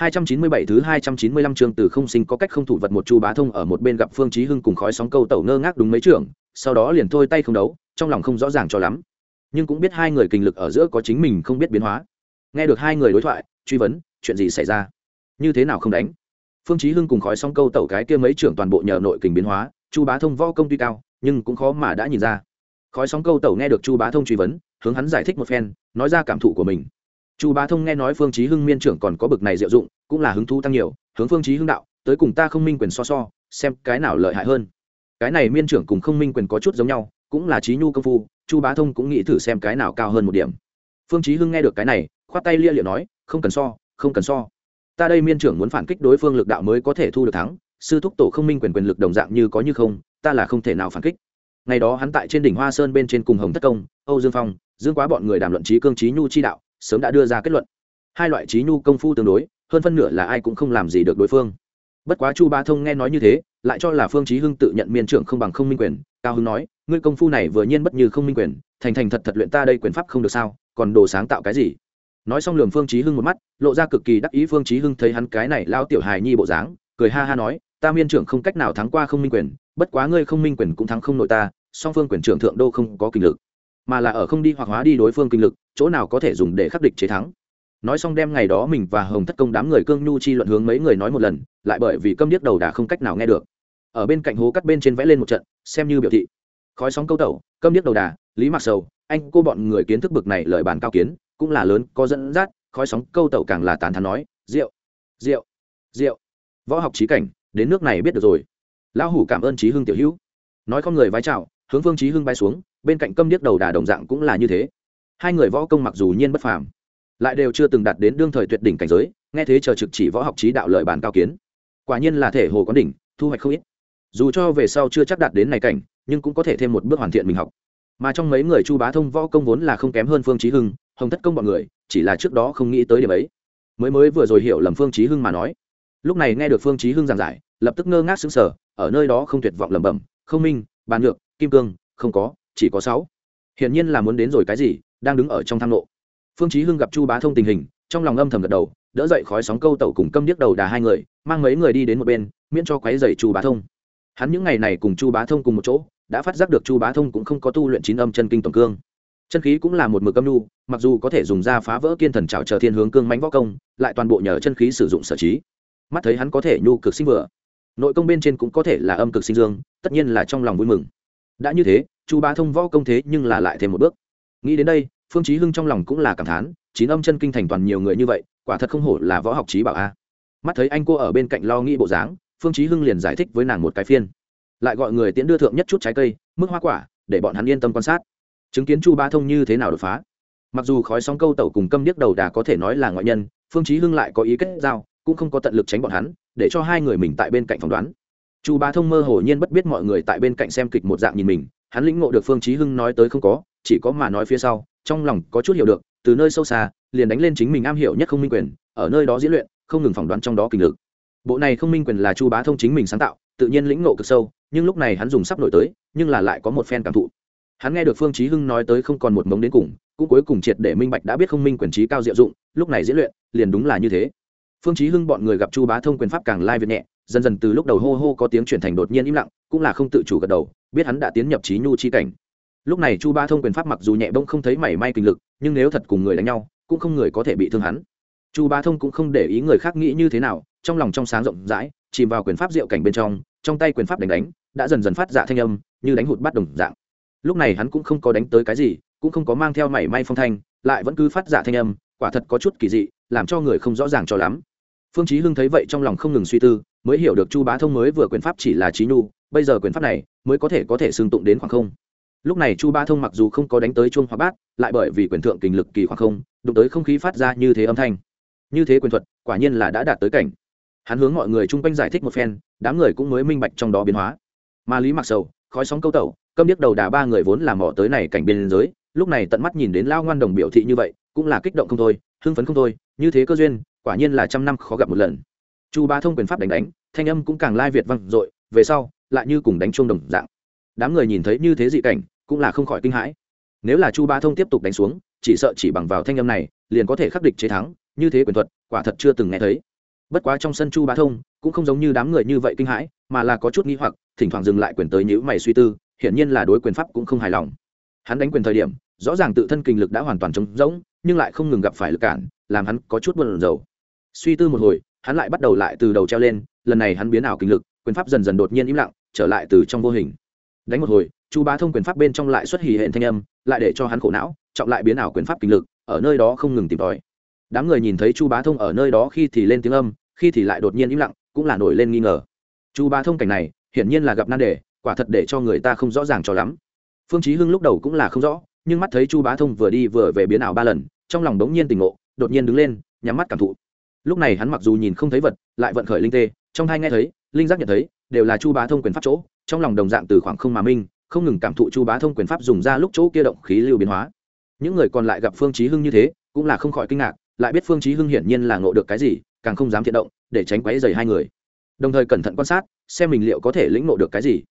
297 thứ 295 chương từ không sinh có cách không thủ vật một chu bá thông ở một bên gặp Phương Chí Hưng cùng khói sóng câu tẩu ngơ ngác đúng mấy trưởng, sau đó liền thôi tay không đấu, trong lòng không rõ ràng cho lắm, nhưng cũng biết hai người kinh lực ở giữa có chính mình không biết biến hóa. Nghe được hai người đối thoại, truy vấn, chuyện gì xảy ra? Như thế nào không đánh? Phương Chí Hưng cùng khói sóng câu tẩu cái kia mấy trưởng toàn bộ nhờ nội kình biến hóa, chu bá thông võ công tuy cao, nhưng cũng khó mà đã nhìn ra. Khói sóng câu tẩu nghe được chu bá thông truy vấn, hướng hắn giải thích một phen, nói ra cảm thụ của mình chu bá thông nghe nói phương chí hưng miên trưởng còn có bực này diệu dụng, cũng là hứng thú tăng nhiều, hướng phương chí hưng đạo, tới cùng ta không minh quyền so so, xem cái nào lợi hại hơn. Cái này miên trưởng cùng không minh quyền có chút giống nhau, cũng là trí nhu công phu, chu bá thông cũng nghĩ thử xem cái nào cao hơn một điểm. Phương chí hưng nghe được cái này, khoát tay lia liệu nói, không cần so, không cần so. Ta đây miên trưởng muốn phản kích đối phương lực đạo mới có thể thu được thắng, sư thúc tổ không minh quyền quyền lực đồng dạng như có như không, ta là không thể nào phản kích. Ngày đó hắn tại trên đỉnh hoa sơn bên trên cùng hồng thất công, âu dương phong dương quá bọn người đàm luận trí cương trí nhu chi đạo, sớm đã đưa ra kết luận. Hai loại trí nhu công phu tương đối, hơn phân nửa là ai cũng không làm gì được đối phương. Bất quá chu ba thông nghe nói như thế, lại cho là phương chí hưng tự nhận miên trưởng không bằng không minh quyền, cao hưng nói, ngươi công phu này vừa nhiên bất như không minh quyền, thành thành thật thật luyện ta đây quyền pháp không được sao, còn đồ sáng tạo cái gì? Nói xong lườm phương chí hưng một mắt, lộ ra cực kỳ đắc ý phương chí hưng thấy hắn cái này lao tiểu hài nhi bộ dáng, cười ha ha nói, ta miên trưởng không cách nào thắng qua không minh quyền, bất quá ngươi không minh quyền cũng thắng không nội ta, song phương quyền trưởng thượng đô không có kinh lực mà là ở không đi hoặc hóa đi đối phương kinh lực, chỗ nào có thể dùng để khắc địch chế thắng. Nói xong đem ngày đó mình và hồng thất công đám người cương nhu chi luận hướng mấy người nói một lần, lại bởi vì câm điếc đầu đà không cách nào nghe được. Ở bên cạnh hố cắt bên trên vẽ lên một trận, xem như biểu thị. Khói sóng câu tẩu, câm điếc đầu đà, lý mặc sầu, anh, cô bọn người kiến thức bực này lời bàn cao kiến, cũng là lớn, có dẫn dắt, khói sóng câu tẩu càng là tán thán nói rượu rượu rượu võ học trí cảnh, đến nước này biết được rồi. Lão hủ cảm ơn trí hưng tiểu hữu. Nói con người vái chào, hướng phương trí hưng bay xuống bên cạnh câm điếc đầu đà đồng dạng cũng là như thế. Hai người võ công mặc dù nhiên bất phàm, lại đều chưa từng đạt đến đương thời tuyệt đỉnh cảnh giới, nghe thế chờ trực chỉ võ học trí đạo lợi bản cao kiến. Quả nhiên là thể hồ quán đỉnh, thu hoạch không ít. Dù cho về sau chưa chắc đạt đến này cảnh, nhưng cũng có thể thêm một bước hoàn thiện mình học. Mà trong mấy người chu bá thông võ công vốn là không kém hơn phương trí hưng, hồng thất công bọn người, chỉ là trước đó không nghĩ tới điểm ấy. Mới mới vừa rồi hiểu lầm phương trí hưng mà nói. Lúc này nghe được phương trí hưng giảng giải, lập tức ngơ ngác xứng sở ở nơi đó không tuyệt vọng lẩm bẩm, không minh, bàn nhược kim cương, không có chỉ có sáu. Hiển nhiên là muốn đến rồi cái gì, đang đứng ở trong thang lộ. Phương chí hưng gặp chu bá thông tình hình, trong lòng âm thầm gật đầu, đỡ dậy khói sóng câu tẩu cùng câm điếc đầu đà hai người, mang mấy người đi đến một bên, miễn cho quấy rầy chu bá thông. Hắn những ngày này cùng chu bá thông cùng một chỗ, đã phát giác được chu bá thông cũng không có tu luyện chín âm chân kinh tổng cương. Chân khí cũng là một mực âm nhu, mặc dù có thể dùng ra phá vỡ kiên thần trào chờ thiên hướng cương mãnh võ công, lại toàn bộ nhờ chân khí sử dụng sở trí. Mắt thấy hắn có thể nhu cực sinh vừa, nội công bên trên cũng có thể là âm cực sinh dương, tất nhiên là trong lòng vui mừng. Đã như thế chu bá thông võ công thế nhưng là lại thêm một bước. Nghĩ đến đây, phương chí hưng trong lòng cũng là cảm thán, chín âm chân kinh thành toàn nhiều người như vậy, quả thật không hổ là võ học trí bảo a. Mắt thấy anh cô ở bên cạnh lo nghĩ bộ dáng, phương chí hưng liền giải thích với nàng một cái phiên. Lại gọi người tiễn đưa thượng nhất chút trái cây, mức hoa quả, để bọn hắn yên tâm quan sát. Chứng kiến chu bá thông như thế nào đột phá. Mặc dù khói sóng câu tẩu cùng câm điếc đầu đà có thể nói là ngoại nhân, phương chí hưng lại có ý kết giao, cũng không có tận lực tránh bọn hắn, để cho hai người mình tại bên cạnh phỏng đoán. Chu bá thông mơ hồ nhiên bất biết mọi người tại bên cạnh xem kịch một dạng nhìn mình hắn lĩnh ngộ được phương chí hưng nói tới không có, chỉ có mà nói phía sau, trong lòng có chút hiểu được, từ nơi sâu xa, liền đánh lên chính mình am hiểu nhất không minh quyền, ở nơi đó diễn luyện, không ngừng phỏng đoán trong đó kinh lực. Bộ này không minh quyền là chu bá thông chính mình sáng tạo, tự nhiên lĩnh ngộ cực sâu, nhưng lúc này hắn dùng sắp nổi tới, nhưng là lại có một phen cảm thụ. Hắn nghe được phương chí hưng nói tới không còn một mống đến cùng, cũng cuối cùng triệt để minh bạch đã biết không minh quyền trí cao diệu dụng, lúc này diễn luyện, liền đúng là như thế. Phương chí hưng bọn người gặp chu bá thông quyền pháp càng lai việt nhẹ, dần dần từ lúc đầu hô hô có tiếng chuyển thành đột nhiên im lặng, cũng là không tự chủ gật đầu biết hắn đã tiến nhập trí nhu chi cảnh. Lúc này chu ba thông quyền pháp mặc dù nhẹ bông không thấy mảy may kinh lực, nhưng nếu thật cùng người đánh nhau, cũng không người có thể bị thương hắn. Chu ba thông cũng không để ý người khác nghĩ như thế nào, trong lòng trong sáng rộng rãi, chìm vào quyền pháp diệu cảnh bên trong trong tay quyền pháp đánh đánh, đã dần dần phát dạ thanh âm, như đánh hụt bắt đồng dạng. Lúc này hắn cũng không có đánh tới cái gì, cũng không có mang theo mảy may phong thanh, lại vẫn cứ phát dạ thanh âm, quả thật có chút kỳ dị, làm cho người không rõ ràng cho lắm. Phương chí hưng thấy vậy trong lòng không ngừng suy tư mới hiểu được chu bá thông mới vừa quyền pháp chỉ là trí nhu, bây giờ quyền pháp này mới có thể có thể xương tụng đến khoảng không. Lúc này chu bá thông mặc dù không có đánh tới chuông hoa bát, lại bởi vì quyền thượng kình lực kỳ khoảng không, đụng tới không khí phát ra như thế âm thanh. Như thế quyền thuật, quả nhiên là đã đạt tới cảnh. Hắn hướng mọi người chung quanh giải thích một phen, đám người cũng mới minh bạch trong đó biến hóa. Mà lý mặc sầu, khói sóng câu tẩu, câm điếc đầu đà ba người vốn làm mỏ tới này cảnh biên giới, lúc này tận mắt nhìn đến lao ngoan đồng biểu thị như vậy, cũng là kích động không thôi, hưng phấn không thôi, như thế cơ duyên, quả nhiên là trăm năm khó gặp một lần chu Ba thông quyền pháp đánh đánh, thanh âm cũng càng lai việt vang dội, về sau, lại như cùng đánh chuông đồng dạng. Đám người nhìn thấy như thế dị cảnh, cũng là không khỏi kinh hãi. Nếu là chu Ba thông tiếp tục đánh xuống, chỉ sợ chỉ bằng vào thanh âm này, liền có thể khắc địch chế thắng, như thế quyền thuật, quả thật chưa từng nghe thấy. Bất quá trong sân chu Ba thông, cũng không giống như đám người như vậy kinh hãi, mà là có chút nghi hoặc, thỉnh thoảng dừng lại quyền tới nhữ mày suy tư, hiển nhiên là đối quyền pháp cũng không hài lòng. Hắn đánh quyền thời điểm, rõ ràng tự thân kinh lực đã hoàn toàn trống rỗng, nhưng lại không ngừng gặp phải lực cản, làm hắn có chút buồn rầu. Suy tư một hồi hắn lại bắt đầu lại từ đầu treo lên, lần này hắn biến ảo kinh lực, quyền pháp dần dần đột nhiên im lặng, trở lại từ trong vô hình. Đánh một hồi, chu bá thông quyền pháp bên trong lại xuất hỉ hệ thanh âm, lại để cho hắn khổ não, trọng lại biến ảo quyền pháp kinh lực, ở nơi đó không ngừng tìm tòi. Đám người nhìn thấy chu bá thông ở nơi đó khi thì lên tiếng âm, khi thì lại đột nhiên im lặng, cũng là nổi lên nghi ngờ. Chu bá thông cảnh này, hiển nhiên là gặp nan đề, quả thật để cho người ta không rõ ràng cho lắm. Phương chí hưng lúc đầu cũng là không rõ, nhưng mắt thấy chu bá thông vừa đi vừa về biến ảo ba lần, trong lòng đống nhiên tỉnh ngộ, đột nhiên đứng lên, nhắm mắt cảm thụ lúc này hắn mặc dù nhìn không thấy vật, lại vận khởi linh tê, trong thai nghe thấy, linh giác nhận thấy, đều là chu bá thông quyền pháp chỗ, trong lòng đồng dạng từ khoảng không mà minh, không ngừng cảm thụ chu bá thông quyền pháp dùng ra lúc chỗ kia động khí lưu biến hóa. Những người còn lại gặp phương chí hưng như thế, cũng là không khỏi kinh ngạc, lại biết phương chí hưng hiển nhiên là ngộ được cái gì, càng không dám thiện động, để tránh quấy rầy hai người. Đồng thời cẩn thận quan sát, xem mình liệu có thể lĩnh ngộ được cái gì.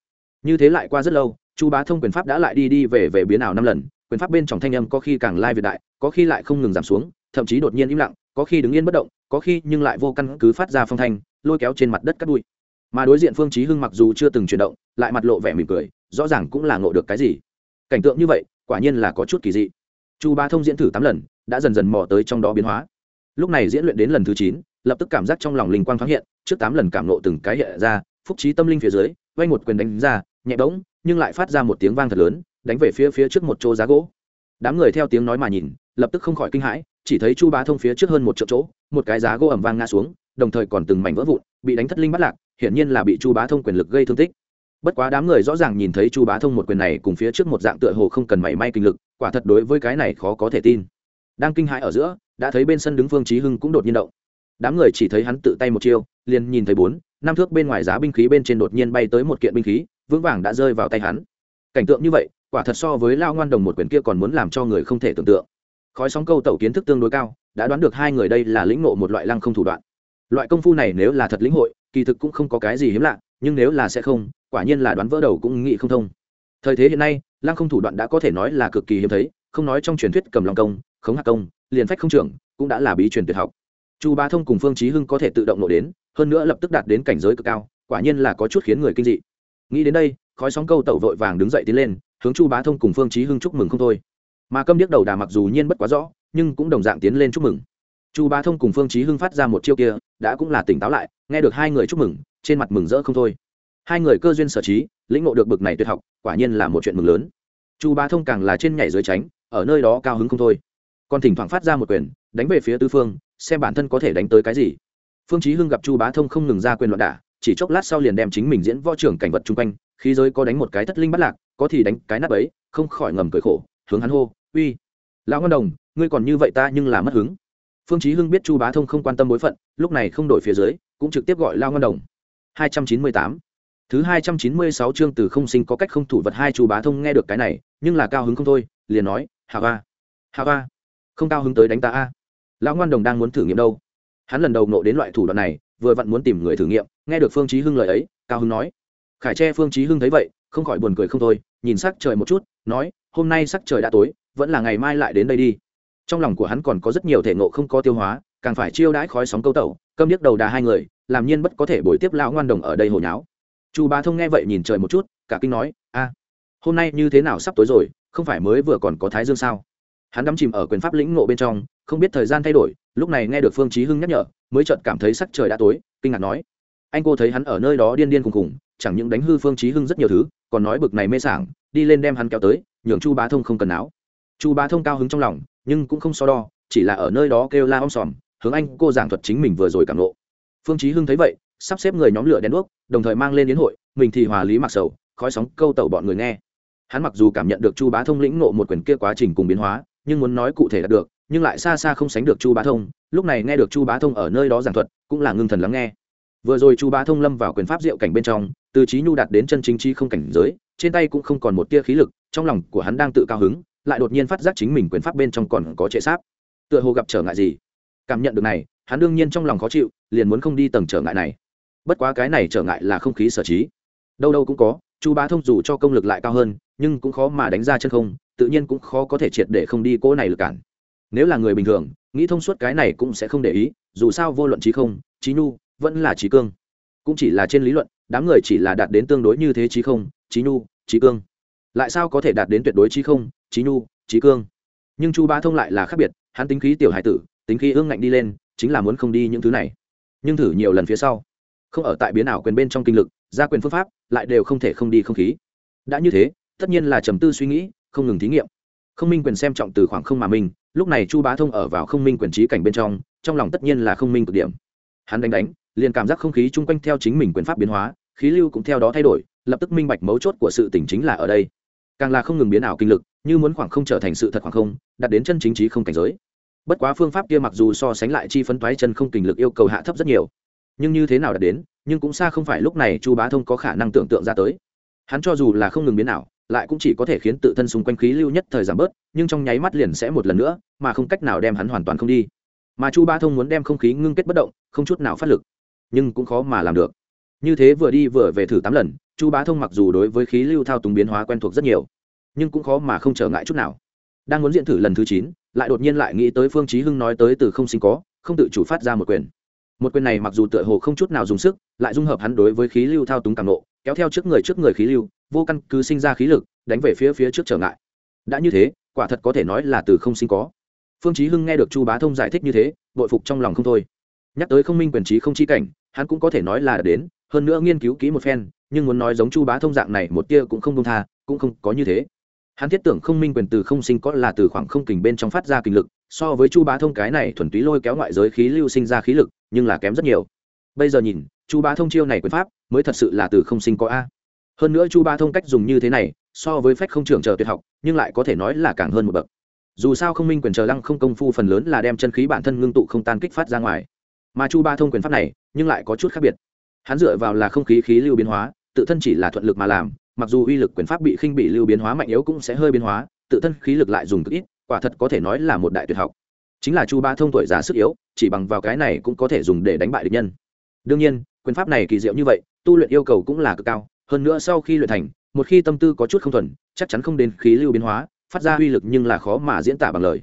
Như thế lại qua rất lâu, chu bá thông quyền pháp đã lại đi đi về về biến ảo năm lần, quyền pháp bên trong thanh âm có khi càng lai việt đại, có khi lại không ngừng giảm xuống, thậm chí đột nhiên im lặng có khi đứng yên bất động, có khi nhưng lại vô căn cứ phát ra phong thanh, lôi kéo trên mặt đất cắt bụi. Mà đối diện phương chí hưng mặc dù chưa từng chuyển động, lại mặt lộ vẻ mỉm cười, rõ ràng cũng là ngộ được cái gì. Cảnh tượng như vậy, quả nhiên là có chút kỳ dị. Chu Ba thông diễn thử tám lần, đã dần dần mò tới trong đó biến hóa. Lúc này diễn luyện đến lần thứ chín, lập tức cảm giác trong lòng linh quang thoáng hiện, trước tám lần cảm nộ từng cái hiện ra, phúc trí tâm linh phía dưới vay một quyền đánh ra, nhẹ bỗng, nhưng lại phát ra một tiếng vang thật lớn, đánh về phía phía trước một chỗ giá gỗ. Đám người theo tiếng nói mà nhìn, lập tức không khỏi kinh hãi chỉ thấy chu bá thông phía trước hơn một triệu chỗ, một cái giá gỗ ẩm vang ngã xuống, đồng thời còn từng mảnh vỡ vụn, bị đánh thất linh bắt lạc, hiển nhiên là bị chu bá thông quyền lực gây thương tích. Bất quá đám người rõ ràng nhìn thấy chu bá thông một quyền này cùng phía trước một dạng tựa hồ không cần mảy may kinh lực, quả thật đối với cái này khó có thể tin. Đang kinh hãi ở giữa, đã thấy bên sân đứng phương trí hưng cũng đột nhiên động. Đám người chỉ thấy hắn tự tay một chiêu, liền nhìn thấy bốn, năm thước bên ngoài giá binh khí bên trên đột nhiên bay tới một kiện binh khí, vững vàng đã rơi vào tay hắn. Cảnh tượng như vậy, quả thật so với lao ngoan đồng một quyền kia còn muốn làm cho người không thể tưởng tượng khói sóng câu tẩu kiến thức tương đối cao, đã đoán được hai người đây là lĩnh ngộ một loại lăng không thủ đoạn. Loại công phu này nếu là thật lĩnh hội, kỳ thực cũng không có cái gì hiếm lạ, nhưng nếu là sẽ không, quả nhiên là đoán vỡ đầu cũng nghĩ không thông. Thời thế hiện nay, lăng không thủ đoạn đã có thể nói là cực kỳ hiếm thấy, không nói trong truyền thuyết cầm long công, khống hạc công, liền phách không trưởng, cũng đã là bí truyền tuyệt học. Chu bá thông cùng phương chí hưng có thể tự động nộ đến, hơn nữa lập tức đạt đến cảnh giới cực cao, quả nhiên là có chút khiến người kinh dị. Nghĩ đến đây, khói sóng câu tẩu vội vàng đứng dậy tiến lên, hướng chu bá thông cùng phương chí hưng chúc mừng không thôi mà câm điếc đầu đà mặc dù nhiên bất quá rõ, nhưng cũng đồng dạng tiến lên chúc mừng. Chu bá thông cùng phương chí hưng phát ra một chiêu kia, đã cũng là tỉnh táo lại, nghe được hai người chúc mừng, trên mặt mừng rỡ không thôi. Hai người cơ duyên sở trí, lĩnh ngộ được bực này tuyệt học, quả nhiên là một chuyện mừng lớn. Chu bá thông càng là trên nhảy dưới tránh, ở nơi đó cao hứng không thôi. Còn thỉnh thoảng phát ra một quyền, đánh về phía tư phương, xem bản thân có thể đánh tới cái gì. Phương chí hưng gặp chu bá thông không ngừng ra quyền loạn đả, chỉ chốc lát sau liền đem chính mình diễn võ trưởng cảnh vật chung quanh khi giới có đánh một cái thất linh bắt lạc, có thì đánh cái nắp ấy không khỏi ngầm cười khổ hướng hắn hô, uy, lão ngân đồng, ngươi còn như vậy ta nhưng là mất hứng. Phương chí hưng biết chu bá thông không quan tâm bối phận, lúc này không đổi phía dưới, cũng trực tiếp gọi lao ngân đồng. 298 thứ 296 chương từ không sinh có cách không thủ vật hai chu bá thông nghe được cái này, nhưng là cao hứng không thôi, liền nói, hà va hà va không cao hứng tới đánh ta a. Lão ngoan đồng đang muốn thử nghiệm đâu. Hắn lần đầu nộ đến loại thủ đoạn này, vừa vặn muốn tìm người thử nghiệm, nghe được phương chí hưng lời ấy, cao hứng nói, khải che phương chí hưng thấy vậy, không khỏi buồn cười không thôi nhìn sắc trời một chút, nói, hôm nay sắc trời đã tối, vẫn là ngày mai lại đến đây đi. Trong lòng của hắn còn có rất nhiều thể ngộ không có tiêu hóa, càng phải chiêu đãi khói sóng câu tẩu, câm điếc đầu đà hai người, làm nhiên bất có thể bồi tiếp lão ngoan đồng ở đây hồi nháo. Chu bá thông nghe vậy nhìn trời một chút, cả kinh nói, a, hôm nay như thế nào sắp tối rồi, không phải mới vừa còn có thái dương sao? Hắn đắm chìm ở quyền pháp lĩnh ngộ bên trong, không biết thời gian thay đổi, lúc này nghe được phương chí hưng nhắc nhở, mới chợt cảm thấy sắc trời đã tối, kinh ngạc nói, anh cô thấy hắn ở nơi đó điên điên khùng khùng, chẳng những đánh hư phương chí hưng rất nhiều thứ còn nói bực này mê sảng, đi lên đem hắn kéo tới, nhường chu bá thông không cần áo chu bá thông cao hứng trong lòng, nhưng cũng không so đo, chỉ là ở nơi đó kêu la om sòm, hướng anh cô giảng thuật chính mình vừa rồi cảm ngộ. Phương chí hưng thấy vậy, sắp xếp người nhóm lửa đèn đuốc, đồng thời mang lên đến hội, mình thì hòa lý mặc sầu, khói sóng câu tẩu bọn người nghe. Hắn mặc dù cảm nhận được chu bá thông lĩnh ngộ một quyền kia quá trình cùng biến hóa, nhưng muốn nói cụ thể là được, nhưng lại xa xa không sánh được chu bá thông, lúc này nghe được chu bá thông ở nơi đó giảng thuật, cũng là ngưng thần lắng nghe. Vừa rồi chu bá thông lâm vào quyền pháp diệu cảnh bên trong từ trí nhu đạt đến chân chính chi không cảnh giới, trên tay cũng không còn một tia khí lực, trong lòng của hắn đang tự cao hứng, lại đột nhiên phát giác chính mình quyền pháp bên trong còn có trệ sáp. Tựa hồ gặp trở ngại gì. Cảm nhận được này, hắn đương nhiên trong lòng khó chịu, liền muốn không đi tầng trở ngại này. Bất quá cái này trở ngại là không khí sở trí. Đâu đâu cũng có, chu bá thông dù cho công lực lại cao hơn, nhưng cũng khó mà đánh ra chân không, tự nhiên cũng khó có thể triệt để không đi cỗ này lực cản. Nếu là người bình thường, nghĩ thông suốt cái này cũng sẽ không để ý, dù sao vô luận trí không, trí nhu, vẫn là trí cương. Cũng chỉ là trên lý luận đám người chỉ là đạt đến tương đối như thế trí không trí nhu trí cương. Lại sao có thể đạt đến tuyệt đối trí không trí nhu trí cương? Nhưng chu bá thông lại là khác biệt hắn tính khí tiểu hải tử tính khí ương ngạnh đi lên chính là muốn không đi những thứ này. Nhưng thử nhiều lần phía sau không ở tại biến ảo quyền bên trong kinh lực gia quyền phương pháp lại đều không thể không đi không khí. Đã như thế tất nhiên là trầm tư suy nghĩ không ngừng thí nghiệm. Không minh quyền xem trọng từ khoảng không mà mình, lúc này chu bá thông ở vào không minh quyền trí cảnh bên trong trong lòng tất nhiên là không minh cực điểm. Hắn đánh đánh liền cảm giác không khí chung quanh theo chính mình quyền pháp biến hóa, khí lưu cũng theo đó thay đổi, lập tức minh bạch mấu chốt của sự tỉnh chính là ở đây. Càng là không ngừng biến ảo kinh lực, như muốn khoảng không trở thành sự thật khoảng không, đạt đến chân chính trí không cảnh giới. Bất quá phương pháp kia mặc dù so sánh lại chi phấn toái chân không kinh lực yêu cầu hạ thấp rất nhiều, nhưng như thế nào đạt đến, nhưng cũng xa không phải lúc này chu bá thông có khả năng tưởng tượng ra tới. Hắn cho dù là không ngừng biến ảo, lại cũng chỉ có thể khiến tự thân xung quanh khí lưu nhất thời giảm bớt, nhưng trong nháy mắt liền sẽ một lần nữa, mà không cách nào đem hắn hoàn toàn không đi. Mà chu bá thông muốn đem không khí ngưng kết bất động, không chút nào phát lực nhưng cũng khó mà làm được. Như thế vừa đi vừa về thử tám lần, chu bá thông mặc dù đối với khí lưu thao túng biến hóa quen thuộc rất nhiều, nhưng cũng khó mà không trở ngại chút nào. Đang muốn diễn thử lần thứ chín, lại đột nhiên lại nghĩ tới phương chí hưng nói tới từ không sinh có, không tự chủ phát ra một quyền. Một quyền này mặc dù tựa hồ không chút nào dùng sức, lại dung hợp hắn đối với khí lưu thao túng càng nộ kéo theo trước người trước người khí lưu, vô căn cứ sinh ra khí lực, đánh về phía phía trước trở ngại. Đã như thế, quả thật có thể nói là từ không sinh có. Phương chí hưng nghe được chu bá thông giải thích như thế, bội phục trong lòng không thôi nhắc tới không minh quyền trí không chi cảnh, hắn cũng có thể nói là đến, hơn nữa nghiên cứu kỹ một phen, nhưng muốn nói giống chu bá thông dạng này một tia cũng không công tha, cũng không có như thế. Hắn thiết tưởng không minh quyền từ không sinh có là từ khoảng không kình bên trong phát ra kình lực, so với chu bá thông cái này thuần túy lôi kéo ngoại giới khí lưu sinh ra khí lực, nhưng là kém rất nhiều. Bây giờ nhìn, chu bá thông chiêu này quyền pháp, mới thật sự là từ không sinh có a. Hơn nữa chu bá thông cách dùng như thế này, so với phách không trưởng chờ tuyệt học, nhưng lại có thể nói là càng hơn một bậc. Dù sao không minh quyền chờ lăng không công phu phần lớn là đem chân khí bản thân ngưng tụ không tan kích phát ra ngoài mà chu ba thông quyền pháp này nhưng lại có chút khác biệt hắn dựa vào là không khí khí lưu biến hóa tự thân chỉ là thuận lực mà làm mặc dù uy lực quyền pháp bị khinh bị lưu biến hóa mạnh yếu cũng sẽ hơi biến hóa tự thân khí lực lại dùng cực ít quả thật có thể nói là một đại tuyệt học chính là chu ba thông tuổi già sức yếu chỉ bằng vào cái này cũng có thể dùng để đánh bại địch nhân đương nhiên quyền pháp này kỳ diệu như vậy tu luyện yêu cầu cũng là cực cao hơn nữa sau khi luyện thành một khi tâm tư có chút không thuần chắc chắn không đến khí lưu biến hóa phát ra uy lực nhưng là khó mà diễn tả bằng lời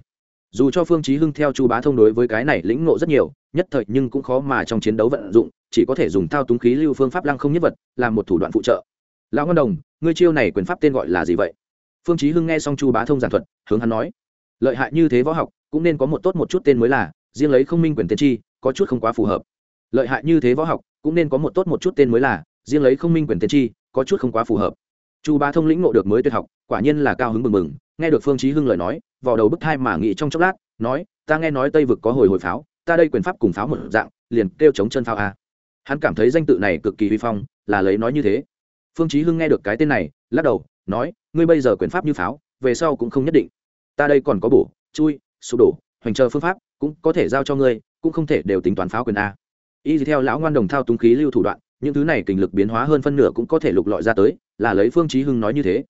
dù cho phương chí hưng theo chu bá thông đối với cái này lĩnh ngộ rất nhiều, nhất thời nhưng cũng khó mà trong chiến đấu vận dụng, chỉ có thể dùng thao túng khí lưu phương pháp lăng không nhất vật, làm một thủ đoạn phụ trợ. Lão ngân đồng, ngươi chiêu này quyền pháp tên gọi là gì vậy? Phương chí hưng nghe xong chu bá thông giảng thuật, hướng hắn nói, lợi hại như thế võ học, cũng nên có một tốt một chút tên mới là, riêng lấy không minh quyền tiên tri, có chút không quá phù hợp. Lợi hại như thế võ học, cũng nên có một tốt một chút tên mới là, riêng lấy không minh quyền tiên tri, có chút không quá phù hợp chu bá thông lĩnh ngộ được mới tuyệt học, quả nhiên là cao hứng mừng mừng, nghe được phương chí hưng lời nói, vò đầu bức thai mà nghĩ trong chốc lát, nói, ta nghe nói tây vực có hồi hồi pháo, ta đây quyền pháp cùng pháo một dạng, liền kêu chống chân pháo a. Hắn cảm thấy danh tự này cực kỳ uy phong, là lấy nói như thế. Phương chí hưng nghe được cái tên này, lắc đầu, nói, ngươi bây giờ quyền pháp như pháo, về sau cũng không nhất định. Ta đây còn có bổ, chui, sụp đổ, hoành chờ phương pháp, cũng có thể giao cho ngươi, cũng không thể đều tính toán pháo quyền a. Y theo lão ngoan đồng thao túng khí lưu thủ đoạn, những thứ này kình lực biến hóa hơn phân nửa cũng có thể lục lọi ra tới là lấy phương chí hưng nói như thế.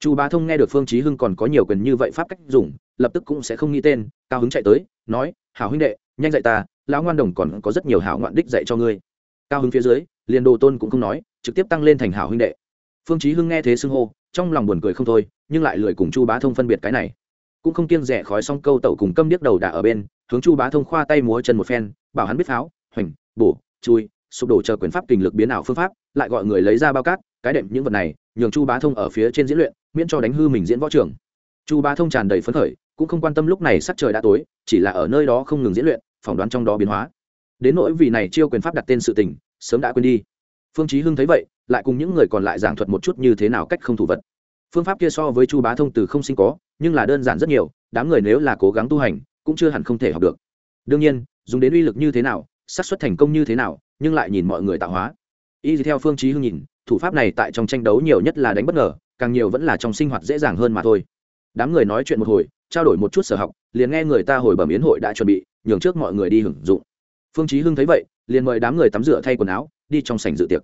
Chu bá thông nghe được phương chí hưng còn có nhiều quyền như vậy pháp cách dùng, lập tức cũng sẽ không nghĩ tên, cao hứng chạy tới, nói, hảo huynh đệ, nhanh dạy ta, lão ngoan đồng còn có rất nhiều hảo ngoạn đích dạy cho ngươi. Cao hứng phía dưới, liền đồ tôn cũng không nói, trực tiếp tăng lên thành hảo huynh đệ. Phương chí hưng nghe thế xưng hô, trong lòng buồn cười không thôi, nhưng lại lười cùng chu bá thông phân biệt cái này. Cũng không kiêng rẻ khói xong câu tẩu cùng câm điếc đầu đà ở bên, hướng chu bá thông khoa tay múa chân một phen, bảo hắn biết pháo, hoành, bổ, chui, sụp đổ chờ quyền pháp kình lực biến ảo phương pháp, lại gọi người lấy ra bao cát cái đệm những vật này, nhường chu bá thông ở phía trên diễn luyện, miễn cho đánh hư mình diễn võ trường. Chu bá thông tràn đầy phấn khởi, cũng không quan tâm lúc này sắc trời đã tối, chỉ là ở nơi đó không ngừng diễn luyện, phỏng đoán trong đó biến hóa. Đến nỗi vì này chiêu quyền pháp đặt tên sự tình, sớm đã quên đi. Phương chí hưng thấy vậy, lại cùng những người còn lại giảng thuật một chút như thế nào cách không thủ vật. Phương pháp kia so với chu bá thông từ không sinh có, nhưng là đơn giản rất nhiều, đám người nếu là cố gắng tu hành, cũng chưa hẳn không thể học được. Đương nhiên, dùng đến uy lực như thế nào, xác suất thành công như thế nào, nhưng lại nhìn mọi người tạo hóa. Y theo phương chí hưng nhìn thủ pháp này tại trong tranh đấu nhiều nhất là đánh bất ngờ, càng nhiều vẫn là trong sinh hoạt dễ dàng hơn mà thôi. Đám người nói chuyện một hồi, trao đổi một chút sở học, liền nghe người ta hồi bẩm yến hội đã chuẩn bị, nhường trước mọi người đi hưởng dụng. Phương chí hưng thấy vậy, liền mời đám người tắm rửa thay quần áo, đi trong sảnh dự tiệc.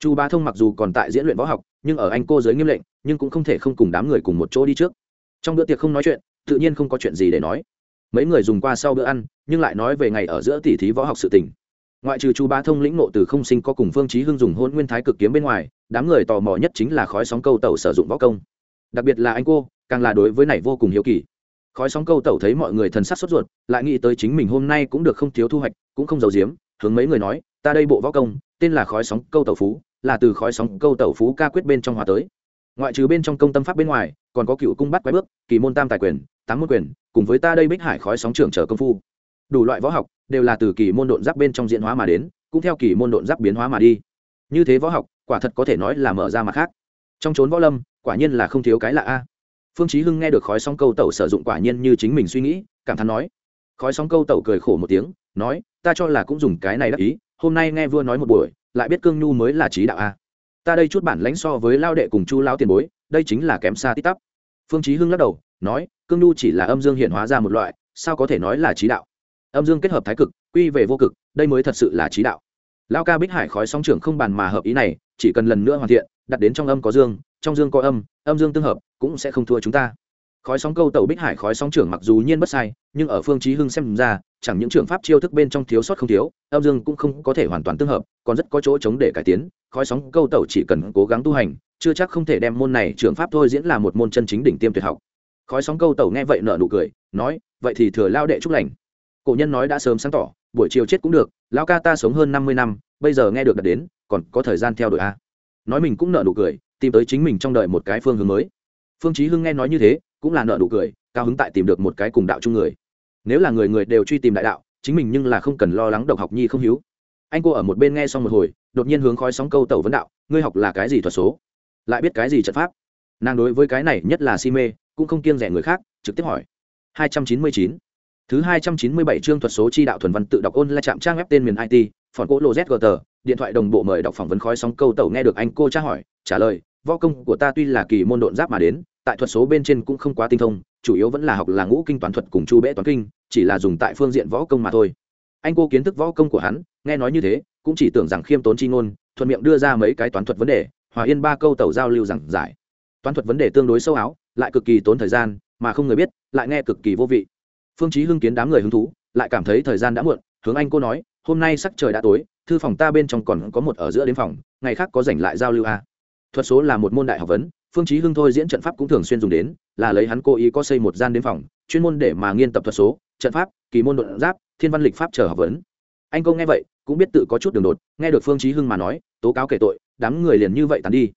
Chu bá thông mặc dù còn tại diễn luyện võ học, nhưng ở anh cô giới nghiêm lệnh, nhưng cũng không thể không cùng đám người cùng một chỗ đi trước. Trong bữa tiệc không nói chuyện, tự nhiên không có chuyện gì để nói. Mấy người dùng qua sau bữa ăn, nhưng lại nói về ngày ở giữa tỷ thí võ học sự tình ngoại trừ chu bá thông lĩnh nộ từ không sinh có cùng phương chí hưng dùng hôn nguyên thái cực kiếm bên ngoài, đám người tò mò nhất chính là khói sóng câu tẩu sử dụng võ công. Đặc biệt là anh cô, càng là đối với này vô cùng hiếu kỳ. Khói sóng câu tẩu thấy mọi người thần sắc sốt ruột, lại nghĩ tới chính mình hôm nay cũng được không thiếu thu hoạch, cũng không giấu giếm, hướng mấy người nói, ta đây bộ võ công, tên là khói sóng câu tẩu phú, là từ khói sóng câu tẩu phú ca quyết bên trong hòa tới. Ngoại trừ bên trong công tâm pháp bên ngoài, còn có cựu cung bắt quái bước, kỳ môn tam tài quyền, tám môn quyền, cùng với ta đây bích hải khói sóng trưởng trở công phu. Đủ loại võ học đều là từ kỳ môn độn giáp bên trong diễn hóa mà đến, cũng theo kỳ môn độn giáp biến hóa mà đi. Như thế võ học, quả thật có thể nói là mở ra mặt khác. Trong trốn võ lâm, quả nhiên là không thiếu cái lạ a. Phương chí hưng nghe được khói sóng câu tẩu sử dụng quả nhiên như chính mình suy nghĩ, cảm thán nói. Khói sóng câu tẩu cười khổ một tiếng, nói, ta cho là cũng dùng cái này đắc ý, hôm nay nghe vua nói một buổi, lại biết cương nhu mới là trí đạo a. Ta đây chút bản lãnh so với lao đệ cùng chu lao tiền bối, đây chính là kém xa tít tắp. Phương chí hưng lắc đầu, nói, cương nhu chỉ là âm dương hiện hóa ra một loại, sao có thể nói là trí đạo? Âm dương kết hợp thái cực, quy về vô cực, đây mới thật sự là trí đạo. Lao ca bích hải khói sóng trưởng không bàn mà hợp ý này, chỉ cần lần nữa hoàn thiện, đặt đến trong âm có dương, trong dương có âm âm dương tương hợp, cũng sẽ không thua chúng ta. Khói sóng câu tàu bích hải khói sóng trưởng mặc dù nhiên bất sai, nhưng ở phương chí hưng xem ra, chẳng những trường pháp chiêu thức bên trong thiếu sót không thiếu, âm dương cũng không có thể hoàn toàn tương hợp, còn rất có chỗ chống để cải tiến. Khói sóng câu tàu chỉ cần cố gắng tu hành, chưa chắc không thể đem môn này trường pháp thôi diễn là một môn chân chính đỉnh tiêm tuyệt học. Khói sóng câu tàu nghe vậy nở nụ cười, nói, vậy thì thừa lao đệ chúc lành cổ nhân nói đã sớm sáng tỏ, buổi chiều chết cũng được, Lão ca ta sống hơn năm mươi năm, bây giờ nghe được đặt đến, còn có thời gian theo đuổi a nói mình cũng nợ nụ cười, tìm tới chính mình trong đời một cái phương hướng mới. Phương chí hưng nghe nói như thế, cũng là nợ nụ cười, cao hứng tại tìm được một cái cùng đạo chung người. Nếu là người người đều truy tìm đại đạo, chính mình nhưng là không cần lo lắng độc học nhi không hiếu. Anh cô ở một bên nghe xong một hồi, đột nhiên hướng khói sóng câu tẩu vấn đạo, ngươi học là cái gì thuật số? Lại biết cái gì trận pháp? Nàng đối với cái này, nhất là si mê, cũng không kiêng rẻ người khác, trực tiếp hỏi. 299 Thứ 297 chương thuật số chi đạo thuần văn tự đọc ôn là chạm trang web tên miền IT, phòn cỗ lô ZGT, điện thoại đồng bộ mời đọc phỏng vấn khói sóng câu tẩu nghe được anh cô tra hỏi, trả lời, võ công của ta tuy là kỳ môn độn giáp mà đến, tại thuật số bên trên cũng không quá tinh thông, chủ yếu vẫn là học là ngũ kinh toán thuật cùng chu bẽ toán kinh, chỉ là dùng tại phương diện võ công mà thôi. Anh cô kiến thức võ công của hắn, nghe nói như thế, cũng chỉ tưởng rằng khiêm tốn chi ngôn, thuận miệng đưa ra mấy cái toán thuật vấn đề, hòa yên ba câu tẩu giao lưu giảng giải. Toán thuật vấn đề tương đối sâu áo, lại cực kỳ tốn thời gian, mà không người biết, lại nghe cực kỳ vô vị phương chí hưng kiến đám người hứng thú, lại cảm thấy thời gian đã muộn, hướng anh cô nói, hôm nay sắc trời đã tối, thư phòng ta bên trong còn có một ở giữa đến phòng, ngày khác có rảnh lại giao lưu a. À. thuật số là một môn đại học vấn, phương chí hưng thôi diễn trận pháp cũng thường xuyên dùng đến, là lấy hắn cố ý có xây một gian đến phòng, chuyên môn để mà nghiên tập thuật số, trận pháp, kỳ môn đột giáp, thiên văn lịch pháp chờ học vấn. Anh cô nghe vậy, cũng biết tự có chút đường đột, nghe được phương chí hưng mà nói, tố cáo kể tội, đám người liền như vậy tán đi.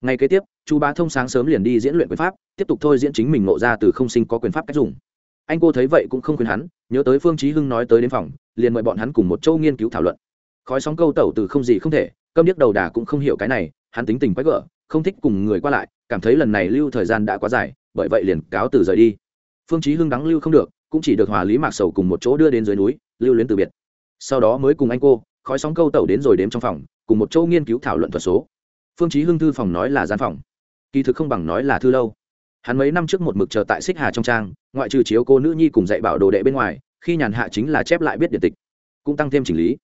Ngày kế tiếp, chu bá thông sáng sớm liền đi diễn luyện quyền pháp, tiếp tục thôi diễn chính mình ngộ ra từ không sinh có quyền pháp cách dùng anh cô thấy vậy cũng không khuyên hắn, nhớ tới phương chí hưng nói tới đến phòng, liền mời bọn hắn cùng một châu nghiên cứu thảo luận. Khói sóng câu tẩu từ không gì không thể, câm điếc đầu đà cũng không hiểu cái này, hắn tính tình quái gở, không thích cùng người qua lại, cảm thấy lần này lưu thời gian đã quá dài, bởi vậy liền cáo từ rời đi. Phương chí hưng đắng lưu không được, cũng chỉ được hòa lý mạc sầu cùng một chỗ đưa đến dưới núi, lưu luyến từ biệt. Sau đó mới cùng anh cô, khói sóng câu tẩu đến rồi đếm trong phòng, cùng một châu nghiên cứu thảo luận thuật số. Phương chí hưng thư phòng nói là gian phòng, kỳ thực không bằng nói là thư lâu hắn mấy năm trước một mực chờ tại xích hà trong trang, ngoại trừ chiếu cô nữ nhi cùng dạy bảo đồ đệ bên ngoài, khi nhàn hạ chính là chép lại biết điện tịch, cũng tăng thêm chỉnh lý.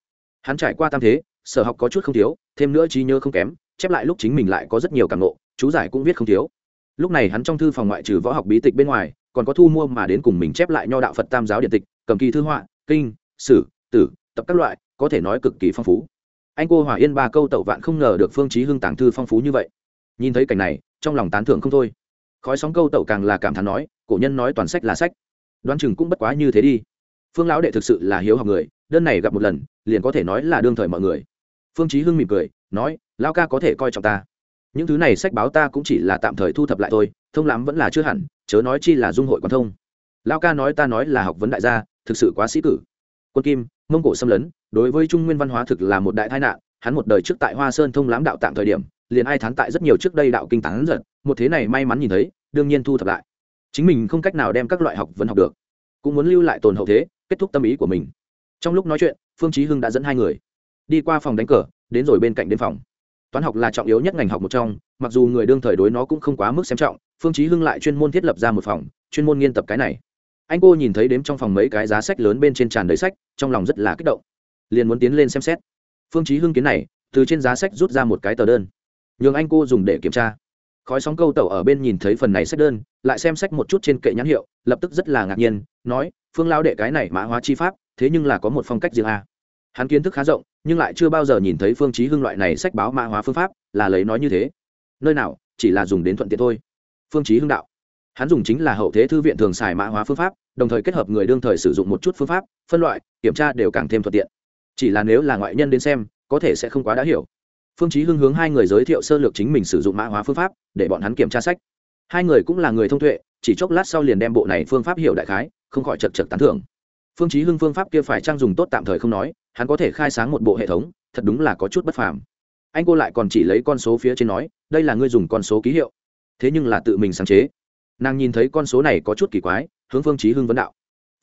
Hắn trải qua tam thế, sở học có chút không thiếu, thêm nữa trí nhớ không kém, chép lại lúc chính mình lại có rất nhiều cảm nộ chú giải cũng viết không thiếu. Lúc này hắn trong thư phòng ngoại trừ võ học bí tịch bên ngoài, còn có thu mua mà đến cùng mình chép lại nho đạo phật tam giáo điện tịch, cầm kỳ thư họa, kinh, sử, tử, tập các loại, có thể nói cực kỳ phong phú. Anh cô hòa yên ba câu tẩu vạn không ngờ được phương chí hưng tàng thư phong phú như vậy. Nhìn thấy cảnh này, trong lòng tán thưởng không thôi khói sóng câu tẩu càng là cảm thán nói, cổ nhân nói toàn sách là sách. Đoán chừng cũng bất quá như thế đi. Phương lão đệ thực sự là hiếu học người, đơn này gặp một lần, liền có thể nói là đương thời mọi người. Phương chí hưng mỉm cười, nói, lão ca có thể coi trọng ta. Những thứ này sách báo ta cũng chỉ là tạm thời thu thập lại thôi, thông lắm vẫn là chưa hẳn, chớ nói chi là dung hội quan thông. Lão ca nói ta nói là học vấn đại gia, thực sự quá sĩ cử. Quân kim, mông cổ xâm lấn, đối với trung nguyên văn hóa thực là một đại tai nạn, hắn một đời trước tại hoa sơn thông lãm đạo tạm thời điểm liền ai thán tại rất nhiều trước đây đạo kinh tán giật, một thế này may mắn nhìn thấy, đương nhiên thu thập lại. Chính mình không cách nào đem các loại học vấn học được, cũng muốn lưu lại tồn hậu thế, kết thúc tâm ý của mình. Trong lúc nói chuyện, phương chí hưng đã dẫn hai người đi qua phòng đánh cờ, đến rồi bên cạnh đến phòng. Toán học là trọng yếu nhất ngành học một trong, mặc dù người đương thời đối nó cũng không quá mức xem trọng, phương chí hưng lại chuyên môn thiết lập ra một phòng, chuyên môn nghiên tập cái này. Anh cô nhìn thấy đếm trong phòng mấy cái giá sách lớn bên trên tràn đầy sách, trong lòng rất là kích động, liền muốn tiến lên xem xét. Phương chí hưng kiến này, từ trên giá sách rút ra một cái tờ đơn nhường anh cô dùng để kiểm tra. Khói sóng câu tẩu ở bên nhìn thấy phần này sách đơn, lại xem sách một chút trên kệ nhãn hiệu, lập tức rất là ngạc nhiên, nói, phương lao đệ cái này mã hóa chi pháp, thế nhưng là có một phong cách riêng a. Hắn kiến thức khá rộng, nhưng lại chưa bao giờ nhìn thấy phương chí hưng loại này sách báo mã hóa phương pháp, là lấy nói như thế. Nơi nào, chỉ là dùng đến thuận tiện thôi. Phương chí hưng đạo. Hắn dùng chính là hậu thế thư viện thường xài mã hóa phương pháp, đồng thời kết hợp người đương thời sử dụng một chút phương pháp, phân loại, kiểm tra đều càng thêm thuận tiện. Chỉ là nếu là ngoại nhân đến xem, có thể sẽ không quá đã hiểu phương chí hưng hướng hai người giới thiệu sơ lược chính mình sử dụng mã hóa phương pháp, để bọn hắn kiểm tra sách. Hai người cũng là người thông tuệ, chỉ chốc lát sau liền đem bộ này phương pháp hiểu đại khái, không khỏi chật chật tán thưởng. Phương chí hưng phương pháp kia phải trang dùng tốt tạm thời không nói, hắn có thể khai sáng một bộ hệ thống, thật đúng là có chút bất phàm. Anh cô lại còn chỉ lấy con số phía trên nói, đây là ngươi dùng con số ký hiệu. Thế nhưng là tự mình sáng chế. Nàng nhìn thấy con số này có chút kỳ quái, hướng phương chí hưng vấn đạo.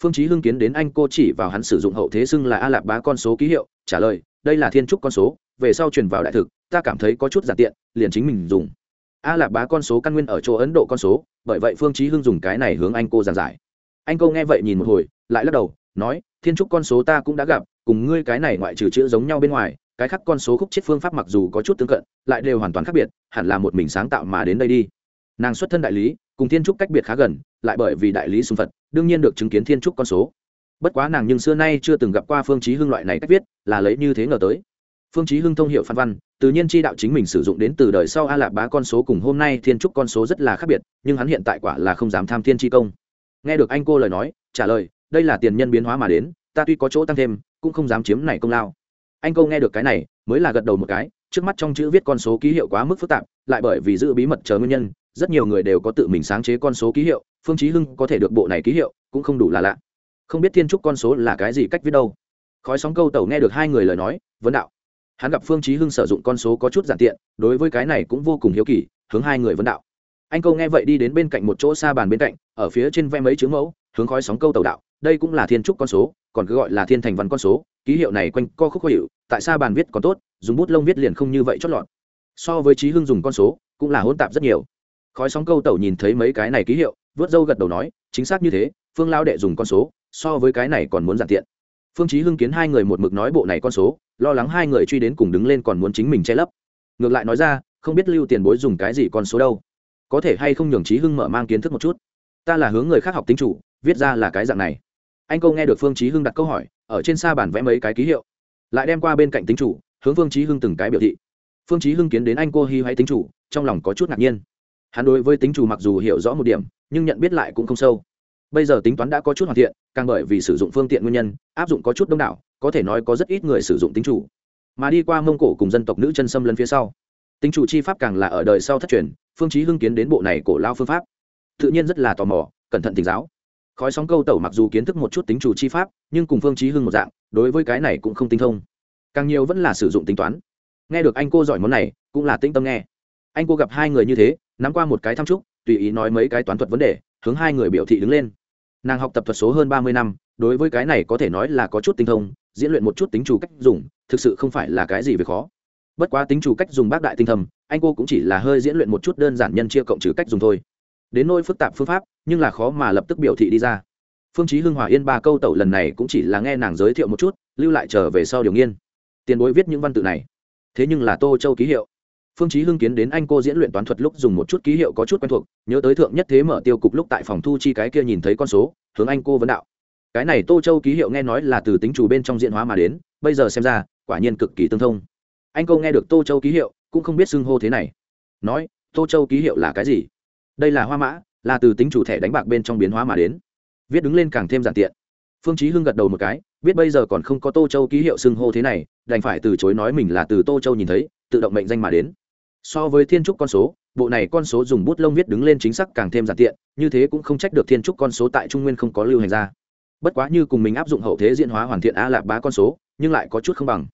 Phương chí hưng kiến đến anh cô chỉ vào hắn sử dụng hậu thế xưng là a lạp bá con số ký hiệu, trả lời đây là thiên trúc con số, về sau truyền vào đại thực, ta cảm thấy có chút giản tiện, liền chính mình dùng. A lạp bá con số căn nguyên ở chỗ ấn độ con số, bởi vậy phương chí hưng dùng cái này hướng anh cô giảng giải. Anh cô nghe vậy nhìn một hồi, lại lắc đầu, nói, thiên trúc con số ta cũng đã gặp, cùng ngươi cái này ngoại trừ chữ giống nhau bên ngoài, cái khác con số khúc chết phương pháp mặc dù có chút tương cận, lại đều hoàn toàn khác biệt, hẳn là một mình sáng tạo mà đến đây đi. Nàng xuất thân đại lý, cùng thiên trúc cách biệt khá gần, lại bởi vì đại lý xung phật, đương nhiên được chứng kiến thiên trúc con số bất quá nàng nhưng xưa nay chưa từng gặp qua phương chí hưng loại này cách viết, là lấy như thế ngờ tới. Phương chí hưng thông hiểu phan văn, tự nhiên chi đạo chính mình sử dụng đến từ đời sau a lạp bá con số cùng hôm nay thiên trúc con số rất là khác biệt, nhưng hắn hiện tại quả là không dám tham thiên chi công. Nghe được anh cô lời nói, trả lời, đây là tiền nhân biến hóa mà đến, ta tuy có chỗ tăng thêm, cũng không dám chiếm này công lao. Anh câu nghe được cái này, mới là gật đầu một cái, trước mắt trong chữ viết con số ký hiệu quá mức phức tạp, lại bởi vì giữ bí mật chờ nguyên nhân, rất nhiều người đều có tự mình sáng chế con số ký hiệu, phương chí hưng có thể được bộ này ký hiệu, cũng không đủ là lạ không biết thiên trúc con số là cái gì cách viết đâu. Khói sóng câu tẩu nghe được hai người lời nói, vấn đạo. Hắn gặp phương chí hưng sử dụng con số có chút giản tiện, đối với cái này cũng vô cùng hiếu kỳ, hướng hai người vấn đạo. Anh câu nghe vậy đi đến bên cạnh một chỗ xa bàn bên cạnh, ở phía trên vẽ mấy chữ mẫu, hướng khói sóng câu tẩu đạo, đây cũng là thiên trúc con số, còn cứ gọi là thiên thành văn con số, ký hiệu này quanh co khúc khó hiệu, tại xa bàn viết còn tốt, dùng bút lông viết liền không như vậy chót lọt. So với trí hưng dùng con số, cũng là hỗn tạp rất nhiều. Khói sóng câu tẩu nhìn thấy mấy cái này ký hiệu, vớt dâu gật đầu nói, chính xác như thế, phương lao đệ dùng con số so với cái này còn muốn giản tiện. Phương chí hưng kiến hai người một mực nói bộ này con số, lo lắng hai người truy đến cùng đứng lên còn muốn chính mình che lấp. Ngược lại nói ra, không biết lưu tiền bối dùng cái gì con số đâu. Có thể hay không nhường chí hưng mở mang kiến thức một chút. Ta là hướng người khác học tính chủ, viết ra là cái dạng này. Anh câu nghe được phương chí hưng đặt câu hỏi, ở trên sa bản vẽ mấy cái ký hiệu. Lại đem qua bên cạnh tính chủ, hướng phương chí hưng từng cái biểu thị. Phương chí hưng kiến đến anh cô hi hay tính chủ, trong lòng có chút ngạc nhiên. Hắn đối với tính chủ mặc dù hiểu rõ một điểm, nhưng nhận biết lại cũng không sâu bây giờ tính toán đã có chút hoàn thiện, càng bởi vì sử dụng phương tiện nguyên nhân, áp dụng có chút đông đảo, có thể nói có rất ít người sử dụng tính chủ. Mà đi qua mông cổ cùng dân tộc nữ chân xâm lấn phía sau, tính chủ chi pháp càng là ở đời sau thất truyền, phương chí hưng kiến đến bộ này cổ lao phương pháp. Tự nhiên rất là tò mò, cẩn thận tỉnh giáo. Khói sóng câu tẩu mặc dù kiến thức một chút tính chủ chi pháp, nhưng cùng phương chí hưng một dạng, đối với cái này cũng không tinh thông. Càng nhiều vẫn là sử dụng tính toán. Nghe được anh cô giỏi món này, cũng là tĩnh tâm nghe. Anh cô gặp hai người như thế, nắm qua một cái thăm chúc, tùy ý nói mấy cái toán thuật vấn đề, hướng hai người biểu thị đứng lên nàng học tập thuật số hơn ba mươi năm, đối với cái này có thể nói là có chút tinh thông, diễn luyện một chút tính chủ cách dùng, thực sự không phải là cái gì về khó. Bất quá tính chủ cách dùng bác đại tinh thầm, anh cô cũng chỉ là hơi diễn luyện một chút đơn giản nhân chia cộng trừ cách dùng thôi. Đến nỗi phức tạp phương pháp, nhưng là khó mà lập tức biểu thị đi ra. Phương chí hưng hòa yên ba câu tẩu lần này cũng chỉ là nghe nàng giới thiệu một chút, lưu lại trở về sau điều nghiên. Tiền bối viết những văn tự này. Thế nhưng là tô châu ký hiệu phương chí hưng kiến đến anh cô diễn luyện toán thuật lúc dùng một chút ký hiệu có chút quen thuộc, nhớ tới thượng nhất thế mở tiêu cục lúc tại phòng thu chi cái kia nhìn thấy con số, hướng anh cô vấn đạo. Cái này tô châu ký hiệu nghe nói là từ tính chủ bên trong diễn hóa mà đến, bây giờ xem ra, quả nhiên cực kỳ tương thông. Anh cô nghe được tô châu ký hiệu, cũng không biết xưng hô thế này. Nói, tô châu ký hiệu là cái gì? Đây là hoa mã, là từ tính chủ thẻ đánh bạc bên trong biến hóa mà đến. Viết đứng lên càng thêm giản tiện. Phương chí hưng gật đầu một cái, biết bây giờ còn không có tô châu ký hiệu xưng hô thế này, đành phải từ chối nói mình là từ tô châu nhìn thấy, tự động mệnh danh mà đến so với thiên trúc con số, bộ này con số dùng bút lông viết đứng lên chính xác càng thêm giản tiện, như thế cũng không trách được thiên trúc con số tại trung nguyên không có lưu hành ra. Bất quá như cùng mình áp dụng hậu thế diễn hóa hoàn thiện a lạp bá con số, nhưng lại có chút không bằng.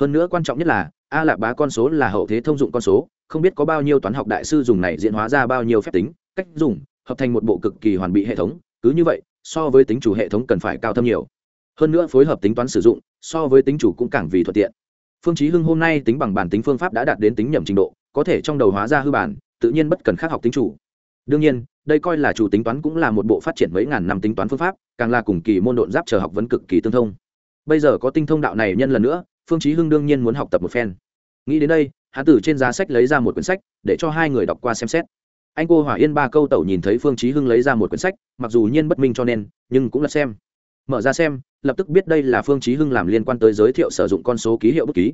Hơn nữa quan trọng nhất là, a lạp bá con số là hậu thế thông dụng con số, không biết có bao nhiêu toán học đại sư dùng này diễn hóa ra bao nhiêu phép tính, cách dùng, hợp thành một bộ cực kỳ hoàn bị hệ thống, cứ như vậy, so với tính chủ hệ thống cần phải cao thâm nhiều. Hơn nữa phối hợp tính toán sử dụng, so với tính chủ cũng càng vì thuận tiện. Phương chí hưng hôm nay tính bằng bản tính phương pháp đã đạt đến tính nhầm trình độ có thể trong đầu hóa ra hư bản, tự nhiên bất cần khác học tính chủ. Đương nhiên, đây coi là chủ tính toán cũng là một bộ phát triển mấy ngàn năm tính toán phương pháp, càng là cùng kỳ môn độn giáp chờ học vấn cực kỳ tương thông. Bây giờ có tinh thông đạo này nhân lần nữa, phương chí hưng đương nhiên muốn học tập một phen. Nghĩ đến đây, hắn từ trên giá sách lấy ra một quyển sách, để cho hai người đọc qua xem xét. Anh cô hỏa yên ba câu tẩu nhìn thấy phương chí hưng lấy ra một quyển sách, mặc dù nhiên bất minh cho nên, nhưng cũng là xem. Mở ra xem, lập tức biết đây là phương chí hưng làm liên quan tới giới thiệu sử dụng con số ký hiệu bút ký.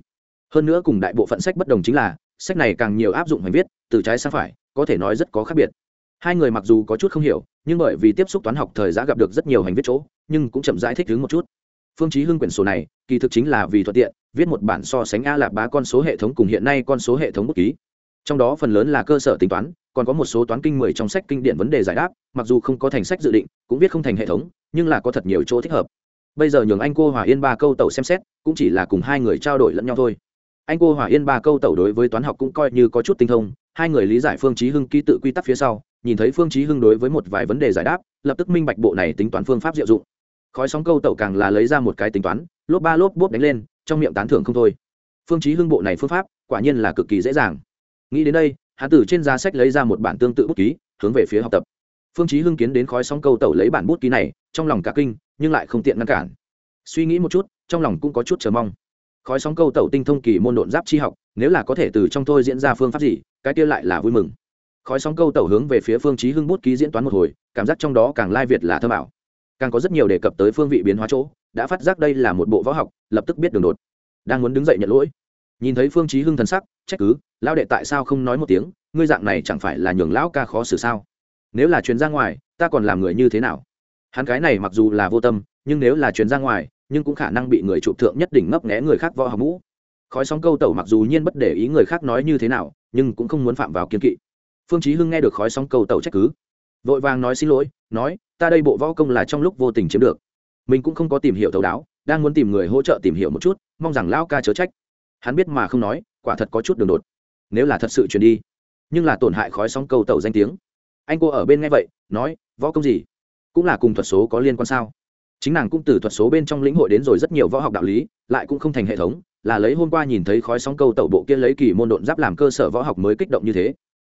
Hơn nữa cùng đại bộ phận sách bất đồng chính là sách này càng nhiều áp dụng hành viết, từ trái sang phải, có thể nói rất có khác biệt. Hai người mặc dù có chút không hiểu, nhưng bởi vì tiếp xúc toán học thời gian gặp được rất nhiều hành viết chỗ, nhưng cũng chậm rãi thích ứng một chút. Phương chí hưng quyển sổ này, kỳ thực chính là vì thuận tiện, viết một bản so sánh a lạp bá con số hệ thống cùng hiện nay con số hệ thống bút ký. Trong đó phần lớn là cơ sở tính toán, còn có một số toán kinh mười trong sách kinh điển vấn đề giải đáp, mặc dù không có thành sách dự định, cũng viết không thành hệ thống, nhưng là có thật nhiều chỗ thích hợp. Bây giờ nhường anh cô hòa yên ba câu tẩu xem xét, cũng chỉ là cùng hai người trao đổi lẫn nhau thôi anh cô hòa yên ba câu tẩu đối với toán học cũng coi như có chút tinh thông, hai người lý giải phương chí hưng ký tự quy tắc phía sau, nhìn thấy phương chí hưng đối với một vài vấn đề giải đáp, lập tức minh bạch bộ này tính toán phương pháp diệu dụng. Khói sóng câu tẩu càng là lấy ra một cái tính toán, lốp ba lốp bốp đánh lên, trong miệng tán thưởng không thôi. Phương chí hưng bộ này phương pháp, quả nhiên là cực kỳ dễ dàng. Nghĩ đến đây, hắn từ trên giá sách lấy ra một bản tương tự bút ký, hướng về phía học tập. Phương chí hưng kiến đến khói sóng câu tẩu lấy bản bút ký này, trong lòng cả kinh, nhưng lại không tiện ngăn cản. Suy nghĩ một chút, trong lòng cũng có chút chờ mong khói sóng câu tẩu tinh thông kỳ môn độn giáp chi học, nếu là có thể từ trong tôi diễn ra phương pháp gì, cái kia lại là vui mừng. Khói sóng câu tẩu hướng về phía phương chí hưng bút ký diễn toán một hồi, cảm giác trong đó càng lai việt là thơ bảo càng có rất nhiều đề cập tới phương vị biến hóa chỗ, đã phát giác đây là một bộ võ học, lập tức biết đường đột. Đang muốn đứng dậy nhận lỗi. Nhìn thấy phương chí hưng thần sắc, trách cứ, lão đệ tại sao không nói một tiếng, ngươi dạng này chẳng phải là nhường lão ca khó xử sao? Nếu là truyền ra ngoài, ta còn làm người như thế nào? Hắn cái này mặc dù là vô tâm, nhưng nếu là truyền ra ngoài nhưng cũng khả năng bị người chụp thượng nhất định ngấp nghé người khác võ học mũ khói sóng câu tẩu mặc dù nhiên bất để ý người khác nói như thế nào, nhưng cũng không muốn phạm vào kiên kỵ. Phương chí hưng nghe được khói sóng câu tẩu trách cứ, vội vàng nói xin lỗi, nói, ta đây bộ võ công là trong lúc vô tình chiếm được. Mình cũng không có tìm hiểu thấu đáo, đang muốn tìm người hỗ trợ tìm hiểu một chút, mong rằng lão ca chớ trách. Hắn biết mà không nói, quả thật có chút đường đột. Nếu là thật sự truyền đi, nhưng là tổn hại khói sóng câu tẩu danh tiếng. Anh cô ở bên nghe vậy, nói, võ công gì? Cũng là cùng thuật số có liên quan sao? Chính nàng cũng từ thuật số bên trong lĩnh hội đến rồi rất nhiều võ học đạo lý, lại cũng không thành hệ thống, là lấy hôm qua nhìn thấy khói sóng câu tẩu bộ kia lấy kỳ môn độn giáp làm cơ sở võ học mới kích động như thế.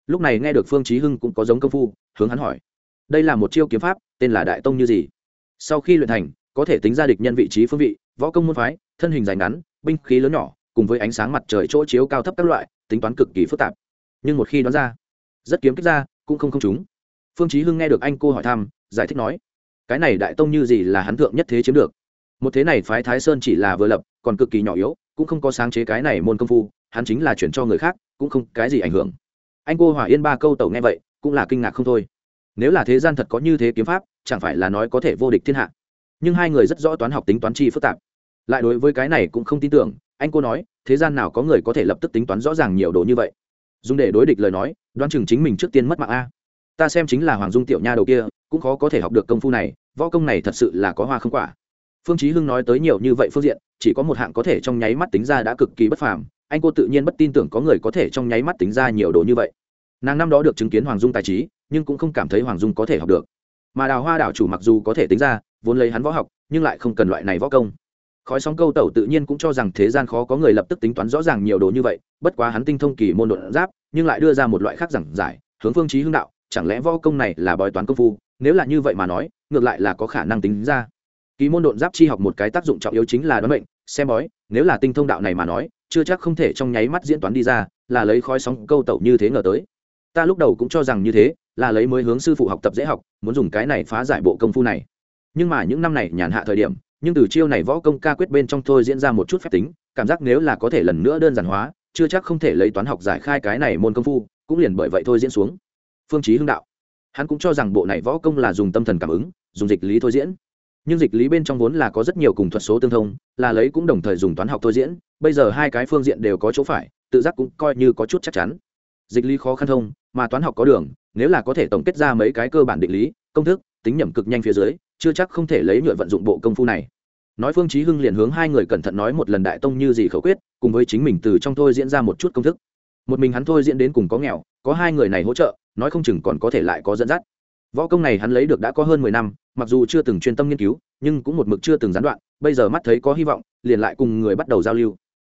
Lúc này nghe được phương chí hưng cũng có giống công phu, hướng hắn hỏi, đây là một chiêu kiếm pháp, tên là đại tông như gì? Sau khi luyện thành, có thể tính ra địch nhân vị trí phương vị, võ công môn phái, thân hình dài ngắn, binh khí lớn nhỏ, cùng với ánh sáng mặt trời chỗ chiếu cao thấp các loại, tính toán cực kỳ phức tạp. Nhưng một khi đoán ra, rất kiếm kích ra, cũng không không chúng. Phương chí hưng nghe được anh cô hỏi thăm, giải thích nói cái này đại tông như gì là hắn thượng nhất thế chiếm được. Một thế này phái thái sơn chỉ là vừa lập, còn cực kỳ nhỏ yếu, cũng không có sáng chế cái này môn công phu, hắn chính là chuyển cho người khác, cũng không cái gì ảnh hưởng. Anh cô hỏa yên ba câu tẩu nghe vậy, cũng là kinh ngạc không thôi. Nếu là thế gian thật có như thế kiếm pháp, chẳng phải là nói có thể vô địch thiên hạ. Nhưng hai người rất rõ toán học tính toán chi phức tạp. Lại đối với cái này cũng không tin tưởng, anh cô nói, thế gian nào có người có thể lập tức tính toán rõ ràng nhiều đồ như vậy? Dùng để đối địch lời nói, đoán chừng chính mình trước tiên mất mạng a. Ta xem chính là hoàng dung tiểu nha đầu kia cũng khó có thể học được công phu này, võ công này thật sự là có hoa không quả. Phương chí hưng nói tới nhiều như vậy phương diện, chỉ có một hạng có thể trong nháy mắt tính ra đã cực kỳ bất phàm, anh cô tự nhiên bất tin tưởng có người có thể trong nháy mắt tính ra nhiều đồ như vậy. Nàng năm đó được chứng kiến hoàng dung tài trí, nhưng cũng không cảm thấy hoàng dung có thể học được. Mà đào hoa đảo chủ mặc dù có thể tính ra, vốn lấy hắn võ học, nhưng lại không cần loại này võ công. Khói sóng câu tẩu tự nhiên cũng cho rằng thế gian khó có người lập tức tính toán rõ ràng nhiều đồ như vậy, bất quá hắn tinh thông kỳ môn đột giáp, nhưng lại đưa ra một loại khác giảng giải, hướng phương chí hưng đạo, chẳng lẽ võ công này là bói toán công phu? Nếu là như vậy mà nói, ngược lại là có khả năng tính ra. Kỳ môn độn giáp chi học một cái tác dụng trọng yếu chính là đoán bệnh. xem bói, nếu là tinh thông đạo này mà nói, chưa chắc không thể trong nháy mắt diễn toán đi ra, là lấy khói sóng câu tẩu như thế ngờ tới. Ta lúc đầu cũng cho rằng như thế, là lấy mới hướng sư phụ học tập dễ học, muốn dùng cái này phá giải bộ công phu này. Nhưng mà những năm này nhàn hạ thời điểm, nhưng từ chiêu này võ công ca quyết bên trong thôi diễn ra một chút phép tính, cảm giác nếu là có thể lần nữa đơn giản hóa, chưa chắc không thể lấy toán học giải khai cái này môn công phu, cũng liền bởi vậy thôi diễn xuống. Phương chí hưng đạo hắn cũng cho rằng bộ này võ công là dùng tâm thần cảm ứng, dùng dịch lý thôi diễn. Nhưng dịch lý bên trong vốn là có rất nhiều cùng thuật số tương thông, là lấy cũng đồng thời dùng toán học thôi diễn, bây giờ hai cái phương diện đều có chỗ phải, tự giác cũng coi như có chút chắc chắn. Dịch lý khó khăn thông, mà toán học có đường, nếu là có thể tổng kết ra mấy cái cơ bản định lý, công thức, tính nhẩm cực nhanh phía dưới, chưa chắc không thể lấy nhựa vận dụng bộ công phu này. Nói phương chí hưng liền hướng hai người cẩn thận nói một lần đại tông như gì khẩu quyết, cùng với chính mình từ trong thôi diễn ra một chút công thức. Một mình hắn thôi diễn đến cùng có nghèo, có hai người này hỗ trợ nói không chừng còn có thể lại có dẫn dắt. Võ công này hắn lấy được đã có hơn mười năm, mặc dù chưa từng chuyên tâm nghiên cứu, nhưng cũng một mực chưa từng gián đoạn, bây giờ mắt thấy có hy vọng, liền lại cùng người bắt đầu giao lưu.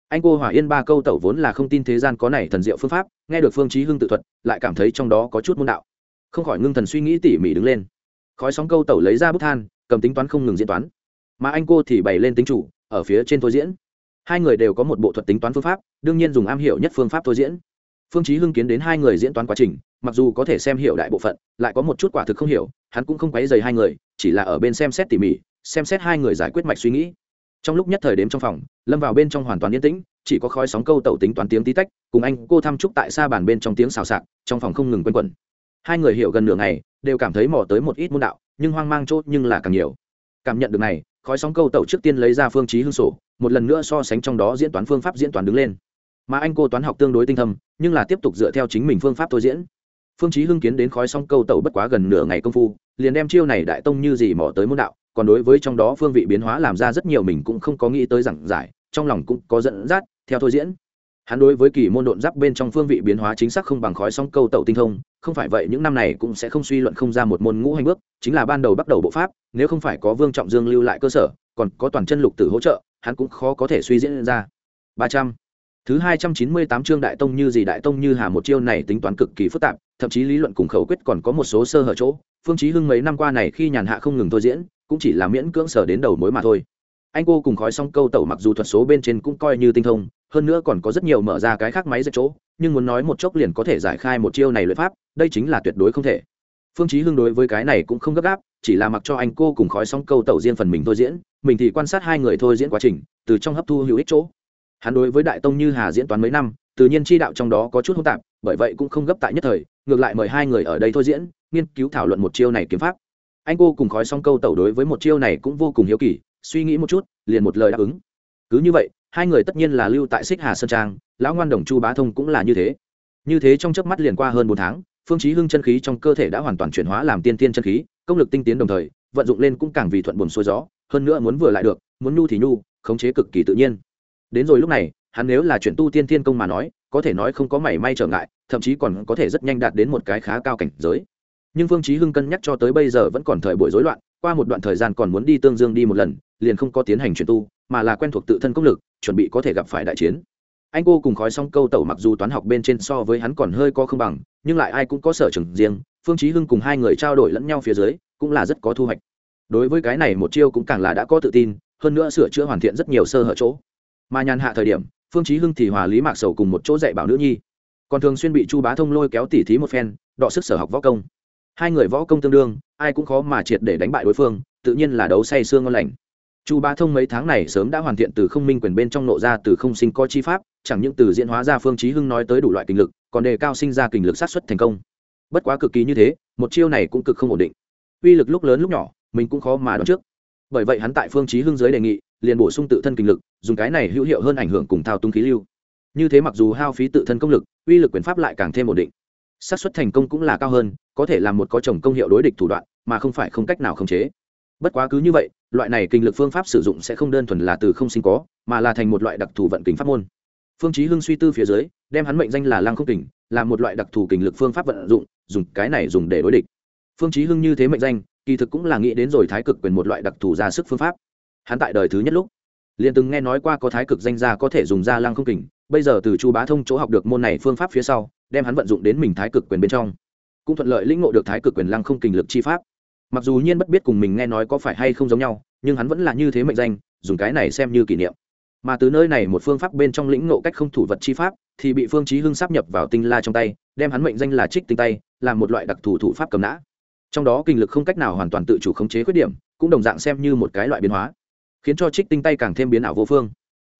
Anh cô hỏa yên ba câu tẩu vốn là không tin thế gian có này thần diệu phương pháp, nghe được phương chí hưng tự thuật, lại cảm thấy trong đó có chút môn đạo. Không khỏi ngưng thần suy nghĩ tỉ mỉ đứng lên. Khói sóng câu tẩu lấy ra bút than, cầm tính toán không ngừng diễn toán. Mà anh cô thì bày lên tính chủ, ở phía trên thôi diễn. Hai người đều có một bộ thuật tính toán phương pháp, đương nhiên dùng am hiểu nhất phương pháp thôi diễn. Phương chí hưng kiến đến hai người diễn toán quá trình mặc dù có thể xem hiểu đại bộ phận, lại có một chút quả thực không hiểu, hắn cũng không quấy dày hai người, chỉ là ở bên xem xét tỉ mỉ, xem xét hai người giải quyết mạch suy nghĩ. Trong lúc nhất thời đếm trong phòng, lâm vào bên trong hoàn toàn yên tĩnh, chỉ có khói sóng câu tẩu tính toán tiếng tí tách, cùng anh cô thăm chúc tại xa bàn bên trong tiếng xào xạc, trong phòng không ngừng quanh quẩn. Hai người hiểu gần nửa ngày, đều cảm thấy mò tới một ít môn đạo, nhưng hoang mang chốt nhưng là càng nhiều. Cảm nhận được này, khói sóng câu tẩu trước tiên lấy ra phương chí hương sổ, một lần nữa so sánh trong đó diễn toán phương pháp diễn toán đứng lên. Mà anh cô toán học tương đối tinh thâm, nhưng là tiếp tục dựa theo chính mình phương pháp thôi diễn phương chí hưng kiến đến khói sóng câu tẩu bất quá gần nửa ngày công phu, liền đem chiêu này đại tông như gì mò tới môn đạo, còn đối với trong đó phương vị biến hóa làm ra rất nhiều mình cũng không có nghĩ tới rằng giải, trong lòng cũng có dẫn dắt, theo thôi diễn. Hắn đối với kỳ môn độn giáp bên trong phương vị biến hóa chính xác không bằng khói sóng câu tẩu tinh thông, không phải vậy những năm này cũng sẽ không suy luận không ra một môn ngũ hành bước, chính là ban đầu bắt đầu bộ pháp, nếu không phải có vương trọng dương lưu lại cơ sở, còn có toàn chân lục tử hỗ trợ, hắn cũng khó có thể suy diễn ra. Ba trăm. Thứ hai trăm chín mươi tám chương đại tông như gì, đại tông như hà một chiêu này tính toán cực kỳ phức tạp thậm chí lý luận cùng khẩu quyết còn có một số sơ hở chỗ, phương chí hưng mấy năm qua này khi nhàn hạ không ngừng thôi diễn, cũng chỉ là miễn cưỡng sở đến đầu mối mà thôi. Anh cô cùng khói xong câu tẩu mặc dù thuật số bên trên cũng coi như tinh thông, hơn nữa còn có rất nhiều mở ra cái khác máy dạy chỗ, nhưng muốn nói một chốc liền có thể giải khai một chiêu này luyện pháp, đây chính là tuyệt đối không thể. Phương chí hưng đối với cái này cũng không gấp gáp, chỉ là mặc cho anh cô cùng khói xong câu tẩu riêng phần mình thôi diễn, mình thì quan sát hai người thôi diễn quá trình, từ trong hấp thu hữu ích chỗ. Hắn đối với đại tông như hà diễn toán mấy năm tự nhiên chi đạo trong đó có chút hỗn tạp, bởi vậy cũng không gấp tại nhất thời, ngược lại mời hai người ở đây thôi diễn, nghiên cứu thảo luận một chiêu này kiếm pháp. Anh cô cùng khói xong câu tẩu đối với một chiêu này cũng vô cùng hiếu kỳ, suy nghĩ một chút, liền một lời đáp ứng. Cứ như vậy, hai người tất nhiên là lưu tại xích hà sơn trang, lão ngoan đồng chu bá thông cũng là như thế. Như thế trong chớp mắt liền qua hơn bốn tháng, phương chí hưng chân khí trong cơ thể đã hoàn toàn chuyển hóa làm tiên tiên chân khí, công lực tinh tiến đồng thời, vận dụng lên cũng càng vì thuận buồm xuôi gió, hơn nữa muốn vừa lại được, muốn nhu thì nhu, khống chế cực kỳ tự nhiên. Đến rồi lúc này hắn nếu là chuyển tu tiên tiên công mà nói, có thể nói không có mảy may trở ngại, thậm chí còn có thể rất nhanh đạt đến một cái khá cao cảnh giới. Nhưng phương chí hưng cân nhắc cho tới bây giờ vẫn còn thời buổi rối loạn, qua một đoạn thời gian còn muốn đi tương dương đi một lần, liền không có tiến hành chuyển tu, mà là quen thuộc tự thân công lực, chuẩn bị có thể gặp phải đại chiến. Anh cô cùng khói xong câu tẩu mặc dù toán học bên trên so với hắn còn hơi có không bằng, nhưng lại ai cũng có sở trường riêng, phương chí hưng cùng hai người trao đổi lẫn nhau phía dưới, cũng là rất có thu hoạch. Đối với cái này một chiêu cũng càng là đã có tự tin, hơn nữa sửa chữa hoàn thiện rất nhiều sơ hở chỗ. Mà nhàn hạ thời điểm phương chí hưng thì hòa lý mạc sầu cùng một chỗ dạy bảo nữ nhi. Còn thường xuyên bị chu bá thông lôi kéo tỉ thí một phen, đọ sức sở học võ công. Hai người võ công tương đương, ai cũng khó mà triệt để đánh bại đối phương, tự nhiên là đấu say xương ngon lành. Chu bá thông mấy tháng này sớm đã hoàn thiện từ không minh quyền bên trong nộ ra từ không sinh có chi pháp, chẳng những từ diễn hóa ra phương chí hưng nói tới đủ loại kinh lực, còn đề cao sinh ra kinh lực sát xuất thành công. Bất quá cực kỳ như thế, một chiêu này cũng cực không ổn định. Uy lực lúc lớn lúc nhỏ, mình cũng khó mà đoán trước. Bởi vậy hắn tại phương chí hưng dưới đề nghị, liền bổ sung tự thân kinh lực dùng cái này hữu hiệu hơn ảnh hưởng cùng thao túng khí lưu. Như thế mặc dù hao phí tự thân công lực, uy lực quyền pháp lại càng thêm ổn định. Xác suất thành công cũng là cao hơn, có thể làm một có chồng công hiệu đối địch thủ đoạn, mà không phải không cách nào khống chế. Bất quá cứ như vậy, loại này kinh lực phương pháp sử dụng sẽ không đơn thuần là từ không sinh có, mà là thành một loại đặc thù vận kính pháp môn. Phương chí hưng suy tư phía dưới, đem hắn mệnh danh là lăng không kình, là một loại đặc thù kinh lực phương pháp vận dụng, dùng cái này dùng để đối địch. Phương chí hưng như thế mệnh danh, kỳ thực cũng là nghĩ đến rồi thái cực quyền một loại đặc thù ra sức phương pháp. Hắn tại đời thứ nhất lúc liền từng nghe nói qua có thái cực danh gia có thể dùng ra lăng không kình, bây giờ từ chu bá thông chỗ học được môn này phương pháp phía sau, đem hắn vận dụng đến mình thái cực quyền bên trong. Cũng thuận lợi lĩnh ngộ được thái cực quyền lăng không kình lực chi pháp. Mặc dù nhiên bất biết cùng mình nghe nói có phải hay không giống nhau, nhưng hắn vẫn là như thế mệnh danh, dùng cái này xem như kỷ niệm. Mà từ nơi này một phương pháp bên trong lĩnh ngộ cách không thủ vật chi pháp, thì bị phương chí hưng sắp nhập vào tinh la trong tay, đem hắn mệnh danh là trích tinh tay làm một loại đặc thù thủ pháp cầm nã. Trong đó kinh lực không cách nào hoàn toàn tự chủ khống chế khuyết điểm, cũng đồng dạng xem như một cái loại biến hóa khiến cho trích tinh tay càng thêm biến ảo vô phương.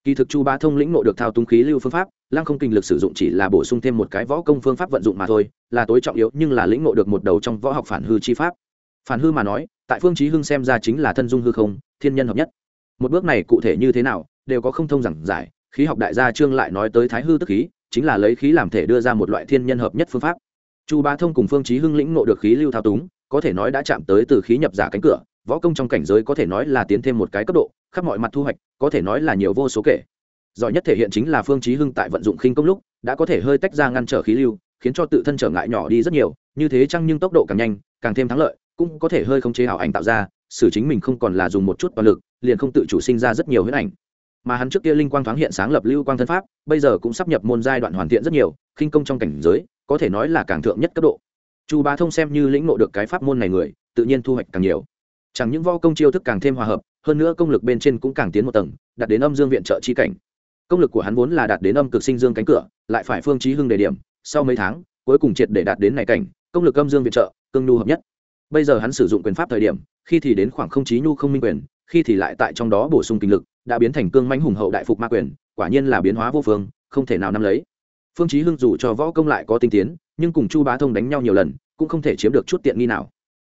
Kỳ thực chu bá thông lĩnh nộ được thao túng khí lưu phương pháp, lăng không kinh lực sử dụng chỉ là bổ sung thêm một cái võ công phương pháp vận dụng mà thôi, là tối trọng yếu nhưng là lĩnh nộ được một đầu trong võ học phản hư chi pháp. Phản hư mà nói, tại phương chí hưng xem ra chính là thân dung hư không, thiên nhân hợp nhất. Một bước này cụ thể như thế nào, đều có không thông giảng giải, khí học đại gia trương lại nói tới thái hư tức khí, chính là lấy khí làm thể đưa ra một loại thiên nhân hợp nhất phương pháp. Chu bá thông cùng phương chí hưng lĩnh nộ được khí lưu thao túng, có thể nói đã chạm tới từ khí nhập giả cánh cửa võ công trong cảnh giới có thể nói là tiến thêm một cái cấp độ, khắp mọi mặt thu hoạch, có thể nói là nhiều vô số kể. Giỏi nhất thể hiện chính là phương chí hưng tại vận dụng khinh công lúc, đã có thể hơi tách ra ngăn trở khí lưu, khiến cho tự thân trở ngại nhỏ đi rất nhiều, như thế chăng nhưng tốc độ càng nhanh, càng thêm thắng lợi, cũng có thể hơi không chế ảo ảnh tạo ra, xử chính mình không còn là dùng một chút toàn lực, liền không tự chủ sinh ra rất nhiều huyết ảnh. Mà hắn trước kia linh quang thoáng hiện sáng lập lưu quang thân pháp, bây giờ cũng sắp nhập môn giai đoạn hoàn thiện rất nhiều, khinh công trong cảnh giới, có thể nói là càng thượng nhất cấp độ. Chu bá thông xem như lĩnh ngộ được cái pháp môn này người, tự nhiên thu hoạch càng nhiều chẳng những vo công chiêu thức càng thêm hòa hợp, hơn nữa công lực bên trên cũng càng tiến một tầng, đạt đến âm dương viện trợ chi cảnh. Công lực của hắn vốn là đạt đến âm cực sinh dương cánh cửa, lại phải phương chí hưng đề điểm, sau mấy tháng, cuối cùng triệt để đạt đến này cảnh, công lực âm dương viện trợ, cương nhu hợp nhất. Bây giờ hắn sử dụng quyền pháp thời điểm, khi thì đến khoảng không chí nhu không minh quyền, khi thì lại tại trong đó bổ sung kinh lực, đã biến thành cương mãnh hùng hậu đại phục ma quyền, quả nhiên là biến hóa vô phương, không thể nào nắm lấy. Phương chí hưng dù cho võ công lại có tinh tiến, nhưng cùng chu bá thông đánh nhau nhiều lần, cũng không thể chiếm được chút tiện nghi nào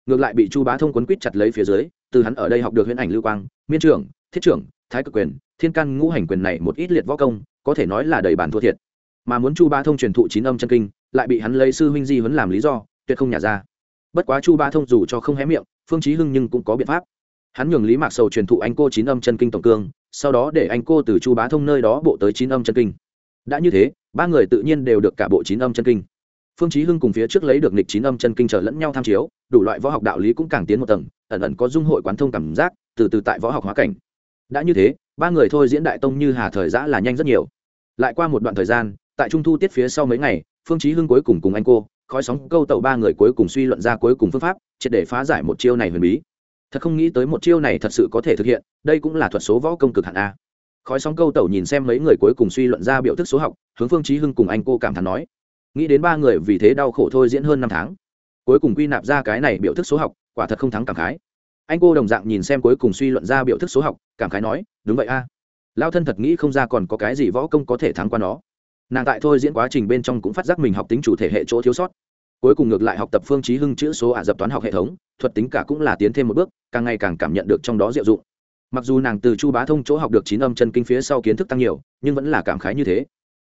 ngược lại bị chu bá thông quấn quýt chặt lấy phía dưới, từ hắn ở đây học được huyễn ảnh lưu quang, miên trưởng, thiết trưởng, thái cực quyền, thiên căn ngũ hành quyền này một ít liệt võ công, có thể nói là đầy bản thua thiệt. Mà muốn chu bá thông truyền thụ chín âm chân kinh, lại bị hắn lấy sư huynh di huấn làm lý do, tuyệt không nhả ra. Bất quá chu bá thông dù cho không hé miệng, phương chí hưng nhưng cũng có biện pháp. Hắn nhường lý mạc sầu truyền thụ anh cô chín âm chân kinh tổng cương, sau đó để anh cô từ chu bá thông nơi đó bộ tới chín âm chân kinh. Đã như thế, ba người tự nhiên đều được cả bộ chín âm chân kinh phương chí hưng cùng phía trước lấy được nịch chín âm chân kinh trở lẫn nhau tham chiếu, đủ loại võ học đạo lý cũng càng tiến một tầng, ẩn ẩn có dung hội quán thông cảm giác, từ từ tại võ học hóa cảnh. Đã như thế, ba người thôi diễn đại tông như hà thời giã là nhanh rất nhiều. Lại qua một đoạn thời gian, tại trung thu tiết phía sau mấy ngày, phương chí hưng cuối cùng cùng anh cô, khói sóng câu tẩu ba người cuối cùng suy luận ra cuối cùng phương pháp, triệt để phá giải một chiêu này huyền bí. Thật không nghĩ tới một chiêu này thật sự có thể thực hiện, đây cũng là thuật số võ công cực hạn a. Khói sóng câu tẩu nhìn xem mấy người cuối cùng suy luận ra biểu thức số học, hướng phương chí hưng cùng anh cô cảm thán nói nghĩ đến ba người vì thế đau khổ thôi diễn hơn năm tháng. Cuối cùng quy nạp ra cái này biểu thức số học, quả thật không thắng cảm khái. Anh cô đồng dạng nhìn xem cuối cùng suy luận ra biểu thức số học, cảm khái nói, đúng vậy a. Lao thân thật nghĩ không ra còn có cái gì võ công có thể thắng qua nó. Nàng tại thôi diễn quá trình bên trong cũng phát giác mình học tính chủ thể hệ chỗ thiếu sót. Cuối cùng ngược lại học tập phương chí hưng chữ số ả dập toán học hệ thống, thuật tính cả cũng là tiến thêm một bước, càng ngày càng cảm nhận được trong đó diệu dụng. Mặc dù nàng từ chu bá thông chỗ học được chín âm chân kinh phía sau kiến thức tăng nhiều, nhưng vẫn là cảm khái như thế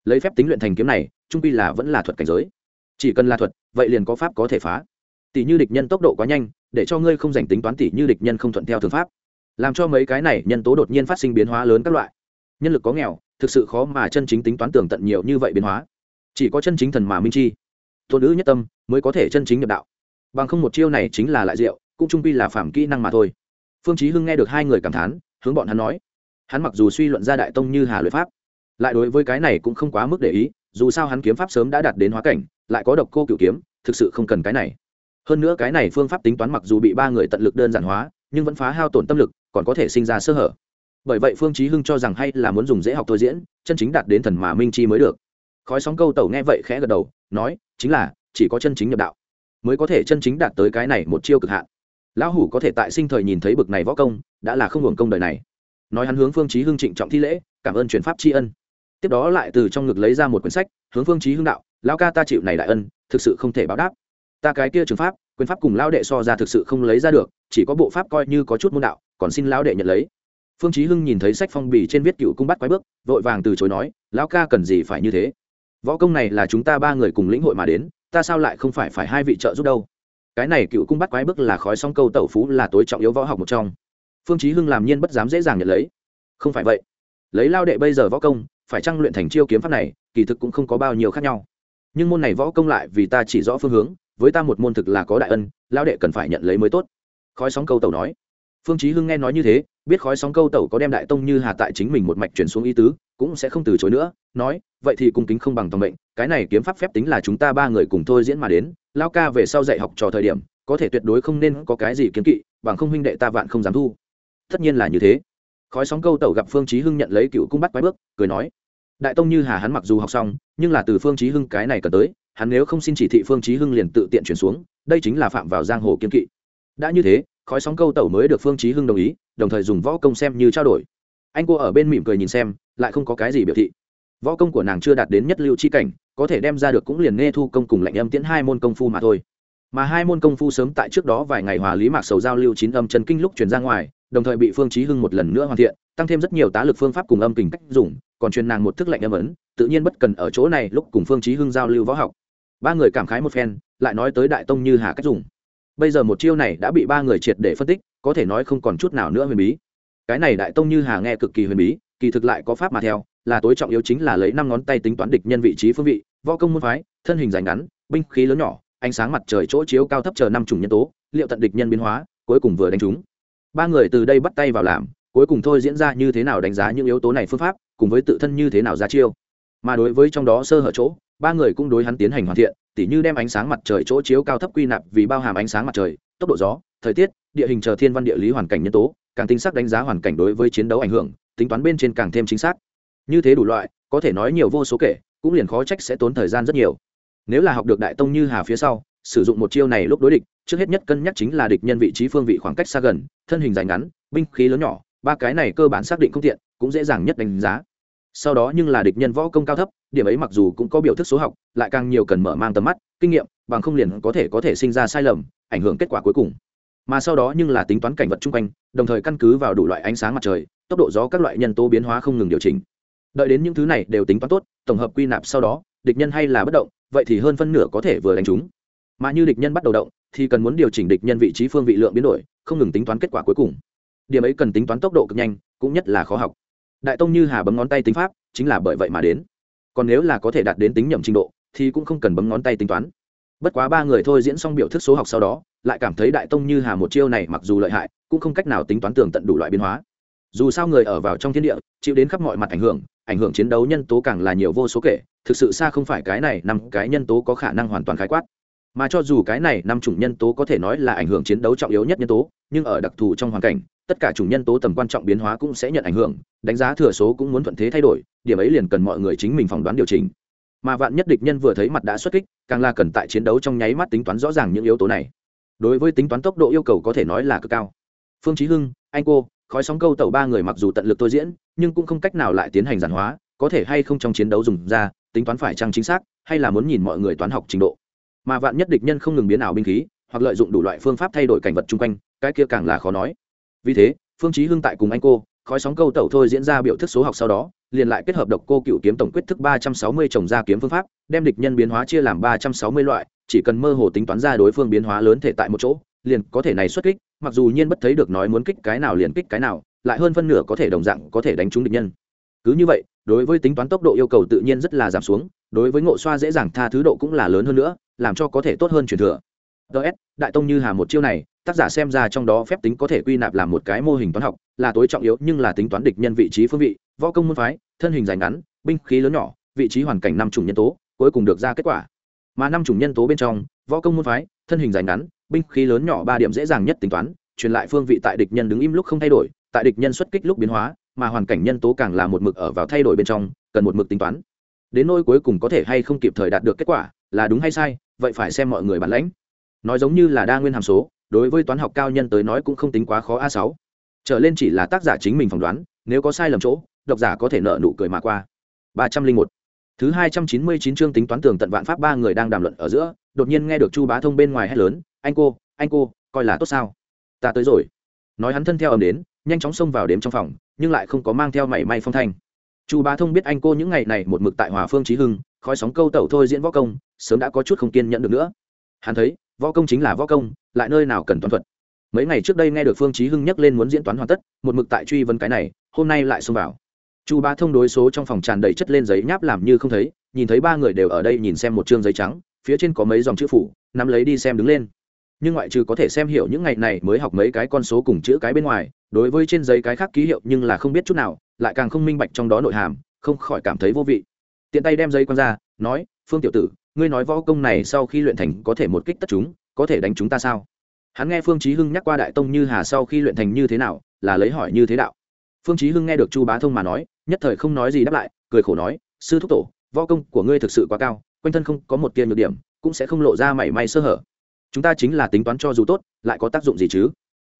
lấy phép tính luyện thành kiếm này, trung pi là vẫn là thuật cảnh giới. Chỉ cần là thuật, vậy liền có pháp có thể phá. Tỷ như địch nhân tốc độ quá nhanh, để cho ngươi không dành tính toán tỷ như địch nhân không thuận theo thường pháp. Làm cho mấy cái này nhân tố đột nhiên phát sinh biến hóa lớn các loại. Nhân lực có nghèo, thực sự khó mà chân chính tính toán tường tận nhiều như vậy biến hóa. Chỉ có chân chính thần mà minh chi. Tôn nữ nhất tâm, mới có thể chân chính nhập đạo. Bằng không một chiêu này chính là lại diệu, cũng trung pi là phạm kỹ năng mà thôi. Phương chí hưng nghe được hai người cảm thán, hướng bọn hắn nói. Hắn mặc dù suy luận ra đại tông như hà luyện pháp lại đối với cái này cũng không quá mức để ý, dù sao hắn kiếm pháp sớm đã đạt đến hóa cảnh, lại có độc cô cửu kiếm, thực sự không cần cái này. Hơn nữa cái này phương pháp tính toán mặc dù bị ba người tận lực đơn giản hóa, nhưng vẫn phá hao tổn tâm lực, còn có thể sinh ra sơ hở. Bởi vậy phương chí hưng cho rằng hay là muốn dùng dễ học thôi diễn, chân chính đạt đến thần mà minh chi mới được. Khói sóng câu tẩu nghe vậy khẽ gật đầu, nói, chính là, chỉ có chân chính nhập đạo, mới có thể chân chính đạt tới cái này một chiêu cực hạn. Lão hủ có thể tại sinh thời nhìn thấy bực này võ công, đã là không hưởng công đời này. Nói hắn hướng phương chí hưng trịnh trọng thi lễ, cảm ơn truyền pháp tri ân tiếp đó lại từ trong ngực lấy ra một quyển sách, hướng phương chí hưng đạo, lão ca ta chịu này đại ân, thực sự không thể báo đáp. Ta cái kia trường pháp, quyền pháp cùng lão đệ so ra thực sự không lấy ra được, chỉ có bộ pháp coi như có chút môn đạo, còn xin lão đệ nhận lấy. Phương chí hưng nhìn thấy sách phong bì trên viết cựu cung bắt quái bước, vội vàng từ chối nói, lão ca cần gì phải như thế? Võ công này là chúng ta ba người cùng lĩnh hội mà đến, ta sao lại không phải phải hai vị trợ giúp đâu? Cái này cựu cung bắt quái bước là khói song câu tẩu phú là tối trọng yếu võ học một trong. Phương chí hưng làm nhiên bất dám dễ dàng nhận lấy. Không phải vậy. Lấy lao đệ bây giờ võ công phải trang luyện thành chiêu kiếm pháp này, kỳ thực cũng không có bao nhiêu khác nhau. Nhưng môn này võ công lại vì ta chỉ rõ phương hướng, với ta một môn thực là có đại ân lao đệ cần phải nhận lấy mới tốt. Khói sóng câu tẩu nói. Phương chí hưng nghe nói như thế, biết khói sóng câu tẩu có đem đại tông như hà tại chính mình một mạch chuyển xuống ý tứ, cũng sẽ không từ chối nữa, nói, vậy thì cung kính không bằng tòng mệnh, cái này kiếm pháp phép tính là chúng ta ba người cùng thôi diễn mà đến lao ca về sau dạy học trò thời điểm, có thể tuyệt đối không nên có cái gì kiến kỵ, bằng không huynh đệ ta vạn không dám thu. Tất nhiên là như thế khói sóng câu tẩu gặp phương chí hưng nhận lấy cựu cung bắt quái bước, cười nói, đại tông như hà hắn mặc dù học xong, nhưng là từ phương chí hưng cái này cần tới, hắn nếu không xin chỉ thị phương chí hưng liền tự tiện chuyển xuống, đây chính là phạm vào giang hồ kiên kỵ. Đã như thế, khói sóng câu tẩu mới được phương chí hưng đồng ý, đồng thời dùng võ công xem như trao đổi. Anh cô ở bên mỉm cười nhìn xem, lại không có cái gì biểu thị. Võ công của nàng chưa đạt đến nhất lưu chi cảnh, có thể đem ra được cũng liền nghe thu công cùng lạnh âm tiễn hai môn công phu mà thôi mà hai môn công phu sớm tại trước đó vài ngày hòa lý mạc sầu giao lưu chín âm chân kinh lúc truyền ra ngoài, đồng thời bị phương chí hưng một lần nữa hoàn thiện, tăng thêm rất nhiều tá lực phương pháp cùng âm kình cách dùng, còn truyền nàng một thức lệnh âm ấn, tự nhiên bất cần ở chỗ này lúc cùng phương chí hưng giao lưu võ học. Ba người cảm khái một phen, lại nói tới đại tông như hà cách dùng. Bây giờ một chiêu này đã bị ba người triệt để phân tích, có thể nói không còn chút nào nữa huyền bí. Cái này đại tông như hà nghe cực kỳ huyền bí, kỳ thực lại có pháp mà theo, là tối trọng yếu chính là lấy năm ngón tay tính toán địch nhân vị trí phương vị, võ công môn phái, thân hình dài ngắn, binh khí lớn nhỏ ánh sáng mặt trời chỗ chiếu cao thấp chờ năm chủng nhân tố, liệu tận địch nhân biến hóa, cuối cùng vừa đánh chúng ba người từ đây bắt tay vào làm, cuối cùng thôi diễn ra như thế nào đánh giá những yếu tố này phương pháp, cùng với tự thân như thế nào ra chiêu. Mà đối với trong đó sơ hở chỗ, ba người cũng đối hắn tiến hành hoàn thiện, tỉ như đem ánh sáng mặt trời chỗ chiếu cao thấp quy nạp vì bao hàm ánh sáng mặt trời, tốc độ gió, thời tiết, địa hình chờ thiên văn địa lý hoàn cảnh nhân tố, càng tinh xác đánh giá hoàn cảnh đối với chiến đấu ảnh hưởng, tính toán bên trên càng thêm chính xác. Như thế đủ loại, có thể nói nhiều vô số kể, cũng liền khó trách sẽ tốn thời gian rất nhiều nếu là học được đại tông như hà phía sau, sử dụng một chiêu này lúc đối địch, trước hết nhất cân nhắc chính là địch nhân vị trí phương vị khoảng cách xa gần, thân hình dài ngắn, binh khí lớn nhỏ, ba cái này cơ bản xác định không tiện, cũng dễ dàng nhất đánh giá. Sau đó nhưng là địch nhân võ công cao thấp, điểm ấy mặc dù cũng có biểu thức số học, lại càng nhiều cần mở mang tầm mắt, kinh nghiệm, bằng không liền có thể có thể sinh ra sai lầm, ảnh hưởng kết quả cuối cùng. Mà sau đó nhưng là tính toán cảnh vật chung quanh, đồng thời căn cứ vào đủ loại ánh sáng mặt trời, tốc độ gió các loại nhân tố biến hóa không ngừng điều chỉnh. Đợi đến những thứ này đều tính toán tốt, tổng hợp quy nạp sau đó, địch nhân hay là bất động vậy thì hơn phân nửa có thể vừa đánh chúng. Mà như địch nhân bắt đầu động, thì cần muốn điều chỉnh địch nhân vị trí phương vị lượng biến đổi, không ngừng tính toán kết quả cuối cùng. Điểm ấy cần tính toán tốc độ cực nhanh, cũng nhất là khó học. Đại tông như hà bấm ngón tay tính pháp, chính là bởi vậy mà đến. Còn nếu là có thể đạt đến tính nhầm trình độ, thì cũng không cần bấm ngón tay tính toán. Bất quá ba người thôi diễn xong biểu thức số học sau đó, lại cảm thấy đại tông như hà một chiêu này mặc dù lợi hại, cũng không cách nào tính toán tường tận đủ loại biến hóa dù sao người ở vào trong thiên địa, chịu đến khắp mọi mặt ảnh hưởng ảnh hưởng chiến đấu nhân tố càng là nhiều vô số kể, thực sự xa không phải cái này năm cái nhân tố có khả năng hoàn toàn khái quát. Mà cho dù cái này năm chủng nhân tố có thể nói là ảnh hưởng chiến đấu trọng yếu nhất nhân tố, nhưng ở đặc thù trong hoàn cảnh, tất cả chủng nhân tố tầm quan trọng biến hóa cũng sẽ nhận ảnh hưởng, đánh giá thừa số cũng muốn thuận thế thay đổi, điểm ấy liền cần mọi người chính mình phỏng đoán điều chỉnh. Mà vạn nhất địch nhân vừa thấy mặt đã xuất kích, càng là cần tại chiến đấu trong nháy mắt tính toán rõ ràng những yếu tố này. Đối với tính toán tốc độ yêu cầu có thể nói là cực cao. Phương chí hưng, anh cô khói sóng câu tàu ba người mặc dù tận lực tôi diễn, nhưng cũng không cách nào lại tiến hành giản hóa, có thể hay không trong chiến đấu dùng ra, tính toán phải chăng chính xác, hay là muốn nhìn mọi người toán học trình độ. Mà vạn nhất địch nhân không ngừng biến ảo binh khí, hoặc lợi dụng đủ loại phương pháp thay đổi cảnh vật chung quanh, cái kia càng là khó nói. Vì thế, phương chí hưng tại cùng anh cô, khói sóng câu tẩu thôi diễn ra biểu thức số học sau đó, liền lại kết hợp độc cô cựu kiếm tổng quyết thức ba trăm sáu mươi trồng ra kiếm phương pháp, đem địch nhân biến hóa chia làm ba trăm sáu mươi loại, chỉ cần mơ hồ tính toán ra đối phương biến hóa lớn thể tại một chỗ liền có thể này xuất kích, mặc dù nhiên bất thấy được nói muốn kích cái nào liền kích cái nào, lại hơn phân nửa có thể đồng dạng có thể đánh trúng địch nhân. Cứ như vậy, đối với tính toán tốc độ yêu cầu tự nhiên rất là giảm xuống, đối với ngộ xoa dễ dàng tha thứ độ cũng là lớn hơn nữa, làm cho có thể tốt hơn truyền thừa. Ts đại tông như hà một chiêu này, tác giả xem ra trong đó phép tính có thể quy nạp làm một cái mô hình toán học, là tối trọng yếu nhưng là tính toán địch nhân vị trí phương vị, võ công môn phái, thân hình dài ngắn, binh khí lớn nhỏ, vị trí hoàn cảnh năm chủng nhân tố, cuối cùng được ra kết quả. Mà năm chủng nhân tố bên trong, võ công môn phái, thân hình dài ngắn binh khí lớn nhỏ ba điểm dễ dàng nhất tính toán, truyền lại phương vị tại địch nhân đứng im lúc không thay đổi, tại địch nhân xuất kích lúc biến hóa, mà hoàn cảnh nhân tố càng là một mực ở vào thay đổi bên trong, cần một mực tính toán. Đến nỗi cuối cùng có thể hay không kịp thời đạt được kết quả, là đúng hay sai, vậy phải xem mọi người bản lãnh. Nói giống như là đa nguyên hàm số, đối với toán học cao nhân tới nói cũng không tính quá khó a sáu. Trở lên chỉ là tác giả chính mình phỏng đoán, nếu có sai lầm chỗ, độc giả có thể nợ nụ cười mà qua. ba trăm linh một. Thứ hai trăm chín mươi chín chương tính toán tường tận vạn pháp ba người đang đàm luận ở giữa, đột nhiên nghe được chu bá thông bên ngoài hét lớn anh cô anh cô, coi là tốt sao? Ta tới rồi. Nói hắn thân theo ầm đến, nhanh chóng xông vào đếm trong phòng, nhưng lại không có mang theo mảy may phong thanh. Chu bá thông biết anh cô những ngày này một mực tại hòa phương trí hưng, khói sóng câu tẩu thôi diễn võ công, sớm đã có chút không kiên nhẫn được nữa. Hắn thấy, võ công chính là võ công, lại nơi nào cần toán thuật. Mấy ngày trước đây nghe được phương chí hưng nhắc lên muốn diễn toán hoàn tất, một mực tại truy vấn cái này, hôm nay lại xông vào. Chu ba thông đối số trong phòng tràn đầy chất lên giấy nháp làm như không thấy, nhìn thấy ba người đều ở đây nhìn xem một chương giấy trắng, phía trên có mấy dòng chữ phủ, nắm lấy đi xem đứng lên nhưng ngoại trừ có thể xem hiểu những ngày này mới học mấy cái con số cùng chữ cái bên ngoài, đối với trên giấy cái khác ký hiệu nhưng là không biết chút nào, lại càng không minh bạch trong đó nội hàm, không khỏi cảm thấy vô vị. Tiện tay đem giấy quăng ra, nói, phương tiểu tử, ngươi nói võ công này sau khi luyện thành có thể một kích tất chúng, có thể đánh chúng ta sao? Hắn nghe phương chí hưng nhắc qua đại tông như hà sau khi luyện thành như thế nào, là lấy hỏi như thế đạo. Phương chí hưng nghe được chu bá thông mà nói, nhất thời không nói gì đáp lại, cười khổ nói, sư thúc tổ, võ công của ngươi thực sự quá cao, quanh thân không có một tia nhược điểm, cũng sẽ không lộ ra mảy may sơ hở chúng ta chính là tính toán cho dù tốt, lại có tác dụng gì chứ?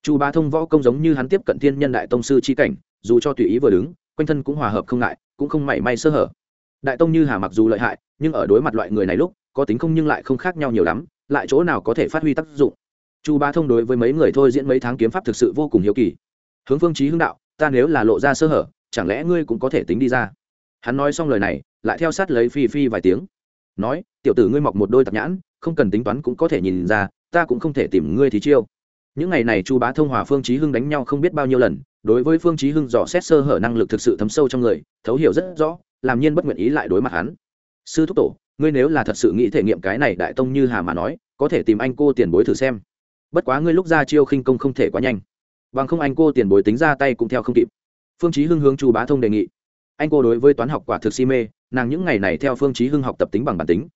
Chu bá thông võ công giống như hắn tiếp cận thiên nhân đại tông sư chi cảnh, dù cho tùy ý vừa đứng, quanh thân cũng hòa hợp không ngại, cũng không mảy may sơ hở. Đại tông như hà mặc dù lợi hại, nhưng ở đối mặt loại người này lúc, có tính không nhưng lại không khác nhau nhiều lắm, lại chỗ nào có thể phát huy tác dụng? Chu ba thông đối với mấy người thôi diễn mấy tháng kiếm pháp thực sự vô cùng hiếu kỳ. Hướng phương chí hướng đạo, ta nếu là lộ ra sơ hở, chẳng lẽ ngươi cũng có thể tính đi ra? Hắn nói xong lời này, lại theo sát lấy phi phi vài tiếng. Nói, tiểu tử ngươi mọc một đôi tạp nhãn không cần tính toán cũng có thể nhìn ra, ta cũng không thể tìm ngươi thì chiêu. Những ngày này chu bá thông hòa phương chí hưng đánh nhau không biết bao nhiêu lần, đối với phương chí hưng dò xét sơ hở năng lực thực sự thấm sâu trong người, thấu hiểu rất rõ, làm nhiên bất nguyện ý lại đối mặt hắn. Sư thúc tổ, ngươi nếu là thật sự nghĩ thể nghiệm cái này đại tông như hà mà nói, có thể tìm anh cô tiền bối thử xem. Bất quá ngươi lúc ra chiêu khinh công không thể quá nhanh. Bằng không anh cô tiền bối tính ra tay cũng theo không kịp. Phương chí hưng hướng chu bá thông đề nghị. Anh cô đối với toán học quả thực si mê, nàng những ngày này theo phương chí hưng học tập tính bằng bản tính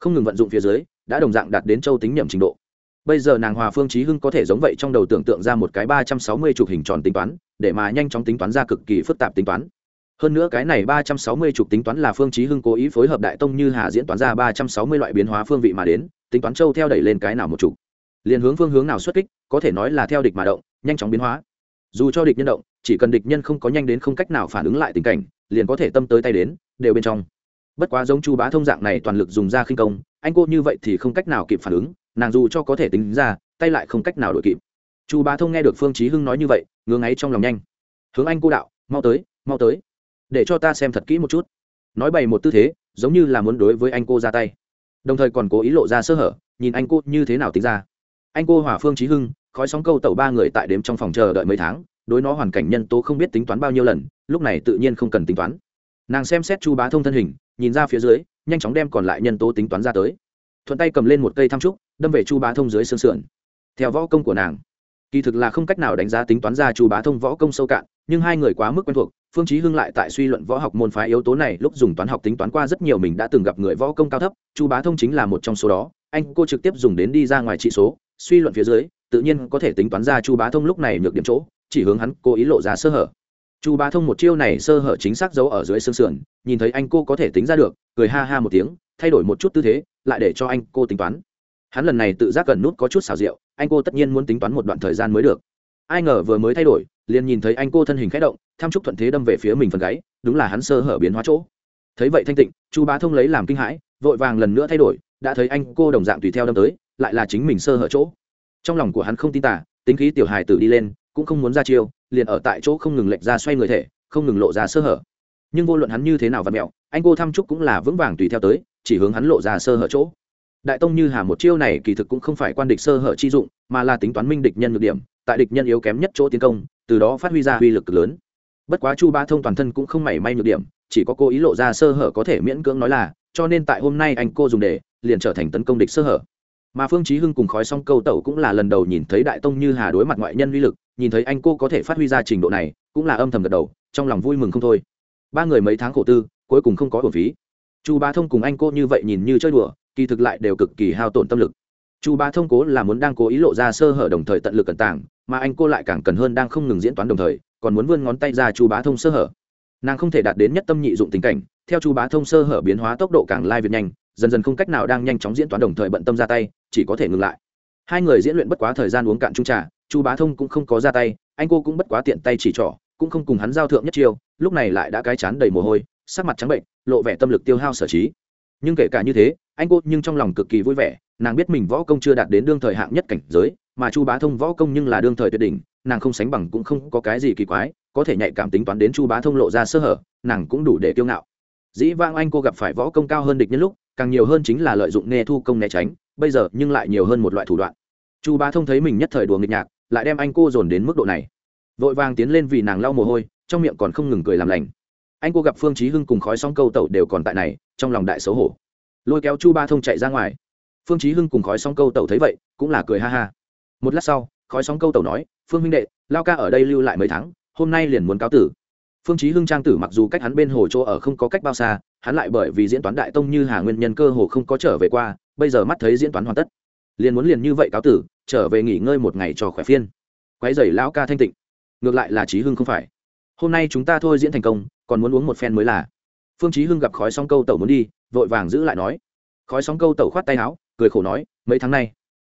không ngừng vận dụng phía dưới, đã đồng dạng đạt đến châu tính nhẩm trình độ. Bây giờ nàng hòa phương chí hưng có thể giống vậy trong đầu tưởng tượng ra một cái ba trăm sáu mươi chục hình tròn tính toán, để mà nhanh chóng tính toán ra cực kỳ phức tạp tính toán. Hơn nữa cái này ba trăm sáu mươi chục tính toán là phương chí hưng cố ý phối hợp đại tông như hà diễn toán ra ba trăm sáu mươi loại biến hóa phương vị mà đến, tính toán châu theo đẩy lên cái nào một chục. Liền hướng phương hướng nào xuất kích, có thể nói là theo địch mà động, nhanh chóng biến hóa. Dù cho địch nhân động, chỉ cần địch nhân không có nhanh đến không cách nào phản ứng lại tình cảnh, liền có thể tâm tới tay đến, đều bên trong bất quá giống chu bá thông dạng này toàn lực dùng ra khinh công, anh cô như vậy thì không cách nào kịp phản ứng, nàng dù cho có thể tính ra, tay lại không cách nào đổi kịp. Chu bá thông nghe được phương chí hưng nói như vậy, ngứa ngáy trong lòng nhanh. Hướng anh cô đạo, mau tới mau tới, để cho ta xem thật kỹ một chút. Nói bày một tư thế, giống như là muốn đối với anh cô ra tay. Đồng thời còn cố ý lộ ra sơ hở, nhìn anh cô như thế nào tính ra. Anh cô hỏa phương chí hưng, khói sóng câu tẩu ba người tại đếm trong phòng chờ đợi mấy tháng, đối nó hoàn cảnh nhân tố không biết tính toán bao nhiêu lần, lúc này tự nhiên không cần tính toán. Nàng xem xét chu bá thông thân hình nhìn ra phía dưới, nhanh chóng đem còn lại nhân tố tính toán ra tới. Thuận tay cầm lên một cây tham trúc, đâm về chu bá thông dưới xương sườn. Theo võ công của nàng, kỳ thực là không cách nào đánh giá tính toán ra chu bá thông võ công sâu cạn, nhưng hai người quá mức quen thuộc, phương chí hưng lại tại suy luận võ học môn phái yếu tố này, lúc dùng toán học tính toán qua rất nhiều mình đã từng gặp người võ công cao thấp, chu bá thông chính là một trong số đó. Anh cô trực tiếp dùng đến đi ra ngoài trị số, suy luận phía dưới, tự nhiên có thể tính toán ra chu bá thông lúc này nhược điểm chỗ, chỉ hướng hắn cố ý lộ ra sơ hở chu bá thông một chiêu này sơ hở chính xác giấu ở dưới xương sườn, nhìn thấy anh cô có thể tính ra được, cười ha ha một tiếng, thay đổi một chút tư thế, lại để cho anh cô tính toán. Hắn lần này tự giác gần nút có chút xào rượu anh cô tất nhiên muốn tính toán một đoạn thời gian mới được. Ai ngờ vừa mới thay đổi, liền nhìn thấy anh cô thân hình k h ẽ động, tham chúc thuận thế đâm về phía mình phần gáy, đúng là hắn sơ hở biến hóa chỗ. Thấy vậy thanh tịnh, chu bá thông lấy làm kinh hãi, vội vàng lần nữa thay đổi, đã thấy anh cô đồng dạng tùy theo đâm tới, lại là chính mình sơ hở chỗ. Trong lòng của hắn không tin tả tính khí tiểu hài tử đi lên cũng không muốn ra chiêu, liền ở tại chỗ không ngừng lệch ra xoay người thể, không ngừng lộ ra sơ hở. Nhưng vô luận hắn như thế nào và mẹo, anh cô thăm trúc cũng là vững vàng tùy theo tới, chỉ hướng hắn lộ ra sơ hở chỗ. Đại tông như hà một chiêu này kỳ thực cũng không phải quan địch sơ hở chi dụng, mà là tính toán minh địch nhân ngược điểm, tại địch nhân yếu kém nhất chỗ tiến công, từ đó phát huy ra uy lực cực lớn. Bất quá chu ba thông toàn thân cũng không mảy may nhược điểm, chỉ có cô ý lộ ra sơ hở có thể miễn cưỡng nói là, cho nên tại hôm nay anh cô dùng để, liền trở thành tấn công địch sơ hở mà phương chí hưng cùng khói song câu tẩu cũng là lần đầu nhìn thấy đại tông như hà đối mặt ngoại nhân uy lực, nhìn thấy anh cô có thể phát huy ra trình độ này, cũng là âm thầm gật đầu, trong lòng vui mừng không thôi. Ba người mấy tháng khổ tư, cuối cùng không có bổn phí. Chu bá thông cùng anh cô như vậy nhìn như chơi đùa, kỳ thực lại đều cực kỳ hao tổn tâm lực. Chu bá thông cố là muốn đang cố ý lộ ra sơ hở đồng thời tận lực cẩn tàng, mà anh cô lại càng cần hơn đang không ngừng diễn toán đồng thời, còn muốn vươn ngón tay ra chu bá thông sơ hở. Nàng không thể đạt đến nhất tâm nhị dụng tình cảnh, theo chu bá thông sơ hở biến hóa tốc độ càng lai việt nhanh, dần dần không cách nào đang nhanh chóng diễn toán đồng thời bận tâm ra tay chỉ có thể ngừng lại. Hai người diễn luyện bất quá thời gian uống cạn trung trà, chu bá thông cũng không có ra tay, anh cô cũng bất quá tiện tay chỉ trỏ, cũng không cùng hắn giao thượng nhất chiêu, lúc này lại đã cái chán đầy mồ hôi, sắc mặt trắng bệnh, lộ vẻ tâm lực tiêu hao sở trí. Nhưng kể cả như thế, anh cô nhưng trong lòng cực kỳ vui vẻ, nàng biết mình võ công chưa đạt đến đương thời hạng nhất cảnh giới, mà chu bá thông võ công nhưng là đương thời tuyệt đỉnh, nàng không sánh bằng cũng không có cái gì kỳ quái, có thể nhạy cảm tính toán đến chu bá thông lộ ra sơ hở, nàng cũng đủ để kiêu ngạo dĩ vang anh cô gặp phải võ công cao hơn địch nhân lúc, càng nhiều hơn chính là lợi dụng nghe thu công né tránh, bây giờ nhưng lại nhiều hơn một loại thủ đoạn. Chu bá thông thấy mình nhất thời đùa nghịch nhạc, lại đem anh cô dồn đến mức độ này. Vội vàng tiến lên vì nàng lau mồ hôi, trong miệng còn không ngừng cười làm lành. Anh cô gặp phương chí hưng cùng khói sóng câu tẩu đều còn tại này, trong lòng đại xấu hổ. Lôi kéo chu ba thông chạy ra ngoài. Phương chí hưng cùng khói sóng câu tẩu thấy vậy, cũng là cười ha ha. Một lát sau, khói sóng câu tẩu nói, phương huynh đệ, lao ca ở đây lưu lại mấy tháng, hôm nay liền muốn cáo tử phương chí hưng trang tử mặc dù cách hắn bên hồ chỗ ở không có cách bao xa, hắn lại bởi vì diễn toán đại tông như hà nguyên nhân cơ hồ không có trở về qua, bây giờ mắt thấy diễn toán hoàn tất. Liền muốn liền như vậy cáo tử, trở về nghỉ ngơi một ngày cho khỏe phiên. Quấy giày lão ca thanh tịnh. Ngược lại là chí hưng không phải. Hôm nay chúng ta thôi diễn thành công, còn muốn uống một phen mới là. Phương chí hưng gặp khói sóng câu tẩu muốn đi, vội vàng giữ lại nói. Khói sóng câu tẩu khoát tay áo, cười khổ nói, mấy tháng nay,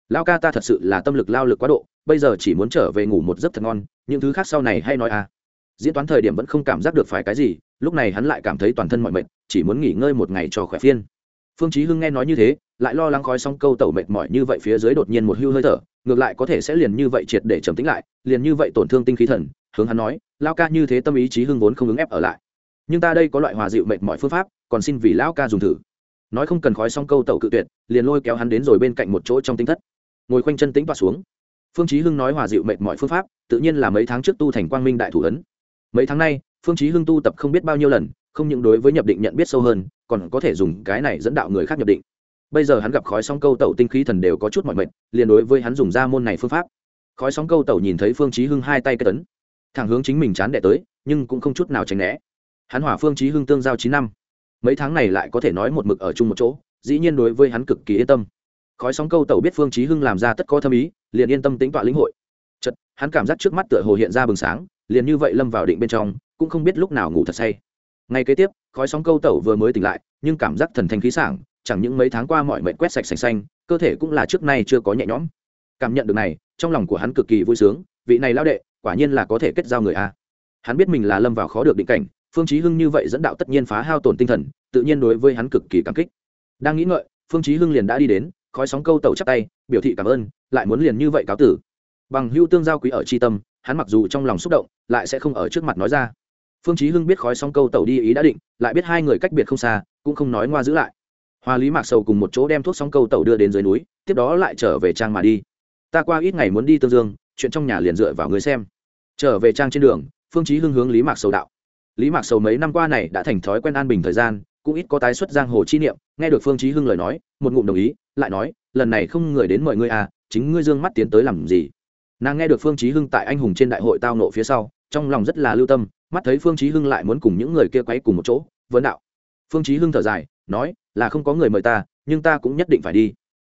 lão ca ta thật sự là tâm lực lao lực quá độ, bây giờ chỉ muốn trở về ngủ một giấc thật ngon, những thứ khác sau này hay nói à diễn toán thời điểm vẫn không cảm giác được phải cái gì, lúc này hắn lại cảm thấy toàn thân mọi mệt, chỉ muốn nghỉ ngơi một ngày cho khỏe phiên. Phương chí hưng nghe nói như thế, lại lo lắng khói xong câu tẩu mệt mỏi như vậy phía dưới đột nhiên một hưu hơi thở, ngược lại có thể sẽ liền như vậy triệt để trầm tĩnh lại, liền như vậy tổn thương tinh khí thần, hướng hắn nói, lão ca như thế tâm ý chí hưng vốn không ứng ép ở lại. Nhưng ta đây có loại hòa dịu mệt mỏi phương pháp, còn xin vì lão ca dùng thử. Nói không cần khói xong câu tẩu cự tuyệt, liền lôi kéo hắn đến rồi bên cạnh một chỗ trong tinh thất. Ngồi khoanh chân tĩnh toa xuống. Phương chí hưng nói hòa dịu mệt mỏi phương pháp, tự nhiên là mấy tháng trước tu thành quang minh đại thủ ấn mấy tháng nay, phương chí hưng tu tập không biết bao nhiêu lần, không những đối với nhập định nhận biết sâu hơn, còn có thể dùng cái này dẫn đạo người khác nhập định. Bây giờ hắn gặp khói sóng câu tẩu tinh khí thần đều có chút mọi mệt, liền đối với hắn dùng ra môn này phương pháp. Khói sóng câu tẩu nhìn thấy phương chí hưng hai tay kết tấn thẳng hướng chính mình chán đệ tới, nhưng cũng không chút nào tránh né. Hắn hỏa phương chí hưng tương giao chín năm. Mấy tháng này lại có thể nói một mực ở chung một chỗ, dĩ nhiên đối với hắn cực kỳ yên tâm. Khói sóng câu tẩu biết phương chí hưng làm ra tất có thâm ý, liền yên tâm tính tọa lĩnh hội. Chợt, hắn cảm giác trước mắt tựa hồ hiện ra bừng sáng liền như vậy lâm vào định bên trong, cũng không biết lúc nào ngủ thật say. Ngay kế tiếp, khói sóng câu tẩu vừa mới tỉnh lại, nhưng cảm giác thần thanh khí sảng, chẳng những mấy tháng qua mọi mệnh quét sạch sành xanh, cơ thể cũng là trước nay chưa có nhẹ nhõm. Cảm nhận được này, trong lòng của hắn cực kỳ vui sướng, vị này lao đệ, quả nhiên là có thể kết giao người a. Hắn biết mình là lâm vào khó được định cảnh, phương chí hưng như vậy dẫn đạo tất nhiên phá hao tổn tinh thần, tự nhiên đối với hắn cực kỳ cảm kích. Đang nghĩ ngợi, phương chí hưng liền đã đi đến, khói sóng câu tẩu chắp tay, biểu thị cảm ơn, lại muốn liền như vậy cáo tử. Bằng hưu tương giao quý ở chi tâm hắn mặc dù trong lòng xúc động, lại sẽ không ở trước mặt nói ra. Phương chí hưng biết khói sóng câu tẩu đi ý đã định, lại biết hai người cách biệt không xa, cũng không nói ngoa giữ lại. Hoa lý mạc sầu cùng một chỗ đem thuốc sóng câu tẩu đưa đến dưới núi, tiếp đó lại trở về trang mà đi. Ta qua ít ngày muốn đi tương dương, chuyện trong nhà liền dựa vào người xem. Trở về trang trên đường, phương chí hưng hướng lý mạc sầu đạo. Lý mạc sầu mấy năm qua này đã thành thói quen an bình thời gian, cũng ít có tái xuất giang hồ chi niệm, nghe được phương chí hưng lời nói, một ngụm đồng ý, lại nói, lần này không người đến mời ngươi à chính ngươi dương mắt tiến tới làm gì? Nàng nghe được phương chí hưng tại anh hùng trên đại hội tao nộ phía sau, trong lòng rất là lưu tâm, mắt thấy phương chí hưng lại muốn cùng những người kia quấy cùng một chỗ vấn đạo. Phương chí hưng thở dài, nói, là không có người mời ta, nhưng ta cũng nhất định phải đi.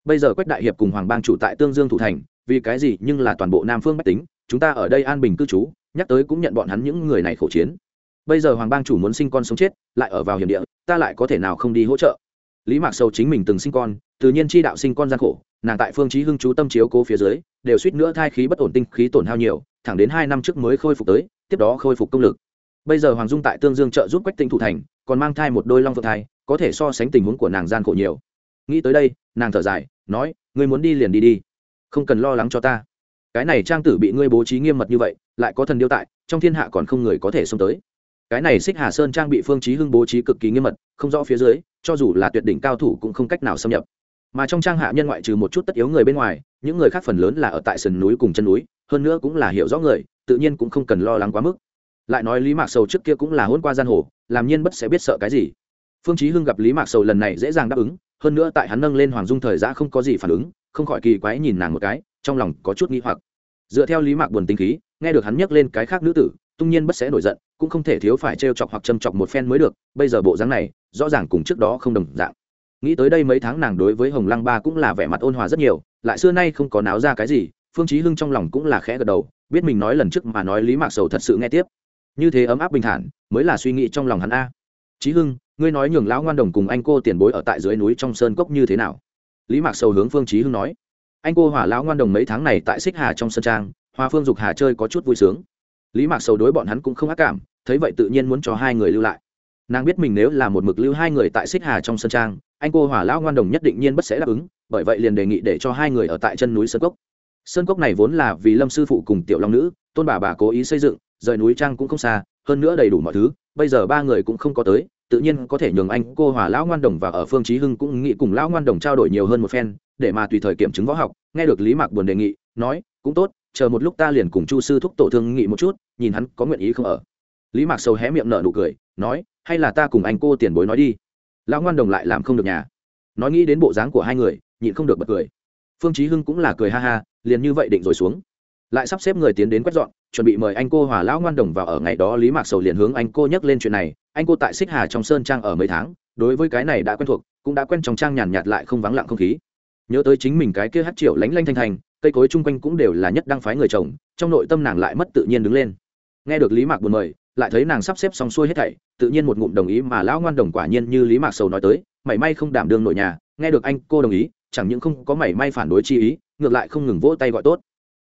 Bây giờ quách đại hiệp cùng hoàng bang chủ tại tương dương thủ thành, vì cái gì nhưng là toàn bộ nam phương bách tính, chúng ta ở đây an bình cư trú, nhắc tới cũng nhận bọn hắn những người này khổ chiến. Bây giờ hoàng bang chủ muốn sinh con sống chết, lại ở vào hiểm địa, ta lại có thể nào không đi hỗ trợ? Lý mạc sầu chính mình từng sinh con tự nhiên chi đạo sinh con gian khổ, nàng tại phương chí hưng chú tâm chiếu cố phía dưới, đều suýt nữa thai khí bất ổn, tinh khí tổn hao nhiều, thẳng đến hai năm trước mới khôi phục tới, tiếp đó khôi phục công lực. Bây giờ hoàng dung tại tương dương trợ giúp quách tinh thủ thành, còn mang thai một đôi long phượng thai, có thể so sánh tình huống của nàng gian khổ nhiều. Nghĩ tới đây, nàng thở dài, nói, ngươi muốn đi liền đi đi, không cần lo lắng cho ta. Cái này trang tử bị ngươi bố trí nghiêm mật như vậy, lại có thần điêu tại, trong thiên hạ còn không người có thể xông tới. Cái này xích hà sơn trang bị phương chí hưng bố trí cực kỳ nghiêm mật, không rõ phía dưới, cho dù là tuyệt đỉnh cao thủ cũng không cách nào xâm nhập mà trong trang hạ nhân ngoại trừ một chút tất yếu người bên ngoài, những người khác phần lớn là ở tại sườn núi cùng chân núi, hơn nữa cũng là hiểu rõ người, tự nhiên cũng không cần lo lắng quá mức. Lại nói lý mạc sầu trước kia cũng là hôn qua gian hồ, làm nhiên bất sẽ biết sợ cái gì. Phương chí hưng gặp lý mạc sầu lần này dễ dàng đáp ứng, hơn nữa tại hắn nâng lên hoàng dung thời gian không có gì phản ứng, không khỏi kỳ quái nhìn nàng một cái, trong lòng có chút nghi hoặc. Dựa theo lý mạc buồn tinh khí, nghe được hắn nhắc lên cái khác nữ tử, tung nhiên bất sẽ nổi giận, cũng không thể thiếu phải trêu chọc hoặc châm chọc một phen mới được, bây giờ bộ dáng này, rõ ràng cùng trước đó không đồng dạng nghĩ tới đây mấy tháng nàng đối với hồng lăng ba cũng là vẻ mặt ôn hòa rất nhiều, lại xưa nay không có náo ra cái gì, phương chí hưng trong lòng cũng là khẽ gật đầu, biết mình nói lần trước mà nói lý mạc sầu thật sự nghe tiếp. Như thế ấm áp bình thản, mới là suy nghĩ trong lòng hắn a. Chí hưng, ngươi nói nhường lão ngoan đồng cùng anh cô tiền bối ở tại dưới núi trong sơn cốc như thế nào? Lý mạc sầu hướng phương chí hưng nói. Anh cô hỏa lão ngoan đồng mấy tháng này tại xích hà trong sơn trang, hoa phương dục hà chơi có chút vui sướng. Lý mạc sầu đối bọn hắn cũng không ác cảm, thấy vậy tự nhiên muốn cho hai người lưu lại. Nàng biết mình nếu là một mực lưu hai người tại xích hà trong sơn trang anh cô hỏa lão ngoan đồng nhất định nhiên bất sẽ đáp ứng, bởi vậy liền đề nghị để cho hai người ở tại chân núi sơn cốc. Sơn cốc này vốn là vì lâm sư phụ cùng tiểu long nữ, tôn bà bà cố ý xây dựng, rời núi trang cũng không xa, hơn nữa đầy đủ mọi thứ, bây giờ ba người cũng không có tới, tự nhiên có thể nhường anh cô hỏa lão ngoan đồng và ở phương chí hưng cũng nghĩ cùng lão ngoan đồng trao đổi nhiều hơn một phen, để mà tùy thời kiểm chứng võ học, nghe được lý mạc buồn đề nghị, nói, cũng tốt, chờ một lúc ta liền cùng chu sư thúc tổ thương nghị một chút, nhìn hắn có nguyện ý không ở. Lý mạc sầu hé miệng nở nụ cười, nói, hay là ta cùng anh cô tiền bối nói đi lão ngoan đồng lại làm không được nhà. Nói nghĩ đến bộ dáng của hai người, nhịn không được bật cười. Phương chí hưng cũng là cười ha ha, liền như vậy định rồi xuống. Lại sắp xếp người tiến đến quét dọn, chuẩn bị mời anh cô hòa lão ngoan đồng vào ở ngày đó lý mạc sầu liền hướng anh cô nhắc lên chuyện này. Anh cô tại xích hà trong sơn trang ở mấy tháng, đối với cái này đã quen thuộc, cũng đã quen trong trang nhàn nhạt lại không vắng lặng không khí. Nhớ tới chính mình cái kia hát triệu lánh lanh thanh thành, cây cối chung quanh cũng đều là nhất đăng phái người chồng, trong nội tâm nàng lại mất tự nhiên đứng lên. Nghe được lý mạc buồn mời lại thấy nàng sắp xếp xong xuôi hết thảy tự nhiên một ngụm đồng ý mà lão ngoan đồng quả nhiên như lý mạc sầu nói tới mảy may không đảm đương nội nhà nghe được anh cô đồng ý chẳng những không có mảy may phản đối chi ý ngược lại không ngừng vỗ tay gọi tốt.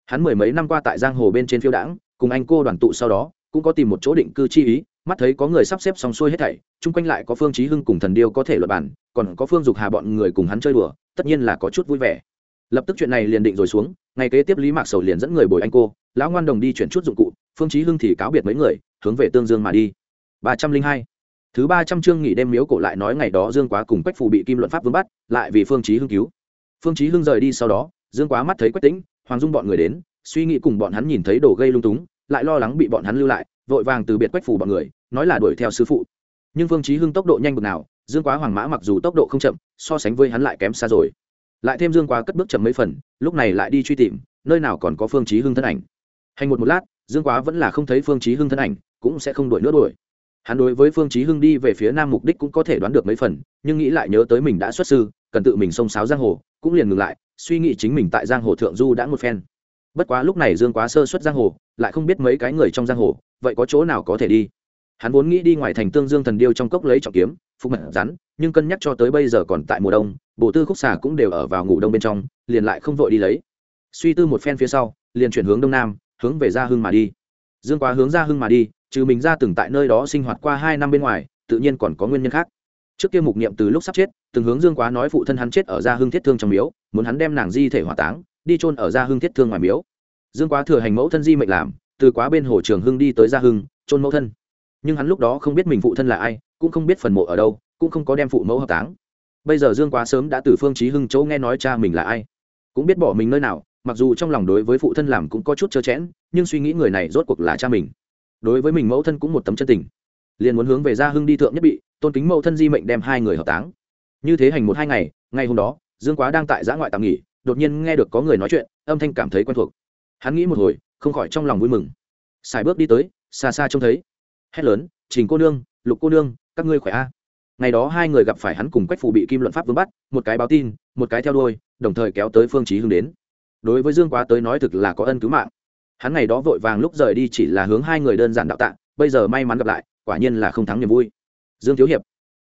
Hắn mười mấy năm qua tại giang hồ bên trên phiêu đãng cùng anh cô đoàn tụ sau đó cũng có tìm một chỗ định cư chi ý mắt thấy có người sắp xếp xong xuôi hết thảy chung quanh lại có phương chí hưng cùng thần điêu có thể luận bản, còn có phương dục hà bọn người cùng hắn chơi đùa tất nhiên là có chút vui vẻ lập tức chuyện này liền định rồi xuống ngày kế tiếp lý mạc sầu liền dẫn người bồi anh cô, lão ngoan đồng đi chuyển chút dụng cụ, phương chí hưng thì cáo biệt mấy người, hướng về tương dương mà đi. ba trăm linh hai. Thứ ba trăm chương nghỉ đêm miếu cổ lại nói ngày đó dương quá cùng quách phù bị kim luận pháp vướng bắt, lại vì phương chí hưng cứu. Phương chí hưng rời đi sau đó, dương quá mắt thấy quách tĩnh, hoàng dung bọn người đến, suy nghĩ cùng bọn hắn nhìn thấy đồ gây lung túng, lại lo lắng bị bọn hắn lưu lại, vội vàng từ biệt quách phù bọn người, nói là đuổi theo sư phụ. Nhưng phương chí hưng tốc độ nhanh bực nào, dương quá hoàng mã mặc dù tốc độ không chậm, so sánh với hắn lại kém xa rồi lại thêm dương quá cất bước chậm mấy phần, lúc này lại đi truy tìm, nơi nào còn có phương chí hưng thân ảnh. Hành một một lát, dương quá vẫn là không thấy phương chí hưng thân ảnh, cũng sẽ không đuổi nữa đuổi. Hắn đối với phương chí hưng đi về phía nam mục đích cũng có thể đoán được mấy phần, nhưng nghĩ lại nhớ tới mình đã xuất sư, cần tự mình xông xáo giang hồ, cũng liền ngừng lại, suy nghĩ chính mình tại giang hồ thượng du đã một phen. Bất quá lúc này dương quá sơ xuất giang hồ, lại không biết mấy cái người trong giang hồ, vậy có chỗ nào có thể đi? Hắn vốn nghĩ đi ngoài thành tương dương thần điêu trong cốc lấy trọng kiếm, phục mật rắn nhưng cân nhắc cho tới bây giờ còn tại mùa đông bộ tư khúc xà cũng đều ở vào ngủ đông bên trong, liền lại không vội đi lấy. Suy tư một phen phía sau, liền chuyển hướng đông nam, hướng về gia hưng mà đi. Dương quá hướng gia hưng mà đi, trừ mình ra từng tại nơi đó sinh hoạt qua hai năm bên ngoài, tự nhiên còn có nguyên nhân khác. Trước kia mục niệm từ lúc sắp chết, từng hướng dương quá nói phụ thân hắn chết ở gia hưng thiết thương trong miếu, muốn hắn đem nàng di thể hỏa táng, đi chôn ở gia hưng thiết thương ngoài miếu. Dương quá thừa hành mẫu thân di mệnh làm, từ quá bên hồ trường hưng đi tới gia hưng, chôn mẫu thân. Nhưng hắn lúc đó không biết mình phụ thân là ai, cũng không biết phần mộ ở đâu cũng không có đem phụ mẫu hợp táng. Bây giờ dương quá sớm đã từ phương trí hưng chỗ nghe nói cha mình là ai, cũng biết bỏ mình nơi nào, mặc dù trong lòng đối với phụ thân làm cũng có chút trơ chẽn, nhưng suy nghĩ người này rốt cuộc là cha mình. Đối với mình mẫu thân cũng một tấm chân tình. Liền muốn hướng về gia hưng đi thượng nhất bị, tôn kính mẫu thân di mệnh đem hai người hợp táng. Như thế hành một hai ngày ngày hôm đó, dương quá đang tại giã ngoại tạm nghỉ, đột nhiên nghe được có người nói chuyện, âm thanh cảm thấy quen thuộc. Hắn nghĩ một hồi, không khỏi trong lòng vui mừng. Xài bước đi tới, xa xa trông thấy. Hét lớn, trình cô nương, lục cô nương, các ngươi khỏe a? Ngày đó hai người gặp phải hắn cùng quách phụ bị kim luận pháp vướng bắt, một cái báo tin, một cái theo đuôi, đồng thời kéo tới phương chí hưng đến. Đối với dương quá tới nói thực là có ân cứu mạng. Hắn ngày đó vội vàng lúc rời đi chỉ là hướng hai người đơn giản đạo tạ, bây giờ may mắn gặp lại, quả nhiên là không thắng niềm vui. Dương thiếu hiệp,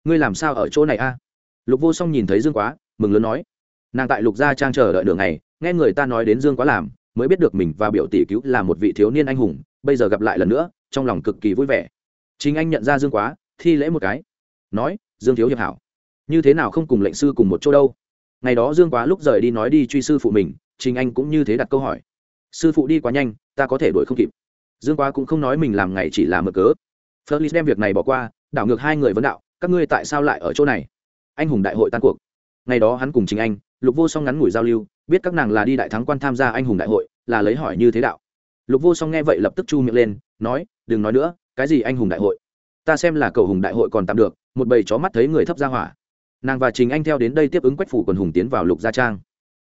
ngươi làm sao ở chỗ này a? Lục vô song nhìn thấy dương quá, mừng lớn nói. Nàng tại lục gia trang chờ đợi đường này nghe người ta nói đến dương quá làm, mới biết được mình và biểu tỷ cứu là một vị thiếu niên anh hùng, bây giờ gặp lại lần nữa, trong lòng cực kỳ vui vẻ. Chính anh nhận ra dương quá, thi lễ một cái nói, dương thiếu hiệp hảo. Như thế nào không cùng lệnh sư cùng một chỗ đâu? Ngày đó dương quá lúc rời đi nói đi truy sư phụ mình, trình anh cũng như thế đặt câu hỏi. Sư phụ đi quá nhanh, ta có thể đuổi không kịp. Dương quá cũng không nói mình làm ngày chỉ là mở cớ. Flerlis đem việc này bỏ qua, đảo ngược hai người vấn đạo, các ngươi tại sao lại ở chỗ này? Anh hùng đại hội tan cuộc. Ngày đó hắn cùng chính anh, lục vô song ngắn ngủi giao lưu, biết các nàng là đi đại thắng quan tham gia anh hùng đại hội, là lấy hỏi như thế đạo. Lục vô song nghe vậy lập tức chu miệng lên, nói, đừng nói nữa, cái gì anh hùng đại hội? Ta xem là cầu hùng đại hội còn tạm được một bầy chó mắt thấy người thấp ra hỏa. Nàng và trình anh theo đến đây tiếp ứng quách phủ quần hùng tiến vào lục gia trang.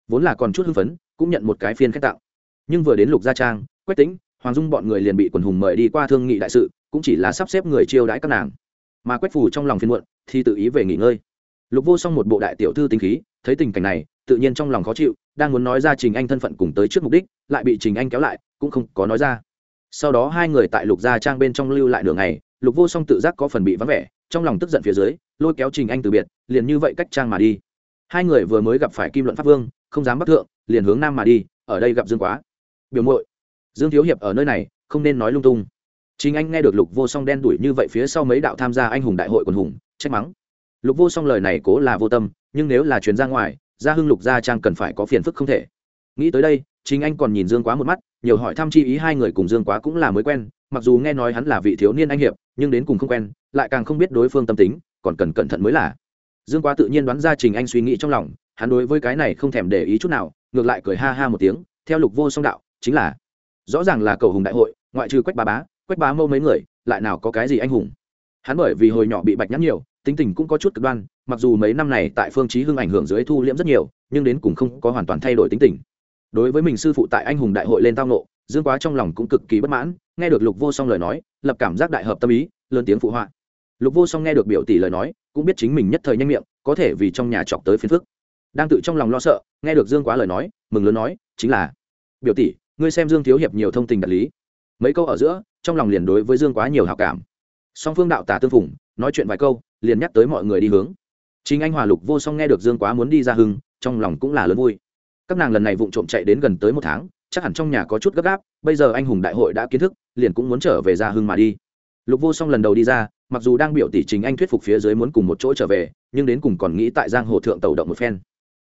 Vốn là còn chút hưng phấn, cũng nhận một cái phiên khách tặng. nhưng vừa đến lục gia trang, quách tính hoàng dung bọn người liền bị quần hùng mời đi qua thương nghị đại sự, cũng chỉ là sắp xếp người chiêu đãi các nàng. Mà quách phủ trong lòng phiên muộn, thì tự ý về nghỉ ngơi. Lục vô xong một bộ đại tiểu thư tinh khí, thấy tình cảnh này, tự nhiên trong lòng khó chịu, đang muốn nói ra trình anh thân phận cùng tới trước mục đích, lại bị trình anh kéo lại, cũng không có nói ra. Sau đó hai người tại lục gia trang bên trong lưu lại đường này lục vô song tự giác có phần bị vắng vẻ, trong lòng tức giận phía dưới, lôi kéo trình anh từ biệt, liền như vậy cách trang mà đi. Hai người vừa mới gặp phải kim luận pháp vương, không dám bắt thượng, liền hướng nam mà đi, ở đây gặp dương quá. Biểu mội dương thiếu hiệp ở nơi này, không nên nói lung tung. Chính anh nghe được lục vô song đen đuổi như vậy phía sau mấy đạo tham gia anh hùng đại hội quần hùng, trách mắng. Lục vô song lời này cố là vô tâm, nhưng nếu là chuyến ra ngoài, gia hưng lục gia trang cần phải có phiền phức không thể. Nghĩ tới đây chính anh còn nhìn dương quá một mắt, nhiều hỏi thăm chi ý hai người cùng dương quá cũng là mới quen, mặc dù nghe nói hắn là vị thiếu niên anh hiệp nhưng đến cùng không quen, lại càng không biết đối phương tâm tính, còn cần cẩn thận mới là. Dương quá tự nhiên đoán ra trình anh suy nghĩ trong lòng, hắn đối với cái này không thèm để ý chút nào, ngược lại cười ha ha một tiếng, theo lục vô song đạo, chính là, rõ ràng là cầu hùng đại hội, ngoại trừ quách bà bá, quách bá mâu mấy người, lại nào có cái gì anh hùng. Hắn bởi vì hồi nhỏ bị bạch nhắn nhiều, tính tình cũng có chút cực đoan, mặc dù mấy năm này tại phương chí hưng ảnh hưởng dưới thu liễm rất nhiều, nhưng đến cùng không có hoàn toàn thay đổi tính tình. Đối với mình sư phụ tại anh hùng đại hội lên tao nộ dương quá trong lòng cũng cực kỳ bất mãn, nghe được lục vô song lời nói, lập cảm giác đại hợp tâm ý, lớn tiếng phụ họa. Lục vô song nghe được biểu tỷ lời nói, cũng biết chính mình nhất thời nhanh miệng, có thể vì trong nhà chọc tới phiền phức. Đang tự trong lòng lo sợ, nghe được dương quá lời nói, mừng lớn nói, chính là, biểu tỷ, ngươi xem dương thiếu hiệp nhiều thông tình đạt lý. Mấy câu ở giữa, trong lòng liền đối với dương quá nhiều hào cảm. Song phương đạo tả tương phùng, nói chuyện vài câu, liền nhắc tới mọi người đi hướng. Chính anh hòa lục vô song nghe được dương quá muốn đi ra hưng, trong lòng cũng là lớn vui. Các nàng lần này vụng trộm chạy đến gần tới một tháng chắc hẳn trong nhà có chút gấp gáp, bây giờ anh hùng đại hội đã kiến thức, liền cũng muốn trở về ra hưng mà đi. Lục vô song lần đầu đi ra, mặc dù đang biểu tỷ chính anh thuyết phục phía dưới muốn cùng một chỗ trở về, nhưng đến cùng còn nghĩ tại giang hồ thượng tàu động một phen.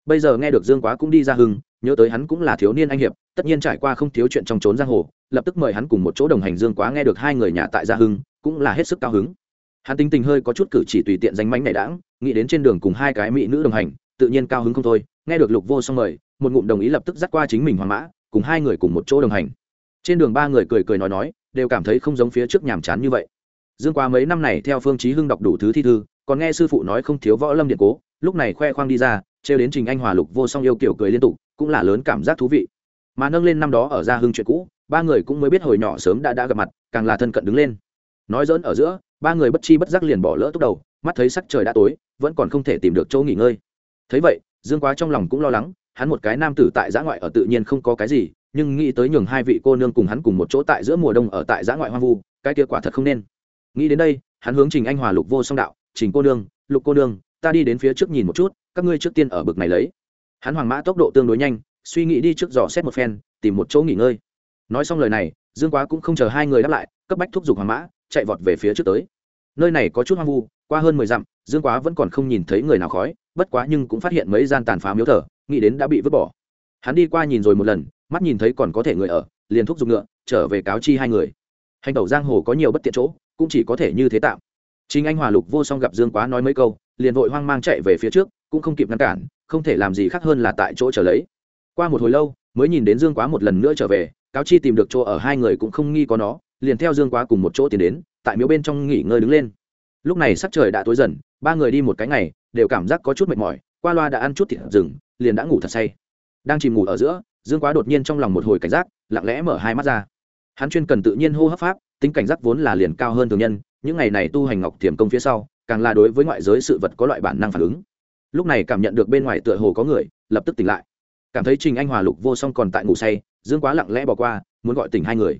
Bây giờ nghe được dương quá cũng đi ra hưng, nhớ tới hắn cũng là thiếu niên anh hiệp, tất nhiên trải qua không thiếu chuyện trong trốn giang hồ, lập tức mời hắn cùng một chỗ đồng hành dương quá nghe được hai người nhà tại gia hưng, cũng là hết sức cao hứng. Hắn tính tình hơi có chút cử chỉ tùy tiện danh mánh này đãng, nghĩ đến trên đường cùng hai cái mỹ nữ đồng hành, tự nhiên cao hứng không thôi, nghe được lục vô xong mời, một ngụm đồng ý lập tức dắt qua chính mình hoàng mã cùng hai người cùng một chỗ đồng hành. Trên đường ba người cười cười nói nói, đều cảm thấy không giống phía trước nhàm chán như vậy. Dương qua mấy năm này theo phương chí hưng đọc đủ thứ thi thư, còn nghe sư phụ nói không thiếu võ lâm điện cố, lúc này khoe khoang đi ra, trêu đến trình anh hòa lục vô song yêu kiểu cười liên tục, cũng là lớn cảm giác thú vị. Mà nâng lên năm đó ở gia hưng chuyện cũ, ba người cũng mới biết hồi nhỏ sớm đã đã gặp mặt, càng là thân cận đứng lên. Nói dỡn ở giữa, ba người bất chi bất giác liền bỏ lỡ tốc đầu, mắt thấy sắc trời đã tối, vẫn còn không thể tìm được chỗ nghỉ ngơi. Thấy vậy, dương quá trong lòng cũng lo lắng hắn một cái nam tử tại giã ngoại ở tự nhiên không có cái gì, nhưng nghĩ tới nhường hai vị cô nương cùng hắn cùng một chỗ tại giữa mùa đông ở tại giã ngoại hoang vu, cái kia quả thật không nên. Nghĩ đến đây, hắn hướng trình anh hòa lục vô song đạo, trình cô nương, lục cô nương, ta đi đến phía trước nhìn một chút, các ngươi trước tiên ở bực này lấy. Hắn hoàng mã tốc độ tương đối nhanh, suy nghĩ đi trước dò xét một phen, tìm một chỗ nghỉ ngơi. Nói xong lời này, dương quá cũng không chờ hai người đáp lại, cấp bách thúc giục hoàng mã, chạy vọt về phía trước tới. Nơi này có chút hoang vu, qua hơn mười dặm, dương quá vẫn còn không nhìn thấy người nào khói, bất quá nhưng cũng phát hiện mấy gian tàn phá miếu thờ nghĩ đến đã bị vứt bỏ. Hắn đi qua nhìn rồi một lần, mắt nhìn thấy còn có thể người ở, liền thúc giục ngựa, trở về cáo chi hai người. Hành tẩu giang hồ có nhiều bất tiện chỗ, cũng chỉ có thể như thế tạm. Chính anh hòa lục vô song gặp dương quá nói mấy câu, liền vội hoang mang chạy về phía trước, cũng không kịp ngăn cản, không thể làm gì khác hơn là tại chỗ trở lấy. Qua một hồi lâu, mới nhìn đến dương quá một lần nữa trở về, cáo chi tìm được chỗ ở hai người cũng không nghi có nó, liền theo dương quá cùng một chỗ tiến đến, tại miếu bên trong nghỉ ngơi đứng lên. Lúc này sắc trời đã tối dần, ba người đi một cái ngày, đều cảm giác có chút mệt mỏi, qua loa đã ăn chút thịt rừng liền đã ngủ thật say. Đang chìm ngủ ở giữa, dương quá đột nhiên trong lòng một hồi cảnh giác, lặng lẽ mở hai mắt ra. Hắn chuyên cần tự nhiên hô hấp pháp, tính cảnh giác vốn là liền cao hơn thường nhân, những ngày này tu hành ngọc thiểm công phía sau, càng là đối với ngoại giới sự vật có loại bản năng phản ứng. Lúc này cảm nhận được bên ngoài tựa hồ có người, lập tức tỉnh lại. Cảm thấy trình anh hòa lục vô song còn tại ngủ say, dương quá lặng lẽ bỏ qua, muốn gọi tỉnh hai người.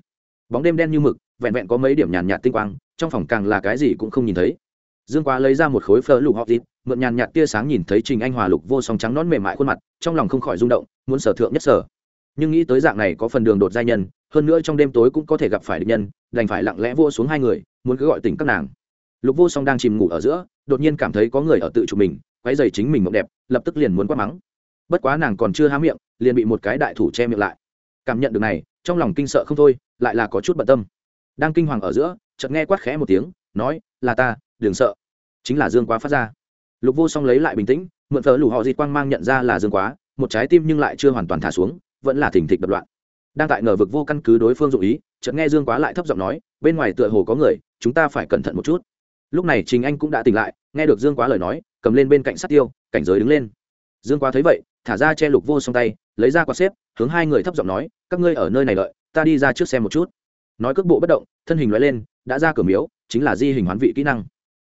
Bóng đêm đen như mực, vẹn vẹn có mấy điểm nhàn nhạt tinh quang, trong phòng càng là cái gì cũng không nhìn thấy. Dương quá lấy ra một khối phở lục họ dịp mượn nhàn nhạt tia sáng nhìn thấy trình anh hòa lục vô song trắng nón mềm mại khuôn mặt, trong lòng không khỏi rung động, muốn sở thượng nhất sở. Nhưng nghĩ tới dạng này có phần đường đột giai nhân, hơn nữa trong đêm tối cũng có thể gặp phải địch nhân, đành phải lặng lẽ vô xuống hai người, muốn cứ gọi tỉnh các nàng. Lục vô song đang chìm ngủ ở giữa, đột nhiên cảm thấy có người ở tự chủ mình, quấy giày chính mình mộng đẹp, lập tức liền muốn quát mắng. Bất quá nàng còn chưa há miệng, liền bị một cái đại thủ che miệng lại. Cảm nhận được này, trong lòng kinh sợ không thôi, lại là có chút bận tâm. Đang kinh hoàng ở giữa, chợt nghe quát khẽ một tiếng, nói, là ta, đừng sợ. Chính là dương quá phát ra lục vô song lấy lại bình tĩnh, mượn thờ lù họ dịt quang mang nhận ra là dương quá, một trái tim nhưng lại chưa hoàn toàn thả xuống, vẫn là thỉnh thịch đập loạn. Đang tại ngờ vực vô căn cứ đối phương dụ ý, chợt nghe dương quá lại thấp giọng nói, bên ngoài tựa hồ có người, chúng ta phải cẩn thận một chút. Lúc này trình anh cũng đã tỉnh lại, nghe được dương quá lời nói, cầm lên bên cạnh sát tiêu, cảnh giới đứng lên. Dương quá thấy vậy, thả ra che lục vô song tay, lấy ra quạt xếp, hướng hai người thấp giọng nói, các ngươi ở nơi này đợi, ta đi ra trước xem một chút. Nói cước bộ bất động, thân hình loại lên, đã ra cửa miếu, chính là di hình hoán vị kỹ năng.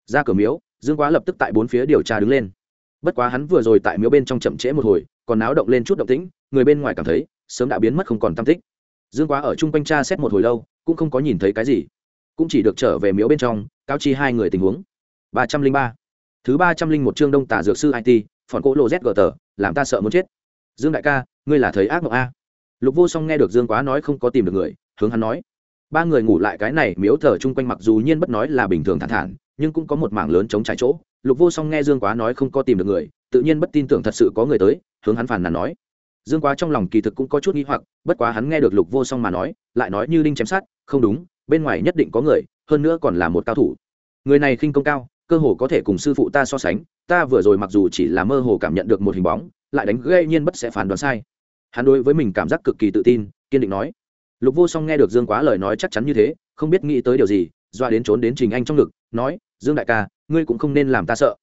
Ra cửa miếu dương quá lập tức tại bốn phía điều tra đứng lên. Bất quá hắn vừa rồi tại miếu bên trong chậm trễ một hồi, còn náo động lên chút động tĩnh, người bên ngoài cảm thấy, sớm đã biến mất không còn tam tích. Dương quá ở chung quanh tra xét một hồi lâu, cũng không có nhìn thấy cái gì. Cũng chỉ được trở về miếu bên trong, cáo chi hai người tình huống. Ba trăm linh ba. Thứ ba trăm linh một chương đông tả dược sư it phòn cỗ lộ z gờ tờ, làm ta sợ muốn chết. Dương đại ca, ngươi là thầy ác mộng a? Lục vô song nghe được dương quá nói không có tìm được người, hướng hắn nói. Ba người ngủ lại cái này, miếu thờ chung quanh mặc dù nhiên bất nói là bình thường thản thản nhưng cũng có một mảng lớn chống trải chỗ. Lục vô song nghe dương quá nói không có tìm được người, tự nhiên bất tin tưởng thật sự có người tới, hướng hắn phản nàn nói. Dương quá trong lòng kỳ thực cũng có chút nghi hoặc, bất quá hắn nghe được lục vô song mà nói, lại nói như đinh chém sát, không đúng, bên ngoài nhất định có người, hơn nữa còn là một cao thủ. Người này khinh công cao, cơ hồ có thể cùng sư phụ ta so sánh, ta vừa rồi mặc dù chỉ là mơ hồ cảm nhận được một hình bóng, lại đánh gây nhiên bất sẽ phán đoán sai. Hắn đối với mình cảm giác cực kỳ tự tin, kiên định nói. Lục vô song nghe được dương quá lời nói chắc chắn như thế, không biết nghĩ tới điều gì doa đến trốn đến trình anh trong ngực, nói, dương đại ca, ngươi cũng không nên làm ta sợ.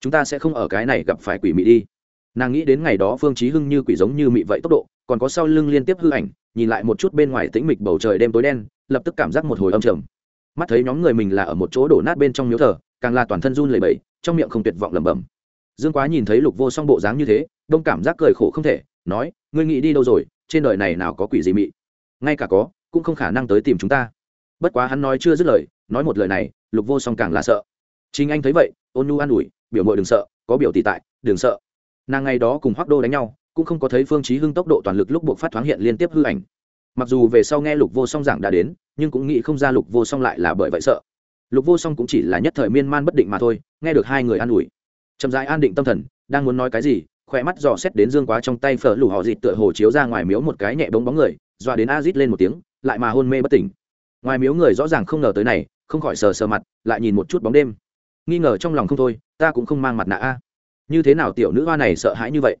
Chúng ta sẽ không ở cái này gặp phải quỷ mị đi. Nàng nghĩ đến ngày đó phương chí hưng như quỷ giống như mị vậy tốc độ, còn có sau lưng liên tiếp hư ảnh, nhìn lại một chút bên ngoài tĩnh mịch bầu trời đêm tối đen, lập tức cảm giác một hồi âm trầm. Mắt thấy nhóm người mình là ở một chỗ đổ nát bên trong miếu thờ, càng là toàn thân run lẩy bẩy, trong miệng không tuyệt vọng lẩm bẩm. Dương quá nhìn thấy lục vô song bộ dáng như thế, đông cảm giác cười khổ không thể, nói, ngươi nghĩ đi đâu rồi? Trên đời này nào có quỷ gì mị? Ngay cả có, cũng không khả năng tới tìm chúng ta bất quá hắn nói chưa dứt lời, nói một lời này, lục vô song càng là sợ. Chính anh thấy vậy, ôn nu an ủi, biểu mội đừng sợ, có biểu tỷ tại, đừng sợ. Nàng ngày đó cùng hoác đô đánh nhau, cũng không có thấy phương chí hưng tốc độ toàn lực lúc buộc phát thoáng hiện liên tiếp hư ảnh. Mặc dù về sau nghe lục vô song giảng đã đến, nhưng cũng nghĩ không ra lục vô song lại là bởi vậy sợ. Lục vô song cũng chỉ là nhất thời miên man bất định mà thôi, nghe được hai người an ủi. Chậm rãi an định tâm thần, đang muốn nói cái gì khỏe mắt dò xét đến dương quá trong tay phở lủ họ dịt tựa hồ chiếu ra ngoài miếu một cái nhẹ bóng bóng người, dọa đến a rít lên một tiếng, lại mà hôn mê bất tỉnh ngoài miếu người rõ ràng không ngờ tới này, không khỏi sờ sờ mặt, lại nhìn một chút bóng đêm. Nghi ngờ trong lòng không thôi, ta cũng không mang mặt nạ a. Như thế nào tiểu nữ hoa này sợ hãi như vậy?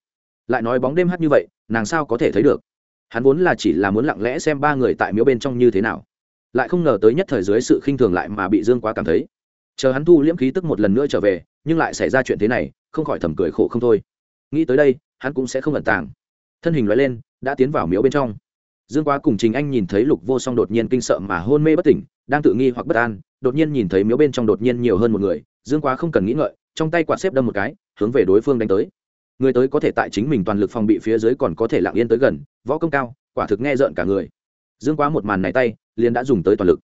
Lại nói bóng đêm hát như vậy, nàng sao có thể thấy được? Hắn vốn là chỉ là muốn lặng lẽ xem ba người tại miếu bên trong như thế nào. Lại không ngờ tới nhất thời dưới sự khinh thường lại mà bị dương quá cảm thấy. Chờ hắn thu liễm khí tức một lần nữa trở về, nhưng lại xảy ra chuyện thế này, không khỏi thầm cười khổ không thôi. Nghĩ tới đây, hắn cũng sẽ không ẩn tàng. Thân hình loại lên, đã tiến vào miếu bên trong dương quá cùng trình anh nhìn thấy lục vô song đột nhiên kinh sợ mà hôn mê bất tỉnh, đang tự nghi hoặc bất an, đột nhiên nhìn thấy miếu bên trong đột nhiên nhiều hơn một người, dương quá không cần nghĩ ngợi, trong tay quạt xếp đâm một cái, hướng về đối phương đánh tới. Người tới có thể tại chính mình toàn lực phòng bị phía dưới còn có thể lặng yên tới gần, võ công cao, quả thực nghe rợn cả người. Dương quá một màn này tay, liền đã dùng tới toàn lực.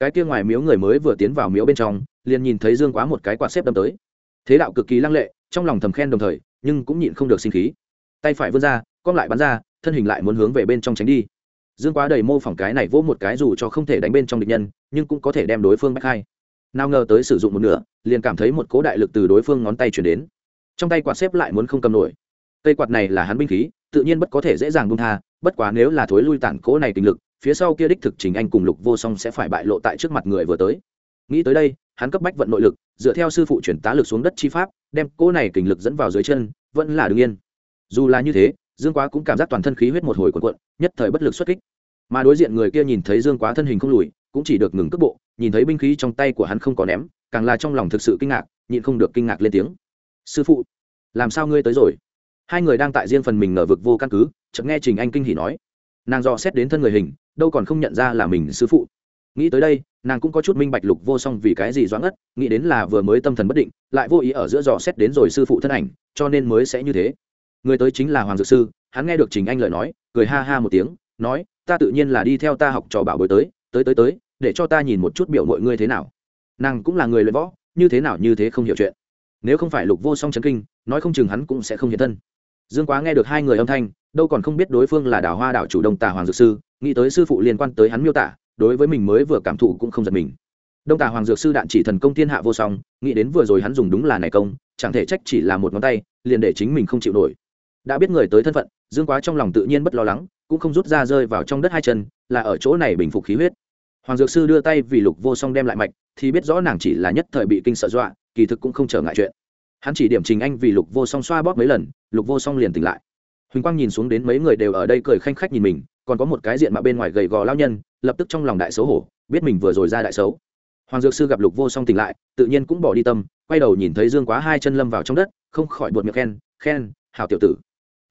Cái kia ngoài miếu người mới vừa tiến vào miếu bên trong, liền nhìn thấy dương quá một cái quạt xếp đâm tới. Thế đạo cực kỳ lăng lệ, trong lòng thầm khen đồng thời, nhưng cũng nhịn không được sinh khí. Tay phải vươn ra con lại bắn ra, thân hình lại muốn hướng về bên trong tránh đi dương quá đầy mô phỏng cái này vỗ một cái dù cho không thể đánh bên trong địch nhân, nhưng cũng có thể đem đối phương bách hai. Nào ngờ tới sử dụng một nửa, liền cảm thấy một cố đại lực từ đối phương ngón tay chuyển đến. Trong tay quạt xếp lại muốn không cầm nổi. Cây quạt này là hắn binh khí, tự nhiên bất có thể dễ dàng bung tha, bất quá nếu là thối lui tản cố này tình lực, phía sau kia đích thực chính anh cùng lục vô song sẽ phải bại lộ tại trước mặt người vừa tới. Nghĩ tới đây, hắn cấp bách vận nội lực, dựa theo sư phụ chuyển tá lực xuống đất chi pháp, đem cỗ này kình lực dẫn vào dưới chân, vẫn là đ ứ n g yên. Dù là như thế dương quá cũng cảm giác toàn thân khí huyết một hồi cuộn cuộn nhất thời bất lực xuất kích. Mà đối diện người kia nhìn thấy dương quá thân hình không lùi cũng chỉ được ngừng cước bộ nhìn thấy binh khí trong tay của hắn không có ném càng là trong lòng thực sự kinh ngạc nhịn không được kinh ngạc lên tiếng. Sư phụ làm sao ngươi tới rồi? Hai người đang tại riêng phần mình ngờ vực vô căn cứ chợt nghe trình anh kinh hỉ nói. Nàng dò xét đến thân người hình đâu còn không nhận ra là mình sư phụ. Nghĩ tới đây nàng cũng có chút minh bạch lục vô song vì cái gì doãn ất, nghĩ đến là vừa mới tâm thần bất định lại vô ý ở giữa dò xét đến rồi sư phụ thân ảnh cho nên mới sẽ như thế người tới chính là hoàng dược sư, hắn nghe được trình anh lời nói, cười ha ha một tiếng, nói, ta tự nhiên là đi theo ta học trò bảo bối tới tới tới tới, để cho ta nhìn một chút biểu mọi ngươi thế nào. Nàng cũng là người luyện võ, như thế nào như thế không hiểu chuyện. Nếu không phải lục vô song chấn kinh, nói không chừng hắn cũng sẽ không hiện thân. Dương quá nghe được hai người âm thanh, đâu còn không biết đối phương là đào hoa đạo chủ đông tà hoàng dược sư, nghĩ tới sư phụ liên quan tới hắn miêu tả, đối với mình mới vừa cảm thụ cũng không giật mình. Đông tà hoàng dược sư đạn chỉ thần công thiên hạ vô song, nghĩ đến vừa rồi hắn dùng đúng là này công, chẳng thể trách chỉ là một ngón tay, liền để chính mình không chịu nổi đã biết người tới thân phận, dương quá trong lòng tự nhiên bất lo lắng, cũng không rút ra rơi vào trong đất hai chân, là ở chỗ này bình phục khí huyết. Hoàng dược sư đưa tay vì lục vô song đem lại mạch, thì biết rõ nàng chỉ là nhất thời bị kinh sợ dọa, kỳ thực cũng không trở ngại chuyện. Hắn chỉ điểm trình anh vì lục vô song xoa bóp mấy lần, lục vô song liền tỉnh lại. Huỳnh quang nhìn xuống đến mấy người đều ở đây cười khanh khách nhìn mình, còn có một cái diện mạo bên ngoài gầy gò lao nhân, lập tức trong lòng đại xấu hổ, biết mình vừa rồi ra đại xấu. Hoàng dược sư gặp lục vô song tỉnh lại, tự nhiên cũng bỏ đi tâm, quay đầu nhìn thấy dương quá hai chân lâm vào trong đất, không khỏi buột miệng khen khen hào tiểu tử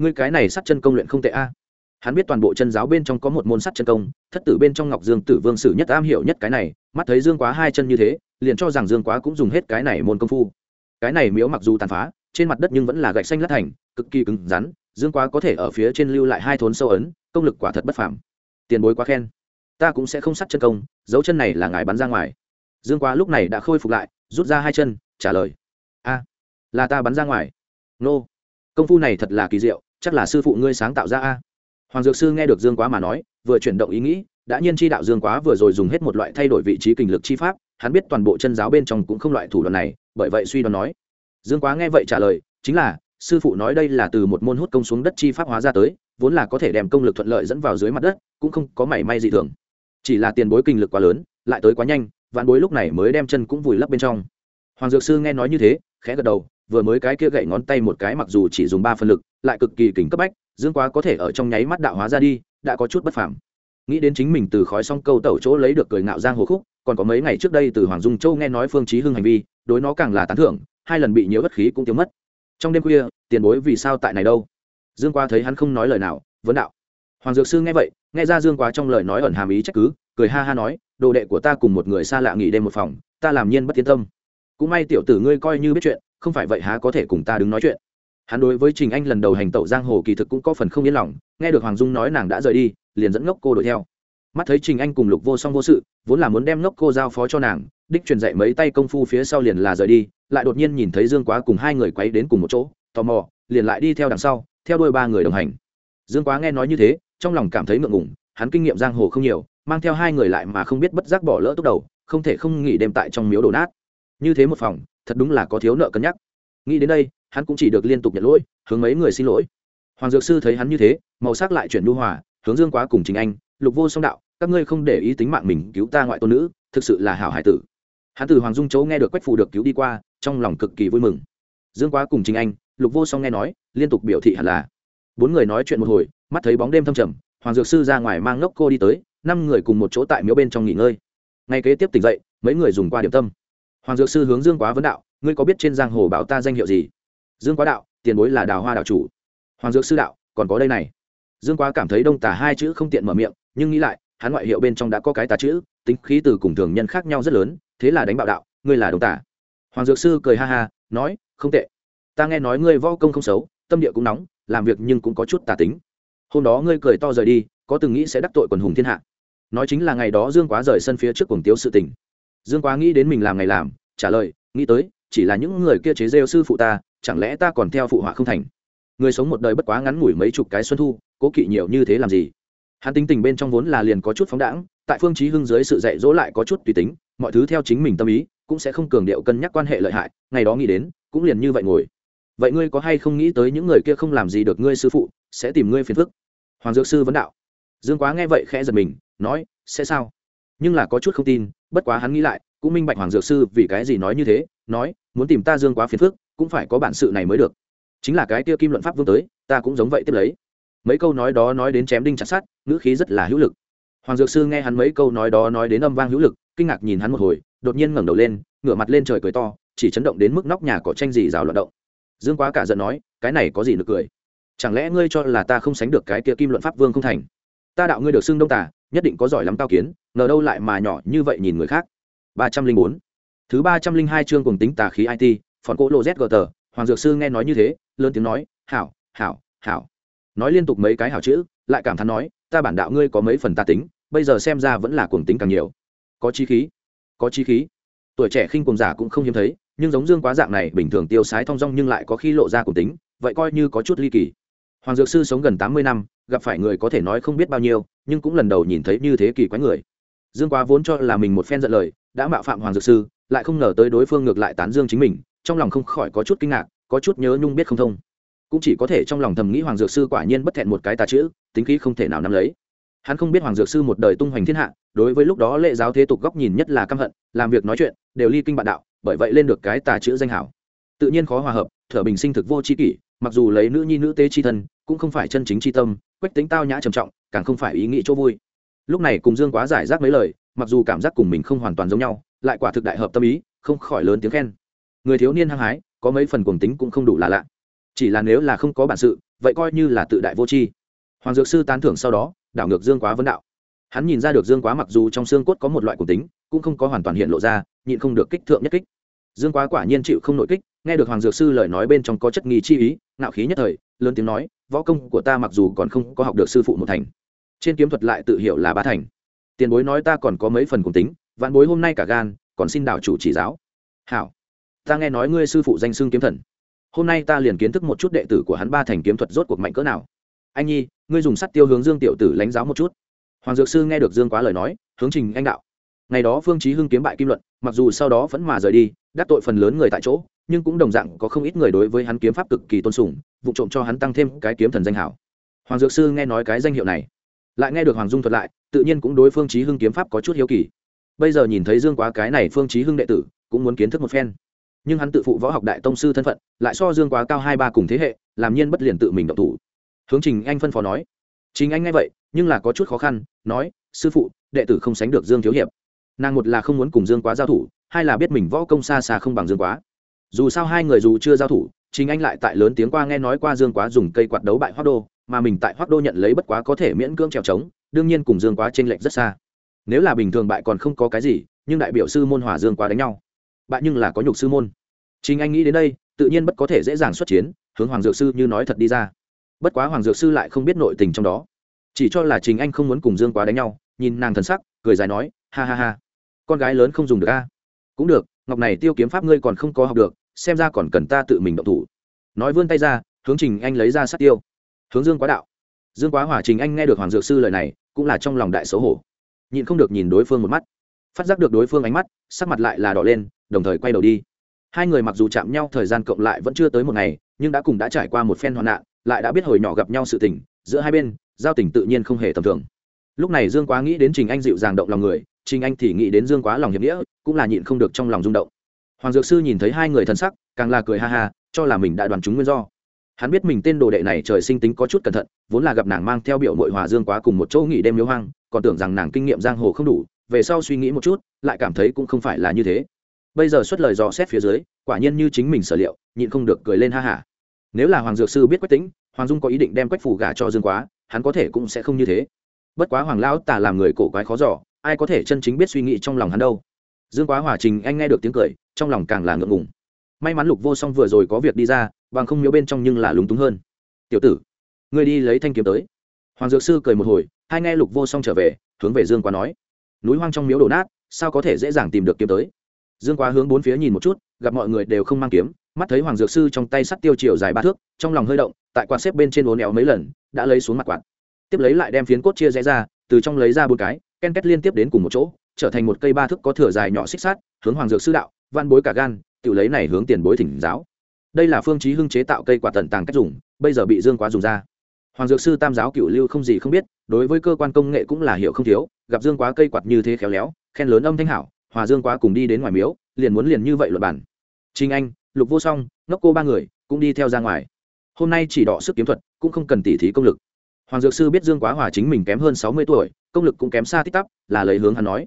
ngươi cái này sát chân công luyện không tệ a. Hắn biết toàn bộ chân giáo bên trong có một môn sát chân công, thất tử bên trong ngọc dương tử vương sử nhất am hiểu nhất cái này, mắt thấy dương quá hai chân như thế, liền cho rằng dương quá cũng dùng hết cái này môn công phu. Cái này miếu mặc dù tàn phá, trên mặt đất nhưng vẫn là gạch xanh lát thành, cực kỳ cứng rắn, dương quá có thể ở phía trên lưu lại hai thốn sâu ấn, công lực quả thật bất phàm. Tiền bối quá khen. Ta cũng sẽ không sắt chân công, dấu chân này là ngài bắn ra ngoài. Dương quá lúc này đã khôi phục lại, rút ra hai chân, trả lời. A, là ta bắn ra ngoài. Nô. Công phu này thật là kỳ diệu chắc là sư phụ ngươi sáng tạo ra a. Hoàng dược sư nghe được dương quá mà nói, vừa chuyển động ý nghĩ, đã nhiên chi đạo dương quá vừa rồi dùng hết một loại thay đổi vị trí kình lực chi pháp, hắn biết toàn bộ chân giáo bên trong cũng không loại thủ đoạn này, bởi vậy suy đoán nói. Dương quá nghe vậy trả lời, chính là, sư phụ nói đây là từ một môn hút công xuống đất chi pháp hóa ra tới, vốn là có thể đem công lực thuận lợi dẫn vào dưới mặt đất, cũng không có mảy may gì thường. Chỉ là tiền bối kinh lực quá lớn, lại tới quá nhanh, vạn bối lúc này mới đem chân cũng vùi lấp bên trong. Hoàng dược sư nghe nói như thế, khẽ gật đầu, vừa mới cái kia gậy ngón tay một cái mặc dù chỉ dùng ba phân lực lại cực kỳ kính cấp bách, dương quá có thể ở trong nháy mắt đạo hóa ra đi, đã có chút bất phàm. Nghĩ đến chính mình từ khói xong câu tẩu chỗ lấy được cười ngạo giang hồ khúc, còn có mấy ngày trước đây từ hoàng dung châu nghe nói phương chí hưng hành vi, đối nó càng là tán thưởng, hai lần bị nhiễu bất khí cũng tiêu mất. Trong đêm khuya, tiền bối vì sao tại này đâu? Dương quá thấy hắn không nói lời nào, vấn đạo. Hoàng dược sư nghe vậy, nghe ra dương quá trong lời nói ẩn hàm ý trách cứ, cười ha ha nói, đồ đệ của ta cùng một người xa lạ nghỉ đêm một phòng, ta làm nhiên bất tiến tâm. Cũng may tiểu tử ngươi coi như biết chuyện, không phải vậy há có thể cùng ta đứng nói chuyện hắn đối với trình anh lần đầu hành tẩu giang hồ kỳ thực cũng có phần không yên lòng, nghe được hoàng dung nói nàng đã rời đi, liền dẫn ngốc cô đuổi theo. Mắt thấy trình anh cùng lục vô song vô sự, vốn là muốn đem ngốc cô giao phó cho nàng, đích truyền dạy mấy tay công phu phía sau liền là rời đi, lại đột nhiên nhìn thấy dương quá cùng hai người quấy đến cùng một chỗ, tò mò, liền lại đi theo đằng sau, theo đuôi ba người đồng hành. Dương quá nghe nói như thế, trong lòng cảm thấy ngượng ngùng, hắn kinh nghiệm giang hồ không nhiều, mang theo hai người lại mà không biết bất giác bỏ lỡ tốc đầu, không thể không nghỉ đêm tại trong miếu đổ nát. Như thế một phòng, thật đúng là có thiếu nợ cân nhắc. Nghĩ đến đây hắn cũng chỉ được liên tục nhận lỗi, hướng mấy người xin lỗi. Hoàng dược sư thấy hắn như thế, màu sắc lại chuyển lưu hòa, hướng dương quá cùng chính anh, lục vô song đạo, các ngươi không để ý tính mạng mình cứu ta ngoại tôn nữ, thực sự là hảo hải tử. Hắn từ hoàng dung chấu nghe được quách phù được cứu đi qua, trong lòng cực kỳ vui mừng. Dương quá cùng chính anh, lục vô song nghe nói, liên tục biểu thị hẳn là. Bốn người nói chuyện một hồi, mắt thấy bóng đêm thâm trầm, hoàng dược sư ra ngoài mang ngốc cô đi tới, năm người cùng một chỗ tại miếu bên trong nghỉ ngơi. Ngay kế tiếp tỉnh dậy, mấy người dùng qua điểm tâm. Hoàng dược sư hướng dương quá vấn đạo, ngươi có biết trên giang hồ bảo ta danh hiệu gì? Dương quá đạo, tiền bối là đào hoa đạo chủ. Hoàng dược sư đạo, còn có đây này. Dương quá cảm thấy đông tả hai chữ không tiện mở miệng, nhưng nghĩ lại, hắn ngoại hiệu bên trong đã có cái tà chữ, tính khí từ cùng thường nhân khác nhau rất lớn, thế là đánh bạo đạo, ngươi là đông tả hoàng dược sư cười ha ha, nói, không tệ. Ta nghe nói ngươi võ công không xấu, tâm địa cũng nóng, làm việc nhưng cũng có chút tà tính. Hôm đó ngươi cười to rời đi, có từng nghĩ sẽ đắc tội quần hùng thiên hạ. Nói chính là ngày đó dương quá rời sân phía trước cuồng tiếu sự tình. Dương quá nghĩ đến mình làm ngày làm, trả lời, nghĩ tới, chỉ là những người kia chế rêu sư phụ ta chẳng lẽ ta còn theo phụ họa không thành? Người sống một đời bất quá ngắn ngủi mấy chục cái xuân thu, cố kỵ nhiều như thế làm gì? Hắn tính tình bên trong vốn là liền có chút phóng đãng, tại phương chí hưng dưới sự dạy dỗ lại có chút tùy tính, mọi thứ theo chính mình tâm ý, cũng sẽ không cường điệu cân nhắc quan hệ lợi hại, ngày đó nghĩ đến, cũng liền như vậy ngồi. Vậy ngươi có hay không nghĩ tới những người kia không làm gì được ngươi sư phụ, sẽ tìm ngươi phiền phức? Hoàng dược sư vấn đạo. Dương quá nghe vậy khẽ giật mình, nói, sẽ sao? Nhưng là có chút không tin, bất quá hắn nghĩ lại, cũng minh bạch hoàng dược sư vì cái gì nói như thế, nói, muốn tìm ta dương quá phiền phức cũng phải có bản sự này mới được. Chính là cái kia kim luận pháp vương tới, ta cũng giống vậy tiếp lấy. Mấy câu nói đó nói đến chém đinh chặt sát ngữ khí rất là hữu lực. Hoàng dược sư nghe hắn mấy câu nói đó nói đến âm vang hữu lực, kinh ngạc nhìn hắn một hồi, đột nhiên ngẩng đầu lên, ngửa mặt lên trời cười to, chỉ chấn động đến mức nóc nhà cỏ tranh gì rào loạn động. Dương quá cả giận nói, cái này có gì được cười? Chẳng lẽ ngươi cho là ta không sánh được cái kia kim luận pháp vương không thành? Ta đạo ngươi được xưng đông tả nhất định có giỏi lắm cao kiến, ngờ đâu lại mà nhỏ như vậy nhìn người khác. Ba trăm linh bốn. Thứ ba trăm linh hai chương cùng tính tà khí it phòn cỗ lộ z tờ, hoàng dược sư nghe nói như thế, lớn tiếng nói, hảo hảo hảo. Nói liên tục mấy cái hảo chữ, lại cảm thán nói, ta bản đạo ngươi có mấy phần tà tính, bây giờ xem ra vẫn là cuồng tính càng nhiều. Có chi khí, có chi khí. Tuổi trẻ khinh cuồng giả cũng không hiếm thấy, nhưng giống dương quá dạng này bình thường tiêu sái thong dong nhưng lại có khi lộ ra cuồng tính, vậy coi như có chút ly kỳ. Hoàng dược sư sống gần tám mươi năm, gặp phải người có thể nói không biết bao nhiêu, nhưng cũng lần đầu nhìn thấy như thế kỳ quái người. Dương quá vốn cho là mình một phen giận lời, đã mạo phạm hoàng dược sư, lại không ngờ tới đối phương ngược lại tán dương chính mình trong lòng không khỏi có chút kinh ngạc, có chút nhớ nhung biết không thông. Cũng chỉ có thể trong lòng thầm nghĩ hoàng dược sư quả nhiên bất thẹn một cái tà chữ, tính khí không thể nào nắm lấy. Hắn không biết hoàng dược sư một đời tung hoành thiên hạ, đối với lúc đó lệ giáo thế tục góc nhìn nhất là căm hận, làm việc nói chuyện, đều ly kinh bạn đạo, bởi vậy lên được cái tà chữ danh hảo. Tự nhiên khó hòa hợp, thở bình sinh thực vô tri kỷ, mặc dù lấy nữ nhi nữ tế chi thân, cũng không phải chân chính chi tâm, quách tính tao nhã trầm trọng, càng không phải ý nghĩ chỗ vui. Lúc này cùng dương quá giải rác mấy lời, mặc dù cảm giác cùng mình không hoàn toàn giống nhau, lại quả thực đại hợp tâm ý, không khỏi lớn tiếng khen người thiếu niên hăng hái, có mấy phần cuồng tính cũng không đủ là lạ. Chỉ là nếu là không có bản sự, vậy coi như là tự đại vô tri. Hoàng dược sư tán thưởng sau đó, đảo ngược dương quá vấn đạo. Hắn nhìn ra được dương quá mặc dù trong xương cốt có một loại cuồng tính, cũng không có hoàn toàn hiện lộ ra, nhịn không được kích thượng nhất kích. Dương quá quả nhiên chịu không nội kích, nghe được hoàng dược sư lời nói bên trong có chất nghi chi ý, ngạo khí nhất thời, lớn tiếng nói, võ công của ta mặc dù còn không có học được sư phụ một thành, trên kiếm thuật lại tự hiểu là ba thành. Tiền bối nói ta còn có mấy phần cùng tính, vạn bối hôm nay cả gan, còn xin đảo chủ chỉ giáo. Hảo ta nghe nói ngươi sư phụ danh xưng kiếm thần. Hôm nay ta liền kiến thức một chút đệ tử của hắn ba thành kiếm thuật rốt cuộc mạnh cỡ nào. Anh nhi, ngươi dùng sắt tiêu hướng dương tiểu tử lãnh giáo một chút. Hoàng dược sư nghe được dương quá lời nói, hướng trình anh đạo. Ngày đó phương chí hưng kiếm bại kim luận, mặc dù sau đó vẫn mà rời đi, đắc tội phần lớn người tại chỗ, nhưng cũng đồng dạng có không ít người đối với hắn kiếm pháp cực kỳ tôn sùng, vụ trộm cho hắn tăng thêm cái kiếm thần danh hảo. Hoàng dược sư nghe nói cái danh hiệu này, lại nghe được hoàng dung thuật lại, tự nhiên cũng đối phương chí hưng kiếm pháp có chút hiếu kỳ. Bây giờ nhìn thấy dương quá cái này phương chí hưng đệ tử, cũng muốn kiến thức một phen nhưng hắn tự phụ võ học đại tông sư thân phận, lại so dương quá cao hai ba cùng thế hệ, làm nhiên bất liền tự mình động thủ. Hướng trình anh phân phó nói. Chính anh nghe vậy, nhưng là có chút khó khăn, nói, sư phụ, đệ tử không sánh được dương thiếu hiệp. Nàng một là không muốn cùng dương quá giao thủ, hai là biết mình võ công xa xa không bằng dương quá. Dù sao hai người dù chưa giao thủ chính anh lại tại lớn tiếng qua nghe nói qua dương quá dùng cây quạt đấu bại hoác đô, mà mình tại hoác đô nhận lấy bất quá có thể miễn cưỡng trèo trống, đương nhiên cùng dương quá t r ê n lệch rất xa. Nếu là bình thường bại còn không có cái gì, nhưng đại biểu sư môn hòa dương quá đánh nhau bại nhưng là có nhục sư môn. Chính anh nghĩ đến đây, tự nhiên bất có thể dễ dàng xuất chiến, hướng hoàng dược sư như nói thật đi ra. Bất quá hoàng dược sư lại không biết nội tình trong đó. Chỉ cho là trình anh không muốn cùng dương quá đánh nhau, nhìn nàng thần sắc, cười dài nói, ha ha ha, con gái lớn không dùng được a. Cũng được, ngọc này tiêu kiếm pháp ngươi còn không có học được, xem ra còn cần ta tự mình động thủ. Nói vươn tay ra, hướng trình anh lấy ra sát tiêu. Hướng dương quá đạo. Dương quá hỏa trình anh nghe được hoàng dược sư lời này, cũng là trong lòng đại xấu hổ. Nhịn không được nhìn đối phương một mắt. Phát giác được đối phương ánh mắt, sắc mặt lại là đỏ lên đồng thời quay đầu đi. Hai người mặc dù chạm nhau thời gian cộng lại vẫn chưa tới một ngày, nhưng đã cùng đã trải qua một phen hoạn nạn, lại đã biết hồi nhỏ gặp nhau sự tình, giữa hai bên, giao tình tự nhiên không hề tầm thường. Lúc này dương quá nghĩ đến trình anh dịu dàng động lòng người, trình anh thì nghĩ đến dương quá lòng hiệp nghĩa, cũng là nhịn không được trong lòng rung động. Hoàng dược sư nhìn thấy hai người thân sắc, càng là cười ha ha, cho là mình đã đoàn chúng nguyên do. Hắn biết mình tên đồ đệ này trời sinh tính có chút cẩn thận, vốn là gặp nàng mang theo biểu mội hòa dương quá cùng một chỗ nghỉ đêm miếu hoang, còn tưởng rằng nàng kinh nghiệm giang hồ không đủ, về sau suy nghĩ một chút, lại cảm thấy cũng không phải là như thế bây giờ xuất lời dò xét phía dưới, quả nhiên như chính mình sở liệu, nhịn không được cười lên ha hả. Nếu là hoàng dược sư biết quách tính hoàng dung có ý định đem quách phủ gà cho dương quá, hắn có thể cũng sẽ không như thế. Bất quá hoàng lão tả làm người cổ quái khó giỏ ai có thể chân chính biết suy nghĩ trong lòng hắn đâu. Dương quá hòa trình anh nghe được tiếng cười, trong lòng càng là ngượng ngùng. May mắn lục vô song vừa rồi có việc đi ra, bằng không miếu bên trong nhưng là lúng túng hơn. Tiểu tử, ngươi đi lấy thanh kiếm tới. Hoàng dược sư cười một hồi hai nghe lục vô song trở về, hướng về dương quá nói. Núi hoang trong miếu đổ nát, sao có thể dễ dàng tìm được kiếm tới? Dương quá hướng bốn phía nhìn một chút, gặp mọi người đều không mang kiếm, mắt thấy hoàng dược sư trong tay sắt tiêu chiều dài ba thước, trong lòng hơi động, tại quạt xếp bên trên uốn éo mấy lần, đã lấy xuống mặt quạt. Tiếp lấy lại đem phiến cốt chia rẽ ra, từ trong lấy ra bốn cái, ken két liên tiếp đến cùng một chỗ, trở thành một cây ba thước có thửa dài nhỏ xích sát hướng hoàng dược sư đạo van bối cả gan tự lấy này hướng tiền bối thỉnh giáo. Đây là phương chí hưng chế tạo cây quạt tận tàng cách dùng, bây giờ bị dương quá dùng ra. Hoàng dược sư tam giáo cựu lưu không gì không biết, đối với cơ quan công nghệ cũng là hiểu không thiếu, gặp dương quá cây quạt như thế khéo léo, khen lớn âm thanh hảo hòa dương quá cùng đi đến ngoài miếu, liền muốn liền như vậy luật bản trinh anh, lục vô song, ngốc cô ba người cũng đi theo ra ngoài. Hôm nay chỉ đọ sức kiếm thuật, cũng không cần tỉ thí công lực. Hoàng dược sư biết dương quá hòa chính mình kém hơn sáu mươi tuổi, công lực cũng kém xa tích tắp, là lấy hướng hắn nói.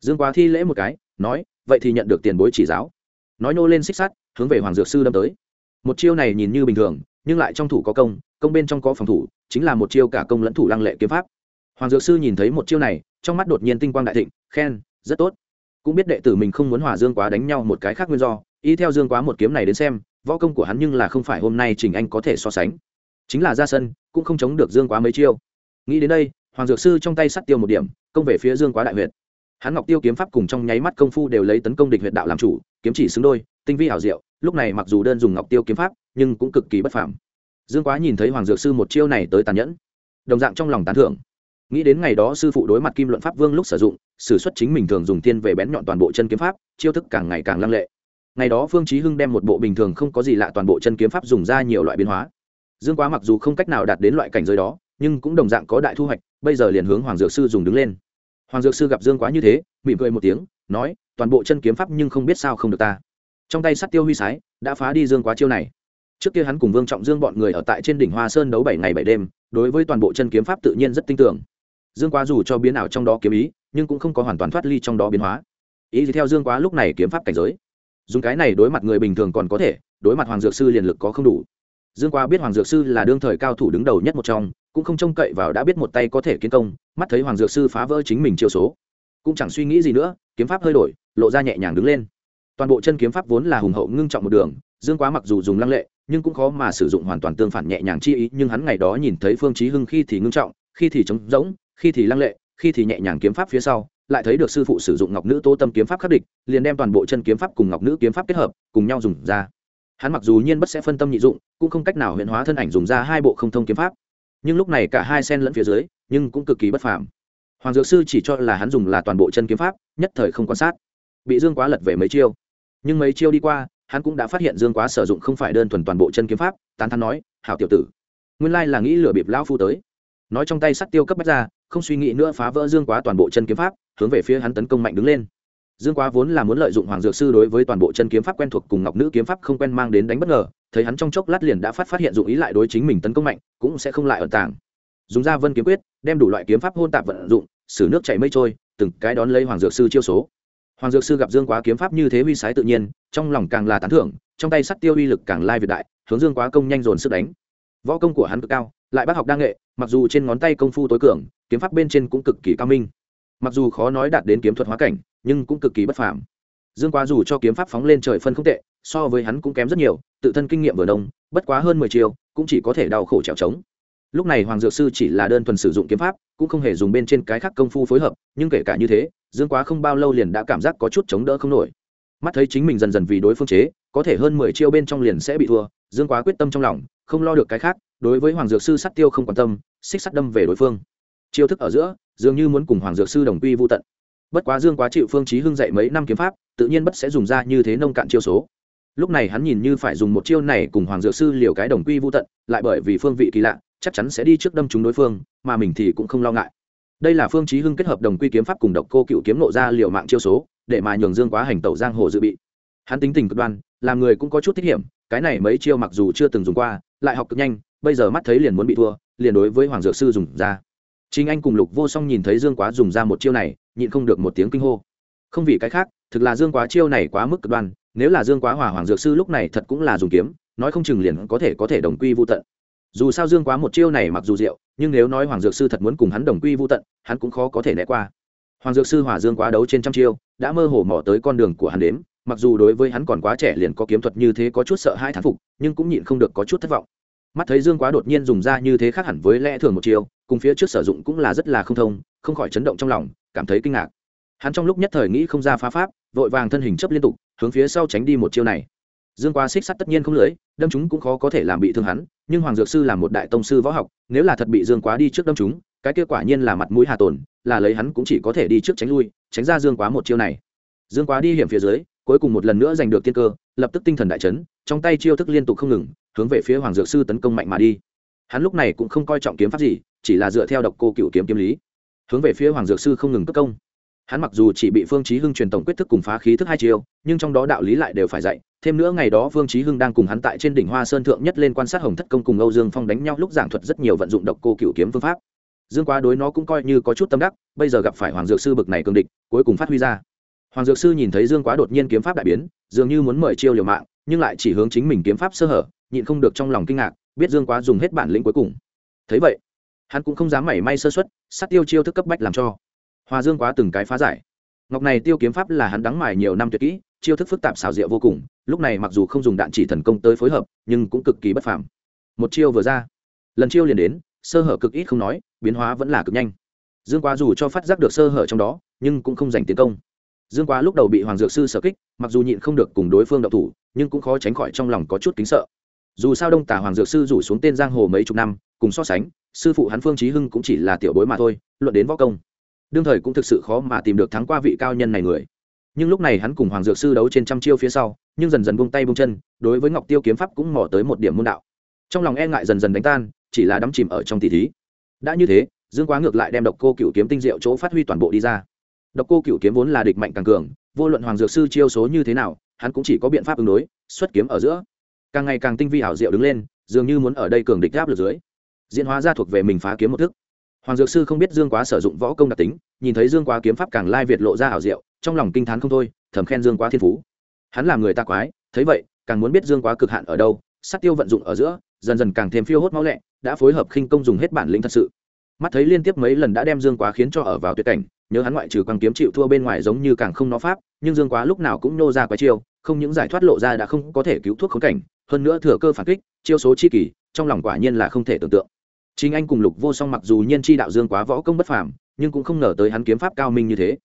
Dương quá thi lễ một cái, nói, vậy thì nhận được tiền bối chỉ giáo. Nói nô lên xích sắt, hướng về hoàng dược sư đâm tới. Một chiêu này nhìn như bình thường, nhưng lại trong thủ có công công bên trong có phòng thủ, chính là một chiêu cả công lẫn thủ lăng lệ kiếm pháp. Hoàng dược sư nhìn thấy một chiêu này, trong mắt đột nhiên tinh quang đại thịnh, khen, rất tốt cũng biết đệ tử mình không muốn hòa dương quá đánh nhau một cái khác nguyên do, y theo dương quá một kiếm này đến xem, võ công của hắn nhưng là không phải hôm nay trình anh có thể so sánh. Chính là ra sân, cũng không chống được dương quá mấy chiêu. Nghĩ đến đây, hoàng dược sư trong tay sắt tiêu một điểm, công về phía dương quá đại huyệt. Hắn ngọc tiêu kiếm pháp cùng trong nháy mắt công phu đều lấy tấn công địch huyệt đạo làm chủ, kiếm chỉ xứng đôi, tinh vi hảo diệu, lúc này mặc dù đơn dùng ngọc tiêu kiếm pháp, nhưng cũng cực kỳ bất phàm. Dương quá nhìn thấy hoàng dược sư một chiêu này tới tàn nhẫn, đồng dạng trong lòng tán thưởng nghĩ đến ngày đó sư phụ đối mặt kim luận pháp vương lúc sử dụng s ử suất chính mình thường dùng tiên về bén nhọn toàn bộ chân kiếm pháp, chiêu thức càng ngày càng lăng lệ. Ngày đó phương chí hưng đem một bộ bình thường không có gì lạ toàn bộ chân kiếm pháp dùng ra nhiều loại biến hóa. Dương quá mặc dù không cách nào đạt đến loại cảnh giới đó, nhưng cũng đồng dạng có đại thu hoạch, bây giờ liền hướng hoàng dược sư dùng đứng lên. Hoàng dược sư gặp dương quá như thế, mỉm cười một tiếng, nói, toàn bộ chân kiếm pháp nhưng không biết sao không được ta. Trong tay sắt tiêu huy sái, đã phá đi dương quá chiêu này. Trước kia hắn cùng vương trọng dương bọn người ở tại trên đỉnh hoa sơn đấu bảy ngày bảy đêm, đối với toàn bộ chân kiếm pháp tự nhiên rất tin tưởng dương quá dù cho biến ảo trong đó kiếm ý, nhưng cũng không có hoàn toàn thoát ly trong đó biến hóa. Ý gì theo dương quá lúc này kiếm pháp cảnh giới. Dùng cái này đối mặt người bình thường còn có thể, đối mặt hoàng dược sư liền lực có không đủ. Dương quá biết hoàng dược sư là đương thời cao thủ đứng đầu nhất một trong, cũng không trông cậy vào đã biết một tay có thể kiến công, mắt thấy hoàng dược sư phá vỡ chính mình chiêu số. Cũng chẳng suy nghĩ gì nữa, kiếm pháp hơi đổi, lộ ra nhẹ nhàng đứng lên. Toàn bộ chân kiếm pháp vốn là hùng hậu ngưng trọng một đường, dương quá mặc dù dùng lăng lệ, nhưng cũng khó mà sử dụng hoàn toàn tương phản nhẹ nhàng chi ý, nhưng hắn ngày đó nhìn thấy phương chí hưng khi thì ngưng trọng, khi thì trống rỗng khi thì lăng lệ, khi thì nhẹ nhàng kiếm pháp phía sau, lại thấy được sư phụ sử dụng ngọc nữ tô tâm kiếm pháp khắc địch, liền đem toàn bộ chân kiếm pháp cùng ngọc nữ kiếm pháp kết hợp, cùng nhau dùng ra. Hắn mặc dù nhiên bất sẽ phân tâm nhị dụng, cũng không cách nào huyện hóa thân ảnh dùng ra hai bộ không thông kiếm pháp. Nhưng lúc này cả hai sen lẫn phía dưới, nhưng cũng cực kỳ bất phàm. Hoàng dược sư chỉ cho là hắn dùng là toàn bộ chân kiếm pháp, nhất thời không quan sát. Bị dương quá lật về mấy chiêu. Nhưng mấy chiêu đi qua, hắn cũng đã phát hiện dương quá sử dụng không phải đơn thuần toàn bộ chân kiếm pháp, tán thắn nói, hảo tiểu tử, nguyên lai là nghĩ lừa bịp lão phu tới. Nói trong tay sắt tiêu cấp bách ra không suy nghĩ nữa phá vỡ dương quá toàn bộ chân kiếm pháp, hướng về phía hắn tấn công mạnh đứng lên. Dương quá vốn là muốn lợi dụng hoàng dược sư đối với toàn bộ chân kiếm pháp quen thuộc cùng ngọc nữ kiếm pháp không quen mang đến đánh bất ngờ, thấy hắn trong chốc lát liền đã phát phát hiện dụng ý lại đối chính mình tấn công mạnh, cũng sẽ không lại ẩn tàng. Dùng ra vân kiếm quyết, đem đủ loại kiếm pháp hôn tạp vận dụng xử nước chảy mây trôi, từng cái đón lấy hoàng dược sư chiêu số. Hoàng dược sư gặp dương quá kiếm pháp như thế uy sái tự nhiên, trong lòng càng là tán thưởng, trong tay sắt tiêu uy lực càng lai việt đại, hướng dương quá công nhanh dồn sức đánh. Võ công của hắn cực cao, lại bác học đa nghệ, mặc dù trên ngón tay công phu tối cường kiếm pháp bên trên cũng cực kỳ cao minh. Mặc dù khó nói đạt đến kiếm thuật hóa cảnh, nhưng cũng cực kỳ bất phàm. Dương quá dù cho kiếm pháp phóng lên trời phân không tệ, so với hắn cũng kém rất nhiều, tự thân kinh nghiệm vừa đông, bất quá hơn mười chiều cũng chỉ có thể đau khổ trèo trống. Lúc này hoàng dược sư chỉ là đơn thuần sử dụng kiếm pháp, cũng không hề dùng bên trên cái khác công phu phối hợp, nhưng kể cả như thế, dương quá không bao lâu liền đã cảm giác có chút chống đỡ không nổi. Mắt thấy chính mình dần dần vì đối phương chế, có thể hơn mười chiêu bên trong liền sẽ bị thua, dương quá quyết tâm trong lòng, không lo được cái khác, đối với hoàng dược sư sắt tiêu không quan tâm, xích sắt đâm về đối phương chiêu thức ở giữa, dường như muốn cùng hoàng dược sư đồng quy vô tận. Bất quá dương quá chịu phương chí hưng dạy mấy năm kiếm pháp, tự nhiên bất sẽ dùng ra như thế nông cạn chiêu số. Lúc này hắn nhìn như phải dùng một chiêu này cùng hoàng dược sư liều cái đồng quy vô tận, lại bởi vì phương vị kỳ lạ, chắc chắn sẽ đi trước đâm trúng đối phương, mà mình thì cũng không lo ngại. Đây là phương chí hưng kết hợp đồng quy kiếm pháp cùng độc cô cựu kiếm nộ ra liều mạng chiêu số, để mà nhường dương quá hành tẩu giang hồ dự bị. Hắn tính tình cực đoan, làm người cũng có chút thích hiểm, cái này mấy chiêu mặc dù chưa từng dùng qua, lại học cực nhanh, bây giờ mắt thấy liền muốn bị thua, liền đối với hoàng dược sư dùng ra chính anh cùng lục vô song nhìn thấy dương quá dùng ra một chiêu này, nhịn không được một tiếng kinh hô. Không vì cái khác, thực là dương quá chiêu này quá mức cực đoan, nếu là dương quá hỏa hoàng dược sư lúc này thật cũng là dùng kiếm, nói không chừng liền có thể có thể đồng quy vô tận. Dù sao dương quá một chiêu này mặc dù diệu, nhưng nếu nói hoàng dược sư thật muốn cùng hắn đồng quy vô tận, hắn cũng khó có thể né qua. Hoàng dược sư hỏa dương quá đấu trên trăm chiêu, đã mơ hồ mò tới con đường của hắn đếm, mặc dù đối với hắn còn quá trẻ liền có kiếm thuật như thế có chút sợ hai thán phục, nhưng cũng nhịn không được có chút thất vọng mắt thấy dương quá đột nhiên dùng ra như thế khác hẳn với lẽ thường một chiêu cùng phía trước sử dụng cũng là rất là không thông không khỏi chấn động trong lòng cảm thấy kinh ngạc. Hắn trong lúc nhất thời nghĩ không ra phá pháp vội vàng thân hình chấp liên tục hướng phía sau tránh đi một chiêu này. Dương quá xích sắt tất nhiên không lưỡi, đâm chúng cũng khó có thể làm bị thương hắn nhưng hoàng dược sư là một đại tông sư võ học nếu là thật bị dương quá đi trước đâm chúng cái kia quả nhiên là mặt mũi hà tồn là lấy hắn cũng chỉ có thể đi trước tránh lui tránh ra dương quá một chiêu này. Dương quá đi hiểm phía dưới cuối cùng một lần nữa giành được tiên cơ lập tức tinh thần đại chấn trong tay chiêu thức liên tục không ngừng hướng về phía hoàng dược sư tấn công mạnh mà đi. Hắn lúc này cũng không coi trọng kiếm pháp gì, chỉ là dựa theo độc cô cựu kiếm kiếm lý, hướng về phía hoàng dược sư không ngừng cất công. Hắn mặc dù chỉ bị phương chí hưng truyền tổng quyết thức cùng phá khí thức hai chiêu, nhưng trong đó đạo lý lại đều phải dạy. Thêm nữa ngày đó phương chí hưng đang cùng hắn tại trên đỉnh hoa sơn thượng nhất lên quan sát hồng thất công cùng âu dương phong đánh nhau lúc giảng thuật rất nhiều vận dụng độc cô cựu kiếm phương pháp. Dương quá đối nó cũng coi như có chút tâm đắc, bây giờ gặp phải hoàng dược sư bực này cường địch, cuối cùng phát huy ra. Hoàng dược sư nhìn thấy dương quá đột nhiên kiếm pháp đại biến, dường như muốn mời chiêu liều mạng nhưng lại chỉ hướng chính mình kiếm pháp sơ hở, nhịn không được trong lòng kinh ngạc, biết dương quá dùng hết bản lĩnh cuối cùng. Thấy vậy, hắn cũng không dám mảy may sơ xuất sát tiêu chiêu thức cấp bách làm cho. Hòa dương quá từng cái phá giải. Ngọc này tiêu kiếm pháp là hắn đắng mài nhiều năm tuyệt kỹ, chiêu thức phức tạp xảo diệu vô cùng, lúc này mặc dù không dùng đạn chỉ thần công tới phối hợp, nhưng cũng cực kỳ bất phàm. Một chiêu vừa ra, lần chiêu liền đến, sơ hở cực ít không nói, biến hóa vẫn là cực nhanh. Dương quá dù cho phát giác được sơ hở trong đó, nhưng cũng không giành tiến công dương quá lúc đầu bị hoàng dược sư sở kích, mặc dù nhịn không được cùng đối phương đậu thủ, nhưng cũng khó tránh khỏi trong lòng có chút kính sợ. Dù sao đông tả hoàng dược sư rủ xuống tên giang hồ mấy chục năm, cùng so sánh, sư phụ hắn phương trí hưng cũng chỉ là tiểu bối mà thôi, luận đến võ công, đương thời cũng thực sự khó mà tìm được thắng qua vị cao nhân này người. Nhưng lúc này hắn cùng hoàng dược sư đấu trên trăm chiêu phía sau, nhưng dần dần buông tay buông chân, đối với ngọc tiêu kiếm pháp cũng mò tới một điểm môn đạo. Trong lòng e ngại dần dần đánh tan, chỉ là đắm chìm ở trong tỷ thí. Đã như thế, dương quá ngược lại đem độc cô cựu kiếm tinh diệu chỗ phát huy toàn bộ đi ra độc cô cựu kiếm vốn là địch mạnh càng cường, vô luận hoàng dược sư chiêu số như thế nào, hắn cũng chỉ có biện pháp ứng đối, xuất kiếm ở giữa. Càng ngày càng tinh vi hảo diệu đứng lên, dường như muốn ở đây cường địch áp lực dưới. Diễn hóa ra thuộc về mình phá kiếm một thức. Hoàng dược sư không biết dương quá sử dụng võ công đặc tính, nhìn thấy dương quá kiếm pháp càng lai việt lộ ra hảo diệu, trong lòng kinh t h á n không thôi, thầm khen dương quá thiên phú. Hắn làm người ta quái, thấy vậy, càng muốn biết dương quá cực hạn ở đâu, sát tiêu vận dụng ở giữa, dần dần càng thêm phiêu hốt máu lẹ, đã phối hợp khinh công dùng hết bản lĩnh thật sự. Mắt thấy liên tiếp mấy lần đã đem dương quá khiến cho ở vào tuyệt cảnh nhớ hắn ngoại trừ quang kiếm chịu thua bên ngoài giống như càng không nó pháp nhưng dương quá lúc nào cũng nô ra quái chiêu không những giải thoát lộ ra đã không có thể cứu thuốc khống cảnh hơn nữa thừa cơ phản kích chiêu số chi kỳ trong lòng quả nhiên là không thể tưởng tượng Chính anh cùng Lục Vô Song mặc dù nhiên chi đạo dương quá võ công bất phàm, nhưng cũng không ngờ tới hắn kiếm pháp cao minh như thế.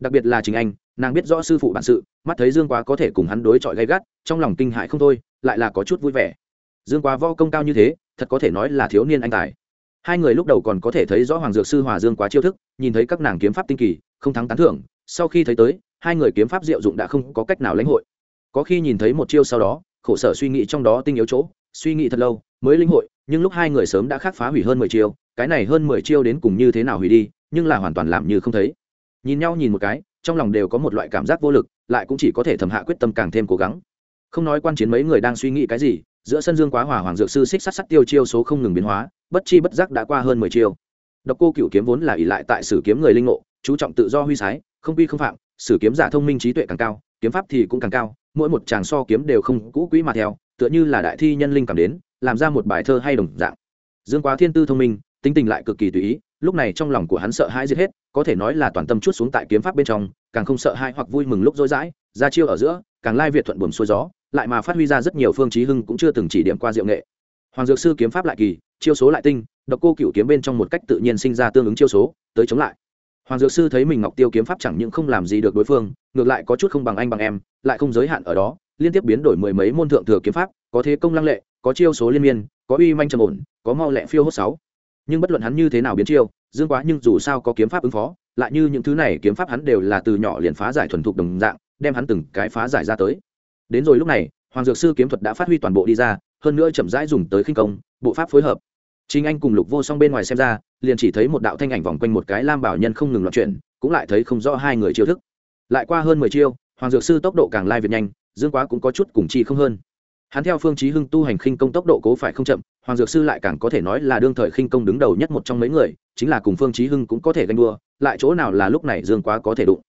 Đặc biệt là Chính anh, nàng biết rõ sư phụ bản sự, mắt thấy Dương Quá có thể cùng hắn đối chọi gay gắt, trong lòng kinh hại không thôi, lại là có chút vui vẻ. Dương Quá võ công cao như thế, thật có thể nói là thiếu niên anh tài. Hai người lúc đầu còn có thể thấy rõ Hoàng Dược sư Hòa Dương Quá chiêu thức, nhìn thấy các nàng kiếm pháp tinh kỳ, không thắng tán thưởng, sau khi thấy tới, hai người kiếm pháp diệu dụng đã không có cách nào lãnh hội. Có khi nhìn thấy một chiêu sau đó, khổ sở suy nghĩ trong đó tinh yếu chỗ, suy nghĩ thật lâu, mới linh hội, nhưng lúc hai người sớm đã khắc phá hủy hơn mười chiêu cái này hơn mười chiêu đến cùng như thế nào hủy đi nhưng là hoàn toàn làm như không thấy nhìn nhau nhìn một cái trong lòng đều có một loại cảm giác vô lực lại cũng chỉ có thể thầm hạ quyết tâm càng thêm cố gắng không nói quan chiến mấy người đang suy nghĩ cái gì giữa sân dương quá hòa hoàng dược sư xích sắt sắt tiêu chiêu số không ngừng biến hóa bất chi bất giác đã qua hơn mười chiêu. Độc cô cựu kiếm vốn là ỷ lại tại sử kiếm người linh ngộ, chú trọng tự do huy sái, không quy không phạm, sử kiếm giả thông minh trí tuệ càng cao, kiếm pháp thì cũng càng cao, mỗi một chàng so kiếm đều không cũ quỹ mà theo, tựa như là đại thi nhân linh cảm đến, làm ra một bài thơ hay đồng dạng. Dương quá thiên tư thông minh, tính tình lại cực kỳ tùy ý, lúc này trong lòng của hắn sợ hãi giết hết, có thể nói là toàn tâm chút xuống tại kiếm pháp bên trong, càng không sợ hãi hoặc vui mừng lúc dối dãi ra chiêu ở giữa, càng lai việt thuận buồm xuôi gió, lại mà phát huy ra rất nhiều phương chí hưng cũng chưa từng chỉ điểm qua diệu nghệ. Hoàng dược sư kiếm pháp lại kỳ chiêu số lại tinh, độc cô cựu kiếm bên trong một cách tự nhiên sinh ra tương ứng chiêu số, tới chống lại. Hoàng dược sư thấy mình ngọc tiêu kiếm pháp chẳng những không làm gì được đối phương, ngược lại có chút không bằng anh bằng em, lại không giới hạn ở đó, liên tiếp biến đổi mười mấy môn thượng thừa kiếm pháp, có thế công lăng lệ, có chiêu số liên miên, có uy manh trầm ổn, có mau lẹ phiêu hốt sáu. Nhưng bất luận hắn như thế nào biến chiêu, dương quá nhưng dù sao có kiếm pháp ứng phó, lại như những thứ này kiếm pháp hắn đều là từ nhỏ liền phá giải thuần thục đồng dạng, đem hắn từng cái phá giải ra tới. Đến rồi lúc này, hoàng dược sư kiếm thuật đã phát huy toàn bộ đi ra, hơn nữa chậm rãi dùng tới khinh công, bộ pháp phối hợp chính anh cùng lục vô song bên ngoài xem ra, liền chỉ thấy một đạo thanh ảnh vòng quanh một cái lam bảo nhân không ngừng loạn chuyển, cũng lại thấy không rõ hai người chiêu thức. Lại qua hơn mười chiêu, hoàng dược sư tốc độ càng lai việt nhanh, dương quá cũng có chút cùng chi không hơn. Hắn theo phương chí hưng tu hành khinh công tốc độ cố phải không chậm, hoàng dược sư lại càng có thể nói là đương thời khinh công đứng đầu nhất một trong mấy người, chính là cùng phương chí hưng cũng có thể ganh đua, lại chỗ nào là lúc này dương quá có thể đụng.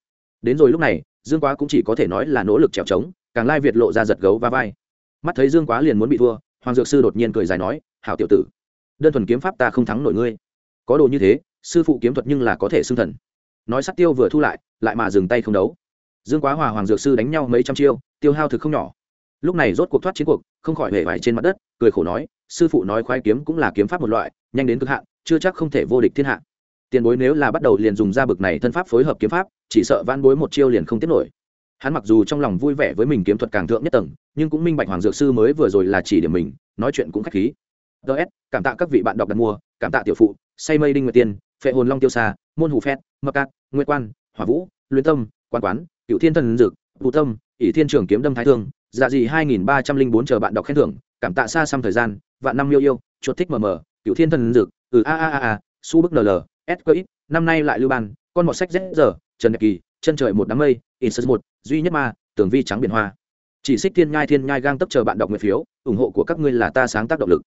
Đến rồi lúc này, dương quá cũng chỉ có thể nói là nỗ lực trèo trống, càng lai việt lộ ra giật gấu và vai. Mắt thấy dương quá liền muốn bị thua, hoàng dược sư đột nhiên cười dài nói, hảo tiểu tử đơn thuần kiếm pháp ta không thắng nổi ngươi. Có đồ như thế, sư phụ kiếm thuật nhưng là có thể xưng thần. Nói sắt tiêu vừa thu lại lại mà dừng tay không đấu. Dương quá hòa hoàng dược sư đánh nhau mấy trăm chiêu, tiêu hao thực không nhỏ. Lúc này rốt cuộc thoát chiến cuộc, không khỏi hề vải trên mặt đất, cười khổ nói, sư phụ nói khoái kiếm cũng là kiếm pháp một loại, nhanh đến cực hạn, chưa chắc không thể vô địch thiên hạ. Tiền bối nếu là bắt đầu liền dùng ra bực này thân pháp phối hợp kiếm pháp, chỉ sợ van bối một chiêu liền không tiết nổi. Hắn mặc dù trong lòng vui vẻ với mình kiếm thuật càng thượng nhất tầng, nhưng cũng minh bạch hoàng dược sư mới vừa rồi là chỉ điểm mình, nói chuyện cũng khách khí ts cảm tạ các vị bạn đọc đặt mua, cảm tạ tiểu phụ, say mây đinh nguyệt tiên, phệ hồn long tiêu xa, môn hủ phét, mập cát, nguyệt quan, hỏa vũ, luyện tâm, quan quán cựu thiên thần dực vụ tâm, ỷ thiên trường kiếm đâm thái thương dạ dị hai nghìn ba trăm linh bốn chờ bạn đọc khen thưởng, cảm tạ xa xăm thời gian, vạn năm yêu yêu, chuột thích mờ mờ cựu thiên thần dực ừ a a a a, su bức nl s năm nay lại lưu ban, con mọt sách z giờ, trần nhật kỳ, chân trời một đám mây in một, duy nhất ma, tường vi trắng biển hoa. Chỉ xích thiên nhai thiên nhai gang tấp chờ bạn đọc nguyện phiếu, ủng hộ của các ngươi là ta sáng tác động lực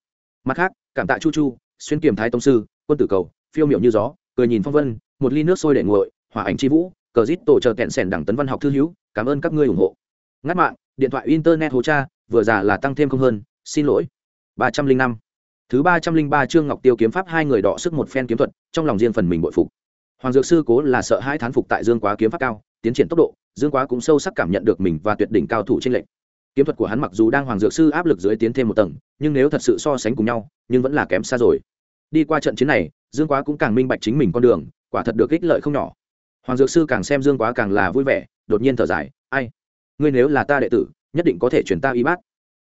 mặt khác, cảm tạ chu chu, xuyên kiềm thái tông sư, quân tử cầu, phiêu miệu như gió, cười nhìn phong vân, một ly nước sôi để nguội, hỏa ảnh chi vũ, cờ rít tổ chờ kẹn sẻn đẳng tấn văn học thư hữu, cảm ơn các ngươi ủng hộ. Ngắt mạng, điện thoại internet hố cha, vừa già là tăng thêm không hơn, xin lỗi. Ba trăm linh năm. Thứ ba trăm linh ba trương ngọc tiêu kiếm pháp hai người đọ sức một phen kiếm thuật, trong lòng riêng phần mình bội phục. Hoàng dược sư cố là sợ hai thán phục tại dương quá kiếm pháp cao, tiến triển tốc độ, dương quá cũng sâu sắc cảm nhận được mình và tuyệt đỉnh cao thủ trên lệnh kiếm thuật của hắn mặc dù đang hoàng dược sư áp lực dưới tiến thêm một tầng, nhưng nếu thật sự so sánh cùng nhau, nhưng vẫn là kém xa rồi. Đi qua trận chiến này, dương quá cũng càng minh bạch chính mình con đường, quả thật được ích lợi không nhỏ. Hoàng dược sư càng xem dương quá càng là vui vẻ, đột nhiên thở dài, ai? Ngươi nếu là ta đệ tử, nhất định có thể chuyển ta y bát.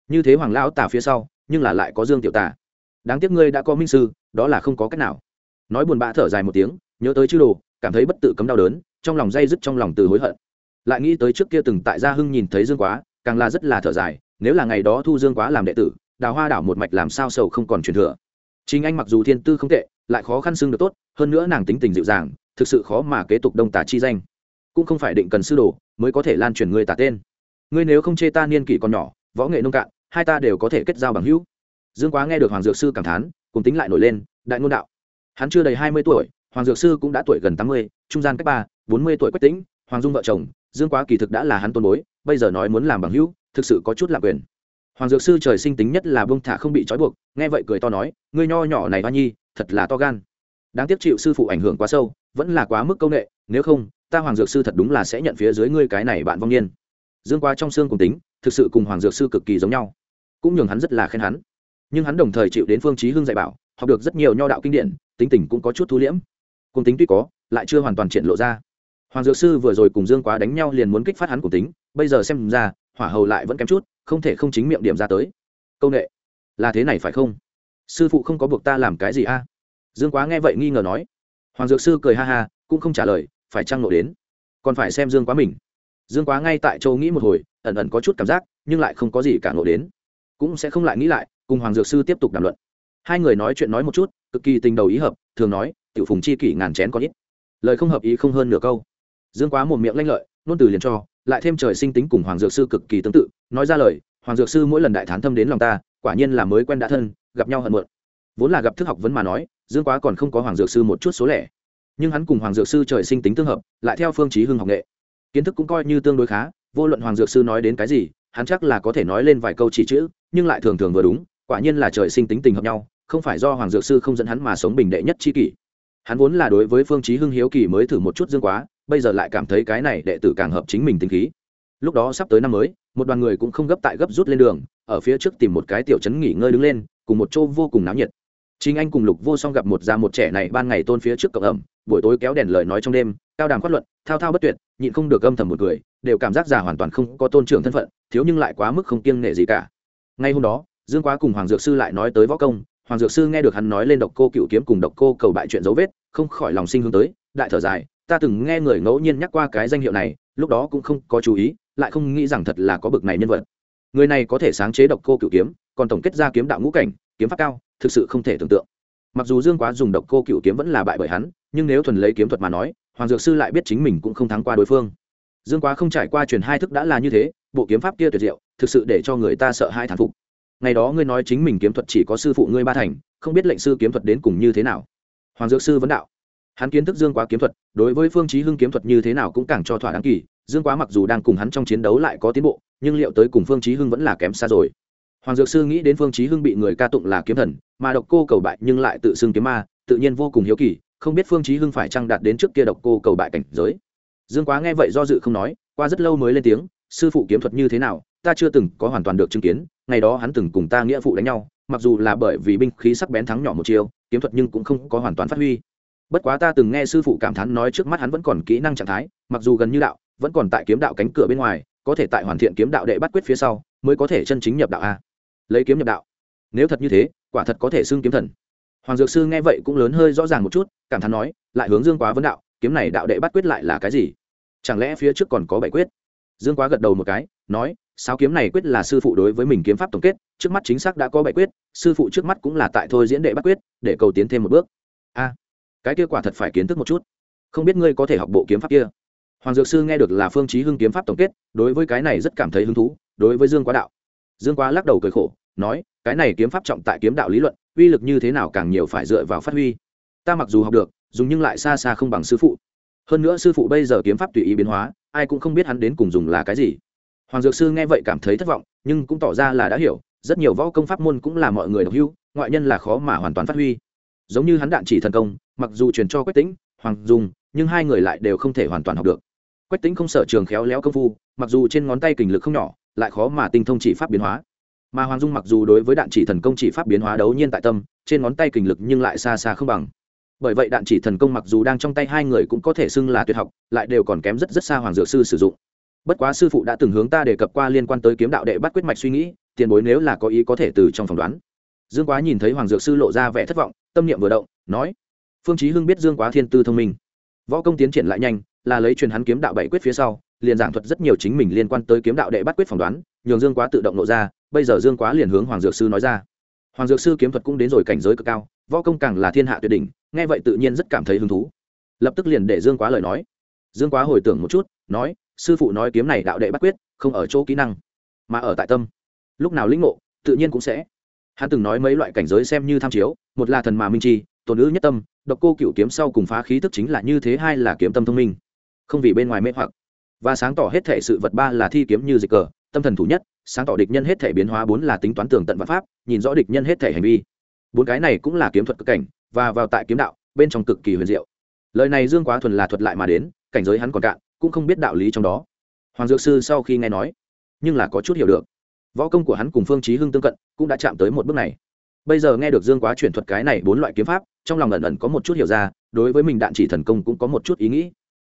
Như thế hoàng lão tả phía sau, nhưng là lại có dương tiểu tả đáng tiếc ngươi đã có minh sư, đó là không có cách nào. Nói buồn bã thở dài một tiếng, nhớ tới chư đồ, cảm thấy bất tự cấm đau đớn, trong lòng dây dứt trong lòng từ hối hận. Lại nghĩ tới trước kia từng tại gia hưng nhìn thấy dương quá càng là rất là thở dài, nếu là ngày đó thu dương quá làm đệ tử, đào hoa đảo một mạch làm sao sầu không còn truyền thừa. Chính anh mặc dù thiên tư không tệ, lại khó khăn xưng được tốt, hơn nữa nàng tính tình dịu dàng, thực sự khó mà kế tục đông tả chi danh. Cũng không phải định cần sư đồ, mới có thể lan truyền người tả tên. Ngươi nếu không chê ta niên kỷ còn nhỏ, võ nghệ nông cạn, hai ta đều có thể kết giao bằng hữu. Dương quá nghe được hoàng dược sư cảm thán, cùng tính lại nổi lên, đại ngôn đạo. Hắn chưa đầy hai mươi tuổi, hoàng dược sư cũng đã tuổi gần tám mươi, trung gian cách ba, bốn mươi tuổi quách tĩnh, hoàng dung vợ chồng dương quá kỳ thực đã là hắn tôn bối, bây giờ nói muốn làm bằng hữu, thực sự có chút lạc quyền. Hoàng dược sư trời sinh tính nhất là bông thả không bị trói buộc, nghe vậy cười to nói, ngươi nho nhỏ này hoa nhi, thật là to gan. Đáng tiếc chịu sư phụ ảnh hưởng quá sâu, vẫn là quá mức công nghệ nếu không, ta hoàng dược sư thật đúng là sẽ nhận phía dưới ngươi cái này bạn vong niên. Dương quá trong xương cùng tính, thực sự cùng hoàng dược sư cực kỳ giống nhau. Cũng nhường hắn rất là khen hắn. Nhưng hắn đồng thời chịu đến phương chí hưng dạy bảo, học được rất nhiều nho đạo kinh điển, tính tình cũng có chút thu liễm. Cùng tính tuy có, lại chưa hoàn toàn triển lộ ra hoàng dược sư vừa rồi cùng dương quá đánh nhau liền muốn kích phát hắn cùng tính, bây giờ xem ra, hỏa hầu lại vẫn kém chút, không thể không chính miệng điểm ra tới. Câu nệ, là thế này phải không? Sư phụ không có buộc ta làm cái gì a? Dương quá nghe vậy nghi ngờ nói. Hoàng dược sư cười ha ha, cũng không trả lời, phải trăng nộ đến? Còn phải xem dương quá mình. Dương quá ngay tại châu nghĩ một hồi, ẩn ẩn có chút cảm giác, nhưng lại không có gì cả nộ đến. Cũng sẽ không lại nghĩ lại, cùng hoàng dược sư tiếp tục đàm luận. Hai người nói chuyện nói một chút, cực kỳ tình đầu ý hợp, thường nói, tiểu phùng chi kỷ ngàn chén có ít. Lời không hợp ý không hơn nửa câu dương quá một miệng lanh lợi, nôn từ liền cho, lại thêm trời sinh tính cùng hoàng dược sư cực kỳ tương tự, nói ra lời, hoàng dược sư mỗi lần đại thán thâm đến lòng ta, quả nhiên là mới quen đã thân, gặp nhau hận mượn vốn là gặp thức học vấn mà nói, dương quá còn không có hoàng dược sư một chút số lẻ. Nhưng hắn cùng hoàng dược sư trời sinh tính tương hợp, lại theo phương chí hưng học nghệ. Kiến thức cũng coi như tương đối khá, vô luận hoàng dược sư nói đến cái gì, hắn chắc là có thể nói lên vài câu chỉ chữ, nhưng lại thường thường vừa đúng, quả nhiên là trời sinh tính tình hợp nhau, không phải do hoàng dược sư không dẫn hắn mà sống bình đệ nhất chi kỷ. Hắn vốn là đối với phương chí hưng hiếu kỳ mới thử một chút dương quá bây giờ lại cảm thấy cái này đệ tử càng hợp chính mình tính khí. Lúc đó sắp tới năm mới, một đoàn người cũng không gấp tại gấp rút lên đường, ở phía trước tìm một cái tiểu trấn nghỉ ngơi đứng lên, cùng một chỗ vô cùng náo nhiệt. Chính anh cùng lục vô song gặp một già một trẻ này ban ngày tôn phía trước cộng ẩm, buổi tối kéo đèn lời nói trong đêm, cao đàm phát luận, thao thao bất tuyệt, nhịn không được âm thầm một người, đều cảm giác già hoàn toàn không có tôn trưởng thân phận, thiếu nhưng lại quá mức không kiêng nể gì cả. Ngay hôm đó, dương quá cùng hoàng dược sư lại nói tới võ công, hoàng dược sư nghe được hắn nói lên độc cô cựu kiếm cùng độc cô cầu bại chuyện dấu vết, không khỏi lòng sinh hướng tới, đại thở dài ta từng nghe người ngẫu nhiên nhắc qua cái danh hiệu này, lúc đó cũng không có chú ý, lại không nghĩ rằng thật là có bực này nhân vật. Người này có thể sáng chế độc cô cựu kiếm, còn tổng kết ra kiếm đạo ngũ cảnh, kiếm pháp cao, thực sự không thể tưởng tượng. Mặc dù dương quá dùng độc cô cựu kiếm vẫn là bại bởi hắn, nhưng nếu thuần lấy kiếm thuật mà nói, hoàng dược sư lại biết chính mình cũng không thắng qua đối phương. Dương quá không trải qua truyền hai thức đã là như thế, bộ kiếm pháp kia tuyệt diệu, thực sự để cho người ta sợ hai thán phục. Ngày đó ngươi nói chính mình kiếm thuật chỉ có sư phụ ngươi ba thành, không biết lệnh sư kiếm thuật đến cùng như thế nào. Hoàng dược sư vấn đạo hắn kiến thức dương quá kiếm thuật, đối với phương chí hưng kiếm thuật như thế nào cũng càng cho thỏa đáng kỳ, dương quá mặc dù đang cùng hắn trong chiến đấu lại có tiến bộ, nhưng liệu tới cùng phương chí hưng vẫn là kém xa rồi. Hoàng dược sư nghĩ đến phương chí hưng bị người ca tụng là kiếm thần, mà độc cô cầu bại nhưng lại tự xưng kiếm ma, tự nhiên vô cùng hiếu kỳ, không biết phương chí hưng phải chăng đạt đến trước kia độc cô cầu bại cảnh giới. Dương quá nghe vậy do dự không nói, qua rất lâu mới lên tiếng, sư phụ kiếm thuật như thế nào, ta chưa từng có hoàn toàn được chứng kiến, ngày đó hắn từng cùng ta nghĩa phụ đánh nhau, mặc dù là bởi vì binh khí sắc bén thắng nhỏ một chiều kiếm thuật nhưng cũng không có hoàn toàn phát huy bất quá ta từng nghe sư phụ cảm thán nói trước mắt hắn vẫn còn kỹ năng trạng thái, mặc dù gần như đạo, vẫn còn tại kiếm đạo cánh cửa bên ngoài, có thể tại hoàn thiện kiếm đạo đệ bắt quyết phía sau, mới có thể chân chính nhập đạo a. Lấy kiếm nhập đạo. Nếu thật như thế, quả thật có thể xưng kiếm thần. Hoàng dược sư nghe vậy cũng lớn hơi rõ ràng một chút, cảm thán nói, lại hướng dương quá vấn đạo, kiếm này đạo đệ bắt quyết lại là cái gì? Chẳng lẽ phía trước còn có bảy quyết? Dương quá gật đầu một cái, nói, sáu kiếm này quyết là sư phụ đối với mình kiếm pháp tổng kết, trước mắt chính xác đã có bảy quyết, sư phụ trước mắt cũng là tại thôi diễn đệ bắt quyết, để cầu tiến thêm một bước. A cái kia quả thật phải kiến thức một chút. Không biết ngươi có thể học bộ kiếm pháp kia? Hoàng dược sư nghe được là phương chí hưng kiếm pháp tổng kết, đối với cái này rất cảm thấy hứng thú, đối với dương quá đạo. Dương quá lắc đầu cười khổ, nói, cái này kiếm pháp trọng tại kiếm đạo lý luận, uy lực như thế nào càng nhiều phải dựa vào phát huy. Ta mặc dù học được, dùng nhưng lại xa xa không bằng sư phụ. Hơn nữa sư phụ bây giờ kiếm pháp tùy ý biến hóa, ai cũng không biết hắn đến cùng dùng là cái gì. Hoàng dược sư nghe vậy cảm thấy thất vọng, nhưng cũng tỏ ra là đã hiểu, rất nhiều võ công pháp môn cũng là mọi người độc hưu ngoại nhân là khó mà hoàn toàn phát huy giống như hắn đạn chỉ thần công, mặc dù truyền cho quách tĩnh, hoàng dung, nhưng hai người lại đều không thể hoàn toàn học được. Quách tĩnh không sở trường khéo léo công phu, mặc dù trên ngón tay kình lực không nhỏ, lại khó mà tinh thông chỉ pháp biến hóa. Mà hoàng dung mặc dù đối với đạn chỉ thần công chỉ pháp biến hóa đấu nhiên tại tâm, trên ngón tay kình lực nhưng lại xa xa không bằng. Bởi vậy đạn chỉ thần công mặc dù đang trong tay hai người cũng có thể xưng là tuyệt học, lại đều còn kém rất rất xa hoàng dược sư sử dụng. Bất quá sư phụ đã từng hướng ta đề cập qua liên quan tới kiếm đạo đệ bắt quyết mạch suy nghĩ, tiền bối nếu là có ý có thể từ trong phỏng đoán dương quá nhìn thấy hoàng dược sư lộ ra vẻ thất vọng, tâm niệm vừa động, nói, phương chí hưng biết dương quá thiên tư thông minh. Võ công tiến triển lại nhanh, là lấy truyền hắn kiếm đạo bảy quyết phía sau, liền giảng thuật rất nhiều chính mình liên quan tới kiếm đạo đệ bắt quyết phỏng đoán, nhường dương quá tự động lộ ra, bây giờ dương quá liền hướng hoàng dược sư nói ra. Hoàng dược sư kiếm thuật cũng đến rồi cảnh giới cực cao, võ công càng là thiên hạ tuyệt đỉnh, nghe vậy tự nhiên rất cảm thấy hứng thú. Lập tức liền để dương quá lời nói. Dương quá hồi tưởng một chút, nói, sư phụ nói kiếm này đạo đệ bắt quyết, không ở chỗ kỹ năng, mà ở tại tâm. Lúc nào lĩnh ngộ, tự nhiên cũng sẽ hắn từng nói mấy loại cảnh giới xem như tham chiếu, một là thần mà minh chi tôn nữ nhất tâm, độc cô cựu kiếm sau cùng phá khí thức chính là như thế, hai là kiếm tâm thông minh. Không vì bên ngoài mê hoặc. Và sáng tỏ hết thể sự vật, ba là thi kiếm như dịch cờ, tâm thần thủ nhất, sáng tỏ địch nhân hết thể biến hóa, bốn là tính toán tường tận văn pháp, nhìn rõ địch nhân hết thể hành vi. Bốn cái này cũng là kiếm thuật cực cảnh, và vào tại kiếm đạo, bên trong cực kỳ huyền diệu. Lời này dương quá thuần là thuật lại mà đến, cảnh giới hắn còn cạn, cũng không biết đạo lý trong đó. Hoàng dược sư sau khi nghe nói, nhưng là có chút hiểu được võ công của hắn cùng phương chí hưng tương cận cũng đã chạm tới một bước này. Bây giờ nghe được dương quá chuyển thuật cái này bốn loại kiếm pháp, trong lòng ẩn ẩn có một chút hiểu ra, đối với mình đạn chỉ thần công cũng có một chút ý nghĩ.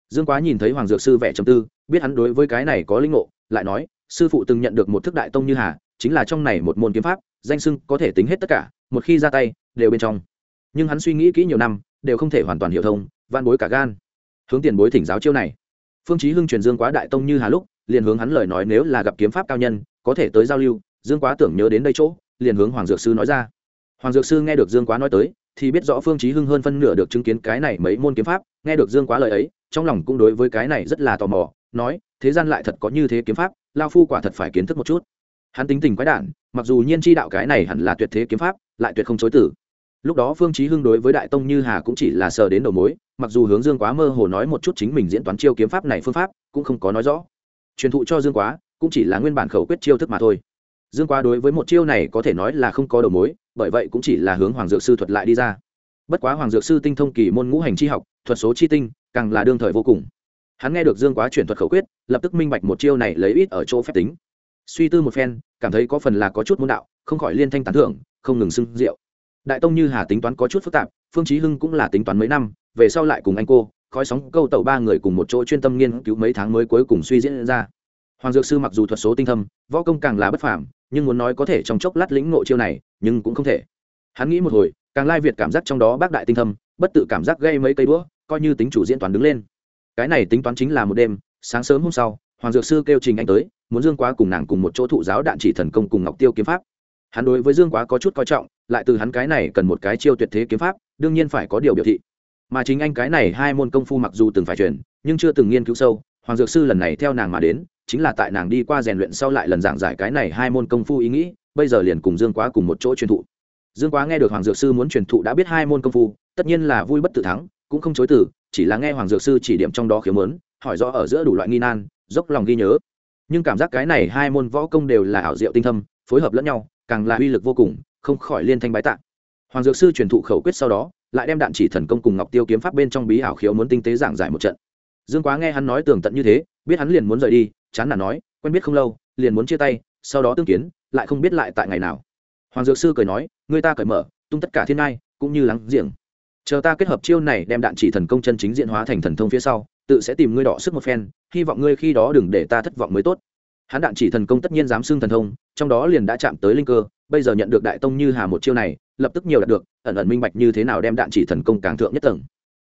Dương quá nhìn thấy hoàng dược sư vẻ trầm tư, biết hắn đối với cái này có linh ngộ, lại nói, sư phụ từng nhận được một thức đại tông như hà, chính là trong này một môn kiếm pháp, danh sưng có thể tính hết tất cả, một khi ra tay, đều bên trong. Nhưng hắn suy nghĩ kỹ nhiều năm, đều không thể hoàn toàn hiểu thông van bối cả gan. Hướng tiền bối thỉnh giáo chiêu này. Phương chí hưng truyền dương quá đại tông như hà lúc liền hướng hắn lời nói nếu là gặp kiếm pháp cao nhân, có thể tới giao lưu, dương quá tưởng nhớ đến đây chỗ, liền hướng hoàng dược sư nói ra. Hoàng dược sư nghe được dương quá nói tới, thì biết rõ phương chí hưng hơn phân nửa được chứng kiến cái này mấy môn kiếm pháp, nghe được dương quá lời ấy, trong lòng cũng đối với cái này rất là tò mò, nói, thế gian lại thật có như thế kiếm pháp, lao phu quả thật phải kiến thức một chút. Hắn tính tình quái đản, mặc dù nhiên chi đạo cái này hẳn là tuyệt thế kiếm pháp, lại tuyệt không chối tử lúc đó phương chí hưng đối với đại tông như hà cũng chỉ là sờ đến đầu mối, mặc dù hướng dương quá mơ hồ nói một chút chính mình diễn toán chiêu kiếm pháp này phương pháp, cũng không có nói rõ truyền thụ cho dương quá, cũng chỉ là nguyên bản khẩu quyết chiêu thức mà thôi. Dương quá đối với một chiêu này có thể nói là không có đầu mối, bởi vậy cũng chỉ là hướng hoàng dược sư thuật lại đi ra. Bất quá hoàng dược sư tinh thông kỳ môn ngũ hành chi học, thuật số chi tinh, càng là đương thời vô cùng. Hắn nghe được dương quá chuyển thuật khẩu quyết, lập tức minh bạch một chiêu này lấy ít ở chỗ phép tính. Suy tư một phen, cảm thấy có phần là có chút môn đạo, không khỏi liên thanh tán thưởng, không ngừng xưng rượu. Đại tông như hà tính toán có chút phức tạp, phương chí hưng cũng là tính toán mấy năm, về sau lại cùng anh cô khói sóng câu tẩu ba người cùng một chỗ chuyên tâm nghiên cứu mấy tháng mới cuối cùng suy diễn ra. Hoàng dược sư mặc dù thuật số tinh thâm, võ công càng là bất phàm, nhưng muốn nói có thể trong chốc lát lĩnh ngộ chiêu này, nhưng cũng không thể. Hắn nghĩ một hồi, càng lai việt cảm giác trong đó bác đại tinh thâm, bất tự cảm giác gây mấy cây đũa, coi như tính chủ diễn toán đứng lên. Cái này tính toán chính là một đêm, sáng sớm hôm sau, hoàng dược sư kêu trình anh tới, muốn dương quá cùng nàng cùng một chỗ thụ giáo đạn chỉ thần công cùng ngọc tiêu kiếm pháp. Hắn đối với dương quá có chút coi trọng, lại từ hắn cái này cần một cái chiêu tuyệt thế kiếm pháp, đương nhiên phải có điều biểu thị mà chính anh cái này hai môn công phu mặc dù từng phải truyền, nhưng chưa từng nghiên cứu sâu. Hoàng dược sư lần này theo nàng mà đến, chính là tại nàng đi qua rèn luyện sau lại lần giảng giải cái này hai môn công phu ý nghĩ, bây giờ liền cùng dương quá cùng một chỗ truyền thụ. Dương quá nghe được hoàng dược sư muốn truyền thụ đã biết hai môn công phu, tất nhiên là vui bất tự thắng, cũng không chối từ, chỉ là nghe hoàng dược sư chỉ điểm trong đó khiếu mớn hỏi rõ ở giữa đủ loại nghi nan, dốc lòng ghi nhớ. Nhưng cảm giác cái này hai môn võ công đều là ảo diệu tinh thâm, phối hợp lẫn nhau, càng là uy lực vô cùng, không khỏi liên thanh bái tạ. Hoàng dược sư truyền thụ khẩu quyết sau đó lại đem đạn chỉ thần công cùng ngọc tiêu kiếm pháp bên trong bí ảo khiếu muốn tinh tế giảng giải một trận. Dương quá nghe hắn nói tường tận như thế, biết hắn liền muốn rời đi, chán là nói, quen biết không lâu, liền muốn chia tay, sau đó tương kiến, lại không biết lại tại ngày nào. Hoàng dược sư cười nói người ta cởi mở, tung tất cả thiên ngai, cũng như lắng giềng. Chờ ta kết hợp chiêu này đem đạn chỉ thần công chân chính diện hóa thành thần thông phía sau, tự sẽ tìm ngươi đỏ sức một phen, hy vọng ngươi khi đó đừng để ta thất vọng mới tốt. Hắn đạn chỉ thần công tất nhiên dám xưng thần thông, trong đó liền đã chạm tới linh cơ, bây giờ nhận được đại tông như hà một chiêu này lập tức nhiều đạt được, ẩn ẩn minh bạch như thế nào đem đạn chỉ thần công càng thượng nhất tầng.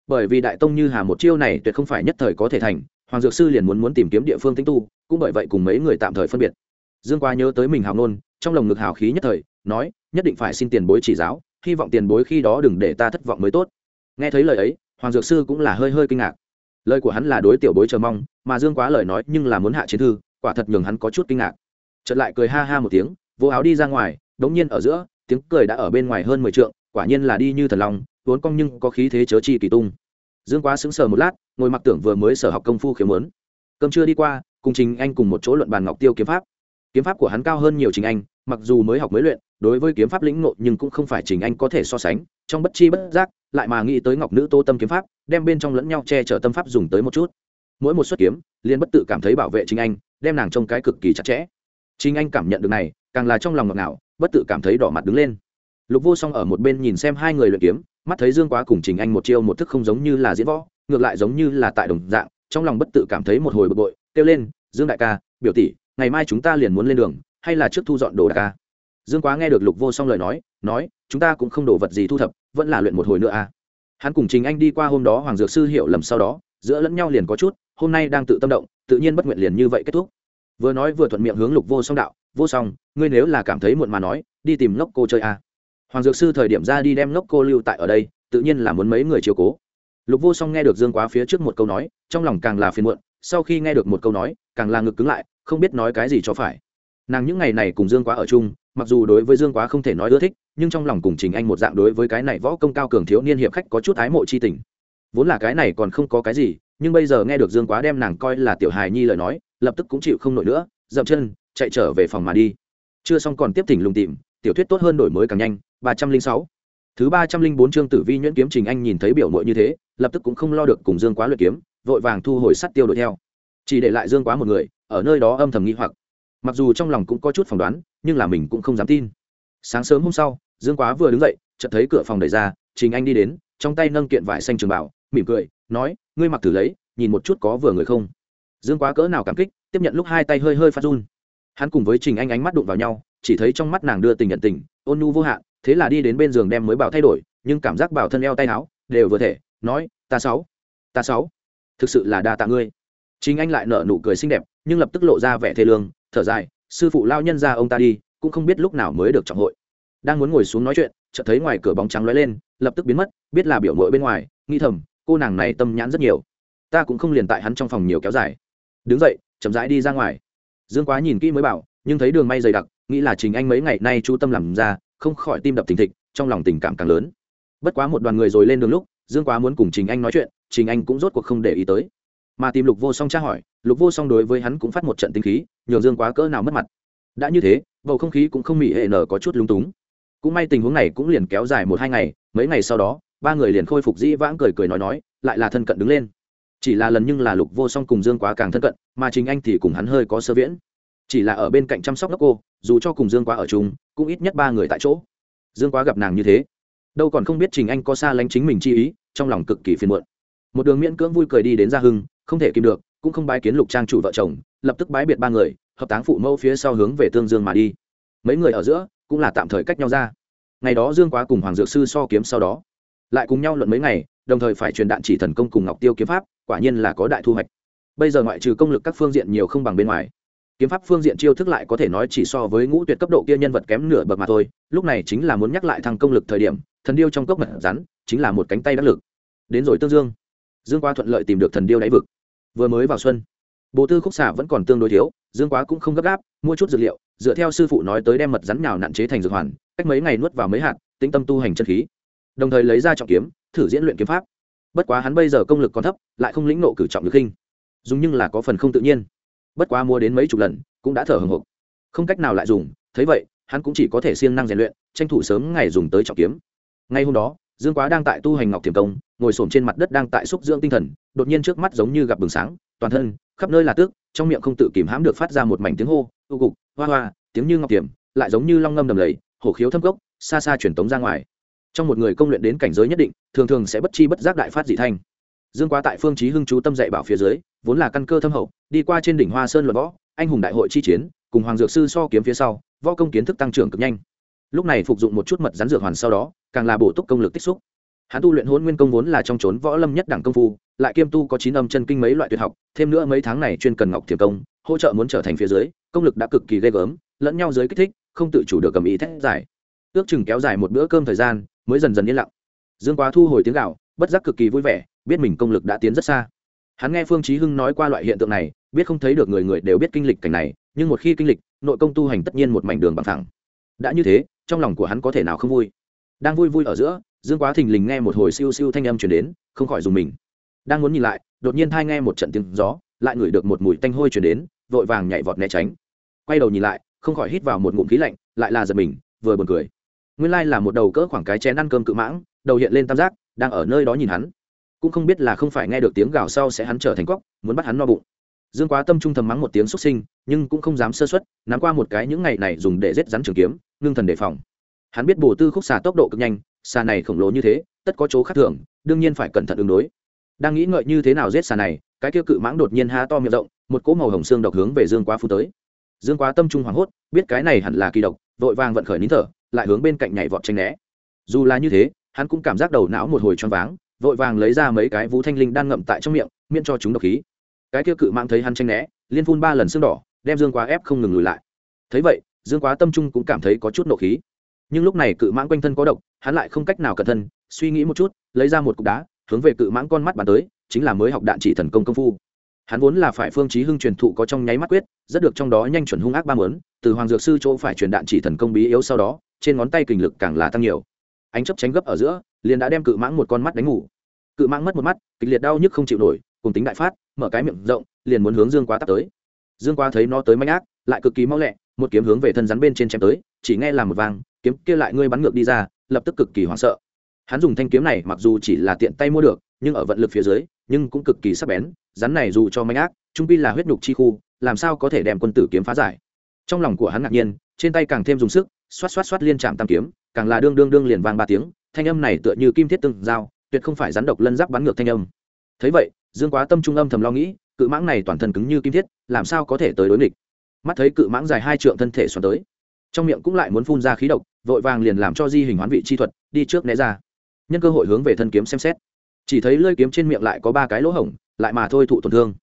Bởi vì đại tông như hà một chiêu này tuyệt không phải nhất thời có thể thành, hoàng dược sư liền muốn muốn tìm kiếm địa phương tinh tu, cũng bởi vậy cùng mấy người tạm thời phân biệt. Dương quá nhớ tới mình hào nôn trong lồng ngực hào khí nhất thời, nói, nhất định phải xin tiền bối chỉ giáo, hy vọng tiền bối khi đó đừng để ta thất vọng mới tốt. Nghe thấy lời ấy, hoàng dược sư cũng là hơi hơi kinh ngạc. Lời của hắn là đối tiểu bối chờ mong, mà dương quá lời nói nhưng là muốn hạ chiến thư, quả thật nhường hắn có chút kinh ngạc. Chợt lại cười ha ha một tiếng vô áo đi ra ngoài, đống nhiên ở giữa tiếng cười đã ở bên ngoài hơn mười trượng quả nhiên là đi như thần lòng, vốn cong nhưng có khí thế chớ chi kỳ tung. Dương quá sững sờ một lát ngồi mặc tưởng vừa mới sở học công phu khiếm muốn. Cơm chưa đi qua cùng trình anh cùng một chỗ luận bàn ngọc tiêu kiếm pháp. Kiếm pháp của hắn cao hơn nhiều trình anh mặc dù mới học mới luyện đối với kiếm pháp lĩnh ngộ nhưng cũng không phải trình anh có thể so sánh trong bất chi bất giác lại mà nghĩ tới ngọc nữ tô tâm kiếm pháp đem bên trong lẫn nhau che chở tâm pháp dùng tới một chút. Mỗi một xuất kiếm liên bất tự cảm thấy bảo vệ trình anh đem nàng trông cái cực kỳ chặt chẽ. Trình anh cảm nhận được này càng là trong lòng ngọt ngào bất tự cảm thấy đỏ mặt đứng lên. Lục vô song ở một bên nhìn xem hai người luyện kiếm, mắt thấy dương quá cùng trình anh một chiêu một thức không giống như là diễn võ, ngược lại giống như là tại đồng dạng, trong lòng bất tự cảm thấy một hồi bực bội, kêu lên, dương đại ca, biểu tỷ, ngày mai chúng ta liền muốn lên đường, hay là trước thu dọn đồ đạc ca? Dương quá nghe được lục vô song lời nói nói, chúng ta cũng không đổ vật gì thu thập, vẫn là luyện một hồi nữa à. Hắn cùng trình anh đi qua hôm đó hoàng dược sư hiểu lầm sau đó, giữa lẫn nhau liền có chút, hôm nay đang tự tâm động, tự nhiên bất nguyện liền như vậy kết thúc. Vừa nói vừa thuận miệng hướng lục vô song đạo vô song, ngươi nếu là cảm thấy muộn mà nói, đi tìm ngốc cô chơi à. hoàng dược sư thời điểm ra đi đem ngốc cô lưu tại ở đây, tự nhiên là muốn mấy người chiều cố. Lục vô song nghe được dương quá phía trước một câu nói, trong lòng càng là phiền muộn, sau khi nghe được một câu nói, càng là ngực cứng lại, không biết nói cái gì cho phải. Nàng những ngày này cùng dương quá ở chung, mặc dù đối với dương quá không thể nói ưa thích, nhưng trong lòng cùng trình anh một dạng đối với cái này võ công cao cường thiếu niên hiệp khách có chút ái mộ c h i tình. Vốn là cái này còn không có cái gì, nhưng bây giờ nghe được dương quá đem nàng coi là tiểu hài nhi lời nói, lập tức cũng chịu không nổi nữa, dậm chân chạy trở về phòng mà đi. Chưa xong còn tiếp tỉnh lùng tìm, tiểu thuyết tốt hơn đổi mới càng nhanh, ba trăm linh sáu. Thứ ba trăm linh bốn chương tử vi nhuyễn kiếm trình anh nhìn thấy biểu mội như thế, lập tức cũng không lo được cùng dương quá luyện kiếm, vội vàng thu hồi sắt tiêu đuổi theo. Chỉ để lại dương quá một người, ở nơi đó âm thầm nghi hoặc. Mặc dù trong lòng cũng có chút phỏng đoán, nhưng là mình cũng không dám tin. Sáng sớm hôm sau, dương quá vừa đứng dậy, chợt thấy cửa phòng đẩy ra, trình anh đi đến, trong tay nâng kiện vải xanh trường bảo, mỉm cười, nói, ngươi mặc thử lấy, nhìn một chút có vừa người không? Dương quá cỡ nào cảm kích, tiếp nhận lúc hai tay hơi hơi phát run hắn cùng với trình anh ánh mắt đụng vào nhau, chỉ thấy trong mắt nàng đưa tình nhận tình, ôn nhu vô hạn, thế là đi đến bên giường đem mới bảo thay đổi, nhưng cảm giác bảo thân eo tay áo, đều vừa thể, nói, ta sáu ta sáu, thực sự là đa tạ ngươi. Chính anh lại nở nụ cười xinh đẹp, nhưng lập tức lộ ra vẻ thê lương, thở dài, sư phụ lao nhân ra ông ta đi, cũng không biết lúc nào mới được trọng hội. Đang muốn ngồi xuống nói chuyện, chợt thấy ngoài cửa bóng trắng lóe lên, lập tức biến mất, biết là biểu mội bên ngoài nghi thầm, cô nàng này tâm nhãn rất nhiều. Ta cũng không liền tại hắn trong phòng nhiều kéo dài. Đứng dậy, chậm rãi đi ra ngoài dương quá nhìn kỹ mới bảo, nhưng thấy đường may dày đặc, nghĩ là chính anh mấy ngày nay chú tâm làm ra, không khỏi tim đập thình thịch, trong lòng tình cảm càng lớn. Bất quá một đoàn người rồi lên đường lúc, dương quá muốn cùng trình anh nói chuyện, trình anh cũng rốt cuộc không để ý tới. Mà tìm lục vô song tra hỏi, lục vô song đối với hắn cũng phát một trận tinh khí, nhường dương quá cỡ nào mất mặt. Đã như thế, bầu không khí cũng không mỉ hệ nở có chút lung túng. Cũng may tình huống này cũng liền kéo dài một hai ngày, mấy ngày sau đó, ba người liền khôi phục dĩ vãng cười cười nói nói, lại là thân cận đứng lên chỉ là lần nhưng là lục vô song cùng dương quá càng thân cận, mà chính anh thì cùng hắn hơi có sơ viễn. Chỉ là ở bên cạnh chăm sóc các cô, dù cho cùng dương quá ở chung, cũng ít nhất ba người tại chỗ. Dương quá gặp nàng như thế, đâu còn không biết trình anh có xa lánh chính mình chi ý, trong lòng cực kỳ phiền muộn. Một đường miễn cưỡng vui cười đi đến gia hưng, không thể kìm được, cũng không bái kiến lục trang chủ vợ chồng, lập tức bái biệt ba người, hợp táng phụ mẫu phía sau hướng về tương dương mà đi. Mấy người ở giữa, cũng là tạm thời cách nhau ra. Ngày đó dương quá cùng hoàng dược sư so kiếm sau đó, lại cùng nhau luận mấy ngày, đồng thời phải truyền đạn chỉ thần công cùng ngọc tiêu kiếm pháp quả nhiên là có đại thu hoạch. Bây giờ ngoại trừ công lực các phương diện nhiều không bằng bên ngoài. Kiếm pháp phương diện chiêu thức lại có thể nói chỉ so với ngũ tuyệt cấp độ kia nhân vật kém nửa bậc mà thôi, lúc này chính là muốn nhắc lại thăng công lực thời điểm, thần điêu trong cốc mật rắn chính là một cánh tay đắc lực. Đến rồi tương dương. Dương quá thuận lợi tìm được thần điêu đáy vực. Vừa mới vào xuân, bộ tư khúc xạ vẫn còn tương đối thiếu, dương quá cũng không gấp gáp, mua chút dược liệu, dựa theo sư phụ nói tới đem mật rắn nào nặn chế thành dược hoàn, cách mấy ngày nuốt vào mấy hạt, tĩnh tâm tu hành chân khí. Đồng thời lấy ra trọng kiếm, thử diễn luyện kiếm pháp bất quá hắn bây giờ công lực còn thấp, lại không lĩnh nộ cử trọng được khinh. Dùng nhưng là có phần không tự nhiên. Bất quá mua đến mấy chục lần, cũng đã thở hồng hộc. Không cách nào lại dùng, thấy vậy, hắn cũng chỉ có thể siêng năng rèn luyện, tranh thủ sớm ngày dùng tới trọng kiếm. Ngay hôm đó, dương quá đang tại tu hành ngọc thiềm công, ngồi xổm trên mặt đất đang tại xúc dưỡng tinh thần, đột nhiên trước mắt giống như gặp bừng sáng, toàn thân, khắp nơi là tước, trong miệng không tự kìm hãm được phát ra một mảnh tiếng hô tu cục, hoa hoa, tiếng như ngọc tiềm lại giống như long ngâm đầm lầy, hổ khiếu thâm gốc xa xa truyền tống ra ngoài trong một người công luyện đến cảnh giới nhất định, thường thường sẽ bất chi bất giác đại phát dị thanh dương quá tại phương chí hưng chú tâm dạy bảo phía dưới, vốn là căn cơ thâm hậu, đi qua trên đỉnh hoa sơn luận võ, anh hùng đại hội chi chiến, cùng hoàng dược sư so kiếm phía sau, võ công kiến thức tăng trưởng cực nhanh. Lúc này phục dụng một chút mật rắn dược hoàn sau đó, càng là bổ túc công lực tích xúc. Hắn tu luyện hôn nguyên công vốn là trong trốn võ lâm nhất đẳng công phu, lại kiêm tu có chín âm chân kinh mấy loại tuyệt học, thêm nữa mấy tháng này chuyên cần ngọc thiềm công, hỗ trợ muốn trở thành phía dưới, công lực đã cực kỳ ghê gớm, lẫn nhau dưới kích thích, không tự chủ được cầm ý thét giải ước chừng kéo dài một bữa cơm thời gian mới dần dần yên lặng. Dương quá thu hồi tiếng gạo bất giác cực kỳ vui vẻ, biết mình công lực đã tiến rất xa. Hắn nghe phương chí hưng nói qua loại hiện tượng này, biết không thấy được người người đều biết kinh lịch cảnh này, nhưng một khi kinh lịch, nội công tu hành tất nhiên một mảnh đường bằng thẳng đã như thế, trong lòng của hắn có thể nào không vui? Đang vui vui ở giữa, dương quá thình lình nghe một hồi siêu siêu thanh âm truyền đến, không khỏi dùng mình. Đang muốn nhìn lại, đột nhiên thai nghe một trận tiếng gió, lại ngửi được một mùi tanh hôi truyền đến, vội vàng nhảy vọt né tránh. Quay đầu nhìn lại, không khỏi hít vào một ngụm khí lạnh, lại là giật mình, vừa buồn cười nguyên lai là một đầu cỡ khoảng cái chén ăn cơm cự mãng, đầu hiện lên tam giác, đang ở nơi đó nhìn hắn. Cũng không biết là không phải nghe được tiếng gào sau sẽ hắn trở thành cóc muốn bắt hắn no bụng. Dương quá tâm trung thầm mắng một tiếng xuất sinh, nhưng cũng không dám sơ xuất nắm qua một cái những ngày này dùng để giết rắn trường kiếm, ngưng thần đề phòng. Hắn biết bổ tư khúc xà tốc độ cực nhanh, xà này khổng lồ như thế, tất có chỗ khác thường, đương nhiên phải cẩn thận ứng đối. Đang nghĩ ngợi như thế nào giết xà này, cái kia cự mãng đột nhiên há to miệng rộng, một cỗ màu hồng xương độc hướng về dương quá phu tới. Dương quá tâm trung hoảng hốt, biết cái này hẳn là kỳ độc, vội vàng vận khởi nín thở lại hướng bên cạnh nhảy vọt tranh né. Dù là như thế, hắn cũng cảm giác đầu não một hồi choáng váng, vội vàng lấy ra mấy cái vũ thanh linh đang ngậm tại trong miệng, miễn cho chúng độc khí. Cái kia cự mãng thấy hắn tranh né, liên phun ba lần xương đỏ, đem dương quá ép không ngừng lùi lại. Thấy vậy, dương quá tâm trung cũng cảm thấy có chút nộ khí. Nhưng lúc này cự mãng quanh thân có độc, hắn lại không cách nào cẩn thân, suy nghĩ một chút, lấy ra một cục đá, hướng về cự mãng con mắt bàn tới, chính là mới học đạn chỉ thần công công phu. Hắn vốn là phải phương chí hưng truyền thụ có trong nháy mắt quyết, rất được trong đó nhanh chuẩn hung ác ba mớn từ hoàng dược sư chỗ phải truyền đạn chỉ thần công bí yếu sau đó trên ngón tay kình lực càng là tăng nhiều. Ánh chấp tránh gấp ở giữa, liền đã đem cự mãng một con mắt đánh ngủ. Cự mãng mất một mắt, kịch liệt đau nhức không chịu nổi, cùng tính đại phát, mở cái miệng rộng, liền muốn hướng dương quá tắt tới. Dương quá thấy nó tới manh ác, lại cực kỳ mau lẹ, một kiếm hướng về thân rắn bên trên chém tới, chỉ nghe làm một vang, kiếm kia lại ngươi bắn ngược đi ra, lập tức cực kỳ hoảng sợ. Hắn dùng thanh kiếm này mặc dù chỉ là tiện tay mua được, nhưng ở vận lực phía dưới, nhưng cũng cực kỳ sắc bén, rắn này dù cho manh ác, trung pi là huyết nhục chi khu, làm sao có thể đem quân tử kiếm phá giải? Trong lòng của hắn ngạc nhiên trên tay càng thêm dùng sức xoát xoát xoát liên chạm tam kiếm càng là đương đương đương liền vang ba tiếng thanh âm này tựa như kim thiết tương, dao tuyệt không phải rắn độc lân giáp bắn ngược thanh âm. Thấy vậy dương quá tâm trung âm thầm lo nghĩ cự mãng này toàn thân cứng như kim thiết làm sao có thể tới đối nghịch? Mắt thấy cự mãng dài hai trượng thân thể xoắn tới trong miệng cũng lại muốn phun ra khí độc vội vàng liền làm cho di hình hoán vị chi thuật đi trước né ra. Nhân cơ hội hướng về thân kiếm xem xét. Chỉ thấy lơi kiếm trên miệng lại có ba cái lỗ hổng lại mà thôi thụ tổn thương.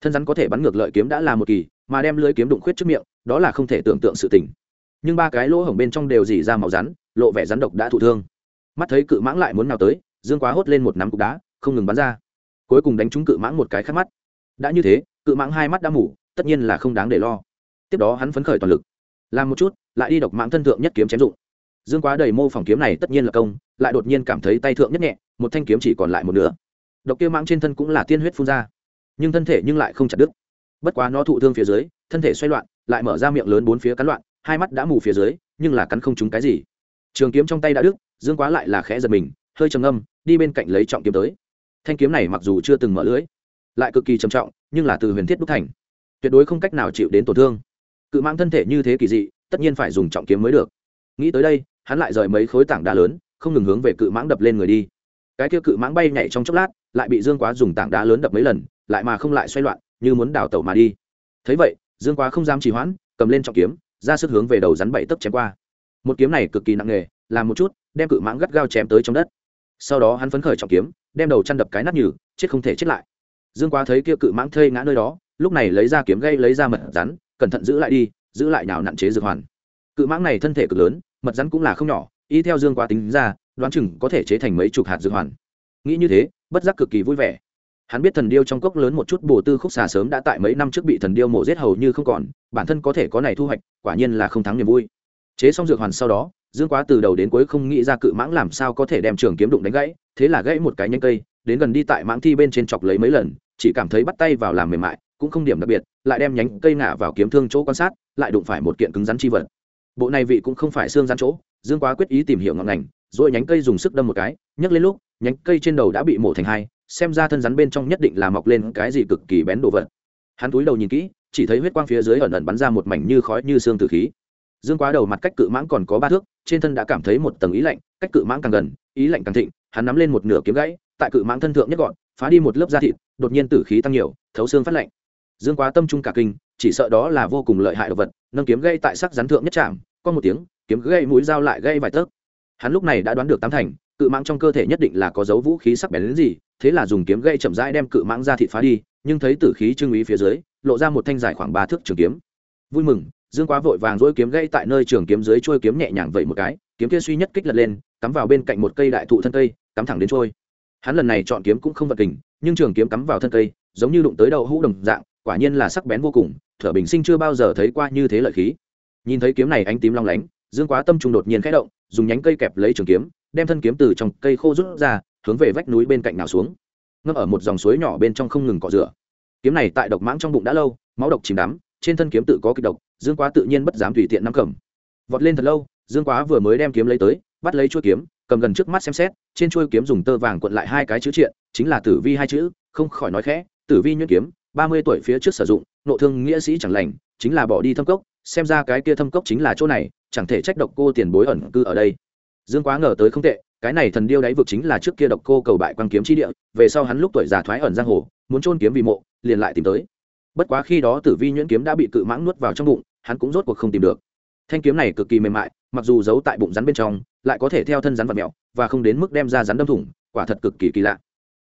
Thân rắn có thể bắn ngược lợi kiếm đã là một kỳ mà đem lưới kiếm đụng khuyết trước miệng đó là không thể tưởng tượng sự tình. Nhưng ba cái lỗ hổng bên trong đều dỉ ra màu rắn, lộ vẻ rắn độc đã thụ thương. Mắt thấy cự mãng lại muốn nào tới, dương quá hốt lên một nắm cục đá, không ngừng bắn ra. Cuối cùng đánh trúng cự mãng một cái khát mắt. Đã như thế, cự mãng hai mắt đã mủ tất nhiên là không đáng để lo. Tiếp đó hắn phấn khởi toàn lực. Làm một chút, lại đi độc mãng thân thượng nhất kiếm chém dụng. Dương quá đầy mô phỏng kiếm này tất nhiên là công, lại đột nhiên cảm thấy tay thượng nhất nhẹ, một thanh kiếm chỉ còn lại một nửa. Độc kia mãng trên thân cũng là tiên huyết phun ra. Nhưng thân thể nhưng lại không chặt đứt bất quá nó thụ thương phía dưới, thân thể xoay loạn, lại mở ra miệng lớn bốn phía cắn loạn, hai mắt đã mù phía dưới, nhưng là cắn không trúng cái gì. Trường kiếm trong tay đã đứt, dương quá lại là khẽ giật mình, hơi trầm âm đi bên cạnh lấy trọng kiếm tới. Thanh kiếm này mặc dù chưa từng mở lưới lại cực kỳ trầm trọng, nhưng là từ huyền thiết đúc thành. Tuyệt đối không cách nào chịu đến tổn thương. Cự mang thân thể như thế kỳ dị, tất nhiên phải dùng trọng kiếm mới được. Nghĩ tới đây, hắn lại rời mấy khối tảng đá lớn, không ngừng hướng về cự mãng đập lên người đi. Cái kia cự mãng bay nhảy trong chốc lát, lại bị dương quá dùng tảng đá lớn đập mấy lần, lại mà không lại xoay loạn như muốn đào tẩu mà đi. Thấy vậy, dương quá không dám trì hoãn, cầm lên trọng kiếm, ra sức hướng về đầu rắn bảy tấc chém qua. Một kiếm này cực kỳ nặng nề, làm một chút, đem cự mãng gắt gao chém tới trong đất. Sau đó hắn phấn khởi trọng kiếm, đem đầu chăn đập cái nát nhừ, chết không thể chết lại. Dương quá thấy kia cự mãng thây ngã nơi đó, lúc này lấy ra kiếm gây lấy ra mật rắn, cẩn thận giữ lại đi, giữ lại nào nặn chế dược hoàn. Cự mãng này thân thể cực lớn, mật rắn cũng là không nhỏ, y theo dương quá tính ra, đoán chừng có thể chế thành mấy chục hạt dược hoàn. Nghĩ như thế, bất giác cực kỳ vui vẻ hắn biết thần điêu trong cốc lớn một chút bổ tư khúc xà sớm đã tại mấy năm trước bị thần điêu mổ giết hầu như không còn, bản thân có thể có này thu hoạch, quả nhiên là không thắng niềm vui. Chế xong dược hoàn sau đó, dương quá từ đầu đến cuối không nghĩ ra cự mãng làm sao có thể đem trường kiếm đụng đánh gãy, thế là gãy một cái nhanh cây, đến gần đi tại mãng thi bên trên chọc lấy mấy lần, chỉ cảm thấy bắt tay vào làm mềm mại, cũng không điểm đặc biệt, lại đem nhánh cây ngả vào kiếm thương chỗ quan sát, lại đụng phải một kiện cứng rắn chi vật. Bộ này vị cũng không phải xương rắn chỗ, dương quá quyết ý tìm hiểu ngọn ngành, rồi nhánh cây dùng sức đâm một cái, nhấc lên lúc, nhánh cây trên đầu đã bị mổ thành hai xem ra thân rắn bên trong nhất định là mọc lên cái gì cực kỳ bén đồ vật. Hắn túi đầu nhìn kỹ, chỉ thấy huyết quang phía dưới ẩn ẩn bắn ra một mảnh như khói như xương từ khí. Dương quá đầu mặt cách cự mãng còn có ba thước, trên thân đã cảm thấy một tầng ý lạnh, cách cự mãng càng gần, ý lạnh càng thịnh, hắn nắm lên một nửa kiếm gãy, tại cự mãng thân thượng nhất gọn, phá đi một lớp da thịt, đột nhiên tử khí tăng nhiều, thấu xương phát lạnh. Dương quá tâm trung cả kinh, chỉ sợ đó là vô cùng lợi hại đồ vật, nâng kiếm gây tại sắc rắn thượng nhất chạm có một tiếng, kiếm gây mũi dao lại gây vài tấc. Hắn lúc này đã đoán được tám thành cự mãng trong cơ thể nhất định là có dấu vũ khí sắc bén đến gì, thế là dùng kiếm gây chậm rãi đem cự mãng ra thị phá đi, nhưng thấy tử khí trưng ý phía dưới, lộ ra một thanh dài khoảng ba thước trường kiếm. Vui mừng, dương quá vội vàng dỗi kiếm gây tại nơi trường kiếm dưới trôi kiếm nhẹ nhàng vậy một cái, kiếm kia suy nhất kích lật lên, cắm vào bên cạnh một cây đại thụ thân cây, cắm thẳng đến trôi. Hắn lần này chọn kiếm cũng không vật kình, nhưng trường kiếm cắm vào thân cây, giống như đụng tới đầu hũ đồng dạng, quả nhiên là sắc bén vô cùng, thở bình sinh chưa bao giờ thấy qua như thế lợi khí. Nhìn thấy kiếm này ánh tím long lánh, dương quá tâm trung đột nhiên khẽ động, dùng nhánh cây kẹp lấy trường kiếm đem thân kiếm từ trong cây khô rút ra, hướng về vách núi bên cạnh nào xuống. Ngâm ở một dòng suối nhỏ bên trong không ngừng cọ rửa. Kiếm này tại độc mãng trong bụng đã lâu, máu độc chìm đắm, trên thân kiếm tự có kịch độc, dương quá tự nhiên bất dám tùy tiện nắm cầm. Vọt lên thật lâu, dương quá vừa mới đem kiếm lấy tới, bắt lấy chuôi kiếm, cầm gần trước mắt xem xét, trên chuôi kiếm dùng tơ vàng cuộn lại hai cái chữ triện, chính là tử vi hai chữ, không khỏi nói khẽ, tử vi nhuyễn kiếm, ba mươi tuổi phía trước sử dụng, nộ thương nghĩa sĩ chẳng lành, chính là bỏ đi thâm cốc, xem ra cái kia thâm cốc chính là chỗ này, chẳng thể trách độc cô tiền bối ẩn cư ở đây dương quá ngờ tới không tệ, cái này thần điêu đáy vực chính là trước kia độc cô cầu bại quan kiếm chi địa, về sau hắn lúc tuổi già thoái ẩn giang hồ, muốn trôn kiếm vì mộ, liền lại tìm tới. Bất quá khi đó tử vi nhuyễn kiếm đã bị cự mãng nuốt vào trong bụng, hắn cũng rốt cuộc không tìm được. Thanh kiếm này cực kỳ mềm mại, mặc dù giấu tại bụng rắn bên trong, lại có thể theo thân rắn vật mẹo và không đến mức đem ra rắn đâm thủng, quả thật cực kỳ kỳ lạ.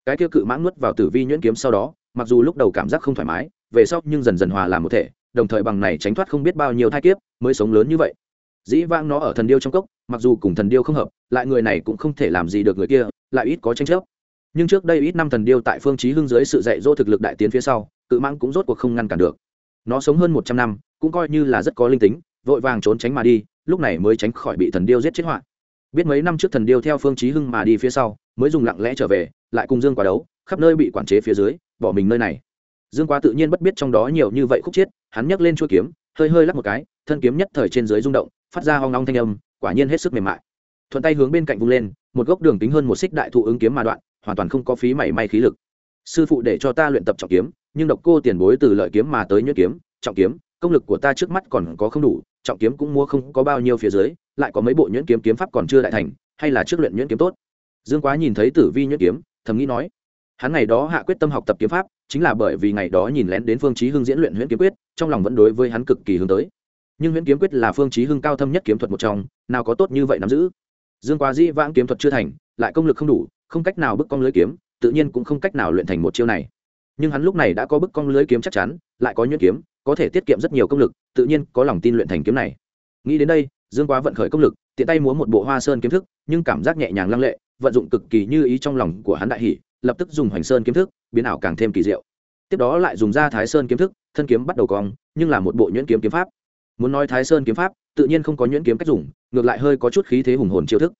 Cái kia cự mãng nuốt vào tử vi nhuyễn kiếm sau đó, mặc dù lúc đầu cảm giác không thoải mái, về sau nhưng dần dần hòa làm một thể, đồng thời bằng này tránh thoát không biết bao nhiêu thai kiếp, mới sống lớn như vậy dĩ vang nó ở thần điêu trong cốc, mặc dù cùng thần điêu không hợp, lại người này cũng không thể làm gì được người kia, lại ít có tranh chấp. Nhưng trước đây ít năm thần điêu tại phương chí hưng dưới sự dạy dỗ thực lực đại tiến phía sau, cự mãng cũng rốt cuộc không ngăn cản được. Nó sống hơn một trăm năm, cũng coi như là rất có linh tính, vội vàng trốn tránh mà đi, lúc này mới tránh khỏi bị thần điêu giết chết hoạn biết mấy năm trước thần điêu theo phương chí hưng mà đi phía sau, mới dùng lặng lẽ trở về, lại cùng dương quá đấu, khắp nơi bị quản chế phía dưới, bỏ mình nơi này. Dương quá tự nhiên bất biết trong đó nhiều như vậy khúc chết, hắn nhấc lên chuôi kiếm, hơi hơi lắc một cái, thân kiếm nhất thời trên dưới rung động phát ra hoang long thanh âm, quả nhiên hết sức mềm mại. Thuận tay hướng bên cạnh vung lên, một gốc đường tính hơn một xích đại thụ ứng kiếm mà đoạn, hoàn toàn không có phí mảy may khí lực. Sư phụ để cho ta luyện tập trọng kiếm, nhưng độc cô tiền bối từ lợi kiếm mà tới nhuyễn kiếm, trọng kiếm, công lực của ta trước mắt còn có không đủ, trọng kiếm cũng mua không có bao nhiêu phía dưới, lại có mấy bộ nhuyễn kiếm kiếm pháp còn chưa đại thành, hay là trước luyện nhuyễn kiếm tốt. Dương quá nhìn thấy tử vi nhuyễn kiếm, thầm nghĩ nói, hắn ngày đó hạ quyết tâm học tập kiếm pháp, chính là bởi vì ngày đó nhìn lén đến phương chí hưng diễn luyện huyễn kiếm quyết, trong lòng vẫn đối với hắn cực kỳ hướng tới nhưng huyễn kiếm quyết là phương chí hưng cao thâm nhất kiếm thuật một trong, nào có tốt như vậy nắm giữ. Dương quá dĩ vãng kiếm thuật chưa thành, lại công lực không đủ, không cách nào bức cong lưới kiếm, tự nhiên cũng không cách nào luyện thành một chiêu này. Nhưng hắn lúc này đã có bức cong lưới kiếm chắc chắn, lại có nhuyễn kiếm, có thể tiết kiệm rất nhiều công lực, tự nhiên có lòng tin luyện thành kiếm này. Nghĩ đến đây, dương quá vận khởi công lực, tiện tay múa một bộ hoa sơn kiếm thức, nhưng cảm giác nhẹ nhàng lăng lệ, vận dụng cực kỳ như ý trong lòng của hắn đại hỷ lập tức dùng hoành sơn kiếm thức, biến ảo càng thêm kỳ diệu. Tiếp đó lại dùng ra thái sơn kiếm thức, thân kiếm bắt đầu cong, nhưng là một bộ nhuyễn kiếm kiếm pháp muốn nói thái sơn kiếm pháp, tự nhiên không có nhuyễn kiếm cách dùng, ngược lại hơi có chút khí thế hùng hồn chiêu thức.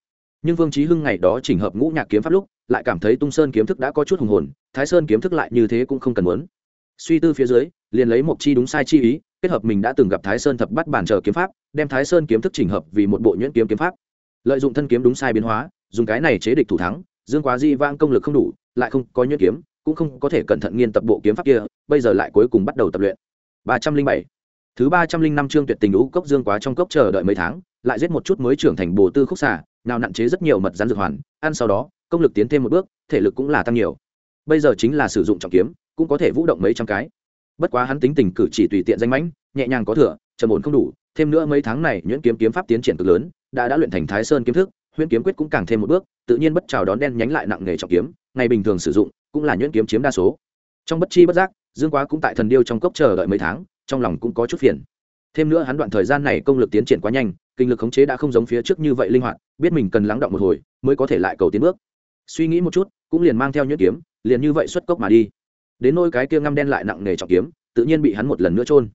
Nhưng vương trí hưng ngày đó chỉnh hợp ngũ nhạc kiếm pháp lúc, lại cảm thấy tung sơn kiếm thức đã có chút hùng hồn, thái sơn kiếm thức lại như thế cũng không cần muốn. Suy tư phía dưới, liền lấy một chi đúng sai chi ý, kết hợp mình đã từng gặp thái sơn thập bắt bản chờ kiếm pháp, đem thái sơn kiếm thức chỉnh hợp vì một bộ nhuyễn kiếm kiếm pháp. Lợi dụng thân kiếm đúng sai biến hóa, dùng cái này chế địch thủ thắng, dương quá di vang công lực không đủ, lại không có nhuyễn kiếm, cũng không có thể cẩn thận nghiên tập bộ kiếm pháp kia, bây giờ lại cuối cùng bắt đầu tập luyện. Ba trăm linh bảy thứ ba trăm linh năm chương tuyệt tình ngũ cốc dương quá trong cốc chờ đợi mấy tháng, lại giết một chút mới trưởng thành bồ tư khúc xả nào nặn chế rất nhiều mật rắn dược hoàn, ăn sau đó, công lực tiến thêm một bước, thể lực cũng là tăng nhiều. Bây giờ chính là sử dụng trọng kiếm, cũng có thể vũ động mấy trăm cái. Bất quá hắn tính tình cử chỉ tùy tiện danh mãnh, nhẹ nhàng có thừa, trầm ổn không đủ, thêm nữa mấy tháng này nhuyễn kiếm kiếm pháp tiến triển cực lớn, đã đã luyện thành thái sơn kiếm thức, huyễn kiếm quyết cũng càng thêm một bước, tự nhiên bất chào đón đen nhánh lại nặng nghề trọng kiếm, ngày bình thường sử dụng, cũng là nhuyễn kiếm chiếm đa số. Trong bất chi bất giác, dương quá cũng tại thần điêu trong cốc chờ đợi mấy tháng trong lòng cũng có chút phiền. Thêm nữa hắn đoạn thời gian này công lực tiến triển quá nhanh, kinh lực khống chế đã không giống phía trước như vậy linh hoạt, biết mình cần lắng động một hồi mới có thể lại cầu tiến bước. Suy nghĩ một chút, cũng liền mang theo nhuyễn kiếm, liền như vậy xuất cốc mà đi. Đến nôi cái kia ngăm đen lại nặng nghề trọng kiếm, tự nhiên bị hắn một lần nữa trôn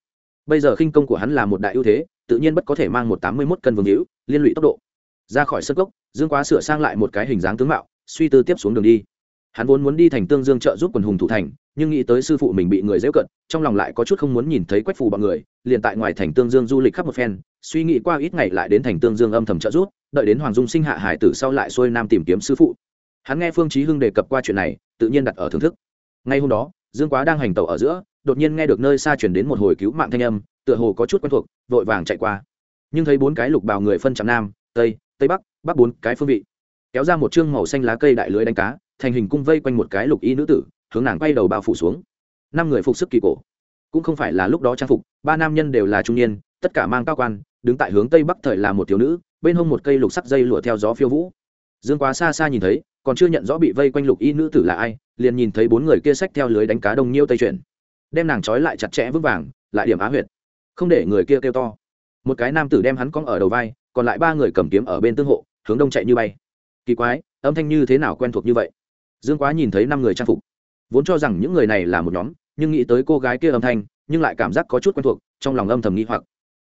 bây giờ khinh công của hắn là một đại ưu thế, tự nhiên bất có thể mang một tám mươi mốt cân vương hữu, liên lụy tốc độ. Ra khỏi sân cốc, dương quá sửa sang lại một cái hình dáng tướng mạo, suy tư tiếp xuống đường đi hắn vốn muốn đi thành tương dương trợ giúp quần hùng thủ thành, nhưng nghĩ tới sư phụ mình bị người dễ cận, trong lòng lại có chút không muốn nhìn thấy quách phù bọn người, liền tại ngoài thành tương dương du lịch khắp một phen, suy nghĩ qua ít ngày lại đến thành tương dương âm thầm trợ giúp, đợi đến hoàng dung sinh hạ hải tử sau lại xuôi nam tìm kiếm sư phụ. Hắn nghe phương chí hưng đề cập qua chuyện này, tự nhiên đặt ở thưởng thức. Ngay hôm đó, dương quá đang hành tẩu ở giữa, đột nhiên nghe được nơi xa chuyển đến một hồi cứu mạng thanh âm, tựa hồ có chút quen thuộc, vội vàng chạy qua. Nhưng thấy bốn cái lục bào người phân chạm nam, tây tây bắc bắc bốn cái phương vị. Kéo ra một chương màu xanh lá cây đại lưới đánh cá thành hình cung vây quanh một cái lục y nữ tử, hướng nàng quay đầu bao phủ xuống. Năm người phục sức kỳ cổ. Cũng không phải là lúc đó trang phục, ba nam nhân đều là trung niên, tất cả mang cao quan, đứng tại hướng tây bắc thời là một thiếu nữ, bên hông một cây lục sắc dây lụa theo gió phiêu vũ. Dương quá xa xa nhìn thấy, còn chưa nhận rõ bị vây quanh lục y nữ tử là ai, liền nhìn thấy bốn người kia xách theo lưới đánh cá đông nhiêu tây chuyển. Đem nàng trói lại chặt chẽ vững vàng, lại điểm á huyệt. Không để người kia kêu to. Một cái nam tử đem hắn cong ở đầu vai, còn lại ba người cầm kiếm ở bên tương hộ, hướng đông chạy như bay. Kỳ quái, âm thanh như thế nào quen thuộc như vậy? Dương quá nhìn thấy năm người trang phục, vốn cho rằng những người này là một nhóm, nhưng nghĩ tới cô gái kia âm thanh, nhưng lại cảm giác có chút quen thuộc, trong lòng âm thầm nghi hoặc.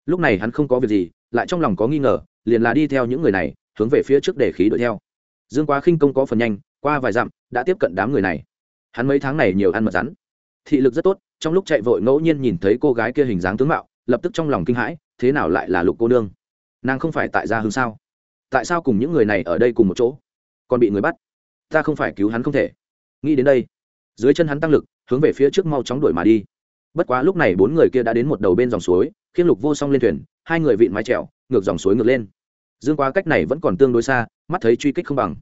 Lúc này hắn không có việc gì, lại trong lòng có nghi ngờ, liền là đi theo những người này, hướng về phía trước để khí đuổi theo. Dương quá khinh công có phần nhanh, qua vài dặm, đã tiếp cận đám người này. Hắn mấy tháng này nhiều ăn mật rắn. Thị lực rất tốt, trong lúc chạy vội ngẫu nhiên nhìn thấy cô gái kia hình dáng tướng mạo, lập tức trong lòng kinh hãi, thế nào lại là lục cô nương? Nàng không phải tại gia hương sao? Tại sao cùng những người này ở đây cùng một chỗ? Còn bị người bắt? Ta không phải cứu hắn không thể. Nghĩ đến đây, dưới chân hắn tăng lực, hướng về phía trước mau chóng đuổi mà đi. Bất quá lúc này bốn người kia đã đến một đầu bên dòng suối khiến lục vô song lên thuyền, hai người vịn mái trèo ngược dòng suối ngược lên. Dương quá cách này vẫn còn tương đối xa, mắt thấy truy kích không bằng.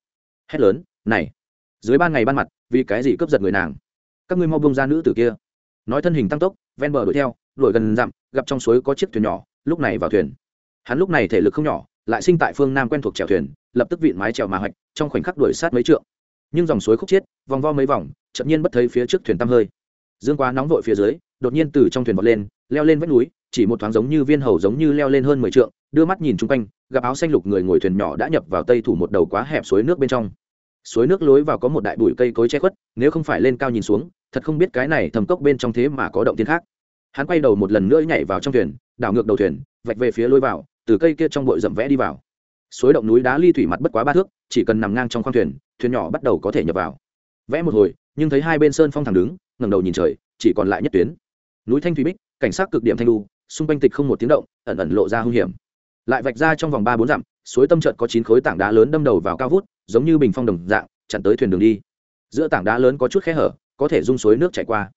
Hét lớn, này, dưới ban ngày ban mặt, vì cái gì cướp giật người nàng? Các ngươi mau bông ra nữ tử kia. Nói thân hình tăng tốc, ven bờ đuổi theo, đuổi gần dặm, gặp trong suối có chiếc thuyền nhỏ, lúc này vào thuyền. Hắn lúc này thể lực không nhỏ, lại sinh tại phương nam quen thuộc chèo thuyền, lập tức vịn mái chèo mà hoạch, trong khoảnh khắc đuổi sát mấy trượng nhưng dòng suối khúc chiết, vòng vo mấy vòng, chợt nhiên bất thấy phía trước thuyền tăm hơi. Dương quá nóng vội phía dưới, đột nhiên từ trong thuyền vọt lên, leo lên vách núi, chỉ một thoáng giống như viên hầu giống như leo lên hơn mười trượng, đưa mắt nhìn chung quanh, gặp áo xanh lục người ngồi thuyền nhỏ đã nhập vào tây thủ một đầu quá hẹp suối nước bên trong. Suối nước lối vào có một đại bụi cây cối che khuất, nếu không phải lên cao nhìn xuống, thật không biết cái này thầm cốc bên trong thế mà có động tiên khác. Hắn quay đầu một lần nữa nhảy vào trong thuyền, đảo ngược đầu thuyền, vạch về phía lối vào, từ cây kia trong bụi rậm vẽ đi vào. Suối động núi đá ly thủy mặt bất quá ba thước, chỉ cần nằm ngang trong khoang thuyền thuyền nhỏ bắt đầu có thể nhập vào. Vẽ một hồi nhưng thấy hai bên sơn phong thẳng đứng ngẩng đầu nhìn trời chỉ còn lại nhất tuyến. Núi thanh thủy bích cảnh sát cực điểm thanh lu, xung quanh tịch không một tiếng động ẩn ẩn lộ ra hung hiểm. Lại vạch ra trong vòng ba bốn dặm suối tâm trận có chín khối tảng đá lớn đâm đầu vào cao vút giống như bình phong đồng dạng chặn tới thuyền đường đi. Giữa tảng đá lớn có chút khe hở có thể dung suối nước chảy qua.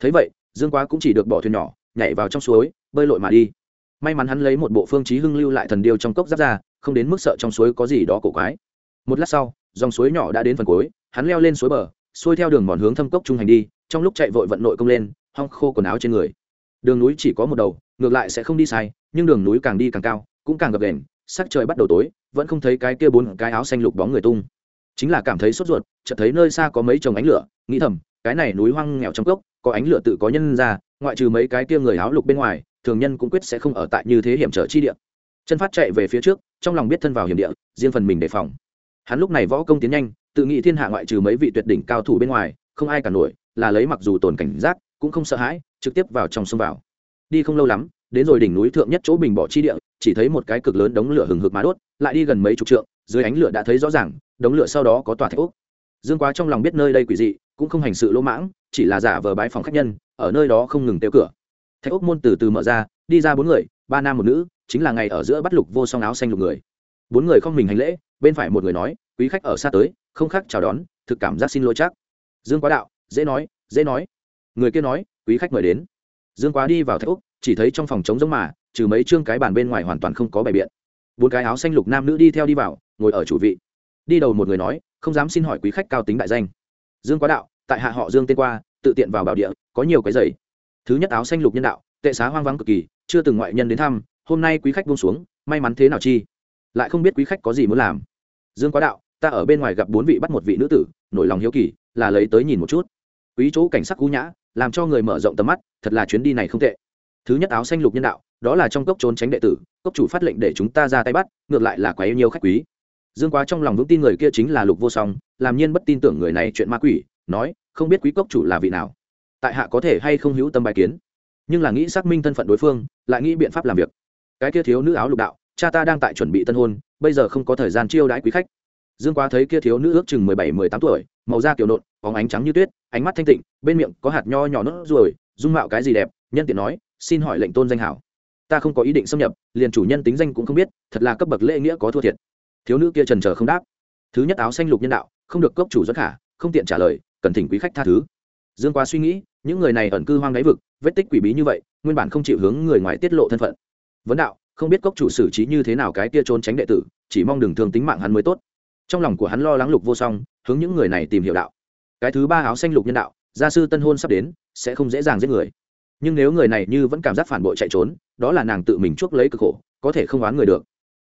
Thấy vậy dương quá cũng chỉ được bỏ thuyền nhỏ nhảy vào trong suối bơi lội mà đi. May mắn hắn lấy một bộ phương chí hưng lưu lại thần điêu trong cốc giáp ra không đến mức sợ trong suối có gì đó cổ quái. Một lát sau dòng suối nhỏ đã đến phần cuối, hắn leo lên suối bờ, xuôi theo đường mòn hướng thâm cốc trung hành đi, trong lúc chạy vội vận nội công lên, hong khô quần áo trên người. Đường núi chỉ có một đầu, ngược lại sẽ không đi sai, nhưng đường núi càng đi càng cao, cũng càng gập ghềnh, sắc trời bắt đầu tối, vẫn không thấy cái kia bốn cái áo xanh lục bóng người tung. Chính là cảm thấy sốt ruột, chợt thấy nơi xa có mấy chồng ánh lửa, nghĩ thầm, cái này núi hoang nghèo trong cốc, có ánh lửa tự có nhân ra, ngoại trừ mấy cái kia người áo lục bên ngoài, thường nhân cũng quyết sẽ không ở tại như thế hiểm trở chi địa. Chân phát chạy về phía trước, trong lòng biết thân vào hiểm địa, riêng phần mình đề phòng hắn lúc này võ công tiến nhanh, tự nghĩ thiên hạ ngoại trừ mấy vị tuyệt đỉnh cao thủ bên ngoài, không ai cả nổi, là lấy mặc dù tồn cảnh giác, cũng không sợ hãi, trực tiếp vào trong sông vào. Đi không lâu lắm, đến rồi đỉnh núi thượng nhất chỗ bình bỏ chi địa, chỉ thấy một cái cực lớn đống lửa hừng hực má đốt, lại đi gần mấy chục trượng, dưới ánh lửa đã thấy rõ ràng, đống lửa sau đó có tòa thạch úc dương quá trong lòng biết nơi đây quỷ dị, cũng không hành sự lỗ mãng, chỉ là giả vờ bái phòng khách nhân, ở nơi đó không ngừng tiêu cửa. Thạch úc môn từ từ mở ra, đi ra bốn người, ba nam một nữ, chính là ngày ở giữa bắt lục vô song áo xanh lục người bốn người không mình hành lễ, bên phải một người nói, quý khách ở xa tới, không khác chào đón, thực cảm giác xin lỗi chắc. Dương quá đạo, dễ nói dễ nói. Người kia nói, quý khách mời đến. Dương quá đi vào thạch úc chỉ thấy trong phòng trống giống mà, trừ mấy chương cái bàn bên ngoài hoàn toàn không có bài biện. Bốn cái áo xanh lục nam nữ đi theo đi vào, ngồi ở chủ vị. Đi đầu một người nói, không dám xin hỏi quý khách cao tính đại danh. Dương quá đạo, tại hạ họ dương tên qua, tự tiện vào bảo địa, có nhiều cái giày. Thứ nhất áo xanh lục nhân đạo, tệ xá hoang vắng cực kỳ, chưa từng ngoại nhân đến thăm, hôm nay quý khách buông xuống, may mắn thế nào chi? Lại không biết quý khách có gì muốn làm. Dương quá đạo, ta ở bên ngoài gặp bốn vị bắt một vị nữ tử, nổi lòng hiếu kỳ, là lấy tới nhìn một chút. Quý chỗ cảnh sắc cú nhã, làm cho người mở rộng tầm mắt, thật là chuyến đi này không tệ. Thứ nhất áo xanh lục nhân đạo, đó là trong cốc trốn tránh đệ tử, cốc chủ phát lệnh để chúng ta ra tay bắt, ngược lại là quá yêu nhiều khách quý. Dương quá trong lòng vững tin người kia chính là lục vô song, làm nhiên bất tin tưởng người này chuyện ma quỷ, nói, không biết quý cốc chủ là vị nào? Tại hạ có thể hay không hữu tâm bài kiến? Nhưng là nghĩ xác minh thân phận đối phương, lại nghĩ biện pháp làm việc. Cái kia thiếu nữ áo lục đạo cha ta đang tại chuẩn bị tân hôn, bây giờ không có thời gian chiêu đãi quý khách. Dương quá thấy kia thiếu nữ ước chừng mười bảy, mười tám tuổi, màu da kiểu nộn, bóng ánh trắng như tuyết, ánh mắt thanh tịnh, bên miệng có hạt nho nhỏ nốt ruồi, dung mạo cái gì đẹp, nhân tiện nói, xin hỏi lệnh tôn danh hảo. Ta không có ý định xâm nhập, liền chủ nhân tính danh cũng không biết, thật là cấp bậc lễ nghĩa có thua thiệt. Thiếu nữ kia trần trờ không đáp. Thứ nhất áo xanh lục nhân đạo, không được cốc chủ dẫn khả, không tiện trả lời, cần thỉnh quý khách tha thứ. Dương quá suy nghĩ, những người này ẩn cư hoang đáy vực, vết tích quỷ bí như vậy, nguyên bản không chịu hướng người ngoài tiết lộ thân phận. Vấn đạo không biết cốc chủ xử trí như thế nào cái tia trốn tránh đệ tử, chỉ mong đừng thương tính mạng hắn mới tốt. Trong lòng của hắn lo lắng lục vô song, hướng những người này tìm hiểu đạo. Cái thứ ba áo xanh lục nhân đạo, gia sư tân hôn sắp đến, sẽ không dễ dàng giết người. Nhưng nếu người này như vẫn cảm giác phản bội chạy trốn, đó là nàng tự mình chuốc lấy cực khổ, có thể không oán người được.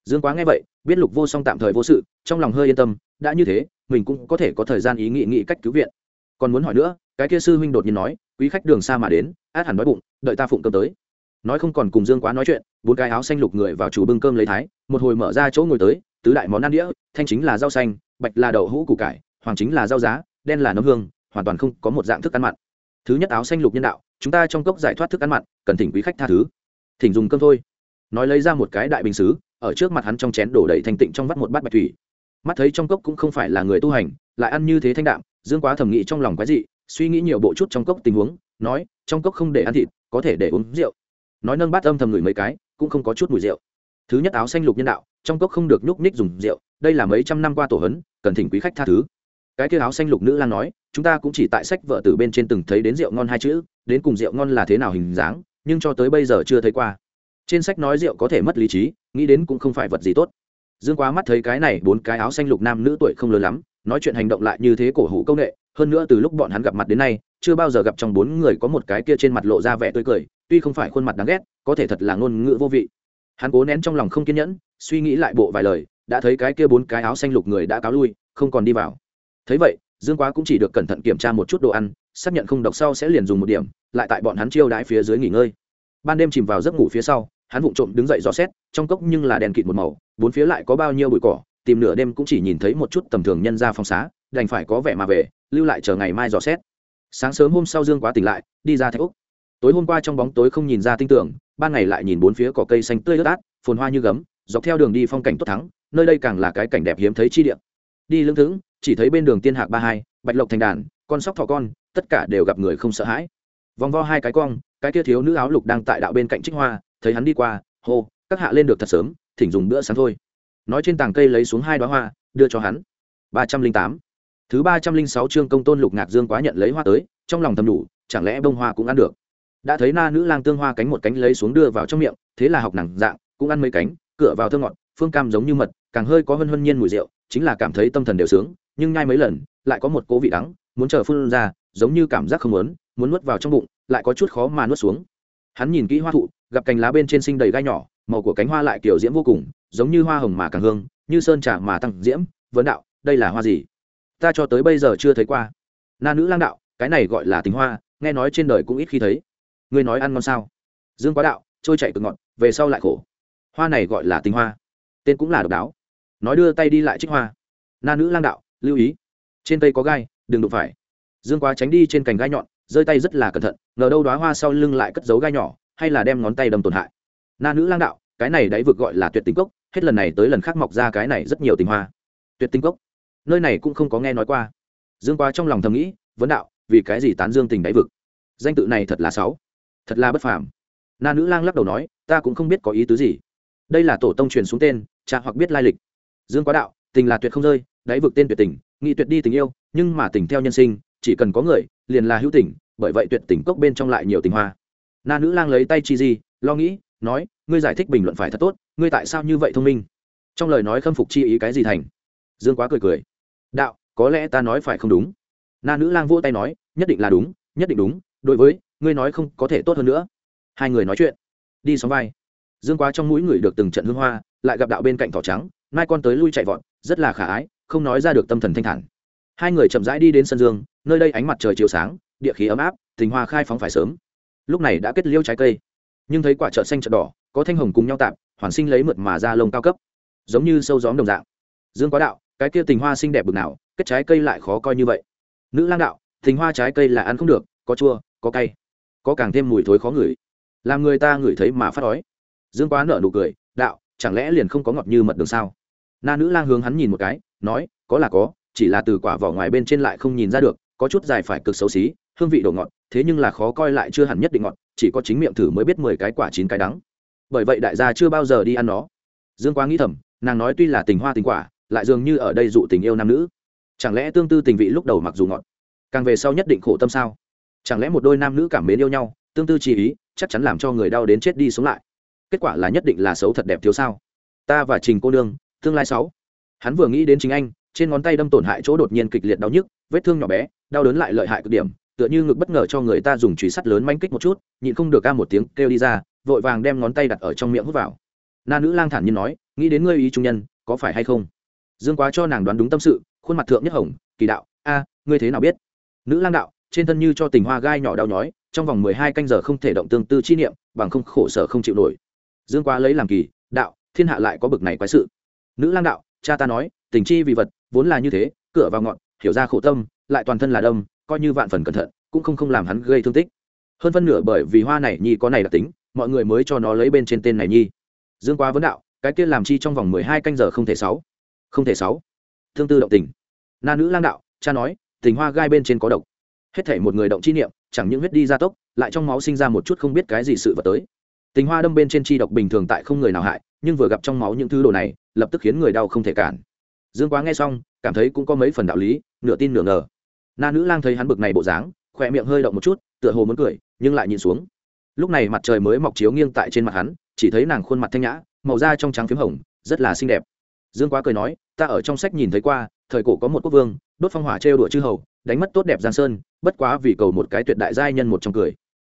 Dương quá nghe vậy, biết lục vô song tạm thời vô sự, trong lòng hơi yên tâm, đã như thế, mình cũng có thể có thời gian ý nghĩ nghị cách cứu viện. Còn muốn hỏi nữa, cái kia sư huynh đột nhiên nói, quý khách đường xa mà đến, át hẳn đói bụng, đợi ta phụng cơm tới nói không còn cùng dương quá nói chuyện, bốn cái áo xanh lục người vào chủ bưng cơm lấy thái, một hồi mở ra chỗ ngồi tới, tứ đại món ăn đĩa, thanh chính là rau xanh, bạch là đậu hũ củ cải, hoàng chính là rau giá, đen là nấm hương, hoàn toàn không có một dạng thức ăn mặn. Thứ nhất áo xanh lục nhân đạo, chúng ta trong cốc giải thoát thức ăn mặn, cần thỉnh quý khách tha thứ. Thỉnh dùng cơm thôi. Nói lấy ra một cái đại bình xứ, ở trước mặt hắn trong chén đổ đầy thanh tịnh trong vắt một bát bạch thủy. Mắt thấy trong cốc cũng không phải là người tu hành, lại ăn như thế thanh đạm, dương quá thầm nghĩ trong lòng quái dị, suy nghĩ nhiều bộ chút trong cốc tình huống, nói, trong cốc không để ăn thịt, có thể để uống rượu nói nâng bát âm thầm ngửi mấy cái, cũng không có chút mùi rượu. Thứ nhất áo xanh lục nhân đạo, trong cốc không được nhúc ních dùng rượu, đây là mấy trăm năm qua tổ hấn, cần thỉnh quý khách tha thứ. Cái kia áo xanh lục nữ lan nói, chúng ta cũng chỉ tại sách vợ từ bên trên từng thấy đến rượu ngon hai chữ, đến cùng rượu ngon là thế nào hình dáng, nhưng cho tới bây giờ chưa thấy qua. Trên sách nói rượu có thể mất lý trí, nghĩ đến cũng không phải vật gì tốt. Dương quá mắt thấy cái này bốn cái áo xanh lục nam nữ tuổi không lớn lắm, nói chuyện hành động lại như thế cổ hủ công nghệ, hơn nữa từ lúc bọn hắn gặp mặt đến nay, chưa bao giờ gặp trong bốn người có một cái kia trên mặt lộ ra vẻ tươi cười tuy không phải khuôn mặt đáng ghét, có thể thật là ngôn ngữ vô vị. Hắn cố nén trong lòng không kiên nhẫn, suy nghĩ lại bộ vài lời, đã thấy cái kia bốn cái áo xanh lục người đã cáo lui, không còn đi vào. Thấy vậy, dương quá cũng chỉ được cẩn thận kiểm tra một chút đồ ăn, xác nhận không độc sau sẽ liền dùng một điểm, lại tại bọn hắn chiêu đãi phía dưới nghỉ ngơi. Ban đêm chìm vào giấc ngủ phía sau, hắn vụng trộm đứng dậy dò xét, trong cốc nhưng là đèn kịt một màu, bốn phía lại có bao nhiêu bụi cỏ, tìm nửa đêm cũng chỉ nhìn thấy một chút tầm thường nhân ra phòng xá, đành phải có vẻ mà về, lưu lại chờ ngày mai dò xét. Sáng sớm hôm sau dương quá tỉnh lại, đi ra thạch úc tối hôm qua trong bóng tối không nhìn ra tinh tưởng, ban ngày lại nhìn bốn phía cỏ cây xanh tươi ướt át, phồn hoa như gấm, dọc theo đường đi phong cảnh tốt thắng, nơi đây càng là cái cảnh đẹp hiếm thấy chi địa. Đi lưng thững, chỉ thấy bên đường tiên hạc ba hai, bạch lộc thành đàn, con sóc thỏ con, tất cả đều gặp người không sợ hãi. Vòng vo hai cái cong, cái kia thiếu nữ áo lục đang tại đạo bên cạnh trích hoa, thấy hắn đi qua, hô, các hạ lên được thật sớm, thỉnh dùng bữa sáng thôi. Nói trên tàng cây lấy xuống hai đoá hoa, đưa cho hắn. Ba trăm linh tám. Thứ ba trăm linh sáu chương công tôn lục ngạc dương quá nhận lấy hoa tới, trong lòng thầm đủ chẳng lẽ bông hoa cũng ăn được? Đã thấy na nữ lang tương hoa cánh một cánh lấy xuống đưa vào trong miệng, thế là học nặng dạng, cũng ăn mấy cánh, cửa vào thơ ngọt, phương cam giống như mật, càng hơi có hân hân nhiên mùi rượu, chính là cảm thấy tâm thần đều sướng, nhưng nhai mấy lần, lại có một cố vị đắng, muốn chờ phun ra, giống như cảm giác không muốn muốn nuốt vào trong bụng, lại có chút khó mà nuốt xuống. Hắn nhìn kỹ hoa thụ, gặp cành lá bên trên sinh đầy gai nhỏ, màu của cánh hoa lại kiểu diễm vô cùng, giống như hoa hồng mà càng hương, như sơn trà mà tăng diễm, vấn đạo, đây là hoa gì? Ta cho tới bây giờ chưa thấy qua. Na nữ lang đạo, cái này gọi là tình hoa, nghe nói trên đời cũng ít khi thấy ngươi nói ăn ngon sao? Dương quá đạo, trôi chạy cực ngọt, về sau lại khổ. Hoa này gọi là tinh hoa. Tên cũng là độc đáo. Nói đưa tay đi lại trích hoa. Na nữ lang đạo, lưu ý. Trên cây có gai, đừng đụng phải. Dương quá tránh đi trên cành gai nhọn rơi tay rất là cẩn thận, ngờ đâu đoá hoa sau lưng lại cất giấu gai nhỏ, hay là đem ngón tay đâm tổn hại. Na nữ lang đạo, cái này đáy vực gọi là tuyệt tình cốc, hết lần này tới lần khác mọc ra cái này rất nhiều tình hoa. Tuyệt tình cốc. Nơi này cũng không có nghe nói qua. Dương quá trong lòng thầm nghĩ, vấn đạo, vì cái gì tán dương tình đáy vực? Danh tự này thật là sáu thật là bất phàm. Na nữ lang lắc đầu nói, ta cũng không biết có ý tứ gì. Đây là tổ tông truyền xuống tên, cha hoặc biết lai lịch. Dương quá đạo, tình là tuyệt không rơi, đáy vực tên tuyệt tình nghị tuyệt đi tình yêu, nhưng mà tình theo nhân sinh, chỉ cần có người, liền là hữu tình, bởi vậy tuyệt tình cốc bên trong lại nhiều tình hoa. Na nữ lang lấy tay chi di, lo nghĩ, nói, ngươi giải thích bình luận phải thật tốt, ngươi tại sao như vậy thông minh? Trong lời nói khâm phục chi ý cái gì thành? Dương quá cười cười. Đạo, có lẽ ta nói phải không đúng. Na nữ lang vỗ tay nói, nhất định là đúng, nhất định đúng, đối với ngươi nói không có thể tốt hơn nữa. Hai người nói chuyện. Đi xóm vai. Dương quá trong mũi người được từng trận hương hoa, lại gặp đạo bên cạnh thỏ trắng, mai con tới lui chạy vọt, rất là khả ái, không nói ra được tâm thần thanh thản. Hai người chậm rãi đi đến sân dương, nơi đây ánh mặt trời chiều sáng, địa khí ấm áp, tình hoa khai phóng phải sớm. Lúc này đã kết liêu trái cây. Nhưng thấy quả trợ xanh trợ đỏ, có thanh hồng cùng nhau tạm hoàn sinh lấy mượt mà ra lông cao cấp. Giống như sâu gióm đồng dạng. Dương quá đạo, cái kia tình hoa xinh đẹp bực nào, kết trái cây lại khó coi như vậy. Nữ lang đạo, tình hoa trái cây là ăn không được, có chua, có cay có càng thêm mùi thối khó ngửi. Làm người ta ngửi thấy mà phát đói dương quá nở nụ cười, đạo, chẳng lẽ liền không có ngọt như mật đường sao? Na nữ lang hướng hắn nhìn một cái, nói, có là có, chỉ là từ quả vỏ ngoài bên trên lại không nhìn ra được, có chút dài phải cực xấu xí, hương vị đồ ngọt, thế nhưng là khó coi lại chưa hẳn nhất định ngọt, chỉ có chính miệng thử mới biết mười cái quả chín cái đắng. Bởi vậy đại gia chưa bao giờ đi ăn nó. Dương quá nghĩ thầm, nàng nói tuy là tình hoa tình quả, lại dường như ở đây dụ tình yêu nam nữ. Chẳng lẽ tương tư tình vị lúc đầu mặc dù ngọt, càng về sau nhất định khổ tâm sao? Chẳng lẽ một đôi nam nữ cảm mến yêu nhau, tương tư chỉ ý, chắc chắn làm cho người đau đến chết đi sống lại. Kết quả là nhất định là xấu thật đẹp thiếu sao? Ta và trình cô nương, tương lai sáu. Hắn vừa nghĩ đến chính anh, trên ngón tay đâm tổn hại chỗ đột nhiên kịch liệt đau nhức, vết thương nhỏ bé, đau đớn lại lợi hại cực điểm, tựa như ngực bất ngờ cho người ta dùng chùy sắt lớn manh kích một chút, nhịn không được ca một tiếng, kêu đi ra, vội vàng đem ngón tay đặt ở trong miệng hút vào. Na nữ lang thản nhiên nói, nghĩ đến ngươi ý trung nhân, có phải hay không? Dương quá cho nàng đoán đúng tâm sự, khuôn mặt thượng nhất hồng, kỳ đạo, a, ngươi thế nào biết? Nữ lang đạo trên thân như cho tình hoa gai nhỏ đau nhói, trong vòng mười hai canh giờ không thể động tương tư chi niệm, bằng không khổ sở không chịu nổi. Dương quá lấy làm kỳ, đạo, thiên hạ lại có bực này quái sự. Nữ lang đạo, cha ta nói, tình chi vì vật, vốn là như thế, cửa vào ngọn, hiểu ra khổ tâm, lại toàn thân là đông coi như vạn phần cẩn thận, cũng không không làm hắn gây thương tích. Hơn phân nửa bởi vì hoa này nhi có này đặc tính, mọi người mới cho nó lấy bên trên tên này nhi. Dương quá vấn đạo, cái kia làm chi trong vòng mười hai canh giờ không thể sáu? Không thể sáu. Thương tư động tình. Na nữ lang đạo, cha nói, tình hoa gai bên trên có độc hết thể một người động chi niệm, chẳng những huyết đi gia tốc, lại trong máu sinh ra một chút không biết cái gì sự vật tới. Tình hoa đâm bên trên chi độc bình thường tại không người nào hại, nhưng vừa gặp trong máu những thứ đồ này, lập tức khiến người đau không thể cản. Dương quá nghe xong, cảm thấy cũng có mấy phần đạo lý, nửa tin nửa ngờ. Na nữ lang thấy hắn bực này bộ dáng, khỏe miệng hơi động một chút, tựa hồ muốn cười, nhưng lại nhìn xuống. Lúc này mặt trời mới mọc chiếu nghiêng tại trên mặt hắn, chỉ thấy nàng khuôn mặt thanh nhã, màu da trong trắng p h í m hồng, rất là xinh đẹp. Dương quá cười nói, ta ở trong sách nhìn thấy qua, thời cổ có một quốc vương, đốt phong hỏa trêu đùa chư hầu, đánh mất tốt đẹp giang sơn bất quá vì cầu một cái tuyệt đại giai nhân một trong cười,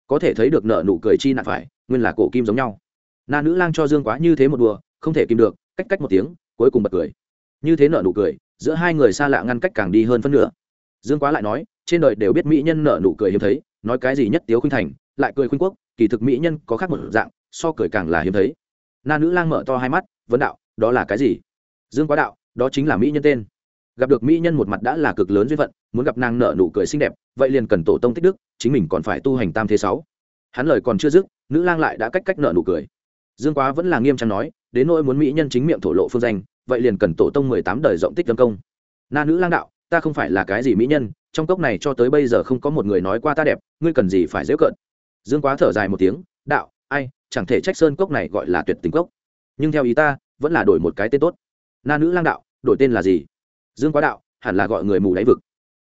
có thể thấy được nợ nụ cười chi nạn phải, nguyên là cổ kim giống nhau. Na nữ lang cho dương quá như thế một đùa, không thể kìm được, cách cách một tiếng, cuối cùng bật cười. Như thế nợ nụ cười, giữa hai người xa lạ ngăn cách càng đi hơn phân nửa. Dương quá lại nói, trên đời đều biết mỹ nhân nợ nụ cười hiếm thấy, nói cái gì nhất tiếu khuynh thành, lại cười khuynh quốc, kỳ thực mỹ nhân có khác một dạng, so cười càng là hiếm thấy. Na nữ lang mở to hai mắt, vấn đạo, đó là cái gì? Dương quá đạo, đó chính là mỹ nhân tên gặp được mỹ nhân một mặt đã là cực lớn duyên phận, muốn gặp nàng nợ nụ cười xinh đẹp, vậy liền cần tổ tông tích đức, chính mình còn phải tu hành tam thế sáu. Hắn lời còn chưa dứt, nữ lang lại đã cách cách nợ nụ cười. Dương quá vẫn là nghiêm trang nói, đến nỗi muốn mỹ nhân chính miệng thổ lộ phương danh, vậy liền cần tổ tông mười tám đời rộng tích tâm công. Na nữ lang đạo, ta không phải là cái gì mỹ nhân, trong cốc này cho tới bây giờ không có một người nói qua ta đẹp, ngươi cần gì phải dễ cợt. Dương quá thở dài một tiếng, đạo, ai, chẳng thể trách sơn cốc này gọi là tuyệt tình cốc. Nhưng theo ý ta, vẫn là đổi một cái tên tốt. Na nữ lang đạo, đổi tên là gì? Dương quá đạo hẳn là gọi người mù đáy vực.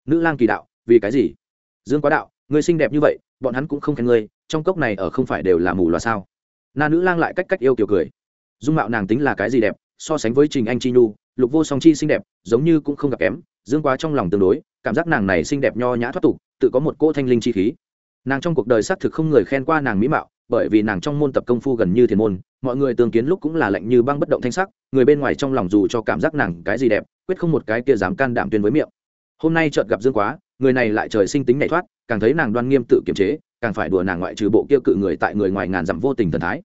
Nữ lang kỳ đạo, vì cái gì? Dương quá đạo, người xinh đẹp như vậy, bọn hắn cũng không khen ngươi, trong cốc này ở không phải đều là mù loà sao? Na nữ lang lại cách cách yêu kiểu cười. Dung mạo nàng tính là cái gì đẹp, so sánh với trình anh chi nhu, lục vô song chi xinh đẹp, giống như cũng không gặp kém, dương quá trong lòng tương đối, cảm giác nàng này xinh đẹp nho nhã thoát tục, tự có một cỗ thanh linh chi khí nàng trong cuộc đời xác thực không người khen qua nàng mỹ mạo, bởi vì nàng trong môn tập công phu gần như thiền môn, mọi người tương kiến lúc cũng là lạnh như băng bất động thanh sắc, người bên ngoài trong lòng dù cho cảm giác nàng cái gì đẹp, quyết không một cái kia dám can đảm tuyên với miệng. Hôm nay chợt gặp dương quá, người này lại trời sinh tính nhảy thoát, càng thấy nàng đoan nghiêm tự kiềm chế, càng phải đùa nàng ngoại trừ bộ kia cự người tại người ngoài ngàn dặm vô tình thần thái.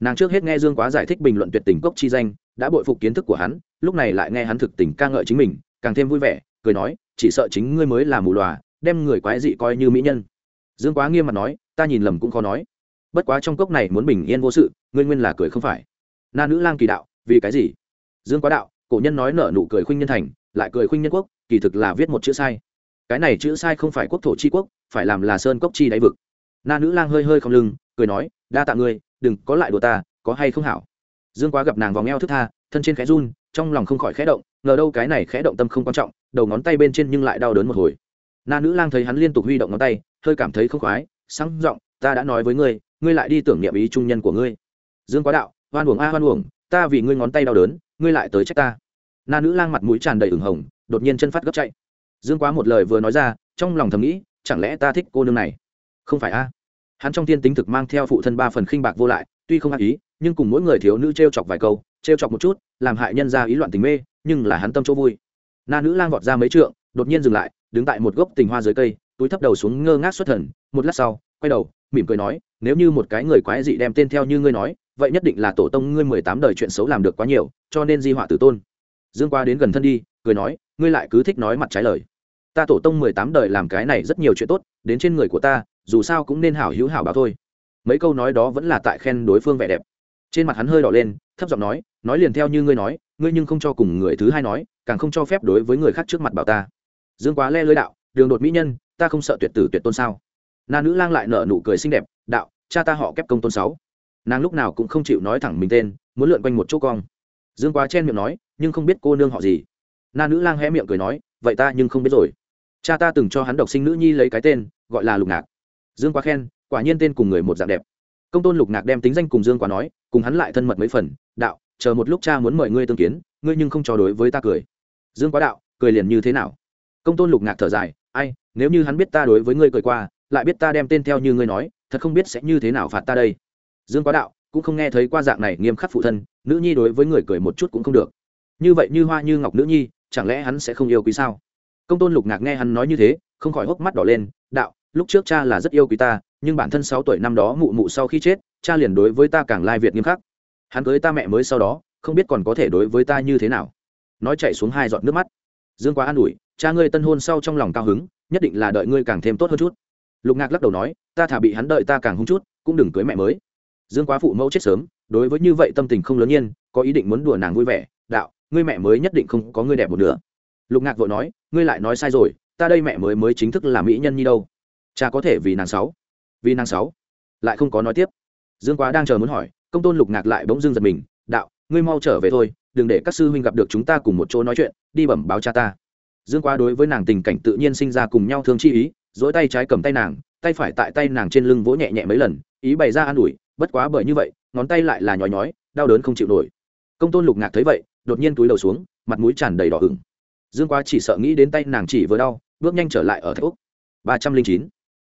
Nàng trước hết nghe dương quá giải thích bình luận tuyệt tình cốc chi danh, đã bội phục kiến thức của hắn, lúc này lại nghe hắn thực tình ca ngợi chính mình, càng thêm vui vẻ, cười nói, chỉ sợ chính ngươi mới là mù lòa đem người quái dị coi như mỹ nhân dương quá nghiêm mặt nói, ta nhìn lầm cũng khó nói. Bất quá trong cốc này muốn bình yên vô sự, ngươi nguyên là cười không phải. Na nữ lang kỳ đạo, vì cái gì? Dương quá đạo, cổ nhân nói nở nụ cười khuynh nhân thành, lại cười khuynh nhân quốc, kỳ thực là viết một chữ sai. Cái này chữ sai không phải quốc thổ chi quốc, phải làm là sơn cốc chi đáy vực. Na nữ lang hơi hơi không lưng, cười nói, đa tạ ngươi, đừng có lại đùa ta, có hay không hảo? Dương quá gặp nàng vòng eo thức tha, thân trên khẽ run, trong lòng không khỏi khẽ động, ngờ đâu cái này khẽ động tâm không quan trọng, đầu ngón tay bên trên nhưng lại đau đớn một hồi. Na nữ lang thấy hắn liên tục huy động ngón tay hơi cảm thấy không khoái sáng giọng, ta đã nói với ngươi ngươi lại đi tưởng niệm ý trung nhân của ngươi. Dương quá đạo, hoan uổng a, hoan uổng, ta vì ngươi ngón tay đau đớn, ngươi lại tới trách ta. Na nữ lang mặt mũi tràn đầy ửng hồng, đột nhiên chân phát gấp chạy. Dương quá một lời vừa nói ra, trong lòng thầm nghĩ, chẳng lẽ ta thích cô nương này? Không phải a. Hắn trong tiên tính thực mang theo phụ thân ba phần khinh bạc vô lại, tuy không ác ý, nhưng cùng mỗi người thiếu nữ t r e o chọc vài câu t r e o chọc một chút, làm hại nhân ra ý loạn tình mê, nhưng là hắn tâm chỗ vui. Na nữ lang vọt ra mấy trượng, đột nhiên dừng lại, đứng tại một gốc tình hoa dưới cây túi thấp đầu xuống ngơ ngác xuất thần, một lát sau, quay đầu, mỉm cười nói, nếu như một cái người quái dị đem tên theo như ngươi nói, vậy nhất định là tổ tông ngươi mười tám đời chuyện xấu làm được quá nhiều, cho nên di họa tử tôn. Dương qua đến gần thân đi, cười nói, ngươi lại cứ thích nói mặt trái lời. Ta tổ tông mười tám đời làm cái này rất nhiều chuyện tốt, đến trên người của ta, dù sao cũng nên hảo hữu hảo báo thôi. Mấy câu nói đó vẫn là tại khen đối phương vẻ đẹp. Trên mặt hắn hơi đỏ lên, thấp giọng nói nói liền theo như ngươi nói, ngươi nhưng không cho cùng người thứ hai nói, càng không cho phép đối với người khác trước mặt bảo ta. Dương quá le lưới đạo, đường đột mỹ nhân ta không sợ tuyệt tử tuyệt tôn sao? Na nữ lang lại nở nụ cười xinh đẹp, đạo, cha ta họ kép công tôn sáu. Nàng lúc nào cũng không chịu nói thẳng mình tên, muốn lượn quanh một chỗ cong. Dương quá chen miệng nói, nhưng không biết cô nương họ gì. Na nữ lang hé miệng cười nói, vậy ta nhưng không biết rồi. Cha ta từng cho hắn độc sinh nữ nhi lấy cái tên, gọi là lục ngạc. Dương quá khen, quả nhiên tên cùng người một dạng đẹp. Công tôn lục ngạc đem tính danh cùng dương quá nói, cùng hắn lại thân mật mấy phần, đạo, chờ một lúc cha muốn mời ngươi tương kiến, ngươi nhưng không cho đối với ta cười. Dương quá đạo, cười liền như thế nào? Công tôn lục ngạc thở dài ai, nếu như hắn biết ta đối với ngươi cười qua, lại biết ta đem tên theo như ngươi nói, thật không biết sẽ như thế nào phạt ta đây. Dương quá đạo cũng không nghe thấy qua dạng này nghiêm khắc phụ thân, nữ nhi đối với người cười một chút cũng không được. Như vậy như hoa như ngọc nữ nhi, chẳng lẽ hắn sẽ không yêu quý sao? Công tôn lục ngạc nghe hắn nói như thế, không khỏi hốc mắt đỏ lên, đạo, lúc trước cha là rất yêu quý ta, nhưng bản thân sáu tuổi năm đó mụ mụ sau khi chết, cha liền đối với ta càng lai việt nghiêm khắc. Hắn cưới ta mẹ mới sau đó, không biết còn có thể đối với ta như thế nào. Nói chạy xuống hai giọt nước mắt. Dương quá an ủi cha ngươi tân hôn sau trong lòng cao hứng, nhất định là đợi ngươi càng thêm tốt hơn chút. Lục ngạc lắc đầu nói, ta thả bị hắn đợi ta càng hung chút, cũng đừng cưới mẹ mới. Dương quá phụ mẫu chết sớm, đối với như vậy tâm tình không lớn nhiên, có ý định muốn đùa nàng vui vẻ, đạo, ngươi mẹ mới nhất định không có ngươi đẹp một nửa. Lục ngạc vội nói, ngươi lại nói sai rồi, ta đây mẹ mới mới chính thức là mỹ nhân nhi đâu. Cha có thể vì nàng sáu, vì nàng sáu. Lại không có nói tiếp. Dương quá đang chờ muốn hỏi, công tôn lục ngạc lại bỗng dưng giật mình, đạo, ngươi mau trở về thôi, đừng để các sư huynh gặp được chúng ta cùng một chỗ nói chuyện, đi bẩm báo cha ta dương quá đối với nàng tình cảnh tự nhiên sinh ra cùng nhau thương chi ý, dỗi tay trái cầm tay nàng, tay phải tại tay nàng trên lưng vỗ nhẹ nhẹ mấy lần, ý bày ra an ủi, bất quá bởi như vậy, ngón tay lại là nhói nhói, đau đớn không chịu nổi. Công tôn lục ngạc thấy vậy, đột nhiên túi đầu xuống, mặt mũi tràn đầy đỏ hửng. dương quá chỉ sợ nghĩ đến tay nàng chỉ vừa đau, bước nhanh trở lại ở thạch úc. Ba trăm linh chín.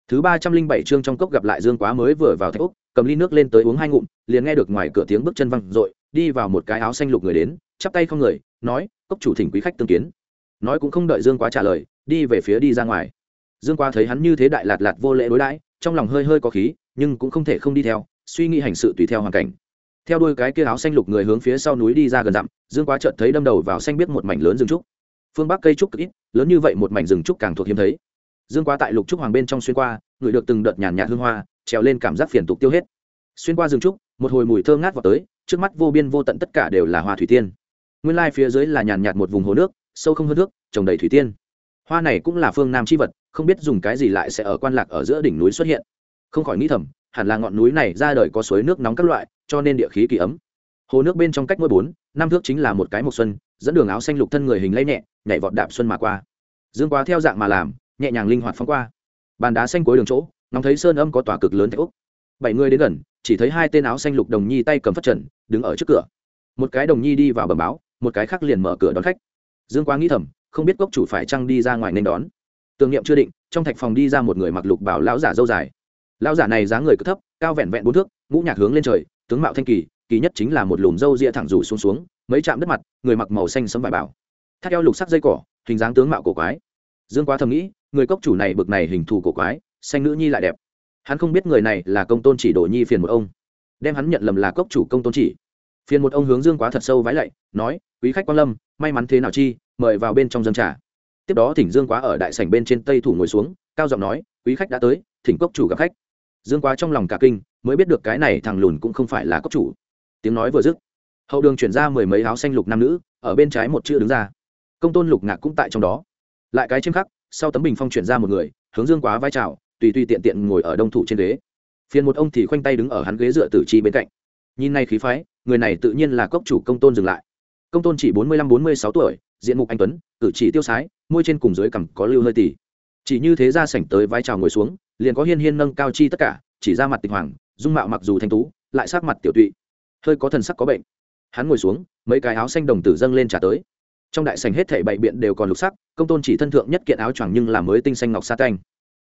Thứ ba trăm linh bảy chương trong cốc gặp lại dương quá mới vừa vào thạch úc, cầm ly nước lên tới uống hai ngụm, liền nghe được ngoài cửa tiếng bước chân văng r ộ i đi vào một cái áo xanh lục người đến, chắp tay không người, nói, cốc chủ thỉnh quý khách tương kiến nói cũng không đợi dương quá trả lời, đi về phía đi ra ngoài. Dương quá thấy hắn như thế đại lạt lạt vô lễ đối đãi, trong lòng hơi hơi có khí, nhưng cũng không thể không đi theo, suy nghĩ hành sự tùy theo hoàn cảnh. Theo đuôi cái kia áo xanh lục người hướng phía sau núi đi ra gần dặm, dương quá chợt thấy đâm đầu vào xanh biết một mảnh lớn rừng trúc. Phương bắc cây trúc cực ít, lớn như vậy một mảnh rừng trúc càng thuộc hiếm thấy. Dương quá tại lục trúc hoàng bên trong xuyên qua, ngửi được từng đợt nhàn nhạt hương hoa, trèo lên cảm giác phiền tục tiêu hết. Xuyên qua rừng trúc, một hồi mùi thơ ngát vào tới, trước mắt vô biên vô tận tất cả đều là hoa thủy tiên. Nguyên lai phía dưới là nhàn nhạt một vùng hồ nước sâu không hơn nước, trồng đầy thủy tiên. Hoa này cũng là phương nam c h i vật, không biết dùng cái gì lại sẽ ở quan lạc ở giữa đỉnh núi xuất hiện. Không khỏi nghĩ thầm, hẳn là ngọn núi này ra đời có suối nước nóng các loại, cho nên địa khí kỳ ấm. Hồ nước bên trong cách mỗi bốn, năm thước chính là một cái mộc xuân, dẫn đường áo xanh lục thân người hình lây nhẹ, nhảy vọt đạp xuân mà qua. Dương quá theo dạng mà làm, nhẹ nhàng linh hoạt phóng qua. Bàn đá xanh cuối đường chỗ ngóng thấy sơn âm có tòa cực lớn thạch úc bảy người đến gần, chỉ thấy hai tên áo xanh lục đồng nhi tay cầm phất trần, đứng ở trước cửa. Một cái đồng nhi đi vào bầm báo, một cái khác liền mở cửa đón khách dương quá nghĩ thầm, không biết cốc chủ phải chăng đi ra ngoài nên đón. Tưởng niệm chưa định, trong thạch phòng đi ra một người mặc lục bảo lão giả dâu dài. Lão giả này dáng người cực thấp, cao vẹn vẹn bốn thước, ngũ nhạc hướng lên trời, tướng mạo thanh kỳ kỳ nhất chính là một lùm râu ria thẳng rủ xuống xuống, mấy chạm đất mặt, người mặc màu xanh sấm vải bảo. Thắt eo lục sắc dây cỏ, hình dáng tướng mạo cổ quái. Dương quá thầm nghĩ, người cốc chủ này bực này hình thù cổ quái, xanh nữ nhi lại đẹp. Hắn không biết người này là công tôn chỉ đồ nhi phiền một ông. Đem hắn nhận lầm là cốc chủ công tôn chỉ phiền một ông hướng dương quá thật sâu vái lạy, nói, quý khách quan lâm, may mắn thế nào chi, mời vào bên trong dân trà. Tiếp đó thỉnh dương quá ở đại sảnh bên trên tây thủ ngồi xuống, cao giọng nói, quý khách đã tới, thỉnh cốc chủ gặp khách. Dương quá trong lòng cả kinh, mới biết được cái này thằng lùn cũng không phải là cốc chủ. Tiếng nói vừa dứt, hậu đường chuyển ra mười mấy áo xanh lục nam nữ, ở bên trái một chữ đứng ra. Công tôn lục ngạc cũng tại trong đó. Lại cái chiêm khắc sau tấm bình phong chuyển ra một người, hướng dương quá vai trào tùy tùy tiện tiện ngồi ở đông thủ trên ghế. Phiền một ông thì khoanh tay đứng ở hắn ghế dựa tử chi bên cạnh. Nhìn này khí phái người này tự nhiên là cốc chủ công tôn dừng lại. Công tôn chỉ bốn mươi lăm, bốn mươi sáu tuổi, diện mục anh tuấn, cử chỉ tiêu sái, môi trên cùng dưới cằm có lưu hơi tỉ chỉ như thế ra sảnh tới vai trào ngồi xuống, liền có hiên hiên nâng cao chi tất cả, chỉ ra mặt tịch hoàng, dung mạo mặc dù thanh tú, lại sát mặt tiểu tụy. Hơi có thần sắc có bệnh. Hắn ngồi xuống, mấy cái áo xanh đồng tử dâng lên trả tới. Trong đại sảnh hết thảy bảy biện đều còn lục sắc, công tôn chỉ thân thượng nhất kiện áo choàng nhưng là mới tinh xanh ngọc sa tanh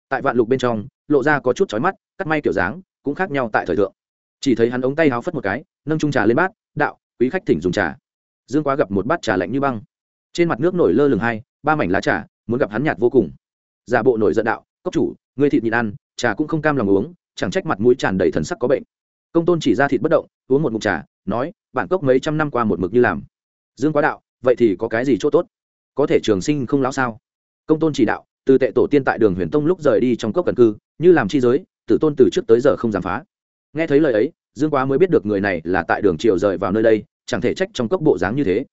tại vạn lục bên trong, lộ ra có chút chói mắt, cắt may kiểu dáng, cũng khác nhau tại thời thượng chỉ thấy hắn ống tay háo phất một cái, nâng trung trà lên bát, đạo, quý khách thỉnh dùng trà. Dương quá gặp một bát trà lạnh như băng. Trên mặt nước nổi lơ lửng hai, ba mảnh lá trà, muốn gặp hắn nhạt vô cùng. Giả bộ nổi giận đạo, cốc chủ, ngươi thịt nhịn ăn, trà cũng không cam lòng uống, chẳng trách mặt mũi tràn đầy thần sắc có bệnh. Công tôn chỉ ra thịt bất động, uống một mục trà, nói bản cốc mấy trăm năm qua một mực như làm. Dương quá đạo, vậy thì có cái gì chỗ tốt? Có thể trường sinh không lão sao? Công tôn chỉ đạo, từ tệ tổ tiên tại đường huyền tông lúc rời đi trong cốc cần cư, như làm chi giới, tử tôn từ trước tới giờ không giảm phá nghe thấy lời ấy, dương quá mới biết được người này là tại đường triều rời vào nơi đây, chẳng thể trách trong cốc bộ dáng như thế.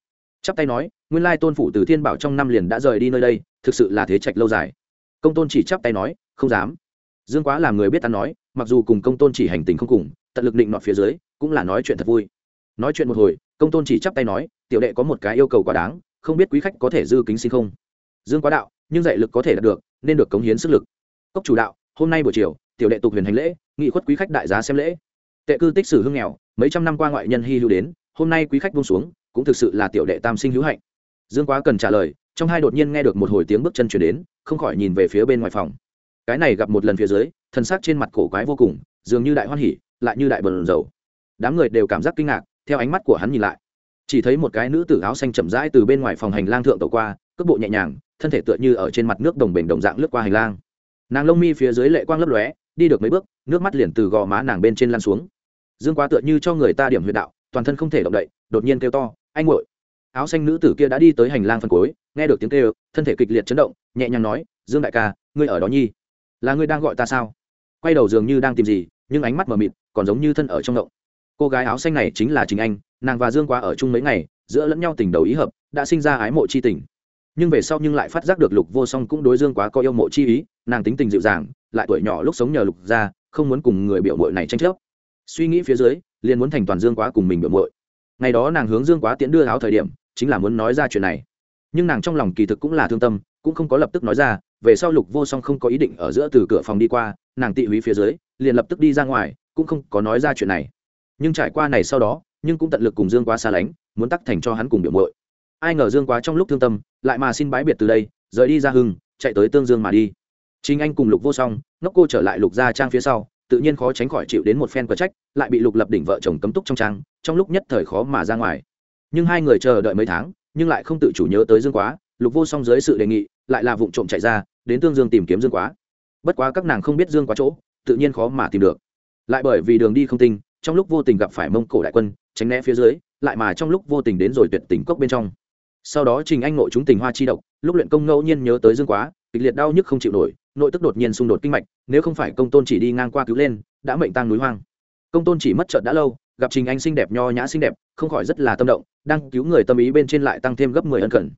Chắp tay nói, nguyên lai tôn phủ từ thiên bảo trong năm liền đã rời đi nơi đây, thực sự là thế trạch lâu dài. Công tôn chỉ chắp tay nói, không dám. Dương quá làm người biết ta nói, mặc dù cùng công tôn chỉ hành tình không cùng, tận lực định nọt phía dưới, cũng là nói chuyện thật vui. Nói chuyện một hồi, công tôn chỉ chắp tay nói, tiểu đệ có một cái yêu cầu quá đáng, không biết quý khách có thể dư kính xin không? Dương quá đạo, nhưng dạy lực có thể đạt được, nên được cống hiến sức lực. Cốc chủ đạo, hôm nay buổi chiều tiểu đệ tục huyền hành lễ, nghị khuất quý khách đại giá xem lễ. Tệ cư tích sử hương nghèo, mấy trăm năm qua ngoại nhân hy hữu đến, hôm nay quý khách buông xuống, cũng thực sự là tiểu đệ tam sinh hữu hạnh. Dương quá cần trả lời, trong hai đột nhiên nghe được một hồi tiếng bước chân chuyển đến, không khỏi nhìn về phía bên ngoài phòng. Cái này gặp một lần phía dưới, thân xác trên mặt cổ quái vô cùng, dường như đại hoan hỉ, lại như đại bần dầu. Đám người đều cảm giác kinh ngạc, theo ánh mắt của hắn nhìn lại. Chỉ thấy một cái nữ tử áo xanh chậm rãi từ bên ngoài phòng hành lang thượng tàu qua, cước bộ nhẹ nhàng, thân thể tựa như ở trên mặt nước đồng bền đồng dạng lướt qua hành lang. Nàng lông mi phía dưới lệ quang lấp lóe đi được mấy bước, nước mắt liền từ gò má nàng bên trên lan xuống. Dương quá tựa như cho người ta điểm huyệt đạo, toàn thân không thể động đậy, đột nhiên kêu to, anh ngội áo xanh nữ tử kia đã đi tới hành lang phân cối nghe được tiếng kêu, thân thể kịch liệt chấn động, nhẹ nhàng nói, dương đại ca, ngươi ở đó nhi. Là ngươi đang gọi ta sao? Quay đầu dường như đang tìm gì, nhưng ánh mắt mờ mịt, còn giống như thân ở trong động. Cô gái áo xanh này chính là chính anh, nàng và dương quá ở chung mấy ngày, giữa lẫn nhau tình đầu ý hợp, đã sinh ra ái mộ chi tình nhưng về sau nhưng lại phát giác được lục vô song cũng đối dương quá có yêu mộ chi ý, nàng tính tình dịu dàng, lại tuổi nhỏ lúc sống nhờ lục ra không muốn cùng người biểu mội này tranh chấp. Suy nghĩ phía dưới, liền muốn thành toàn dương quá cùng mình biểu mội ngày đó nàng hướng dương quá tiễn đưa áo thời điểm, chính là muốn nói ra chuyện này. Nhưng nàng trong lòng kỳ thực cũng là thương tâm, cũng không có lập tức nói ra, về sau lục vô song không có ý định ở giữa từ cửa phòng đi qua, nàng tị húy phía dưới, liền lập tức đi ra ngoài, cũng không có nói ra chuyện này. Nhưng trải qua này sau đó, nhưng cũng tận lực cùng dương quá xa lánh, muốn tắc thành cho hắn cùng biểu mội ai ngờ dương quá trong lúc thương tâm, lại mà xin bái biệt từ đây, rời đi ra hưng, chạy tới tương dương mà đi. Chính anh cùng lục vô song, ngốc cô trở lại lục gia trang phía sau, tự nhiên khó tránh khỏi chịu đến một phen cờ trách, lại bị lục lập đỉnh vợ chồng cấm túc trong trang, trong lúc nhất thời khó mà ra ngoài. Nhưng hai người chờ đợi mấy tháng, nhưng lại không tự chủ nhớ tới dương quá, lục vô song dưới sự đề nghị, lại là vụ trộm chạy ra, đến tương dương tìm kiếm dương quá. Bất quá các nàng không biết dương quá chỗ, tự nhiên khó mà tìm được. Lại bởi vì đường đi không tinh, trong lúc vô tình gặp phải mông cổ đại quân, tránh né phía dưới, lại mà trong lúc vô tình đến rồi tuyệt tình cốc bên trong sau đó trình anh nội chúng tình hoa chi độc, lúc luyện công ngẫu nhiên nhớ tới dương quá, kịch liệt đau nhức không chịu nổi, nội tức đột nhiên xung đột kinh mạch, nếu không phải công tôn chỉ đi ngang qua cứu lên, đã mệnh tăng núi hoang. Công tôn chỉ mất trợt đã lâu, gặp trình anh xinh đẹp nho nhã xinh đẹp, không khỏi rất là tâm động, đang cứu người tâm ý bên trên lại tăng thêm gấp mười ân cần.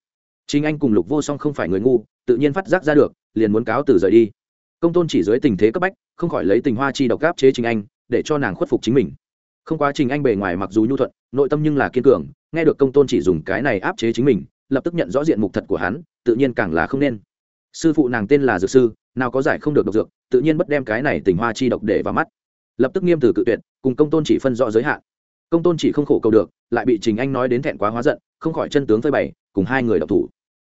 Trình anh cùng lục vô song không phải người ngu, tự nhiên phát giác ra được, liền muốn cáo từ rời đi. Công tôn chỉ dưới tình thế cấp bách, không khỏi lấy tình hoa chi độc gáp chế trình anh, để cho nàng khuất phục chính mình không quá trình anh bề ngoài mặc dù nhu thuận, nội tâm nhưng là kiên cường, nghe được công tôn chỉ dùng cái này áp chế chính mình, lập tức nhận rõ diện mục thật của hắn, tự nhiên càng là không nên. Sư phụ nàng tên là dược sư, nào có giải không được độc dược, tự nhiên bất đem cái này tình hoa chi độc để vào mắt. Lập tức nghiêm từ cự tuyệt, cùng công tôn chỉ phân rõ giới hạn. Công tôn chỉ không khổ cầu được, lại bị trình anh nói đến thẹn quá hóa giận, không khỏi chân tướng phơi bày, cùng hai người độc thủ.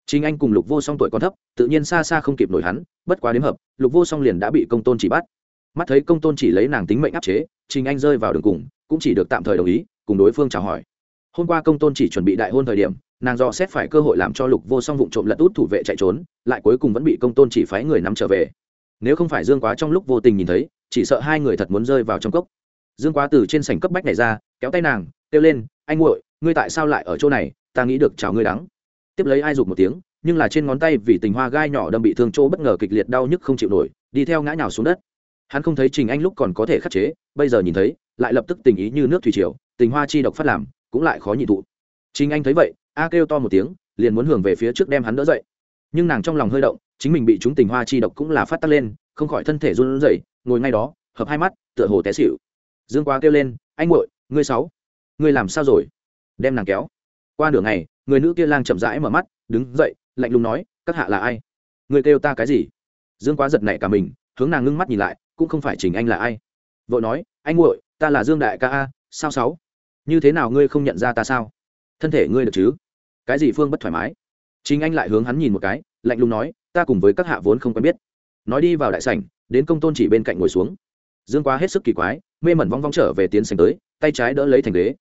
Trình anh cùng lục vô song tuổi còn thấp, tự nhiên xa xa không kịp nổi hắn, bất quá đếm hợp, lục vô song liền đã bị công tôn chỉ bắt mắt thấy công tôn chỉ lấy nàng tính mệnh áp chế, trình anh rơi vào đường cùng, cũng chỉ được tạm thời đồng ý, cùng đối phương chào hỏi. Hôm qua công tôn chỉ chuẩn bị đại hôn thời điểm, nàng do xét phải cơ hội làm cho lục vô song vụ trộm lật út thủ vệ chạy trốn, lại cuối cùng vẫn bị công tôn chỉ phái người nắm trở về. Nếu không phải dương quá trong lúc vô tình nhìn thấy, chỉ sợ hai người thật muốn rơi vào trong cốc. Dương quá từ trên sảnh cấp bách này ra, kéo tay nàng, kêu lên, anh nguội ngươi tại sao lại ở chỗ này? Ta nghĩ được chào ngươi đắng. Tiếp lấy ai dục một tiếng, nhưng là trên ngón tay vì tình hoa gai nhỏ đâm bị thương chỗ bất ngờ kịch liệt đau nhức không chịu nổi, đi theo ngã nhào xuống đất hắn không thấy trình anh lúc còn có thể khắc chế, bây giờ nhìn thấy, lại lập tức tình ý như nước thủy triều, tình hoa chi độc phát làm, cũng lại khó nhị thụ. Trình anh thấy vậy, a kêu to một tiếng, liền muốn hưởng về phía trước đem hắn đỡ dậy. Nhưng nàng trong lòng hơi động, chính mình bị chúng tình hoa chi độc cũng là phát tắc lên, không khỏi thân thể run rẩy, ngồi ngay đó, hợp hai mắt, tựa hồ té xỉu. Dương quá kêu lên, anh muội, ngươi sáu, ngươi làm sao rồi? Đem nàng kéo. Qua nửa ngày, người nữ kia lang chậm rãi mở mắt, đứng dậy, lạnh lùng nói, các hạ là ai? Người kêu ta cái gì? Dương quá giật nảy cả mình, hướng nàng ngưng mắt nhìn lại cũng không phải trình anh là ai. Vội nói, anh nguội ta là dương đại ca a, sao sáu? Như thế nào ngươi không nhận ra ta sao? Thân thể ngươi được chứ? Cái gì phương bất thoải mái? Chính anh lại hướng hắn nhìn một cái, lạnh lùng nói, ta cùng với các hạ vốn không quen biết. Nói đi vào đại sảnh, đến công tôn chỉ bên cạnh ngồi xuống. Dương quá hết sức kỳ quái, mê mẩn vong vong trở về tiến sảnh tới, tay trái đỡ lấy thành đế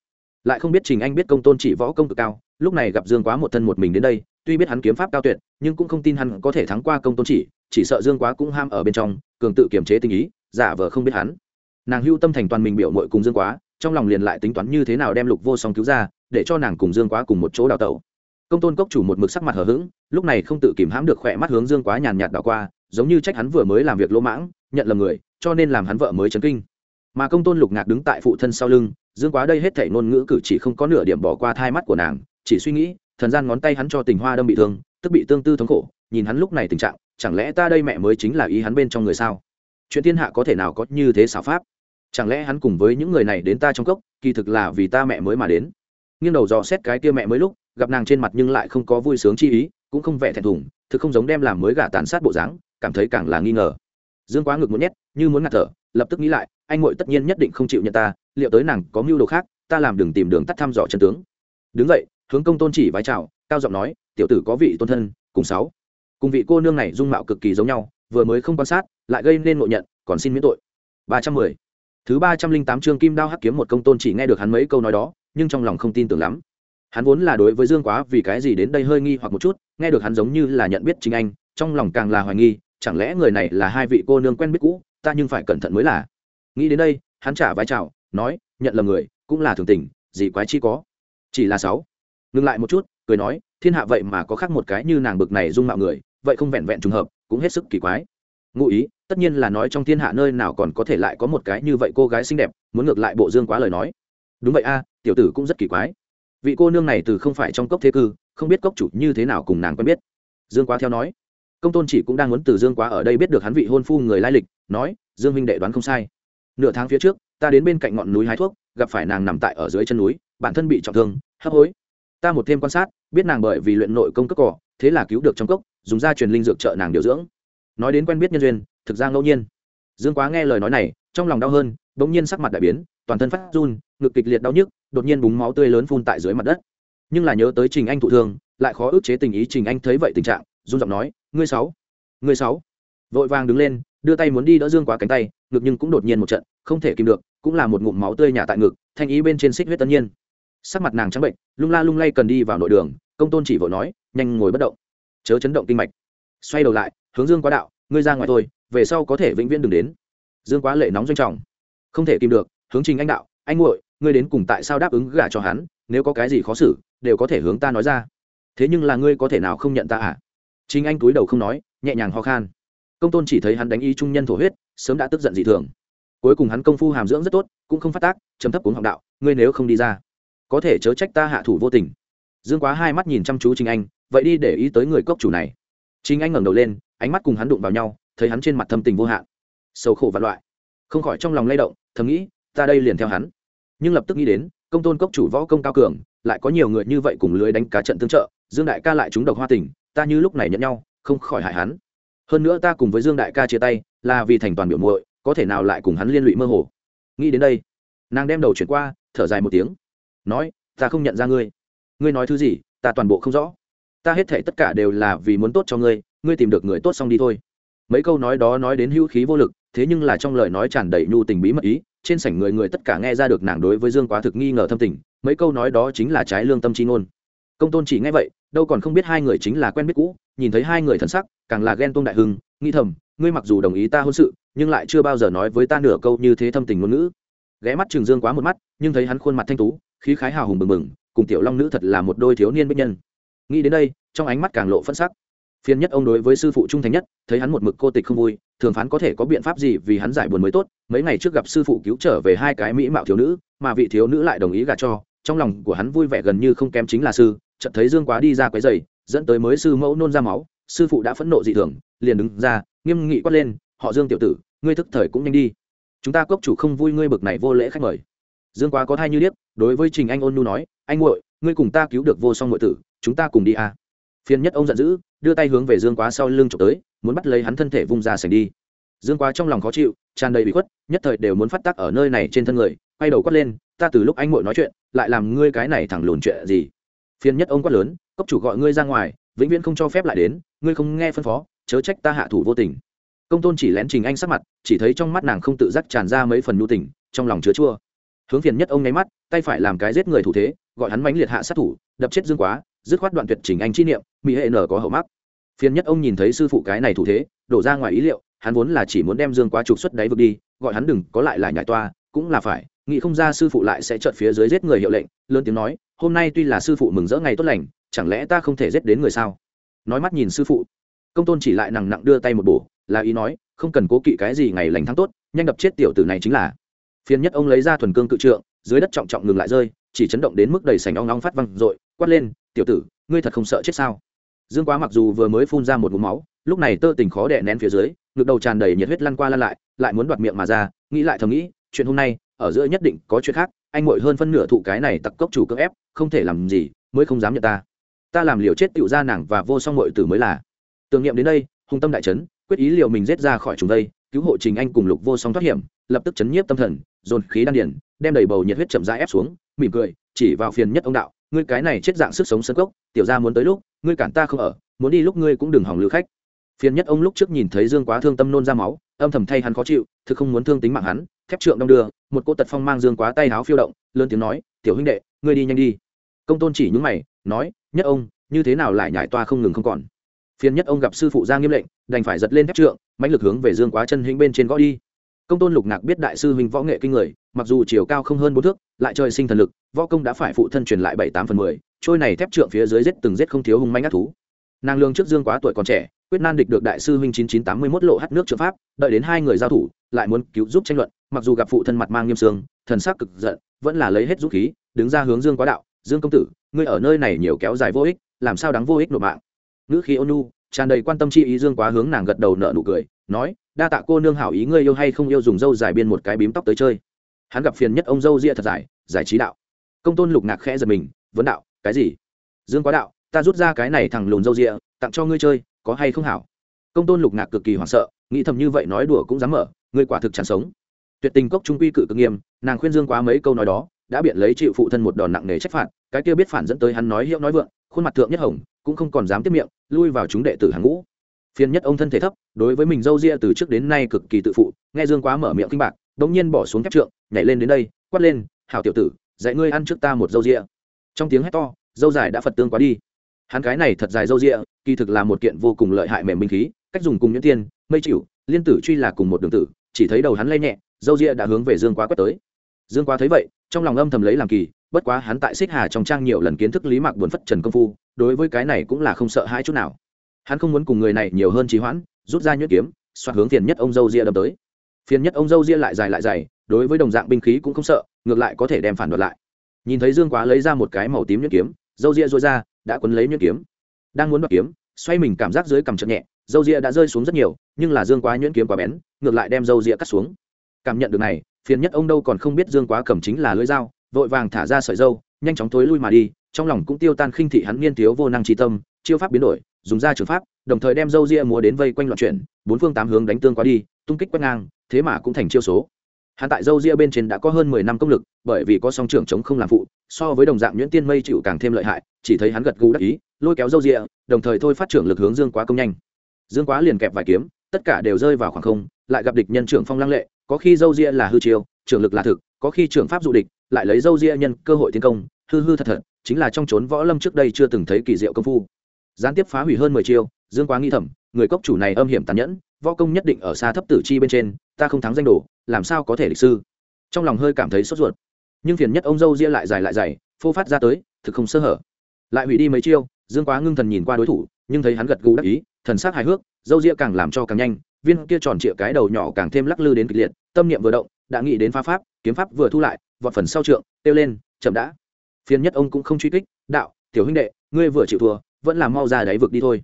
lại không biết trình anh biết công tôn chỉ võ công cực cao, lúc này gặp dương quá một thân một mình đến đây, tuy biết hắn kiếm pháp cao tuyệt, nhưng cũng không tin hắn có thể thắng qua công tôn chỉ chỉ sợ dương quá cũng ham ở bên trong, cường tự kiềm chế tình ý, giả vờ không biết hắn. Nàng hưu tâm thành toàn mình biểu mội cùng dương quá, trong lòng liền lại tính toán như thế nào đem lục vô song cứu ra, để cho nàng cùng dương quá cùng một chỗ đào tẩu. Công tôn cốc chủ một mực sắc mặt hờ hững, lúc này không tự kìm hãm được khỏe mắt hướng dương quá nhàn nhạt đảo qua, giống như trách hắn vừa mới làm việc lỗ mãng, nhận lầm người, cho nên làm hắn vợ mới chấn kinh. Mà công tôn lục ngạc đứng tại phụ thân sau lưng, dương quá đây hết thể ngôn ngữ cử chỉ không có nửa điểm bỏ qua thai mắt của nàng, chỉ suy nghĩ, thần gian ngón tay hắn cho tình hoa đâm bị thương, tức bị tương tư thống khổ, nhìn hắn lúc này tình trạng chẳng lẽ ta đây mẹ mới chính là ý hắn bên trong người sao? Chuyện thiên hạ có thể nào có như thế xảo pháp? Chẳng lẽ hắn cùng với những người này đến ta trong cốc, kỳ thực là vì ta mẹ mới mà đến? Nghiêng đầu dò xét cái kia mẹ mới lúc, gặp nàng trên mặt nhưng lại không có vui sướng chi ý, cũng không vẻ thẹn thùng, thực không giống đem làm mới gả tàn sát bộ dáng, cảm thấy càng là nghi ngờ. Dương quá ngực muốn nhét, như muốn ngạt thở, lập tức nghĩ lại, anh ngội tất nhiên nhất định không chịu nhận ta, liệu tới nàng có mưu đồ khác, ta làm đừng tìm đường tắt thăm dò chân tướng. Đứng vậy hướng công tôn chỉ vái chào, cao giọng nói, tiểu tử có vị tôn thân, cùng sáu cùng vị cô nương này dung mạo cực kỳ giống nhau, vừa mới không quan sát, lại gây nên ngộ nhận, còn xin miễn tội. Ba trăm mười. Thứ ba trăm linh tám chương kim đao hắc kiếm một công tôn chỉ nghe được hắn mấy câu nói đó, nhưng trong lòng không tin tưởng lắm. Hắn vốn là đối với dương quá vì cái gì đến đây hơi nghi hoặc một chút, nghe được hắn giống như là nhận biết chính anh, trong lòng càng là hoài nghi, chẳng lẽ người này là hai vị cô nương quen biết cũ, ta nhưng phải cẩn thận mới là. Nghĩ đến đây, hắn trả vai chào, nói, nhận lầm người, cũng là thường tình, gì quái chi có. Chỉ là sáu. Ngừng lại một chút, cười nói, thiên hạ vậy mà có khác một cái như nàng bực này dung mạo người vậy không vẹn vẹn trùng hợp, cũng hết sức kỳ quái. Ngụ ý, tất nhiên là nói trong thiên hạ nơi nào còn có thể lại có một cái như vậy cô gái xinh đẹp, muốn ngược lại bộ dương quá lời nói. Đúng vậy a, tiểu tử cũng rất kỳ quái. Vị cô nương này từ không phải trong cốc thế cư, không biết cốc chủ như thế nào cùng nàng quen biết. Dương quá theo nói. Công tôn chỉ cũng đang muốn từ dương quá ở đây biết được hắn vị hôn phu người lai lịch, nói, dương huynh đệ đoán không sai. Nửa tháng phía trước, ta đến bên cạnh ngọn núi hái thuốc, gặp phải nàng nằm tại ở dưới chân núi, bản thân bị trọng thương, hấp hối. Ta một thêm quan sát, biết nàng bởi vì luyện nội công cất cỏ thế là cứu được trong cốc, dùng da truyền linh dược trợ nàng điều dưỡng. Nói đến quen biết nhân duyên, thực ra ngẫu nhiên. Dương quá nghe lời nói này, trong lòng đau hơn đ ỗ n g nhiên sắc mặt đại biến, toàn thân phát run, ngực kịch liệt đau nhức, đột nhiên búng máu tươi lớn phun tại dưới mặt đất. Nhưng là nhớ tới trình anh thụ thương, lại khó ức chế tình ý trình anh thấy vậy tình trạng, run giọng nói, ngươi sáu ngươi sáu. Vội vàng đứng lên, đưa tay muốn đi đỡ dương quá cánh tay, ngực nhưng cũng đột nhiên một trận, không thể kìm được, cũng là một ngụm máu tươi nhả tại ngực, thanh ý bên trên xích huyết tân nhiên. Sắc mặt nàng trắng bệnh, lung la lung lay cần đi vào nội đường, công tôn chỉ vội nói nhanh ngồi bất động. Chớ chấn động kinh mạch. Xoay đầu lại, hướng dương quá đạo, ngươi ra ngoài thôi, về sau có thể vĩnh viễn đừng đến. Dương quá lệ nóng doanh trọng. Không thể kìm được, hướng trình anh đạo, anh nguội ngươi đến cùng tại sao đáp ứng gả cho hắn? Nếu có cái gì khó xử, đều có thể hướng ta nói ra. Thế nhưng là ngươi có thể nào không nhận ta à? Chính anh túi đầu không nói, nhẹ nhàng ho khan. Công tôn chỉ thấy hắn đánh y trung nhân thổ huyết, sớm đã tức giận dị thường. Cuối cùng hắn công phu hàm dưỡng rất tốt, cũng không phát tác chấm thấp cuốn học đạo, ngươi nếu không đi ra, có thể chớ trách ta hạ thủ vô tình. Dương quá hai mắt nhìn chăm chú chính anh vậy đi để ý tới người cốc chủ này. Chính anh ngẩng đầu lên, ánh mắt cùng hắn đụng vào nhau, thấy hắn trên mặt thâm tình vô hạn. Sầu khổ vạn loại. Không khỏi trong lòng lay động, thầm nghĩ, ta đây liền theo hắn. Nhưng lập tức nghĩ đến, công tôn cốc chủ võ công cao cường, lại có nhiều người như vậy cùng lưới đánh cá trận tương trợ, dương đại ca lại trúng độc hoa tình, ta như lúc này nhận nhau, không khỏi hại hắn. Hơn nữa ta cùng với dương đại ca chia tay, là vì thành toàn biểu muội, có thể nào lại cùng hắn liên lụy mơ hồ. Nghĩ đến đây, nàng đem đầu chuyển qua, thở dài một tiếng. Nói, ta không nhận ra ngươi. Ngươi nói thứ gì, ta toàn bộ không rõ ta hết thể tất cả đều là vì muốn tốt cho ngươi ngươi tìm được người tốt xong đi thôi. Mấy câu nói đó nói đến hữu khí vô lực, thế nhưng là trong lời nói tràn đầy nhu tình bí mật ý, trên sảnh người người tất cả nghe ra được nàng đối với dương quá thực nghi ngờ thâm tình, mấy câu nói đó chính là trái lương tâm chi ngôn. Công tôn chỉ nghe vậy, đâu còn không biết hai người chính là quen biết cũ, nhìn thấy hai người thân sắc, càng là ghen tôn đại hưng nghi thầm, ngươi mặc dù đồng ý ta hôn sự, nhưng lại chưa bao giờ nói với ta nửa câu như thế thâm tình ngôn ngữ. Ghé mắt trường dương quá một mắt, nhưng thấy hắn khuôn mặt thanh tú, khí khái hào hùng bừng bừng, cùng tiểu long nữ thật là một đôi thiếu niên bích nhân nghĩ đến đây, trong ánh mắt càng lộ phân sắc. Phiền nhất ông đối với sư phụ trung thành nhất, thấy hắn một mực cô tịch không vui, thường phán có thể có biện pháp gì vì hắn giải buồn mới tốt. Mấy ngày trước gặp sư phụ cứu trở về hai cái mỹ mạo thiếu nữ, mà vị thiếu nữ lại đồng ý gả cho. Trong lòng của hắn vui vẻ gần như không kém chính là sư, chợt thấy dương quá đi ra quấy giày dẫn tới mới sư mẫu nôn ra máu. Sư phụ đã phẫn nộ dị thường, liền đứng ra, nghiêm nghị quát lên, họ dương tiểu tử, ngươi thức thời cũng nhanh đi. Chúng ta cốc chủ không vui ngươi bực này vô lễ khách mời. Dương quá có thai như điếc, đối với trình anh ôn nu nói, anh muội, ngươi cùng ta cứu được vô song muội tử chúng ta cùng đi à. phiền nhất ông giận dữ, đưa tay hướng về dương quá sau lưng trộm tới, muốn bắt lấy hắn thân thể vung ra sành đi. Dương quá trong lòng khó chịu, tràn đầy bị khuất, nhất thời đều muốn phát tác ở nơi này trên thân người, quay đầu quát lên, ta từ lúc anh muội nói chuyện, lại làm ngươi cái này thẳng lùn chuyện gì? Phiền nhất ông quát lớn, cốc chủ gọi ngươi ra ngoài, vĩnh viễn không cho phép lại đến, ngươi không nghe phân phó, chớ trách ta hạ thủ vô tình. Công tôn chỉ lén trình anh sắc mặt, chỉ thấy trong mắt nàng không tự giác tràn ra mấy phần nhu tình, trong lòng chứa chua. Hướng phiền nhất ông nháy mắt, tay phải làm cái giết người thủ thế, gọi hắn mãnh liệt hạ sát thủ, đập chết dương quá dứt khoát đoạn tuyệt trình anh chi niệm, mỹ hệ nở có hậu mắc. Phiền nhất ông nhìn thấy sư phụ cái này thủ thế, đổ ra ngoài ý liệu, hắn vốn là chỉ muốn đem dương quá trục xuất đáy vực đi, gọi hắn đừng có lại lại nhảy toa, cũng là phải, nghĩ không ra sư phụ lại sẽ trợn phía dưới giết người hiệu lệnh, lớn tiếng nói, hôm nay tuy là sư phụ mừng rỡ ngày tốt lành, chẳng lẽ ta không thể giết đến người sao? Nói mắt nhìn sư phụ, công tôn chỉ lại nặng nặng đưa tay một bổ, là ý nói, không cần cố kỵ cái gì ngày lành tháng tốt, nhanh đập chết tiểu tử này chính là. Phiền nhất ông lấy ra thuần cương cự trượng, dưới đất trọng trọng ngừng lại rơi chỉ chấn động đến mức đầy sành ong ong phát văng r quát lên, tiểu tử, ngươi thật không sợ chết sao? Dương quá mặc dù vừa mới phun ra một mũ máu, lúc này tơ tình khó đè nén phía dưới, ngực đầu tràn đầy nhiệt huyết lăn qua lăn lại lại muốn đoạt miệng mà ra, nghĩ lại thầm nghĩ, chuyện hôm nay, ở giữa nhất định có chuyện khác, anh muội hơn phân nửa thụ cái này tặc cốc chủ cưỡng ép, không thể làm gì, mới không dám nhận ta. Ta làm liều chết tựu ra nàng và vô song muội tử mới là. Tưởng niệm đến đây hung tâm đại chấn, quyết ý liều mình giết ra khỏi chúng đây, cứu hộ trình anh cùng lục vô song thoát hiểm, lập tức chấn nhiếp tâm thần, dồn khí đan điển đem đầy bầu nhiệt huyết chậm rãi ép xuống mỉm cười, chỉ vào phiền nhất ông đạo, ngươi cái này chết dạng sức sống sân cốc, tiểu ra muốn tới lúc, ngươi cản ta không ở, muốn đi lúc ngươi cũng đừng hỏng lữ khách. Phiền nhất ông lúc trước nhìn thấy dương quá thương tâm nôn ra máu, âm thầm thay hắn khó chịu, thực không muốn thương tính mạng hắn, thép trượng đong đưa, một cô tật phong mang dương quá tay áo phiêu động, lớn tiếng nói, tiểu huynh đệ, ngươi đi nhanh đi. Công tôn chỉ những mày, nói, nhất ông, như thế nào lại nhảy toa không ngừng không còn? Phiền nhất ông gặp sư phụ ra nghiêm lệnh, đành phải giật lên thép trượng, mãnh lực hướng về dương quá chân hĩnh bên trên gõ đi công tôn lục ngạc biết đại sư huynh võ nghệ kinh người, mặc dù chiều cao không hơn bốn thước, lại trời sinh thần lực, võ công đã phải phụ thân truyền lại bảy tám phần mười, trôi này thép trượng phía dưới rết từng rết không thiếu hung manh ác thú. Nàng lương trước dương quá tuổi còn trẻ, quyết nan địch được đại sư huynh chín chín tám mươi mốt lộ hát nước trợ pháp, đợi đến hai người giao thủ, lại muốn cứu giúp tranh luận, mặc dù gặp phụ thân mặt mang nghiêm sương, thần sắc cực giận, vẫn là lấy hết dũng khí, đứng ra hướng dương quá đạo, dương công tử, ngươi ở nơi này nhiều kéo dài vô ích, làm sao đáng vô ích nộp mạng? Ngữ khí ônu tràn đầy quan tâm chi ý dương quá hướng nàng gật đầu nợ nụ cười, nói đa tạ cô nương hảo ý ngươi yêu hay không yêu dùng dâu dài biên một cái bím tóc tới chơi. Hắn gặp phiền nhất ông dâu ria thật dài, giải trí đạo. Công tôn lục ngạc khẽ giật mình, vấn đạo, cái gì? Dương quá đạo, ta rút ra cái này thằng lùn dâu ria, tặng cho ngươi chơi, có hay không hảo? Công tôn lục ngạc cực kỳ hoảng sợ, nghĩ thầm như vậy nói đùa cũng dám mở, ngươi quả thực chẳng sống. Tuyệt tình cốc trung quy cự cực nghiêm, nàng khuyên dương quá mấy câu nói đó, đã biện lấy chịu phụ thân một đòn nặng nề trách phạt, cái kia biết phản dẫn tới hắn nói hiệu nói vượng, khuôn mặt thượng nhất hồng, cũng không còn dám tiếp miệng, lui vào chúng đệ tử hàng ngũ phiền nhất ông thân thể thấp, đối với mình dâu ria từ trước đến nay cực kỳ tự phụ, nghe dương quá mở miệng kinh bạc, đống nhiên bỏ xuống thép trượng, nhảy lên đến đây, quát lên, hảo tiểu tử, dạy ngươi ăn trước ta một dâu ria. Trong tiếng hét to, dâu dài đã phật tương quá đi. Hắn cái này thật dài dâu ria, kỳ thực là một kiện vô cùng lợi hại mềm minh khí, cách dùng cùng nhuyễn tiên, mây chịu, liên tử truy là cùng một đường tử, chỉ thấy đầu hắn lay nhẹ, dâu ria đã hướng về dương quá quét tới. Dương quá thấy vậy, trong lòng âm thầm lấy làm kỳ, bất quá hắn tại xích hà trong trang nhiều lần kiến thức lý mạc buồn phất trần công phu, đối với cái này cũng là không sợ hãi chút nào hắn không muốn cùng người này nhiều hơn trí hoãn, rút ra nhuyễn kiếm xoát hướng phiền nhất ông dâu ria đâm tới. Phiền nhất ông dâu ria lại dài lại dày, đối với đồng dạng binh khí cũng không sợ, ngược lại có thể đem phản đoạt lại. Nhìn thấy dương quá lấy ra một cái màu tím nhuyễn kiếm, dâu ria rối ra, đã quấn lấy nhuyễn kiếm. Đang muốn đoạt kiếm, xoay mình cảm giác dưới cầm chậm nhẹ, dâu ria đã rơi xuống rất nhiều, nhưng là dương quá nhuyễn kiếm quá bén, ngược lại đem dâu ria cắt xuống. Cảm nhận được này, phiền nhất ông đâu còn không biết dương quá cầm chính là lưỡi dao, vội vàng thả ra sợi dâu, nhanh chóng thối lui mà đi, trong lòng cũng tiêu tan khinh thị hắn niên thiếu vô năng trí tâm, chiêu pháp biến đổi dùng ra trường pháp, đồng thời đem dâu ria múa đến vây quanh loạn chuyển, bốn phương tám hướng đánh tương quá đi, tung kích quét ngang, thế mà cũng thành chiêu số. Hắn tại dâu ria bên trên đã có hơn mười năm công lực, bởi vì có song trưởng chống không làm phụ, so với đồng dạng nhuyễn tiên mây chịu càng thêm lợi hại, chỉ thấy hắn gật gù đắc ý, lôi kéo dâu ria, đồng thời thôi phát trưởng lực hướng dương quá công nhanh. Dương quá liền kẹp vài kiếm, tất cả đều rơi vào khoảng không, lại gặp địch nhân trưởng phong lăng lệ, có khi dâu ria là hư chiêu, trưởng lực là thực, có khi trưởng pháp dụ địch, lại lấy dâu ria nhân cơ hội tiến công, hư hư thật thật, chính là trong trốn võ lâm trước đây chưa từng thấy kỳ diệu công phu gián tiếp phá hủy hơn mười chiêu, dương quá nghi thẩm người cốc chủ này âm hiểm tàn nhẫn, võ công nhất định ở xa thấp tử chi bên trên, ta không thắng danh đồ, làm sao có thể lịch sư? Trong lòng hơi cảm thấy sốt ruột. Nhưng phiền nhất ông dâu ria lại dài lại dày phô phát ra tới, thực không sơ hở. Lại hủy đi mấy chiêu, dương quá ngưng thần nhìn qua đối thủ, nhưng thấy hắn gật gù đắc ý, thần sắc hài hước, dâu ria càng làm cho càng nhanh, viên kia tròn trịa cái đầu nhỏ càng thêm lắc lư đến kịch liệt, tâm niệm vừa động, đã nghĩ đến phá pháp, kiếm pháp vừa thu lại, vọt phần sau trượng, kêu lên, chậm đã. Phiền nhất ông cũng không truy kích, đạo, tiểu huynh đệ, ngươi vừa chịu thua vẫn là mau ra đáy vực đi thôi.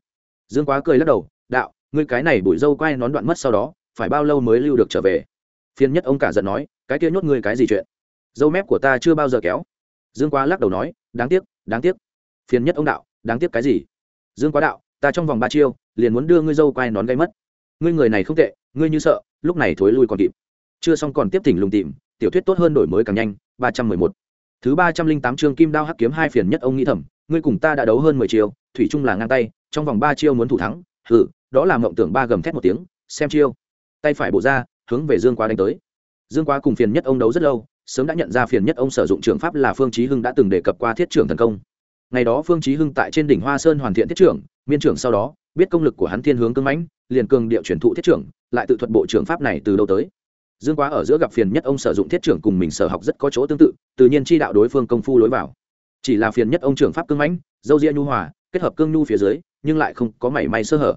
Dương quá cười lắc đầu, đạo, ngươi cái này bụi dâu quay nón đoạn mất sau đó, phải bao lâu mới lưu được trở về? Phiền nhất ông cả giận nói, cái kia nhốt ngươi cái gì chuyện? Dâu mép của ta chưa bao giờ kéo. Dương quá lắc đầu nói, đáng tiếc đáng tiếc. Phiền nhất ông đạo, đáng tiếc cái gì? Dương quá đạo, ta trong vòng ba chiêu, liền muốn đưa ngươi dâu quay nón gây mất. Ngươi người này không tệ, ngươi như sợ, lúc này thối lui còn kịp. Chưa xong còn tiếp tỉnh lùng tìm, tiểu thuyết tốt hơn đổi mới càng nhanh, ba trăm mười một. Thứ ba trăm linh tám chương kim đao hắc kiếm hai phiền nhất ông nghĩ thầm, ngươi cùng ta đã đấu hơn mười chiêu thủy chung là ngang tay, trong vòng ba chiêu muốn thủ thắng, hừ, đó là mộng tưởng ba gầm thét một tiếng, xem chiêu. Tay phải bộ ra, hướng về dương quá đánh tới. Dương quá cùng phiền nhất ông đấu rất lâu, sớm đã nhận ra phiền nhất ông sử dụng trường pháp là phương chí hưng đã từng đề cập qua thiết trưởng thần công. Ngày đó phương chí hưng tại trên đỉnh hoa sơn hoàn thiện thiết trưởng, miên trưởng sau đó, biết công lực của hắn thiên hướng cương mãnh, liền cường điệu truyền thụ thiết trưởng, lại tự thuật bộ trưởng pháp này từ đâu tới. Dương quá ở giữa gặp phiền nhất ông sử dụng thiết trưởng cùng mình sở học rất có chỗ tương tự tự nhiên chi đạo đối phương công phu lối vào. Chỉ là phiền nhất ông trưởng pháp cương mãnh, dâu ria nhu hòa kết hợp cương nhu phía dưới, nhưng lại không có mảy may sơ hở.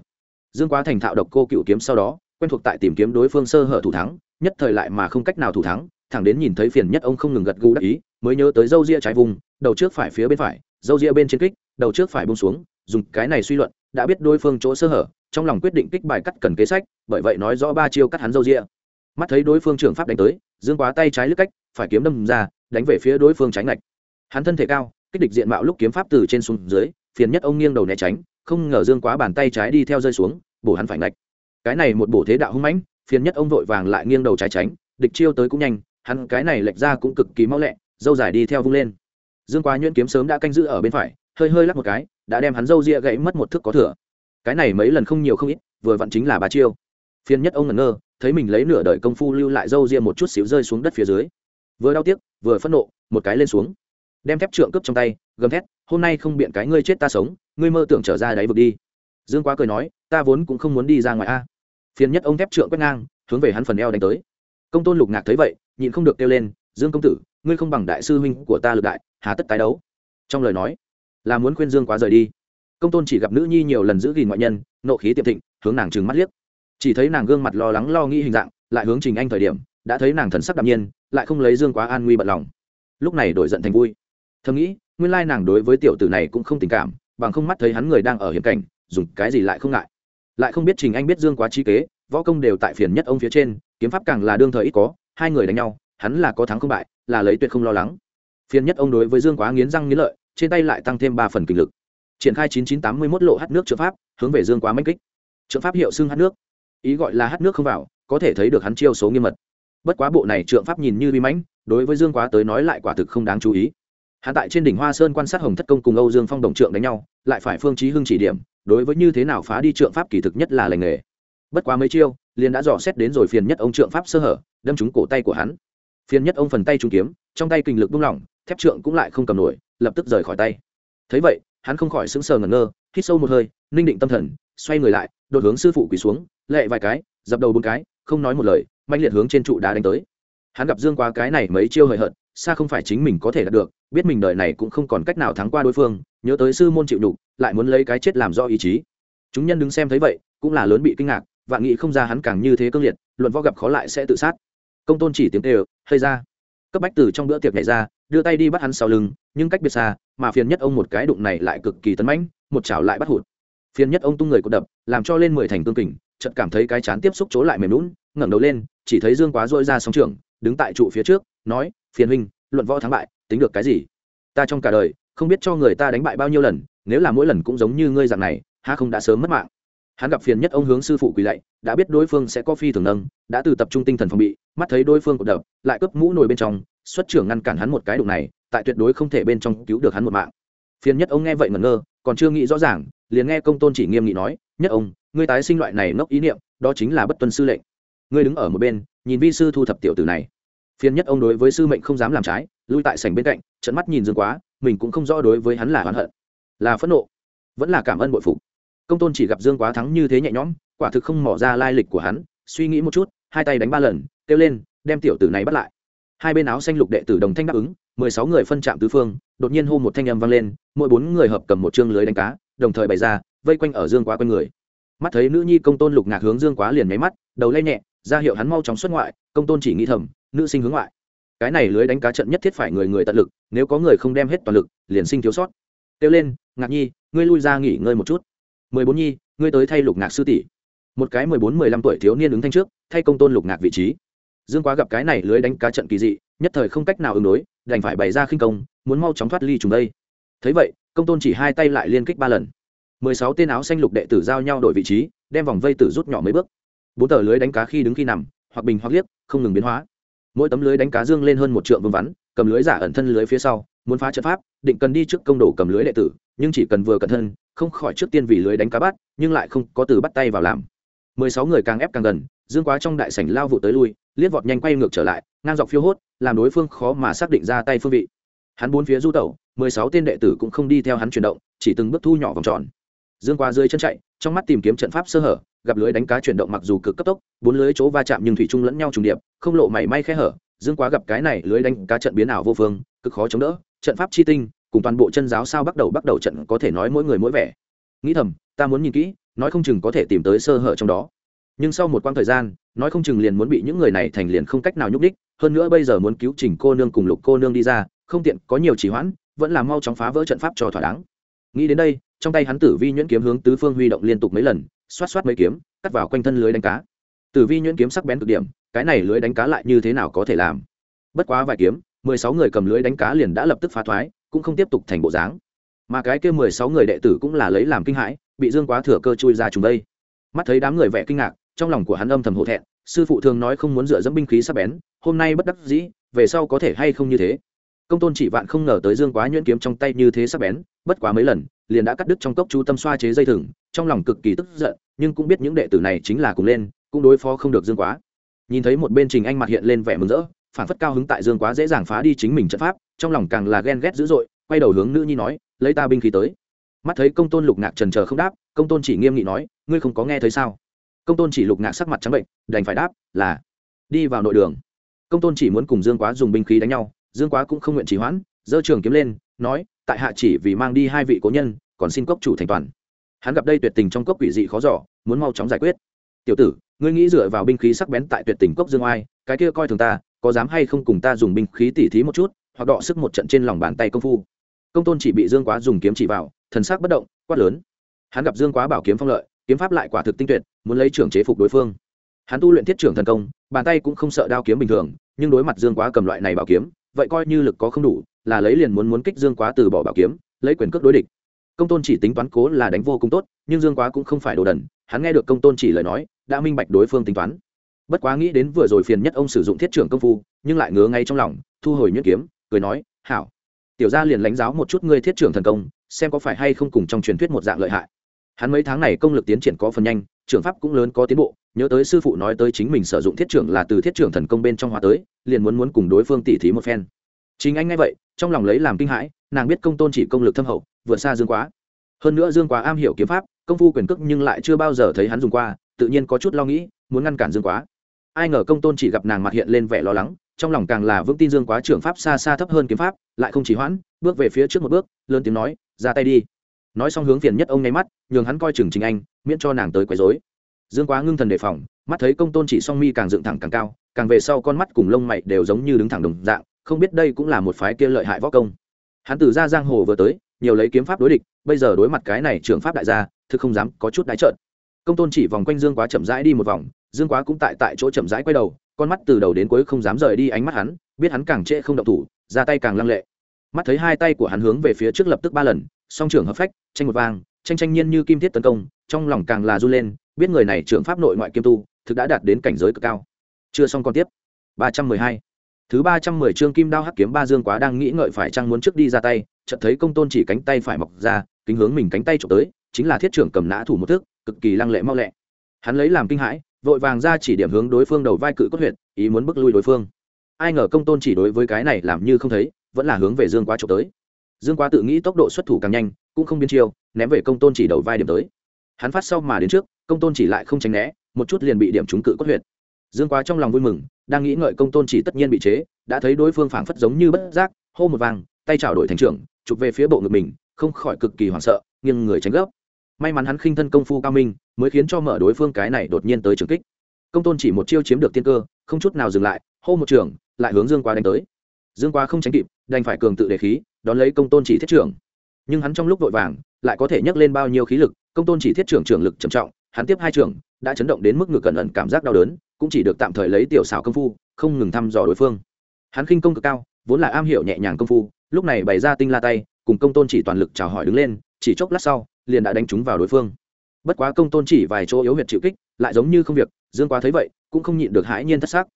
Dương quá thành thạo độc cô cựu kiếm sau đó, quen thuộc tại tìm kiếm đối phương sơ hở thủ thắng, nhất thời lại mà không cách nào thủ thắng, thẳng đến nhìn thấy phiền nhất ông không ngừng gật gù đắc ý, mới nhớ tới dâu ria trái vùng, đầu trước phải phía bên phải, dâu ria bên trên kích, đầu trước phải bông xuống, dùng cái này suy luận, đã biết đối phương chỗ sơ hở, trong lòng quyết định kích bài cắt cần kế sách, bởi vậy nói rõ ba chiêu cắt hắn dâu ria. Mắt thấy đối phương trưởng pháp đánh tới, dương quá tay trái lướt cách, phải kiếm đâm ra, đánh về phía đối phương tránh ngạch. Hắn thân thể cao, kích địch diện mạo lúc kiếm pháp từ trên xuống dưới phiền nhất ông nghiêng đầu né tránh, không ngờ dương quá bàn tay trái đi theo rơi xuống, bổ hắn phải ngạch. Cái này một bổ thế đạo hung mãnh, phiền nhất ông vội vàng lại nghiêng đầu trái tránh, địch chiêu tới cũng nhanh, hắn cái này lệch ra cũng cực kỳ mau lẹ, dâu dài đi theo vung lên. Dương quá nhuyễn kiếm sớm đã canh giữ ở bên phải, hơi hơi lắc một cái, đã đem hắn dâu ria gãy mất một thước có thừa. Cái này mấy lần không nhiều không ít, vừa vặn chính là ba chiêu. Phiền nhất ông ngẩn ngơ, thấy mình lấy nửa đời công phu lưu lại dâu ria một chút xíu rơi xuống đất phía dưới. Vừa đau tiếc, vừa phẫn nộ, một cái lên xuống đem thép trượng cướp trong tay, gầm thét, hôm nay không biện cái ngươi chết ta sống, ngươi mơ tưởng trở ra đáy vực đi. Dương quá cười nói, ta vốn cũng không muốn đi ra ngoài a. Phiền nhất ông thép trượng quét ngang, hướng về hắn phần eo đánh tới. Công tôn lục ngạc thấy vậy, nhịn không được kêu lên, dương công tử, ngươi không bằng đại sư huynh của ta lực đại, hà tất tái đấu. Trong lời nói, là muốn khuyên dương quá rời đi. Công tôn chỉ gặp nữ nhi nhiều lần giữ gìn ngoại nhân, nộ khí tiệm thịnh, hướng nàng trừng mắt liếc. Chỉ thấy nàng gương mặt lo lắng lo nghĩ hình dạng, lại hướng trình anh thời điểm, đã thấy nàng thần sắc đạm nhiên, lại không lấy dương quá an nguy bận lòng. Lúc này đổi giận thành vui thầm nghĩ, nguyên lai nàng đối với tiểu tử này cũng không tình cảm, bằng không mắt thấy hắn người đang ở hiểm cảnh, dùng cái gì lại không ngại. Lại không biết trình anh biết dương quá trí kế, võ công đều tại phiền nhất ông phía trên, kiếm pháp càng là đương thời ít có, hai người đánh nhau, hắn là có thắng không bại, là lấy tuyệt không lo lắng. Phiền nhất ông đối với dương quá nghiến răng nghiến lợi, trên tay lại tăng thêm ba phần kinh lực. Triển khai chín chín tám mươi mốt lộ hát nước trợ pháp, hướng về dương quá manh kích. Trợ pháp hiệu xưng hát nước. Ý gọi là hát nước không vào, có thể thấy được hắn chiêu số nghiêm mật. Bất quá bộ này trượng pháp nhìn như bi mãnh, đối với dương quá tới nói lại quả thực không đáng chú ý hạ tại trên đỉnh hoa sơn quan sát hồng thất công cùng âu dương phong đồng trượng đánh nhau, lại phải phương chí hưng chỉ điểm, đối với như thế nào phá đi trượng pháp kỳ thực nhất là lành nghề. Bất quá mấy chiêu, liền đã dò xét đến rồi phiền nhất ông trượng pháp sơ hở, đâm trúng cổ tay của hắn. Phiền nhất ông phần tay trúng kiếm, trong tay kinh lực buông lỏng, thép trượng cũng lại không cầm nổi, lập tức rời khỏi tay. Thấy vậy, hắn không khỏi sững sờ ngẩn ngơ, hít sâu một hơi, ninh định tâm thần, xoay người lại, đột hướng sư phụ quỳ xuống, lệ vài cái, dập đầu bốn cái, không nói một lời mạnh liệt hướng trên trụ đá đánh tới. Hắn gặp dương quá cái này mấy chiêu hời hợt xa không phải chính mình có thể đạt được, biết mình đời này cũng không còn cách nào thắng qua đối phương, nhớ tới sư môn chịu nhục, lại muốn lấy cái chết làm do ý chí. Chúng nhân đứng xem thấy vậy, cũng là lớn bị kinh ngạc, vạn nghĩ không ra hắn càng như thế cương liệt, luận võ gặp khó lại sẽ tự sát. Công tôn chỉ tiếng kêu hơi ra. Cấp bách từ trong bữa tiệc này ra, đưa tay đi bắt hắn sau lưng, nhưng cách biệt xa, mà phiền nhất ông một cái đụng này lại cực kỳ tấn mãnh, một chảo lại bắt hụt. Phiền nhất ông tung người cột đập, làm cho lên mười thành tương kình, chợt cảm thấy cái chán tiếp xúc chỗ lại mềm lún ngẩng đầu lên, chỉ thấy dương quá dội ra sóng trường đứng tại trụ phía trước, nói phiền huynh, luận võ thắng bại, tính được cái gì? Ta trong cả đời, không biết cho người ta đánh bại bao nhiêu lần, nếu là mỗi lần cũng giống như ngươi dạng này ha không đã sớm mất mạng? Hắn gặp phiền nhất ông hướng sư phụ quỳ lạy, đã biết đối phương sẽ có phi thường nâng, đã từ tập trung tinh thần phòng bị, mắt thấy đối phương cột đập, lại cướp mũ nồi bên trong, xuất trưởng ngăn cản hắn một cái đụng này, tại tuyệt đối không thể bên trong cứu được hắn một mạng. Phiền nhất ông nghe vậy ngẩn ngơ, còn chưa nghĩ rõ ràng, liền nghe công tôn chỉ nghiêm nghị nói, nhất ông, ngươi tái sinh loại này nốc ý niệm, đó chính là bất tuân sư lệnh. Ngươi đứng ở một bên, nhìn vi sư thu thập tiểu tử này phiền nhất ông đối với sư mệnh không dám làm trái, lui tại sảnh bên cạnh trận mắt nhìn dương quá, mình cũng không rõ đối với hắn là oán hận, là phẫn nộ, vẫn là cảm ơn bội phục. Công tôn chỉ gặp dương quá thắng như thế nhẹ nhõm, quả thực không mỏ ra lai lịch của hắn, suy nghĩ một chút, hai tay đánh ba lần, kêu lên, đem tiểu tử này bắt lại. Hai bên áo xanh lục đệ tử đồng thanh đáp ứng, mười sáu người phân trạm tứ phương, đột nhiên hô một thanh âm vang lên, mỗi bốn người hợp cầm một chương lưới đánh cá, đồng thời bày ra, vây quanh ở dương quá quanh người. Mắt thấy nữ nhi công tôn lục ngạc hướng dương quá liền nháy mắt, đầu lay nhẹ, ra hiệu hắn mau chóng xuất ngoại, công tôn chỉ nghĩ thầm nữ sinh hướng ngoại. Cái này lưới đánh cá trận nhất thiết phải người người tận lực, nếu có người không đem hết toàn lực, liền sinh thiếu sót. Kêu lên, ngạc nhi, ngươi lui ra nghỉ ngơi một chút. Mười bốn nhi, ngươi tới thay lục ngạc sư tỷ. Một cái mười bốn, mười lăm tuổi thiếu niên ứng thanh trước, thay công tôn lục ngạc vị trí. Dương quá gặp cái này lưới đánh cá trận kỳ dị, nhất thời không cách nào ứng đối, đành phải bày ra khinh công, muốn mau chóng thoát ly trùng đây. Thấy vậy, công tôn chỉ hai tay lại liên kích ba lần. Mười sáu tên áo xanh lục đệ tử giao nhau đổi vị trí, đem vòng vây tử rút nhỏ mấy bước. Bốn tờ lưới đánh cá khi đứng khi nằm, hoặc bình hoặc liếc, không ngừng biến hóa mỗi tấm lưới đánh cá dương lên hơn một trượng vương vắn, cầm lưới giả ẩn thân lưới phía sau, muốn phá trận pháp, định cần đi trước công đổ cầm lưới đệ tử, nhưng chỉ cần vừa cẩn thân, không khỏi trước tiên vì lưới đánh cá bắt, nhưng lại không có từ bắt tay vào làm. Mười sáu người càng ép càng gần, dương quá trong đại sảnh lao vụ tới lui, liếc vọt nhanh quay ngược trở lại, ngang dọc phiêu hốt, làm đối phương khó mà xác định ra tay phương vị. Hắn bốn phía du tẩu, mười sáu tên đệ tử cũng không đi theo hắn chuyển động, chỉ từng bước thu nhỏ vòng tròn. Dương quá dưới chân chạy, trong mắt tìm kiếm trận pháp sơ hở gặp lưới đánh cá chuyển động mặc dù cực cấp tốc, bốn lưới chỗ va chạm nhưng thủy chung lẫn nhau trùng điệp, không lộ mảy may khe hở, dương quá gặp cái này lưới đánh cá trận biến ảo vô phương, cực khó chống đỡ, trận pháp chi tinh, cùng toàn bộ chân giáo sao bắt đầu bắt đầu trận có thể nói mỗi người mỗi vẻ. Nghĩ thầm, ta muốn nhìn kỹ, nói không chừng có thể tìm tới sơ hở trong đó. Nhưng sau một quãng thời gian, nói không chừng liền muốn bị những người này thành liền không cách nào nhúc đích hơn nữa bây giờ muốn cứu trình cô nương cùng lục cô nương đi ra, không tiện, có nhiều trì hoãn, vẫn là mau chóng phá vỡ trận pháp cho thỏa đáng. Nghĩ đến đây, trong tay hắn tử vi nhuyễn kiếm hướng tứ phương huy động liên tục mấy lần xoát xoát mấy kiếm, cắt vào quanh thân lưới đánh cá. Tử vi nhuyễn kiếm sắc bén cực điểm, cái này lưới đánh cá lại như thế nào có thể làm? Bất quá vài kiếm, mười sáu người cầm lưới đánh cá liền đã lập tức phá thoái, cũng không tiếp tục thành bộ dáng. Mà cái kia mười sáu người đệ tử cũng là lấy làm kinh hãi, bị dương quá thừa cơ chui ra chúng đây. Mắt thấy đám người vẻ kinh ngạc, trong lòng của hắn âm thầm hổ thẹn, sư phụ thường nói không muốn dựa dẫm binh khí sắc bén, hôm nay bất đắc dĩ, về sau có thể hay không như thế? Công tôn chỉ vạn không ngờ tới dương quá nhuyễn kiếm trong tay như thế sắc bén, bất quá mấy lần, liền đã cắt đứt trong cốc chú tâm xoa chế dây thừng trong lòng cực kỳ tức giận, nhưng cũng biết những đệ tử này chính là cùng lên, cũng đối phó không được dương quá. Nhìn thấy một bên trình anh mặt hiện lên vẻ mừng rỡ, phản phất cao hứng tại dương quá dễ dàng phá đi chính mình trận pháp, trong lòng càng là ghen ghét dữ dội, quay đầu hướng nữ nhi nói, lấy ta binh khí tới. Mắt thấy công tôn lục ngạc trần trờ không đáp, công tôn chỉ nghiêm nghị nói, ngươi không có nghe thấy sao? Công tôn chỉ lục ngạc sắc mặt trắng bệnh, đành phải đáp, là. Đi vào nội đường, công tôn chỉ muốn cùng dương quá dùng binh khí đánh nhau, dương quá cũng không nguyện trì hoãn, giơ trường kiếm lên, nói, tại hạ chỉ vì mang đi hai vị cố nhân, còn xin cốc chủ thành toàn hắn gặp đây tuyệt tình trong cốc quỷ dị khó giỏ muốn mau chóng giải quyết. Tiểu tử, ngươi nghĩ dựa vào binh khí sắc bén tại tuyệt tình cốc dương oai, cái kia coi thường ta, có dám hay không cùng ta dùng binh khí tỉ thí một chút, hoặc đọ sức một trận trên lòng bàn tay công phu? Công tôn chỉ bị dương quá dùng kiếm chỉ vào, thần sắc bất động, quát lớn. Hắn gặp dương quá bảo kiếm phong lợi, kiếm pháp lại quả thực tinh tuyệt, muốn lấy trưởng chế phục đối phương. Hắn tu luyện thiết trưởng thần công, bàn tay cũng không sợ đao kiếm bình thường, nhưng đối mặt dương quá cầm loại này bảo kiếm, vậy coi như lực có không đủ, là lấy liền muốn muốn kích dương quá từ bỏ bảo kiếm, lấy quyền cước đối địch công tôn chỉ tính toán cố là đánh vô cùng tốt, nhưng dương quá cũng không phải đồ đần, hắn nghe được công tôn chỉ lời nói, đã minh bạch đối phương tính toán. Bất quá nghĩ đến vừa rồi phiền nhất ông sử dụng thiết trưởng công phu, nhưng lại ngứa ngay trong lòng, thu hồi nhuyễn kiếm, cười nói, hảo, tiểu gia liền lãnh giáo một chút ngươi thiết trưởng thần công, xem có phải hay không cùng trong truyền thuyết một dạng lợi hại. Hắn mấy tháng này công lực tiến triển có phần nhanh, trưởng pháp cũng lớn có tiến bộ, nhớ tới sư phụ nói tới chính mình sử dụng thiết trưởng là từ thiết trưởng thần công bên trong hóa tới, liền muốn muốn cùng đối phương tỉ thí một phen. Chính anh ngay vậy, trong lòng lấy làm kinh hãi, nàng biết công tôn chỉ công lực thâm hậu vượt xa dương quá. Hơn nữa dương quá am hiểu kiếm pháp, công phu quyền cước nhưng lại chưa bao giờ thấy hắn dùng qua, tự nhiên có chút lo nghĩ, muốn ngăn cản dương quá. Ai ngờ công tôn chỉ gặp nàng mặt hiện lên vẻ lo lắng, trong lòng càng là vững tin dương quá trưởng pháp xa xa thấp hơn kiếm pháp, lại không chỉ hoãn, bước về phía trước một bước, lớn tiếng nói, ra tay đi. Nói xong hướng phiền nhất ông nháy mắt, nhường hắn coi chừng chính anh, miễn cho nàng tới quấy rối. Dương quá ngưng thần đề phòng, mắt thấy công tôn chỉ song mi càng dựng thẳng càng cao, càng về sau con mắt cùng lông mày đều giống như đứng thẳng đồng dạng, không biết đây cũng là một phái kia lợi hại võ công. Hắn từ ra giang hồ vừa tới nhiều lấy kiếm pháp đối địch, bây giờ đối mặt cái này trưởng pháp đại gia, thực không dám có chút đái trợn. Công tôn chỉ vòng quanh dương quá chậm rãi đi một vòng, dương quá cũng tại tại chỗ chậm rãi quay đầu, con mắt từ đầu đến cuối không dám rời đi ánh mắt hắn, biết hắn càng trễ không động thủ, ra tay càng lăng lệ. Mắt thấy hai tay của hắn hướng về phía trước lập tức ba lần, song trưởng hợp phách, tranh một vang tranh tranh nhiên như kim thiết tấn công, trong lòng càng là run lên, biết người này trưởng pháp nội ngoại kiêm tu, thực đã đạt đến cảnh giới cực cao. Chưa xong còn tiếp. Ba trăm mười hai. Thứ ba trăm mười chương kim đao hắc kiếm ba dương quá đang nghĩ ngợi phải chăng muốn trước đi ra tay chợt thấy công tôn chỉ cánh tay phải mọc ra, kính hướng mình cánh tay trộm tới, chính là thiết trưởng cầm nã thủ một thước cực kỳ lăng lệ mau lẹ. Hắn lấy làm kinh hãi, vội vàng ra chỉ điểm hướng đối phương đầu vai cự cốt huyệt, ý muốn bước lui đối phương. Ai ngờ công tôn chỉ đối với cái này làm như không thấy, vẫn là hướng về dương quá trộm tới. Dương quá tự nghĩ tốc độ xuất thủ càng nhanh, cũng không biến chiêu, ném về công tôn chỉ đầu vai điểm tới. Hắn phát sau mà đến trước, công tôn chỉ lại không tránh né, một chút liền bị điểm trúng cự cốt huyệt. Dương quá trong lòng vui mừng, đang nghĩ ngợi công tôn chỉ tất nhiên bị chế, đã thấy đối phương phảng phất giống như bất giác, hô một vàng, tay chảo đổi thành trưởng chụp về phía bộ ngực mình, không khỏi cực kỳ hoảng sợ nhưng người tránh gấp. May mắn hắn khinh thân công phu cao minh, mới khiến cho mở đối phương cái này đột nhiên tới trường kích. Công tôn chỉ một chiêu chiếm được tiên cơ, không chút nào dừng lại, hô một trường, lại hướng dương quá đánh tới. Dương quá không tránh kịp, đành phải cường tự đề khí, đón lấy công tôn chỉ thiết trưởng. Nhưng hắn trong lúc vội vàng, lại có thể nhấc lên bao nhiêu khí lực, công tôn chỉ thiết trưởng trưởng lực trầm trọng, hắn tiếp hai trưởng đã chấn động đến mức ngực cẩn ẩn cảm giác đau đớn, cũng chỉ được tạm thời lấy tiểu xảo công phu, không ngừng thăm dò đối phương. Hắn khinh công cực cao, vốn là am hiểu nhẹ nhàng công phu lúc này bày ra tinh la tay, cùng công tôn chỉ toàn lực chào hỏi đứng lên, chỉ chốc lát sau, liền đã đánh trúng vào đối phương. Bất quá công tôn chỉ vài chỗ yếu huyệt chịu kích, lại giống như không việc, dương quá thấy vậy, cũng không nhịn được hãi nhiên thất xác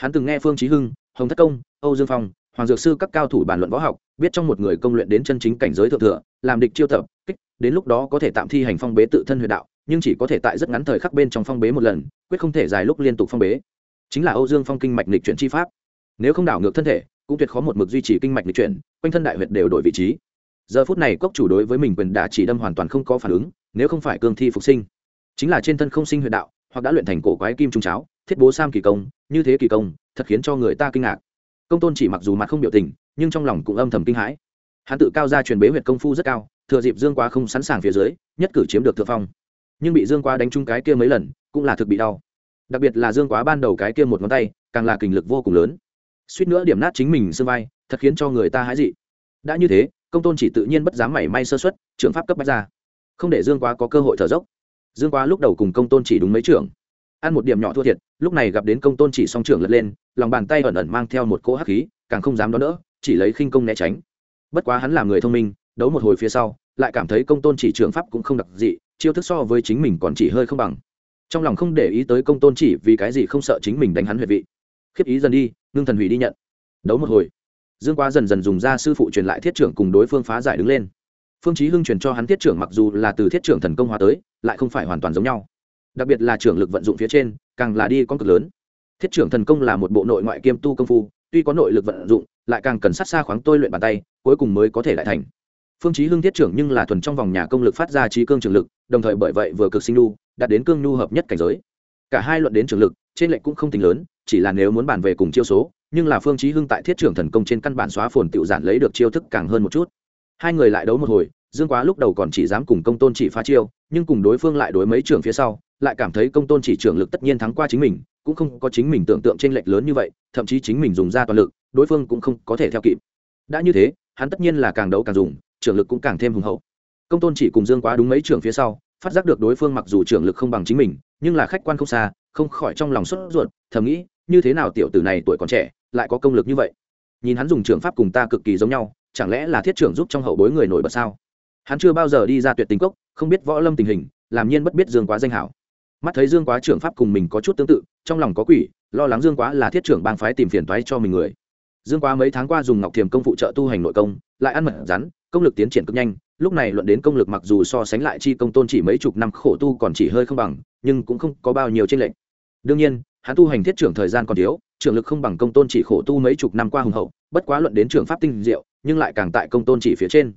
hắn từng nghe phương trí hưng, hồng thất công, âu dương phong, hoàng dược sư các cao thủ bàn luận võ học, biết trong một người công luyện đến chân chính cảnh giới thượng thừa, làm địch chiêu tập, kích, đến lúc đó có thể tạm thi hành phong bế tự thân huyệt đạo, nhưng chỉ có thể tại rất ngắn thời khắc bên trong phong bế một lần, quyết không thể dài lúc liên tục phong bế. Chính là âu dương phong kinh mạch lịch chuyển chi pháp. Nếu không đảo ngược thân thể cũng tuyệt khó một mực duy trì kinh mạch lịch chuyển, quanh thân đại huyệt đều đổi vị trí. Giờ phút này cốc chủ đối với mình quyền đả chỉ đâm hoàn toàn không có phản ứng, nếu không phải cương thi phục sinh. Chính là trên thân không sinh huyệt đạo, hoặc đã luyện thành cổ quái kim trung cháo, thiết bố sam kỳ công, như thế kỳ công, thật khiến cho người ta kinh ngạc. Công tôn chỉ mặc dù mặt không biểu tình, nhưng trong lòng cũng âm thầm kinh hãi. Hắn tự cao ra truyền bế huyệt công phu rất cao, thừa dịp dương quá không sẵn sàng phía dưới, nhất cử chiếm được thượng phong. Nhưng bị dương quá đánh trúng cái kia mấy lần, cũng là thực bị đau. Đặc biệt là dương quá ban đầu cái kia một ngón tay, càng là kình lực vô cùng lớn suýt nữa điểm nát chính mình sương vai, thật khiến cho người ta hái dị. Đã như thế, công tôn chỉ tự nhiên bất dám mảy may sơ xuất trưởng pháp cấp bách ra. Không để dương quá có cơ hội thở dốc. Dương quá lúc đầu cùng công tôn chỉ đúng mấy trưởng. Ăn một điểm nhỏ thua thiệt, lúc này gặp đến công tôn chỉ song trưởng lật lên, lòng bàn tay ẩn ẩn mang theo một cỗ hắc khí, càng không dám đón đỡ, chỉ lấy khinh công né tránh. Bất quá hắn là người thông minh, đấu một hồi phía sau, lại cảm thấy công tôn chỉ trường pháp cũng không đặc dị, chiêu thức so với chính mình còn chỉ hơi không bằng. Trong lòng không để ý tới công tôn chỉ vì cái gì không sợ chính mình đánh hắn huyệt vị. Khiếp ý dần đi ngưng thần hủy đi nhận. Đấu một hồi, dương quá dần dần dùng ra sư phụ truyền lại thiết trưởng cùng đối phương phá giải đứng lên. Phương chí hưng truyền cho hắn thiết trưởng mặc dù là từ thiết trưởng thần công hóa tới, lại không phải hoàn toàn giống nhau. Đặc biệt là trưởng lực vận dụng phía trên, càng là đi con cực lớn. Thiết trưởng thần công là một bộ nội ngoại kiêm tu công phu, tuy có nội lực vận dụng, lại càng cần sát xa khoáng tôi luyện bàn tay, cuối cùng mới có thể lại thành. Phương chí hưng thiết trưởng nhưng là thuần trong vòng nhà công lực phát ra trí cương trường lực, đồng thời bởi vậy vừa cực sinh nu, đạt đến cương nu hợp nhất cảnh giới. Cả hai luận đến trường lực trên lệnh cũng không tính lớn, chỉ là nếu muốn bàn về cùng chiêu số, nhưng là phương chí hưng tại thiết trưởng thần công trên căn bản xóa phồn tiểu giản lấy được chiêu thức càng hơn một chút. Hai người lại đấu một hồi, dương quá lúc đầu còn chỉ dám cùng công tôn chỉ phá chiêu, nhưng cùng đối phương lại đối mấy trưởng phía sau, lại cảm thấy công tôn chỉ trưởng lực tất nhiên thắng qua chính mình, cũng không có chính mình tưởng tượng trên lệch lớn như vậy, thậm chí chính mình dùng ra toàn lực, đối phương cũng không có thể theo kịp. Đã như thế, hắn tất nhiên là càng đấu càng dùng, trưởng lực cũng càng thêm hùng hậu. Công tôn chỉ cùng dương quá đúng mấy trưởng phía sau, phát giác được đối phương mặc dù trưởng lực không bằng chính mình, nhưng là khách quan không xa không khỏi trong lòng sốt ruột, thầm nghĩ, như thế nào tiểu tử này tuổi còn trẻ, lại có công lực như vậy? Nhìn hắn dùng trường pháp cùng ta cực kỳ giống nhau, chẳng lẽ là thiết trưởng giúp trong hậu bối người nổi bật sao? Hắn chưa bao giờ đi ra tuyệt tình cốc, không biết võ lâm tình hình, làm nhiên bất biết dương quá danh hảo. Mắt thấy dương quá trưởng pháp cùng mình có chút tương tự, trong lòng có quỷ, lo lắng dương quá là thiết trưởng bang phái tìm phiền toái cho mình người. Dương quá mấy tháng qua dùng ngọc thiềm công phụ trợ tu hành nội công, lại ăn mật rắn, công lực tiến triển cực nhanh, lúc này luận đến công lực mặc dù so sánh lại chi công tôn chỉ mấy chục năm khổ tu còn chỉ hơi không bằng, nhưng cũng không có bao nhiêu tranh lệch đương nhiên, hắn tu hành thiết trưởng thời gian còn thiếu, trưởng lực không bằng công tôn chỉ khổ tu mấy chục năm qua hùng hậu, bất quá luận đến trường pháp tinh diệu, nhưng lại càng tại công tôn chỉ phía trên.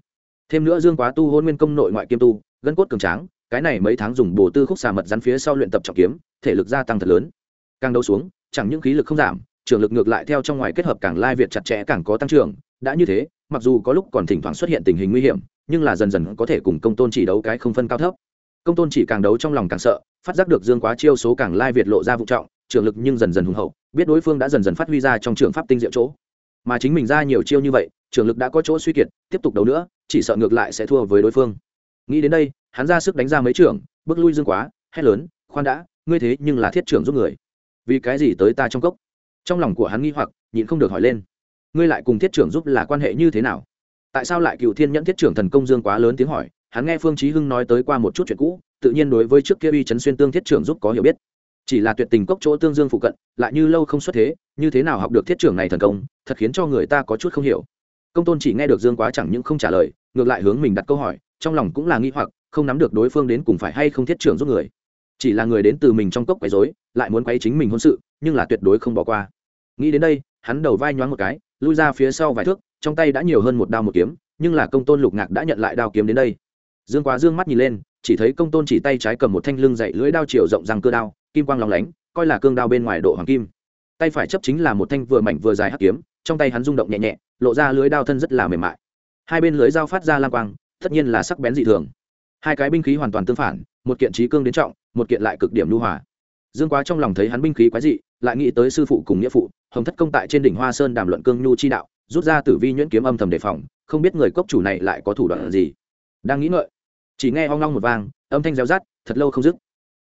Thêm nữa dương quá tu hôn nguyên công nội ngoại kiêm tu, gân cốt cường tráng, cái này mấy tháng dùng bồ tư khúc xà mật rắn phía sau luyện tập trọng kiếm, thể lực gia tăng thật lớn. Càng đấu xuống, chẳng những khí lực không giảm trường lực ngược lại theo trong ngoài kết hợp càng lai việt chặt chẽ càng có tăng trưởng, đã như thế, mặc dù có lúc còn thỉnh thoảng xuất hiện tình hình nguy hiểm, nhưng là dần dần có thể cùng công tôn chỉ đấu cái không phân cao thấp công tôn chỉ càng đấu trong lòng càng sợ phát giác được dương quá chiêu số càng lai việt lộ ra vụ trọng trường lực nhưng dần dần hùng hậu biết đối phương đã dần dần phát huy ra trong trường pháp tinh diệu chỗ. Mà chính mình ra nhiều chiêu như vậy trường lực đã có chỗ suy kiệt tiếp tục đấu nữa chỉ sợ ngược lại sẽ thua với đối phương. Nghĩ đến đây hắn ra sức đánh ra mấy trường, bước lui dương quá hét lớn khoan đã ngươi thế nhưng là thiết trưởng giúp người. Vì cái gì tới ta trong cốc? Trong lòng của hắn nghi hoặc nhịn không được hỏi lên. Ngươi lại cùng thiết trưởng giúp là quan hệ như thế nào? Tại sao lại cựu thiên nhẫn thiết trưởng thần công dương quá lớn tiếng hỏi hắn nghe phương chí hưng nói tới qua một chút chuyện cũ, tự nhiên đối với trước kia uy chấn xuyên tương thiết trưởng giúp có hiểu biết. Chỉ là tuyệt tình cốc chỗ tương dương phụ cận, lại như lâu không xuất thế, như thế nào học được thiết trưởng này thần công, thật khiến cho người ta có chút không hiểu. Công tôn chỉ nghe được dương quá chẳng những không trả lời, ngược lại hướng mình đặt câu hỏi, trong lòng cũng là nghi hoặc, không nắm được đối phương đến cùng phải hay không thiết trưởng giúp người. Chỉ là người đến từ mình trong cốc quấy rối, lại muốn quấy chính mình hôn sự, nhưng là tuyệt đối không bỏ qua. Nghĩ đến đây, hắn đầu vai nhoáng một cái, lui ra phía sau vài thước, trong tay đã nhiều hơn một đao một kiếm, nhưng là công tôn lục ngạc đã nhận lại đao kiếm đến đây dương quá dương mắt nhìn lên, chỉ thấy công tôn chỉ tay trái cầm một thanh lưng dậy lưỡi đao chiều rộng răng cơ đao, kim quang lóng lánh, coi là cương đao bên ngoài độ hoàng kim. Tay phải chấp chính là một thanh vừa mảnh vừa dài hắc kiếm, trong tay hắn rung động nhẹ nhẹ, lộ ra lưới đao thân rất là mềm mại. Hai bên lưới dao phát ra lang quang, tất nhiên là sắc bén dị thường. Hai cái binh khí hoàn toàn tương phản, một kiện trí cương đến trọng, một kiện lại cực điểm lưu hòa. Dương quá trong lòng thấy hắn binh khí quái dị, lại nghĩ tới sư phụ cùng nghĩa phụ, hồng thất công tại trên đỉnh hoa sơn đàm luận cương nhu chi đạo, rút ra tử vi nhuyễn kiếm âm thầm đề phòng, không biết người cốc chủ này lại có thủ đoạn gì đang nghĩ ngợi. Chỉ nghe hoang long một vang, âm thanh reo rát thật lâu không dứt.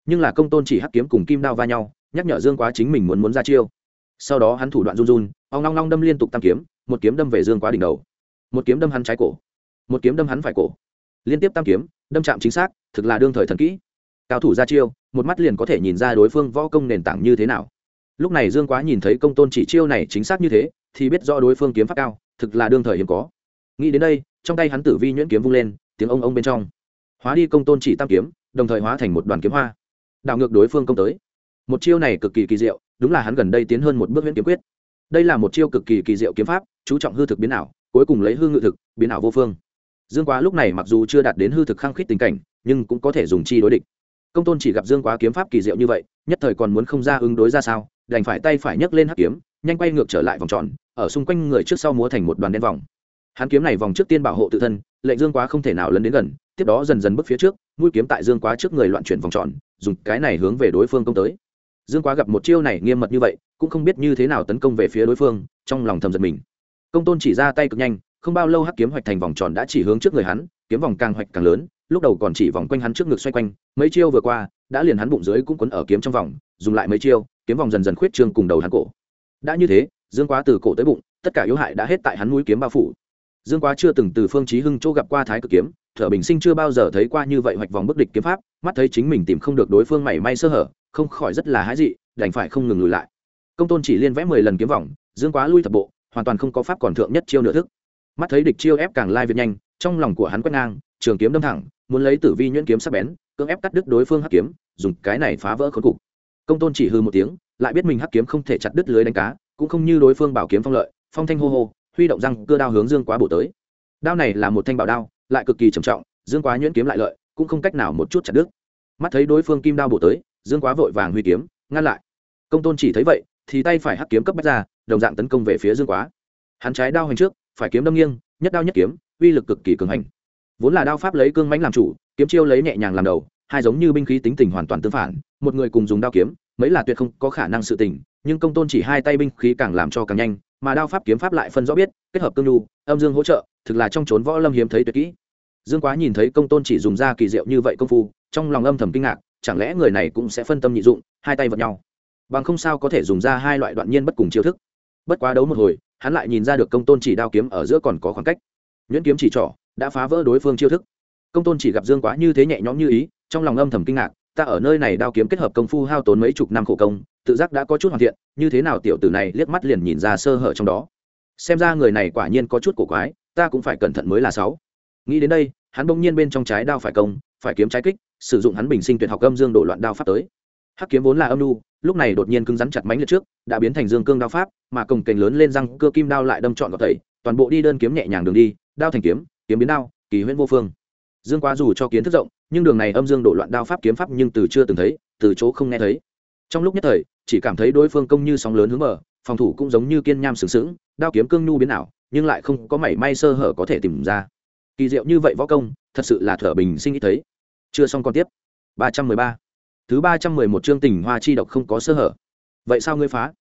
Nhưng là công tôn chỉ hắc kiếm cùng kim đao va nhau, nhắc nhở dương quá chính mình muốn muốn ra chiêu. Sau đó hắn thủ đoạn run run hoang long long đâm liên tục tam kiếm, một kiếm đâm về dương quá đỉnh đầu. Một kiếm đâm hắn trái cổ, một kiếm đâm hắn phải cổ. Liên tiếp tam kiếm, đâm chạm chính xác, thực là đương thời thần kỹ. Cao thủ ra chiêu, một mắt liền có thể nhìn ra đối phương võ công nền tảng như thế nào. Lúc này dương quá nhìn thấy công tôn chỉ chiêu này chính xác như thế, thì biết do đối phương kiếm pháp cao, thực là đương thời hiếm có. Nghĩ đến đây, trong tay hắn tử vi nhuyễn kiếm vung lên tiếng ông ông bên trong. Hóa đi công tôn chỉ tam kiếm, đồng thời hóa thành một đoàn kiếm hoa. Đảo ngược đối phương công tới. Một chiêu này cực kỳ kỳ diệu, đúng là hắn gần đây tiến hơn một bước viễn kiếm quyết. Đây là một chiêu cực kỳ kỳ diệu kiếm pháp, chú trọng hư thực biến ảo, cuối cùng lấy hư ngự thực, biến ảo vô phương. Dương quá lúc này mặc dù chưa đạt đến hư thực khăng khít tình cảnh, nhưng cũng có thể dùng chi đối địch. Công tôn chỉ gặp dương quá kiếm pháp kỳ diệu như vậy, nhất thời còn muốn không ra ứng đối ra sao, đành phải tay phải nhấc lên hắc kiếm, nhanh quay ngược trở lại vòng tròn, ở xung quanh người trước sau múa thành một đoàn đen vòng hắn kiếm này vòng trước tiên bảo hộ tự thân, lệnh dương quá không thể nào lấn đến gần, tiếp đó dần dần bước phía trước, mũi kiếm tại dương quá trước người loạn chuyển vòng tròn, dùng cái này hướng về đối phương công tới. Dương quá gặp một chiêu này nghiêm mật như vậy, cũng không biết như thế nào tấn công về phía đối phương, trong lòng thầm giật mình. Công tôn chỉ ra tay cực nhanh, không bao lâu hắc kiếm hoạch thành vòng tròn đã chỉ hướng trước người hắn, kiếm vòng càng hoạch càng lớn, lúc đầu còn chỉ vòng quanh hắn trước ngực xoay quanh, mấy chiêu vừa qua, đã liền hắn bụng dưới cũng quấn ở kiếm trong vòng, dùng lại mấy chiêu, kiếm vòng dần dần khuyết trương cùng đầu hắn cổ. Đã như thế, dương quá từ cổ tới bụng, tất cả yếu hại đã hết tại hắn mũi kiếm bao phủ dương quá chưa từng từ phương chí hưng chỗ gặp qua thái cực kiếm, thở bình sinh chưa bao giờ thấy qua như vậy hoạch vòng bức địch kiếm pháp, mắt thấy chính mình tìm không được đối phương mảy may sơ hở, không khỏi rất là hãi dị, đành phải không ngừng lùi lại. Công tôn chỉ liên vẽ mười lần kiếm vòng, dương quá lui thập bộ, hoàn toàn không có pháp còn thượng nhất chiêu nửa thức. Mắt thấy địch chiêu ép càng lai việt nhanh, trong lòng của hắn quét ngang, trường kiếm đâm thẳng, muốn lấy tử vi nhuyễn kiếm sắc bén, cưỡng ép cắt đứt đối phương hắc kiếm, dùng cái này phá vỡ khốn cục. Công tôn chỉ hư một tiếng, lại biết mình hắc kiếm không thể chặt đứt lưới đánh cá, cũng không như đối phương bảo kiếm phong lợi, phong thanh hô hô huy động răng cưa đao hướng dương quá bổ tới. Đao này là một thanh bảo đao, lại cực kỳ trầm trọng, dương quá nhuyễn kiếm lại lợi, cũng không cách nào một chút chặt đứt. Mắt thấy đối phương kim đao bổ tới, dương quá vội vàng huy kiếm, ngăn lại. Công tôn chỉ thấy vậy, thì tay phải hắc kiếm cấp bách ra, đồng dạng tấn công về phía dương quá. Hắn trái đao hành trước, phải kiếm đâm nghiêng, nhất đao nhất kiếm, uy lực cực kỳ cường hành. Vốn là đao pháp lấy cương mãnh làm chủ, kiếm chiêu lấy nhẹ nhàng làm đầu, hai giống như binh khí tính tình hoàn toàn tương phản, một người cùng dùng đao kiếm, mấy là tuyệt không có khả năng sự tình, nhưng công tôn chỉ hai tay binh khí càng làm cho càng nhanh mà đao pháp kiếm pháp lại phân rõ biết, kết hợp cương nhu, âm dương hỗ trợ, thực là trong trốn võ lâm hiếm thấy tuyệt kỹ. Dương quá nhìn thấy công tôn chỉ dùng ra kỳ diệu như vậy công phu, trong lòng âm thầm kinh ngạc, chẳng lẽ người này cũng sẽ phân tâm nhị dụng, hai tay vật nhau? Bằng không sao có thể dùng ra hai loại đoạn nhiên bất cùng chiêu thức. Bất quá đấu một hồi, hắn lại nhìn ra được công tôn chỉ đao kiếm ở giữa còn có khoảng cách. Nhuyễn kiếm chỉ trỏ, đã phá vỡ đối phương chiêu thức. Công tôn chỉ gặp dương quá như thế nhẹ nhõm như ý, trong lòng âm thầm kinh ngạc, ta ở nơi này đao kiếm kết hợp công phu hao tốn mấy chục năm khổ công tự giác đã có chút hoàn thiện, như thế nào tiểu tử này liếc mắt liền nhìn ra sơ hở trong đó. Xem ra người này quả nhiên có chút cổ quái, ta cũng phải cẩn thận mới là sáu. Nghĩ đến đây, hắn bỗng nhiên bên trong trái đao phải công, phải kiếm trái kích, sử dụng hắn bình sinh tuyệt học âm dương đổ loạn đao pháp tới. Hắc kiếm vốn là âm nu, lúc này đột nhiên cứng rắn chặt mánh liệt trước, đã biến thành dương cương đao pháp, mà cồng kềnh lớn lên răng cơ kim đao lại đâm trọn vào tẩy, toàn bộ đi đơn kiếm nhẹ nhàng đường đi, đao thành kiếm kiếm biến đao, kỳ huyễn vô phương. Dương quá dù cho kiến thức rộng, nhưng đường này âm dương đổ loạn đao pháp kiếm pháp nhưng từ chưa từng thấy, từ chỗ không nghe thấy. Trong lúc nhất thời chỉ cảm thấy đối phương công như sóng lớn hướng mở phòng thủ cũng giống như kiên nham sừng sững, đao kiếm cương nhu biến ảo, nhưng lại không có mảy may sơ hở có thể tìm ra. Kỳ diệu như vậy võ công, thật sự là thở bình sinh ít thấy. Chưa xong còn tiếp. Ba trăm mười ba. Thứ ba trăm mười một chương tình hoa chi độc không có sơ hở. Vậy sao ngươi phá?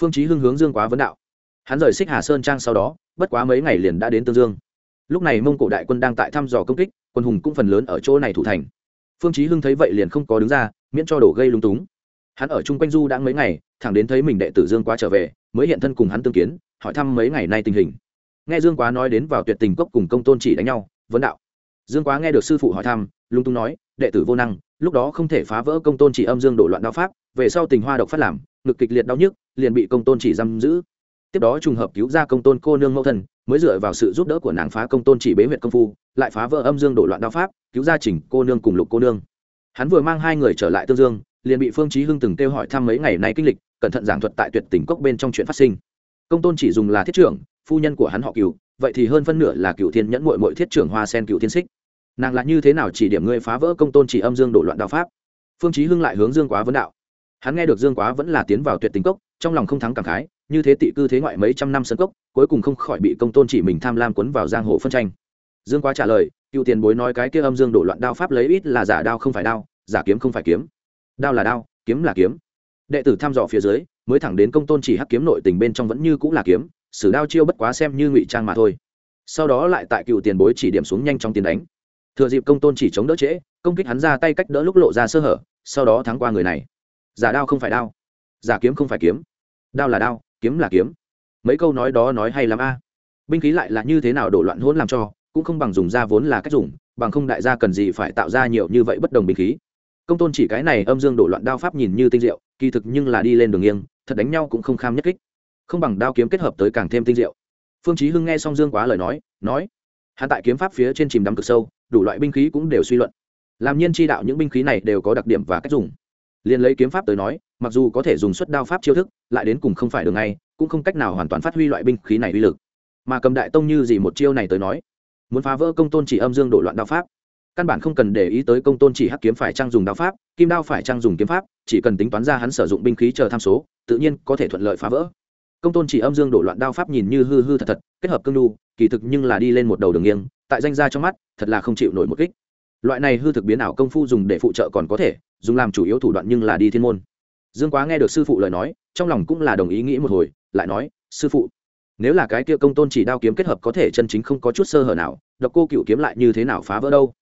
Phương chí hưng hướng dương quá vấn đạo. Hắn rời xích hà sơn trang sau đó, bất quá mấy ngày liền đã đến tương dương. Lúc này mông cổ đại quân đang tại thăm dò công kích, quân hùng cũng phần lớn ở chỗ này thủ thành. Phương chí hưng thấy vậy liền không có đứng ra, miễn cho đổ gây lung túng hắn ở chung quanh du đã mấy ngày, thẳng đến thấy mình đệ tử dương quá trở về, mới hiện thân cùng hắn tương kiến, hỏi thăm mấy ngày nay tình hình. Nghe dương quá nói đến vào tuyệt tình cốc cùng công tôn chỉ đánh nhau, vấn đạo. Dương quá nghe được sư phụ hỏi thăm, lung tung nói, đệ tử vô năng, lúc đó không thể phá vỡ công tôn chỉ âm dương đổ loạn đao pháp, về sau tình hoa độc phát làm, ngực kịch liệt đau nhức, liền bị công tôn chỉ giam giữ. Tiếp đó trùng hợp cứu ra công tôn cô nương mẫu thân, mới dựa vào sự giúp đỡ của nàng phá công tôn chỉ bế huyện công phu, lại phá vỡ âm dương đổ loạn đao pháp, cứu ra chỉnh cô nương cùng lục cô nương. Hắn vừa mang hai người trở lại tương dương liền bị phương chí hưng từng kêu hỏi thăm mấy ngày nay kinh lịch, cẩn thận giảng thuật tại tuyệt tình cốc bên trong chuyện phát sinh. Công tôn chỉ dùng là thiết trưởng, phu nhân của hắn họ cửu, vậy thì hơn phân nửa là cửu thiên nhẫn muội muội thiết trưởng hoa sen cửu thiên xích nàng là như thế nào chỉ điểm ngươi phá vỡ công tôn chỉ âm dương đổ loạn đạo pháp? Phương chí hưng lại hướng dương quá vấn đạo. Hắn nghe được dương quá vẫn là tiến vào tuyệt tình cốc, trong lòng không thắng cảm khái, như thế tị cư thế ngoại mấy trăm năm sân cốc, cuối cùng không khỏi bị công tôn chỉ mình tham lam cuốn vào giang hồ phân tranh. Dương quá trả lời cựu tiền bối nói cái kia âm dương đổ loạn đao pháp lấy ít là giả đao không phải đao, giả kiếm không phải kiếm đao là đao, kiếm là kiếm. Đệ tử thăm dò phía dưới, mới thẳng đến công tôn chỉ hắc kiếm nội tình bên trong vẫn như cũng là kiếm, sử đao chiêu bất quá xem như ngụy trang mà thôi. Sau đó lại tại cựu tiền bối chỉ điểm xuống nhanh trong tiền đánh. Thừa dịp công tôn chỉ chống đỡ trễ, công kích hắn ra tay cách đỡ lúc lộ ra sơ hở, sau đó thắng qua người này. Giả đao không phải đao, giả kiếm không phải kiếm. Đao là đao, kiếm là kiếm. Mấy câu nói đó nói hay lắm a. Binh khí lại là như thế nào đổ loạn hỗn làm cho, cũng không bằng dùng ra vốn là cách dùng, bằng không đại gia cần gì phải tạo ra nhiều như vậy bất đồng binh khí công tôn chỉ cái này âm dương đổ loạn đao pháp nhìn như tinh diệu, kỳ thực nhưng là đi lên đường nghiêng, thật đánh nhau cũng không kham nhất kích. Không bằng đao kiếm kết hợp tới càng thêm tinh diệu. Phương chí hưng nghe xong dương quá lời nói nói, hắn tại kiếm pháp phía trên chìm đắm cực sâu, đủ loại binh khí cũng đều suy luận. Làm nhiên chi đạo những binh khí này đều có đặc điểm và cách dùng. Liền lấy kiếm pháp tới nói, mặc dù có thể dùng xuất đao pháp chiêu thức, lại đến cùng không phải đường ngay, cũng không cách nào hoàn toàn phát huy loại binh khí này uy lực. Mà cầm đại tông như gì một chiêu này tới nói, muốn phá vỡ công tôn chỉ âm dương đổ loạn đao pháp căn bản không cần để ý tới công tôn chỉ hắc kiếm phải trang dùng đao pháp, kim đao phải trang dùng kiếm pháp, chỉ cần tính toán ra hắn sử dụng binh khí chờ tham số, tự nhiên có thể thuận lợi phá vỡ. Công tôn chỉ âm dương đổ loạn đao pháp nhìn như hư hư thật thật, kết hợp cương đu, kỳ thực nhưng là đi lên một đầu đường nghiêng, tại danh gia trong mắt, thật là không chịu nổi một kích. Loại này hư thực biến ảo công phu dùng để phụ trợ còn có thể, dùng làm chủ yếu thủ đoạn nhưng là đi thiên môn. Dương quá nghe được sư phụ lời nói, trong lòng cũng là đồng ý nghĩ một hồi, lại nói, sư phụ, nếu là cái kia công tôn chỉ đao kiếm kết hợp có thể chân chính không có chút sơ hở nào, độc cô cựu kiếm lại như thế nào phá vỡ đâu?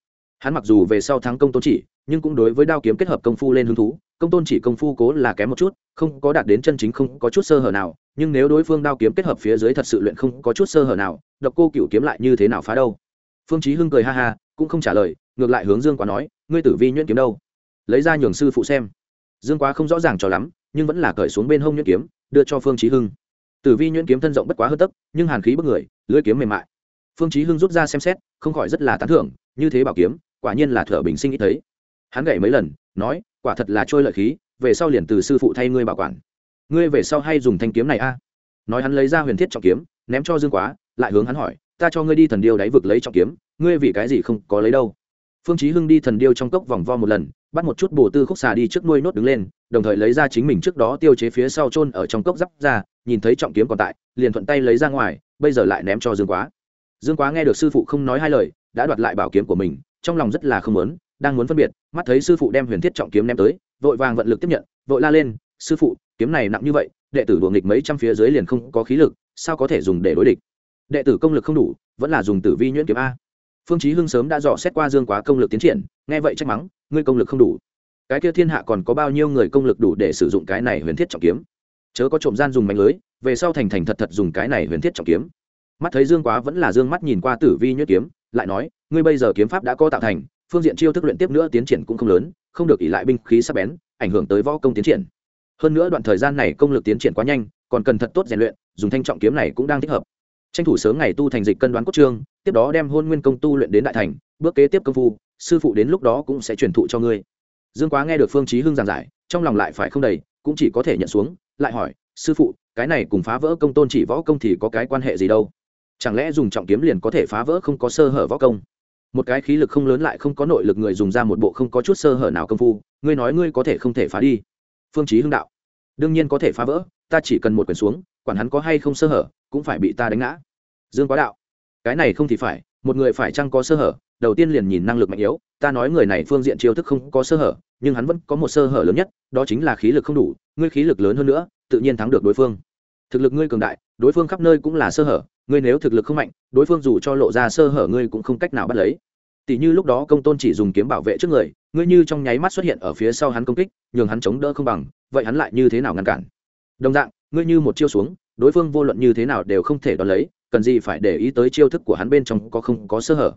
Hắn mặc dù về sau thắng công tôn chỉ, nhưng cũng đối với đao kiếm kết hợp công phu lên hứng thú. Công tôn chỉ công phu cố là kém một chút, không có đạt đến chân chính không có chút sơ hở nào, nhưng nếu đối phương đao kiếm kết hợp phía dưới thật sự luyện không có chút sơ hở nào, độc cô cựu kiếm lại như thế nào phá đâu? Phương chí hưng cười ha ha, cũng không trả lời, ngược lại hướng dương quá nói, ngươi tử vi nhuyễn kiếm đâu? Lấy ra nhường sư phụ xem. Dương quá không rõ ràng cho lắm, nhưng vẫn là cởi xuống bên hông nhuyễn kiếm, đưa cho phương chí hưng. Tử vi nhuyễn kiếm thân rộng bất quá hơn tấc, nhưng hàn khí bức người, lưỡi kiếm mềm mại. Phương chí hưng rút ra xem xét, không khỏi rất là tán thưởng, như thế bảo kiếm quả nhiên là thở bình sinh ít thấy. Hắn gậy mấy lần, nói, quả thật là trôi lợi khí, về sau liền từ sư phụ thay ngươi bảo quản. Ngươi về sau hay dùng thanh kiếm này a. Nói hắn lấy ra huyền thiết trọng kiếm, ném cho dương quá, lại hướng hắn hỏi, ta cho ngươi đi thần điêu đáy vực lấy trọng kiếm, ngươi vì cái gì không có lấy đâu? Phương chí hưng đi thần điêu trong cốc vòng vo một lần, bắt một chút bổ tư khúc xà đi trước nuôi nốt đứng lên, đồng thời lấy ra chính mình trước đó tiêu chế phía sau chôn ở trong cốc giáp ra, nhìn thấy trọng kiếm còn tại, liền thuận tay lấy ra ngoài, bây giờ lại ném cho dương quá. Dương quá nghe được sư phụ không nói hai lời, đã đoạt lại bảo kiếm của mình trong lòng rất là không muốn, đang muốn phân biệt, mắt thấy sư phụ đem huyền thiết trọng kiếm ném tới, vội vàng vận lực tiếp nhận, vội la lên, sư phụ, kiếm này nặng như vậy, đệ tử đùa nghịch mấy trăm phía dưới liền không có khí lực, sao có thể dùng để đối địch? Đệ tử công lực không đủ, vẫn là dùng tử vi nhuyễn kiếm a. Phương chí hưng sớm đã dò xét qua dương quá công lực tiến triển, nghe vậy trách mắng, ngươi công lực không đủ. Cái kia thiên hạ còn có bao nhiêu người công lực đủ để sử dụng cái này huyền thiết trọng kiếm? Chớ có trộm gian dùng mánh lưới, về sau thành thành thật thật dùng cái này huyền thiết trọng kiếm. Mắt thấy dương quá vẫn là dương mắt nhìn qua tử vi nhuyễn kiếm lại nói, ngươi bây giờ kiếm pháp đã có tạo thành, phương diện chiêu thức luyện tiếp nữa tiến triển cũng không lớn, không được ỉ lại binh khí sắc bén, ảnh hưởng tới võ công tiến triển. Hơn nữa đoạn thời gian này công lực tiến triển quá nhanh, còn cần thật tốt rèn luyện, dùng thanh trọng kiếm này cũng đang thích hợp. Tranh thủ sớm ngày tu thành dịch cân đoán cốt trương tiếp đó đem hôn nguyên công tu luyện đến đại thành, bước kế tiếp công phu, sư phụ đến lúc đó cũng sẽ truyền thụ cho ngươi. Dương quá nghe được phương chí hưng giảng giải, trong lòng lại phải không đầy, cũng chỉ có thể nhận xuống, lại hỏi, sư phụ, cái này cùng phá vỡ công tôn chỉ võ công thì có cái quan hệ gì đâu? Chẳng lẽ dùng trọng kiếm liền có thể phá vỡ không có sơ hở võ công? Một cái khí lực không lớn lại không có nội lực người dùng ra một bộ không có chút sơ hở nào công phu, ngươi nói ngươi có thể không thể phá đi. Phương chí hưng đạo, đương nhiên có thể phá vỡ, ta chỉ cần một quyền xuống, quản hắn có hay không sơ hở, cũng phải bị ta đánh ngã. Dương quá đạo, cái này không thì phải, một người phải chăng có sơ hở, đầu tiên liền nhìn năng lực mạnh yếu, ta nói người này phương diện chiêu thức không có sơ hở, nhưng hắn vẫn có một sơ hở lớn nhất, đó chính là khí lực không đủ, ngươi khí lực lớn hơn nữa, tự nhiên thắng được đối phương. Thực lực ngươi cường đại, đối phương khắp nơi cũng là sơ hở ngươi nếu thực lực không mạnh, đối phương dù cho lộ ra sơ hở ngươi cũng không cách nào bắt lấy. Tỷ như lúc đó công tôn chỉ dùng kiếm bảo vệ trước người, ngươi như trong nháy mắt xuất hiện ở phía sau hắn công kích, nhường hắn chống đỡ không bằng, vậy hắn lại như thế nào ngăn cản? Đồng dạng, ngươi như một chiêu xuống, đối phương vô luận như thế nào đều không thể đón lấy, cần gì phải để ý tới chiêu thức của hắn bên trong có không có sơ hở.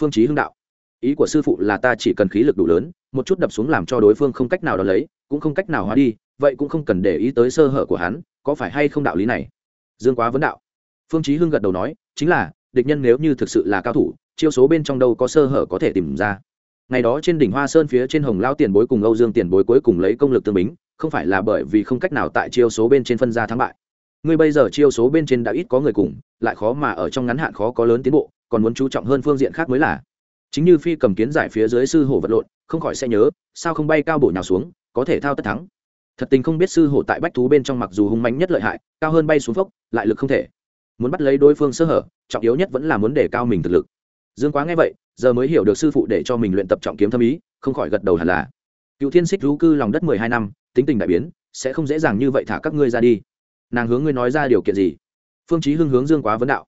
Phương chí hưng đạo, ý của sư phụ là ta chỉ cần khí lực đủ lớn, một chút đập xuống làm cho đối phương không cách nào đón lấy, cũng không cách nào hóa đi, vậy cũng không cần để ý tới sơ hở của hắn, có phải hay không đạo lý này? Dương quá vấn đạo phương chí hưng gật đầu nói, chính là, địch nhân nếu như thực sự là cao thủ, chiêu số bên trong đâu có sơ hở có thể tìm ra. Ngày đó trên đỉnh hoa sơn phía trên hồng lao tiền bối cùng âu dương tiền bối cuối cùng lấy công lực tương bính, không phải là bởi vì không cách nào tại chiêu số bên trên phân ra thắng bại. Ngươi bây giờ chiêu số bên trên đã ít có người cùng, lại khó mà ở trong ngắn hạn khó có lớn tiến bộ, còn muốn chú trọng hơn phương diện khác mới là. Chính như phi cầm kiến giải phía dưới sư hổ vật lộn, không khỏi sẽ nhớ, sao không bay cao bổ nhào xuống, có thể thao tất thắng. Thật tình không biết sư hổ tại bách thú bên trong mặc dù hung mạnh nhất lợi hại, cao hơn bay xuống phốc, lại lực không thể muốn bắt lấy đối phương sơ hở, trọng yếu nhất vẫn là muốn để cao mình thực lực. Dương quá nghe vậy, giờ mới hiểu được sư phụ để cho mình luyện tập trọng kiếm thâm ý, không khỏi gật đầu hẳn là. Cựu thiên xích rú cư lòng đất mười hai năm, tính tình đại biến, sẽ không dễ dàng như vậy thả các ngươi ra đi. Nàng hướng ngươi nói ra điều kiện gì? Phương chí hưng hướng dương quá vấn đạo.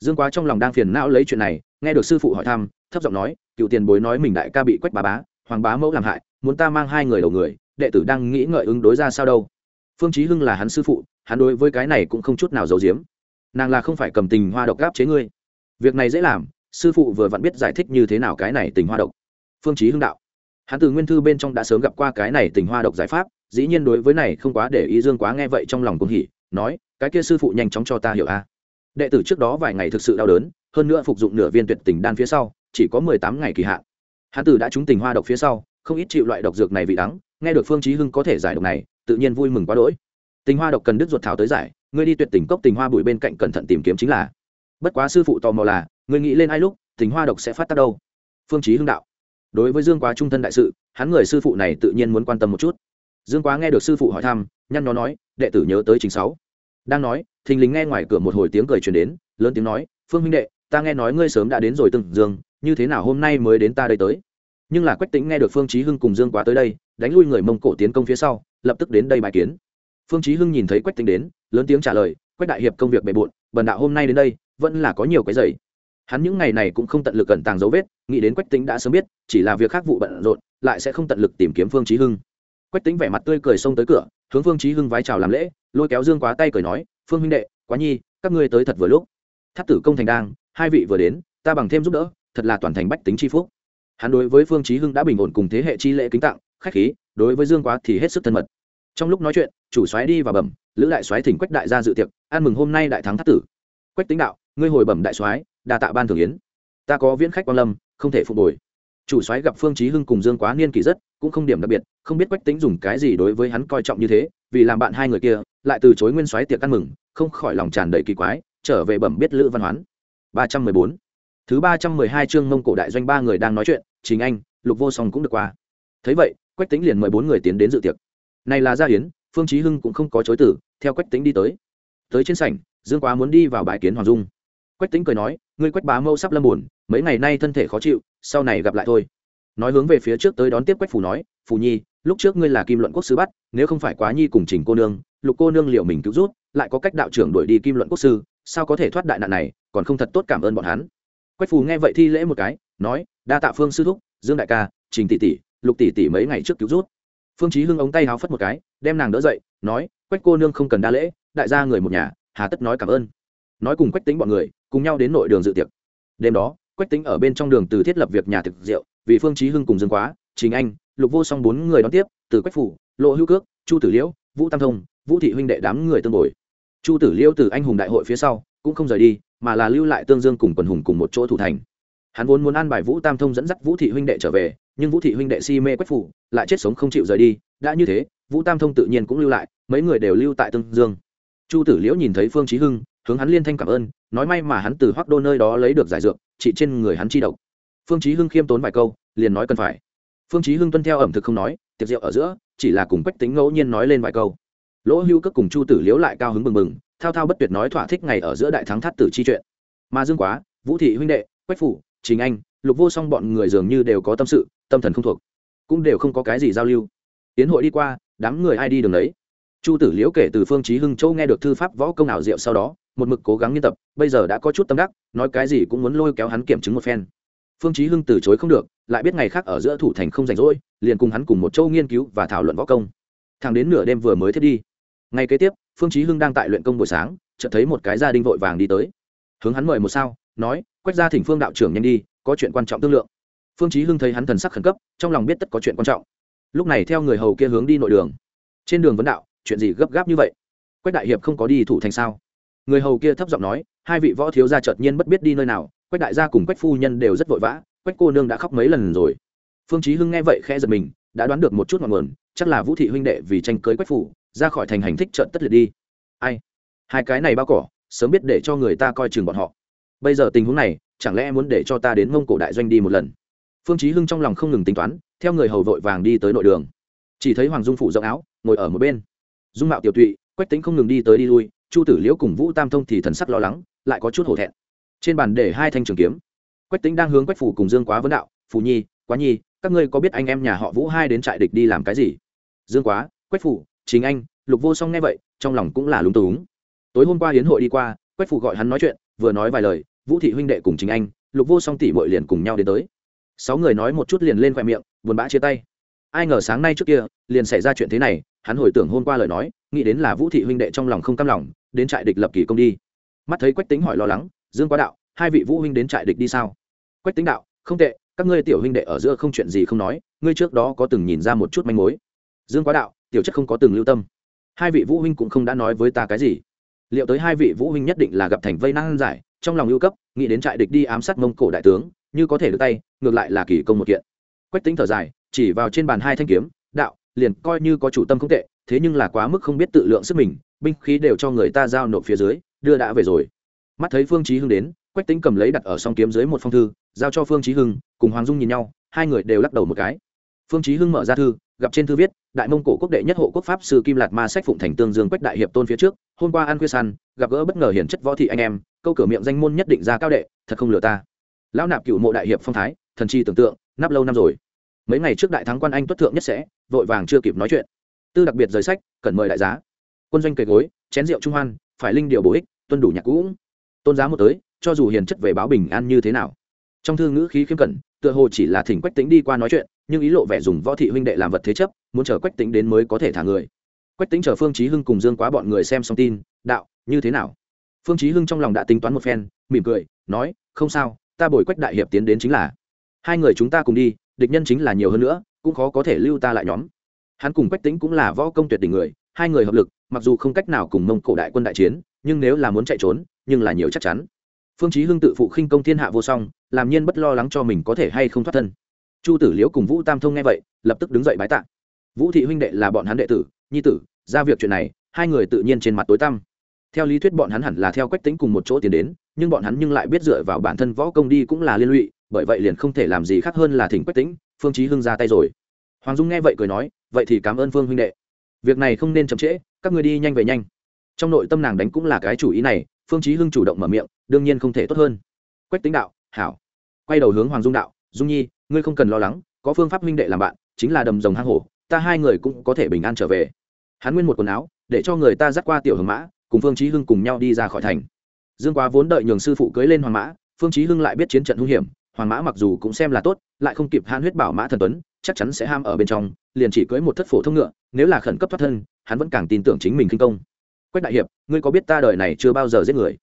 Dương quá trong lòng đang phiền não lấy chuyện này, nghe được sư phụ hỏi thăm, thấp giọng nói, cựu tiền bối nói mình đại ca bị quách bá bá, hoàng bá mẫu làm hại, muốn ta mang hai người đầu người, đệ tử đang nghĩ ngợi ứng đối ra sao đâu. Phương chí hưng là hắn sư phụ, hắn đối với cái này cũng không chút nào giấu giếm nàng là không phải cầm tình hoa độc gáp chế ngươi. Việc này dễ làm, sư phụ vừa vặn biết giải thích như thế nào cái này tình hoa độc. Phương chí hưng đạo. Hắn từ nguyên thư bên trong đã sớm gặp qua cái này tình hoa độc giải pháp, dĩ nhiên đối với này không quá để ý dương quá nghe vậy trong lòng cũng hỉ, nói, cái kia sư phụ nhanh chóng cho ta hiểu a. Đệ tử trước đó vài ngày thực sự đau đớn, hơn nữa phục dụng nửa viên tuyệt tình đan phía sau, chỉ có mười tám ngày kỳ hạn. Hắn tử đã trúng tình hoa độc phía sau, không ít chịu loại độc dược này vị đắng, nghe được phương chí hưng có thể giải độc này, tự nhiên vui mừng quá đỗi. Tình hoa độc cần đứt ruột thảo tới giải ngươi đi tuyệt tình cốc tình hoa bụi bên cạnh cẩn thận tìm kiếm chính là. Bất quá sư phụ tò mò là, ngươi nghĩ lên ai lúc, tình hoa độc sẽ phát tác đâu? Phương chí hưng đạo. Đối với dương quá trung thân đại sự, hắn người sư phụ này tự nhiên muốn quan tâm một chút. Dương quá nghe được sư phụ hỏi thăm, nhăn nhó nói, đệ tử nhớ tới chính sáu. Đang nói, thình lình nghe ngoài cửa một hồi tiếng cười truyền đến, lớn tiếng nói, phương huynh đệ, ta nghe nói ngươi sớm đã đến rồi từng dương, như thế nào hôm nay mới đến ta đây tới? Nhưng là quách tĩnh nghe được phương chí hưng cùng dương quá tới đây, đánh lui người mông cổ tiến công phía sau, lập tức đến đây bài kiến. Phương chí hưng nhìn thấy quách tĩnh đến lớn tiếng trả lời, quách đại hiệp công việc bề bộn, bần đạo hôm nay đến đây, vẫn là có nhiều cái giày hắn những ngày này cũng không tận lực cẩn tàng dấu vết, nghĩ đến quách tĩnh đã sớm biết, chỉ là việc khác vụ bận rộn, lại sẽ không tận lực tìm kiếm phương chí hưng. Quách tĩnh vẻ mặt tươi cười xông tới cửa, hướng phương chí hưng vái chào làm lễ, lôi kéo dương quá tay cười nói, phương huynh đệ, quá nhi, các ngươi tới thật vừa lúc. Thắt tử công thành đang, hai vị vừa đến, ta bằng thêm giúp đỡ, thật là toàn thành bách tính tri phúc. Hắn đối với phương chí hưng đã bình ổn cùng thế hệ chi lễ kính tặng, khách khí, đối với dương quá thì hết sức thân mật. Trong lúc nói chuyện, chủ xoáy đi và bẩm lữ đại soái thỉnh quách đại gia dự tiệc, ăn mừng hôm nay đại thắng thất tử. Quách tính đạo, ngươi hồi bẩm đại soái, đa tạ ban thường yến. Ta có viễn khách quan lâm, không thể phục hồi. Chủ soái gặp phương chí hưng cùng dương quá niên kỳ rất, cũng không điểm đặc biệt, không biết quách tính dùng cái gì đối với hắn coi trọng như thế, vì làm bạn hai người kia, lại từ chối nguyên soái tiệc ăn mừng, không khỏi lòng tràn đầy kỳ quái, trở về bẩm biết lữ văn hoán. Ba trăm mười bốn. Thứ ba trăm mười hai chương mông cổ đại doanh ba người đang nói chuyện chính anh, lục vô song cũng được qua. Thấy vậy, quách tính liền mời bốn người tiến đến dự tiệc. Này là gia hiến phương chí hưng cũng không có chối từ theo quách tính đi tới. Tới trên sảnh, dương quá muốn đi vào bãi kiến hoàng dung. Quách tính cười nói, ngươi quách bá mâu sắp lâm buồn, mấy ngày nay thân thể khó chịu, sau này gặp lại thôi. Nói hướng về phía trước tới đón tiếp quách phủ nói phù nhi, lúc trước ngươi là kim luận quốc sư bắt, nếu không phải quá nhi cùng trình cô nương, lục cô nương liệu mình cứu rút lại có cách đạo trưởng đuổi đi kim luận quốc sư, sao có thể thoát đại nạn này, còn không thật tốt cảm ơn bọn hắn. Quách phù nghe vậy thi lễ một cái, nói, đa tạ phương sư thúc, dương đại ca, trình tỷ tỷ, lục tỷ tỷ mấy ngày trước cứu rút phương chí hưng ống tay háo phất một cái, đem nàng đỡ dậy, nói, quách cô nương không cần đa lễ, đại gia người một nhà, hà tất nói cảm ơn. Nói cùng quách tính bọn người, cùng nhau đến nội đường dự tiệc. Đêm đó, quách tính ở bên trong đường từ thiết lập việc nhà thực rượu, vì phương chí hưng cùng dương quá chính anh, lục vô song bốn người đón tiếp, từ quách phủ, lộ hữu cước, chu tử liễu, vũ tam thông, vũ thị huynh đệ đám người tương bồi. Chu tử liễu từ anh hùng đại hội phía sau, cũng không rời đi, mà là lưu lại tương dương cùng quần hùng cùng một chỗ thủ thành hắn vốn muốn ăn bài vũ tam thông dẫn dắt vũ thị huynh đệ trở về, nhưng vũ thị huynh đệ si mê quách phủ, lại chết sống không chịu rời đi. Đã như thế, vũ tam thông tự nhiên cũng lưu lại, mấy người đều lưu tại tương dương. Chu tử liễu nhìn thấy phương chí hưng, hướng hắn liên thanh cảm ơn, nói may mà hắn từ hoác đô nơi đó lấy được giải dược trị trên người hắn chi độc. Phương chí hưng khiêm tốn vài câu, liền nói cần phải. Phương chí hưng tuân theo ẩm thực không nói, tiệc rượu ở giữa, chỉ là cùng quách tính ngẫu nhiên nói lên vài câu. Lỗ hưu cất cùng chu tử liễu lại cao hứng mừng mừng thao thao bất tuyệt nói thỏa thích ngày ở giữa đại thắng thắt tử chi chuyện. Mà dương quá, vũ thị huynh đệ, quách phủ trình anh, lục vô song bọn người dường như đều có tâm sự, tâm thần không thuộc, cũng đều không có cái gì giao lưu. Tiến hội đi qua, đám người ai đi đường đấy chu tử liễu kể từ phương chí hưng châu nghe được thư pháp võ công ảo diệu sau đó, một mực cố gắng nghiên tập, bây giờ đã có chút tâm đắc, nói cái gì cũng muốn lôi kéo hắn kiểm chứng một phen. Phương chí hưng từ chối không được, lại biết ngày khác ở giữa thủ thành không rảnh rỗi, liền cùng hắn cùng một châu nghiên cứu và thảo luận võ công. Thẳng đến nửa đêm vừa mới thiết đi. Ngày kế tiếp, phương chí hưng đang tại luyện công buổi sáng, chợt thấy một cái gia đình vội vàng đi tới. Hướng hắn mời một sao, nói quách gia thỉnh phương đạo trưởng nhanh đi, có chuyện quan trọng tương lượng. Phương chí hưng thấy hắn thần sắc khẩn cấp, trong lòng biết tất có chuyện quan trọng. Lúc này theo người hầu kia hướng đi nội đường. Trên đường vấn đạo, chuyện gì gấp gáp như vậy? Quách đại hiệp không có đi thủ thành sao? Người hầu kia thấp giọng nói, hai vị võ thiếu gia chợt nhiên bất biết đi nơi nào, quách đại gia cùng quách phu nhân đều rất vội vã, quách cô nương đã khóc mấy lần rồi. Phương chí hưng nghe vậy khẽ giật mình, đã đoán được một chút ngọn nguồn, chắc là vũ thị huynh đệ vì tranh cưới quách phủ, ra khỏi thành hành thích trợn tất liệt đi. Ai? Hai cái này bao cỏ, sớm biết để cho người ta coi chừng bọn họ bây giờ tình huống này, chẳng lẽ muốn để cho ta đến mông cổ đại doanh đi một lần? Phương chí hưng trong lòng không ngừng tính toán, theo người hầu vội vàng đi tới nội đường. Chỉ thấy hoàng dung phủ rộng áo, ngồi ở một bên. Dung mạo tiểu tụy, quách tính không ngừng đi tới đi lui, chu tử liễu cùng vũ tam thông thì thần sắc lo lắng, lại có chút hổ thẹn. Trên bàn để hai thanh trường kiếm. Quách tính đang hướng quách phủ cùng dương quá vấn đạo, Phủ nhi, quá nhi, các ngươi có biết anh em nhà họ vũ hai đến trại địch đi làm cái gì? Dương quá, quách phủ chính anh, lục vô song nghe vậy, trong lòng cũng là lúng túng. Tối hôm qua hiến hội đi qua, quách phủ gọi hắn nói chuyện vừa nói vài lời, vũ thị huynh đệ cùng chính anh, lục vô song tỷ bội liền cùng nhau đến tới. Sáu người nói một chút liền lên khoe miệng, buồn bã chia tay. Ai ngờ sáng nay trước kia, liền xảy ra chuyện thế này, hắn hồi tưởng hôm qua lời nói, nghĩ đến là vũ thị huynh đệ trong lòng không cam lòng, đến trại địch lập kỳ công đi. Mắt thấy quách tính hỏi lo lắng, dương quá đạo, hai vị vũ huynh đến trại địch đi sao? Quách tính đạo, không tệ, các ngươi tiểu huynh đệ ở giữa không chuyện gì không nói, ngươi trước đó có từng nhìn ra một chút manh mối. Dương quá đạo, tiểu chất không có từng lưu tâm. Hai vị vũ huynh cũng không đã nói với ta cái gì liệu tới hai vị vũ huynh nhất định là gặp thành vây năng giải, trong lòng ưu cấp, nghĩ đến trại địch đi ám sát mông cổ đại tướng, như có thể được tay, ngược lại là kỳ công một kiện. Quách tính thở dài, chỉ vào trên bàn hai thanh kiếm, đạo, liền coi như có chủ tâm không tệ, thế nhưng là quá mức không biết tự lượng sức mình, binh khí đều cho người ta giao nộp phía dưới, đưa đã về rồi. Mắt thấy phương chí hưng đến, quách tính cầm lấy đặt ở song kiếm dưới một phong thư, giao cho phương chí hưng, cùng hoàng dung nhìn nhau, hai người đều lắc đầu một cái. Phương chí hưng mở ra thư, gặp trên thư viết đại mông cổ quốc đệ nhất hộ quốc pháp sư kim lạt ma sách phụng thành tương dương quách đại hiệp tôn phía trước, hôm qua ăn khuya săn, gặp gỡ bất ngờ hiển chất võ thị anh em, câu cửa miệng danh môn nhất định ra cao đệ, thật không lừa ta. Lão nạp cựu mộ đại hiệp phong thái, thần chi tưởng tượng, nắp lâu năm rồi. Mấy ngày trước đại thắng quan anh tuất thượng nhất sẽ, vội vàng chưa kịp nói chuyện. Tư đặc biệt rời sách cần mời đại giá. Quân doanh cầy gối, chén rượu trung hoan, phải linh điều bổ ích, tuân đủ nhạc cũ. Tôn giá một tới, cho dù hiền chất về báo bình an như thế nào trong thư ngữ khí khiêm cẩn, tựa hồ chỉ là thỉnh quách tính đi qua nói chuyện, nhưng ý lộ vẻ dùng võ thị huynh đệ làm vật thế chấp, muốn chờ quách tính đến mới có thể thả người. Quách tính chờ phương chí hưng cùng dương quá bọn người xem xong tin, đạo, như thế nào? Phương chí hưng trong lòng đã tính toán một phen, mỉm cười, nói, không sao, ta bồi quách đại hiệp tiến đến chính là. Hai người chúng ta cùng đi, địch nhân chính là nhiều hơn nữa, cũng khó có thể lưu ta lại nhóm. Hắn cùng quách tính cũng là võ công tuyệt đỉnh người, hai người hợp lực, mặc dù không cách nào cùng mông cổ đại quân đại chiến, nhưng nếu là muốn chạy trốn, nhưng là nhiều chắc chắn phương chí hưng tự phụ khinh công thiên hạ vô song, làm nhiên bất lo lắng cho mình có thể hay không thoát thân. Chu tử liễu cùng vũ tam thông nghe vậy, lập tức đứng dậy bái tạ. Vũ thị huynh đệ là bọn hắn đệ tử, nhi tử, ra việc chuyện này, hai người tự nhiên trên mặt tối tăm. Theo lý thuyết bọn hắn hẳn là theo quách tính cùng một chỗ tiến đến, nhưng bọn hắn nhưng lại biết dựa vào bản thân võ công đi cũng là liên lụy, bởi vậy liền không thể làm gì khác hơn là thỉnh quách tính, phương chí hưng ra tay rồi. Hoàng dung nghe vậy cười nói, vậy thì cảm ơn phương huynh đệ. Việc này không nên chậm trễ, các ngươi đi nhanh về nhanh. Trong nội tâm nàng đánh cũng là cái chủ ý này phương chí hưng chủ động mở miệng, đương nhiên không thể tốt hơn. Quách tính đạo, hảo. Quay đầu hướng hoàng dung đạo, dung nhi, ngươi không cần lo lắng, có phương pháp minh đệ làm bạn, chính là đầm rồng hang hổ, ta hai người cũng có thể bình an trở về. Hắn nguyên một quần áo, để cho người ta dắt qua tiểu hưng mã, cùng phương chí hưng cùng nhau đi ra khỏi thành. Dương quá vốn đợi nhường sư phụ cưới lên hoàng mã, phương chí hưng lại biết chiến trận hung hiểm, hoàng mã mặc dù cũng xem là tốt, lại không kịp han huyết bảo mã thần tuấn, chắc chắn sẽ ham ở bên trong, liền chỉ cưới một thất phổ thông ngựa, nếu là khẩn cấp thoát thân, hắn vẫn càng tin tưởng chính mình kinh công quách đại hiệp, ngươi có biết ta đời này chưa bao giờ giết người?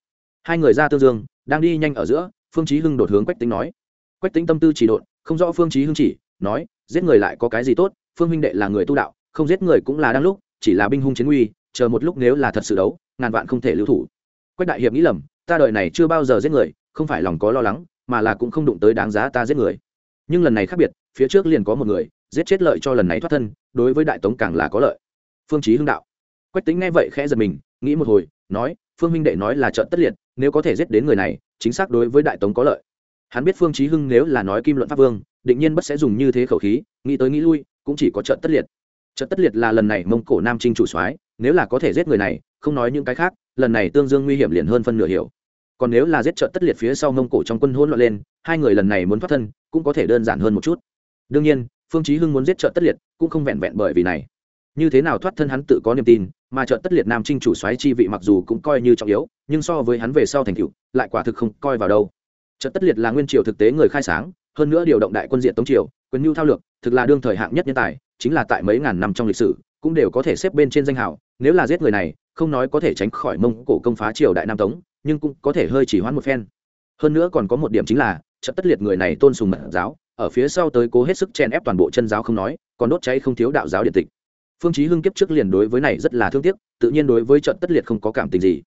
Hai người ra tương dương, đang đi nhanh ở giữa, phương chí hưng đột hướng quách tính nói. Quách tính tâm tư chỉ đột không rõ phương chí hưng chỉ, nói, giết người lại có cái gì tốt, phương huynh đệ là người tu đạo, không giết người cũng là đang lúc, chỉ là binh hung chiến uy, chờ một lúc nếu là thật sự đấu, ngàn vạn không thể lưu thủ. Quách đại hiệp nghĩ lầm, ta đời này chưa bao giờ giết người, không phải lòng có lo lắng, mà là cũng không đụng tới đáng giá ta giết người. Nhưng lần này khác biệt, phía trước liền có một người, giết chết lợi cho lần này thoát thân, đối với đại tống càng là có lợi. Phương chí hưng đạo quách tính nghe vậy khẽ giật mình, nghĩ một hồi, nói, phương minh đệ nói là trận tất liệt, nếu có thể giết đến người này, chính xác đối với đại tống có lợi. Hắn biết phương chí hưng nếu là nói kim luận pháp vương, định nhiên bất sẽ dùng như thế khẩu khí, nghĩ tới nghĩ lui, cũng chỉ có trận tất liệt. Trận tất liệt là lần này mông cổ nam trinh chủ soái, nếu là có thể giết người này, không nói những cái khác, lần này tương dương nguy hiểm liền hơn phân nửa hiểu. Còn nếu là giết trận tất liệt phía sau mông cổ trong quân hỗn loạn lên, hai người lần này muốn thoát thân, cũng có thể đơn giản hơn một chút. Đương nhiên, phương chí hưng muốn giết trận tất liệt, cũng không vẹn vẹn bởi vì này. Như thế nào thoát thân hắn tự có niềm tin mà trận tất liệt nam trinh chủ soái chi vị mặc dù cũng coi như trọng yếu, nhưng so với hắn về sau thành cựu lại quả thực không coi vào đâu. Trận tất liệt là nguyên triều thực tế người khai sáng, hơn nữa điều động đại quân diện tống triều, quyền mưu thao lược, thực là đương thời hạng nhất nhân tài, chính là tại mấy ngàn năm trong lịch sử, cũng đều có thể xếp bên trên danh hào, nếu là giết người này, không nói có thể tránh khỏi mông cổ công phá triều đại nam tống, nhưng cũng có thể hơi chỉ hoãn một phen. Hơn nữa còn có một điểm chính là trận tất liệt người này tôn sùng mật giáo, ở phía sau tới cố hết sức chen ép toàn bộ chân giáo không nói, còn đốt cháy không thiếu đạo giáo điện tịch phương chí hưng kiếp trước liền đối với này rất là thương tiếc, tự nhiên đối với trận tất liệt không có cảm tình gì.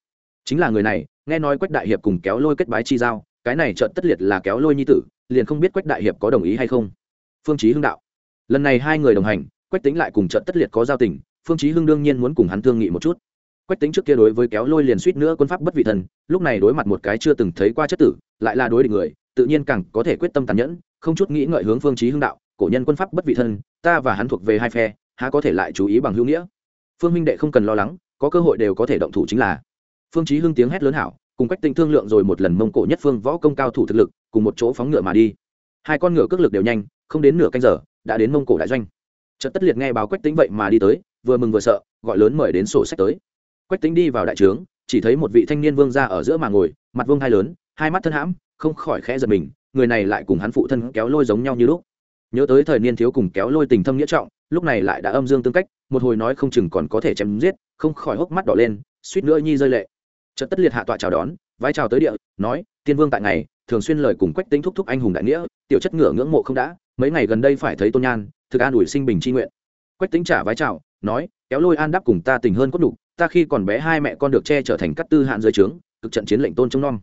Chính là người này, nghe nói quách đại hiệp cùng kéo lôi kết bái chi giao, cái này trận tất liệt là kéo lôi nhi tử, liền không biết quách đại hiệp có đồng ý hay không. Phương chí hưng đạo, lần này hai người đồng hành, quách tính lại cùng trận tất liệt có giao tình, phương chí hưng đương nhiên muốn cùng hắn thương nghị một chút. Quách tính trước kia đối với kéo lôi liền suýt nữa quân pháp bất vị thần, lúc này đối mặt một cái chưa từng thấy qua chất tử, lại là đối địch người, tự nhiên càng có thể quyết tâm tàn nhẫn, không chút nghĩ ngợi hướng phương chí hưng đạo, cổ nhân quân pháp bất vị thân ta và hắn thuộc về hai phe há có thể lại chú ý bằng hữu nghĩa. Phương minh đệ không cần lo lắng, có cơ hội đều có thể động thủ chính là. Phương chí hưng tiếng hét lớn hảo, cùng quách tinh thương lượng rồi một lần mông cổ nhất phương võ công cao thủ thực lực, cùng một chỗ phóng ngựa mà đi. Hai con ngựa cước lực đều nhanh, không đến nửa canh giờ, đã đến mông cổ đại doanh. Trận tất liệt nghe báo quách tính vậy mà đi tới, vừa mừng vừa sợ, gọi lớn mời đến sổ sách tới. Quách tính đi vào đại trướng, chỉ thấy một vị thanh niên vương ra ở giữa mà ngồi, mặt vương hai lớn, hai mắt thân hãm, không khỏi khẽ giật mình, người này lại cùng hắn phụ thân kéo lôi giống nhau như lúc. Nhớ tới thời niên thiếu cùng kéo lôi tình thâm nghĩa trọng lúc này lại đã âm dương tương cách một hồi nói không chừng còn có thể chém giết không khỏi hốc mắt đỏ lên suýt nữa nhi rơi lệ. Trận tất liệt hạ tọa chào đón vai chào tới địa nói tiên vương tại ngày thường xuyên lời cùng quách tính thúc thúc anh hùng đại nghĩa tiểu chất ngửa ngưỡng mộ không đã mấy ngày gần đây phải thấy tôn nhan thực an ủi sinh bình tri nguyện. Quách tính trả vai chào nói kéo lôi an đáp cùng ta tình hơn cốt đủ, ta khi còn bé hai mẹ con được che trở thành cắt tư hạn dưới trướng cực trận chiến lệnh tôn trông nom.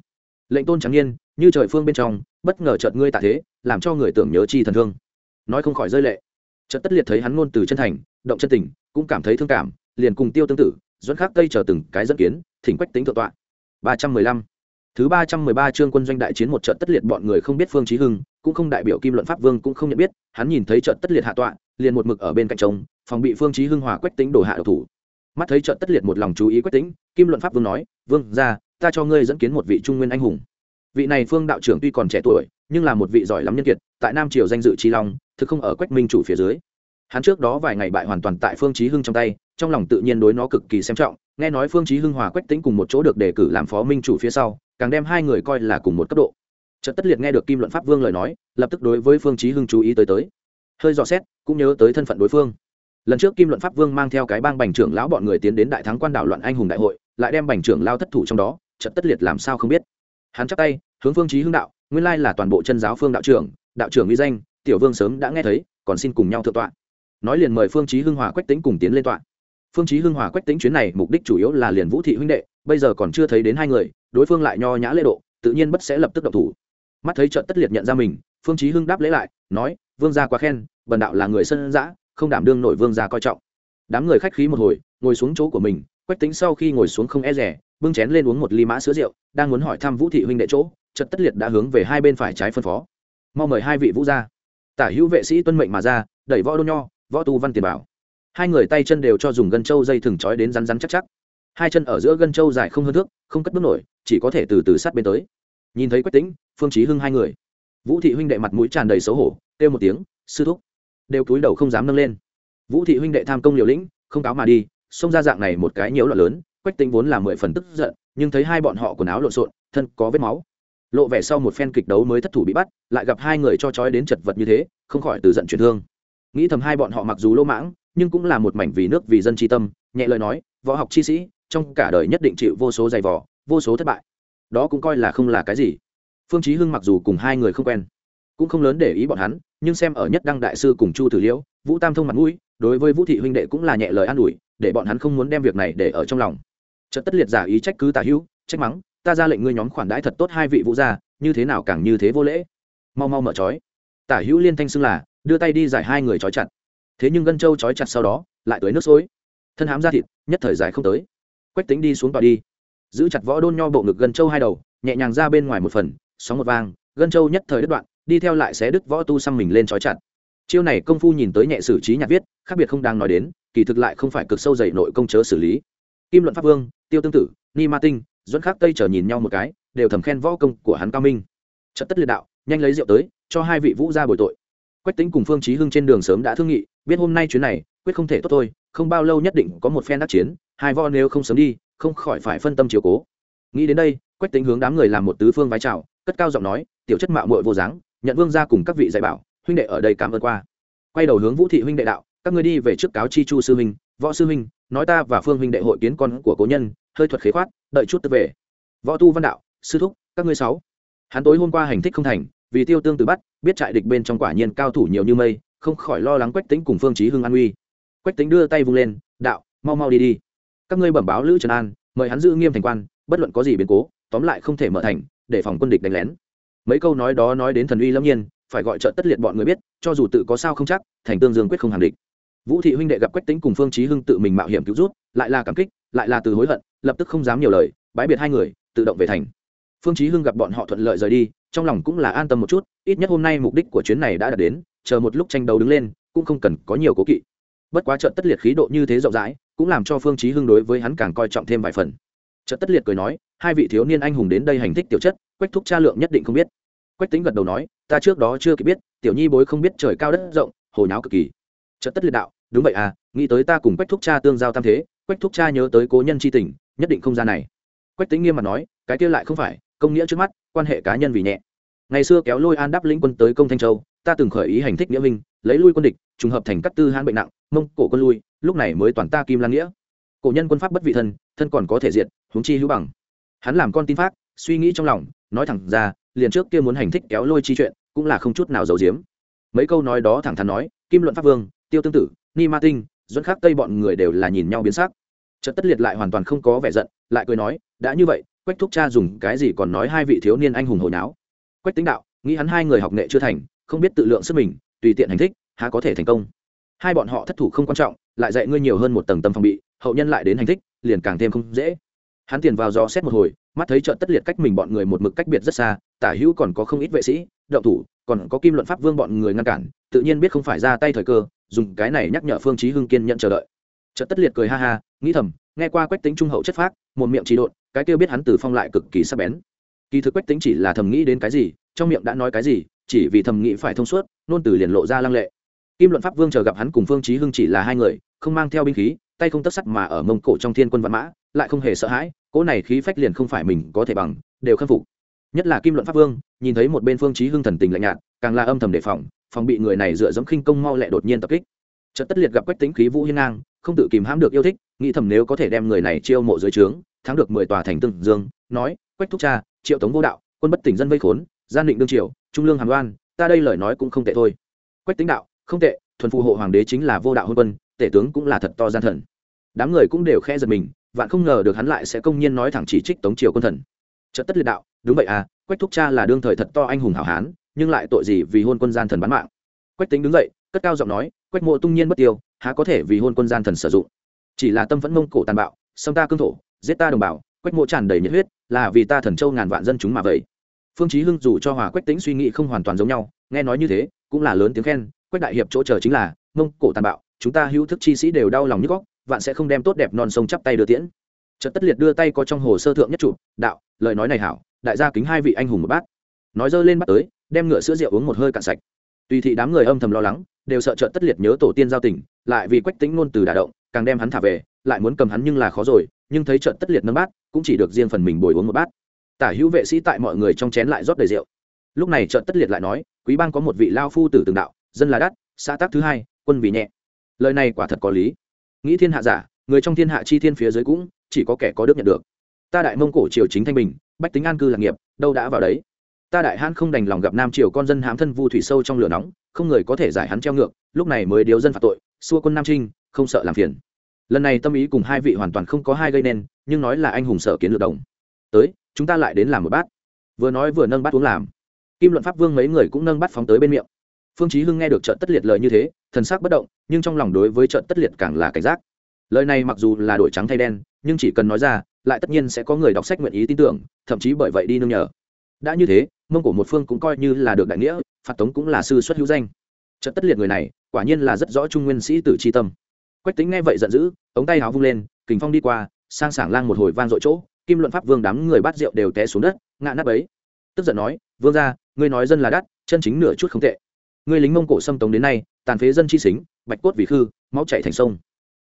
Lệnh tôn trắng nhiên như trời phương bên trong bất ngờ chợt ngươi tạ thế làm cho người tưởng nhớ chi thần thương. Nói không khỏi rơi lệ chợt tất liệt thấy hắn ngôn từ chân thành, động chân tình, cũng cảm thấy thương cảm, liền cùng tiêu tương tự dẫn khác tây chờ từng cái dẫn kiến, thỉnh quách tính thượng tọa. Ba trăm mười lăm. Thứ ba trăm mười ba chương quân doanh đại chiến một trận tất liệt bọn người không biết phương chí hưng, cũng không đại biểu kim luận pháp vương cũng không nhận biết, hắn nhìn thấy trận tất liệt hạ tọa, liền một mực ở bên cạnh trống, phòng bị phương chí hưng hòa quách tính đổ hạ độc thủ. Mắt thấy trận tất liệt một lòng chú ý quách tính, kim luận pháp vương nói, vương, ra, ta cho ngươi dẫn kiến một vị trung nguyên anh hùng. Vị này phương đạo trưởng tuy còn trẻ tuổi, nhưng là một vị giỏi lắm nhân kiệt, tại nam triều danh dự trí long thực không ở quách minh chủ phía dưới. Hắn trước đó vài ngày bại hoàn toàn tại phương chí hưng trong tay, trong lòng tự nhiên đối nó cực kỳ xem trọng, nghe nói phương chí hưng hòa quách tĩnh cùng một chỗ được đề cử làm phó minh chủ phía sau, càng đem hai người coi là cùng một cấp độ. Trận tất liệt nghe được kim luận pháp vương lời nói, lập tức đối với phương chí hưng chú ý tới tới. Hơi dò xét, cũng nhớ tới thân phận đối phương. Lần trước kim luận pháp vương mang theo cái bang bành trưởng lão bọn người tiến đến đại thắng quan đảo loạn anh hùng đại hội, lại đem bành trưởng lao thất thủ trong đó trận tất liệt làm sao không biết. Hắn chắp tay, hướng phương chí hưng đạo, nguyên lai là toàn bộ chân giáo phương đạo trưởng đạo trưởng uy danh tiểu vương sớm đã nghe thấy, còn xin cùng nhau thượng tọa. Nói liền mời phương chí hưng hòa quách Tĩnh cùng tiến lên tọa. Phương chí hưng hòa quách Tĩnh chuyến này mục đích chủ yếu là liền vũ thị huynh đệ, bây giờ còn chưa thấy đến hai người, đối phương lại nho nhã lễ độ, tự nhiên bất sẽ lập tức động thủ. Mắt thấy trận tất liệt nhận ra mình, phương chí hưng đáp lễ lại, nói, vương gia quá khen, bần đạo là người sân dã, không đảm đương nổi vương gia coi trọng. Đám người khách khí một hồi, ngồi xuống chỗ của mình, quách tính sau khi ngồi xuống không e rẻ bưng chén lên uống một ly mã sữa rượu, đang muốn hỏi thăm vũ thị huynh đệ chỗ Trận tất liệt đã hướng về hai bên phải trái phân phó. Mau mời hai vị vũ gia tả hữu vệ sĩ tuân mệnh mà ra, đẩy võ đôn nho, võ tu văn tiền bảo. Hai người tay chân đều cho dùng gân trâu dây thừng trói đến rắn rắn chắc chắc. Hai chân ở giữa gân trâu dài không hơn thước, không cất bước nổi, chỉ có thể từ từ sát bên tới. Nhìn thấy quách tính phương chí hưng hai người. Vũ thị huynh đệ mặt mũi tràn đầy xấu hổ, kêu một tiếng, sư thúc! Đều cúi đầu không dám nâng lên. Vũ thị huynh đệ tham công liều lĩnh, không cáo mà đi, xông ra dạng này một cái nhiễu loạn lớn, quách tính vốn là mười phần tức giận, nhưng thấy hai bọn họ quần áo lộn xộn, thân có vết máu lộ vẻ sau một phen kịch đấu mới thất thủ bị bắt, lại gặp hai người cho trói đến chật vật như thế, không khỏi từ giận chuyển thương. Nghĩ thầm hai bọn họ mặc dù lỗ mãng, nhưng cũng là một mảnh vì nước vì dân tri tâm, nhẹ lời nói, võ học chi sĩ, trong cả đời nhất định chịu vô số giày vò, vô số thất bại. Đó cũng coi là không là cái gì. Phương chí hưng mặc dù cùng hai người không quen, cũng không lớn để ý bọn hắn, nhưng xem ở nhất đăng đại sư cùng chu tử liễu, vũ tam thông mặt mũi, đối với vũ thị huynh đệ cũng là nhẹ lời an ủi, để bọn hắn không muốn đem việc này để ở trong lòng. Chợt tất liệt giả ý trách cứ tả hữu, trách mắng ta ra lệnh ngươi nhóm khoản đãi thật tốt hai vị vũ gia, như thế nào càng như thế vô lễ. Mau mau mở trói. Tả hữu liên thanh xưng là, đưa tay đi giải hai người trói chặt. Thế nhưng gân châu trói chặt sau đó, lại tới nước xối thân hám ra thịt, nhất thời giải không tới. Quách tính đi xuống tòa đi. Giữ chặt võ đôn nho bộ ngực gân châu hai đầu, nhẹ nhàng ra bên ngoài một phần, sóng một vang gân châu nhất thời đứt đoạn, đi theo lại xé đứt võ tu xăm mình lên trói chặt. Chiêu này công phu nhìn tới nhẹ xử trí nhạc viết, khác biệt không đang nói đến, kỳ thực lại không phải cực sâu dày nội công chớ xử lý. Kim luận pháp vương, tiêu tương tử, ni ma tinh dẫn khác tây chờ nhìn nhau một cái, đều thầm khen võ công của hắn cao minh. Trận tất liệt đạo, nhanh lấy rượu tới, cho hai vị vũ ra bồi tội. Quách tính cùng phương chí hưng trên đường sớm đã thương nghị, biết hôm nay chuyến này, quyết không thể tốt thôi, không bao lâu nhất định có một phen đắc chiến, hai võ nếu không sớm đi, không khỏi phải phân tâm chiều cố. Nghĩ đến đây, quách tính hướng đám người làm một tứ phương vái chào, cất cao giọng nói, tiểu chất mạo muội vô dáng, nhận vương gia cùng các vị dạy bảo, huynh đệ ở đây cảm ơn qua. Quay đầu hướng vũ thị huynh đệ đạo, các ngươi đi về trước cáo chi chu sư huynh, võ sư huynh nói ta và phương huynh đệ hội kiến con của cố nhân, hơi thuật khế khoát, đợi chút tự về. Võ tu văn đạo, sư thúc, các ngươi sáu. Hắn tối hôm qua hành thích không thành, vì tiêu tương từ bắt, biết trại địch bên trong quả nhiên cao thủ nhiều như mây, không khỏi lo lắng quách tính cùng phương chí hưng an uy quách tính đưa tay vung lên, đạo, mau mau đi đi. Các ngươi bẩm báo lữ trần an, mời hắn giữ nghiêm thành quan, bất luận có gì biến cố, tóm lại không thể mở thành, để phòng quân địch đánh lén. Mấy câu nói đó nói đến thần uy lâm nhiên, phải gọi trợ tất liệt bọn người biết, cho dù tự có sao không chắc, thành tương dương quyết không hàng địch vũ thị huynh đệ gặp quách tính cùng phương chí hưng tự mình mạo hiểm cứu rút lại là cảm kích, lại là từ hối hận, lập tức không dám nhiều lời, bái biệt hai người, tự động về thành. Phương chí hưng gặp bọn họ thuận lợi rời đi, trong lòng cũng là an tâm một chút, ít nhất hôm nay mục đích của chuyến này đã đạt đến, chờ một lúc tranh đấu đứng lên, cũng không cần có nhiều cố kỵ. Bất quá trận tất liệt khí độ như thế rộng rãi, cũng làm cho phương chí hưng đối với hắn càng coi trọng thêm vài phần. Trận tất liệt cười nói, hai vị thiếu niên anh hùng đến đây hành thích tiểu chất, quách thúc cha lượng nhất định không biết. Quách tính gật đầu nói, ta trước đó chưa kịp biết, tiểu nhi bối không biết trời cao đất rộng, hồ nháo cực kỳ. Trận tất liệt đạo đúng vậy à nghĩ tới ta cùng quách thúc cha tương giao tam thế, quách thúc cha nhớ tới cố nhân tri tình, nhất định không ra này. Quách tính nghiêm mặt nói, cái kia lại không phải, công nghĩa trước mắt, quan hệ cá nhân vì nhẹ. Ngày xưa kéo lôi an đáp lĩnh quân tới công thanh châu, ta từng khởi ý hành thích nghĩa minh, lấy lui quân địch, trùng hợp thành cắt tư hãn bệnh nặng, mông cổ quân lui, lúc này mới toàn ta kim lan nghĩa. Cổ nhân quân pháp bất vị thân thân còn có thể diệt, huống chi hữu bằng. Hắn làm con tin pháp suy nghĩ trong lòng, nói thẳng ra, liền trước kia muốn hành thích kéo lôi chi chuyện, cũng là không chút nào giấu giếm. Mấy câu nói đó thẳng thắn nói, kim luận pháp vương, tiêu tương tử ni ma tinh, dẫn khác tây bọn người đều là nhìn nhau biến sắc. Trận tất liệt lại hoàn toàn không có vẻ giận, lại cười nói, đã như vậy, quách thúc cha dùng cái gì còn nói hai vị thiếu niên anh hùng hồi náo? Quách tính đạo, nghĩ hắn hai người học nghệ chưa thành, không biết tự lượng sức mình, tùy tiện hành thích, há có thể thành công. Hai bọn họ thất thủ không quan trọng, lại dạy ngươi nhiều hơn một tầng tâm phòng bị, hậu nhân lại đến hành thích, liền càng thêm không dễ. Hắn tiền vào dò xét một hồi, mắt thấy trận tất liệt cách mình bọn người một mực cách biệt rất xa, tả hữu còn có không ít vệ sĩ đậu thủ, còn có kim luận pháp vương bọn người ngăn cản, tự nhiên biết không phải ra tay thời cơ dùng cái này nhắc nhở phương chí hưng kiên nhận chờ đợi. Chợt tất liệt cười ha ha, nghĩ thầm, nghe qua quách tính trung hậu chất phác, một miệng trí độn, cái kia biết hắn từ phong lại cực kỳ sắc bén. Kỳ thực quách tính chỉ là thầm nghĩ đến cái gì, trong miệng đã nói cái gì, chỉ vì thầm nghĩ phải thông suốt, nôn từ liền lộ ra lăng lệ. Kim luận pháp vương chờ gặp hắn cùng phương chí hưng chỉ là hai người, không mang theo binh khí, tay không tất sắt mà ở mông cổ trong thiên quân vạn mã, lại không hề sợ hãi, cỗ này khí phách liền không phải mình có thể bằng, đều khâm phục. Nhất là kim luận pháp vương, nhìn thấy một bên phương chí hưng thần tình lạnh nhạt, càng là âm thầm đề phòng phòng bị người này dựa dẫm khinh công mau lẹ đột nhiên tập kích. Trận tất liệt gặp quách tính khí vũ hiên ngang, không tự kìm hãm được yêu thích, nghĩ thầm nếu có thể đem người này chiêu mộ dưới trướng, thắng được mười tòa thành tương dương, nói, quách thúc cha, triệu tống vô đạo, quân bất tỉnh dân vây khốn, gian định đương triều, trung lương hàm đoan ta đây lời nói cũng không tệ thôi. Quách tính đạo, không tệ, thuần phù hộ hoàng đế chính là vô đạo hôn quân, tể tướng cũng là thật to gian thần. Đám người cũng đều khe giật mình, vạn không ngờ được hắn lại sẽ công nhiên nói thẳng chỉ trích tống triều quân thần. Trận tất liệt đạo, đúng vậy à quách thúc cha là đương thời thật to anh hùng hảo hán nhưng lại tội gì vì hôn quân gian thần bán mạng? Quách tính đứng dậy, cất cao giọng nói, quách mộ tung nhiên bất tiêu, há có thể vì hôn quân gian thần sử dụng? Chỉ là tâm vẫn mông cổ tàn bạo xâm ta cương thổ, giết ta đồng bào, quách mộ tràn đầy nhiệt huyết, là vì ta thần châu ngàn vạn dân chúng mà vậy. Phương chí hưng dù cho hòa quách tính suy nghĩ không hoàn toàn giống nhau, nghe nói như thế, cũng là lớn tiếng khen, quách đại hiệp chỗ chờ chính là, mông cổ tàn bạo, chúng ta hữu thức chi sĩ đều đau lòng nhức óc vạn sẽ không đem tốt đẹp non sông chắp tay đưa tiễn. Trận tất liệt đưa tay có trong hồ sơ thượng nhất chủ đạo, lời nói này hảo, đại gia kính hai vị anh hùng một bát. Nói dơ lên bắt tới đem ngựa sữa rượu uống một hơi cạn sạch. Tùy thị đám người âm thầm lo lắng, đều sợ trận tất liệt nhớ tổ tiên giao tình, lại vì quách tính luôn từ đả động, càng đem hắn thả về, lại muốn cầm hắn nhưng là khó rồi, nhưng thấy trận tất liệt nâng bát, cũng chỉ được riêng phần mình bồi uống một bát. Tả hữu vệ sĩ tại mọi người trong chén lại rót đầy rượu. Lúc này trận tất liệt lại nói, quý bang có một vị lao phu tử từng đạo, dân là đắt, xã tác thứ hai, quân vì nhẹ. Lời này quả thật có lý. Nghĩ thiên hạ giả, người trong thiên hạ chi thiên phía dưới cũng chỉ có kẻ có đức nhận được. Ta đại mông cổ triều chính thanh bình, bách tính an cư lạc nghiệp, đâu đã vào đấy? Ta đại hãn không đành lòng gặp nam triều con dân hãm thân vu thủy sâu trong lửa nóng, không người có thể giải hắn treo ngược, lúc này mới điếu dân phạt tội, xua quân nam trinh, không sợ làm phiền. Lần này tâm ý cùng hai vị hoàn toàn không có hai gây nên, nhưng nói là anh hùng sở kiến lược đồng. Tới, chúng ta lại đến làm một bát. Vừa nói vừa nâng bát uống làm. Kim luận pháp vương mấy người cũng nâng bát phóng tới bên miệng. Phương chí hưng nghe được trận tất liệt lời như thế, thần sắc bất động, nhưng trong lòng đối với trận tất liệt càng là cảnh giác. Lời này mặc dù là đổi trắng thay đen, nhưng chỉ cần nói ra, lại tất nhiên sẽ có người đọc sách nguyện ý tin tưởng, thậm chí bởi vậy đi nương nhờ đã như thế mông cổ một phương cũng coi như là được đại nghĩa phạt tống cũng là sư xuất hữu danh. Trận tất liệt người này quả nhiên là rất rõ trung nguyên sĩ tử chi tâm. Quách tính nghe vậy giận dữ ống tay háo vung lên kình phong đi qua sang sảng lang một hồi vang dội chỗ kim luận pháp vương đám người bắt rượu đều té xuống đất ngã nắp ấy tức giận nói vương gia ngươi nói dân là đắt chân chính nửa chút không tệ. Ngươi lính mông cổ xâm tống đến nay tàn phế dân chi xính bạch cốt vì khư máu chảy thành sông.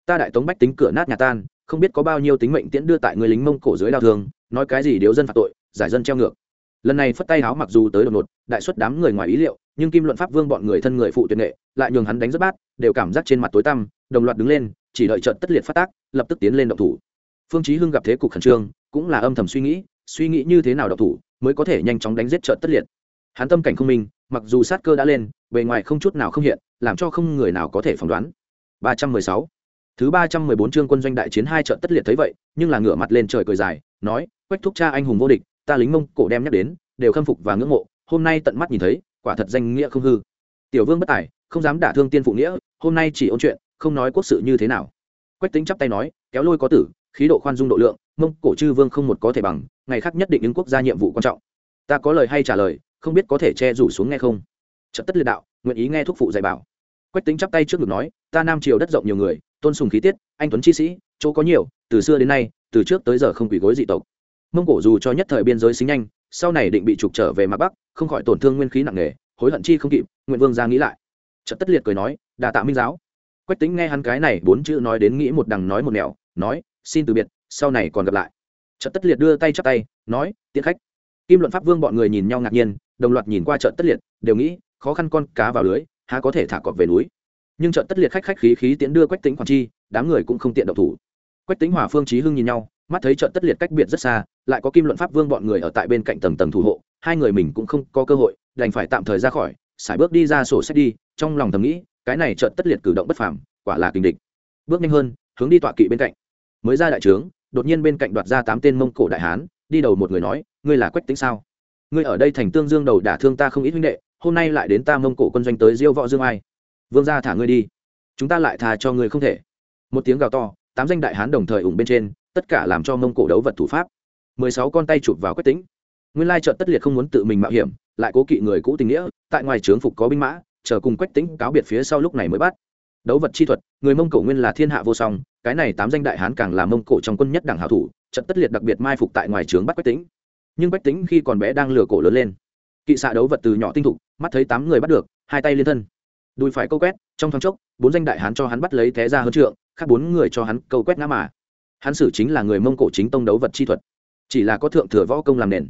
Ta đại tống bách tính cửa nát nhà tan không biết có bao nhiêu tính mệnh tiễn đưa tại người lính mông cổ dưới lao thường, nói cái gì điếu dân phạt tội giải dân treo ngược lần này phất tay háo mặc dù tới đột ngột, đại xuất đám người ngoài ý liệu, nhưng kim luận pháp vương bọn người thân người phụ tuyệt nghệ, lại nhường hắn đánh rất bát, đều cảm giác trên mặt tối tăm, đồng loạt đứng lên, chỉ đợi trận tất liệt phát tác, lập tức tiến lên động thủ. Phương chí hưng gặp thế cục khẩn trương, cũng là âm thầm suy nghĩ suy nghĩ như thế nào động thủ mới có thể nhanh chóng đánh giết trận tất liệt. Hắn tâm cảnh không minh, mặc dù sát cơ đã lên, bề ngoài không chút nào không hiện, làm cho không người nào có thể phỏng đoán. 316 thứ 314 chương quân doanh đại chiến hai trận tất liệt thấy vậy, nhưng là ngửa mặt lên trời cười dài, nói, quách thúc cha anh hùng vô địch ta lính mông cổ đem nhắc đến, đều khâm phục và ngưỡng mộ, hôm nay tận mắt nhìn thấy, quả thật danh nghĩa không hư. Tiểu vương bất tài, không dám đả thương tiên phụ nghĩa, hôm nay chỉ ôn chuyện, không nói quốc sự như thế nào. Quách tính chắp tay nói, kéo lôi có tử, khí độ khoan dung độ lượng, mông cổ chư vương không một có thể bằng, ngày khác nhất định ứng quốc gia nhiệm vụ quan trọng. Ta có lời hay trả lời, không biết có thể che rủ xuống nghe không? Trận tất liệt đạo, nguyện ý nghe thúc phụ dạy bảo. Quách tính chắp tay trước ngực nói, ta nam triều đất rộng nhiều người, tôn sùng khí tiết, anh tuấn chi sĩ, chỗ có nhiều, từ xưa đến nay, từ trước tới giờ không quỷ gối dị tộc mông cổ dù cho nhất thời biên giới xính nhanh, sau này định bị trục trở về mặt bắc, không khỏi tổn thương nguyên khí nặng nề, hối hận chi không kịp, nguyện vương ra nghĩ lại. Trận tất liệt cười nói, đà tạ minh giáo. Quách tính nghe hắn cái này bốn chữ nói đến nghĩ một đằng nói một nẻo, nói, xin từ biệt, sau này còn gặp lại. Trận tất liệt đưa tay chắp tay, nói, tiễn khách. Kim luận pháp vương bọn người nhìn nhau ngạc nhiên, đồng loạt nhìn qua trận tất liệt, đều nghĩ, khó khăn con cá vào lưới, há có thể thả cọp về núi? Nhưng trận tất liệt khách khách khí khí tiễn đưa quách tính quản chi, đám người cũng không tiện độc thủ. Quách tính hòa phương trí hưng nhìn nhau mắt thấy trận tất liệt cách biệt rất xa, lại có kim luận pháp vương bọn người ở tại bên cạnh tầng tầng thủ hộ, hai người mình cũng không có cơ hội, đành phải tạm thời ra khỏi sải bước đi ra sổ sách đi, trong lòng thầm nghĩ, cái này trận tất liệt cử động bất phàm, quả là kinh địch. Bước nhanh hơn, hướng đi tọa kỵ bên cạnh. Mới ra đại trướng, đột nhiên bên cạnh đoạt ra tám tên mông cổ đại hán, đi đầu một người nói, ngươi là quách tính sao? Ngươi ở đây thành tương dương đầu đả thương ta không ít huynh đệ, hôm nay lại đến ta mông cổ quân doanh tới diêu võ dương ai? Vương gia thả ngươi đi, chúng ta lại thà cho ngươi không thể. Một tiếng gào to, tám danh đại hán đồng thời ủng bên trên tất cả làm cho mông cổ đấu vật thủ pháp. Mười sáu con tay chụp vào quách tính nguyên lai trợn tất liệt không muốn tự mình mạo hiểm, lại cố kỵ người cũ tình nghĩa, tại ngoài trướng phục có binh mã, chờ cùng quách tính cáo biệt phía sau lúc này mới bắt. Đấu vật chi thuật, người mông cổ nguyên là thiên hạ vô song, cái này tám danh đại hán càng là mông cổ trong quân nhất đảng hảo thủ trận tất liệt đặc biệt mai phục tại ngoài trướng bắt quách tính nhưng quách tính khi còn bé đang lừa cổ lớn lên. Kỵ xạ đấu vật từ nhỏ tinh thục, mắt thấy tám người bắt được, hai tay liên thân. Đùi phải câu quét, trong thoáng chốc, bốn danh đại hán cho hắn bắt lấy thế ra hơn trượng, khác bốn người cho hắn câu quét ngã mà hắn sử chính là người mông cổ chính tông đấu vật chi thuật, chỉ là có thượng thừa võ công làm nền.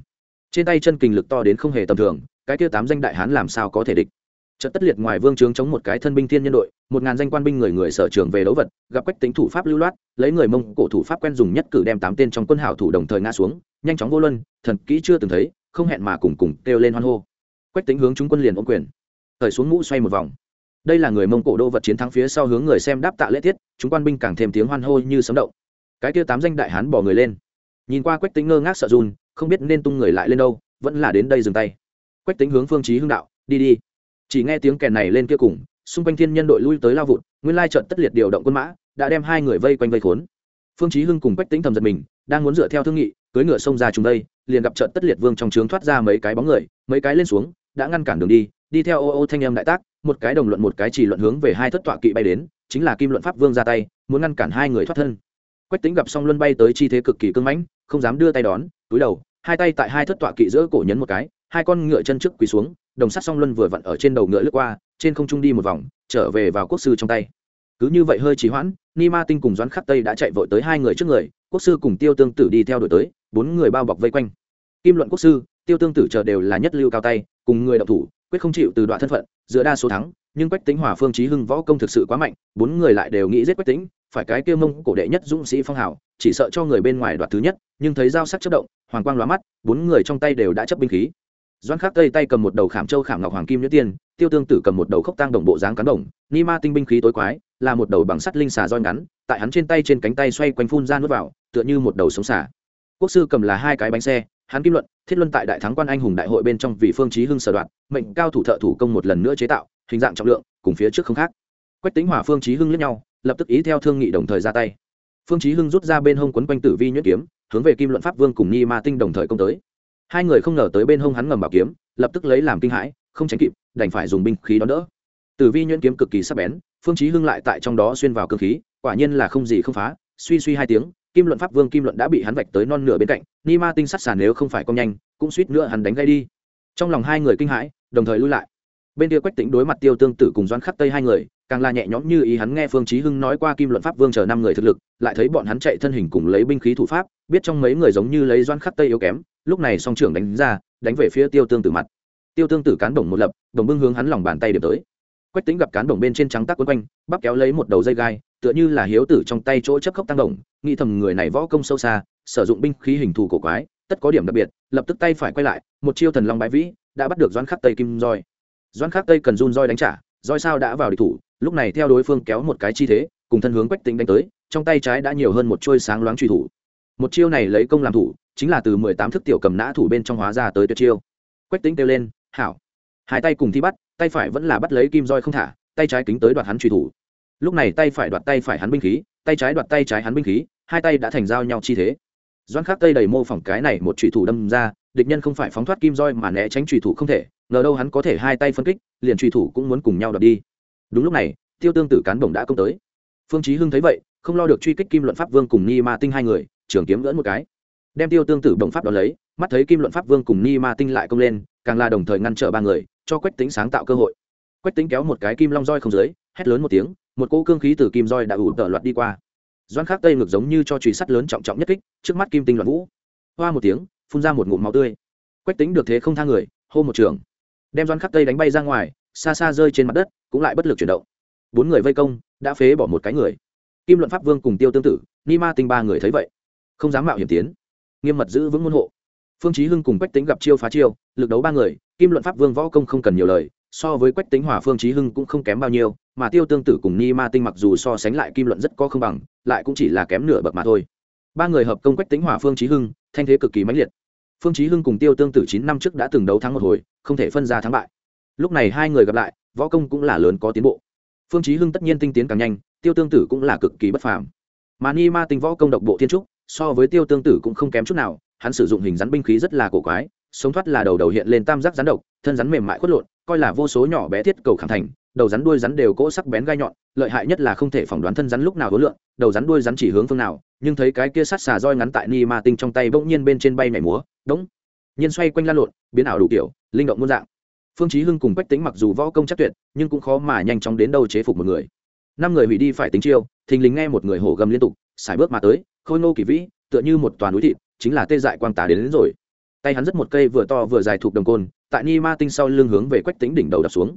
Trên tay chân kình lực to đến không hề tầm thường, cái kia tám danh đại hán làm sao có thể địch? Trận tất liệt ngoài vương trướng chống một cái thân binh thiên nhân đội, một ngàn danh quan binh người người sở trường về đấu vật, gặp quách tính thủ pháp lưu loát, lấy người mông cổ thủ pháp quen dùng nhất cử đem tám tên trong quân hảo thủ đồng thời ngã xuống, nhanh chóng vô luân, thần kỹ chưa từng thấy, không hẹn mà cùng cùng kêu lên hoan hô. Quách tính hướng chúng quân liền ôm quyền, thời xuống mũ xoay một vòng. Đây là người mông cổ đô vật chiến thắng phía sau hướng người xem đáp tạ lễ tiết, chúng quan binh càng thêm tiếng hoan hô như sấm động cái kia tám danh đại hán bỏ người lên. Nhìn qua quách tính ngơ ngác sợ run, không biết nên tung người lại lên đâu, vẫn là đến đây dừng tay. Quách tính hướng phương trí hưng đạo, đi đi. Chỉ nghe tiếng kèn này lên kia cùng, xung quanh thiên nhân đội lui tới lao vụt, nguyên lai trận tất liệt điều động quân mã, đã đem hai người vây quanh vây khốn. Phương trí hưng cùng quách tính thầm giật mình, đang muốn dựa theo thương nghị cưới ngựa xông ra chúng đây, liền gặp trận tất liệt vương trong trướng thoát ra mấy cái bóng người, mấy cái lên xuống, đã ngăn cản đường đi đi theo ô ô thanh em đại tác, một cái đồng luận một cái chỉ luận hướng về hai thất tọa kỵ bay đến, chính là kim luận pháp vương ra tay, muốn ngăn cản hai người thoát thân quách tính gặp song luân bay tới chi thế cực kỳ cưng mãnh, không dám đưa tay đón, túi đầu, hai tay tại hai thất tọa kỵ giữa cổ nhấn một cái, hai con ngựa chân trước quỳ xuống, đồng sắt song luân vừa vặn ở trên đầu ngựa lướt qua, trên không trung đi một vòng, trở về vào quốc sư trong tay. Cứ như vậy hơi trì hoãn, ni ma tinh cùng doãn khắc tây đã chạy vội tới hai người trước người, quốc sư cùng tiêu tương tử đi theo đuổi tới, bốn người bao bọc vây quanh. Kim luận quốc sư, tiêu tương tử chờ đều là nhất lưu cao tay, cùng người đọc thủ, quyết không chịu từ đoạn thân phận, giữa đa số thắng, nhưng quách tính hòa phương trí hưng võ công thực sự quá mạnh, bốn người lại đều nghĩ giết quách tính phải cái kia mông cổ đệ nhất dũng sĩ phong hào, chỉ sợ cho người bên ngoài đoạt thứ nhất, nhưng thấy dao sắc chất động, hoàng quang lóa mắt, bốn người trong tay đều đã chấp binh khí. Doan khắc tây tay cầm một đầu khảm châu khảm ngọc hoàng kim nhuyễn tiên, tiêu tương tử cầm một đầu khốc tăng đồng bộ dáng cán đồng, ni ma tinh binh khí tối quái, là một đầu bằng sắt linh xà roi ngắn, tại hắn trên tay trên cánh tay xoay quanh phun ra nước vào, tựa như một đầu sống xà. Quốc sư cầm là hai cái bánh xe, hắn kim luận, thiết luân tại đại thắng quan anh hùng đại hội bên trong vì phương chí hưng sở đoạn mệnh cao thủ thợ thủ công một lần nữa chế tạo, hình dạng trọng lượng, cùng phía trước không khác. Quách tính hỏa phương chí hưng lẫn nhau lập tức ý theo thương nghị đồng thời ra tay. Phương chí hưng rút ra bên hông quấn quanh tử vi nhuyễn kiếm, hướng về kim luận pháp vương cùng ni ma tinh đồng thời công tới. Hai người không ngờ tới bên hông hắn ngầm bảo kiếm, lập tức lấy làm kinh hãi, không tránh kịp, đành phải dùng binh khí đón đỡ. Tử vi nhuyễn kiếm cực kỳ sắc bén, phương chí hưng lại tại trong đó xuyên vào cương khí, quả nhiên là không gì không phá, suy suy hai tiếng, kim luận pháp vương kim luận đã bị hắn vạch tới non nửa bên cạnh, ni ma tinh sắt sàn nếu không phải công nhanh, cũng suýt nữa hắn đánh gây đi. Trong lòng hai người kinh hãi, đồng thời lui lại. Bên kia quách tĩnh đối mặt tiêu tương tử cùng doãn khắc tây hai người càng là nhẹ nhõm như ý hắn nghe phương chí hưng nói qua kim luận pháp vương chờ năm người thực lực, lại thấy bọn hắn chạy thân hình cùng lấy binh khí thủ pháp, biết trong mấy người giống như lấy doan khắc tây yếu kém, lúc này song trưởng đánh ra, đánh về phía tiêu tương tử mặt. Tiêu tương tử cán đồng một lập, đồng bưng hướng hắn lòng bàn tay điểm tới. Quách tính gặp cán đồng bên trên trắng tác quấn quanh, bắp kéo lấy một đầu dây gai, tựa như là hiếu tử trong tay chỗ chấp khốc tăng đồng nghĩ thầm người này võ công sâu xa, sử dụng binh khí hình thù cổ quái, tất có điểm đặc biệt, lập tức tay phải quay lại, một chiêu thần long bái vĩ, đã bắt được doan khắc tây kim roi. Doãn khắc tây cần run roi đánh trả roi sao đã vào địch thủ, lúc này theo đối phương kéo một cái chi thế, cùng thân hướng quách tính đánh tới, trong tay trái đã nhiều hơn một trôi sáng loáng truy thủ. Một chiêu này lấy công làm thủ, chính là từ mười tám thức tiểu cầm nã thủ bên trong hóa ra tới tuyệt chiêu. Quách tính kêu lên, hảo. Hai tay cùng thi bắt, tay phải vẫn là bắt lấy kim roi không thả, tay trái kính tới đoạt hắn truy thủ. Lúc này tay phải đoạt tay phải hắn binh khí, tay trái đoạt tay trái hắn binh khí, hai tay đã thành giao nhau chi thế. Doan khắc tây đầy mô phỏng cái này một trùy thủ đâm ra, địch nhân không phải phóng thoát kim roi mà né tránh trùy thủ không thể ngờ đâu hắn có thể hai tay phân kích, liền truy thủ cũng muốn cùng nhau đập đi. Đúng lúc này, tiêu tương tử cán bổng đã công tới. Phương chí hưng thấy vậy, không lo được truy kích kim luận pháp vương cùng ni ma tinh hai người, trường kiếm gỡn một cái. Đem tiêu tương tử bổng pháp đó lấy, mắt thấy kim luận pháp vương cùng ni ma tinh lại công lên, càng là đồng thời ngăn trở ba người, cho quách tính sáng tạo cơ hội. Quách tính kéo một cái kim long roi không dưới, hét lớn một tiếng, một cỗ cương khí từ kim roi đã ủ tở loạt đi qua. Doan khắc tây ngược giống như cho truy sắt lớn trọng trọng nhất kích, trước mắt kim tinh loạn vũ. Hoa một tiếng, phun ra một ngụm máu tươi. Quách tính được thế không tha người, hô một trường đem doan khắc tây đánh bay ra ngoài, xa xa rơi trên mặt đất, cũng lại bất lực chuyển động. Bốn người vây công, đã phế bỏ một cái người. Kim luận pháp vương cùng tiêu tương tự ni ma tinh ba người thấy vậy, không dám mạo hiểm tiến. Nghiêm mật giữ vững môn hộ. Phương chí hưng cùng quách tính gặp chiêu phá chiêu, lực đấu ba người, kim luận pháp vương võ công không cần nhiều lời, so với quách tính hòa phương chí hưng cũng không kém bao nhiêu, mà tiêu tương tử cùng ni ma tinh mặc dù so sánh lại kim luận rất có không bằng, lại cũng chỉ là kém nửa bậc mà thôi. Ba người hợp công quách tính hòa phương chí hưng, thanh thế cực kỳ mãnh liệt phương chí hưng cùng tiêu tương tử chín năm trước đã từng đấu thắng một hồi, không thể phân ra thắng bại. Lúc này hai người gặp lại, võ công cũng là lớn có tiến bộ. Phương chí hưng tất nhiên tinh tiến càng nhanh, tiêu tương tử cũng là cực kỳ bất phàm. Mà ni ma tinh võ công độc bộ thiên trúc, so với tiêu tương tử cũng không kém chút nào, hắn sử dụng hình rắn binh khí rất là cổ quái, sống thoát là đầu đầu hiện lên tam giác rắn độc, thân rắn mềm mại khuất lộn coi là vô số nhỏ bé thiết cầu khẳng thành đầu rắn đuôi rắn đều cỗ sắc bén gai nhọn lợi hại nhất là không thể phỏng đoán thân rắn lúc nào hối lượng đầu rắn đuôi rắn chỉ hướng phương nào nhưng thấy cái kia sát xà roi ngắn tại ni ma tinh trong tay bỗng nhiên bên trên bay nhảy múa đống nhiên xoay quanh lan lộn biến ảo đủ kiểu linh động muôn dạng. Phương chí hưng cùng bách tính mặc dù võ công chắc tuyệt nhưng cũng khó mà nhanh chóng đến đâu chế phục một người. Năm người hủy đi phải tính chiêu thình lình nghe một người hổ gầm liên tục xài bước mà tới khôi ngô kỳ vĩ tựa như một toàn núi thịt chính là tê dại quang tà đến, đến rồi. Tay hắn rất một cây vừa to vừa dài thuộc đồng côn tại ni ma tinh sau lưng hướng về quách tính đỉnh đầu đập xuống.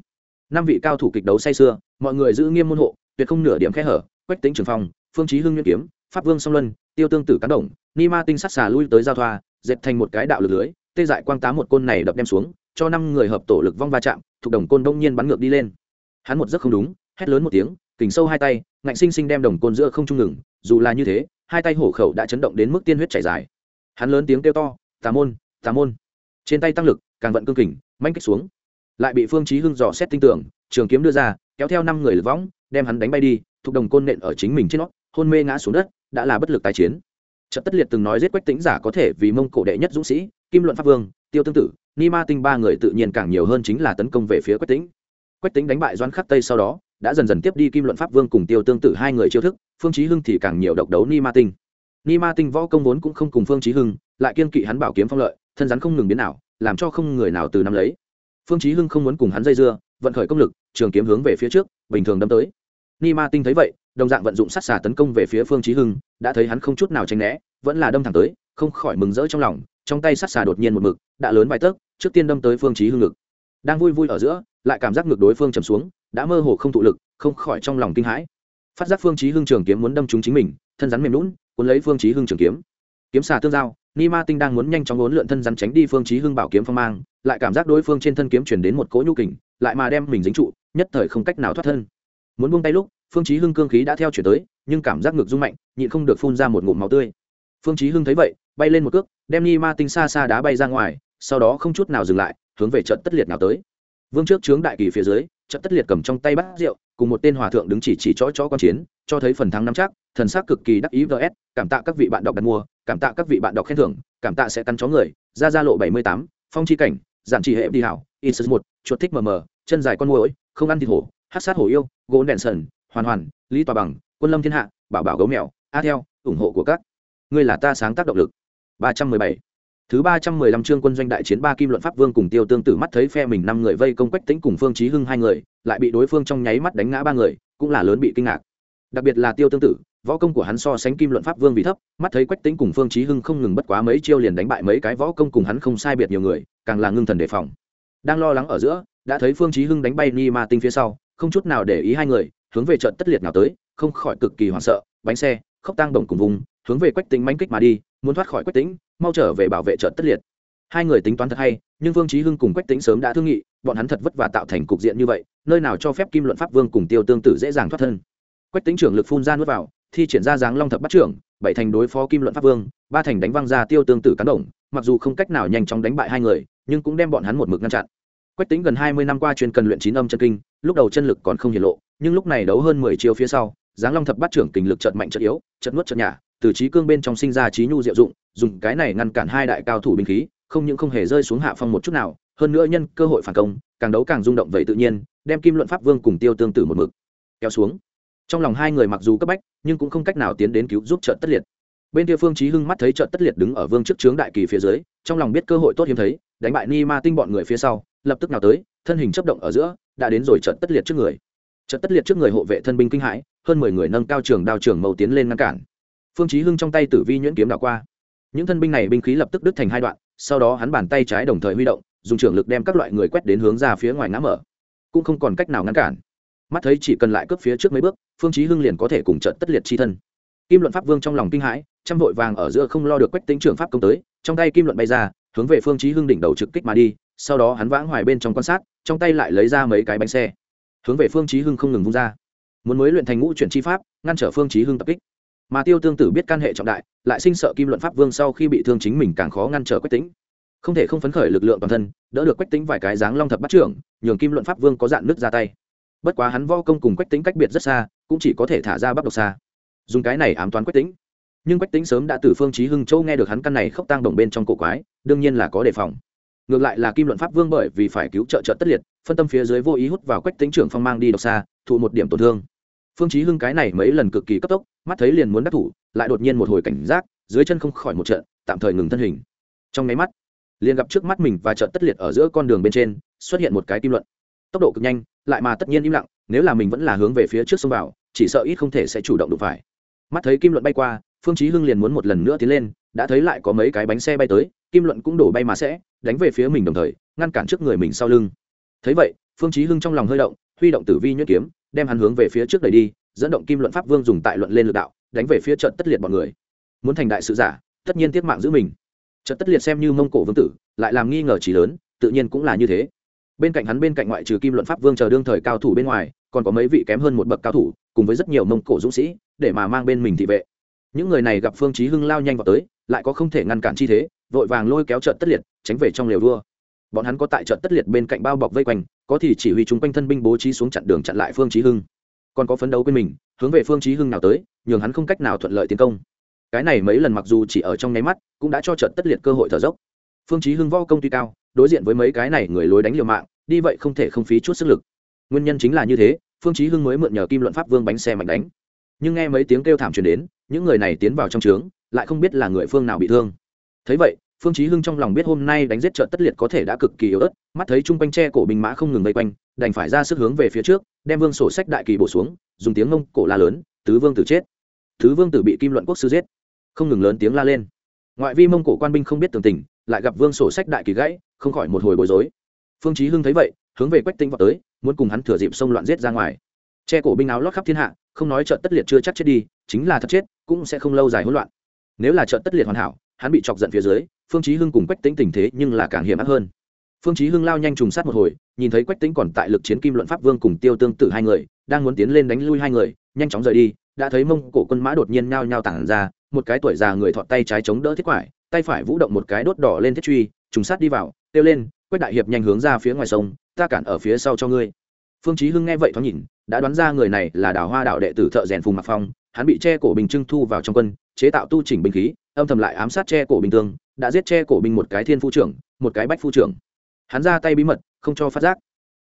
Năm vị cao thủ kịch đấu say sưa, mọi người giữ nghiêm môn hộ, tuyệt không nửa điểm khe hở. Quách tính trường phong, phương chí hưng nguyên kiếm, pháp vương song luân, tiêu tương tử cán đồng, ni ma tinh sát xà lui tới giao thoa, dệt thành một cái đạo lực lưới, tê dại quang tá một côn này đập đem xuống, cho năm người hợp tổ lực vong va chạm, thuộc đồng côn đông nhiên bắn ngược đi lên. Hắn một giấc không đúng, hét lớn một tiếng, kình sâu hai tay, ngạnh sinh sinh đem đồng côn giữa không trung ngừng, dù là như thế, hai tay hổ khẩu đã chấn động đến mức tiên huyết chảy dài. Hắn lớn tiếng kêu to, tà môn tà môn! Trên tay tăng lực, càng vận cương kình, manh kích xuống. Lại bị phương chí hưng dò xét tinh tưởng trường kiếm đưa ra, kéo theo năm người lật võng, đem hắn đánh bay đi, thuộc đồng côn nện ở chính mình trên nó, hôn mê ngã xuống đất, đã là bất lực tái chiến. Trận tất liệt từng nói giết quách tính giả có thể vì mông cổ đệ nhất dũng sĩ, kim luận pháp vương, tiêu tương tử, ni ma tinh ba người tự nhiên càng nhiều hơn chính là tấn công về phía quách tính quách tính đánh bại doãn khắc tây sau đó, đã dần dần tiếp đi kim luận pháp vương cùng tiêu tương tử hai người chiêu thức, phương chí hưng thì càng nhiều độc đấu ni ma tinh. Ni ma tinh võ công vốn cũng không cùng phương chí hưng lại kiên kỵ hắn bảo kiếm phong lợi, thân rắn không ngừng biến nào làm cho không người nào từ nắm lấy. Phương chí hưng không muốn cùng hắn dây dưa, vận khởi công lực, trường kiếm hướng về phía trước, bình thường đâm tới. Ni ma tinh thấy vậy, đồng dạng vận dụng sát xà tấn công về phía phương chí hưng, đã thấy hắn không chút nào tránh né, vẫn là đâm thẳng tới, không khỏi mừng rỡ trong lòng, trong tay sát xà đột nhiên một mực, đã lớn vài tấc, trước tiên đâm tới phương chí hưng ngực. Đang vui vui ở giữa, lại cảm giác ngực đối phương trầm xuống, đã mơ hồ không thụ lực, không khỏi trong lòng kinh hãi. Phát giác phương chí hưng trường kiếm muốn đâm trúng chính mình, thân rắn mềm lún cuốn lấy phương chí hưng trường kiếm. Kiếm xà tương giao ni ma tinh đang muốn nhanh chóng uốn lượn thân rắn tránh đi phương chí hưng bảo kiếm phong mang, lại cảm giác đối phương trên thân kiếm truyền đến một cỗ nhu kình, lại mà đem mình dính trụ, nhất thời không cách nào thoát thân. Muốn buông tay lúc, phương chí hưng cương khí đã theo chuyển tới, nhưng cảm giác ngực rung mạnh, nhịn không được phun ra một ngụm máu tươi. Phương chí hưng thấy vậy, bay lên một cước, đem ni ma tinh xa xa đá bay ra ngoài, sau đó không chút nào dừng lại, hướng về trận tất liệt nào tới. Vương trước trướng đại kỳ phía dưới trận tất liệt cầm trong tay bát rượu, cùng một tên hòa thượng đứng chỉ chỉ chó chó con chiến, cho thấy phần thắng nắm chắc, thần sắc cực kỳ đắc ý vs cảm tạ các vị bạn đọc đặt mua, cảm tạ các vị bạn đọc khen thưởng, cảm tạ sẽ cắn chó người, ra ra lộ bảy mươi tám, phong chi cảnh, giản chỉ hệ đi hảo insert một, chuột thích mờ mờ, chân dài con mồi không ăn thịt hổ, hát sát hổ yêu, gỗ đèn sần, hoàn hoàn, lý tòa bằng, quân lâm thiên hạ, bảo bảo gấu mèo, a theo, ủng hộ của các. Ngươi là ta sáng tác động lực. ba trăm mười bảy thứ ba trăm mười lăm chương quân doanh đại chiến ba kim luận pháp vương cùng tiêu tương tử mắt thấy phe mình năm người vây công quách tĩnh cùng phương chí hưng hai người, lại bị đối phương trong nháy mắt đánh ngã ba người, cũng là lớn bị kinh ngạc. Đặc biệt là tiêu tương tử, võ công của hắn so sánh kim luận pháp vương vì thấp, mắt thấy quách tĩnh cùng phương chí hưng không ngừng bất quá mấy chiêu liền đánh bại mấy cái võ công cùng hắn không sai biệt nhiều người, càng là ngưng thần đề phòng. Đang lo lắng ở giữa, đã thấy phương chí hưng đánh bay ni ma tinh phía sau, không chút nào để ý hai người, hướng về trận tất liệt nào tới, không khỏi cực kỳ hoảng sợ, bánh xe khốc tang động cùng vùng hướng về quách tính manh kích mà đi, muốn thoát khỏi quách tính mau trở về bảo vệ trợ tất liệt. Hai người tính toán thật hay, nhưng vương trí hưng cùng quách tính sớm đã thương nghị, bọn hắn thật vất vả tạo thành cục diện như vậy, nơi nào cho phép kim luận pháp vương cùng tiêu tương tử dễ dàng thoát thân. Quách tính trưởng lực phun ra nuốt vào, thi triển ra dáng long thập bắt trưởng, bảy thành đối phó kim luận pháp vương, ba thành đánh văng ra tiêu tương tử cán đồng mặc dù không cách nào nhanh chóng đánh bại hai người, nhưng cũng đem bọn hắn một mực ngăn chặn. Quách tính gần hai mươi năm qua chuyên cần luyện chín âm chân kinh, lúc đầu chân lực còn không hiển lộ, nhưng lúc này đấu hơn mười chiêu phía sau dáng long thập bắt trưởng kình lực chợt mạnh chợt yếu, chợt nuốt chợt nhả từ trí cương bên trong sinh ra trí nhu diệu dụng, dùng cái này ngăn cản hai đại cao thủ binh khí, không những không hề rơi xuống hạ phong một chút nào, hơn nữa nhân cơ hội phản công, càng đấu càng rung động vậy tự nhiên, đem kim luận pháp vương cùng tiêu tương tử một mực kéo xuống. Trong lòng hai người mặc dù cấp bách, nhưng cũng không cách nào tiến đến cứu giúp trợ tất liệt. Bên kia phương chí hưng mắt thấy trợ tất liệt đứng ở vương trước trướng đại kỳ phía dưới, trong lòng biết cơ hội tốt hiếm thấy, đánh bại ni ma tinh bọn người phía sau, lập tức nào tới, thân hình chấp động ở giữa, đã đến rồi trợ tất liệt trước người. Trợ tất liệt trước người hộ vệ thân binh kinh hãi, hơn mười người nâng cao trường đao trường mâu tiến lên ngăn cản phương chí hưng trong tay tử vi nhuyễn kiếm đảo qua. Những thân binh này binh khí lập tức đứt thành hai đoạn, sau đó hắn bàn tay trái đồng thời huy động, dùng trường lực đem các loại người quét đến hướng ra phía ngoài ngã mở. Cũng không còn cách nào ngăn cản. Mắt thấy chỉ cần lại cướp phía trước mấy bước, phương chí hưng liền có thể cùng trận tất liệt chi thân. Kim luận pháp vương trong lòng kinh hãi, trăm vội vàng ở giữa không lo được quách tính trưởng pháp công tới, trong tay kim luận bay ra, hướng về phương chí hưng đỉnh đầu trực kích mà đi, sau đó hắn vãng hoài bên trong quan sát, trong tay lại lấy ra mấy cái bánh xe. Hướng về phương chí hưng không ngừng vung ra. Muốn mới luyện thành ngũ chuyển chi pháp, ngăn trở phương chí hưng tập kích mà tiêu tương tử biết can hệ trọng đại, lại sinh sợ kim luận pháp vương sau khi bị thương chính mình càng khó ngăn trở quách tính không thể không phấn khởi lực lượng toàn thân, đỡ được quách tính vài cái dáng long thập bắt trưởng, nhường kim luận pháp vương có dạn nước ra tay. Bất quá hắn vo công cùng quách tính cách biệt rất xa, cũng chỉ có thể thả ra bắt độc xa. Dùng cái này ám toán quách tính nhưng quách tính sớm đã từ phương chí hưng châu nghe được hắn căn này khóc tang đồng bên trong cổ quái, đương nhiên là có đề phòng. Ngược lại là kim luận pháp vương bởi vì phải cứu trợ trợ tất liệt, phân tâm phía dưới vô ý hút vào quách tính trưởng phong mang đi độc xa, thụ một điểm tổn thương phương chí hưng cái này mấy lần cực kỳ cấp tốc, mắt thấy liền muốn đắc thủ, lại đột nhiên một hồi cảnh giác, dưới chân không khỏi một trận, tạm thời ngừng thân hình. Trong mấy mắt, liền gặp trước mắt mình và trận tất liệt ở giữa con đường bên trên, xuất hiện một cái kim luận. Tốc độ cực nhanh, lại mà tất nhiên im lặng, nếu là mình vẫn là hướng về phía trước sông vào, chỉ sợ ít không thể sẽ chủ động đụng phải. Mắt thấy kim luận bay qua, phương chí hưng liền muốn một lần nữa tiến lên, đã thấy lại có mấy cái bánh xe bay tới, kim luận cũng đổ bay mà sẽ, đánh về phía mình đồng thời, ngăn cản trước người mình sau lưng. Thấy vậy, phương chí hưng trong lòng hơi động, huy động tử vi nhuyễn kiếm đem hắn hướng về phía trước đẩy đi, dẫn động kim luận pháp vương dùng tại luận lên lực đạo, đánh về phía trận tất liệt bọn người. Muốn thành đại sự giả, tất nhiên tiết mạng giữ mình. Trận tất liệt xem như mông cổ vương tử, lại làm nghi ngờ chỉ lớn, tự nhiên cũng là như thế. Bên cạnh hắn bên cạnh ngoại trừ kim luận pháp vương chờ đương thời cao thủ bên ngoài, còn có mấy vị kém hơn một bậc cao thủ, cùng với rất nhiều mông cổ dũng sĩ, để mà mang bên mình thị vệ. Những người này gặp phương chí hưng lao nhanh vào tới, lại có không thể ngăn cản chi thế, vội vàng lôi kéo trận tất liệt, tránh về trong lều vua bọn hắn có tại trận tất liệt bên cạnh bao bọc vây quanh, có thì chỉ huy chúng quanh thân binh bố trí xuống chặn đường chặn lại phương chí hưng. Còn có phấn đấu bên mình, hướng về phương chí hưng nào tới, nhường hắn không cách nào thuận lợi tiến công. Cái này mấy lần mặc dù chỉ ở trong nháy mắt, cũng đã cho trận tất liệt cơ hội thở dốc. Phương chí hưng võ công tuy cao, đối diện với mấy cái này người lối đánh liều mạng, đi vậy không thể không phí chút sức lực. Nguyên nhân chính là như thế, phương chí hưng mới mượn nhờ kim luận pháp vương bánh xe mạnh đánh. Nhưng nghe mấy tiếng kêu thảm truyền đến, những người này tiến vào trong trướng, lại không biết là người phương nào bị thương. Thấy vậy phương chí hưng trong lòng biết hôm nay đánh giết trận tất liệt có thể đã cực kỳ yếu ớt, mắt thấy trung quanh tre cổ binh mã không ngừng vây quanh, đành phải ra sức hướng về phía trước, đem vương sổ sách đại kỳ bổ xuống, dùng tiếng ngông cổ la lớn, tứ vương tử chết. Tứ vương tử bị kim luận quốc sư giết. Không ngừng lớn tiếng la lên. Ngoại vi mông cổ quan binh không biết tường tình, lại gặp vương sổ sách đại kỳ gãy, không khỏi một hồi bối rối. Phương chí hưng thấy vậy, hướng về quách tinh vào tới, muốn cùng hắn thừa dịp xông loạn giết ra ngoài. Che cổ binh áo lót khắp thiên hạ, không nói trận tất liệt chưa chắc chết đi, chính là thật chết, cũng sẽ không lâu dài hỗn loạn. Nếu là trận tất liệt hoàn hảo hắn bị chọc giận phía dưới, phương chí hưng cùng quách Tĩnh tình thế nhưng là càng hiểm ác hơn. Phương chí hưng lao nhanh trùng sát một hồi, nhìn thấy quách Tĩnh còn tại lực chiến kim luận pháp vương cùng tiêu tương tự hai người, đang muốn tiến lên đánh lui hai người, nhanh chóng rời đi, đã thấy mông cổ quân mã đột nhiên nhao nhao tản ra, một cái tuổi già người thọt tay trái chống đỡ thiết quải, tay phải vũ động một cái đốt đỏ lên thiết truy, trùng sát đi vào tiêu lên, quách đại hiệp nhanh hướng ra phía ngoài sông, ta cản ở phía sau cho ngươi. Phương chí hưng nghe vậy thoáng nhìn, đã đoán ra người này là đào hoa đạo đệ tử thợ rèn phùng mặc phong hắn bị che cổ bình trưng thu vào trong quân, chế tạo tu chỉnh binh khí, âm thầm lại ám sát che cổ bình tương, đã giết che cổ bình một cái thiên phu trưởng, một cái bách phu trưởng. Hắn ra tay bí mật, không cho phát giác.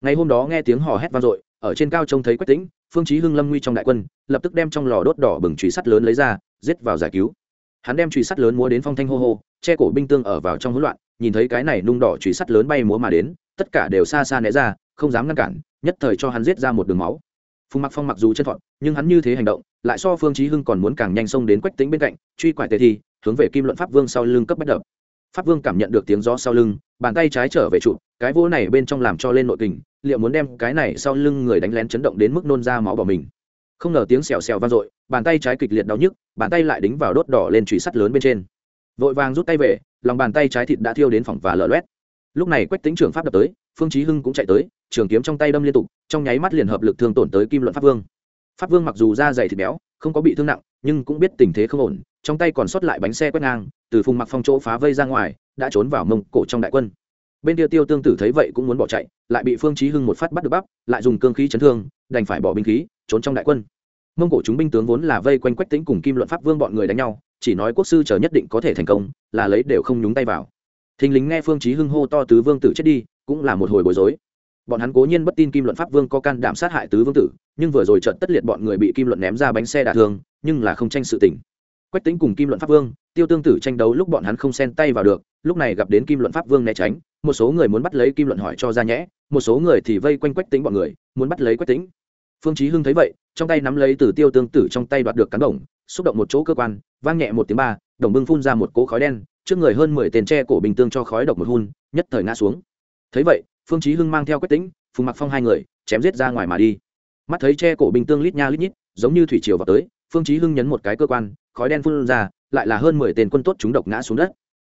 Ngày hôm đó nghe tiếng hò hét vang dội, ở trên cao trông thấy quách tĩnh, phương chí hưng lâm nguy trong đại quân, lập tức đem trong lò đốt đỏ bừng chùy sắt lớn lấy ra, giết vào giải cứu. Hắn đem chùy sắt lớn múa đến phong thanh hô hô, che cổ binh tương ở vào trong hỗn loạn, nhìn thấy cái này nung đỏ chùy sắt lớn bay múa mà đến, tất cả đều xa xa né ra, không dám ngăn cản, nhất thời cho hắn giết ra một đường máu phùng mặc phong mặc dù chân thọn nhưng hắn như thế hành động lại so phương chí hưng còn muốn càng nhanh xông đến quách tĩnh bên cạnh truy quải tề thi hướng về kim luận pháp vương sau lưng cấp bách đập. Pháp vương cảm nhận được tiếng gió sau lưng bàn tay trái trở về trụ cái vỗ này bên trong làm cho lên nội tình, liệu muốn đem cái này sau lưng người đánh lén chấn động đến mức nôn ra máu bỏ mình. Không ngờ tiếng xèo xèo vang dội bàn tay trái kịch liệt đau nhức bàn tay lại đính vào đốt đỏ lên trụy sắt lớn bên trên. Vội vàng rút tay về lòng bàn tay trái thịt đã thiêu đến phòng và lở loét. Lúc này quách tính trưởng pháp đập tới phương chí hưng cũng chạy tới trường kiếm trong tay đâm liên tục, trong nháy mắt liền hợp lực thương tổn tới kim luận pháp vương. Pháp vương mặc dù da dày thịt béo, không có bị thương nặng, nhưng cũng biết tình thế không ổn, trong tay còn sót lại bánh xe quét ngang, từ phùng mặc phong chỗ phá vây ra ngoài, đã trốn vào mông cổ trong đại quân. Bên kia tiêu tương tử thấy vậy cũng muốn bỏ chạy, lại bị phương chí hưng một phát bắt được bắp, lại dùng cương khí chấn thương, đành phải bỏ binh khí, trốn trong đại quân. Mông cổ chúng binh tướng vốn là vây quanh quách tĩnh cùng kim luận pháp vương bọn người đánh nhau, chỉ nói quốc sư chờ nhất định có thể thành công, là lấy đều không nhúng tay vào. Thình lính nghe phương chí hưng hô to tứ vương tử chết đi, cũng là một hồi bối rối bọn hắn cố nhiên bất tin kim luận pháp vương có can đảm sát hại tứ vương tử, nhưng vừa rồi trận tất liệt bọn người bị kim luận ném ra bánh xe đả thương, nhưng là không tranh sự tỉnh. quách tính cùng kim luận pháp vương, tiêu tương tử tranh đấu lúc bọn hắn không xen tay vào được, lúc này gặp đến kim luận pháp vương né tránh, một số người muốn bắt lấy kim luận hỏi cho ra nhẽ, một số người thì vây quanh quách tính bọn người, muốn bắt lấy quách tính phương chí hưng thấy vậy, trong tay nắm lấy từ tiêu tương tử trong tay đoạt được cán đồng xúc động một chỗ cơ quan, vang nhẹ một tiếng ba, đồng bưng phun ra một cỗ khói đen, trước người hơn mười tên tre cổ bình tương cho khói độc một hun, nhất thời ngã xuống thấy vậy phương chí hưng mang theo quách Tĩnh, phùng mặc phong hai người chém giết ra ngoài mà đi. Mắt thấy tre cổ bình tương lít nha lít nhít giống như thủy triều vào tới phương chí hưng nhấn một cái cơ quan khói đen phun ra lại là hơn mười tên quân tốt chúng độc ngã xuống đất.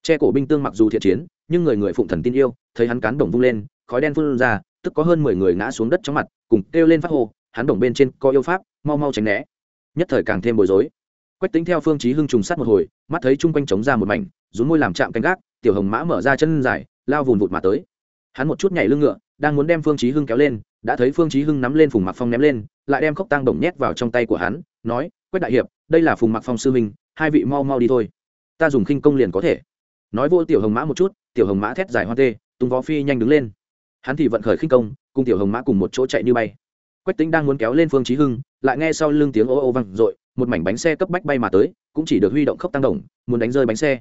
Che cổ binh tương mặc dù thiện chiến nhưng người người phụng thần tin yêu thấy hắn cán đồng vung lên khói đen phun ra tức có hơn mười người ngã xuống đất trong mặt cùng kêu lên phát hô hắn đồng bên trên có yêu pháp mau mau tránh né. Nhất thời càng thêm bối rối. Quách tính theo phương chí hưng trùng sát một hồi mắt thấy chung quanh trống ra một mảnh rún môi làm chạm canh gác tiểu hồng mã mở ra chân dài lao vùn vụt mà tới hắn một chút nhảy lưng ngựa, đang muốn đem phương chí hưng kéo lên, đã thấy phương chí hưng nắm lên phùng mặc phong ném lên, lại đem khốc tăng đồng nhét vào trong tay của hắn, nói, quách đại hiệp, đây là phùng mặc phong sư minh hai vị mau mau đi thôi. Ta dùng khinh công liền có thể. Nói vô tiểu hồng mã một chút, tiểu hồng mã thét dài hoa tê tung vó phi nhanh đứng lên. Hắn thì vận khởi khinh công, cùng tiểu hồng mã cùng một chỗ chạy như bay. Quách tính đang muốn kéo lên phương chí hưng, lại nghe sau lưng tiếng ô ô vang dội, một mảnh bánh xe cấp bách bay mà tới, cũng chỉ được huy động khốc tăng đồng, muốn đánh rơi bánh xe.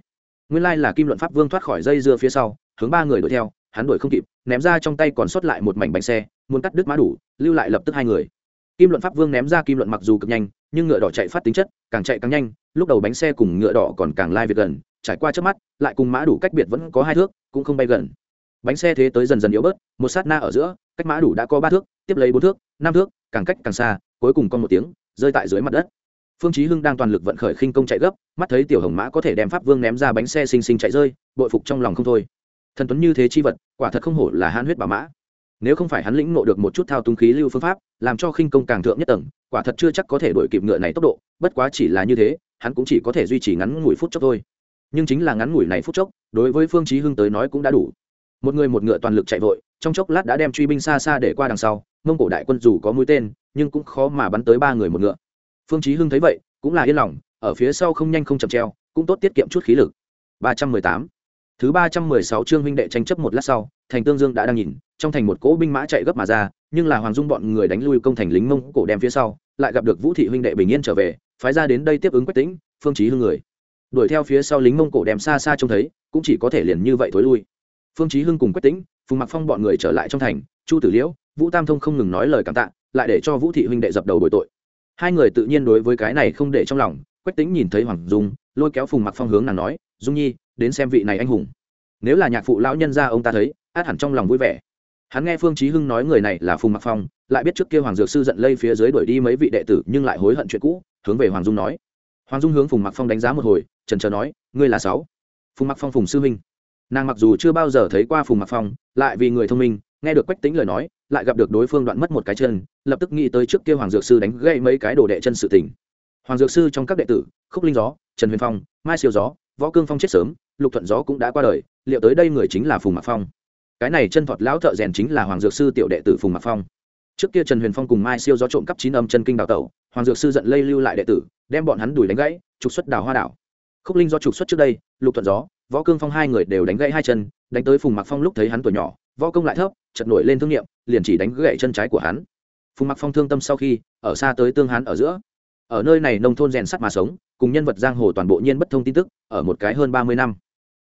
Nguyên lai là kim luận pháp vương thoát khỏi dây dưa phía sau, hướng ba người đuổi theo hắn đuổi không kịp, ném ra trong tay còn sót lại một mảnh bánh xe, muốn cắt đứt mã đủ, lưu lại lập tức hai người. Kim luận pháp vương ném ra kim luận mặc dù cực nhanh, nhưng ngựa đỏ chạy phát tính chất, càng chạy càng nhanh, lúc đầu bánh xe cùng ngựa đỏ còn càng lai việc gần, trải qua trước mắt, lại cùng mã đủ cách biệt vẫn có hai thước, cũng không bay gần. Bánh xe thế tới dần dần yếu bớt, một sát na ở giữa, cách mã đủ đã có ba thước, tiếp lấy bốn thước, năm thước, càng cách càng xa, cuối cùng con một tiếng, rơi tại dưới mặt đất. Phương chí hưng đang toàn lực vận khởi khinh công chạy gấp, mắt thấy tiểu hồng mã có thể đem pháp vương ném ra bánh xe xinh xinh chạy rơi, bội phục trong lòng không thôi thần tuấn như thế chi vật, quả thật không hổ là hãn huyết bà mã. Nếu không phải hắn lĩnh ngộ được một chút thao túng khí lưu phương pháp, làm cho khinh công càng thượng nhất tầng, quả thật chưa chắc có thể đuổi kịp ngựa này tốc độ, bất quá chỉ là như thế, hắn cũng chỉ có thể duy trì ngắn ngủi phút chốc thôi. Nhưng chính là ngắn ngủi này phút chốc, đối với phương chí hưng tới nói cũng đã đủ. Một người một ngựa toàn lực chạy vội, trong chốc lát đã đem truy binh xa xa để qua đằng sau, mông cổ đại quân dù có mũi tên, nhưng cũng khó mà bắn tới ba người một ngựa. Phương chí hưng thấy vậy, cũng là yên lòng, ở phía sau không nhanh không chậm treo, cũng tốt tiết kiệm chút khí lực. Ba trăm mười tám thứ ba trăm mười sáu chương huynh đệ tranh chấp một lát sau, thành tương dương đã đang nhìn, trong thành một cỗ binh mã chạy gấp mà ra, nhưng là hoàng dung bọn người đánh lui công thành lính mông cổ đem phía sau, lại gặp được vũ thị huynh đệ bình yên trở về, phái ra đến đây tiếp ứng quách tĩnh, phương chí hưng người. Đuổi theo phía sau lính mông cổ đem xa xa trông thấy, cũng chỉ có thể liền như vậy thối lui. Phương chí hưng cùng quách tĩnh, phùng mặc phong bọn người trở lại trong thành, chu tử liễu, vũ tam thông không ngừng nói lời cảm tạ, lại để cho vũ thị huynh đệ dập đầu bồi tội. Hai người tự nhiên đối với cái này không để trong lòng, quách tĩnh nhìn thấy hoàng dung, lôi kéo phùng mặc phong hướng nàng nói, dung nhi đến xem vị này anh hùng. Nếu là nhạc phụ lão nhân gia ông ta thấy, át hẳn trong lòng vui vẻ. Hắn nghe phương chí hưng nói người này là phùng mặc phong, lại biết trước kia hoàng dược sư giận lây phía dưới đuổi đi mấy vị đệ tử, nhưng lại hối hận chuyện cũ, hướng về hoàng dung nói. Hoàng dung hướng phùng mặc phong đánh giá một hồi, trần trờ nói, ngươi là sáu. Phùng mặc phong phùng sư minh. nàng mặc dù chưa bao giờ thấy qua phùng mặc phong, lại vì người thông minh, nghe được quách tính lời nói, lại gặp được đối phương đoạn mất một cái chân, lập tức nghĩ tới trước kia hoàng dược sư đánh gãy mấy cái đồ đệ chân sự tình. Hoàng dược sư trong các đệ tử, khúc linh gió, trần huyền phong, mai siêu gió, võ cương phong chết sớm lục thuận gió cũng đã qua đời, liệu tới đây người chính là phùng mặc phong? Cái này chân thuật lão thợ rèn chính là hoàng dược sư tiểu đệ tử phùng mặc phong. Trước kia trần huyền phong cùng mai siêu gió trộm cắp chín âm chân kinh đào tẩu, hoàng dược sư giận lây lưu lại đệ tử, đem bọn hắn đuổi đánh gãy, trục xuất đào hoa đảo. Khúc linh do trục xuất trước đây, lục thuận gió, võ cương phong hai người đều đánh gãy hai chân, đánh tới phùng mặc phong lúc thấy hắn tuổi nhỏ, võ công lại thấp chật nổi lên thương nghiệm liền chỉ đánh gãy chân trái của hắn. Phùng mặc phong thương tâm sau khi, ở xa tới tương hán ở giữa. Ở nơi này nông thôn rèn sắt mà sống, cùng nhân vật giang hồ toàn bộ nhiên bất thông tin tức, ở một cái hơn ba mươi năm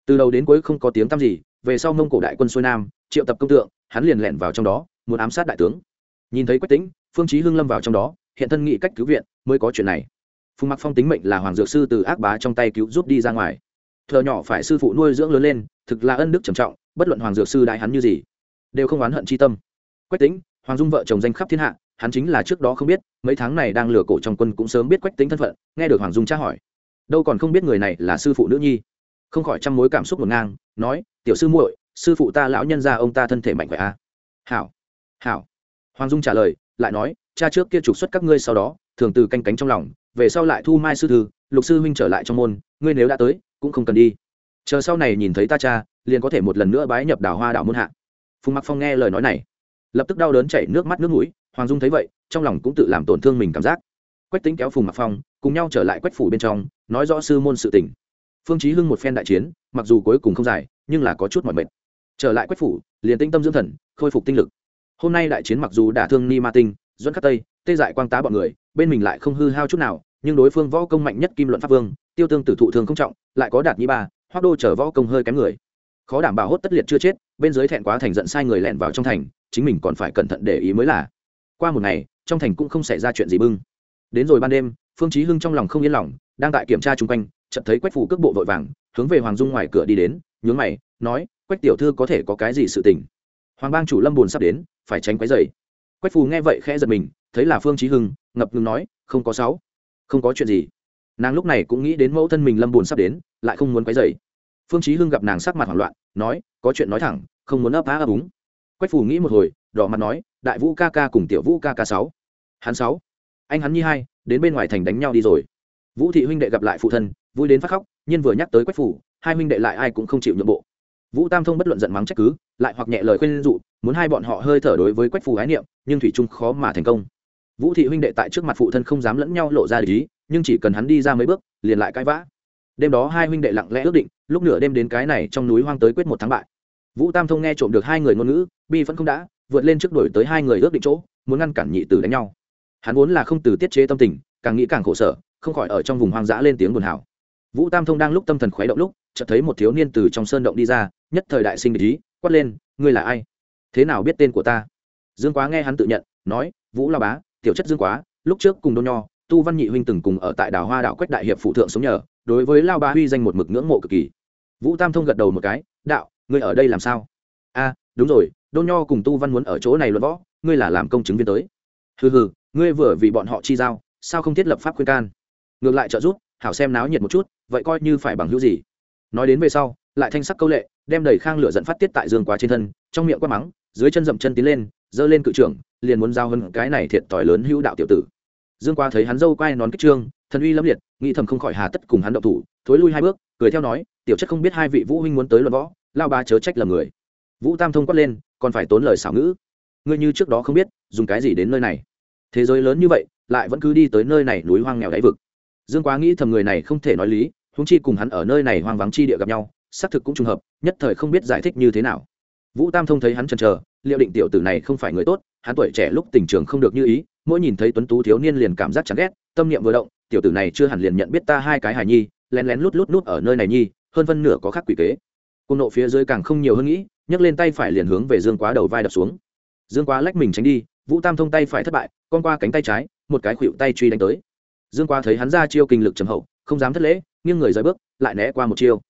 từ đầu đến cuối không có tiếng tăm gì, về sau mông cổ đại quân xuôi nam, triệu tập công tượng, hắn liền lẻn vào trong đó, muốn ám sát đại tướng. Nhìn thấy quách tính phương chí hưng lâm vào trong đó, hiện thân nghị cách cứu viện, mới có chuyện này. Phùng mặc phong tính mệnh là hoàng dược sư từ ác bá trong tay cứu giúp đi ra ngoài. Thợ nhỏ phải sư phụ nuôi dưỡng lớn lên, thực là ân đức trầm trọng, bất luận hoàng dược sư đại hắn như gì, đều không oán hận chi tâm. Quách tính hoàng dung vợ chồng danh khắp thiên hạ, hắn chính là trước đó không biết, mấy tháng này đang lừa cổ trong quân cũng sớm biết quách tính thân phận, nghe được hoàng dung tra hỏi. Đâu còn không biết người này là sư phụ nữ nhi không khỏi trăm mối cảm xúc ngổn ngang, nói, tiểu sư muội, sư phụ ta lão nhân ra ông ta thân thể mạnh khỏe a à? hảo hảo hoàng dung trả lời, lại nói, cha trước kia trục xuất các ngươi sau đó, thường từ canh cánh trong lòng, về sau lại thu mai sư thư, lục sư huynh trở lại trong môn, ngươi nếu đã tới, cũng không cần đi chờ sau này nhìn thấy ta cha, liền có thể một lần nữa bái nhập đảo hoa đảo môn hạ phùng mặc phong nghe lời nói này, lập tức đau đớn chảy nước mắt nước mũi, hoàng dung thấy vậy, trong lòng cũng tự làm tổn thương mình cảm giác quách tính kéo phùng mặc phong, cùng nhau trở lại quách phủ bên trong, nói rõ sư môn sự tình phương chí hưng một phen đại chiến, mặc dù cuối cùng không dài nhưng là có chút mỏi mệt. Trở lại quách phủ, liền tinh tâm dưỡng thần, khôi phục tinh lực. Hôm nay đại chiến mặc dù đả thương ni ma tinh dẫn khắc tây, tê dại quang tá bọn người, bên mình lại không hư hao chút nào, nhưng đối phương võ công mạnh nhất kim luận pháp vương, tiêu tương tử thụ thường không trọng, lại có đạt nhĩ ba, hoắc đô chở võ công hơi kém người. Khó đảm bảo hốt tất liệt chưa chết, bên dưới thẹn quá thành giận sai người lẻn vào trong thành, chính mình còn phải cẩn thận để ý mới là. Qua một ngày, trong thành cũng không xảy ra chuyện gì bưng. Đến rồi ban đêm, phương chí hưng trong lòng không yên lòng, đang tại kiểm tra chung quanh chợt thấy quách phủ cước bộ vội vàng, hướng về hoàng dung ngoài cửa đi đến, nhướng mày, nói, quách tiểu thư có thể có cái gì sự tình? Hoàng bang chủ lâm buồn sắp đến, phải tránh quấy rầy. Quách phù nghe vậy khẽ giật mình, thấy là phương chí hưng, ngập ngừng nói, không có sáu, không có chuyện gì. Nàng lúc này cũng nghĩ đến mẫu thân mình lâm buồn sắp đến, lại không muốn quấy rầy. Phương chí hưng gặp nàng sắc mặt hoảng loạn, nói, có chuyện nói thẳng, không muốn ấp á ấp úng. Quách phù nghĩ một hồi, đỏ mặt nói, đại vũ ca ca cùng tiểu vũ ca ca sáu. Hắn sáu. Anh hắn nhi hai, đến bên ngoài thành đánh nhau đi rồi vũ thị huynh đệ gặp lại phụ thân, vui đến phát khóc nhưng vừa nhắc tới quách phủ, hai huynh đệ lại ai cũng không chịu nhượng bộ. Vũ tam thông bất luận giận mắng trách cứ, lại hoặc nhẹ lời khuyên dụ, muốn hai bọn họ hơi thở đối với quách phủ ái niệm, nhưng thủy trung khó mà thành công. Vũ thị huynh đệ tại trước mặt phụ thân không dám lẫn nhau lộ ra lý nhưng chỉ cần hắn đi ra mấy bước, liền lại cãi vã. Đêm đó hai huynh đệ lặng lẽ ước định, lúc nửa đêm đến cái này trong núi hoang tới quyết một thắng bại. Vũ tam thông nghe trộm được hai người ngôn ngữ, bi vẫn không đã, vượt lên trước đổi tới hai người ước định chỗ, muốn ngăn cản nhị tử đánh nhau. Hắn vốn là không từ tiết chế tâm tình, càng nghĩ càng khổ sở không khỏi ở trong vùng hoang dã lên tiếng buồn hào. Vũ tam thông đang lúc tâm thần khuấy động lúc, chợt thấy một thiếu niên từ trong sơn động đi ra, nhất thời đại sinh ý, quát lên, ngươi là ai? Thế nào biết tên của ta? Dương quá nghe hắn tự nhận, nói, vũ la bá, tiểu chất dương quá, lúc trước cùng Đôn nho, tu văn nhị huynh từng cùng ở tại đảo hoa đạo quách đại hiệp phụ thượng sống nhờ, đối với lao bá huy danh một mực ngưỡng mộ cực kỳ. Vũ tam thông gật đầu một cái, đạo, ngươi ở đây làm sao? A, đúng rồi Đôn nho cùng tu văn muốn ở chỗ này luận võ, ngươi là làm công chứng viên tới. Hừ hừ, ngươi vừa vì bọn họ chi giao, sao không thiết lập pháp khuyên can? Ngược lại trợ giúp, hảo xem náo nhiệt một chút, vậy coi như phải bằng hữu gì. Nói đến về sau, lại thanh sắc câu lệ, đem đầy khang lửa dẫn phát tiết tại dương quá trên thân, trong miệng quát mắng, dưới chân dậm chân tiến lên, giơ lên cự trưởng, liền muốn giao hơn cái này thiệt tỏi lớn hữu đạo tiểu tử. Dương quá thấy hắn dâu quay nón kích trương, thần uy lâm liệt, nghĩ thầm không khỏi hà tất cùng hắn động thủ, thối lui hai bước, cười theo nói, tiểu chất không biết hai vị vũ huynh muốn tới luận võ, lao ba chớ trách lầm người. Vũ tam thông quát lên, còn phải tốn lời xảo ngữ. Ngươi như trước đó không biết, dùng cái gì đến nơi này. Thế giới lớn như vậy, lại vẫn cứ đi tới nơi này núi hoang nghèo đáy vực dương quá nghĩ thầm người này không thể nói lý húng chi cùng hắn ở nơi này hoang vắng chi địa gặp nhau, xác thực cũng trùng hợp, nhất thời không biết giải thích như thế nào. Vũ tam thông thấy hắn chần chờ, liệu định tiểu tử này không phải người tốt, hắn tuổi trẻ lúc tình trường không được như ý, mỗi nhìn thấy tuấn tú thiếu niên liền cảm giác chán ghét, tâm niệm vừa động, tiểu tử này chưa hẳn liền nhận biết ta hai cái hài nhi, lén lén lút lút nút ở nơi này nhi, hơn phân nửa có khác quỷ kế. Cung nộ phía dưới càng không nhiều hơn nghĩ, nhấc lên tay phải liền hướng về dương quá đầu vai đập xuống. Dương quá lách mình tránh đi, vũ tam thông tay phải thất bại, con qua cánh tay trái, một cái khuỵu tay truy đánh tới dương Qua thấy hắn ra chiêu kinh lực trầm hậu, không dám thất lễ, nghiêng người rời bước, lại né qua một chiêu.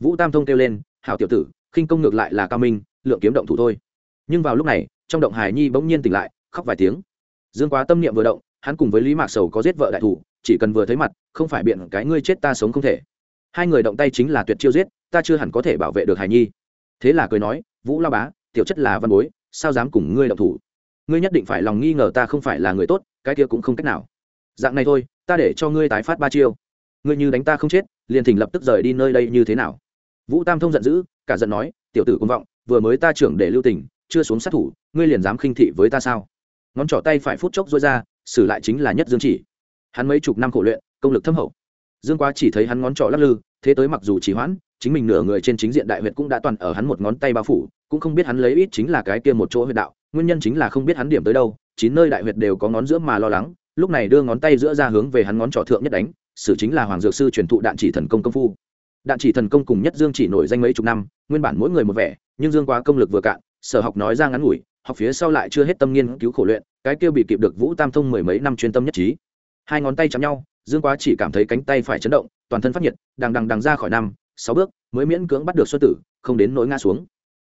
Vũ tam thông kêu lên, hảo tiểu tử, khinh công ngược lại là cao minh, lượng kiếm động thủ thôi. Nhưng vào lúc này, trong động hải nhi bỗng nhiên tỉnh lại, khóc vài tiếng. Dương quá tâm niệm vừa động, hắn cùng với lý mạc sầu có giết vợ đại thủ, chỉ cần vừa thấy mặt, không phải biện cái ngươi chết ta sống không thể. Hai người động tay chính là tuyệt chiêu giết, ta chưa hẳn có thể bảo vệ được hải nhi. Thế là cười nói, vũ lao bá, tiểu chất là văn bối, sao dám cùng ngươi động thủ? Ngươi nhất định phải lòng nghi ngờ ta không phải là người tốt, cái kia cũng không cách nào. Dạng này thôi ta để cho ngươi tái phát ba chiêu. Ngươi như đánh ta không chết, liền thỉnh lập tức rời đi nơi đây như thế nào? Vũ tam thông giận dữ, cả giận nói, tiểu tử công vọng, vừa mới ta trưởng để lưu tình, chưa xuống sát thủ, ngươi liền dám khinh thị với ta sao? Ngón trỏ tay phải phút chốc rối ra, xử lại chính là nhất dương chỉ. Hắn mấy chục năm khổ luyện, công lực thâm hậu. Dương quá chỉ thấy hắn ngón trỏ lắc lư, thế tới mặc dù chỉ hoãn, chính mình nửa người trên chính diện đại huyệt cũng đã toàn ở hắn một ngón tay bao phủ, cũng không biết hắn lấy ít chính là cái kia một chỗ huyệt đạo, nguyên nhân chính là không biết hắn điểm tới đâu, chín nơi đại huyệt đều có ngón giữa mà lo lắng lúc này đưa ngón tay giữa ra hướng về hắn ngón trỏ thượng nhất đánh sự chính là hoàng dược sư truyền thụ đạn chỉ thần công công phu. Đạn chỉ thần công cùng nhất dương chỉ nổi danh mấy chục năm, nguyên bản mỗi người một vẻ, nhưng dương quá công lực vừa cạn, sở học nói ra ngắn ngủi, học phía sau lại chưa hết tâm nghiên cứu khổ luyện, cái kia bị kịp được vũ tam thông mười mấy năm chuyên tâm nhất trí. Hai ngón tay chạm nhau, dương quá chỉ cảm thấy cánh tay phải chấn động, toàn thân phát nhiệt, đằng đằng đằng ra khỏi năm, sáu bước, mới miễn cưỡng bắt được xuất tử, không đến nỗi ngã xuống.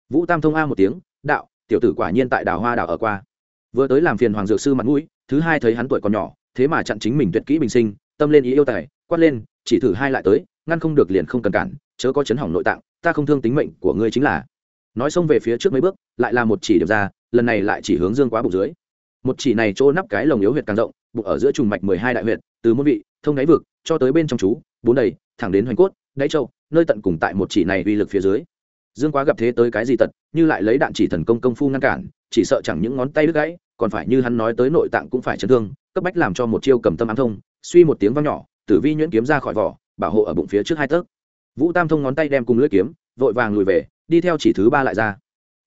Vũ tam thông a một tiếng, đạo, tiểu tử quả nhiên tại đảo hoa đảo ở qua. Vừa tới làm phiền hoàng dược sư mặt mũi thứ hai thấy hắn tuổi còn nhỏ, thế mà chặn chính mình tuyệt kỹ bình sinh, tâm lên ý yêu tài, quát lên, chỉ thử hai lại tới, ngăn không được liền không cần cản, chớ có chấn hỏng nội tạng, ta không thương tính mệnh của ngươi chính là. Nói xông về phía trước mấy bước, lại là một chỉ điểm ra, lần này lại chỉ hướng dương quá bụng dưới. Một chỉ này chỗ nắp cái lồng yếu huyệt càng rộng, bụng ở giữa trùng mạch mười hai đại huyệt, từ môn vị, thông đáy vực, cho tới bên trong chú, bốn đầy, thẳng đến hoành cốt, đáy châu, nơi tận cùng tại một chỉ này uy lực phía dưới. Dương quá gặp thế tới cái gì tật, như lại lấy đạn chỉ thần công công phu ngăn cản, chỉ sợ chẳng những ngón tay đứt gãy còn phải như hắn nói tới nội tạng cũng phải chấn thương, cấp bách làm cho một chiêu cầm tâm ám thông, suy một tiếng vang nhỏ, tử vi nhuyễn kiếm ra khỏi vỏ, bảo hộ ở bụng phía trước hai tấc. Vũ tam thông ngón tay đem cùng lưỡi kiếm, vội vàng lùi về, đi theo chỉ thứ ba lại ra.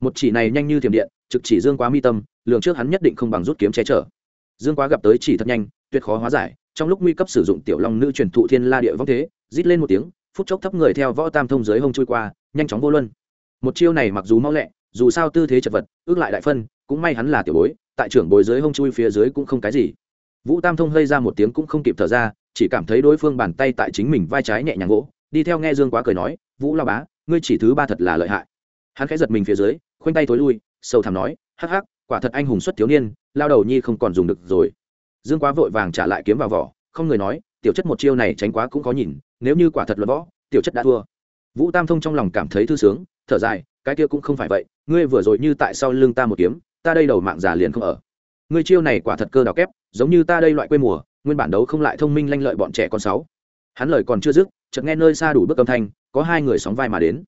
Một chỉ này nhanh như thiểm điện, trực chỉ dương quá mi tâm lượng trước hắn nhất định không bằng rút kiếm che chở. Dương quá gặp tới chỉ thật nhanh, tuyệt khó hóa giải, trong lúc nguy cấp sử dụng tiểu long nữ truyền thụ thiên la địa vong thế, rít lên một tiếng, phút chốc thấp người theo võ tam thông dưới hông trôi qua, nhanh chóng vô luân. Một chiêu này mặc dù mau lẹ, dù sao tư thế chật vật, ước lại đại phân, cũng may hắn là tiểu bối tại trưởng bồi dưới hông chui phía dưới cũng không cái gì. Vũ tam thông lây ra một tiếng cũng không kịp thở ra, chỉ cảm thấy đối phương bàn tay tại chính mình vai trái nhẹ nhàng gỗ, đi theo nghe dương quá cười nói, vũ lao bá, ngươi chỉ thứ ba thật là lợi hại. Hắn khẽ giật mình phía dưới, khoanh tay thối lui sâu thẳm nói, hắc hắc, quả thật anh hùng xuất thiếu niên, lao đầu nhi không còn dùng được rồi. Dương quá vội vàng trả lại kiếm vào vỏ, không người nói, tiểu chất một chiêu này tránh quá cũng có nhìn, nếu như quả thật luật võ, tiểu chất đã thua. Vũ tam thông trong lòng cảm thấy thư sướng, thở dài, cái kia cũng không phải vậy, ngươi vừa rồi như tại sau lưng ta một kiếm ta đây đầu mạng già liền không ở. Ngươi chiêu này quả thật cơ đào kép, giống như ta đây loại quê mùa, nguyên bản đấu không lại thông minh lanh lợi bọn trẻ con sáu. Hắn lời còn chưa dứt, chợt nghe nơi xa đủ bước âm thanh, có hai người sóng vai mà đến.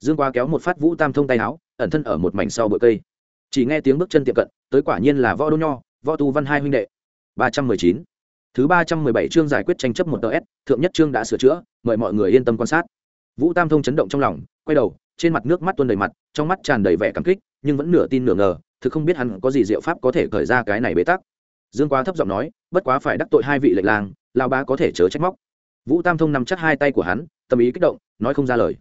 Dương quá kéo một phát vũ tam thông tay áo, ẩn thân ở một mảnh sau bụi cây. Chỉ nghe tiếng bước chân tiệm cận, tới quả nhiên là võ đô nho, võ tu văn hai huynh đệ. Ba trăm mười chín. Thứ ba trăm mười bảy chương giải quyết tranh chấp một tờ s, thượng nhất chương đã sửa chữa, mời mọi người yên tâm quan sát. Vũ tam thông chấn động trong lòng, quay đầu, trên mặt nước mắt tuôn đầy mặt, trong mắt tràn đầy vẻ cảm kích, nhưng vẫn nửa tin nửa ngờ thực không biết hắn có gì diệu pháp có thể khởi ra cái này bế tắc. Dương quá thấp giọng nói, bất quá phải đắc tội hai vị lệnh lang lao ba có thể chớ trách móc. Vũ tam thông nằm chắc hai tay của hắn, tâm ý kích động, nói không ra lời.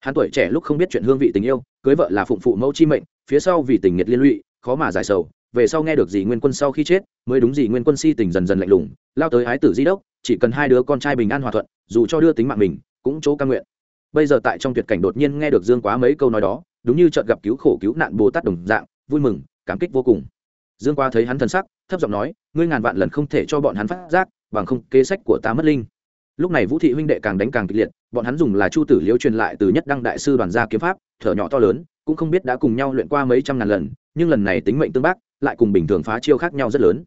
Hắn tuổi trẻ lúc không biết chuyện hương vị tình yêu, cưới vợ là phụng phụ mẫu chi mệnh, phía sau vì tình nghiệt liên lụy, khó mà giải sầu, về sau nghe được gì nguyên quân sau khi chết, mới đúng gì nguyên quân si tình dần dần lạnh lùng, lao tới ái tử di đốc, chỉ cần hai đứa con trai bình an hòa thuận, dù cho đưa tính mạng mình, cũng chỗ căn nguyện. Bây giờ tại trong tuyệt cảnh đột nhiên nghe được dương quá mấy câu nói đó, đúng như chợt gặp cứu khổ cứu nạn bồ tát đồng dạng vui mừng, cảm kích vô cùng. Dương Qua thấy hắn thần sắc, thấp giọng nói, ngươi ngàn vạn lần không thể cho bọn hắn phát giác, bằng không kế sách của ta mất linh. Lúc này vũ thị huynh đệ càng đánh càng kịch liệt, bọn hắn dùng là chu tử liễu truyền lại từ nhất đăng đại sư đoàn gia kiếm pháp, thở nhỏ to lớn, cũng không biết đã cùng nhau luyện qua mấy trăm ngàn lần, nhưng lần này tính mệnh tương bác, lại cùng bình thường phá chiêu khác nhau rất lớn.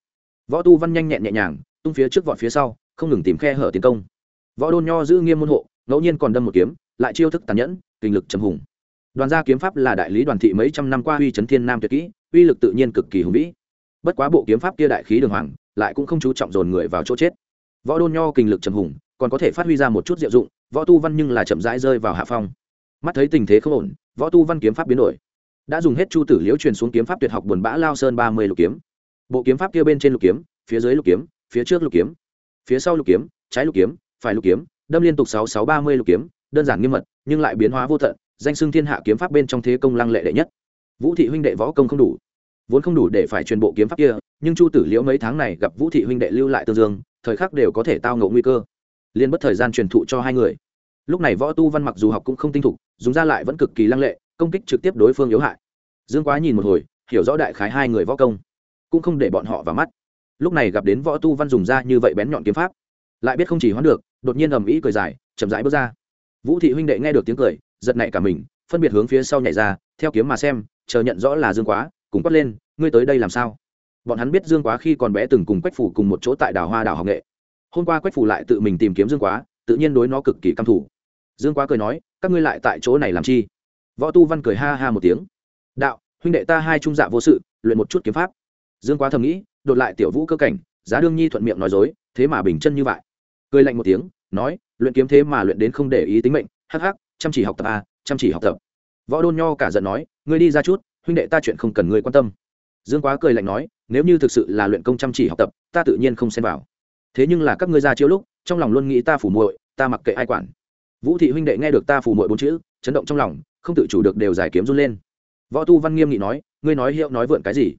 Võ tu văn nhanh nhẹn nhẹ nhàng, tung phía trước vọt phía sau, không ngừng tìm khe hở tiến công. Võ đôn nho giữ nghiêm môn hộ, ngẫu nhiên còn đâm một kiếm, lại chiêu thức tàn nhẫn, kinh lực trầm hùng đoàn gia kiếm pháp là đại lý đoàn thị mấy trăm năm qua uy chấn thiên nam tuyệt kỹ, uy lực tự nhiên cực kỳ hùng vĩ. Bất quá bộ kiếm pháp kia đại khí đường hoàng, lại cũng không chú trọng dồn người vào chỗ chết. Võ đôn nho kinh lực trầm hùng, còn có thể phát huy ra một chút diệu dụng, võ tu văn nhưng là chậm rãi rơi vào hạ phong. Mắt thấy tình thế không ổn, võ tu văn kiếm pháp biến đổi. Đã dùng hết chu tử liễu truyền xuống kiếm pháp tuyệt học buồn bã lao sơn ba mươi lục kiếm. Bộ kiếm pháp kia bên trên lục kiếm, phía dưới lục kiếm, phía trước lục kiếm, phía sau lục kiếm, trái lục kiếm, phải lục kiếm, đâm liên tục sáu sáu ba mươi lục kiếm, đơn giản nghiêm mật, nhưng lại biến hóa vô tận danh xưng thiên hạ kiếm pháp bên trong thế công lăng lệ đệ nhất. Vũ thị huynh đệ võ công không đủ. Vốn không đủ để phải truyền bộ kiếm pháp kia, nhưng chu tử liễu mấy tháng này gặp vũ thị huynh đệ lưu lại tương dương, thời khắc đều có thể tao ngộ nguy cơ. Liên bất thời gian truyền thụ cho hai người. Lúc này võ tu văn mặc dù học cũng không tinh thục, dùng ra lại vẫn cực kỳ lăng lệ, công kích trực tiếp đối phương yếu hại. Dương quá nhìn một hồi, hiểu rõ đại khái hai người võ công, cũng không để bọn họ vào mắt. Lúc này gặp đến võ tu văn dùng ra như vậy bén nhọn kiếm pháp, lại biết không chỉ hoán được, đột nhiên ầm ĩ cười dài, chậm rãi bước ra. Vũ thị huynh đệ nghe được tiếng cười giật nảy cả mình, phân biệt hướng phía sau nhảy ra, theo kiếm mà xem, chờ nhận rõ là dương quá, cùng quát lên, ngươi tới đây làm sao? Bọn hắn biết dương quá khi còn bé từng cùng quách phủ cùng một chỗ tại đảo hoa đảo học nghệ. Hôm qua quách phủ lại tự mình tìm kiếm dương quá, tự nhiên đối nó cực kỳ căm thủ dương quá cười nói, các ngươi lại tại chỗ này làm chi? Võ tu văn cười ha ha một tiếng. Đạo, huynh đệ ta hai trung dạ vô sự, luyện một chút kiếm pháp. Dương quá thầm nghĩ, đột lại tiểu vũ cơ cảnh, giá đương nhi thuận miệng nói dối, thế mà bình chân như vậy. Cười lạnh một tiếng, nói, luyện kiếm thế mà luyện đến không để ý tính mệnh, hắc hắc chăm chỉ học tập a, chăm chỉ học tập. Võ đôn nho cả giận nói, ngươi đi ra chút, huynh đệ ta chuyện không cần ngươi quan tâm. Dương quá cười lạnh nói, nếu như thực sự là luyện công chăm chỉ học tập, ta tự nhiên không xem vào. Thế nhưng là các ngươi ra chiếu lúc, trong lòng luôn nghĩ ta phủ muội, ta mặc kệ ai quản. Vũ thị huynh đệ nghe được ta phủ muội bốn chữ, chấn động trong lòng, không tự chủ được đều giải kiếm run lên. Võ tu văn nghiêm nghị nói, ngươi nói hiệu nói vượn cái gì?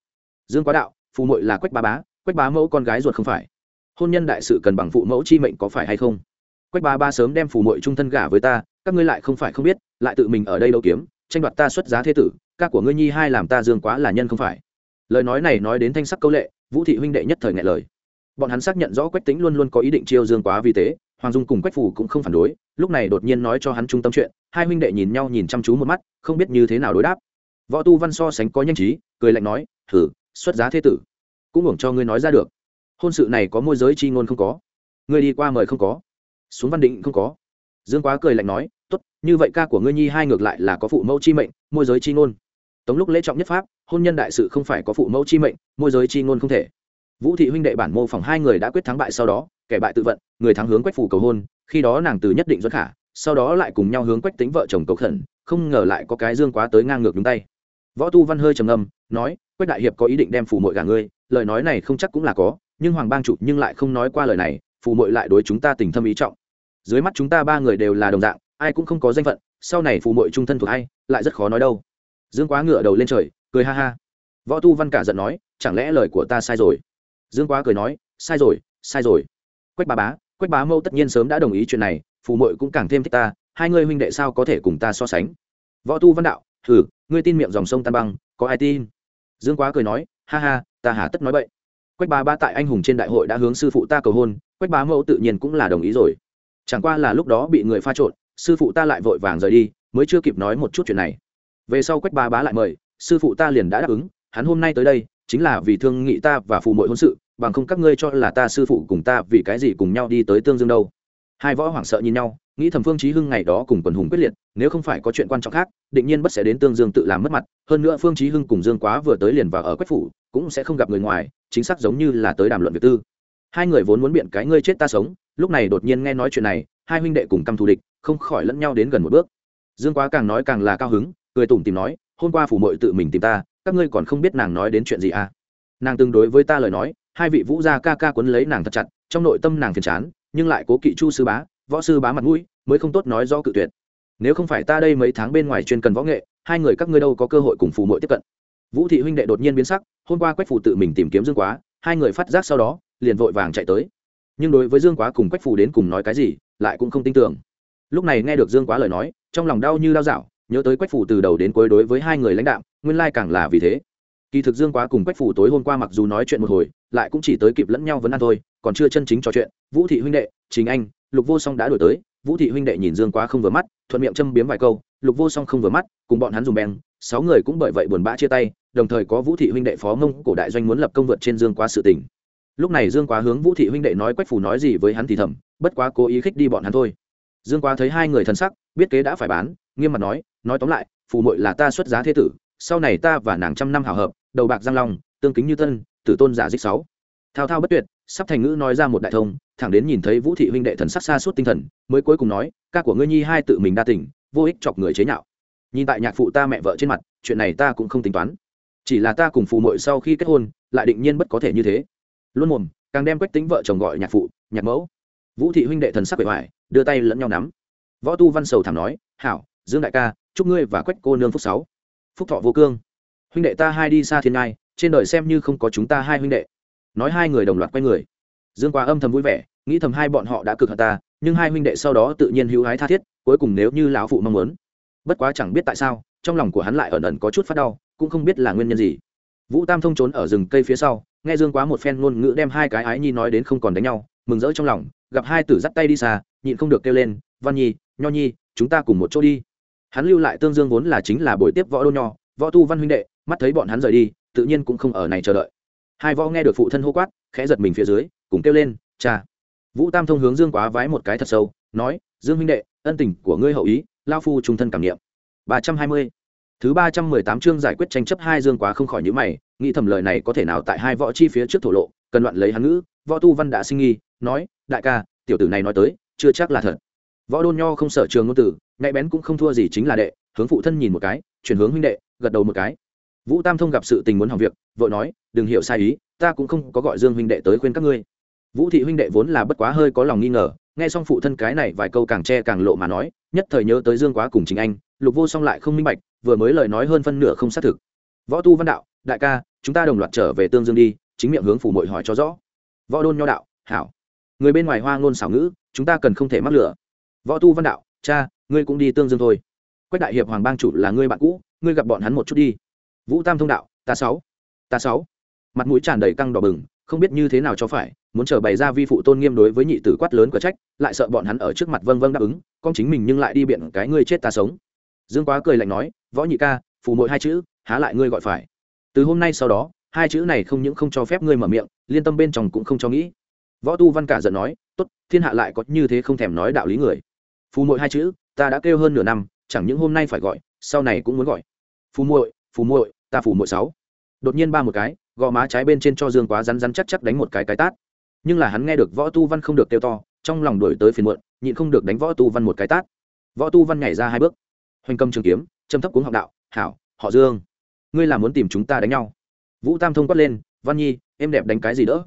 Dương quá đạo, phù muội là quách bá bá, quách bá mẫu con gái ruột không phải. Hôn nhân đại sự cần bằng phụ mẫu chi mệnh có phải hay không? Quách bá ba sớm đem phù muội trung thân gả với ta các ngươi lại không phải không biết, lại tự mình ở đây đâu kiếm, tranh đoạt ta xuất giá thế tử ca của ngươi nhi hai làm ta dương quá là nhân không phải. Lời nói này nói đến thanh sắc câu lệ, vũ thị huynh đệ nhất thời ngại lời. Bọn hắn xác nhận rõ quách tính luôn luôn có ý định chiêu dương quá vì thế, hoàng dung cùng quách phủ cũng không phản đối, lúc này đột nhiên nói cho hắn trung tâm chuyện, hai huynh đệ nhìn nhau nhìn chăm chú một mắt, không biết như thế nào đối đáp. Võ tu văn so sánh có nhanh trí, cười lạnh nói thử xuất giá thế tử, cũng hưởng cho ngươi nói ra được. Hôn sự này có môi giới chi ngôn không có. Ngươi đi qua mời không có. Xuống văn định không có dương quá cười lạnh nói, tốt, như vậy ca của ngươi nhi hai ngược lại là có phụ mẫu chi mệnh, môi giới chi ngôn. Tống lúc lễ trọng nhất pháp, hôn nhân đại sự không phải có phụ mẫu chi mệnh, môi giới chi ngôn không thể. Vũ thị huynh đệ bản mô phỏng hai người đã quyết thắng bại sau đó, kẻ bại tự vận, người thắng hướng quách phủ cầu hôn, khi đó nàng từ nhất định dẫn khả, sau đó lại cùng nhau hướng quách tính vợ chồng cầu khẩn, không ngờ lại có cái dương quá tới ngang ngược đúng tay. Võ tu văn hơi trầm ngâm, nói, quách đại hiệp có ý định đem phủ mội gả ngươi, lời nói này không chắc cũng là có, nhưng hoàng bang chủ nhưng lại không nói qua lời này, phủ mội lại đối chúng ta tình thâm ý trọng dưới mắt chúng ta ba người đều là đồng dạng, ai cũng không có danh phận, sau này phù mội trung thân thuộc ai, lại rất khó nói đâu. Dương quá ngựa đầu lên trời, cười ha ha. Võ tu văn cả giận nói, chẳng lẽ lời của ta sai rồi? Dương quá cười nói, sai rồi sai rồi. Quách bá bá, quách bá mâu tất nhiên sớm đã đồng ý chuyện này, phù mội cũng càng thêm thích ta, hai ngươi huynh đệ sao có thể cùng ta so sánh? Võ tu văn đạo thử ngươi tin miệng dòng sông tan băng, có ai tin? Dương quá cười nói, ha ha, ta hà tất nói vậy quách bá bá tại anh hùng trên đại hội đã hướng sư phụ ta cầu hôn, quách bá mẫu tự nhiên cũng là đồng ý rồi chẳng qua là lúc đó bị người pha trộn, sư phụ ta lại vội vàng rời đi, mới chưa kịp nói một chút chuyện này. Về sau quách ba bá lại mời, sư phụ ta liền đã đáp ứng, hắn hôm nay tới đây, chính là vì thương nghị ta và phù mội hôn sự, bằng không các ngươi cho là ta sư phụ cùng ta vì cái gì cùng nhau đi tới tương dương đâu. Hai võ hoảng sợ nhìn nhau, nghĩ thầm phương trí hưng ngày đó cùng quần hùng quyết liệt, nếu không phải có chuyện quan trọng khác, định nhiên bất sẽ đến tương dương tự làm mất mặt, hơn nữa phương trí hưng cùng dương quá vừa tới liền vào ở quách phủ, cũng sẽ không gặp người ngoài, chính xác giống như là tới đàm luận việc tư hai người vốn muốn biện cái ngươi chết ta sống, lúc này đột nhiên nghe nói chuyện này, hai huynh đệ cùng căm thù địch, không khỏi lẫn nhau đến gần một bước. Dương quá càng nói càng là cao hứng, cười tủm tìm nói, hôm qua phủ muội tự mình tìm ta, các ngươi còn không biết nàng nói đến chuyện gì à? Nàng tương đối với ta lời nói, hai vị vũ gia ca ca quấn lấy nàng thật chặt, trong nội tâm nàng phiền chán, nhưng lại cố kỵ chu sư bá, võ sư bá mặt mũi, mới không tốt nói do cự tuyệt. Nếu không phải ta đây mấy tháng bên ngoài chuyên cần võ nghệ, hai người các ngươi đâu có cơ hội cùng phù mội tiếp cận. Vũ thị huynh đệ đột nhiên biến sắc, hôm qua quách phù tự mình tìm kiếm dương quá, hai người phát giác sau đó liền vội vàng chạy tới. Nhưng đối với dương quá cùng quách phù đến cùng nói cái gì, lại cũng không tin tưởng. Lúc này nghe được dương quá lời nói, trong lòng đau như đau dạo, nhớ tới quách phù từ đầu đến cuối đối với hai người lãnh đạo, nguyên lai càng là vì thế. Kỳ thực dương quá cùng quách phủ tối hôm qua mặc dù nói chuyện một hồi, lại cũng chỉ tới kịp lẫn nhau vấn ăn thôi, còn chưa chân chính trò chuyện, vũ thị huynh đệ chính anh, lục vô song đã đổi tới, vũ thị huynh đệ nhìn dương quá không vừa mắt, thuận miệng châm biếm vài câu, lục vô song không vừa mắt, cùng bọn hắn dùng bèn sáu người cũng bởi vậy buồn bã chia tay, đồng thời có vũ thị huynh đệ phó mông cổ đại doanh muốn lập công vượt trên dương quá sự tình lúc này dương quá hướng vũ thị huynh đệ nói quách phủ nói gì với hắn thì thầm, bất quá cố ý khích đi bọn hắn thôi. Dương quá thấy hai người thân sắc, biết kế đã phải bán, nghiêm mặt nói nói tóm lại, phù mội là ta xuất giá thế tử, sau này ta và nàng trăm năm hào hợp, đầu bạc giang long, tương kính như tân, tử tôn giả dích sáu. Thao thao bất tuyệt, sắp thành ngữ nói ra một đại thông, thẳng đến nhìn thấy vũ thị huynh đệ thần sắc xa suốt tinh thần, mới cuối cùng nói, ca của ngươi nhi hai tự mình đa tỉnh vô ích chọc người chế nhạo. Nhìn tại nhạc phụ ta mẹ vợ trên mặt, chuyện này ta cũng không tính toán. Chỉ là ta cùng phù mội sau khi kết hôn, lại định nhiên bất có thể như thế luôn mồm, càng đem quách tính vợ chồng gọi nhạc phụ, nhạc mẫu. Vũ thị huynh đệ thần sắc bề ngoài đưa tay lẫn nhau nắm. Võ tu văn sầu thảm nói, hảo, dương đại ca, chúc ngươi và quách cô nương phúc sáu. Phúc thọ vô cương. Huynh đệ ta hai đi xa thiên ngai, trên đời xem như không có chúng ta hai huynh đệ. Nói hai người đồng loạt quay người. Dương quá âm thầm vui vẻ, nghĩ thầm hai bọn họ đã cực hận ta, nhưng hai huynh đệ sau đó tự nhiên hữu hái tha thiết, cuối cùng nếu như lão phụ mong muốn. Bất quá chẳng biết tại sao, trong lòng của hắn lại ẩn ẩn có chút phát đau, cũng không biết là nguyên nhân gì vũ tam thông trốn ở rừng cây phía sau, nghe dương quá một phen ngôn ngữ đem hai cái ái nhi nói đến không còn đánh nhau, mừng rỡ trong lòng, gặp hai tử dắt tay đi xa, nhịn không được kêu lên, văn nhi, nho nhi, chúng ta cùng một chỗ đi. Hắn lưu lại tương dương vốn là chính là buổi tiếp võ đô nho, võ tu văn huynh đệ, mắt thấy bọn hắn rời đi, tự nhiên cũng không ở này chờ đợi. Hai võ nghe được phụ thân hô quát, khẽ giật mình phía dưới, cùng kêu lên, cha. Vũ tam thông hướng dương quá vái một cái thật sâu, nói, dương huynh đệ, ân tình của ngươi hậu ý, lao phu trung thân cảm niệm. Ba trăm hai mươi thứ ba trăm mười tám chương giải quyết tranh chấp hai dương quá không khỏi nhíu mày, nghĩ thầm lời này có thể nào tại hai võ chi phía trước thổ lộ, cần loạn lấy hắn ngữ, võ tu văn đã sinh nghi, nói, đại ca, tiểu tử này nói tới, chưa chắc là thật. Võ đôn nho không sở trường ngôn tử, nhạy bén cũng không thua gì chính là đệ, hướng phụ thân nhìn một cái, chuyển hướng huynh đệ, gật đầu một cái. Vũ tam thông gặp sự tình muốn hỏng việc vợ nói, đừng hiểu sai ý, ta cũng không có gọi dương huynh đệ tới khuyên các ngươi. Vũ thị huynh đệ vốn là bất quá hơi có lòng nghi ngờ, nghe xong phụ thân cái này vài câu càng che càng lộ mà nói, nhất thời nhớ tới dương quá cùng chính anh, lục vô song lại không minh bạch vừa mới lời nói hơn phân nửa không xác thực. Võ tu văn đạo, đại ca, chúng ta đồng loạt trở về tương dương đi, chính miệng hướng phủ mội hỏi cho rõ. Võ đôn nho đạo, hảo. Người bên ngoài hoa ngôn xảo ngữ, chúng ta cần không thể mắc lửa võ tu văn đạo, cha, ngươi cũng đi tương dương thôi. Quách đại hiệp hoàng bang chủ là ngươi bạn cũ, ngươi gặp bọn hắn một chút đi. Vũ tam thông đạo, ta sáu. Ta sáu. Mặt mũi tràn đầy căng đỏ bừng, không biết như thế nào cho phải, muốn trở bày ra vi phụ tôn nghiêm đối với nhị tử quát lớn của trách, lại sợ bọn hắn ở trước mặt vâng vâng đáp ứng, con chính mình nhưng lại đi biện cái ngươi chết ta sống dương quá cười lạnh nói, võ nhị ca, phù mỗi hai chữ, há lại ngươi gọi phải. Từ hôm nay sau đó, hai chữ này không những không cho phép ngươi mở miệng, liên tâm bên trong cũng không cho nghĩ. Võ tu văn cả giận nói, tốt, thiên hạ lại có như thế không thèm nói đạo lý người. Phù muội hai chữ, ta đã kêu hơn nửa năm, chẳng những hôm nay phải gọi, sau này cũng muốn gọi. Phù muội phù muội, ta phù muội sáu. Đột nhiên ba một cái, gò má trái bên trên cho dương quá rắn rắn chắc chắc đánh một cái cái tát. Nhưng là hắn nghe được võ tu văn không được kêu to, trong lòng đổi tới phiền muộn, nhịn không được đánh võ tu văn một cái tát. Võ tu văn nhảy ra hai bước hoành cầm trường kiếm, châm thấp cuống học đạo, hảo, họ dương, ngươi là muốn tìm chúng ta đánh nhau? Vũ tam thông quát lên, văn nhi, em đẹp đánh cái gì đỡ?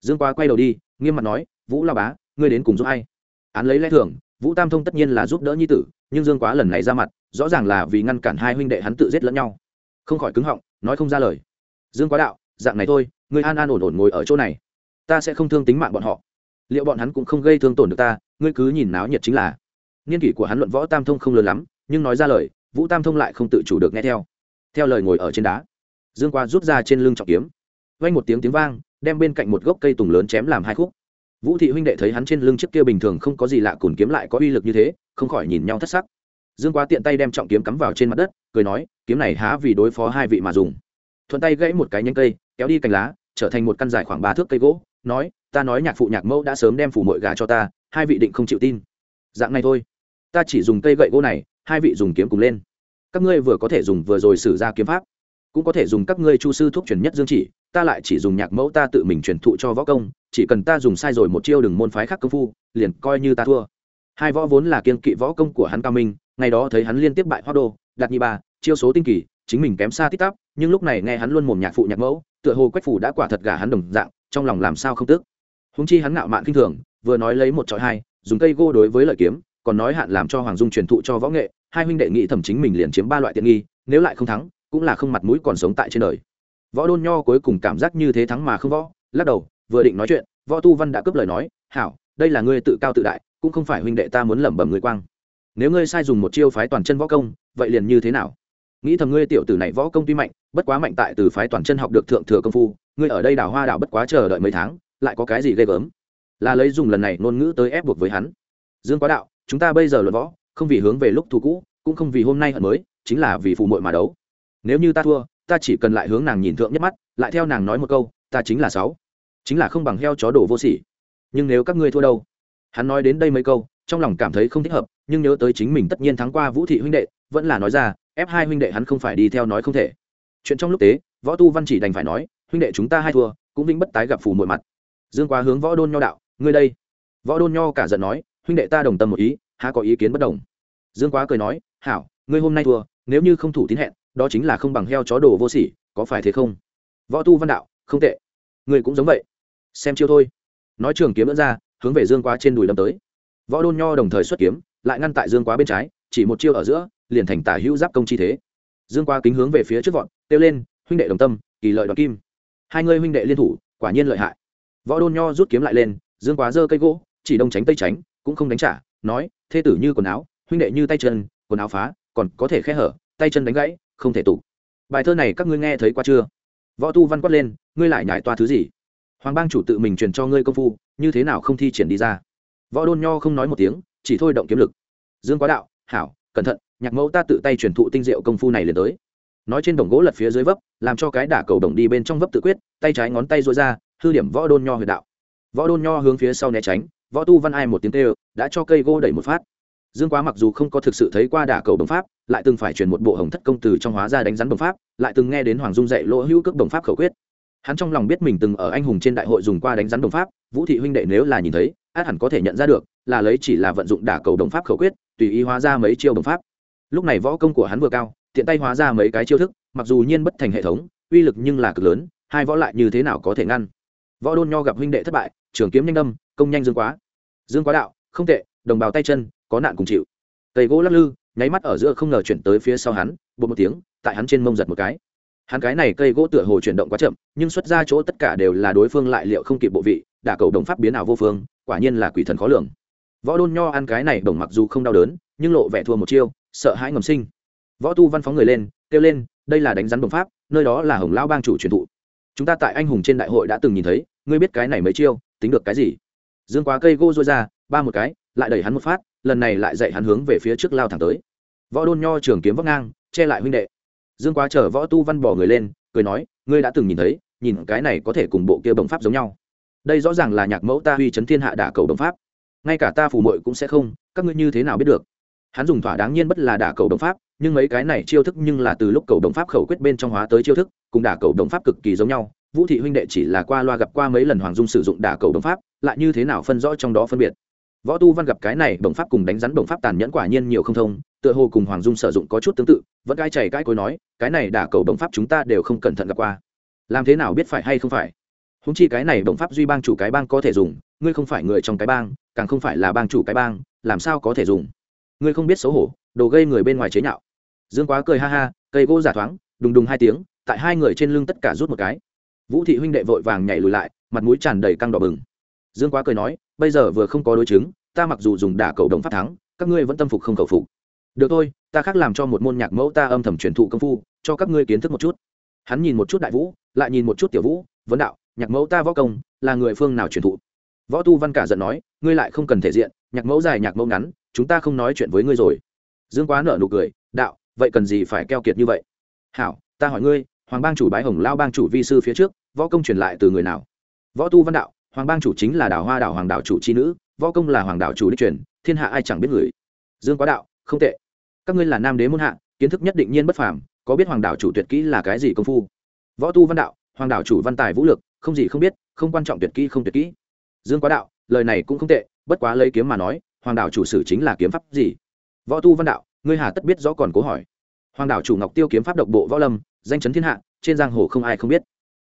Dương quá quay đầu đi, nghiêm mặt nói, vũ la bá, ngươi đến cùng giúp ai? Án lấy lẽ thường, vũ tam thông tất nhiên là giúp đỡ nhi tử, nhưng dương quá lần này ra mặt, rõ ràng là vì ngăn cản hai huynh đệ hắn tự giết lẫn nhau. Không khỏi cứng họng, nói không ra lời. Dương quá đạo, dạng này thôi, ngươi an an ổn ổn ngồi ở chỗ này. Ta sẽ không thương tính mạng bọn họ. Liệu bọn hắn cũng không gây thương tổn được ta, ngươi cứ nhìn náo nhiệt chính là. Niên kỷ của hắn luận võ tam thông không lớn lắm nhưng nói ra lời, vũ tam thông lại không tự chủ được nghe theo. Theo lời ngồi ở trên đá, dương qua rút ra trên lưng trọng kiếm. Vay một tiếng tiếng vang, đem bên cạnh một gốc cây tùng lớn chém làm hai khúc. Vũ thị huynh đệ thấy hắn trên lưng chiếc kia bình thường không có gì lạ cùn kiếm lại có uy lực như thế, không khỏi nhìn nhau thất sắc. Dương quá tiện tay đem trọng kiếm cắm vào trên mặt đất, cười nói, kiếm này há vì đối phó hai vị mà dùng. Thuận tay gãy một cái nhánh cây, kéo đi cành lá, trở thành một căn dài khoảng ba thước cây gỗ, nói, ta nói nhạc phụ nhạc mẫu đã sớm đem phủ mội gà cho ta, hai vị định không chịu tin. Dạng này thôi. Ta chỉ dùng cây gậy gỗ này hai vị dùng kiếm cùng lên. Các ngươi vừa có thể dùng vừa rồi sử ra kiếm pháp, cũng có thể dùng các ngươi chu sư thuốc truyền nhất dương chỉ, ta lại chỉ dùng nhạc mẫu ta tự mình truyền thụ cho võ công, chỉ cần ta dùng sai rồi một chiêu đừng môn phái khác công phu, liền coi như ta thua. Hai võ vốn là kiên kỵ võ công của hắn cao minh, ngày đó thấy hắn liên tiếp bại hoa đô, đạt nhị ba, chiêu số tinh kỳ, chính mình kém xa tít tắp, nhưng lúc này nghe hắn luôn mồm nhạc phụ nhạc mẫu, tựa hồ quách phủ đã quả thật gả hắn đồng dạng, trong lòng làm sao không tức. Húng chi hắn ngạo mạn kinh thường, vừa nói lấy một trọi hai, dùng cây gô đối với lợi kiếm, còn nói hạn làm cho hoàng dung truyền thụ cho võ nghệ hai huynh đệ nghĩ thẩm chính mình liền chiếm ba loại tiện nghi, nếu lại không thắng, cũng là không mặt mũi còn sống tại trên đời. Võ đôn nho cuối cùng cảm giác như thế thắng mà không võ, lắc đầu, vừa định nói chuyện, võ tu văn đã cướp lời nói, hảo, đây là ngươi tự cao tự đại, cũng không phải huynh đệ ta muốn lẩm bẩm ngươi quang. Nếu ngươi sai dùng một chiêu phái toàn chân võ công, vậy liền như thế nào? Nghĩ thầm ngươi tiểu tử này võ công tuy mạnh, bất quá mạnh tại từ phái toàn chân học được thượng thừa công phu, ngươi ở đây đảo hoa đảo bất quá chờ đợi mấy tháng, lại có cái gì ghê gớm? Là lấy dùng lần này ngôn ngữ tới ép buộc với hắn. Dương quá đạo, chúng ta bây giờ luận võ không vì hướng về lúc thù cũ, cũng không vì hôm nay hận mới, chính là vì phù muội mà đấu. Nếu như ta thua, ta chỉ cần lại hướng nàng nhìn thượng nhất mắt, lại theo nàng nói một câu, ta chính là sáu. Chính là không bằng heo chó đổ vô sỉ. Nhưng nếu các ngươi thua đâu? Hắn nói đến đây mấy câu, trong lòng cảm thấy không thích hợp, nhưng nhớ tới chính mình tất nhiên thắng qua vũ thị huynh đệ, vẫn là nói ra, ép hai huynh đệ hắn không phải đi theo nói không thể. Chuyện trong lúc tế, võ tu văn chỉ đành phải nói, huynh đệ chúng ta hai thua, cũng vĩnh bất tái gặp phù mọi mặt. Dương quá hướng võ đôn nho đạo, ngươi đây. Võ đôn nho cả giận nói, huynh đệ ta đồng tâm một ý há có ý kiến bất đồng. Dương quá cười nói, hảo, ngươi hôm nay thua, nếu như không thủ tín hẹn, đó chính là không bằng heo chó đồ vô sỉ, có phải thế không? Võ tu văn đạo, không tệ. Ngươi cũng giống vậy. Xem chiêu thôi. Nói trường kiếm đỡ ra, hướng về dương quá trên đùi đâm tới. Võ đôn nho đồng thời xuất kiếm, lại ngăn tại dương quá bên trái, chỉ một chiêu ở giữa, liền thành tả hữu giáp công chi thế. Dương quá kính hướng về phía trước vọn kêu lên, huynh đệ đồng tâm, kỳ lợi đoạt kim. Hai ngươi huynh đệ liên thủ, quả nhiên lợi hại. Võ đôn nho rút kiếm lại lên, dương quá giơ cây gỗ, chỉ đông tránh tây tránh, cũng không đánh trả, nói thê tử như quần áo, huynh đệ như tay chân, quần áo phá, còn có thể khe hở, tay chân đánh gãy, không thể tụ. Bài thơ này các ngươi nghe thấy qua chưa? Võ tu văn quát lên, ngươi lại nhải toa thứ gì? Hoàng bang chủ tự mình truyền cho ngươi công phu, như thế nào không thi triển đi ra? Võ đôn nho không nói một tiếng, chỉ thôi động kiếm lực. Dương quá đạo, hảo, cẩn thận, nhạc mẫu ta tự tay truyền thụ tinh diệu công phu này liền tới. Nói trên đồng gỗ lật phía dưới vấp, làm cho cái đả cầu đồng đi bên trong vấp tự quyết, tay trái ngón tay dội ra, hư điểm võ đôn nho huyệt đạo. Võ đôn nho hướng phía sau né tránh võ tu văn ai một tiếng kêu, đã cho cây gô đẩy một phát. Dương quá mặc dù không có thực sự thấy qua đả cầu đồng pháp, lại từng phải truyền một bộ hồng thất công từ trong hóa ra đánh rắn đồng pháp, lại từng nghe đến hoàng dung dạy lỗ hữu cước đồng pháp khẩu quyết. Hắn trong lòng biết mình từng ở anh hùng trên đại hội dùng qua đánh rắn đồng pháp, vũ thị huynh đệ nếu là nhìn thấy, át hẳn có thể nhận ra được, là lấy chỉ là vận dụng đả cầu đồng pháp khẩu quyết, tùy ý hóa ra mấy chiêu đồng pháp. Lúc này võ công của hắn vừa cao, tiện tay hóa ra mấy cái chiêu thức, mặc dù nhiên bất thành hệ thống, uy lực nhưng là cực lớn, hai võ lại như thế nào có thể ngăn? Võ đôn nho gặp huynh đệ thất bại, trường kiếm nhanh đâm công nhanh dương quá. Dương quá đạo, không tệ, đồng bào tay chân, có nạn cùng chịu. Cây gỗ lắc lư, nháy mắt ở giữa không ngờ chuyển tới phía sau hắn bột một tiếng, tại hắn trên mông giật một cái. Hắn cái này cây gỗ tựa hồ chuyển động quá chậm, nhưng xuất ra chỗ tất cả đều là đối phương lại liệu không kịp bộ vị, đả cầu đồng pháp biến ảo vô phương, quả nhiên là quỷ thần khó lường. Võ đôn nho ăn cái này đồng mặc dù không đau đớn, nhưng lộ vẻ thua một chiêu, sợ hãi ngầm sinh. Võ tu văn phóng người lên, kêu lên, đây là đánh rắn đồng pháp, nơi đó là hồng lao bang chủ truyền thụ. Chúng ta tại anh hùng trên đại hội đã từng nhìn thấy, ngươi biết cái này mấy chiêu, tính được cái gì? Dương quá cây gỗ rôi ra, ba một cái, lại đẩy hắn một phát, lần này lại dạy hắn hướng về phía trước lao thẳng tới. Võ đôn nho trường kiếm vóc ngang, che lại huynh đệ. Dương quá chở võ tu văn bỏ người lên, cười nói, ngươi đã từng nhìn thấy, nhìn cái này có thể cùng bộ kia bồng pháp giống nhau. Đây rõ ràng là nhạc mẫu ta huy chấn thiên hạ đả cầu đồng pháp. Ngay cả ta phù mội cũng sẽ không, các ngươi như thế nào biết được? Hắn dùng thỏa đáng nhiên bất là đả cầu đồng pháp, nhưng mấy cái này chiêu thức nhưng là từ lúc cầu đồng pháp khẩu quyết bên trong hóa tới chiêu thức, cùng đả cầu đồng pháp cực kỳ giống nhau. Vũ thị huynh đệ chỉ là qua loa gặp qua mấy lần hoàng dung sử dụng đả cầu đồng pháp lại như thế nào phân rõ trong đó phân biệt. Võ tu văn gặp cái này đồng pháp cùng đánh rắn đồng pháp tàn nhẫn quả nhiên nhiều không thông, tựa hồ cùng hoàng dung sử dụng có chút tương tự, vẫn gai chảy cái cối nói, cái này đả cầu đồng pháp chúng ta đều không cẩn thận gặp qua. Làm thế nào biết phải hay không phải? Húng chi cái này đồng pháp duy bang chủ cái bang có thể dùng, ngươi không phải người trong cái bang, càng không phải là bang chủ cái bang, làm sao có thể dùng? Ngươi không biết xấu hổ, đồ gây người bên ngoài chế nhạo. Dương quá cười ha ha, cây gỗ giả thoáng, đùng đùng hai tiếng, tại hai người trên lưng tất cả rút một cái. Vũ thị huynh đệ vội vàng nhảy lùi lại, mặt mũi tràn đầy căng đỏ bừng dương quá cười nói, bây giờ vừa không có đối chứng, ta mặc dù dùng đả cầu đồng phát thắng, các ngươi vẫn tâm phục không cầu phục. Được thôi, ta khác làm cho một môn nhạc mẫu ta âm thầm truyền thụ công phu, cho các ngươi kiến thức một chút. Hắn nhìn một chút đại vũ, lại nhìn một chút tiểu vũ, vấn đạo, nhạc mẫu ta võ công, là người phương nào truyền thụ? Võ tu văn cả giận nói, ngươi lại không cần thể diện, nhạc mẫu dài nhạc mẫu ngắn, chúng ta không nói chuyện với ngươi rồi. Dương quá nở nụ cười, đạo, vậy cần gì phải keo kiệt như vậy? Hảo, ta hỏi ngươi, hoàng bang chủ bái hồng lao bang chủ vi sư phía trước, võ công truyền lại từ người nào? Võ tu văn đạo hoàng bang chủ chính là đảo hoa đảo hoàng đảo chủ c h i nữ, võ công là hoàng đảo chủ đích truyền, thiên hạ ai chẳng biết người. Dương quá đạo, không tệ. Các ngươi là nam đế muôn hạ, kiến thức nhất định nhiên bất phàm, có biết hoàng đảo chủ tuyệt kỹ là cái gì công phu? Võ tu văn đạo, hoàng đảo chủ văn tài vũ lực, không gì không biết, không quan trọng tuyệt kỹ không tuyệt kỹ. Dương quá đạo, lời này cũng không tệ, bất quá lấy kiếm mà nói, hoàng đảo chủ sử chính là kiếm pháp gì? Võ tu văn đạo, ngươi hà tất biết rõ còn cố hỏi. Hoàng đảo chủ ngọc tiêu kiếm pháp độc bộ võ lâm, danh chấn thiên hạ, trên giang hồ không ai không biết.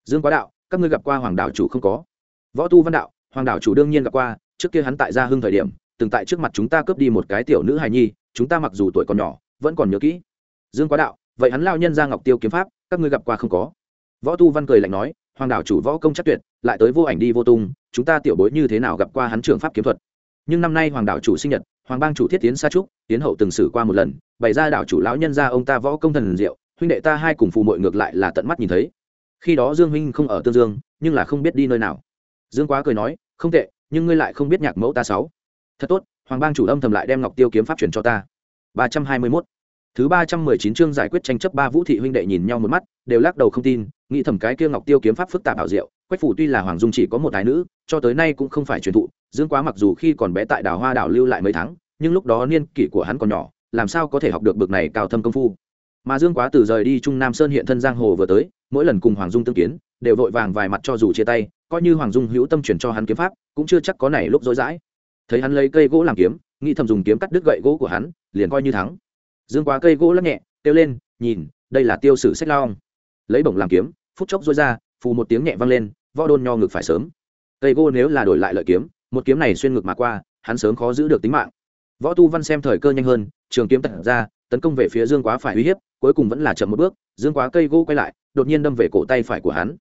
Dương quá đạo, các ngươi gặp qua hoàng đảo chủ không có? Võ tu văn đạo, hoàng đảo chủ đương nhiên gặp qua, trước kia hắn tại gia hưng thời điểm, từng tại trước mặt chúng ta cướp đi một cái tiểu nữ hài nhi, chúng ta mặc dù tuổi còn nhỏ, vẫn còn nhớ kỹ. Dương quá đạo, vậy hắn lao nhân ra ngọc tiêu kiếm pháp, các ngươi gặp qua không có? Võ tu văn cười lạnh nói, hoàng đảo chủ võ công chắc tuyệt, lại tới vô ảnh đi vô tung, chúng ta tiểu bối như thế nào gặp qua hắn trường pháp kiếm thuật? Nhưng năm nay hoàng đảo chủ sinh nhật, hoàng bang chủ thiết tiến sa trúc, tiến hậu từng xử qua một lần, bày ra đảo chủ lão nhân ra ông ta võ công thần diệu, huynh đệ ta hai cùng phù mội ngược lại là tận mắt nhìn thấy. Khi đó dương huynh không ở tương dương, nhưng là không biết đi nơi nào dương quá cười nói, không tệ, nhưng ngươi lại không biết nhạc mẫu ta sáu. Thật tốt, hoàng bang chủ âm thầm lại đem ngọc tiêu kiếm pháp truyền cho ta. ba trăm hai mươi mốt. Thứ ba trăm mười chín chương giải quyết tranh chấp ba vũ thị huynh đệ nhìn nhau một mắt, đều lắc đầu không tin, nghĩ thầm cái kia ngọc tiêu kiếm pháp phức tạp ảo diệu, quách phủ tuy là hoàng dung chỉ có một tài nữ, cho tới nay cũng không phải truyền thụ, dương quá mặc dù khi còn bé tại đảo hoa đảo lưu lại mấy tháng, nhưng lúc đó niên kỷ của hắn còn nhỏ, làm sao có thể học được bực này cao thâm công phu? Mà dương quá từ rời đi trung nam sơn hiện thân giang hồ vừa tới, mỗi lần cùng hoàng dung tương kiến đều vội vàng vài mặt cho dù chia tay, coi như hoàng dung hữu tâm chuyển cho hắn kiếm pháp, cũng chưa chắc có này lúc dối dãi. Thấy hắn lấy cây gỗ làm kiếm, nghĩ thầm dùng kiếm cắt đứt gậy gỗ của hắn, liền coi như thắng. Dương quá cây gỗ lắc nhẹ, kêu lên, nhìn, đây là tiêu sử sách lao lấy bổng làm kiếm, phút chốc dối ra, phù một tiếng nhẹ vang lên, võ đôn nho ngực phải sớm. Cây gỗ nếu là đổi lại lợi kiếm, một kiếm này xuyên ngực mà qua, hắn sớm khó giữ được tính mạng. Võ tu văn xem thời cơ nhanh hơn, trường kiếm tận ra, tấn công về phía dương quá phải uy hiếp, cuối cùng vẫn là chậm một bước, dương quá cây gỗ quay lại, đột nhiên đâm về cổ tay phải của hắn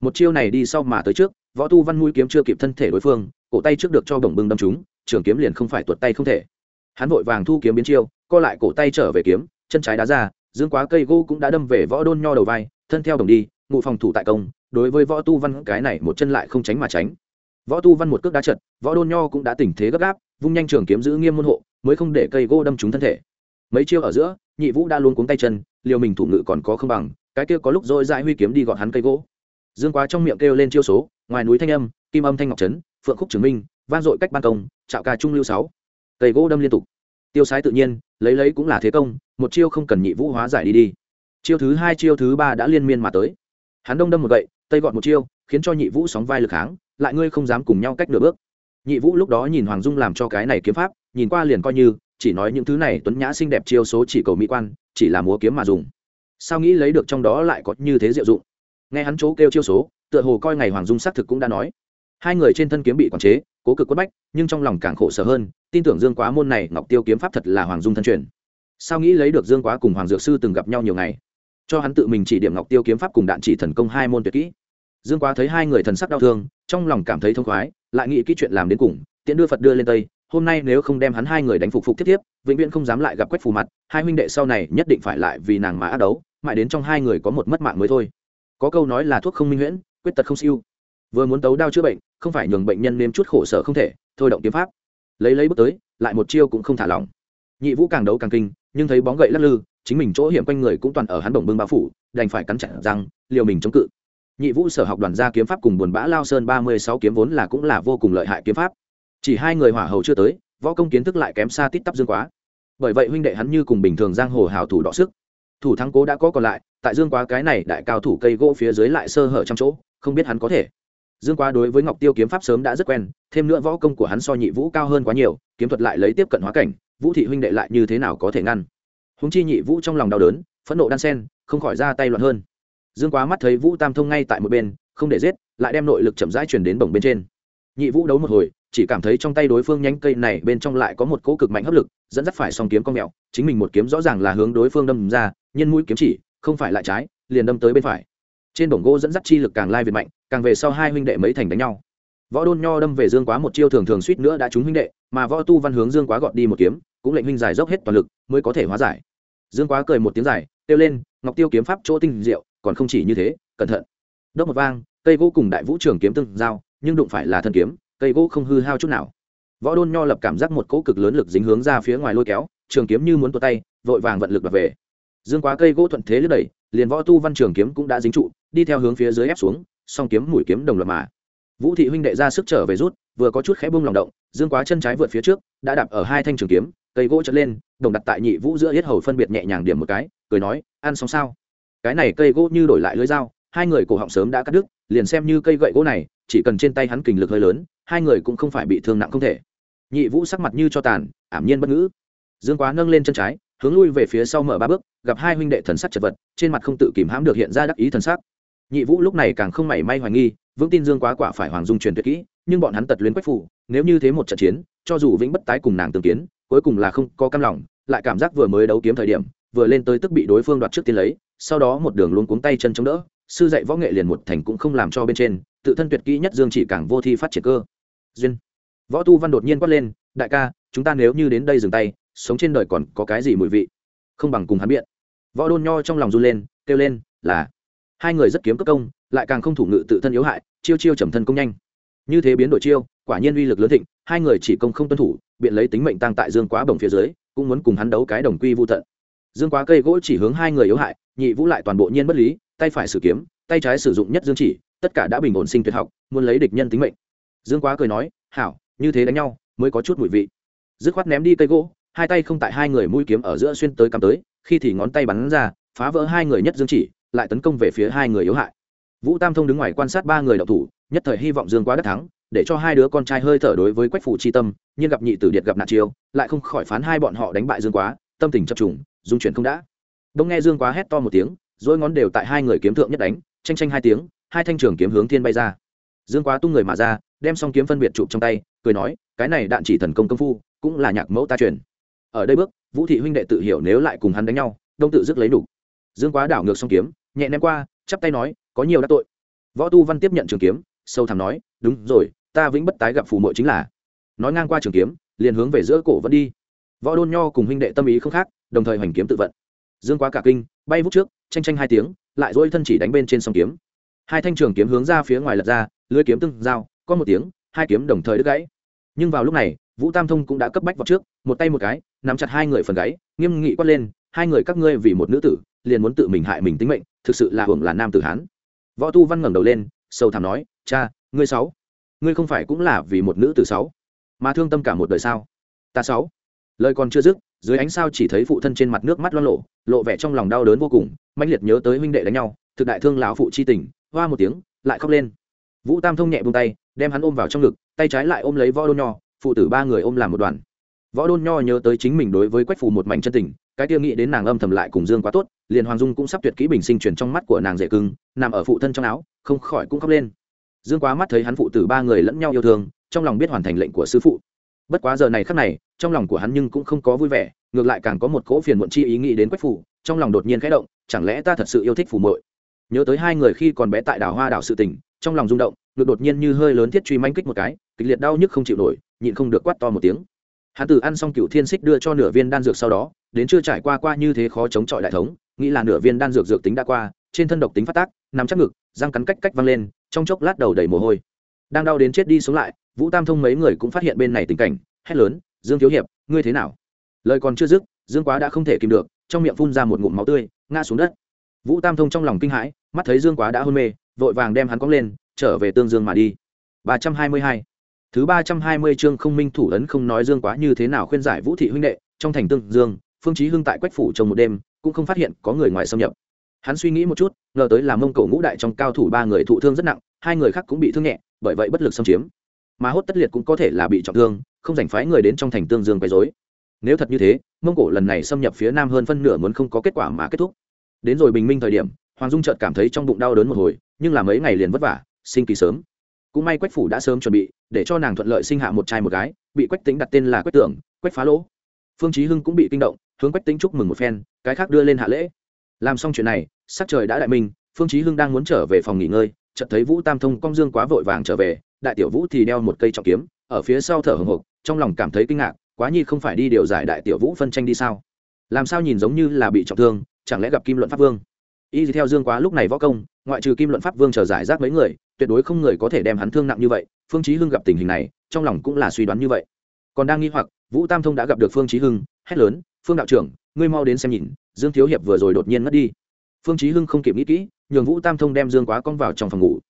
một chiêu này đi sau mà tới trước, võ tu văn mũi kiếm chưa kịp thân thể đối phương, cổ tay trước được cho bổng bưng đâm chúng trường kiếm liền không phải tuột tay không thể. Hắn vội vàng thu kiếm biến chiêu, co lại cổ tay trở về kiếm, chân trái đá ra, dương quá cây gỗ cũng đã đâm về võ đôn nho đầu vai, thân theo đồng đi, ngụ phòng thủ tại công, đối với võ tu văn cái này một chân lại không tránh mà tránh. Võ tu văn một cước đá trận võ đôn nho cũng đã tình thế gấp gáp, vung nhanh trường kiếm giữ nghiêm môn hộ, mới không để cây gỗ đâm trúng thân thể. Mấy chiêu ở giữa, nhị vũ đã luôn cuống tay chân, liều mình thủ ngự còn có không bằng, cái kia có lúc rồi dãi huy kiếm đi gọn hắn cây gỗ dương quá trong miệng kêu lên chiêu số, ngoài núi thanh âm, kim âm thanh ngọc trấn, phượng khúc chứng minh, vang dội cách ban công, trạo ca trung lưu sáu. Cây gỗ đâm liên tục. Tiêu sái tự nhiên, lấy lấy cũng là thế công, một chiêu không cần nhị vũ hóa giải đi đi. Chiêu thứ hai, chiêu thứ ba đã liên miên mà tới. Hắn đông đâm một gậy, tây gọn một chiêu, khiến cho nhị vũ sóng vai lực kháng, lại ngươi không dám cùng nhau cách nửa bước. Nhị vũ lúc đó nhìn hoàng dung làm cho cái này kiếm pháp, nhìn qua liền coi như, chỉ nói những thứ này tuấn nhã xinh đẹp chiêu số chỉ cầu mỹ quan, chỉ là múa kiếm mà dùng. Sao nghĩ lấy được trong đó lại có như thế diệu dụng? Nghe hắn chỗ kêu chiêu số, tựa hồ coi ngày hoàng dung xác thực cũng đã nói. Hai người trên thân kiếm bị quản chế, cố cực quất bách, nhưng trong lòng càng khổ sở hơn, tin tưởng dương quá môn này ngọc tiêu kiếm pháp thật là hoàng dung thân truyền. Sao nghĩ lấy được dương quá cùng hoàng dược sư từng gặp nhau nhiều ngày, cho hắn tự mình chỉ điểm ngọc tiêu kiếm pháp cùng đạn chỉ thần công hai môn tuyệt kỹ. Dương quá thấy hai người thần sắc đau thương, trong lòng cảm thấy thông khoái, lại nghĩ kỹ chuyện làm đến cùng tiện đưa phật đưa lên tây, hôm nay nếu không đem hắn hai người đánh phục phục tiếp tiếp, vĩnh viễn không dám lại gặp quách phù mặt, hai huynh đệ sau này nhất định phải lại vì nàng mà ác đấu, mãi đến trong hai người có một mất mạng mới thôi có câu nói là thuốc không minh huyễn, quyết tật không siêu. Vừa muốn tấu đao chữa bệnh, không phải nhường bệnh nhân nếm chút khổ sở không thể, thôi động kiếm pháp. Lấy lấy bước tới, lại một chiêu cũng không thả lỏng. Nhị vũ càng đấu càng kinh, nhưng thấy bóng gậy lắc lư, chính mình chỗ hiểm quanh người cũng toàn ở hắn bổng bưng bao phủ, đành phải cắn chặt răng, liều mình chống cự. Nhị vũ sở học đoàn gia kiếm pháp cùng buồn bã lao sơn ba mươi sáu kiếm vốn là cũng là vô cùng lợi hại kiếm pháp. Chỉ hai người hỏa hầu chưa tới, võ công kiến thức lại kém xa tít tắp dương quá. Bởi vậy huynh đệ hắn như cùng bình thường giang hồ hào thủ đọ sức thủ thắng cố đã có còn lại, tại dương quá cái này đại cao thủ cây gỗ phía dưới lại sơ hở trong chỗ, không biết hắn có thể. Dương quá đối với ngọc tiêu kiếm pháp sớm đã rất quen, thêm nữa võ công của hắn so nhị vũ cao hơn quá nhiều, kiếm thuật lại lấy tiếp cận hóa cảnh, vũ thị huynh đệ lại như thế nào có thể ngăn? Húng chi nhị vũ trong lòng đau đớn, phẫn nộ đan sen, không khỏi ra tay loạn hơn. Dương quá mắt thấy vũ tam thông ngay tại một bên, không để giết, lại đem nội lực chậm rãi chuyển đến bổng bên trên. Nhị vũ đấu một hồi, chỉ cảm thấy trong tay đối phương nhánh cây này bên trong lại có một cỗ cực mạnh hấp lực, dẫn dắt phải song kiếm con mẹo chính mình một kiếm rõ ràng là hướng đối phương đâm ra nhân mũi kiếm chỉ, không phải lại trái, liền đâm tới bên phải. Trên bổng gỗ dẫn dắt chi lực càng lai việt mạnh, càng về sau hai huynh đệ mấy thành đánh nhau. Võ đôn nho đâm về dương quá một chiêu thường thường suýt nữa đã trúng huynh đệ, mà võ tu văn hướng dương quá gọt đi một kiếm, cũng lệnh huynh giải dốc hết toàn lực mới có thể hóa giải. Dương quá cười một tiếng dài kêu lên, ngọc tiêu kiếm pháp chỗ tinh diệu, còn không chỉ như thế, cẩn thận. Đốc một vang, cây gỗ cùng đại vũ trường kiếm tương giao, nhưng đụng phải là thân kiếm, cây gỗ không hư hao chút nào. Võ đôn nho lập cảm giác một cỗ cực lớn lực dính hướng ra phía ngoài lôi kéo, trường kiếm như muốn tuột tay, vội vàng vận lực đập về dương quá cây gỗ thuận thế lướt đẩy, liền võ tu văn trường kiếm cũng đã dính trụ, đi theo hướng phía dưới ép xuống, song kiếm mũi kiếm đồng loạt mà. Vũ thị huynh đệ ra sức trở về rút, vừa có chút khẽ bung lòng động, dương quá chân trái vượt phía trước, đã đạp ở hai thanh trường kiếm, cây gỗ chật lên, đồng đặt tại nhị vũ giữa yết hầu phân biệt nhẹ nhàng điểm một cái, cười nói, ăn xong sao? Cái này cây gỗ như đổi lại lưới dao, hai người cổ họng sớm đã cắt đứt, liền xem như cây gậy gỗ này, chỉ cần trên tay hắn kình lực hơi lớn, hai người cũng không phải bị thương nặng không thể. Nhị vũ sắc mặt như cho tàn, ảm nhiên bất ngữ. Dương quá nâng lên chân trái hướng lui về phía sau mở ba bước, gặp hai huynh đệ thần sắc chật vật, trên mặt không tự kìm hãm được hiện ra đắc ý thần sắc. Nhị vũ lúc này càng không mảy may hoài nghi, vững tin dương quá quả phải hoàng dung truyền tuyệt kỹ, nhưng bọn hắn tật luyến quách phủ, nếu như thế một trận chiến, cho dù vĩnh bất tái cùng nàng tương kiến, cuối cùng là không có cam lòng, lại cảm giác vừa mới đấu kiếm thời điểm, vừa lên tới tức bị đối phương đoạt trước tiên lấy, sau đó một đường luôn cuống tay chân chống đỡ, sư dạy võ nghệ liền một thành cũng không làm cho bên trên, tự thân tuyệt kỹ nhất dương chỉ càng vô thi phát triển cơ. Duyên. Võ tu văn đột nhiên quát lên, đại ca, chúng ta nếu như đến đây dừng tay sống trên đời còn có cái gì mùi vị? Không bằng cùng hắn biện. Võ đôn nho trong lòng run lên, kêu lên, là, hai người rất kiếm cấp công, lại càng không thủ ngự tự thân yếu hại, chiêu chiêu trầm thân công nhanh. Như thế biến đổi chiêu, quả nhiên uy lực lớn thịnh, hai người chỉ công không tuân thủ, biện lấy tính mệnh tăng tại dương quá bồng phía dưới, cũng muốn cùng hắn đấu cái đồng quy vô tận. Dương quá cây gỗ chỉ hướng hai người yếu hại, nhị vũ lại toàn bộ nhiên bất lý, tay phải sử kiếm, tay trái sử dụng nhất dương chỉ, tất cả đã bình ổn sinh tuyệt học, muốn lấy địch nhân tính mệnh. Dương quá cười nói, hảo, như thế đánh nhau, mới có chút mùi vị. Dứt khoát ném đi cây gỗ hai tay không tại hai người mũi kiếm ở giữa xuyên tới cắm tới, khi thì ngón tay bắn ra, phá vỡ hai người nhất dương chỉ, lại tấn công về phía hai người yếu hại. Vũ tam thông đứng ngoài quan sát ba người đậu thủ, nhất thời hy vọng dương quá đắc thắng, để cho hai đứa con trai hơi thở đối với quách phủ chi tâm, nhưng gặp nhị tử điệt gặp nạn chiêu, lại không khỏi phán hai bọn họ đánh bại dương quá, tâm tình chập trùng, dung chuyển không đã. Đông nghe dương quá hét to một tiếng dỗi ngón đều tại hai người kiếm thượng nhất đánh tranh tranh hai tiếng, hai thanh trường kiếm hướng thiên bay ra. Dương quá tung người mà ra, đem xong kiếm phân biệt chụp trong tay, cười nói, cái này đạn chỉ thần công công phu, cũng là nhạc mẫu ta truyền ở đây bước, vũ thị huynh đệ tự hiểu nếu lại cùng hắn đánh nhau, đông tự dứt lấy đủ. Dương quá đảo ngược xong kiếm, nhẹ ném qua, chắp tay nói, có nhiều đã tội. Võ tu văn tiếp nhận trường kiếm, sâu thẳm nói, đúng rồi, ta vĩnh bất tái gặp phù mội chính là. Nói ngang qua trường kiếm, liền hướng về giữa cổ vẫn đi. Võ đôn nho cùng huynh đệ tâm ý không khác, đồng thời hoành kiếm tự vận. Dương quá cả kinh, bay vút trước tranh tranh hai tiếng, lại dỗi thân chỉ đánh bên trên song kiếm. Hai thanh trường kiếm hướng ra phía ngoài lật ra, lưới kiếm từng giao, có một tiếng, hai kiếm đồng thời đứt gãy. Nhưng vào lúc này, vũ tam thông cũng đã cấp bách vào trước một tay một cái, nắm chặt hai người phần gáy, nghiêm nghị quát lên, hai người các ngươi vì một nữ tử, liền muốn tự mình hại mình tính mệnh, thực sự là hưởng là nam tử hán. Võ tu văn ngẩng đầu lên sâu thẳm nói, cha, ngươi sáu, ngươi không phải cũng là vì một nữ tử sáu? Mà thương tâm cả một đời sao? Ta sáu. Lời còn chưa dứt, dưới ánh sao chỉ thấy phụ thân trên mặt nước mắt lo lộ lộ vẻ trong lòng đau đớn vô cùng, mãnh liệt nhớ tới huynh đệ đánh nhau, thực đại thương lão phụ chi tình, hoa một tiếng, lại khóc lên. Vũ tam thông nhẹ buông tay, đem hắn ôm vào trong ngực, tay trái lại ôm lấy võ đôn nho, phụ tử ba người ôm làm một đoàn võ đôn nho nhớ tới chính mình đối với quách phù một mảnh chân tình, cái tiêu nghĩ đến nàng âm thầm lại cùng dương quá tốt, liền hoàng dung cũng sắp tuyệt kỹ bình sinh chuyển trong mắt của nàng dễ cưng, nằm ở phụ thân trong áo, không khỏi cũng khóc lên. Dương quá mắt thấy hắn phụ tử ba người lẫn nhau yêu thương, trong lòng biết hoàn thành lệnh của sư phụ. Bất quá giờ này khắc này, trong lòng của hắn nhưng cũng không có vui vẻ, ngược lại càng có một cỗ phiền muộn chi ý nghĩ đến quách phủ trong lòng đột nhiên khẽ động, chẳng lẽ ta thật sự yêu thích phủ muội? Nhớ tới hai người khi còn bé tại đảo hoa đảo sự tình, trong lòng rung động ngược đột nhiên như hơi lớn thiết truy manh kích một cái, kịch liệt đau nhức không chịu nổi, nhịn không được quát to một tiếng hắn tử ăn xong cựu thiên xích đưa cho nửa viên đan dược sau đó, đến chưa trải qua qua như thế khó chống chọi đại thống, nghĩ là nửa viên đan dược dược tính đã qua, trên thân độc tính phát tác, nằm chắc ngực, răng cắn cách cách văng lên, trong chốc lát đầu đầy mồ hôi. Đang đau đến chết đi sống lại, vũ tam thông mấy người cũng phát hiện bên này tình cảnh, hét lớn, dương thiếu hiệp, ngươi thế nào? Lời còn chưa dứt, dương quá đã không thể kìm được, trong miệng phun ra một ngụm máu tươi, ngã xuống đất. Vũ tam thông trong lòng kinh hãi, mắt thấy dương quá đã hôn mê, vội vàng đem hắn cóng lên, trở về tương dương mà đi. Ba trăm hai mươi hai thứ ba trăm hai mươi chương không minh thủ ấn không nói dương quá như thế nào khuyên giải vũ thị huynh đệ, trong thành tương dương, phương chí hưng tại quách phủ trong một đêm, cũng không phát hiện có người ngoài xâm nhập. Hắn suy nghĩ một chút, ngờ tới là mông cổ ngũ đại trong cao thủ ba người thụ thương rất nặng, hai người khác cũng bị thương nhẹ, bởi vậy bất lực xâm chiếm. Mà hốt tất liệt cũng có thể là bị trọng thương, không rảnh phái người đến trong thành tương dương quấy rối. Nếu thật như thế, mông cổ lần này xâm nhập phía nam hơn phân nửa muốn không có kết quả mà kết thúc. Đến rồi bình minh thời điểm, hoàng dung chợt cảm thấy trong bụng đau đớn một hồi, nhưng là mấy ngày liền vất vả, sinh kỳ sớm cũng may quách phủ đã sớm chuẩn bị, để cho nàng thuận lợi sinh hạ một trai một gái, bị quách tính đặt tên là quách tưởng, quách phá lỗ. Phương chí hưng cũng bị kinh động, hướng quách tính chúc mừng một phen, cái khác đưa lên hạ lễ. Làm xong chuyện này, sắc trời đã đại minh, phương chí hưng đang muốn trở về phòng nghỉ ngơi, chợt thấy vũ tam thông cong dương quá vội vàng trở về, đại tiểu vũ thì đeo một cây trọng kiếm, ở phía sau thở hổn hộc, trong lòng cảm thấy kinh ngạc, quá nhi không phải đi điều giải đại tiểu vũ phân tranh đi sao? Làm sao nhìn giống như là bị trọng thương, chẳng lẽ gặp kim luận pháp vương? Y theo dương quá lúc này võ công, ngoại trừ kim luận pháp vương chờ giải rác mấy người tuyệt đối không người có thể đem hắn thương nặng như vậy, phương chí hưng gặp tình hình này, trong lòng cũng là suy đoán như vậy. Còn đang nghi hoặc, vũ tam thông đã gặp được phương chí hưng, hét lớn, phương đạo trưởng, ngươi mau đến xem nhìn, dương thiếu hiệp vừa rồi đột nhiên mất đi. Phương chí hưng không kịp nghĩ kỹ, nhường vũ tam thông đem dương quá con vào trong phòng ngủ.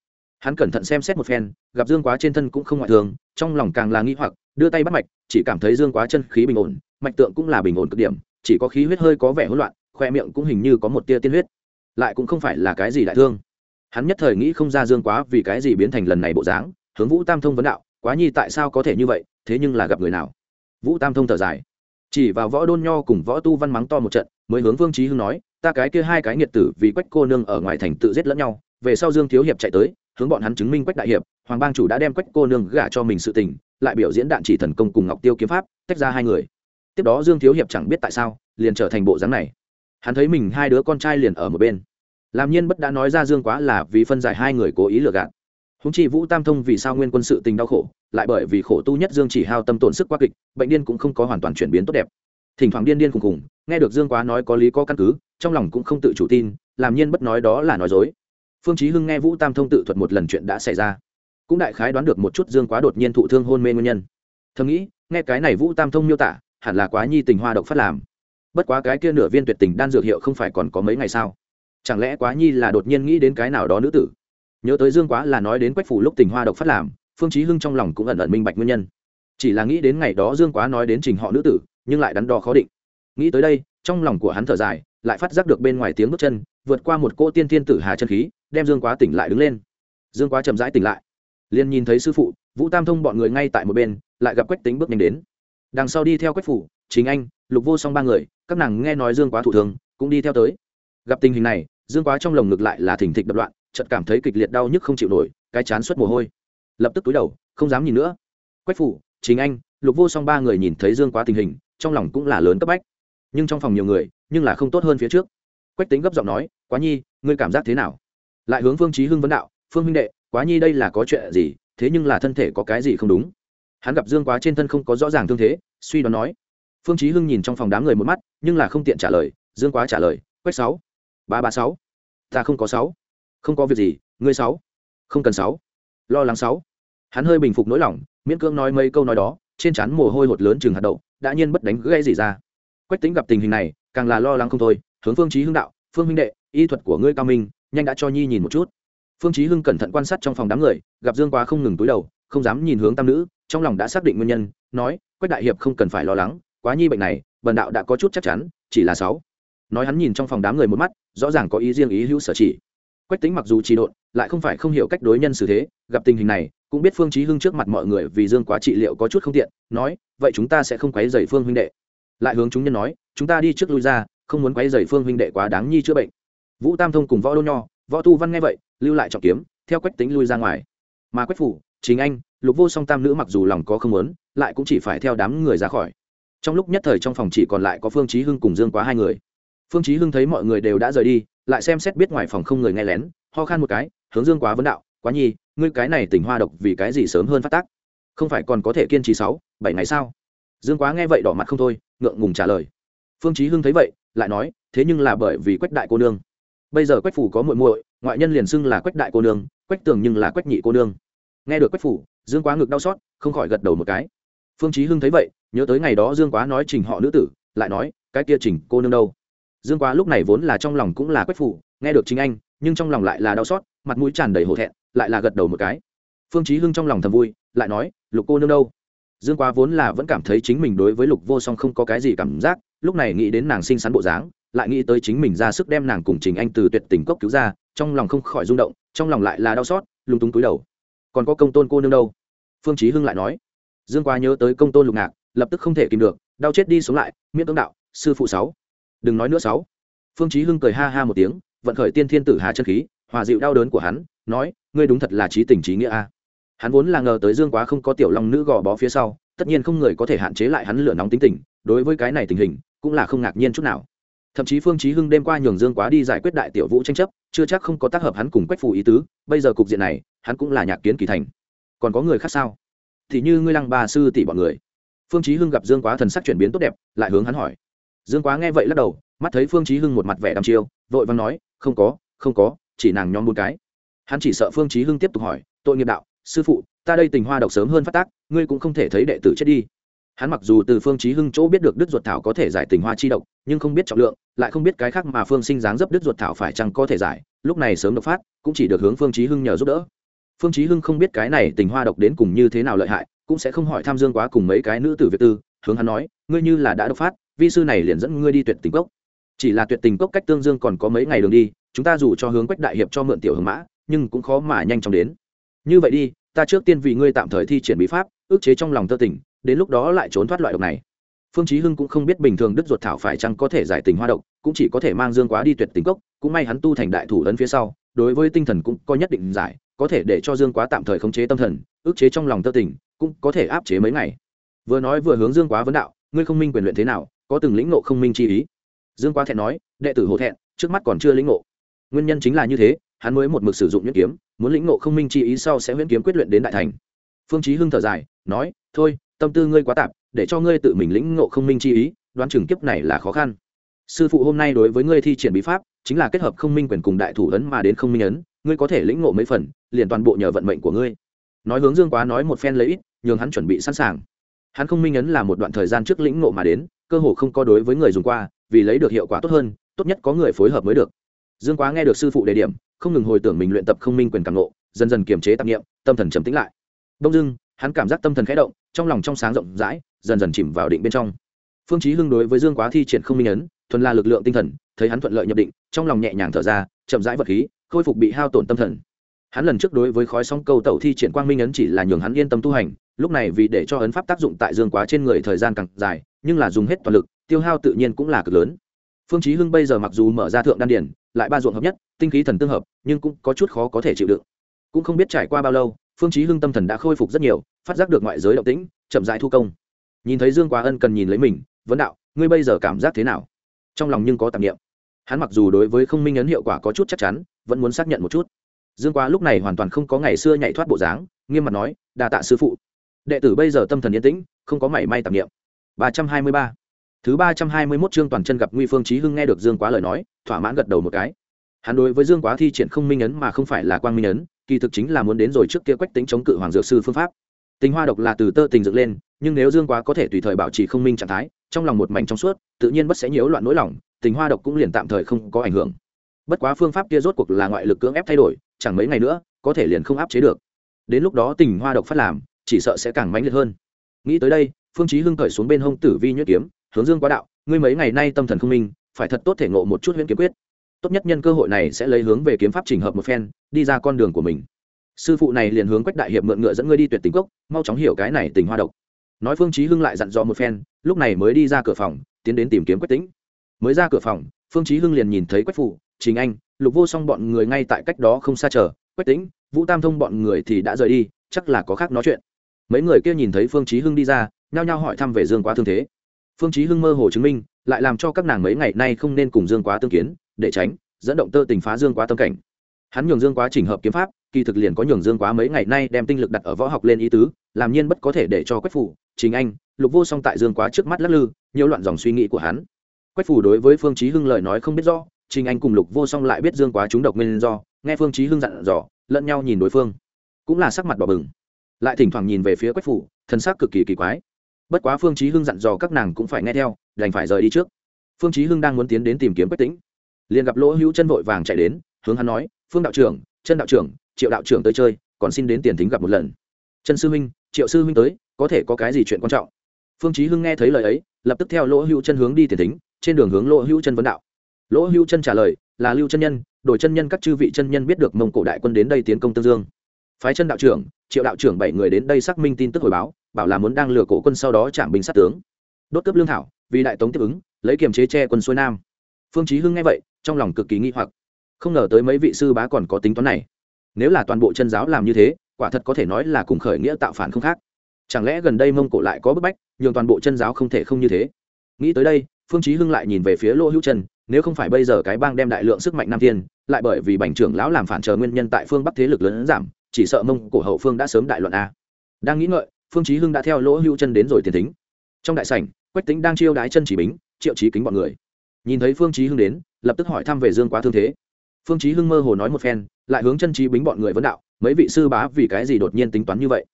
Hắn cẩn thận xem xét một phen, gặp dương quá trên thân cũng không ngoại thường, trong lòng càng là nghi hoặc, đưa tay bắt mạch, chỉ cảm thấy dương quá chân khí bình ổn, mạch tượng cũng là bình ổn cực điểm, chỉ có khí huyết hơi có vẻ hỗn loạn, khoe miệng cũng hình như có một tia tiên huyết. Lại cũng không phải là cái gì đại thương hắn nhất thời nghĩ không ra dương quá vì cái gì biến thành lần này bộ dáng, hướng vũ tam thông vấn đạo, quá nhi tại sao có thể như vậy, thế nhưng là gặp người nào? Vũ tam thông thở dài. Chỉ vào võ đôn nho cùng võ tu văn mắng to một trận, mới hướng vương trí hưng nói, ta cái kia hai cái nghiệt tử vì quách cô nương ở ngoài thành tự giết lẫn nhau, về sau dương thiếu hiệp chạy tới, hướng bọn hắn chứng minh quách đại hiệp, hoàng bang chủ đã đem quách cô nương gả cho mình sự tình, lại biểu diễn đạn chỉ thần công cùng ngọc tiêu kiếm pháp, tách ra hai người. Tiếp đó dương thiếu hiệp chẳng biết tại sao, liền trở thành bộ dáng này. Hắn thấy mình hai đứa con trai liền ở một bên làm nhiên bất đã nói ra dương quá là vì phân giải hai người cố ý lừa gạt. Húng chi vũ tam thông vì sao nguyên quân sự tình đau khổ, lại bởi vì khổ tu nhất dương chỉ hao tâm tổn sức quá kịch, bệnh điên cũng không có hoàn toàn chuyển biến tốt đẹp. Thỉnh thoảng điên điên khùng khùng, nghe được dương quá nói có lý có căn cứ, trong lòng cũng không tự chủ tin, làm nhiên bất nói đó là nói dối. Phương chí hưng nghe vũ tam thông tự thuật một lần chuyện đã xảy ra. Cũng đại khái đoán được một chút dương quá đột nhiên thụ thương hôn mê nguyên nhân. Thầm nghĩ, nghe cái này vũ tam thông miêu tả, hẳn là quá nhi tình hoa độc phát làm. Bất quá cái kia nửa viên tuyệt tình đan dược hiệu không phải còn có mấy ngày sao chẳng lẽ quá nhi là đột nhiên nghĩ đến cái nào đó nữ tử? Nhớ tới dương quá là nói đến quách phủ lúc tình hoa độc phát làm, phương chí hưng trong lòng cũng ẩn ẩn minh bạch nguyên nhân. Chỉ là nghĩ đến ngày đó dương quá nói đến trình họ nữ tử, nhưng lại đắn đo khó định. Nghĩ tới đây, trong lòng của hắn thở dài, lại phát giác được bên ngoài tiếng bước chân, vượt qua một cô tiên thiên tử hà chân khí, đem dương quá tỉnh lại đứng lên. Dương quá chậm rãi tỉnh lại. Liền nhìn thấy sư phụ, vũ tam thông bọn người ngay tại một bên, lại gặp quách tính bước nhanh đến. Đằng sau đi theo quách phủ chính anh, lục vô song ba người, các nàng nghe nói dương quá thủ thường cũng đi theo tới. Gặp tình hình này dương quá trong lồng ngực lại là thỉnh thịch đập loạn, chợt cảm thấy kịch liệt đau nhức không chịu nổi, cái chán suất mồ hôi. Lập tức túi đầu, không dám nhìn nữa. Quách phủ chính anh, lục vô song ba người nhìn thấy dương quá tình hình, trong lòng cũng là lớn cấp bách. Nhưng trong phòng nhiều người, nhưng là không tốt hơn phía trước. Quách tính gấp giọng nói, quá nhi, ngươi cảm giác thế nào? Lại hướng phương trí hưng vấn đạo, phương huynh đệ, quá nhi đây là có chuyện gì, thế nhưng là thân thể có cái gì không đúng? Hắn gặp dương quá trên thân không có rõ ràng thương thế, suy đoán nói. Phương trí hưng nhìn trong phòng đám người một mắt, nhưng là không tiện trả lời. Dương quá trả lời, quách sáu ba ba sáu. Ta không có sáu. Không có việc gì, ngươi sáu. Không cần sáu. Lo lắng sáu. Hắn hơi bình phục nỗi lòng, miễn cưỡng nói mấy câu nói đó, trên trán mồ hôi hột lớn chừng hạt đậu, đã nhiên bất đánh gây gì ra. Quách tính gặp tình hình này, càng là lo lắng không thôi, hướng phương trí hưng đạo, phương huynh đệ, y thuật của ngươi cao minh, nhanh đã cho nhi nhìn một chút. Phương trí hưng cẩn thận quan sát trong phòng đám người, gặp dương quá không ngừng túi đầu, không dám nhìn hướng tam nữ, trong lòng đã xác định nguyên nhân, nói, quách đại hiệp không cần phải lo lắng, quá nhi bệnh này, bần đạo đã có chút chắc chắn, chỉ là sáu nói hắn nhìn trong phòng đám người một mắt, rõ ràng có ý riêng ý hữu sở chỉ. Quách tính mặc dù trì độn, lại không phải không hiểu cách đối nhân xử thế, gặp tình hình này, cũng biết phương chí hưng trước mặt mọi người vì dương quá trị liệu có chút không tiện, nói, vậy chúng ta sẽ không quấy rầy phương huynh đệ. Lại hướng chúng nhân nói, chúng ta đi trước lui ra, không muốn quấy rầy phương huynh đệ quá đáng nhi chữa bệnh. Vũ tam thông cùng võ đô nho, võ tu văn nghe vậy, lưu lại trọng kiếm, theo quách tính lui ra ngoài. Mà quách phủ chính anh, lục vô song tam nữ mặc dù lòng có không muốn, lại cũng chỉ phải theo đám người ra khỏi. Trong lúc nhất thời trong phòng chỉ còn lại có phương chí hưng cùng dương quá hai người phương chí hưng thấy mọi người đều đã rời đi, lại xem xét biết ngoài phòng không người nghe lén, ho khan một cái, hướng dương quá vấn đạo, quá nhi, ngươi cái này tỉnh hoa độc vì cái gì sớm hơn phát tác? Không phải còn có thể kiên trì sáu, bảy ngày sao? Dương quá nghe vậy đỏ mặt không thôi, ngượng ngùng trả lời. Phương chí hưng thấy vậy, lại nói, thế nhưng là bởi vì quách đại cô nương. Bây giờ quách phủ có muội muội, ngoại nhân liền xưng là quách đại cô nương, quách tường nhưng là quách nhị cô nương. Nghe được quách phủ, dương quá ngực đau xót, không khỏi gật đầu một cái. Phương chí hưng thấy vậy, nhớ tới ngày đó dương quá nói trình họ nữ tử, lại nói, cái kia trình cô nương đâu? Dương quá lúc này vốn là trong lòng cũng là quách phủ, nghe được chính anh, nhưng trong lòng lại là đau xót, mặt mũi tràn đầy hổ thẹn, lại là gật đầu một cái. Phương chí hưng trong lòng thầm vui, lại nói, lục cô nương đâu? Dương quá vốn là vẫn cảm thấy chính mình đối với lục vô song không có cái gì cảm giác, lúc này nghĩ đến nàng xinh xắn bộ dáng, lại nghĩ tới chính mình ra sức đem nàng cùng trình anh từ tuyệt tình cốc cứu ra, trong lòng không khỏi rung động, trong lòng lại là đau xót lung túng túi đầu. Còn có công tôn cô nương đâu? Phương chí hưng lại nói. Dương quá nhớ tới công tôn lục ngạc, lập tức không thể kìm được, đau chết đi xuống lại, miễn tương đạo, sư phụ sáu đừng nói nữa sáu. Phương chí hưng cười ha ha một tiếng, vận khởi tiên thiên tử hà chân khí, hòa dịu đau đớn của hắn, nói, ngươi đúng thật là trí tình trí nghĩa a. Hắn vốn là ngờ tới dương quá không có tiểu long nữ gò bó phía sau, tất nhiên không người có thể hạn chế lại hắn lửa nóng tính tình, đối với cái này tình hình, cũng là không ngạc nhiên chút nào. Thậm chí phương chí hưng đêm qua nhường dương quá đi giải quyết đại tiểu vũ tranh chấp, chưa chắc không có tác hợp hắn cùng quách phù ý tứ, bây giờ cục diện này, hắn cũng là nhạc kiến kỳ thành. Còn có người khác sao? Thì như ngươi lăng ba sư tỷ bọn người. Phương chí hưng gặp dương quá thần sắc chuyển biến tốt đẹp, lại hướng hắn hỏi dương quá nghe vậy lắc đầu, mắt thấy phương chí hưng một mặt vẻ đăm chiêu, vội vàng nói, không có không có, chỉ nàng nhóm một cái. Hắn chỉ sợ phương chí hưng tiếp tục hỏi, tội nghiệp đạo, sư phụ, ta đây tình hoa độc sớm hơn phát tác, ngươi cũng không thể thấy đệ tử chết đi. Hắn mặc dù từ phương chí hưng chỗ biết được đứt ruột thảo có thể giải tình hoa chi độc, nhưng không biết trọng lượng, lại không biết cái khác mà phương sinh dáng dấp đứt ruột thảo phải chăng có thể giải, lúc này sớm độc phát, cũng chỉ được hướng phương chí hưng nhờ giúp đỡ. Phương chí hưng không biết cái này tình hoa độc đến cùng như thế nào lợi hại, cũng sẽ không hỏi tham dương quá cùng mấy cái nữ tử việt tư, hướng hắn nói, ngươi như là đã độc phát vi sư này liền dẫn ngươi đi tuyệt tình cốc. Chỉ là tuyệt tình cốc cách tương dương còn có mấy ngày đường đi, chúng ta dù cho hướng quách đại hiệp cho mượn tiểu hướng mã, nhưng cũng khó mà nhanh chóng đến. Như vậy đi, ta trước tiên vì ngươi tạm thời thi triển bí pháp ức chế trong lòng tơ tình, đến lúc đó lại trốn thoát loại độc này. Phương chí hưng cũng không biết bình thường đứt ruột thảo phải chăng có thể giải tình hoa độc, cũng chỉ có thể mang dương quá đi tuyệt tình cốc, cũng may hắn tu thành đại thủ lớn phía sau, đối với tinh thần cũng có nhất định giải, có thể để cho dương quá tạm thời khống chế tâm thần ức chế trong lòng tơ tình, cũng có thể áp chế mấy ngày. Vừa nói vừa hướng dương quá vấn đạo, ngươi không minh quyền luyện thế nào có từng lĩnh ngộ không minh chi ý. Dương quá thẹn nói, đệ tử hổ thẹn, trước mắt còn chưa lĩnh ngộ. Nguyên nhân chính là như thế, hắn mới một mực sử dụng nhuyễn kiếm, muốn lĩnh ngộ không minh chi ý sau sẽ huyễn kiếm quyết luyện đến đại thành. Phương chí hưng thở dài, nói, thôi, tâm tư ngươi quá tạp, để cho ngươi tự mình lĩnh ngộ không minh chi ý, đoán chừng kiếp này là khó khăn. Sư phụ hôm nay đối với ngươi thi triển bí pháp, chính là kết hợp không minh quyền cùng đại thủ ấn mà đến không minh ấn, ngươi có thể lĩnh ngộ mấy phần, liền toàn bộ nhờ vận mệnh của ngươi. Nói hướng dương quá nói một phen lấy ít nhường hắn chuẩn bị sẵn sàng. Hắn không minh ấn là một đoạn thời gian trước lĩnh ngộ mà đến cơ hồ không có đối với người dùng qua, vì lấy được hiệu quả tốt hơn, tốt nhất có người phối hợp mới được. Dương quá nghe được sư phụ đề điểm, không ngừng hồi tưởng mình luyện tập không minh quyền càng ngộ, dần dần kiềm chế tạp nghiệm tâm thần trầm tĩnh lại. Đông dưng hắn cảm giác tâm thần khẽ động, trong lòng trong sáng rộng rãi, dần dần chìm vào định bên trong. Phương chí hưng đối với dương quá thi triển không minh ấn, thuần là lực lượng tinh thần, thấy hắn thuận lợi nhập định, trong lòng nhẹ nhàng thở ra, chậm rãi vật khí, khôi phục bị hao tổn tâm thần. Hắn lần trước đối với khói sóng câu tẩu thi triển quang minh ấn chỉ là nhường hắn yên tâm tu hành, lúc này vì để cho ấn pháp tác dụng tại dương quá trên người thời gian càng dài nhưng là dùng hết toàn lực, tiêu hao tự nhiên cũng là cực lớn. Phương chí hưng bây giờ mặc dù mở ra thượng đan điển lại ba ruộng hợp nhất, tinh khí thần tương hợp, nhưng cũng có chút khó có thể chịu đựng. Cũng không biết trải qua bao lâu, phương chí hưng tâm thần đã khôi phục rất nhiều, phát giác được ngoại giới động tĩnh, chậm rãi thu công. Nhìn thấy dương quá ân cần nhìn lấy mình, vấn đạo, ngươi bây giờ cảm giác thế nào? Trong lòng nhưng có tạp niệm. Hắn mặc dù đối với không minh ấn hiệu quả có chút chắc chắn, vẫn muốn xác nhận một chút. Dương quá lúc này hoàn toàn không có ngày xưa nhảy thoát bộ dáng, nghiêm mặt nói, đa tạ sư phụ. Đệ tử bây giờ tâm thần yên tĩnh, không có mảy may tạp niệm ba trăm hai mươi ba. Thứ ba trăm hai mươi mốt chương toàn chân gặp nguy phương chí hưng nghe được dương quá lời nói, thỏa mãn gật đầu một cái. Hắn đối với dương quá thi triển không minh ấn mà không phải là quang minh ấn, kỳ thực chính là muốn đến rồi trước kia quách tính chống cự hoàng dược sư phương pháp. Tình hoa độc là từ tơ tình dựng lên, nhưng nếu dương quá có thể tùy thời bảo trì không minh trạng thái, trong lòng một mảnh trong suốt, tự nhiên bất sẽ nhiễu loạn nỗi lòng, tình hoa độc cũng liền tạm thời không có ảnh hưởng. Bất quá phương pháp kia rốt cuộc là ngoại lực cưỡng ép thay đổi, chẳng mấy ngày nữa, có thể liền không áp chế được. Đến lúc đó tình hoa độc phát làm, chỉ sợ sẽ càng mãnh liệt hơn. Nghĩ tới đây phương chí hưng cởi xuống bên hông tử vi nhuyễn kiếm, hướng dương quá đạo, ngươi mấy ngày nay tâm thần không minh, phải thật tốt thể ngộ một chút huyễn kiếm quyết. Tốt nhất nhân cơ hội này sẽ lấy hướng về kiếm pháp chỉnh hợp một phen, đi ra con đường của mình. Sư phụ này liền hướng quách đại hiệp mượn ngựa dẫn ngươi đi tuyệt tình cốc, mau chóng hiểu cái này tình hoa độc. Nói phương chí hưng lại dặn dò một phen, lúc này mới đi ra cửa phòng, tiến đến tìm kiếm quách tĩnh. Mới ra cửa phòng, phương chí hưng liền nhìn thấy quách phủ chính anh, lục vô song bọn người ngay tại cách đó không xa chờ. Quách tĩnh, vũ tam thông bọn người thì đã rời đi, chắc là có khác nói chuyện mấy người kia nhìn thấy phương chí hưng đi ra, nhao nhao hỏi thăm về dương quá thương thế. Phương chí hưng mơ hồ chứng minh, lại làm cho các nàng mấy ngày nay không nên cùng dương quá tương kiến, để tránh, dẫn động tơ tình phá dương quá tâm cảnh. Hắn nhường dương quá chỉnh hợp kiếm pháp, kỳ thực liền có nhường dương quá mấy ngày nay đem tinh lực đặt ở võ học lên ý tứ, làm nhiên bất có thể để cho quách phủ chính anh, lục vô song tại dương quá trước mắt lắc lư nhiều loạn dòng suy nghĩ của hắn. Quách phủ đối với phương chí hưng lời nói không biết rõ, trình anh cùng lục vô song lại biết dương quá trúng độc nguyên do, nghe phương chí hưng dặn dò, lẫn nhau nhìn đối phương. Cũng là sắc mặt đỏ bừng lại thỉnh thoảng nhìn về phía quách phủ thân xác cực kỳ kỳ quái. Bất quá phương chí hưng dặn dò các nàng cũng phải nghe theo, đành phải rời đi trước. Phương chí hưng đang muốn tiến đến tìm kiếm quách tĩnh. Liền gặp lỗ hữu chân vội vàng chạy đến, hướng hắn nói, phương đạo trưởng, chân đạo trưởng, triệu đạo trưởng tới chơi, còn xin đến tiền thính gặp một lần. Chân sư huynh, triệu sư huynh tới, có thể có cái gì chuyện quan trọng? Phương chí hưng nghe thấy lời ấy, lập tức theo lỗ hữu chân hướng đi tiền thính, trên đường hướng lỗ hữu chân vấn đạo. Lỗ hữu chân trả lời, là lưu chân nhân, đổi chân nhân các chư vị chân nhân biết được mông cổ đại quân đến đây tiến công tương dương. Phái chân đạo trưởng triệu đạo trưởng bảy người đến đây xác minh tin tức hồi báo, bảo là muốn đang lừa cổ quân sau đó chạm binh sát tướng. Đốt cướp lương thảo, vì đại tống tiếp ứng, lấy kiềm chế che quân xuôi nam. Phương chí hưng nghe vậy, trong lòng cực kỳ nghi hoặc. Không ngờ tới mấy vị sư bá còn có tính toán này. Nếu là toàn bộ chân giáo làm như thế, quả thật có thể nói là cùng khởi nghĩa tạo phản không khác. Chẳng lẽ gần đây mông cổ lại có bức bách, nhường toàn bộ chân giáo không thể không như thế? Nghĩ tới đây, phương chí hưng lại nhìn về phía lô hữu chân nếu không phải bây giờ cái bang đem đại lượng sức mạnh nam thiên, lại bởi vì bành trưởng lão làm phản chờ nguyên nhân tại phương bắc thế lực lớn giảm chỉ sợ mông cổ hậu phương đã sớm đại loạn a. Đang nghĩ ngợi, phương chí hưng đã theo lỗ hưu chân đến rồi tiền thính. Trong đại sảnh, quách tính đang chiêu đái chân chỉ bính, triệu chí kính bọn người. Nhìn thấy phương chí hưng đến, lập tức hỏi thăm về dương quá thương thế. Phương chí hưng mơ hồ nói một phen, lại hướng chân trí bính bọn người vấn đạo, mấy vị sư bá vì cái gì đột nhiên tính toán như vậy?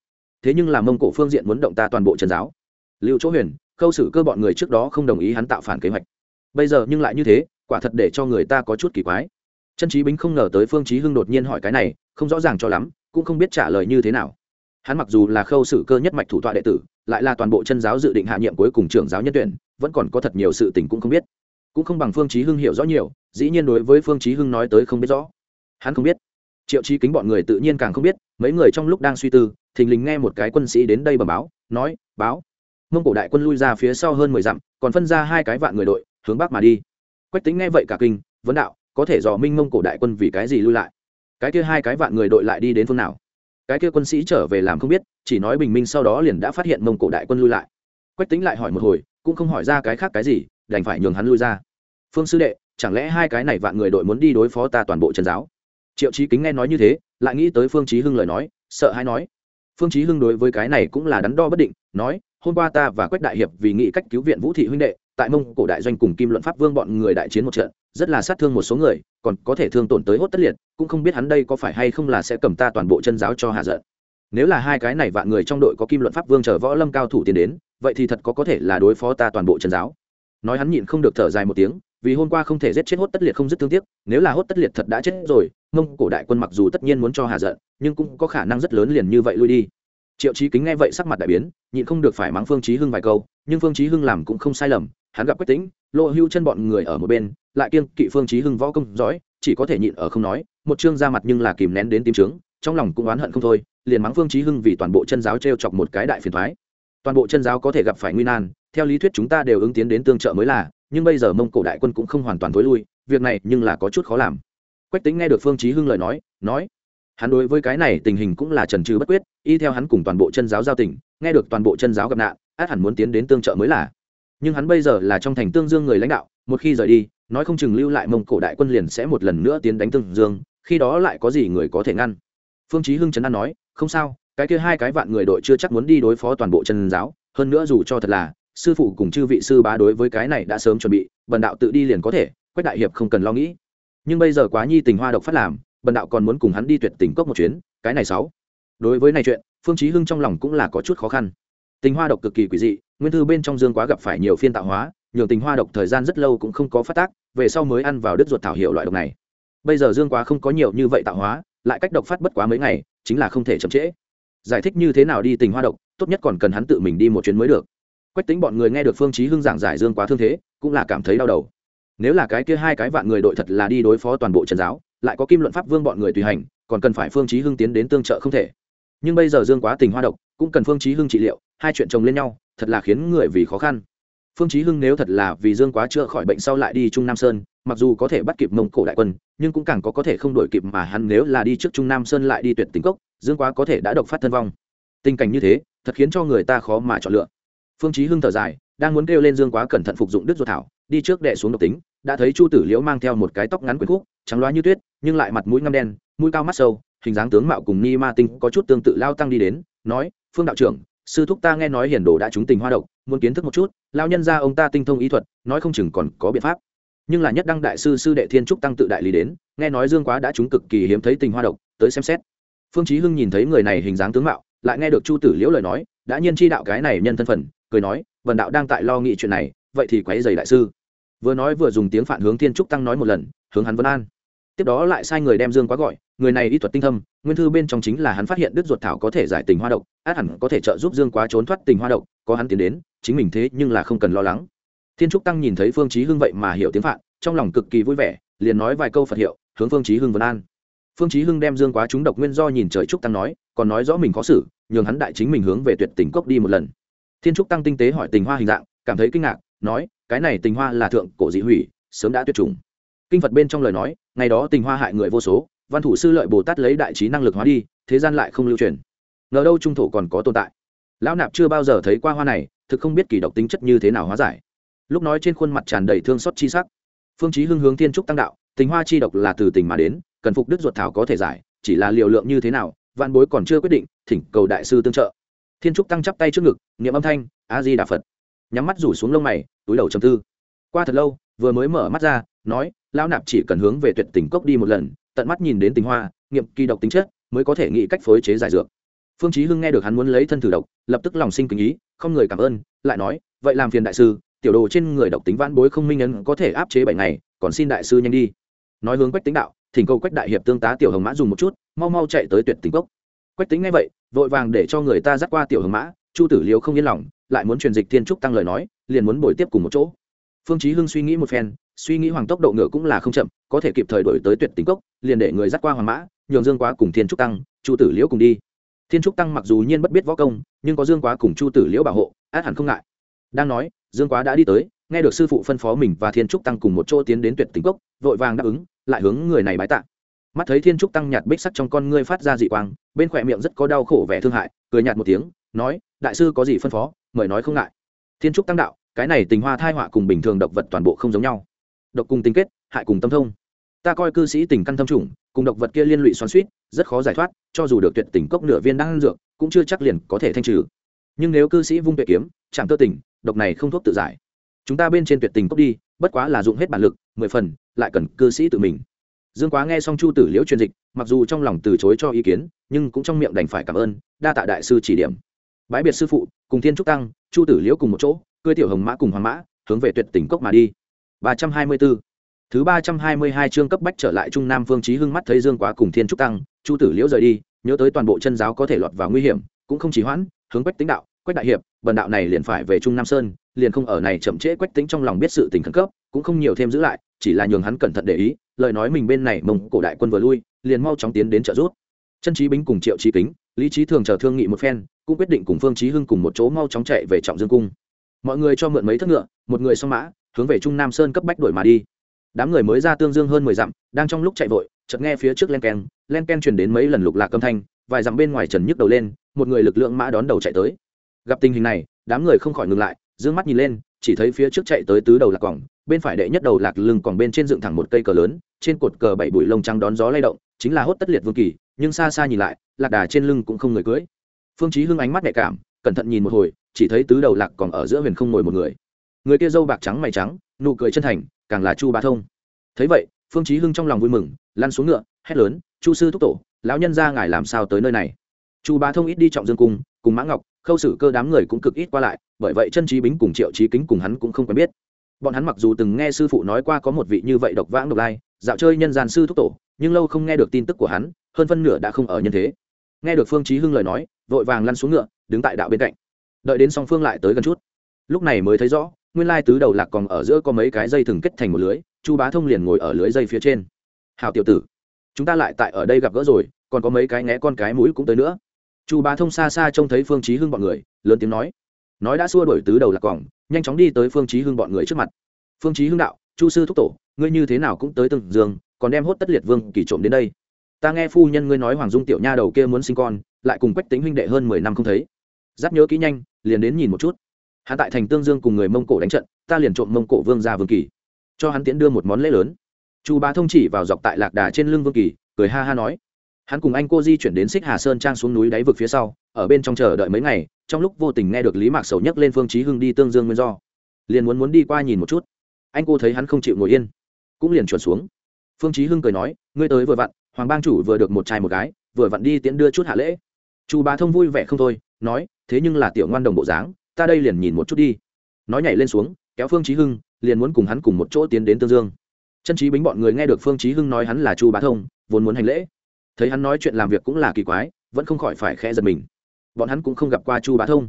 Thế nhưng làm mông cổ phương diện muốn động ta toàn bộ trần giáo. Lưu chỗ huyền, khâu xử cơ bọn người trước đó không đồng ý hắn tạo phản kế hoạch. Bây giờ nhưng lại như thế, quả thật để cho người ta có chút kỳ quái. Chân trí bính không ngờ tới phương chí hưng đột nhiên hỏi cái này, không rõ ràng cho lắm cũng không biết trả lời như thế nào. Hắn mặc dù là khâu xử cơ nhất mạch thủ tọa đệ tử, lại là toàn bộ chân giáo dự định hạ nhiệm cuối cùng trưởng giáo nhân tuyển, vẫn còn có thật nhiều sự tình cũng không biết. Cũng không bằng phương chí hưng hiểu rõ nhiều, dĩ nhiên đối với phương chí hưng nói tới không biết rõ. Hắn không biết. Triệu chí kính bọn người tự nhiên càng không biết, mấy người trong lúc đang suy tư, thình lình nghe một cái quân sĩ đến đây bẩm báo, nói, báo. Mông cổ đại quân lui ra phía sau hơn mười dặm, còn phân ra hai cái vạn người đội, hướng bắc mà đi. Quách tính nghe vậy cả kinh, vấn đạo, có thể dò minh mông cổ đại quân vì cái gì lui lại? Cái kia hai cái vạn người đội lại đi đến phương nào? Cái kia quân sĩ trở về làm không biết, chỉ nói bình minh sau đó liền đã phát hiện mông cổ đại quân lui lại. Quách tính lại hỏi một hồi, cũng không hỏi ra cái khác cái gì, đành phải nhường hắn lui ra. Phương sư đệ, chẳng lẽ hai cái này vạn người đội muốn đi đối phó ta toàn bộ trần giáo? Triệu trí kính nghe nói như thế, lại nghĩ tới phương trí hưng lời nói, sợ hay nói. Phương trí hưng đối với cái này cũng là đắn đo bất định, nói, hôm qua ta và quách đại hiệp vì nghĩ cách cứu viện vũ thị huynh đệ, tại mông cổ đại doanh cùng kim luận pháp vương bọn người đại chiến một trận rất là sát thương một số người, còn có thể thương tổn tới hốt tất liệt, cũng không biết hắn đây có phải hay không là sẽ cầm ta toàn bộ chân giáo cho hạ giận. Nếu là hai cái này vạn người trong đội có kim luận pháp vương chờ võ lâm cao thủ tiến đến, vậy thì thật có có thể là đối phó ta toàn bộ chân giáo. Nói hắn nhịn không được thở dài một tiếng, vì hôm qua không thể giết chết hốt tất liệt không dứt thương tiếc, nếu là hốt tất liệt thật đã chết rồi mông cổ đại quân mặc dù tất nhiên muốn cho hạ giận, nhưng cũng có khả năng rất lớn liền như vậy lui đi triệu trí kính nghe vậy sắc mặt đại biến, nhịn không được phải mắng phương trí hưng vài câu, nhưng phương trí hưng làm cũng không sai lầm, hắn gặp quách tính lộ hưu chân bọn người ở một bên, lại kiêng kỵ phương trí hưng võ công giỏi, chỉ có thể nhịn ở không nói, một chương ra mặt nhưng là kìm nén đến tím trướng, trong lòng cũng oán hận không thôi, liền mắng phương trí hưng vì toàn bộ chân giáo t r e o chọc một cái đại phiền thoái toàn bộ chân giáo có thể gặp phải nguy nan, theo lý thuyết chúng ta đều ứng tiến đến tương trợ mới là, nhưng bây giờ mông cổ đại quân cũng không hoàn toàn t ố i lui, việc này nhưng là có chút khó làm. Quách tính nghe được phương trí hưng lời nói nói hắn đối với cái này tình hình cũng là trần trừ bất quyết, y theo hắn cùng toàn bộ chân giáo giao tỉnh nghe được toàn bộ chân giáo gặp nạn, át hẳn muốn tiến đến tương trợ mới là. Nhưng hắn bây giờ là trong thành tương dương người lãnh đạo, một khi rời đi, nói không chừng lưu lại mông cổ đại quân liền sẽ một lần nữa tiến đánh tương dương, khi đó lại có gì người có thể ngăn. Phương chí hưng trấn an nói, không sao, cái kia hai cái vạn người đội chưa chắc muốn đi đối phó toàn bộ chân giáo, hơn nữa dù cho thật là, sư phụ cùng chư vị sư bá đối với cái này đã sớm chuẩn bị, bần đạo tự đi liền có thể, quách đại hiệp không cần lo nghĩ. Nhưng bây giờ quá nhi tình hoa độc phát làm bần đạo còn muốn cùng hắn đi tuyệt tình cốc một chuyến, cái này sáu. Đối với này chuyện, phương chí hưng trong lòng cũng là có chút khó khăn. Tình hoa độc cực kỳ quỷ dị, nguyên thư bên trong dương quá gặp phải nhiều phiên tạo hóa nhiều tình hoa độc thời gian rất lâu cũng không có phát tác, về sau mới ăn vào đứt ruột thảo hiệu loại độc này. Bây giờ dương quá không có nhiều như vậy tạo hóa, lại cách độc phát bất quá mấy ngày, chính là không thể chậm trễ. Giải thích như thế nào đi tình hoa độc, tốt nhất còn cần hắn tự mình đi một chuyến mới được. Quách tính bọn người nghe được phương chí hưng giảng giải dương quá thương thế, cũng là cảm thấy đau đầu. Nếu là cái kia hai cái vạn người đội thật là đi đối phó toàn bộ trần giáo lại có kim luận pháp vương bọn người tùy hành, còn cần phải phương chí hưng tiến đến tương trợ không thể. Nhưng bây giờ dương quá tình hoa độc, cũng cần phương chí hưng trị liệu, hai chuyện chồng lên nhau, thật là khiến người vì khó khăn. Phương chí hưng nếu thật là vì dương quá chữa khỏi bệnh sau lại đi trung nam sơn, mặc dù có thể bắt kịp mông cổ đại quân, nhưng cũng càng có có thể không đổi kịp mà hắn nếu là đi trước trung nam sơn lại đi tuyệt tình cốc, dương quá có thể đã độc phát thân vong. Tình cảnh như thế, thật khiến cho người ta khó mà chọn lựa. Phương chí hưng thở dài, đang muốn kêu lên dương quá cẩn thận phục dụng đức ruột thảo đi trước đệ xuống độc tính, đã thấy chu tử liễu mang theo một cái tóc ngắn quyến khúc, trắng loá như tuyết, nhưng lại mặt mũi ngăm đen, mũi cao mắt sâu, hình dáng tướng mạo cùng ni ma tinh có chút tương tự lao tăng đi đến, nói, phương đạo trưởng, sư thúc ta nghe nói hiển đồ đã trúng tình hoa độc, muốn kiến thức một chút, lao nhân ra ông ta tinh thông ý thuật, nói không chừng còn có biện pháp. Nhưng là nhất đăng đại sư sư đệ thiên trúc tăng tự đại lý đến, nghe nói dương quá đã trúng cực kỳ hiếm thấy tình hoa độc, tới xem xét. Phương chí hưng nhìn thấy người này hình dáng tướng mạo, lại nghe được chu tử liễu lời nói, đã nhiên chi đạo cái này nhân thân phận, cười nói vần đạo đang tại lo nghĩ chuyện này, vậy thì quấy giày đại sư vừa nói vừa dùng tiếng phản hướng thiên trúc tăng nói một lần, hướng hắn vân an. Tiếp đó lại sai người đem dương quá gọi, người này y thuật tinh thâm, nguyên thư bên trong chính là hắn phát hiện đứt ruột thảo có thể giải tình hoa độc, át hẳn có thể trợ giúp dương quá trốn thoát tình hoa độc, có hắn tiến đến, chính mình thế nhưng là không cần lo lắng. Thiên trúc tăng nhìn thấy phương chí hưng vậy mà hiểu tiếng phạn, trong lòng cực kỳ vui vẻ, liền nói vài câu phật hiệu, hướng phương chí hưng vân an. Phương chí hưng đem dương quá trúng độc nguyên do nhìn trời trúc tăng nói, còn nói rõ mình khó xử, nhường hắn đại chính mình hướng về tuyệt tình cốc đi một lần. Thiên trúc tăng tinh tế hỏi tình hoa hình dạng, cảm thấy kinh ngạc, nói cái này tình hoa là thượng cổ dị hủy, sớm đã tuyệt chủng. Kinh phật bên trong lời nói, ngày đó tình hoa hại người vô số, văn thủ sư lợi bồ tát lấy đại trí năng lực hóa đi, thế gian lại không lưu truyền. Ngờ đâu trung thổ còn có tồn tại. Lão nạp chưa bao giờ thấy qua hoa này, thực không biết kỳ độc tính chất như thế nào hóa giải. Lúc nói trên khuôn mặt tràn đầy thương xót chi sắc. Phương chí hưng hướng thiên trúc tăng đạo, tình hoa chi độc là từ tình mà đến, cần phục đức ruột thảo có thể giải, chỉ là liều lượng như thế nào, vạn bối còn chưa quyết định, thỉnh cầu đại sư tương trợ. Thiên trúc tăng chắp tay trước ngực, niệm âm thanh, a di đà phật nhắm mắt rủ xuống lông mày, túi đầu trầm tư. Qua thật lâu, vừa mới mở mắt ra, nói, lão nạp chỉ cần hướng về tuyệt tình cốc đi một lần, tận mắt nhìn đến tình hoa, nghiệm kỳ độc tính chất, mới có thể nghĩ cách phối chế giải dược. Phương chí hưng nghe được hắn muốn lấy thân thử độc, lập tức lòng sinh kính ý, không người cảm ơn, lại nói, vậy làm phiền đại sư, tiểu đồ trên người độc tính vãn bối không minh nhân có thể áp chế bảy ngày, còn xin đại sư nhanh đi. Nói hướng quách tính đạo, thỉnh cầu quách đại hiệp tương tá tiểu hồng mã dùng một chút, mau mau chạy tới tuyệt tình cốc. Quách tính nghe vậy, vội vàng để cho người ta dắt qua tiểu hồng mã, chu tử liếu không yên lòng lại muốn truyền dịch thiên trúc tăng lời nói, liền muốn bồi tiếp cùng một chỗ. Phương chí hưng suy nghĩ một phen, suy nghĩ hoàng tốc độ ngựa cũng là không chậm, có thể kịp thời đổi tới tuyệt tình cốc, liền để người dắt qua hoàng mã, nhường dương quá cùng thiên trúc tăng, chu tử liễu cùng đi. Thiên trúc tăng mặc dù nhiên bất biết võ công, nhưng có dương quá cùng chu tử liễu bảo hộ, át hẳn không ngại. Đang nói, dương quá đã đi tới, nghe được sư phụ phân phó mình và thiên trúc tăng cùng một chỗ tiến đến tuyệt tình cốc, vội vàng đáp ứng, lại hướng người này bái tạ. Mắt thấy thiên trúc tăng nhạt bích sắc trong con ngươi phát ra dị quang, bên khỏe miệng rất có đau khổ vẻ thương hại, cười nhạt một tiếng, nói, đại sư có gì phân phó? Mời nói không ngại. Thiên trúc tăng đạo, cái này tình hoa thai họa cùng bình thường độc vật toàn bộ không giống nhau. Độc cùng tính kết, hại cùng tâm thông. Ta coi cư sĩ tình căn thâm trùng, cùng độc vật kia liên lụy xoắn suýt rất khó giải thoát, cho dù được tuyệt tình cốc nửa viên đang dược, cũng chưa chắc liền có thể thanh trừ. Nhưng nếu cư sĩ vung tuyệt kiếm chẳng tơ tình, độc này không thuốc tự giải. Chúng ta bên trên tuyệt tình cốc đi, bất quá là dụng hết bản lực, mười phần, lại cần cư sĩ tự mình. Dương quá nghe xong chu tử liễu truyền dịch, mặc dù trong lòng từ chối cho ý kiến, nhưng cũng trong miệng đành phải cảm ơn, đa tạ đại sư chỉ điểm bãi biệt sư phụ, cùng thiên trúc tăng, chu tử liễu cùng một chỗ, cưới tiểu hồng mã cùng hoàng mã, hướng về tuyệt tỉnh cốc mà đi. ba trăm hai mươi b thứ ba trăm hai mươi hai chương cấp bách trở lại trung nam phương chí hưng mắt thấy dương quá cùng thiên trúc tăng, chu tử liễu rời đi, nhớ tới toàn bộ chân giáo có thể lọt vào nguy hiểm, cũng không chỉ hoãn, hướng quách tính đạo, quách đại hiệp, bần đạo này liền phải về trung nam sơn, liền không ở này chậm trễ. Quách tính trong lòng biết sự tình khẩn cấp, cũng không nhiều thêm giữ lại, chỉ là nhường hắn cẩn thận để ý, lời nói mình bên này mông cổ đại quân vừa lui, liền mau chóng tiến đến trợ giúp. Chân trí bính cùng triệu trí kính lý trí thường chờ thương nghị một phen, cũng quyết định cùng phương trí hưng cùng một chỗ mau chóng chạy về trọng dương cung. Mọi người cho mượn mấy thất ngựa, một người song mã, hướng về trung nam sơn cấp bách đổi mà đi. Đám người mới ra tương dương hơn mười dặm, đang trong lúc chạy vội, chợt nghe phía trước len ken len ken truyền đến mấy lần lục lạc âm thanh, vài dặm bên ngoài trần nhức đầu lên, một người lực lượng mã đón đầu chạy tới. Gặp tình hình này, đám người không khỏi ngừng lại d ư ơ n g mắt nhìn lên, chỉ thấy phía trước chạy tới tứ đầu lạc còng bên phải đệ nhất đầu lạc lưng còn bên trên dựng thẳng một cây cờ lớn, trên cột cờ bảy bụi lông trắng đón gió lay động, chính là hốt tất liệt vương kỳ nhưng xa xa nhìn lại, lạc đà trên lưng cũng không người cưới. Phương chí hưng ánh mắt nhạy cảm, cẩn thận nhìn một hồi, chỉ thấy tứ đầu lạc còn ở giữa huyền không ngồi một người. Người kia râu bạc trắng mày trắng, nụ cười chân thành, càng là chu bá thông. Thấy vậy, phương chí hưng trong lòng vui mừng, lăn xuống ngựa, hét lớn, chu sư thúc tổ, lão nhân gia ngài làm sao tới nơi này? Chu bá thông ít đi trọng dương cung, cùng mã ngọc, khâu sử cơ đám người cũng cực ít qua lại, bởi vậy chân trí bính cùng triệu trí kính cùng hắn cũng không quen biết. Bọn hắn mặc dù từng nghe sư phụ nói qua có một vị như vậy độc vãng độc lai, dạo chơi nhân gian sư thúc tổ, nhưng lâu không nghe được tin tức của hắn hơn phân nửa đã không ở nhân thế. Nghe được phương chí hưng lời nói, vội vàng lăn xuống ngựa, đứng tại đạo bên cạnh. Đợi đến song phương lại tới gần chút, lúc này mới thấy rõ, nguyên lai tứ đầu lạc còn ở giữa có mấy cái dây thừng kết thành một lưới, chu bá thông liền ngồi ở lưới dây phía trên. Hào tiểu tử, chúng ta lại tại ở đây gặp gỡ rồi, còn có mấy cái né con cái mũi cũng tới nữa. Chu bá thông xa xa trông thấy phương chí hưng bọn người, lớn tiếng nói. Nói đã xua đuổi tứ đầu lạc còng nhanh chóng đi tới phương chí hưng bọn người trước mặt. Phương chí hưng đạo, chu sư thúc tổ, ngươi như thế nào cũng tới từng giường, còn đem hốt tất liệt vương kỳ trộm đến đây ta nghe phu nhân ngươi nói hoàng dung tiểu nha đầu kia muốn sinh con, lại cùng quách tính huynh đệ hơn mười năm không thấy. Giáp nhớ kỹ nhanh, liền đến nhìn một chút. Hắn tại thành tương dương cùng người mông cổ đánh trận, ta liền trộm mông cổ vương ra vương kỳ. Cho hắn tiễn đưa một món lễ lớn. Chu bá thông chỉ vào dọc tại lạc đà trên lưng vương kỳ, cười ha ha nói. Hắn cùng anh cô di chuyển đến xích hà sơn trang xuống núi đáy vực phía sau, ở bên trong chờ đợi mấy ngày, trong lúc vô tình nghe được lý mạc sầu nhắc lên phương chí hưng đi tương dương nguyên do. Liền muốn muốn đi qua nhìn một chút. Anh cô thấy hắn không chịu ngồi yên, cũng liền chuẩn xuống. Phương chí hưng cười nói, ngươi tới vừa vặn hoàng bang chủ vừa được một trai một gái, vừa vặn đi tiễn đưa chút hạ lễ. Chu bá thông vui vẻ không thôi, nói, thế nhưng là tiểu ngoan đồng bộ dáng, ta đây liền nhìn một chút đi. Nói nhảy lên xuống, kéo phương chí hưng, liền muốn cùng hắn cùng một chỗ tiến đến tương dương. Chân trí bính bọn người nghe được phương chí hưng nói hắn là chu bá thông, vốn muốn hành lễ. Thấy hắn nói chuyện làm việc cũng là kỳ quái, vẫn không khỏi phải khẽ giật mình. Bọn hắn cũng không gặp qua chu bá thông.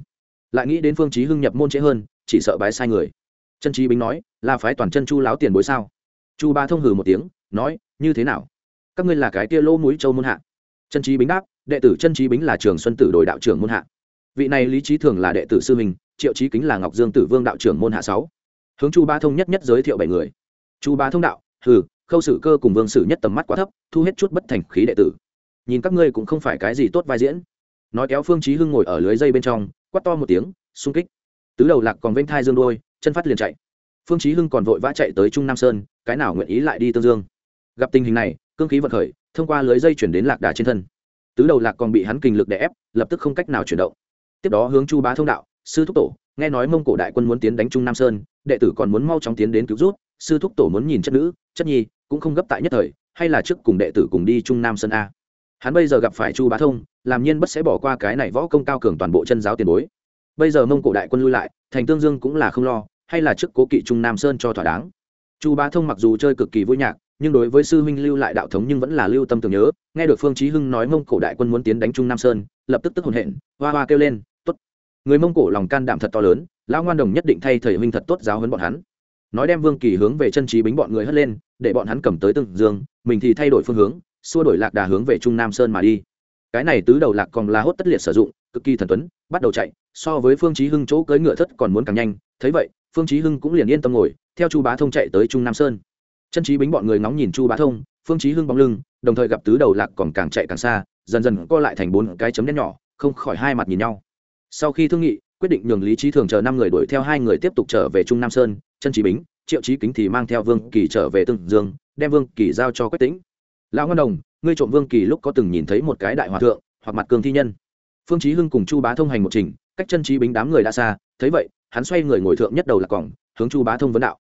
Lại nghĩ đến phương chí hưng nhập môn trễ hơn, chỉ sợ bái sai người. Chân trí bính nói, là phái toàn chân chu láo tiền bối sao? Chu bá thông hừ một tiếng, nói, như thế nào? Các ngươi là cái kia lô mũi châu môn hạ. Chân trí bính đáp đệ tử chân trí bính là trường xuân tử đội đạo trưởng môn hạ. Vị này lý trí thường là đệ tử sư mình, triệu trí kính là ngọc dương tử vương đạo trưởng môn hạ sáu. Hướng chu ba thông nhất nhất giới thiệu bảy người. Chu ba thông đạo hừ khâu sử cơ cùng vương sử nhất tầm mắt quá thấp thu hết chút bất thành khí đệ tử. Nhìn các ngươi cũng không phải cái gì tốt vai diễn. Nói kéo phương trí hưng ngồi ở lưới dây bên trong quát to một tiếng xung kích. Tứ đầu lạc còn vênh thai dương đôi chân phát liền chạy. Phương trí hưng còn vội vã chạy tới trung nam sơn cái nào nguyện ý lại đi tương dương? Gặp tình hình này, cương khí vận khởi, thông qua lưới dây chuyển đến lạc đà trên thân. Tứ đầu lạc còn bị hắn kình lực đè ép, lập tức không cách nào chuyển động. Tiếp đó hướng chu bá thông đạo, sư thúc tổ, nghe nói mông cổ đại quân muốn tiến đánh trung nam sơn, đệ tử còn muốn mau chóng tiến đến cứu rút sư thúc tổ muốn nhìn chất nữ, chất nhi, cũng không gấp tại nhất thời, hay là trước cùng đệ tử cùng đi trung nam sơn a? Hắn bây giờ gặp phải chu bá thông, làm nhiên bất sẽ bỏ qua cái này võ công cao cường toàn bộ chân giáo tiền bối. Bây giờ mông cổ đại quân lui lại, thành tương dương cũng là không lo, hay là trước cố kỵ trung nam sơn cho thỏa đáng. Chu bá thông mặc dù chơi cực kỳ vui nhạc nhưng đối với sư huynh lưu lại đạo thống nhưng vẫn là lưu tâm tưởng nhớ, nghe được phương chí hưng nói mông cổ đại quân muốn tiến đánh trung nam sơn, lập tức tức hồn hện, hoa hoa kêu lên, tốt. Người mông cổ lòng can đảm thật to lớn, lão ngoan đồng nhất định thay thầy huynh thật tốt giáo huấn bọn hắn. Nói đem vương kỳ hướng về chân trí bính bọn người hất lên, để bọn hắn cầm tới từng dương, mình thì thay đổi phương hướng, xua đổi lạc đà hướng về trung nam sơn mà đi. Cái này tứ đầu lạc còn là hốt tất liệt sử dụng, cực kỳ thần tuấn, bắt đầu chạy, so với phương chí hưng chỗ cưỡi ngựa thất còn muốn càng nhanh. Thấy vậy, phương chí hưng cũng liền yên tâm ngồi, theo chu bá thông chạy tới trung nam sơn chân trí bính bọn người ngóng nhìn chu bá thông, phương chí hưng bóng lưng, đồng thời gặp tứ đầu lạc còn càng chạy càng xa, dần dần co lại thành bốn cái chấm đen nhỏ, không khỏi hai mặt nhìn nhau. Sau khi thương nghị, quyết định nhường lý trí thường chờ năm người đuổi theo hai người tiếp tục trở về trung nam sơn, chân trí bính, triệu trí kính thì mang theo vương kỳ trở về tương dương, đem vương kỳ giao cho quách tĩnh. Lão ngân đồng, ngươi trộm vương kỳ lúc có từng nhìn thấy một cái đại hòa thượng, hoặc mặt cường thi nhân? Phương chí hưng cùng chu bá thông hành một trình, cách chân trí bính đám người đã xa, thấy vậy, hắn xoay người ngồi thượng nhất đầu là cổng hướng chu bá thông vấn đạo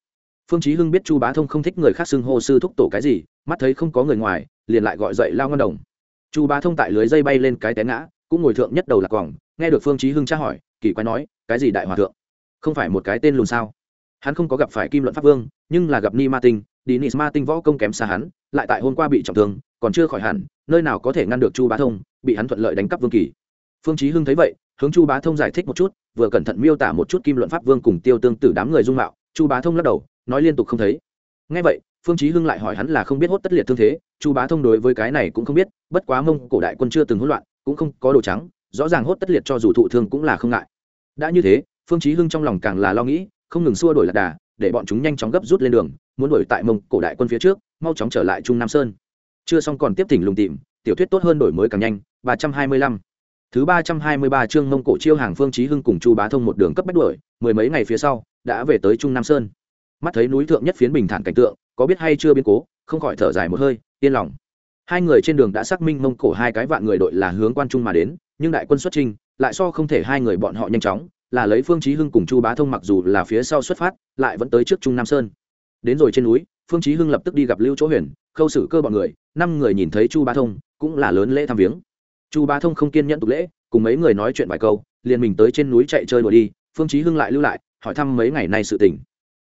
phương chí hưng biết chu bá thông không thích người khác xưng hô sư thúc tổ cái gì, mắt thấy không có người ngoài, liền lại gọi dậy lao ngân đồng. Chu bá thông tại lưới dây bay lên cái té ngã, cũng ngồi thượng nhất đầu là cổng nghe được phương chí hưng tra hỏi, kỳ quái nói, cái gì đại hòa thượng? Không phải một cái tên lùn sao? Hắn không có gặp phải kim luận pháp vương, nhưng là gặp ni ma tinh, đi nis ma tinh võ công kém xa hắn, lại tại hôm qua bị trọng thương, còn chưa khỏi hẳn, nơi nào có thể ngăn được chu bá thông, bị hắn thuận lợi đánh cắp vương kỳ. Phương chí hưng thấy vậy, hướng chu bá thông giải thích một chút, vừa cẩn thận miêu tả một chút kim luận pháp vương cùng tiêu tương tử đám người dung mạo, chu bá thông lắc đầu nói liên tục không thấy. Ngay vậy, phương chí hưng lại hỏi hắn là không biết hốt tất liệt thương thế, chu bá thông đối với cái này cũng không biết, bất quá mông cổ đại quân chưa từng hỗn loạn, cũng không có đồ trắng, rõ ràng hốt tất liệt cho dù thụ thương cũng là không ngại. Đã như thế, phương chí hưng trong lòng càng là lo nghĩ, không ngừng xua đuổi lạc đà, để bọn chúng nhanh chóng gấp rút lên đường, muốn đuổi tại mông cổ đại quân phía trước, mau chóng trở lại trung nam sơn. Chưa xong còn tiếp thỉnh lùng tìm, tiểu thuyết tốt hơn đổi mới càng nhanh, ba trăm hai mươi lăm. Thứ ba trăm hai mươi ba chương mông cổ chiêu hàng phương chí hưng cùng chu bá thông một đường cấp bách đuổi, mười mấy ngày phía sau, đã về tới trung nam sơn mắt thấy núi thượng nhất phiến bình thản cảnh tượng, có biết hay chưa biến cố, không khỏi thở dài một hơi, yên lòng. Hai người trên đường đã xác minh mông cổ hai cái vạn người đội là hướng quan trung mà đến, nhưng đại quân xuất trình lại so không thể hai người bọn họ nhanh chóng, là lấy phương chí hưng cùng chu bá thông mặc dù là phía sau xuất phát, lại vẫn tới trước trung nam sơn. Đến rồi trên núi, phương chí hưng lập tức đi gặp lưu chỗ huyền, khâu xử cơ bọn người, năm người nhìn thấy chu bá thông, cũng là lớn lễ thăm viếng. Chu bá thông không kiên nhẫn tục lễ, cùng mấy người nói chuyện vài câu, liền mình tới trên núi chạy chơi đùa đi, phương chí hưng lại lưu lại, hỏi thăm mấy ngày nay sự tình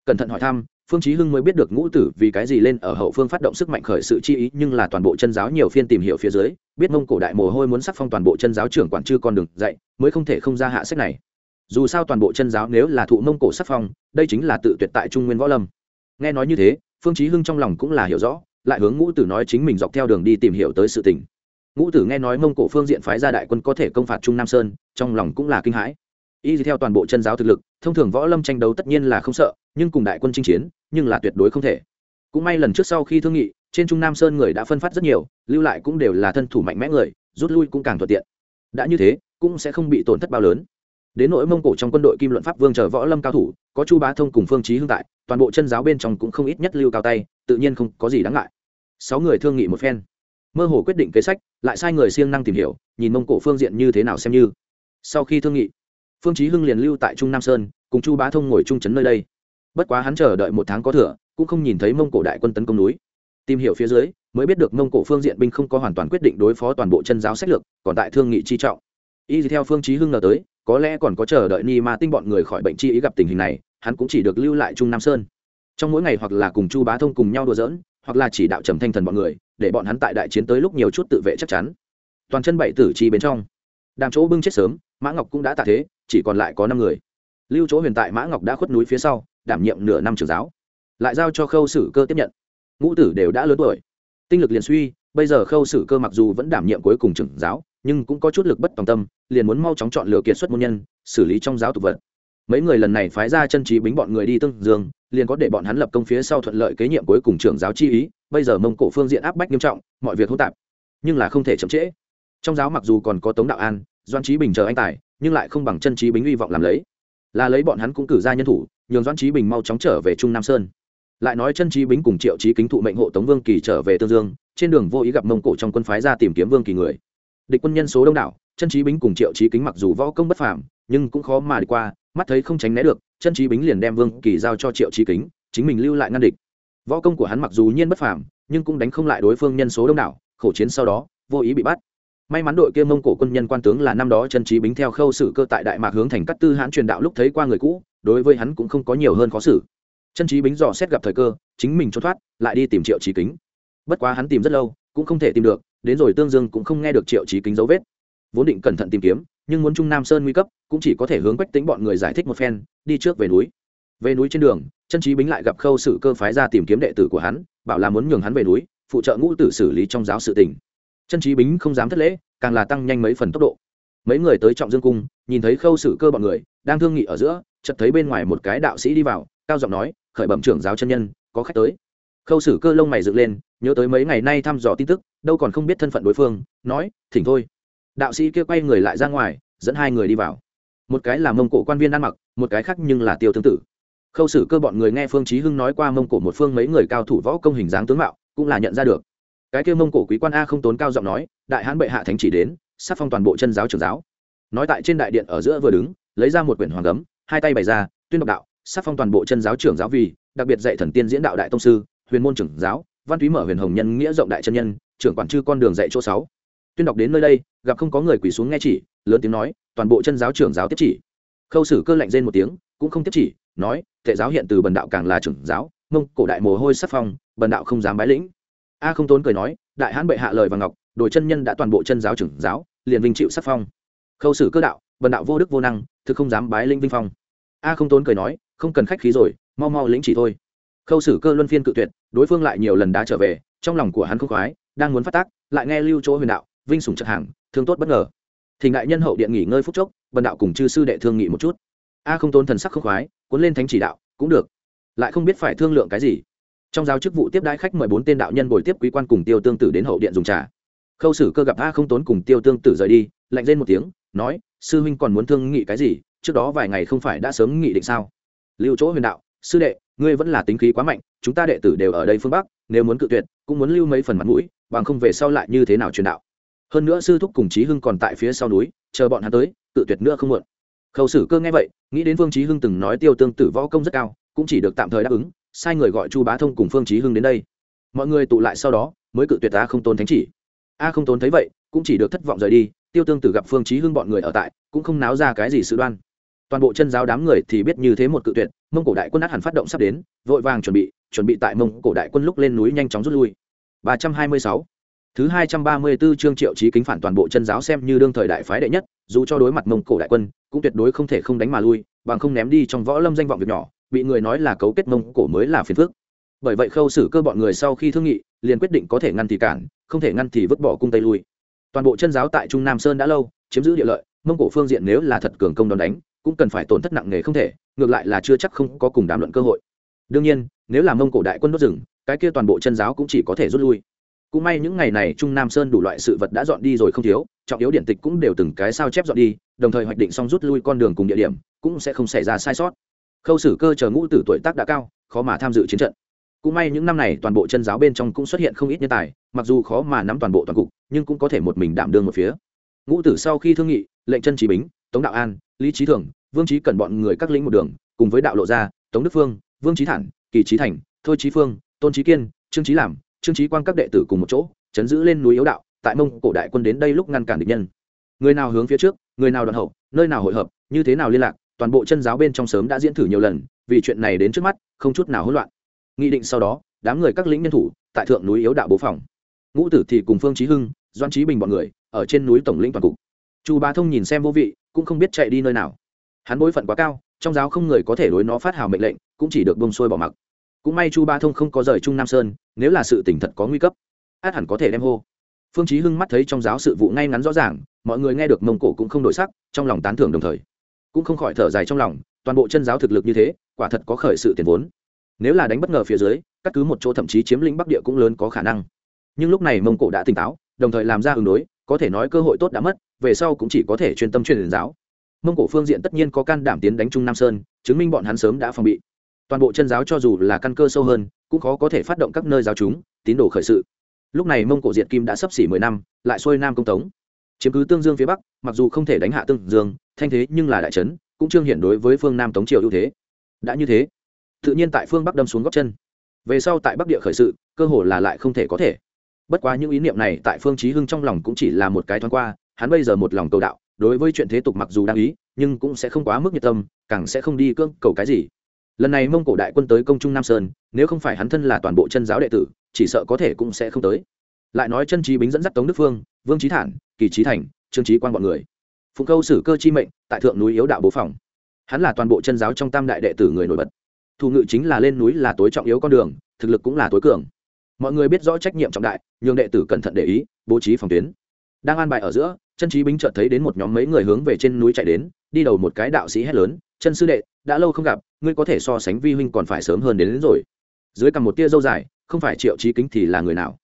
cẩn thận hỏi thăm, phương chí hưng mới biết được ngũ tử vì cái gì lên ở hậu phương phát động sức mạnh khởi sự chi ý, nhưng là toàn bộ chân giáo nhiều phiên tìm hiểu phía dưới, biết mông cổ đại mồ hôi muốn sắc phong toàn bộ chân giáo trưởng quản chư con đường dạy, mới không thể không ra hạ sách này. Dù sao toàn bộ chân giáo nếu là thụ mông cổ sắc phong, đây chính là tự tuyệt tại trung nguyên võ lâm. Nghe nói như thế, phương chí hưng trong lòng cũng là hiểu rõ, lại hướng ngũ tử nói chính mình dọc theo đường đi tìm hiểu tới sự tình. Ngũ tử nghe nói mông cổ phương diện phái ra đại quân có thể công phạt trung nam sơn, trong lòng cũng là kinh hãi y theo toàn bộ chân giáo thực lực, thông thường võ lâm tranh đấu tất nhiên là không sợ, nhưng cùng đại quân chinh chiến, nhưng là tuyệt đối không thể. Cũng may lần trước sau khi thương nghị, trên trung nam sơn người đã phân phát rất nhiều, lưu lại cũng đều là thân thủ mạnh mẽ người, rút lui cũng càng thuận tiện. Đã như thế, cũng sẽ không bị tổn thất bao lớn. Đến nỗi mông cổ trong quân đội kim luận pháp vương chờ võ lâm cao thủ, có chu bá thông cùng phương chí hưng tại, toàn bộ chân giáo bên trong cũng không ít nhất lưu cao tay, tự nhiên không có gì đáng ngại. Sáu người thương nghị một phen. Mơ hồ quyết định kế sách, lại sai người siêng năng tìm hiểu, nhìn mông cổ phương diện như thế nào xem như. Sau khi thương nghị phương chí hưng liền lưu tại trung nam sơn, cùng chu bá thông ngồi trung chấn nơi đây. Bất quá hắn chờ đợi một tháng có thừa, cũng không nhìn thấy mông cổ đại quân tấn công núi. Tìm hiểu phía dưới, mới biết được mông cổ phương diện binh không có hoàn toàn quyết định đối phó toàn bộ chân giáo sách lược, còn tại thương nghị chi trọng. Y theo phương chí hưng ngờ tới, có lẽ còn có chờ đợi ni ma tinh bọn người khỏi bệnh chi ý gặp tình hình này, hắn cũng chỉ được lưu lại trung nam sơn. Trong mỗi ngày hoặc là cùng chu bá thông cùng nhau đùa giỡn, hoặc là chỉ đạo trầm thanh thần bọn người, để bọn hắn tại đại chiến tới lúc nhiều chút tự vệ chắc chắn. Toàn chân bảy tử chi bên trong đàm chỗ bưng chết sớm, mã ngọc cũng đã tạ thế, chỉ còn lại có năm người. Lưu chỗ huyền tại mã ngọc đã khuất núi phía sau, đảm nhiệm nửa năm trưởng giáo. Lại giao cho khâu sử cơ tiếp nhận. Ngũ tử đều đã lớn tuổi. Tinh lực liền suy, bây giờ khâu sử cơ mặc dù vẫn đảm nhiệm cuối cùng trưởng giáo, nhưng cũng có chút lực bất tòng tâm, liền muốn mau chóng chọn lựa kiệt xuất môn nhân, xử lý trong giáo tục vật. Mấy người lần này phái ra chân trí bính bọn người đi tương dương, liền có để bọn hắn lập công phía sau thuận lợi kế nhiệm cuối cùng trưởng giáo chi ý, bây giờ mông cổ phương diện áp bách nghiêm trọng, mọi việc hỗn tạp, nhưng là không thể chậm trễ trong giáo mặc dù còn có tống đạo an doan trí bình chờ anh tài nhưng lại không bằng chân trí bính hy vọng làm lấy là lấy bọn hắn cũng cử ra nhân thủ nhường doan trí bình mau chóng trở về trung nam sơn lại nói chân trí bính cùng triệu trí kính thụ mệnh hộ tống vương kỳ trở về tương dương trên đường vô ý gặp mông cổ trong quân phái ra tìm kiếm vương kỳ người địch quân nhân số đông đảo chân trí bính cùng triệu trí kính mặc dù võ công bất phàm nhưng cũng khó mà đi qua mắt thấy không tránh né được chân trí bính liền đem vương kỳ giao cho triệu trí kính chính mình lưu lại ngăn địch võ công của hắn mặc dù nhiên bất phàm nhưng cũng đánh không lại đối phương nhân số đông đảo khổ chiến sau đó vô ý bị bắt may mắn đội kia mông cổ quân nhân quan tướng là năm đó chân trí bính theo khâu sử cơ tại đại mạc hướng thành cát tư hãn truyền đạo lúc thấy qua người cũ, đối với hắn cũng không có nhiều hơn khó xử. Chân trí bính dò xét gặp thời cơ, chính mình trốn thoát, lại đi tìm triệu trí kính. Bất quá hắn tìm rất lâu, cũng không thể tìm được, đến rồi tương dương cũng không nghe được triệu trí kính dấu vết. Vốn định cẩn thận tìm kiếm, nhưng muốn trung nam sơn nguy cấp, cũng chỉ có thể hướng quách tính bọn người giải thích một phen, đi trước về núi. Về núi trên đường, chân trí bính lại gặp khâu sử cơ phái ra tìm kiếm đệ tử của hắn, bảo là muốn nhường hắn về núi, phụ trợ ngũ tử xử lý trong giáo sự tình chân trí bính không dám thất lễ, càng là tăng nhanh mấy phần tốc độ. Mấy người tới trọng dương cung, nhìn thấy khâu sự cơ bọn người, đang thương nghị ở giữa, chợt thấy bên ngoài một cái đạo sĩ đi vào, cao giọng nói, khởi bẩm trưởng giáo chân nhân, có khách tới. Khâu sử cơ lông mày dựng lên, nhớ tới mấy ngày nay thăm dò tin tức, đâu còn không biết thân phận đối phương, nói, thỉnh thôi. Đạo sĩ kia quay người lại ra ngoài, dẫn hai người đi vào. Một cái là mông cổ quan viên ăn mặc, một cái khác nhưng là tiêu tương tự khâu sử cơ bọn người nghe phương chí hưng nói qua mông cổ một phương mấy người cao thủ võ công hình dáng tướng mạo, cũng là nhận ra được cái kia mông cổ quý quan a không tốn cao giọng nói, đại hãn bệ hạ thánh chỉ đến, sắp phong toàn bộ chân giáo trưởng giáo. Nói tại trên đại điện ở giữa vừa đứng, lấy ra một quyển hoàng gấm hai tay bày ra, tuyên độc đạo, sắp phong toàn bộ chân giáo trưởng giáo vì, đặc biệt dạy thần tiên diễn đạo đại tông sư, huyền môn trưởng giáo, văn túy mở huyền hồng nhân nghĩa rộng đại chân nhân, trưởng quản chư con đường dạy chỗ sáu. Tuyên đọc đến nơi đây, gặp không có người quỳ xuống nghe chỉ, lớn tiếng nói, toàn bộ chân giáo trưởng giáo tiếp chỉ. Khâu sử cơ lạnh rên một tiếng, cũng không tiếp chỉ, nói, tệ giáo hiện từ bần đạo càng là trưởng giáo, mông cổ đại mồ hôi sắc phong, bần đạo không dám bái lĩnh a không tốn cười nói, đại hãn bệ hạ lời và ngọc đội chân nhân đã toàn bộ chân giáo trưởng giáo, liền vinh chịu sắc phong. Khâu sử cơ đạo bần đạo vô đức vô năng, thực không dám bái linh vinh phong. A không tốn cười nói, không cần khách khí rồi, mau mau lĩnh chỉ thôi. Khâu sử cơ luân phiên cự tuyệt, đối phương lại nhiều lần đã trở về, trong lòng của hắn không khoái, đang muốn phát tác, lại nghe lưu chỗ huyền đạo, vinh sủng chật hàng, thương tốt bất ngờ. Thỉnh đại nhân hậu điện nghỉ ngơi phút chốc bần đạo cùng chư sư đệ thương nghị một chút. A không tốn thần sắc không khoái, cuốn lên thánh chỉ đạo, cũng được, lại không biết phải thương lượng cái gì trong giao chức vụ tiếp đãi khách mời bốn tên đạo nhân bồi tiếp quý quan cùng tiêu tương tử đến hậu điện dùng trà. Khâu sử cơ gặp a không tốn cùng tiêu tương tử rời đi, lạnh lên một tiếng, nói, sư huynh còn muốn thương nghị cái gì? Trước đó vài ngày không phải đã sớm nghị định sao? Lưu chỗ huyền đạo, sư đệ, ngươi vẫn là tính khí quá mạnh, chúng ta đệ tử đều ở đây phương bắc, nếu muốn cự tuyệt, cũng muốn lưu mấy phần mặt mũi, bằng không về sau lại như thế nào truyền đạo? Hơn nữa sư thúc cùng chí hưng còn tại phía sau núi, chờ bọn hắn tới, cự tuyệt nữa không muộn. Khâu sử cơ nghe vậy, nghĩ đến vương chí hưng từng nói tiêu tương tử võ công rất cao, cũng chỉ được tạm thời đáp ứng sai người gọi chu bá thông cùng phương chí hưng đến đây mọi người tụ lại sau đó mới cự tuyệt a không tôn thánh chỉ a không tôn thấy vậy cũng chỉ được thất vọng rời đi tiêu tương tử gặp phương chí hưng bọn người ở tại cũng không náo ra cái gì sự đoan toàn bộ chân giáo đám người thì biết như thế một cự tuyệt mông cổ đại quân át hẳn phát động sắp đến vội vàng chuẩn bị chuẩn bị tại mông cổ đại quân lúc lên núi nhanh chóng rút lui 326 thứ 234 chương triệu chí kính phản toàn bộ chân giáo xem như đương thời đại phái đệ nhất dù cho đối mặt mông cổ đại quân cũng tuyệt đối không thể không đánh mà lui bằng không ném đi trong võ lâm danh vọng việc nhỏ bị người nói là cấu kết mông cổ mới là phiền phức. Bởi vậy khâu xử cơ bọn người sau khi thương nghị, liền quyết định có thể ngăn thì cản, không thể ngăn thì vứt bỏ cung tây lui. Toàn bộ chân giáo tại trung nam sơn đã lâu, chiếm giữ địa lợi, mông cổ phương diện nếu là thật cường công đòn đánh, cũng cần phải tổn thất nặng nề không thể, ngược lại là chưa chắc không có cùng đàm luận cơ hội. Đương nhiên, nếu là mông cổ đại quân đốt rừng, cái kia toàn bộ chân giáo cũng chỉ có thể rút lui. Cũng may những ngày này trung nam sơn đủ loại sự vật đã dọn đi rồi không thiếu, trọng yếu điện tịch cũng đều từng cái sao chép dọn đi, đồng thời hoạch định xong rút lui con đường cùng địa điểm, cũng sẽ không xảy ra sai sót khâu sử cơ chờ ngũ tử tuổi tác đã cao, khó mà tham dự chiến trận. Cũng may những năm này toàn bộ chân giáo bên trong cũng xuất hiện không ít nhân tài, mặc dù khó mà nắm toàn bộ toàn cục, nhưng cũng có thể một mình đảm đương một phía. Ngũ tử sau khi thương nghị, lệnh chân trí bính, tống đạo an, lý trí thường, vương trí cần bọn người các lĩnh một đường, cùng với đạo lộ gia, tống đức phương, vương trí thản, kỳ trí thành, thôi trí phương, tôn trí kiên, trương trí làm, trương trí quan các đệ tử cùng một chỗ, chấn giữ lên núi yếu đạo, tại mông cổ đại quân đến đây lúc ngăn cản địch nhân. Người nào hướng phía trước, người nào đoạn hậu, nơi nào hội hợp, như thế nào liên lạc toàn bộ chân giáo bên trong sớm đã diễn thử nhiều lần, vì chuyện này đến trước mắt, không chút nào hỗn loạn. Nghị định sau đó, đám người các lĩnh nhân thủ, tại thượng núi yếu đạo bố phòng. Ngũ tử thì cùng phương trí hưng doan trí bình bọn người, ở trên núi tổng lĩnh toàn cục. Chu bá thông nhìn xem vô vị, cũng không biết chạy đi nơi nào. Hắn bối phận quá cao, trong giáo không người có thể đối nó phát hào mệnh lệnh, cũng chỉ được bông xuôi bỏ mặc. Cũng may chu ba thông không có rời trung nam sơn, nếu là sự tỉnh thật có nguy cấp, át hẳn có thể đem hô. Phương chí hưng mắt thấy trong giáo sự vụ ngay ngắn rõ ràng, mọi người nghe được mông cổ cũng không đổi sắc, trong lòng tán thưởng đồng thời cũng không khỏi thở dài trong lòng, toàn bộ chân giáo thực lực như thế, quả thật có khởi sự tiền vốn. Nếu là đánh bất ngờ phía dưới, cắt cứ một chỗ thậm chí chiếm lĩnh bắc địa cũng lớn có khả năng. Nhưng lúc này mông cổ đã tỉnh táo, đồng thời làm ra ứng đối, có thể nói cơ hội tốt đã mất, về sau cũng chỉ có thể chuyên tâm truyền giáo. Mông cổ phương diện tất nhiên có can đảm tiến đánh trung nam sơn, chứng minh bọn hắn sớm đã phòng bị. Toàn bộ chân giáo cho dù là căn cơ sâu hơn, cũng khó có thể phát động các nơi giáo chúng, tín đồ khởi sự. Lúc này mông cổ diệt kim đã sấp xỉ mười năm, lại xuôi nam công tống chiếm cứ tương dương phía bắc, mặc dù không thể đánh hạ tương dương, thanh thế nhưng là đại trấn, cũng trương hiện đối với phương nam tống triều ưu thế. Đã như thế, tự nhiên tại phương bắc đâm xuống góc chân. Về sau tại bắc địa khởi sự, cơ hồ là lại không thể có thể. Bất quá những ý niệm này tại phương chí hưng trong lòng cũng chỉ là một cái thoáng qua, hắn bây giờ một lòng cầu đạo, đối với chuyện thế tục mặc dù đang ý, nhưng cũng sẽ không quá mức nhiệt tâm, càng sẽ không đi cưỡng cầu cái gì. Lần này mông cổ đại quân tới công trung nam sơn, nếu không phải hắn thân là toàn bộ chân giáo đệ tử, chỉ sợ có thể cũng sẽ không tới. Lại nói chân trí bính dẫn dắt tống đức phương vương trí thản kỳ trí thành trương trí quan b ọ n người. Phụng câu xử cơ chi mệnh tại thượng núi yếu đạo bố phòng. Hắn là toàn bộ chân giáo trong tam đại đệ tử người nổi bật. Thủ ngự chính là lên núi là tối trọng yếu con đường thực lực cũng là tối cường. Mọi người biết rõ trách nhiệm trọng đại nhường đệ tử cẩn thận để ý bố trí phòng tuyến. Đang an bài ở giữa chân trí bính chợt thấy đến một nhóm mấy người hướng về trên núi chạy đến đi đầu một cái đạo sĩ hét lớn chân sư đệ đã lâu không gặp ngươi có thể so sánh vi huynh còn phải sớm hơn đến, đến rồi. Dưới cầm một tia dâu dài không phải triệu trí kính thì là người nào?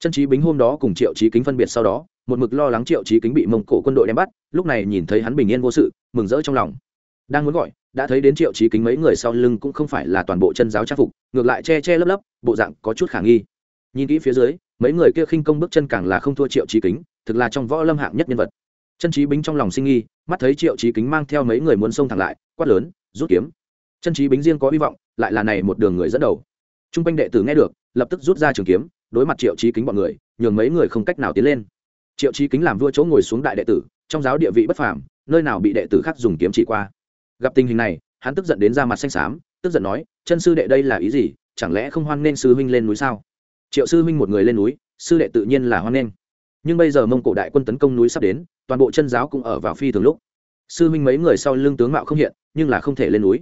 Chân trí bính hôm đó cùng triệu trí kính phân biệt sau đó, một mực lo lắng triệu trí kính bị mông cổ quân đội đem bắt, lúc này nhìn thấy hắn bình yên vô sự, mừng rỡ trong lòng. Đang muốn gọi, đã thấy đến triệu trí kính mấy người sau lưng cũng không phải là toàn bộ chân giáo trang phục, ngược lại che che lấp lấp, bộ dạng có chút khả nghi. Nhìn kỹ phía dưới, mấy người kia khinh công bước chân càng là không thua triệu trí kính, thực là trong võ lâm hạng nhất nhân vật. Chân trí bính trong lòng sinh nghi, mắt thấy triệu trí kính mang theo mấy người muốn xông thẳng lại, quát lớn, rút kiếm. Chân trí bính riêng có hy vọng, lại là này một đường người dẫn đầu. T r u n g quanh đệ tử nghe được, lập tức rút ra trường kiếm đối mặt triệu trí kính bọn người, nhường mấy người không cách nào tiến lên. Triệu trí kính làm vua chỗ ngồi xuống đại đệ tử, trong giáo địa vị bất phàm, nơi nào bị đệ tử khác dùng kiếm chỉ qua. Gặp tình hình này, hắn tức giận đến ra mặt xanh xám, tức giận nói, chân sư đệ đây là ý gì? Chẳng lẽ không hoan nên sư huynh lên núi sao? Triệu sư huynh một người lên núi, sư đệ tự nhiên là hoan nên. nhưng bây giờ mông cổ đại quân tấn công núi sắp đến, toàn bộ chân giáo cũng ở vào phi thường lúc. Sư huynh mấy người sau lưng tướng mạo không hiện, nhưng là không thể lên núi.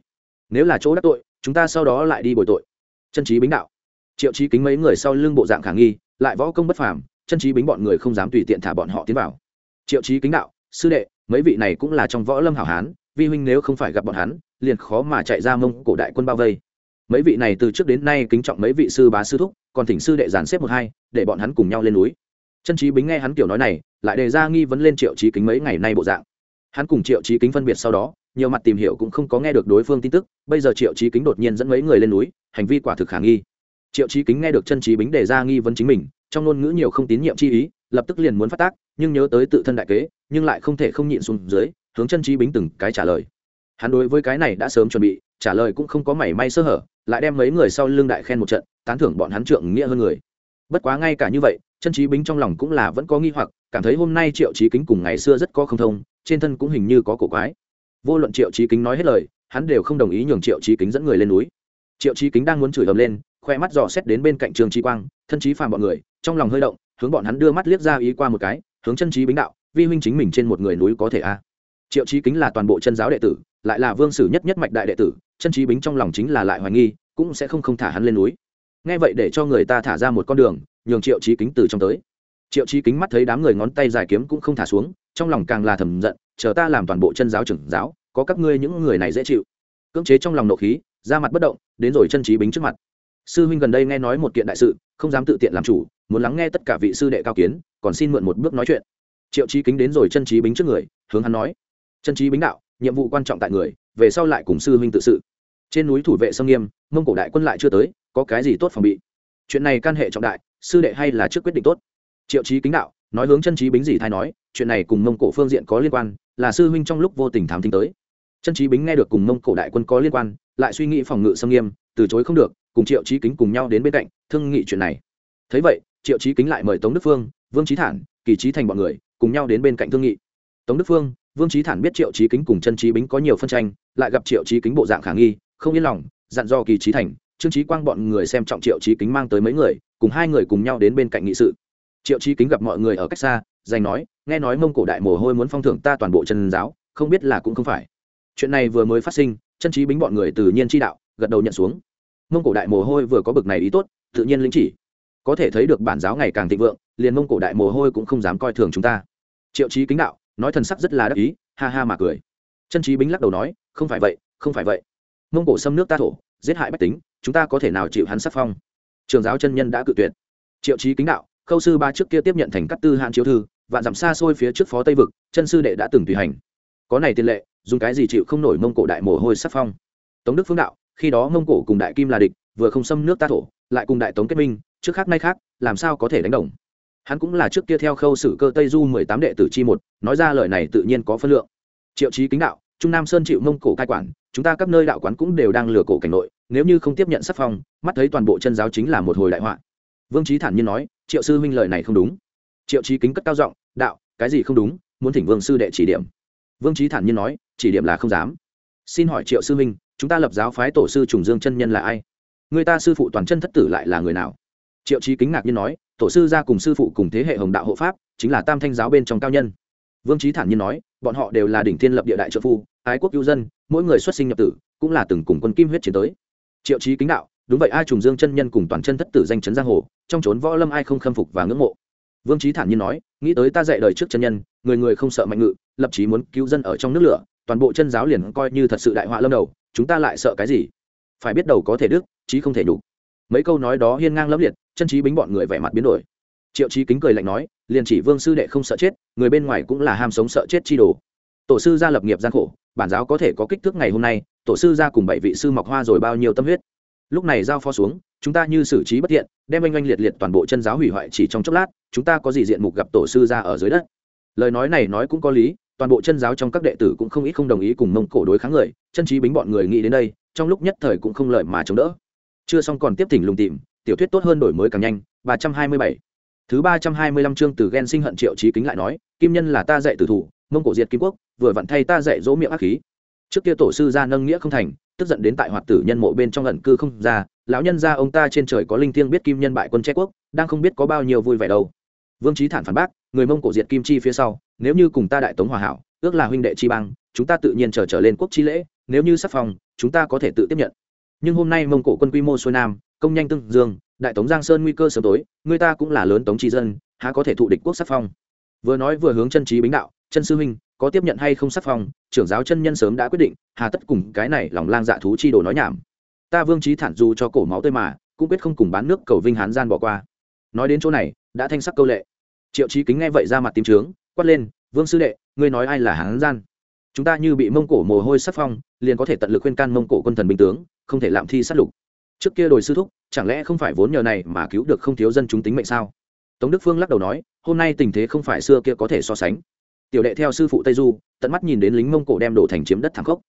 Nếu là chỗ đắc tội, chúng ta sau đó lại đi bồi tội. Chân trí bính đạo triệu trí kính mấy người sau lưng bộ dạng khả nghi, lại võ công bất phàm, chân trí bính bọn người không dám tùy tiện thả bọn họ tiến vào. Triệu trí kính đạo, sư đệ, mấy vị này cũng là trong võ lâm hảo hán, vi huynh nếu không phải gặp bọn hắn, liền khó mà chạy ra mông cổ đại quân bao vây. Mấy vị này từ trước đến nay kính trọng mấy vị sư bá sư thúc, còn thỉnh sư đệ giàn xếp một hai, để bọn hắn cùng nhau lên núi. Chân trí bính nghe hắn kiểu nói này, lại đề ra nghi vấn lên triệu trí kính mấy ngày nay bộ dạng. Hắn cùng triệu trí kính phân biệt sau đó, nhiều mặt tìm hiểu cũng không có nghe được đối phương tin tức, bây giờ triệu trí kính đột nhiên dẫn mấy người lên núi, hành vi quả thực khả nghi triệu trí kính nghe được chân trí bính đề ra nghi vấn chính mình, trong ngôn ngữ nhiều không tín nhiệm chi ý, lập tức liền muốn phát tác, nhưng nhớ tới tự thân đại kế, nhưng lại không thể không nhịn xuống dưới, hướng chân trí bính từng cái trả lời. Hắn đối với cái này đã sớm chuẩn bị, trả lời cũng không có mảy may sơ hở, lại đem mấy người sau lưng đại khen một trận, tán thưởng bọn hắn trượng nghĩa hơn người. Bất quá ngay cả như vậy, chân trí bính trong lòng cũng là vẫn có nghi hoặc, cảm thấy hôm nay triệu trí kính cùng ngày xưa rất có không thông, trên thân cũng hình như có cổ quái. Vô luận triệu trí kính nói hết lời, hắn đều không đồng ý nhường triệu trí kính dẫn người lên núi. Triệu trí kính đang muốn chửi ầm lên khoe mắt dò xét đến bên cạnh trường trí quang, thân trí phàm bọn người, trong lòng hơi động, hướng bọn hắn đưa mắt liếc ra ý qua một cái, hướng chân trí bính đạo, vi huynh chính mình trên một người núi có thể a. Triệu trí kính là toàn bộ chân giáo đệ tử, lại là vương sử nhất nhất mạch đại đệ tử, chân trí bính trong lòng chính là lại hoài nghi, cũng sẽ không không thả hắn lên núi. Nghe vậy để cho người ta thả ra một con đường, nhường triệu trí kính từ trong tới. Triệu trí kính mắt thấy đám người ngón tay dài kiếm cũng không thả xuống, trong lòng càng là thầm giận, chờ ta làm toàn bộ chân giáo trưởng giáo, có các ngươi những người này dễ chịu. Cưỡng chế trong lòng nộ khí ra mặt bất động, đến rồi chân trí bính trước mặt sư huynh gần đây nghe nói một kiện đại sự, không dám tự tiện làm chủ, muốn lắng nghe tất cả vị sư đệ cao kiến, còn xin mượn một bước nói chuyện. Triệu trí kính đến rồi chân trí bính trước người, hướng hắn nói. Chân trí bính đạo, nhiệm vụ quan trọng tại người, về sau lại cùng sư huynh tự sự. Trên núi thủ vệ sông nghiêm, mông cổ đại quân lại chưa tới, có cái gì tốt phòng bị? Chuyện này can hệ trọng đại, sư đệ hay là trước quyết định tốt? Triệu trí kính đạo, nói hướng chân trí bính gì thay nói, chuyện này cùng mông cổ phương diện có liên quan, là sư huynh trong lúc vô tình thám tính tới. Chân trí bính nghe được cùng mông cổ đại quân có liên quan, lại suy nghĩ phòng ngự sông nghiêm, từ chối không được cùng triệu trí kính cùng nhau đến bên cạnh, thương nghị chuyện này. Thấy vậy, triệu trí kính lại mời tống đức phương, vương trí thản, kỳ trí thành bọn người cùng nhau đến bên cạnh thương nghị. Tống đức phương, vương trí thản biết triệu trí kính cùng chân trí bính có nhiều phân tranh, lại gặp triệu trí kính bộ dạng khả nghi, không yên lòng, dặn do kỳ trí thành, trương trí quang bọn người xem trọng triệu trí kính mang tới mấy người, cùng hai người cùng nhau đến bên cạnh nghị sự. Triệu trí kính gặp mọi người ở cách xa, dành nói, nghe nói mông cổ đại mồ hôi muốn phong thưởng ta toàn bộ chân giáo, không biết là cũng không phải. Chuyện này vừa mới phát sinh chân trí bính bọn người tự nhiên chi đạo, gật đầu nhận xuống mông cổ đại mồ hôi vừa có bực này ý tốt, tự nhiên lính chỉ. Có thể thấy được bản giáo ngày càng thịnh vượng, liền mông cổ đại mồ hôi cũng không dám coi thường chúng ta. Triệu trí kính đạo, nói thần sắc rất là đắc ý, ha ha mà cười. Chân trí bính lắc đầu nói, không phải vậy, không phải vậy. Mông cổ xâm nước ta thổ, giết hại bách tính, chúng ta có thể nào chịu hắn sắc phong? Trường giáo chân nhân đã cự tuyệt. Triệu trí kính đạo, khâu sư ba trước kia tiếp nhận thành cắt tư hạn chiếu thư, vạn dặm xa xôi phía trước phó tây vực, chân sư đệ đã từng tùy hành. Có này tiền lệ, dùng cái gì chịu không nổi mông cổ đại mồ hôi sắc phong? Tống đức phương đạo khi đó mông cổ cùng đại kim là địch, vừa không xâm nước ta thổ, lại cùng đại tống kết minh, trước khác nay khác, làm sao có thể đánh đồng? Hắn cũng là trước kia theo khâu sử cơ tây du mười tám đệ tử chi một, nói ra lời này tự nhiên có phân lượng. Triệu chí kính đạo, trung nam sơn chịu mông cổ cai quản, chúng ta các nơi đạo quán cũng đều đang lừa cổ cảnh nội, nếu như không tiếp nhận sắc phong, mắt thấy toàn bộ chân giáo chính là một hồi đại họa. Vương trí thản nhiên nói, triệu sư huynh lời này không đúng. Triệu trí kính cất cao giọng, đạo, cái gì không đúng, muốn thỉnh vương sư đệ chỉ điểm. Vương trí thản nhiên nói, chỉ điểm là không dám. Xin hỏi triệu sư huynh chúng ta lập giáo phái tổ sư trùng dương chân nhân là ai? Người ta sư phụ toàn chân thất tử lại là người nào? Triệu trí kính ngạc nhiên nói, tổ sư ra cùng sư phụ cùng thế hệ hồng đạo hộ pháp, chính là tam thanh giáo bên trong cao nhân. Vương trí thản nhiên nói, bọn họ đều là đỉnh thiên lập địa đại trợ phu, ái quốc cứu dân, mỗi người xuất sinh nhập tử, cũng là từng cùng quân kim huyết chiến tới. Triệu trí kính đạo, đúng vậy, ai trùng dương chân nhân cùng toàn chân thất tử danh chấn giang hồ, trong trốn võ lâm ai không khâm phục và ngưỡng mộ? Vương trí thản nhiên nói, nghĩ tới ta dạy đời trước chân nhân, người người không sợ mạnh ngự, lập chí muốn cứu dân ở trong nước lửa, toàn bộ chân giáo liền coi như thật sự đại họa lâm đầu chúng ta lại sợ cái gì? Phải biết đầu có thể đức chí không thể đủ mấy câu nói đó hiên ngang lẫm liệt, chân trí bính bọn người vẻ mặt biến đổi. Triệu trí kính cười lạnh nói, liền chỉ vương sư đệ không sợ chết, người bên ngoài cũng là ham sống sợ chết chi đồ. Tổ sư gia lập nghiệp gian khổ, bản giáo có thể có kích thước ngày hôm nay, tổ sư gia cùng bảy vị sư mọc hoa rồi bao nhiêu tâm huyết. Lúc này giao phó xuống, chúng ta như xử trí bất thiện, đem oanh oanh liệt liệt toàn bộ chân giáo hủy hoại chỉ trong chốc lát, chúng ta có gì diện mục gặp tổ sư gia ở dưới đất? Lời nói này nói cũng có lý toàn bộ chân giáo trong các đệ tử cũng không ít không đồng ý cùng mông cổ đối kháng người, chân trí bính bọn người nghĩ đến đây, trong lúc nhất thời cũng không lợi mà chống đỡ. Chưa xong còn tiếp thỉnh lùng tìm, tiểu thuyết tốt hơn đổi mới càng nhanh, ba trăm hai mươi bảy. Thứ ba trăm hai mươi lăm chương từ ghen sinh hận triệu trí kính lại nói, kim nhân là ta dạy tử thủ, mông cổ diệt kim quốc, vừa vặn thay ta dạy dỗ miệng ác khí. Trước kia tổ sư ra nâng nghĩa không thành, tức giận đến tại hoạt tử nhân mộ bên trong ẩn cư không ra, lão nhân ra ông ta trên trời có linh thiêng biết kim nhân bại quân che quốc, đang không biết có bao nhiêu vui vẻ đâu. Vương trí thản phản bác, người mông cổ diệt kim chi phía sau nếu như cùng ta đại tống hòa hảo, ước là huynh đệ chi bang, chúng ta tự nhiên trở trở lên quốc chi lễ, nếu như sắc phong chúng ta có thể tự tiếp nhận. Nhưng hôm nay mông cổ quân quy mô xuôi nam, công nhanh tương dương, đại tống giang sơn nguy cơ sớm tối, người ta cũng là lớn tống tri dân, há có thể thụ địch quốc sắc phong vừa nói vừa hướng chân trí bính đạo, chân sư huynh, có tiếp nhận hay không sắc phong trưởng giáo chân nhân sớm đã quyết định, hà tất cùng cái này lòng lang dạ thú chi đồ nói nhảm. Ta vương trí thản dù cho cổ máu tươi mà, cũng quyết không cùng bán nước cầu vinh hán gian bỏ qua. Nói đến chỗ này, đã thanh sắc câu lệ. Triệu trí kính nghe vậy ra mặt tím trướng quát lên, vương sư đệ, ngươi nói ai là hán gian? Chúng ta như bị mông cổ mồ hôi sắc phong, liền có thể tận lực khuyên can mông cổ quân thần binh tướng, không thể lạm thi sát lục. Trước kia đồi sư thúc, chẳng lẽ không phải vốn nhờ này mà cứu được không thiếu dân chúng tính mệnh sao? Tống đức phương lắc đầu nói, hôm nay tình thế không phải xưa kia có thể so sánh. Tiểu đệ theo sư phụ tây du, tận mắt nhìn đến lính mông cổ đem đổ thành chiếm đất thẳng khốc.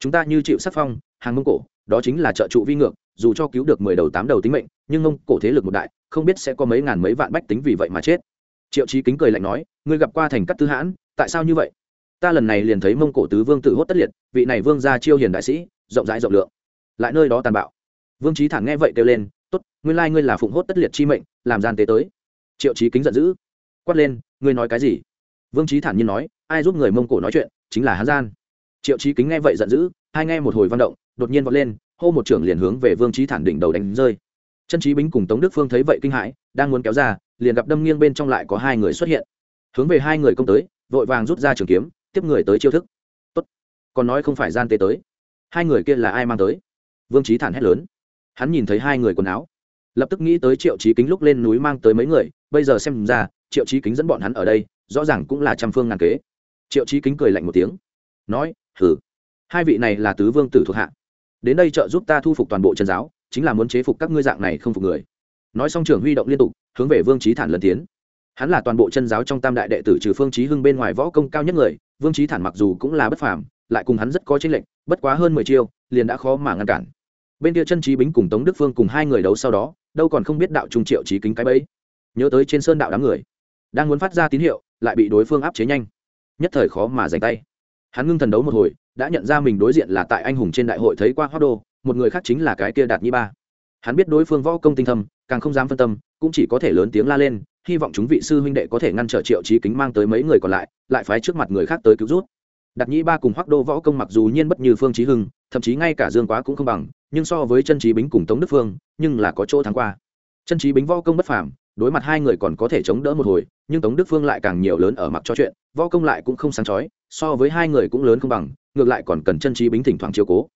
Chúng ta như chịu sắc phong, hàng mông cổ, đó chính là trợ trụ vi ngược, dù cho cứu được mười đầu tám đầu tính mệnh, nhưng mông cổ thế lực một đại, không biết sẽ có mấy ngàn mấy vạn bách tính vì vậy mà chết triệu trí kính cười lạnh nói, ngươi gặp qua thành cắt tư hãn, tại sao như vậy? Ta lần này liền thấy mông cổ tứ vương tự hốt tất liệt, vị này vương gia chiêu hiền đại sĩ, rộng rãi rộng lượng. Lại nơi đó tàn bạo. Vương trí thản nghe vậy kêu lên, tốt, nguyên lai ngươi là phụng hốt tất liệt chi mệnh, làm gian tế tới. Triệu trí kính giận dữ, quát lên, ngươi nói cái gì? Vương trí thản nhiên nói, ai giúp người mông cổ nói chuyện, chính là hán gian. Triệu trí kính nghe vậy giận dữ, hai nghe một hồi văn động, đột nhiên vọt lên, hô một trưởng liền hướng về vương trí thản đỉnh đầu đánh rơi. Chân trí bính cùng tống đức phương thấy vậy kinh hãi đang muốn kéo ra, liền gặp đâm nghiêng bên trong lại có hai người xuất hiện. Hướng về hai người công tới, vội vàng rút ra trường kiếm, tiếp người tới chiêu thức. Tốt, còn nói không phải gian tế tới. Hai người kia là ai mang tới? Vương trí thản hét lớn. Hắn nhìn thấy hai người quần áo, lập tức nghĩ tới triệu trí kính lúc lên núi mang tới mấy người, bây giờ xem ra, triệu trí kính dẫn bọn hắn ở đây, rõ ràng cũng là trăm phương ngàn kế. Triệu trí kính cười lạnh một tiếng, nói hử hai vị này là tứ vương tử thuộc hạ. Đến đây trợ giúp ta thu phục toàn bộ chân giáo, chính là muốn chế phục các ngươi dạng này không phục người nói xong trường huy động liên tục, hướng về vương trí thản lần tiến. Hắn là toàn bộ chân giáo trong tam đại đệ tử trừ phương trí hưng bên ngoài võ công cao nhất người, vương trí thản mặc dù cũng là bất phàm, lại cùng hắn rất có tranh lệch, bất quá hơn mười chiêu, liền đã khó mà ngăn cản. Bên kia chân trí bính cùng tống đức phương cùng hai người đấu sau đó, đâu còn không biết đạo trung triệu trí kính cái bẫy. Nhớ tới trên sơn đạo đám người, đang muốn phát ra tín hiệu, lại bị đối phương áp chế nhanh. Nhất thời khó mà giành tay. Hắn ngưng thần đấu một hồi, đã nhận ra mình đối diện là tại anh hùng trên đại hội thấy qua hoa đô, một người khác chính là cái kia đạt nhi ba hắn biết đối phương võ công tinh thâm, càng không dám phân tâm, cũng chỉ có thể lớn tiếng la lên, hy vọng chúng vị sư huynh đệ có thể ngăn trở triệu trí kính mang tới mấy người còn lại lại phái trước mặt người khác tới cứu rút. Đặt nhĩ ba cùng hoác đô võ công mặc dù nhiên bất như phương trí hưng, thậm chí ngay cả dương quá cũng không bằng, nhưng so với chân trí bính cùng tống đức phương, nhưng là có chỗ thắng qua. Chân trí bính võ công bất phàm, đối mặt hai người còn có thể chống đỡ một hồi, nhưng tống đức phương lại càng nhiều lớn ở mặt cho chuyện, võ công lại cũng không sáng chói, so với hai người cũng lớn không bằng, ngược lại còn cần chân trí bính thỉnh thoảng chiếu cố.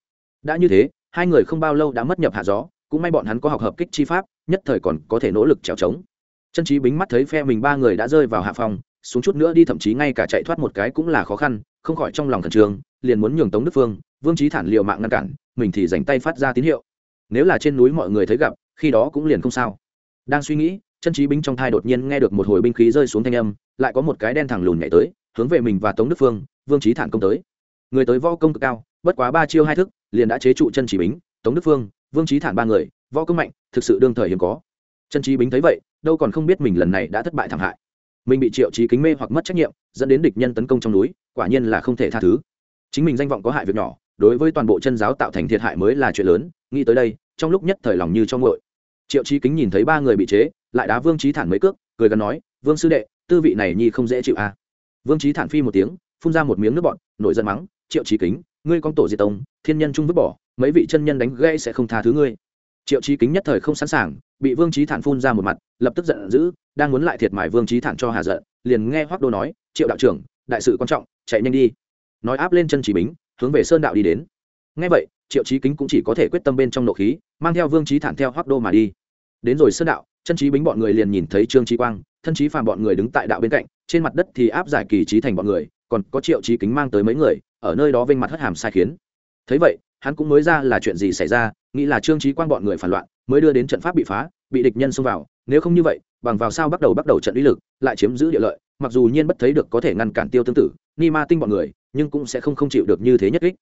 Đã như thế, hai người không bao lâu đã mất nhập hạ gió cũng may bọn hắn có học hợp kích chi pháp nhất thời còn có thể nỗ lực trèo trống. Chân trí bính mắt thấy phe mình ba người đã rơi vào hạ phòng xuống chút nữa đi thậm chí ngay cả chạy thoát một cái cũng là khó khăn không khỏi trong lòng thần trường, liền muốn nhường tống đức phương vương trí thản liệu mạng ngăn cản mình thì dành tay phát ra tín hiệu. Nếu là trên núi mọi người thấy gặp khi đó cũng liền không sao. Đang suy nghĩ chân trí binh trong thai đột nhiên nghe được một hồi binh khí rơi xuống thanh âm lại có một cái đen thẳng lùn nhảy tới hướng về mình và tống đức phương vương trí thản công tới. Người tới võ công cực cao bất quá ba chiêu hai thức liền đã chế trụ chân trí bính tống đức phương vương trí thản ba người, võ công mạnh, thực sự đương thời hiếm có. Trần trí bính thấy vậy, đâu còn không biết mình lần này đã thất bại thảm hại. Mình bị triệu trí kính mê hoặc mất trách nhiệm, dẫn đến địch nhân tấn công trong núi, quả nhiên là không thể tha thứ. Chính mình danh vọng có hại việc nhỏ, đối với toàn bộ chân giáo tạo thành thiệt hại mới là chuyện lớn, nghĩ tới đây, trong lúc nhất thời lòng như cho ngội triệu trí kính nhìn thấy ba người bị chế, lại đá vương trí thản mấy cước, cười gần nói, vương sư đệ, tư vị này nhi không dễ chịu à. vương trí thản phi một tiếng, phun ra một miếng nước bọn nổi giận mắng, triệu trí kính, ngươi con tổ diệt tông, thiên nhân trung vứt bỏ mấy vị chân nhân đánh gãy sẽ không tha thứ ngươi. Triệu trí kính nhất thời không sẵn sàng, bị vương trí thản phun ra một mặt, lập tức giận dữ, đang muốn lại thiệt mải vương trí thản cho hà giận, liền nghe hoác đô nói, triệu đạo trưởng, đại sự quan trọng, chạy nhanh đi. Nói áp lên chân Chỉ bính, hướng về sơn đạo đi đến. Ngay vậy, triệu trí kính cũng chỉ có thể quyết tâm bên trong nộ khí, mang theo vương trí thản theo hoác đô mà đi. Đến rồi sơn đạo, chân trí bính bọn người liền nhìn thấy trương trí quang, thân trí phàm bọn người đứng tại đạo bên cạnh, trên mặt đất thì áp giải kỳ trí thành bọn người, còn có triệu trí kính mang tới mấy người, ở nơi đó vênh mặt hất hàm sai khiến. Thấy vậy hắn cũng mới ra là chuyện gì xảy ra, nghĩ là trương trí quang bọn người phản loạn, mới đưa đến trận pháp bị phá, bị địch nhân xông vào. Nếu không như vậy, bằng vào sao bắt đầu bắt đầu trận uy lực, lại chiếm giữ địa lợi, mặc dù nhiên bất thấy được có thể ngăn cản tiêu tương tự ni ma tinh bọn người, nhưng cũng sẽ không không chịu được như thế nhất kích.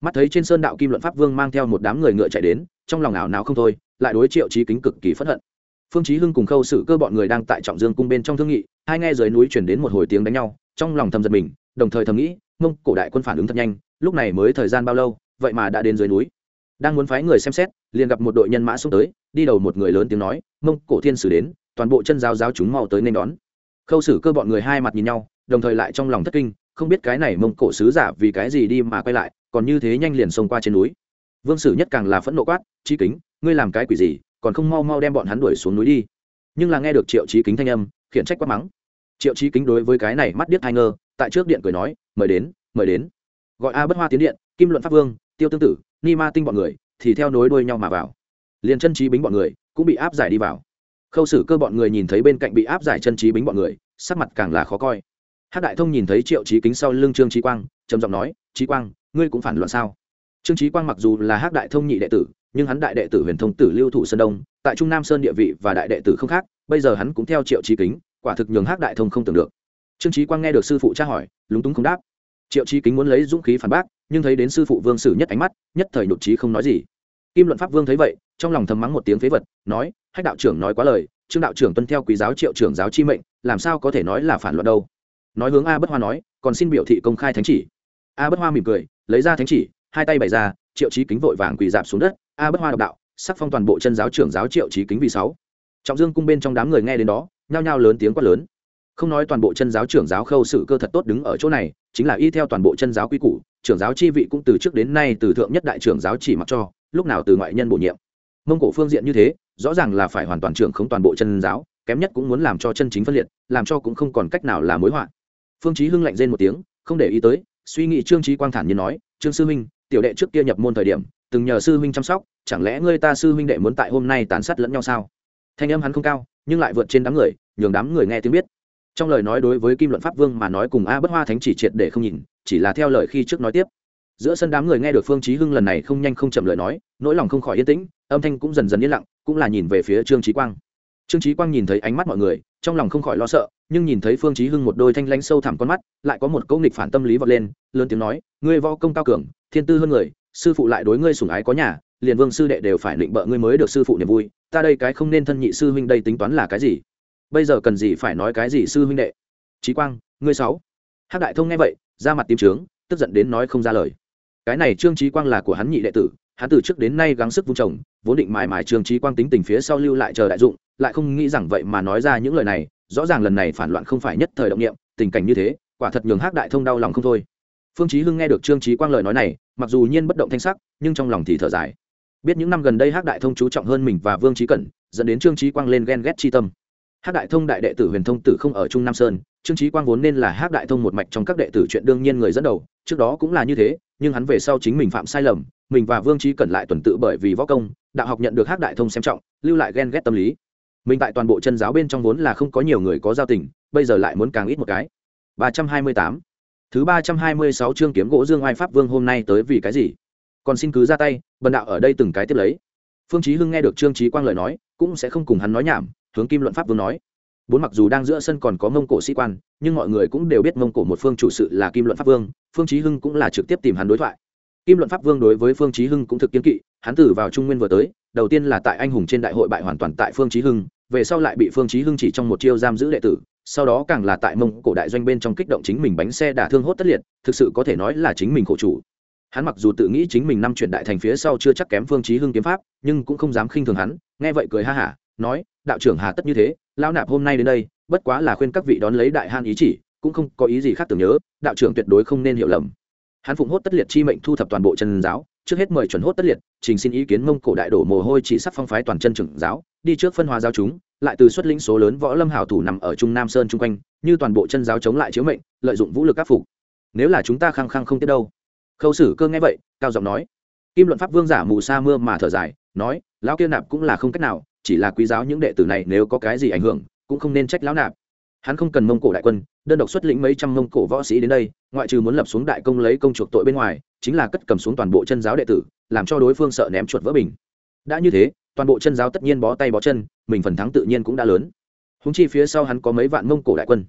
Mắt thấy trên sơn đạo kim luận pháp vương mang theo một đám người ngựa chạy đến, trong lòng ảo nào không thôi, lại đối triệu trí kính cực kỳ phẫn hận. Phương chí hưng cùng khâu xử cơ bọn người đang tại trọng dương cung bên trong thương nghị, hai nghe dưới núi truyền đến một hồi tiếng đánh nhau, trong lòng thầm giật mình, đồng thời thầm nghĩ, mông cổ đại quân phản ứng thật nhanh, lúc này mới thời gian bao lâu vậy mà đã đến dưới núi. Đang muốn phái người xem xét, liền gặp một đội nhân mã xuống tới, đi đầu một người lớn tiếng nói, mông, cổ thiên sử đến, toàn bộ chân giáo giáo chúng mau tới nên đón. Khâu xử cơ bọn người hai mặt nhìn nhau, đồng thời lại trong lòng thất kinh, không biết cái này mông cổ sứ giả vì cái gì đi mà quay lại, còn như thế nhanh liền xông qua trên núi. Vương sử nhất càng là phẫn nộ quát chi kính, ngươi làm cái quỷ gì, còn không mau mau đem bọn hắn đuổi xuống núi đi. Nhưng là nghe được triệu trí kính thanh âm, khiển trách quát mắng. Triệu trí kính đối với cái này mắt điếc hai ngơ, tại trước điện cười nói, mời đến mời đến. Gọi a bất hoa tiến điện, kim luận pháp vương tiêu tương tử, ni ma tinh bọn người thì theo nối đuôi nhau mà vào. Liền chân trí bính bọn người cũng bị áp giải đi vào. Khâu xử cơ bọn người nhìn thấy bên cạnh bị áp giải chân trí bính bọn người, sắc mặt càng là khó coi. Hát đại thông nhìn thấy triệu trí kính sau lưng trương trí quang, trầm giọng nói trí quang, ngươi cũng phản loạn sao? Trương trí quang mặc dù là hát đại thông nhị đệ tử, nhưng hắn đại đệ tử huyền thông tử lưu thủ sơn đông, tại trung nam sơn địa vị và đại đệ tử không khác, bây giờ hắn cũng theo triệu trí kính, quả thực nhường hát đại thông không tưởng được. Trương trí quang nghe được sư phụ tra hỏi, lúng túng không đáp. Triệu trí kính muốn lấy dũng khí phản bác nhưng thấy đến sư phụ vương sử nhất ánh mắt, nhất thời nhục trí không nói gì. Kim luận pháp vương thấy vậy, trong lòng thầm mắng một tiếng phế vật, nói, hách đạo trưởng nói quá lời, trương đạo trưởng tuân theo quý giáo triệu trưởng giáo chi mệnh, làm sao có thể nói là phản luận đâu? Nói hướng a bất hoa nói, còn xin biểu thị công khai thánh chỉ. A bất hoa mỉm cười, lấy ra thánh chỉ, hai tay bày ra, triệu trí kính vội vàng quỳ dạp xuống đất. A bất hoa độc đạo, sắc phong toàn bộ chân giáo trưởng giáo triệu trí kính vì sáu. Trọng dương cung bên trong đám người nghe đến đó, nhao nhao lớn tiếng quát lớn. Không nói toàn bộ chân giáo trưởng giáo khâu sự cơ thật tốt đứng ở chỗ này, chính là y theo toàn bộ chân giáo quy củ trưởng giáo chi vị cũng từ trước đến nay từ thượng nhất đại trưởng giáo chỉ mặc cho, lúc nào từ ngoại nhân bổ nhiệm. Mông cổ phương diện như thế, rõ ràng là phải hoàn toàn trưởng không toàn bộ chân giáo, kém nhất cũng muốn làm cho chân chính phân liệt, làm cho cũng không còn cách nào là mối họa. Phương chí hưng lạnh rên một tiếng, không để ý tới, suy nghĩ trương chí quang thản nhiên nói, trương sư huynh, tiểu đệ trước kia nhập môn thời điểm, từng nhờ sư huynh chăm sóc, chẳng lẽ ngươi ta sư huynh đệ muốn tại hôm nay tàn sát lẫn nhau sao? Thanh âm hắn không cao, nhưng lại vượt trên đám người, nhường đám người nghe tiếng biết. Trong lời nói đối với kim luận pháp vương mà nói cùng a bất hoa thánh chỉ triệt để không nhìn chỉ là theo lời khi trước nói tiếp. Giữa sân đám người nghe được phương chí hưng lần này không nhanh không chậm lời nói, nỗi lòng không khỏi yên tĩnh, âm thanh cũng dần dần yên lặng, cũng là nhìn về phía trương chí quang. Trương chí quang nhìn thấy ánh mắt mọi người, trong lòng không khỏi lo sợ, nhưng nhìn thấy phương chí hưng một đôi thanh lãnh sâu thẳm con mắt, lại có một câu nghịch phản tâm lý vọt lên, lớn tiếng nói, ngươi võ công cao cường, thiên tư hơn người, sư phụ lại đối ngươi sủng ái có nhà, liền vương sư đệ đều phải định bợ ngươi mới được sư phụ niềm vui, ta đây cái không nên thân nhị sư huynh đây tính toán là cái gì? Bây giờ cần gì phải nói cái gì sư huynh đệ? Chí quang, ngươi sáu. Hắc đại thông nghe vậy ra mặt tím trướng, tức giận đến nói không ra lời. Cái này trương chí quang là của hắn nhị đệ tử, hắn từ trước đến nay gắng sức vun trồng, vốn định mãi mãi trương trí quang tính tình phía sau lưu lại chờ đại dụng, lại không nghĩ rằng vậy mà nói ra những lời này, rõ ràng lần này phản loạn không phải nhất thời động niệm, tình cảnh như thế, quả thật nhường hắc đại thông đau lòng không thôi. Phương chí hưng nghe được trương trí quang lời nói này, mặc dù nhiên bất động thanh sắc, nhưng trong lòng thì thở dài. Biết những năm gần đây hắc đại thông chú trọng hơn mình và vương trí cẩn, dẫn đến trương trí quang lên ghen ghét chi tâm hắc đại thông đại đệ tử huyền thông tử không ở trung nam sơn, trương trí quang vốn nên là hắc đại thông một mạch trong các đệ tử chuyện đương nhiên người dẫn đầu, trước đó cũng là như thế, nhưng hắn về sau chính mình phạm sai lầm, mình và vương trí cẩn lại tuần tự bởi vì võ công, đạo học nhận được hắc đại thông xem trọng, lưu lại ghen ghét tâm lý. Mình tại toàn bộ chân giáo bên trong vốn là không có nhiều người có giao tình, bây giờ lại muốn càng ít một cái. ba trăm hai mươi tám. Thứ ba trăm hai mươi sáu chương kiếm gỗ dương oai pháp vương hôm nay tới vì cái gì? Còn xin cứ ra tay, bần đạo ở đây từng cái tiếp lấy. Phương chí hưng nghe được trương trí quang lời nói, cũng sẽ không cùng hắn nói nhảm hướng kim luận pháp vương nói. Bốn mặc dù đang giữa sân còn có mông cổ sĩ quan, nhưng mọi người cũng đều biết mông cổ một phương chủ sự là kim luận pháp vương, phương chí hưng cũng là trực tiếp tìm hắn đối thoại. Kim luận pháp vương đối với phương chí hưng cũng thực kiến kỵ, hắn tử vào trung nguyên vừa tới, đầu tiên là tại anh hùng trên đại hội bại hoàn toàn tại phương chí hưng, về sau lại bị phương chí hưng chỉ trong một chiêu giam giữ đệ tử, sau đó càng là tại mông cổ đại doanh bên trong kích động chính mình bánh xe đả thương hốt tất liệt, thực sự có thể nói là chính mình khổ chủ. Hắn mặc dù tự nghĩ chính mình năm chuyển đại thành phía sau chưa chắc kém phương chí hưng kiếm pháp, nhưng cũng không dám khinh thường hắn, nghe vậy cười ha hả, nói đạo trưởng hà tất như thế, lão nạp hôm nay đến đây, bất quá là khuyên các vị đón lấy đại han ý chỉ, cũng không có ý gì khác tưởng nhớ, đạo trưởng tuyệt đối không nên hiểu lầm. Hắn phụng hốt tất liệt chi mệnh thu thập toàn bộ chân giáo, trước hết mời chuẩn hốt tất liệt, trình xin ý kiến mông cổ đại đổ mồ hôi chỉ sắc phong phái toàn chân trưởng giáo, đi trước phân hóa giáo chúng, lại từ xuất lĩnh số lớn võ lâm hảo thủ nằm ở trung nam sơn chung quanh, như toàn bộ chân giáo chống lại chiếu mệnh, lợi dụng vũ lực áp phục. Nếu là chúng ta khăng khăng không tiếp đâu. Khâu sử cơ nghe vậy, cao giọng nói. Kim luận pháp vương giả mù sa mưa mà thở dài, nói, lão kia nạp cũng là không cách nào chỉ là quý giáo những đệ tử này nếu có cái gì ảnh hưởng, cũng không nên trách lão nạp. Hắn không cần mông cổ đại quân, đơn độc xuất lĩnh mấy trăm mông cổ võ sĩ đến đây, ngoại trừ muốn lập xuống đại công lấy công chuộc tội bên ngoài, chính là cất cầm xuống toàn bộ chân giáo đệ tử, làm cho đối phương sợ ném chuột vỡ bình. Đã như thế, toàn bộ chân giáo tất nhiên bó tay bó chân, mình phần thắng tự nhiên cũng đã lớn. Húng chi phía sau hắn có mấy vạn mông cổ đại quân.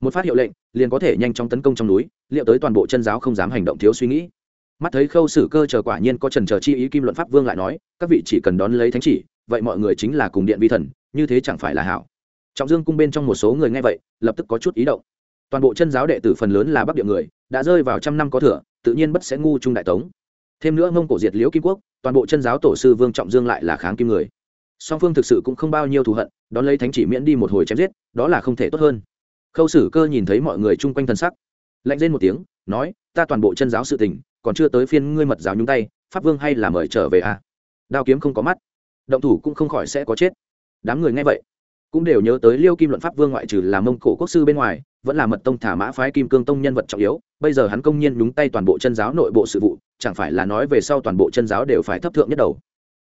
Một phát hiệu lệnh, liền có thể nhanh chóng tấn công trong núi, liệu tới toàn bộ chân giáo không dám hành động thiếu suy nghĩ. Mắt thấy khâu sử cơ chờ quả nhiên có trần chờ chi ý kim luận pháp vương lại nói, các vị chỉ cần đón lấy thánh chỉ vậy mọi người chính là cùng điện vi thần, như thế chẳng phải là hảo. Trọng dương cung bên trong một số người nghe vậy, lập tức có chút ý động. Toàn bộ chân giáo đệ tử phần lớn là bắc địa người, đã rơi vào trăm năm có thừa, tự nhiên bất sẽ ngu trung đại tống. Thêm nữa mông cổ diệt liễu kim quốc, toàn bộ chân giáo tổ sư vương trọng dương lại là kháng kim người. Song phương thực sự cũng không bao nhiêu thù hận, đón lấy thánh chỉ miễn đi một hồi chém giết, đó là không thể tốt hơn. Khâu sử cơ nhìn thấy mọi người chung quanh thân sắc, lạnh lên một tiếng, nói, ta toàn bộ chân giáo sự tình, còn chưa tới phiên ngươi mật giáo nhúng tay, pháp vương hay là mời trở về a à? đao kiếm không có mắt động thủ cũng không khỏi sẽ có chết. Đám người nghe vậy, cũng đều nhớ tới liêu kim luận pháp vương ngoại trừ là mông cổ quốc sư bên ngoài, vẫn là mật tông thả mã phái kim cương tông nhân vật trọng yếu. Bây giờ hắn công nhiên nhúng tay toàn bộ chân giáo nội bộ sự vụ, chẳng phải là nói về sau toàn bộ chân giáo đều phải thấp thượng nhất đầu.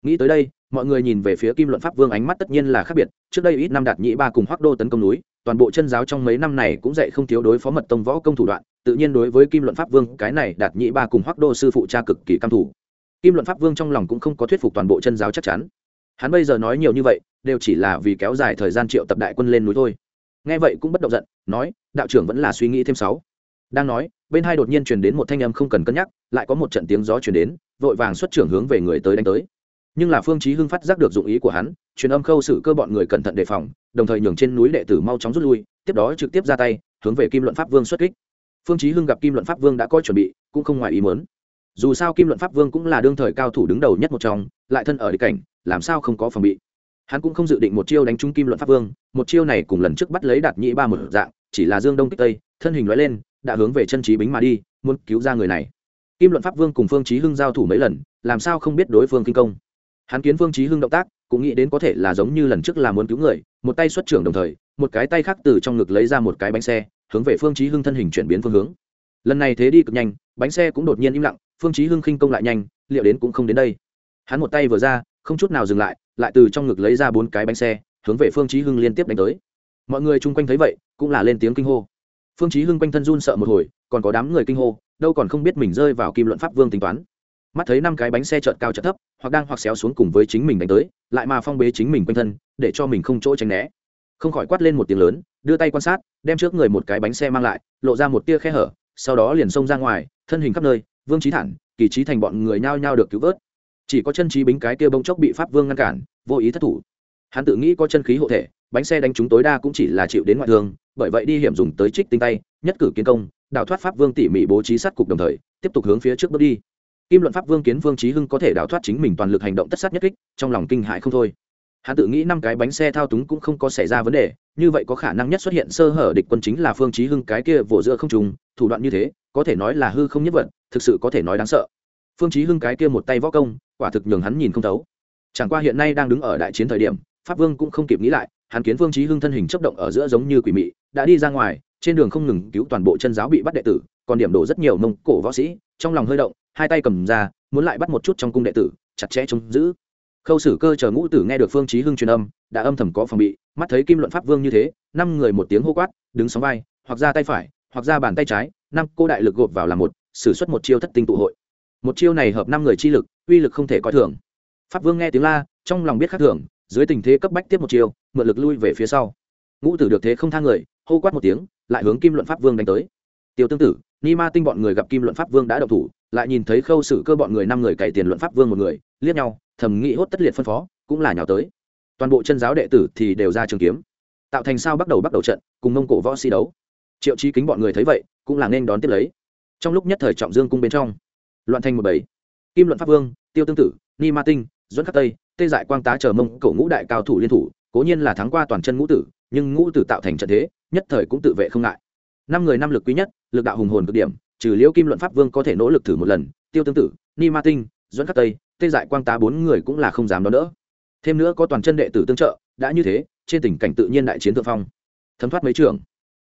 Nghĩ tới đây, mọi người nhìn về phía kim luận pháp vương ánh mắt tất nhiên là khác biệt. Trước đây ít năm đạt nhĩ ba cùng hoác đô tấn công núi, toàn bộ chân giáo trong mấy năm này cũng dạy không thiếu đối phó mật tông võ công thủ đoạn. Tự nhiên đối với kim luận pháp vương, cái này đạt nhĩ ba cùng hoác đô sư phụ cha cực kỳ cam thủ kim luận pháp vương trong lòng cũng không có thuyết phục toàn bộ chân giáo chắc chắn hắn bây giờ nói nhiều như vậy, đều chỉ là vì kéo dài thời gian triệu tập đại quân lên núi thôi. Nghe vậy cũng bất động giận, nói, đạo trưởng vẫn là suy nghĩ thêm sáu. Đang nói, bên hai đột nhiên truyền đến một thanh âm không cần cân nhắc, lại có một trận tiếng gió truyền đến, vội vàng xuất trưởng hướng về người tới đánh tới. Nhưng là phương chí hưng phát giác được dụng ý của hắn, truyền âm khâu xử cơ bọn người cẩn thận đề phòng, đồng thời nhường trên núi đệ tử mau chóng rút lui, tiếp đó trực tiếp ra tay, hướng về kim luận pháp vương xuất kích. Phương chí hưng gặp kim luận pháp vương đã coi chuẩn bị, cũng không ngoài ý muốn. Dù sao kim luận pháp vương cũng là đương thời cao thủ đứng đầu nhất một trong, lại thân ở địa cảnh làm sao không có phòng bị? Hắn cũng không dự định một chiêu đánh trúng kim luận pháp vương, một chiêu này cùng lần trước bắt lấy đạt nhĩ ba một dạng, chỉ là dương đông kích tây, thân hình nói lên, đã hướng về chân trí bính mà đi, muốn cứu ra người này. Kim luận pháp vương cùng phương chí hưng giao thủ mấy lần, làm sao không biết đối phương kinh công? Hắn kiến phương chí hưng động tác, cũng nghĩ đến có thể là giống như lần trước là muốn cứu người, một tay xuất trưởng đồng thời, một cái tay khác từ trong ngực lấy ra một cái bánh xe, hướng về phương chí hưng thân hình chuyển biến phương hướng. Lần này thế đi cực nhanh, bánh xe cũng đột nhiên im lặng, phương chí hưng khinh công lại nhanh, liệu đến cũng không đến đây. Hắn một tay vừa ra không chút nào dừng lại lại từ trong ngực lấy ra bốn cái bánh xe, hướng về phương chí hưng liên tiếp đánh tới. Mọi người chung quanh thấy vậy, cũng là lên tiếng kinh hô. Phương chí hưng quanh thân run sợ một hồi, còn có đám người kinh hô, đâu còn không biết mình rơi vào kim luận pháp vương tính toán. Mắt thấy năm cái bánh xe chợt cao chợt thấp, hoặc đang hoặc xéo xuống cùng với chính mình đánh tới, lại mà phong bế chính mình quanh thân, để cho mình không chỗ tránh né. Không khỏi quát lên một tiếng lớn, đưa tay quan sát, đem trước người một cái bánh xe mang lại, lộ ra một tia khe hở, sau đó liền xông ra ngoài, thân hình khắp nơi, vương trí thản, kỳ trí thành bọn người nhao nhao được cứu vớt chỉ có chân trí bính cái kia bông chốc bị pháp vương ngăn cản, vô ý thất thủ. Hắn tự nghĩ có chân khí hộ thể, bánh xe đánh chúng tối đa cũng chỉ là chịu đến ngoại thương, bởi vậy đi hiểm dùng tới trích tinh tay, nhất cử kiến công, đào thoát pháp vương tỉ mỉ bố trí sát cục đồng thời, tiếp tục hướng phía trước bước đi. Kim luận pháp vương kiến vương trí hưng có thể đào thoát chính mình toàn lực hành động tất sát nhất kích, trong lòng kinh hại không thôi. Hắn tự nghĩ năm cái bánh xe thao túng cũng không có xảy ra vấn đề, như vậy có khả năng nhất xuất hiện sơ hở địch quân chính là phương trí hưng cái kia vỗ giữa không trùng thủ đoạn như thế, có thể nói là hư không nhất vận, thực sự có thể nói đáng sợ phương Chí hưng cái kia một tay võ công, quả thực nhường hắn nhìn không thấu. Chẳng qua hiện nay đang đứng ở đại chiến thời điểm, pháp vương cũng không kịp nghĩ lại, hắn kiến phương Chí hưng thân hình chớp động ở giữa giống như quỷ mị, đã đi ra ngoài, trên đường không ngừng cứu toàn bộ chân giáo bị bắt đệ tử, còn điểm đổ rất nhiều mông cổ võ sĩ, trong lòng hơi động, hai tay cầm ra, muốn lại bắt một chút trong cung đệ tử, chặt chẽ trông giữ. Khâu sử cơ chờ ngũ tử nghe được phương Chí hưng truyền âm, đã âm thầm có phòng bị, mắt thấy kim luận pháp vương như thế, năm người một tiếng hô quát, đứng sóng vai, hoặc ra tay phải, hoặc ra bàn tay trái, năm cô đại lực gộp vào làm một, sử xuất một chiêu thất tinh tụ hội một chiêu này hợp năm người chi lực, uy lực không thể coi thường. Pháp vương nghe tiếng la, trong lòng biết khắc thường, dưới tình thế cấp bách tiếp một chiêu, mượn lực lui về phía sau. Ngũ tử được thế không thang người, hô quát một tiếng, lại hướng kim luận pháp vương đánh tới. Tiêu tương tử, ni ma tinh bọn người gặp kim luận pháp vương đã độc thủ, lại nhìn thấy khâu xử cơ bọn người năm người cày tiền luận pháp vương một người, liếc nhau, thầm nghĩ hốt tất liệt phân phó, cũng là nhào tới. Toàn bộ chân giáo đệ tử thì đều ra trường kiếm. Tạo thành sao bắt đầu bắt đầu trận, cùng mông cổ võ si đấu. Triệu trí kính bọn người thấy vậy, cũng là nên đón tiếp lấy. Trong lúc nhất thời trọng dương cung bên trong loạn thành một bảy kim luận pháp vương, tiêu tương tử, ni ma tinh dẫn khắc tây, tê dại quang tá chờ mông cổ ngũ đại cao thủ liên thủ, cố nhiên là thắng qua toàn chân ngũ tử, nhưng ngũ tử tạo thành trận thế, nhất thời cũng tự vệ không ngại. Năm người năm lực quý nhất, lực đạo hùng hồn cực điểm, trừ liễu kim luận pháp vương có thể nỗ lực thử một lần, tiêu tương tử, ni ma tinh dẫn khắc tây, tê dại quang tá bốn người cũng là không dám đón đỡ. Thêm nữa có toàn chân đệ tử tương trợ, đã như thế, trên tình cảnh tự nhiên đại chiến thượng phong. Thấm thoát mấy trường.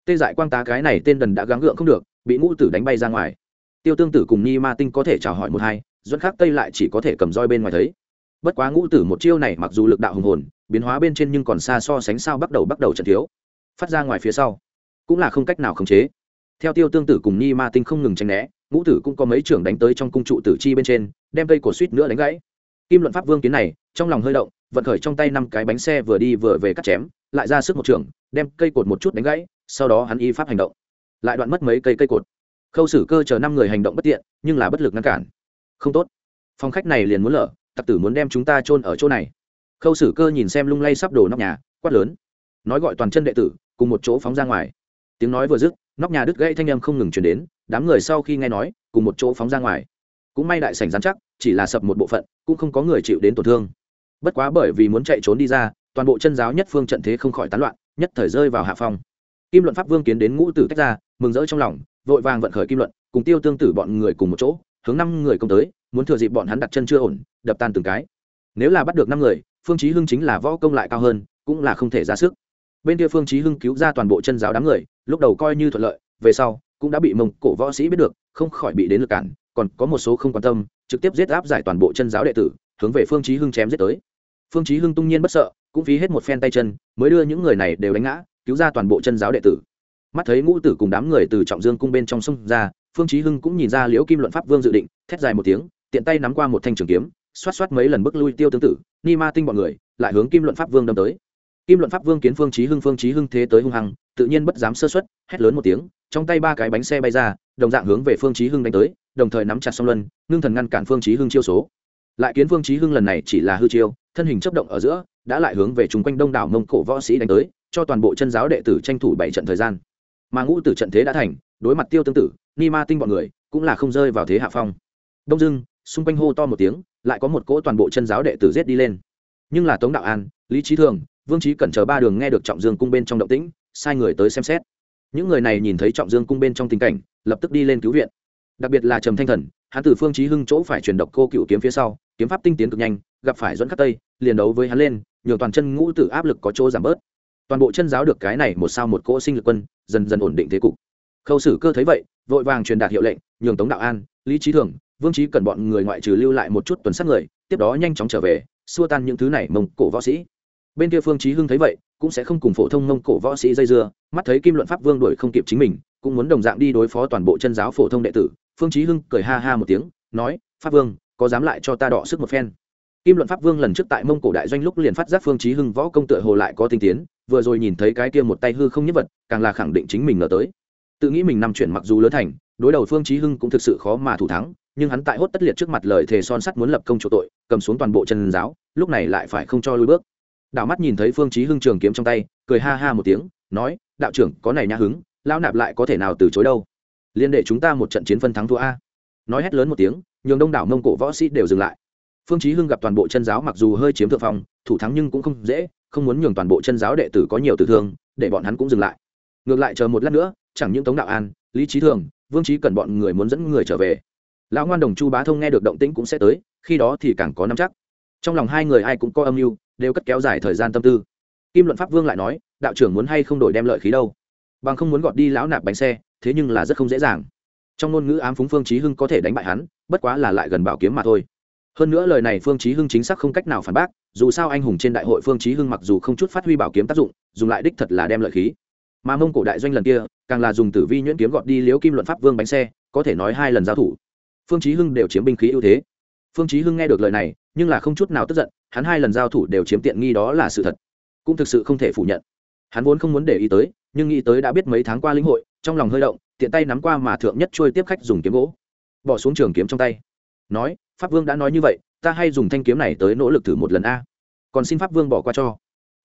Tê dại quang tá cái này tên đần đã gắng gượng không được, bị ngũ tử đánh bay ra ngoài tiêu tương tử cùng ni ma tinh có thể chào hỏi một hai dẫn khắc tây lại chỉ có thể cầm roi bên ngoài thấy. Bất quá ngũ tử một chiêu này mặc dù lực đạo hùng hồn biến hóa bên trên nhưng còn xa so sánh sao bắt đầu bắt đầu trận thiếu. Phát ra ngoài phía sau cũng là không cách nào khống chế. Theo tiêu tương tử cùng ni ma tinh không ngừng tranh né ngũ tử cũng có mấy trưởng đánh tới trong cung trụ tử chi bên trên đem cây cổ suýt nữa đánh gãy. Kim luận pháp vương kiến này trong lòng hơi động vận khởi trong tay năm cái bánh xe vừa đi vừa về cắt chém lại ra sức một trưởng, đem cây cột một chút đánh gãy sau đó hắn y pháp hành động. Lại đoạn mất mấy cây cây cột khâu xử cơ chờ năm người hành động bất tiện, nhưng là bất lực ngăn cản. Không tốt. Phòng khách này liền muốn lở, tặc tử muốn đem chúng ta chôn ở chỗ này. Khâu xử cơ nhìn xem lung lay sắp đổ nóc nhà, quát lớn. Nói gọi toàn chân đệ tử, cùng một chỗ phóng ra ngoài. Tiếng nói vừa dứt, nóc nhà đứt gãy thanh âm không ngừng chuyển đến, đám người sau khi nghe nói, cùng một chỗ phóng ra ngoài. Cũng may đại sảnh giám chắc, chỉ là sập một bộ phận, cũng không có người chịu đến tổn thương. Bất quá bởi vì muốn chạy trốn đi ra, toàn bộ chân giáo nhất phương trận thế không khỏi tán loạn, nhất thời rơi vào hạ phong. Kim luận pháp vương kiến đến ngũ tử tách ra, mừng rỡ trong lòng vội vàng vận khởi kim luận, cùng tiêu tương tử bọn người cùng một chỗ, hướng năm người công tới, muốn thừa dịp bọn hắn đặt chân chưa ổn, đập tan từng cái. Nếu là bắt được năm người, phương chí hưng chính là võ công lại cao hơn, cũng là không thể ra sức. Bên kia phương chí hưng cứu ra toàn bộ chân giáo đám người, lúc đầu coi như thuận lợi, về sau cũng đã bị mông cổ võ sĩ biết được, không khỏi bị đến lực cản, còn có một số không quan tâm, trực tiếp giết áp giải toàn bộ chân giáo đệ tử, hướng về phương chí hưng chém giết tới. Phương chí hưng tung nhiên bất sợ, cũng phí hết một phen tay chân, mới đưa những người này đều đánh ngã, cứu ra toàn bộ chân giáo đệ tử mắt thấy ngũ tử cùng đám người từ trọng dương cung bên trong sông ra, phương chí hưng cũng nhìn ra liễu kim luận pháp vương dự định, thét dài một tiếng, tiện tay nắm qua một thanh trường kiếm, xoát xoát mấy lần bước lui tiêu tương tự ni ma tinh bọn người, lại hướng kim luận pháp vương đâm tới. Kim luận pháp vương kiến phương chí hưng, phương chí hưng thế tới hung hăng, tự nhiên bất dám sơ suất, hét lớn một tiếng, trong tay ba cái bánh xe bay ra, đồng dạng hướng về phương chí hưng đánh tới, đồng thời nắm chặt song luân, ngưng thần ngăn cản phương chí hưng chiêu số. Lại kiến phương chí hưng lần này chỉ là hư chiêu, thân hình chấp động ở giữa, đã lại hướng về chung quanh đông đảo mông cổ võ sĩ đánh tới, cho toàn bộ chân giáo đệ tử tranh thủ bảy trận thời gian mà ngũ tử trận thế đã thành, đối mặt tiêu tương tử, ni ma tinh bọn người cũng là không rơi vào thế hạ phong. Đông dưng xung quanh hô to một tiếng, lại có một cỗ toàn bộ chân giáo đệ tử giết đi lên. Nhưng là tống đạo an, lý trí thường, vương trí cẩn chờ ba đường nghe được trọng dương cung bên trong động tĩnh, sai người tới xem xét. Những người này nhìn thấy trọng dương cung bên trong tình cảnh, lập tức đi lên cứu viện. Đặc biệt là trầm thanh thần, hắn từ phương trí hưng chỗ phải truyền độc cô cựu kiếm phía sau, kiếm pháp tinh tiến cực nhanh, gặp phải dẫn khắc tây, liền đấu với hắn lên nhiều toàn chân ngũ tử áp lực có chỗ giảm bớt toàn bộ chân giáo được cái này một sao một cỗ sinh lực quân, dần dần ổn định thế cục. Khâu sử cơ thấy vậy, vội vàng truyền đạt hiệu lệnh, nhường tống đạo an, lý trí thường, vương trí cần bọn người ngoại trừ lưu lại một chút tuần sát người, tiếp đó nhanh chóng trở về, xua tan những thứ này mông cổ võ sĩ. Bên kia phương trí hưng thấy vậy, cũng sẽ không cùng phổ thông mông cổ võ sĩ dây dưa, mắt thấy kim luận pháp vương đuổi không kịp chính mình, cũng muốn đồng dạng đi đối phó toàn bộ chân giáo phổ thông đệ tử. Phương trí hưng cười ha ha một tiếng, nói, pháp vương, có dám lại cho ta đọ sức một phen? Kim luận pháp vương lần trước tại mông cổ đại doanh lúc liền phát giác phương chí hưng võ công tựa hồ lại có tinh tiến, vừa rồi nhìn thấy cái kia một tay hư không nhất vật, càng là khẳng định chính mình ngờ tới. Tự nghĩ mình năm chuyển mặc dù lớn thành, đối đầu phương chí hưng cũng thực sự khó mà thủ thắng, nhưng hắn tại hốt tất liệt trước mặt lời thề son sắt muốn lập công chỗ tội, cầm xuống toàn bộ chân giáo, lúc này lại phải không cho lui bước. Đạo mắt nhìn thấy phương chí hưng trường kiếm trong tay, cười ha ha một tiếng, nói, đạo trưởng, có này nhã hứng, lão nạp lại có thể nào từ chối đâu? Liên đệ chúng ta một trận chiến phân thắng thua a. Nói hét lớn một tiếng, nhường đông đảo mông cổ võ sĩ đều dừng lại phương Chí hưng gặp toàn bộ chân giáo mặc dù hơi chiếm thượng phong, thủ thắng nhưng cũng không dễ, không muốn nhường toàn bộ chân giáo đệ tử có nhiều tử thương, để bọn hắn cũng dừng lại. Ngược lại chờ một lát nữa, chẳng những tống đạo an, lý trí thường, vương trí cần bọn người muốn dẫn người trở về. Lão ngoan đồng chu bá thông nghe được động tĩnh cũng sẽ tới, khi đó thì càng có nắm chắc. Trong lòng hai người ai cũng có âm mưu, đều cất kéo dài thời gian tâm tư. Kim luận pháp vương lại nói, đạo trưởng muốn hay không đổi đem lợi khí đâu? Bằng không muốn gọt đi lão nạp bánh xe, thế nhưng là rất không dễ dàng. Trong ngôn ngữ ám phúng phương chí hưng có thể đánh bại hắn, bất quá là lại gần bảo kiếm mà thôi hơn nữa lời này phương chí hưng chính xác không cách nào phản bác, dù sao anh hùng trên đại hội phương chí hưng mặc dù không chút phát huy bảo kiếm tác dụng, dùng lại đích thật là đem lợi khí. Mà mông cổ đại doanh lần kia, càng là dùng tử vi nhuyễn kiếm gọt đi liếu kim luận pháp vương bánh xe, có thể nói hai lần giao thủ. Phương chí hưng đều chiếm binh khí ưu thế. Phương chí hưng nghe được lời này, nhưng là không chút nào tức giận, hắn hai lần giao thủ đều chiếm tiện nghi đó là sự thật. Cũng thực sự không thể phủ nhận. Hắn vốn không muốn để ý tới, nhưng nghĩ tới đã biết mấy tháng qua lĩnh hội, trong lòng hơi động, tiện tay nắm qua mà thượng nhất trôi tiếp khách dùng kiếm gỗ. Bỏ xuống trường kiếm trong tay. Nói pháp vương đã nói như vậy, ta hay dùng thanh kiếm này tới nỗ lực thử một lần a. Còn xin pháp vương bỏ qua cho.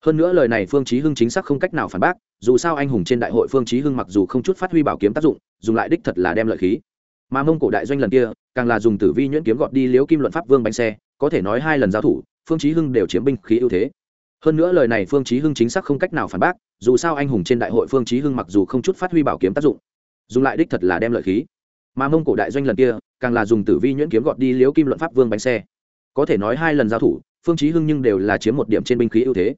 Hơn nữa lời này phương chí hưng chính xác không cách nào phản bác, dù sao anh hùng trên đại hội phương chí hưng mặc dù không chút phát huy bảo kiếm tác dụng, dùng lại đích thật là đem lợi khí. Mà mông cổ đại doanh lần kia, càng là dùng tử vi nhuyễn kiếm gọt đi liếu kim luận pháp vương bánh xe, có thể nói hai lần giao thủ, phương chí hưng đều chiếm binh khí ưu thế. Hơn nữa lời này phương chí hưng chính xác không cách nào phản bác, dù sao anh hùng trên đại hội phương chí hưng mặc dù không chút phát huy bảo kiếm tác dụng, dùng lại đích thật là đem lợi khí mà mông cổ đại doanh lần kia, càng là dùng tử vi nhuyễn kiếm gọt đi liếu kim luận pháp vương bánh xe. Có thể nói hai lần giao thủ, phương chí hưng nhưng đều là chiếm một điểm trên binh khí ưu thế.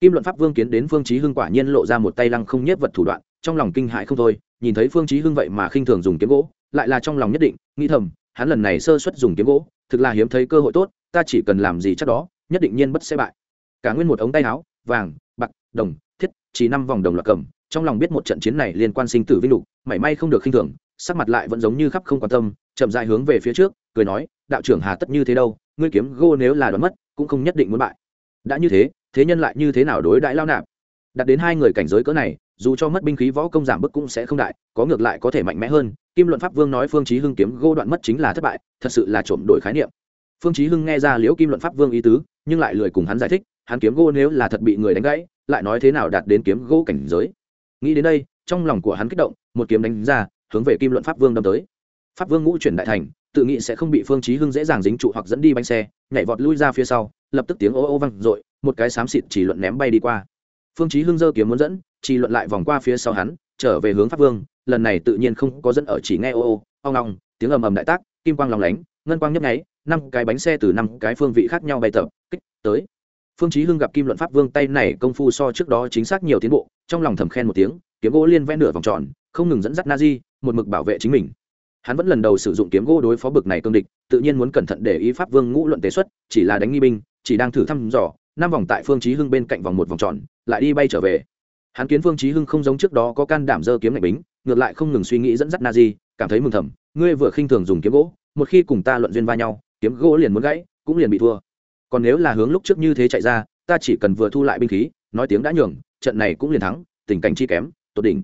Kim luận pháp vương kiến đến phương chí hưng quả nhiên lộ ra một tay lăng không nhất vật thủ đoạn, trong lòng kinh hãi không thôi, nhìn thấy phương chí hưng vậy mà khinh thường dùng kiếm gỗ, lại là trong lòng nhất định, nghĩ thầm, hắn lần này sơ suất dùng kiếm gỗ, thực là hiếm thấy cơ hội tốt, ta chỉ cần làm gì chắc đó, nhất định nhiên bất sẽ bại. Cả nguyên một ống tay áo, vàng, bạc, đồng, thiết, chỉ năm vòng đồng loạt cầm, trong lòng biết một trận chiến này liên quan sinh tử vinh lục, mảy may không được khinh thường sắc mặt lại vẫn giống như khắp không quan tâm, chậm rãi hướng về phía trước, cười nói, đạo trưởng hà tất như thế đâu, ngươi kiếm gô nếu là đoán mất, cũng không nhất định muốn bại. Đã như thế thế nhân lại như thế nào đối đại lao nạp? Đặt đến hai người cảnh giới cỡ này, dù cho mất binh khí võ công giảm bức cũng sẽ không đại, có ngược lại có thể mạnh mẽ hơn. Kim luận pháp vương nói phương chí hưng kiếm gô đoạn mất chính là thất bại, thật sự là trộm đổi khái niệm. Phương chí hưng nghe ra liễu kim luận pháp vương ý tứ, nhưng lại lười cùng hắn giải thích, hắn kiếm gô nếu là thật bị người đánh gãy, lại nói thế nào đạt đến kiếm gô cảnh giới. Nghĩ đến đây, trong lòng của hắn kích động, một kiếm đánh ra hướng về kim luận pháp vương đâm tới. Pháp vương ngũ chuyển đại thành, tự nghĩ sẽ không bị phương chí hưng dễ dàng dính trụ hoặc dẫn đi bánh xe, nhảy vọt lui ra phía sau, lập tức tiếng ô ô vang dội, một cái xám xịt chỉ luận ném bay đi qua. Phương chí hưng giơ kiếm muốn dẫn, chỉ luận lại vòng qua phía sau hắn, trở về hướng pháp vương, lần này tự nhiên không có dẫn ở chỉ nghe ô ô, ong ong, tiếng ầm ầm đại tác, kim quang lòng lánh, ngân quang nhấp nháy, năm cái bánh xe từ năm cái phương vị khác nhau bay tập, kích tới. Phương chí hưng gặp kim luận pháp vương tay này công phu so trước đó chính xác nhiều tiến bộ, trong lòng thầm khen một tiếng, kiếm gỗ liên vẽ nửa vòng tròn, không ngừng dẫn dắt nazi một mực bảo vệ chính mình. Hắn vẫn lần đầu sử dụng kiếm gỗ đối phó bực này cương địch, tự nhiên muốn cẩn thận để ý pháp vương ngũ luận tế xuất, chỉ là đánh nghi binh, chỉ đang thử thăm dò, năm vòng tại phương chí hưng bên cạnh vòng một vòng tròn, lại đi bay trở về. Hắn kiến phương chí hưng không giống trước đó có can đảm dơ kiếm ngạch bính, ngược lại không ngừng suy nghĩ dẫn dắt nazi, cảm thấy mừng thầm, ngươi vừa khinh thường dùng kiếm gỗ, một khi cùng ta luận duyên va nhau, kiếm gỗ liền muốn gãy, cũng liền bị thua. Còn nếu là hướng lúc trước như thế chạy ra, ta chỉ cần vừa thu lại binh khí, nói tiếng đã nhường, trận này cũng liền thắng, tình cảnh chi kém, tột đỉnh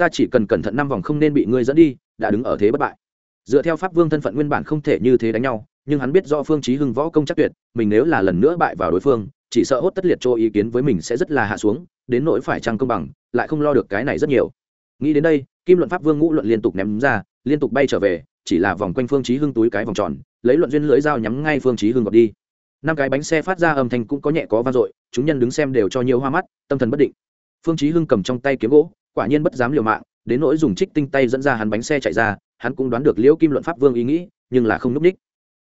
ta chỉ cần cẩn thận năm vòng không nên bị ngươi dẫn đi, đã đứng ở thế bất bại. Dựa theo pháp vương thân phận nguyên bản không thể như thế đánh nhau, nhưng hắn biết do phương chí hưng võ công chắc tuyệt, mình nếu là lần nữa bại vào đối phương, chỉ sợ hốt tất liệt cho ý kiến với mình sẽ rất là hạ xuống, đến nỗi phải trăng công bằng, lại không lo được cái này rất nhiều. Nghĩ đến đây, kim luận pháp vương ngũ luận liên tục ném ra, liên tục bay trở về, chỉ là vòng quanh phương chí hưng túi cái vòng tròn, lấy luận duyên lưỡi dao nhắm ngay phương chí hưng gọt đi. Năm cái bánh xe phát ra âm thanh cũng có nhẹ có vang dội, chúng nhân đứng xem đều cho nhiều hoa mắt, tâm thần bất định. Phương chí hưng cầm trong tay kiếm gỗ quả nhiên bất dám liều mạng, đến nỗi dùng trích tinh tay dẫn ra hắn bánh xe chạy ra, hắn cũng đoán được liễu kim luận pháp vương ý nghĩ, nhưng là không núp đích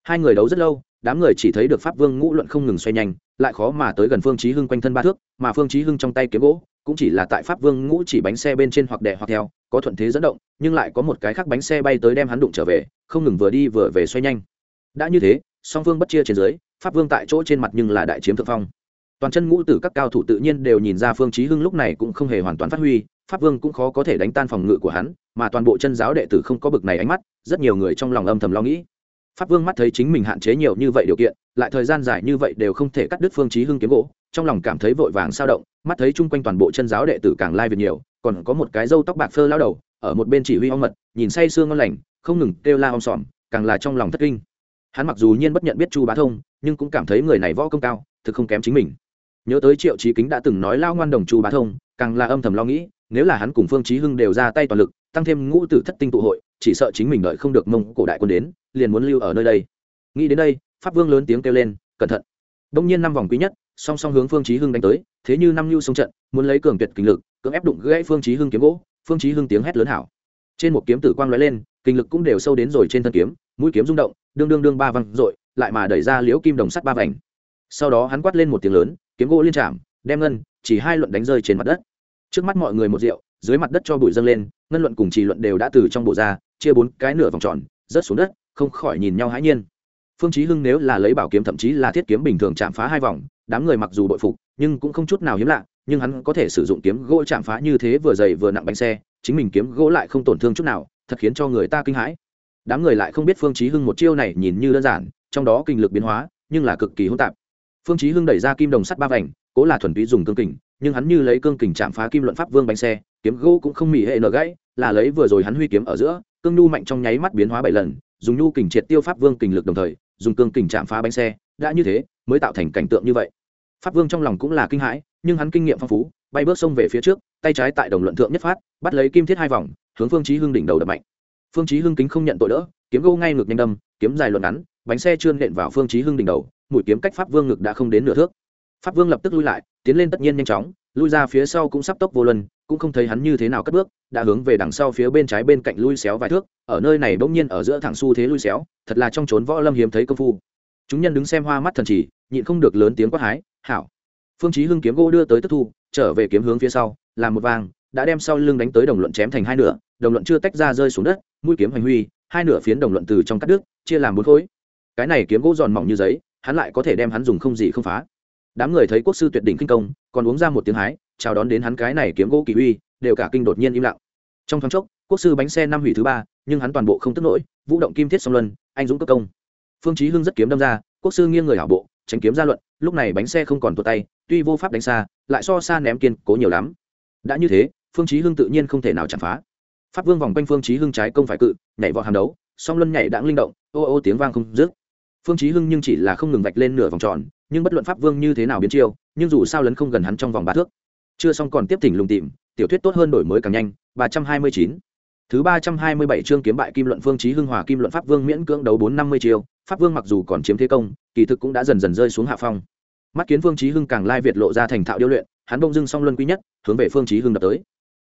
hai người đấu rất lâu, đám người chỉ thấy được pháp vương ngũ luận không ngừng xoay nhanh, lại khó mà tới gần phương chí hưng quanh thân ba thước, mà phương chí hưng trong tay kiếm gỗ, cũng chỉ là tại pháp vương ngũ chỉ bánh xe bên trên hoặc đè hoặc theo, có thuận thế dẫn động, nhưng lại có một cái khác bánh xe bay tới đem hắn đụng trở về, không ngừng vừa đi vừa về xoay nhanh. Đã như thế, song phương bất chia trên dưới, pháp vương tại chỗ trên mặt nhưng là đại chiếm thượng phong. Toàn chân ngũ tử các cao thủ tự nhiên đều nhìn ra phương chí hưng lúc này cũng không hề hoàn toàn phát huy pháp vương cũng khó có thể đánh tan phòng ngự của hắn, mà toàn bộ chân giáo đệ tử không có bực này ánh mắt, rất nhiều người trong lòng âm thầm lo nghĩ. Pháp vương mắt thấy chính mình hạn chế nhiều như vậy điều kiện, lại thời gian dài như vậy đều không thể cắt đứt phương chí hưng kiếm gỗ, trong lòng cảm thấy vội vàng sao động, mắt thấy chung quanh toàn bộ chân giáo đệ tử càng lai việc nhiều, còn có một cái râu tóc bạc phơ lao đầu, ở một bên chỉ huy ong mật, nhìn say sương ngon lành, không ngừng kêu la om sòm, càng là trong lòng thất kinh. Hắn mặc dù nhiên bất nhận biết chu bá thông, nhưng cũng cảm thấy người này võ công cao, thực không kém chính mình. Nhớ tới triệu trí kính đã từng nói lao ngoan đồng chu bá thông, càng là âm thầm lo nghĩ nếu là hắn cùng phương chí hưng đều ra tay toàn lực, tăng thêm ngũ tử thất tinh tụ hội, chỉ sợ chính mình đợi không được mông cổ đại quân đến, liền muốn lưu ở nơi đây. Nghĩ đến đây, pháp vương lớn tiếng kêu lên, cẩn thận. Đông nhiên năm vòng quý nhất, song song hướng phương chí hưng đánh tới, thế như năm lưu sông trận, muốn lấy cường tuyệt kinh lực, cưỡng ép đụng gãy phương chí hưng kiếm gỗ, phương chí hưng tiếng hét lớn hảo. Trên một kiếm tử quang lóe lên, kinh lực cũng đều sâu đến rồi trên thân kiếm, mũi kiếm rung động, đương đương đương ba văng rội lại mà đẩy ra liễu kim đồng sắt ba vành. Sau đó hắn quát lên một tiếng lớn, kiếm gỗ liên chạm, đem ngân, chỉ hai luận đánh rơi trên mặt đất trước mắt mọi người một rượu, dưới mặt đất cho bụi dâng lên, ngân luận cùng trì luận đều đã từ trong bộ ra, chia bốn cái nửa vòng tròn, rớt xuống đất, không khỏi nhìn nhau hãi nhiên. Phương chí hưng nếu là lấy bảo kiếm thậm chí là thiết kiếm bình thường chạm phá hai vòng, đám người mặc dù bội phục, nhưng cũng không chút nào hiếm lạ, nhưng hắn có thể sử dụng kiếm gỗ chạm phá như thế vừa dày vừa nặng bánh xe, chính mình kiếm gỗ lại không tổn thương chút nào, thật khiến cho người ta kinh hãi. Đám người lại không biết phương chí hưng một chiêu này nhìn như đơn giản, trong đó kinh lực biến hóa, nhưng là cực kỳ hỗn tạp. Phương chí hưng đẩy ra kim đồng sắt ba vành, cố là thuần túy dùng cương kình nhưng hắn như lấy cương kình chạm phá kim luận pháp vương bánh xe, kiếm gỗ cũng không mỉ hệ nở gãy, là lấy vừa rồi hắn huy kiếm ở giữa, cương nhu mạnh trong nháy mắt biến hóa bảy lần, dùng nhu kình triệt tiêu pháp vương kình lực đồng thời, dùng cương kình chạm phá bánh xe, đã như thế, mới tạo thành cảnh tượng như vậy. Pháp vương trong lòng cũng là kinh hãi, nhưng hắn kinh nghiệm phong phú, bay bước xông về phía trước, tay trái tại đồng luận thượng nhất phát, bắt lấy kim thiết hai vòng, hướng phương chí hưng đỉnh đầu đập mạnh. Phương chí hưng kính không nhận tội đỡ, kiếm gỗ ngay ngược nhanh đâm, kiếm dài luận ngắn, bánh xe trơn nện vào phương chí hưng đỉnh đầu, mũi kiếm cách pháp vương ngực đã không đến nửa thước. Pháp vương lập tức lui lại tiến lên tất nhiên nhanh chóng, lui ra phía sau cũng sắp tốc vô luân, cũng không thấy hắn như thế nào cất bước, đã hướng về đằng sau phía bên trái bên cạnh lui xéo vài thước, ở nơi này bỗng nhiên ở giữa thẳng xu thế lui xéo, thật là trong trốn võ lâm hiếm thấy công phu. Chúng nhân đứng xem hoa mắt thần chỉ, nhịn không được lớn tiếng quát hái, hảo. Phương chí hưng kiếm gỗ đưa tới tức thu, trở về kiếm hướng phía sau, làm một vang đã đem sau lưng đánh tới đồng luận chém thành hai nửa, đồng luận chưa tách ra rơi xuống đất, mũi kiếm hành huy, hai nửa phiến đồng luận từ trong cắt đứt, chia làm bốn khối. Cái này kiếm gỗ giòn mỏng như giấy, hắn lại có thể đem hắn dùng không gì không phá đám người thấy quốc sư tuyệt đỉnh kinh công, còn uống ra một tiếng hái, chào đón đến hắn cái này kiếm gỗ kỳ uy, đều cả kinh đột nhiên im lặng. Trong thoáng chốc, quốc sư bánh xe năm hủy thứ ba, nhưng hắn toàn bộ không tức nổi, vũ động kim thiết song luân, anh dũng cấp công. Phương chí hưng rất kiếm đâm ra, quốc sư nghiêng người hảo bộ, tránh kiếm ra luận, lúc này bánh xe không còn tuột tay, tuy vô pháp đánh xa, lại so xa ném kiên cố nhiều lắm. Đã như thế, phương chí hưng tự nhiên không thể nào chặn phá. Pháp vương vòng quanh phương chí hưng trái công phải cự, nhảy vọt hàm đấu, song luân nhảy đãng linh động, ô ô tiếng vang không dứt phương chí hưng nhưng chỉ là không ngừng vạch lên nửa vòng tròn, nhưng bất luận pháp vương như thế nào biến chiêu, nhưng dù sao lấn không gần hắn trong vòng ba thước. Chưa xong còn tiếp thỉnh lùng tìm, tiểu thuyết tốt hơn đổi mới càng nhanh, ba trăm hai mươi chín. Thứ ba trăm hai mươi bảy chương kiếm bại kim luận phương chí hưng hòa kim luận pháp vương miễn cưỡng đấu bốn năm mươi chiêu, pháp vương mặc dù còn chiếm thế công, kỳ thực cũng đã dần dần rơi xuống hạ phong. Mắt kiến phương chí hưng càng lai việt lộ ra thành thạo điêu luyện, hắn bông dưng song luân quý nhất, hướng về phương chí hưng đập tới.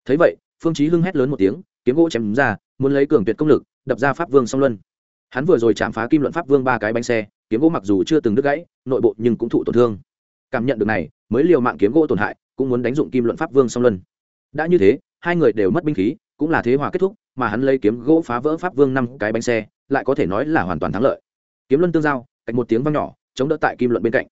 Thấy vậy, phương chí hưng hét lớn một tiếng, kiếm gỗ chém ra, muốn lấy cường tuyệt công lực, đập ra pháp vương song luân hắn vừa rồi chạm phá kim luận pháp vương ba cái bánh xe, kiếm gỗ mặc dù chưa từng đứt gãy, nội bộ nhưng cũng thụ tổn thương. Cảm nhận được này, mới liều mạng kiếm gỗ tổn hại, cũng muốn đánh dụng kim luận pháp vương song luân. Đã như thế, hai người đều mất binh khí, cũng là thế hòa kết thúc, mà hắn lấy kiếm gỗ phá vỡ pháp vương năm cái bánh xe, lại có thể nói là hoàn toàn thắng lợi. Kiếm luân tương giao cạnh một tiếng vang nhỏ, chống đỡ tại kim luận bên cạnh.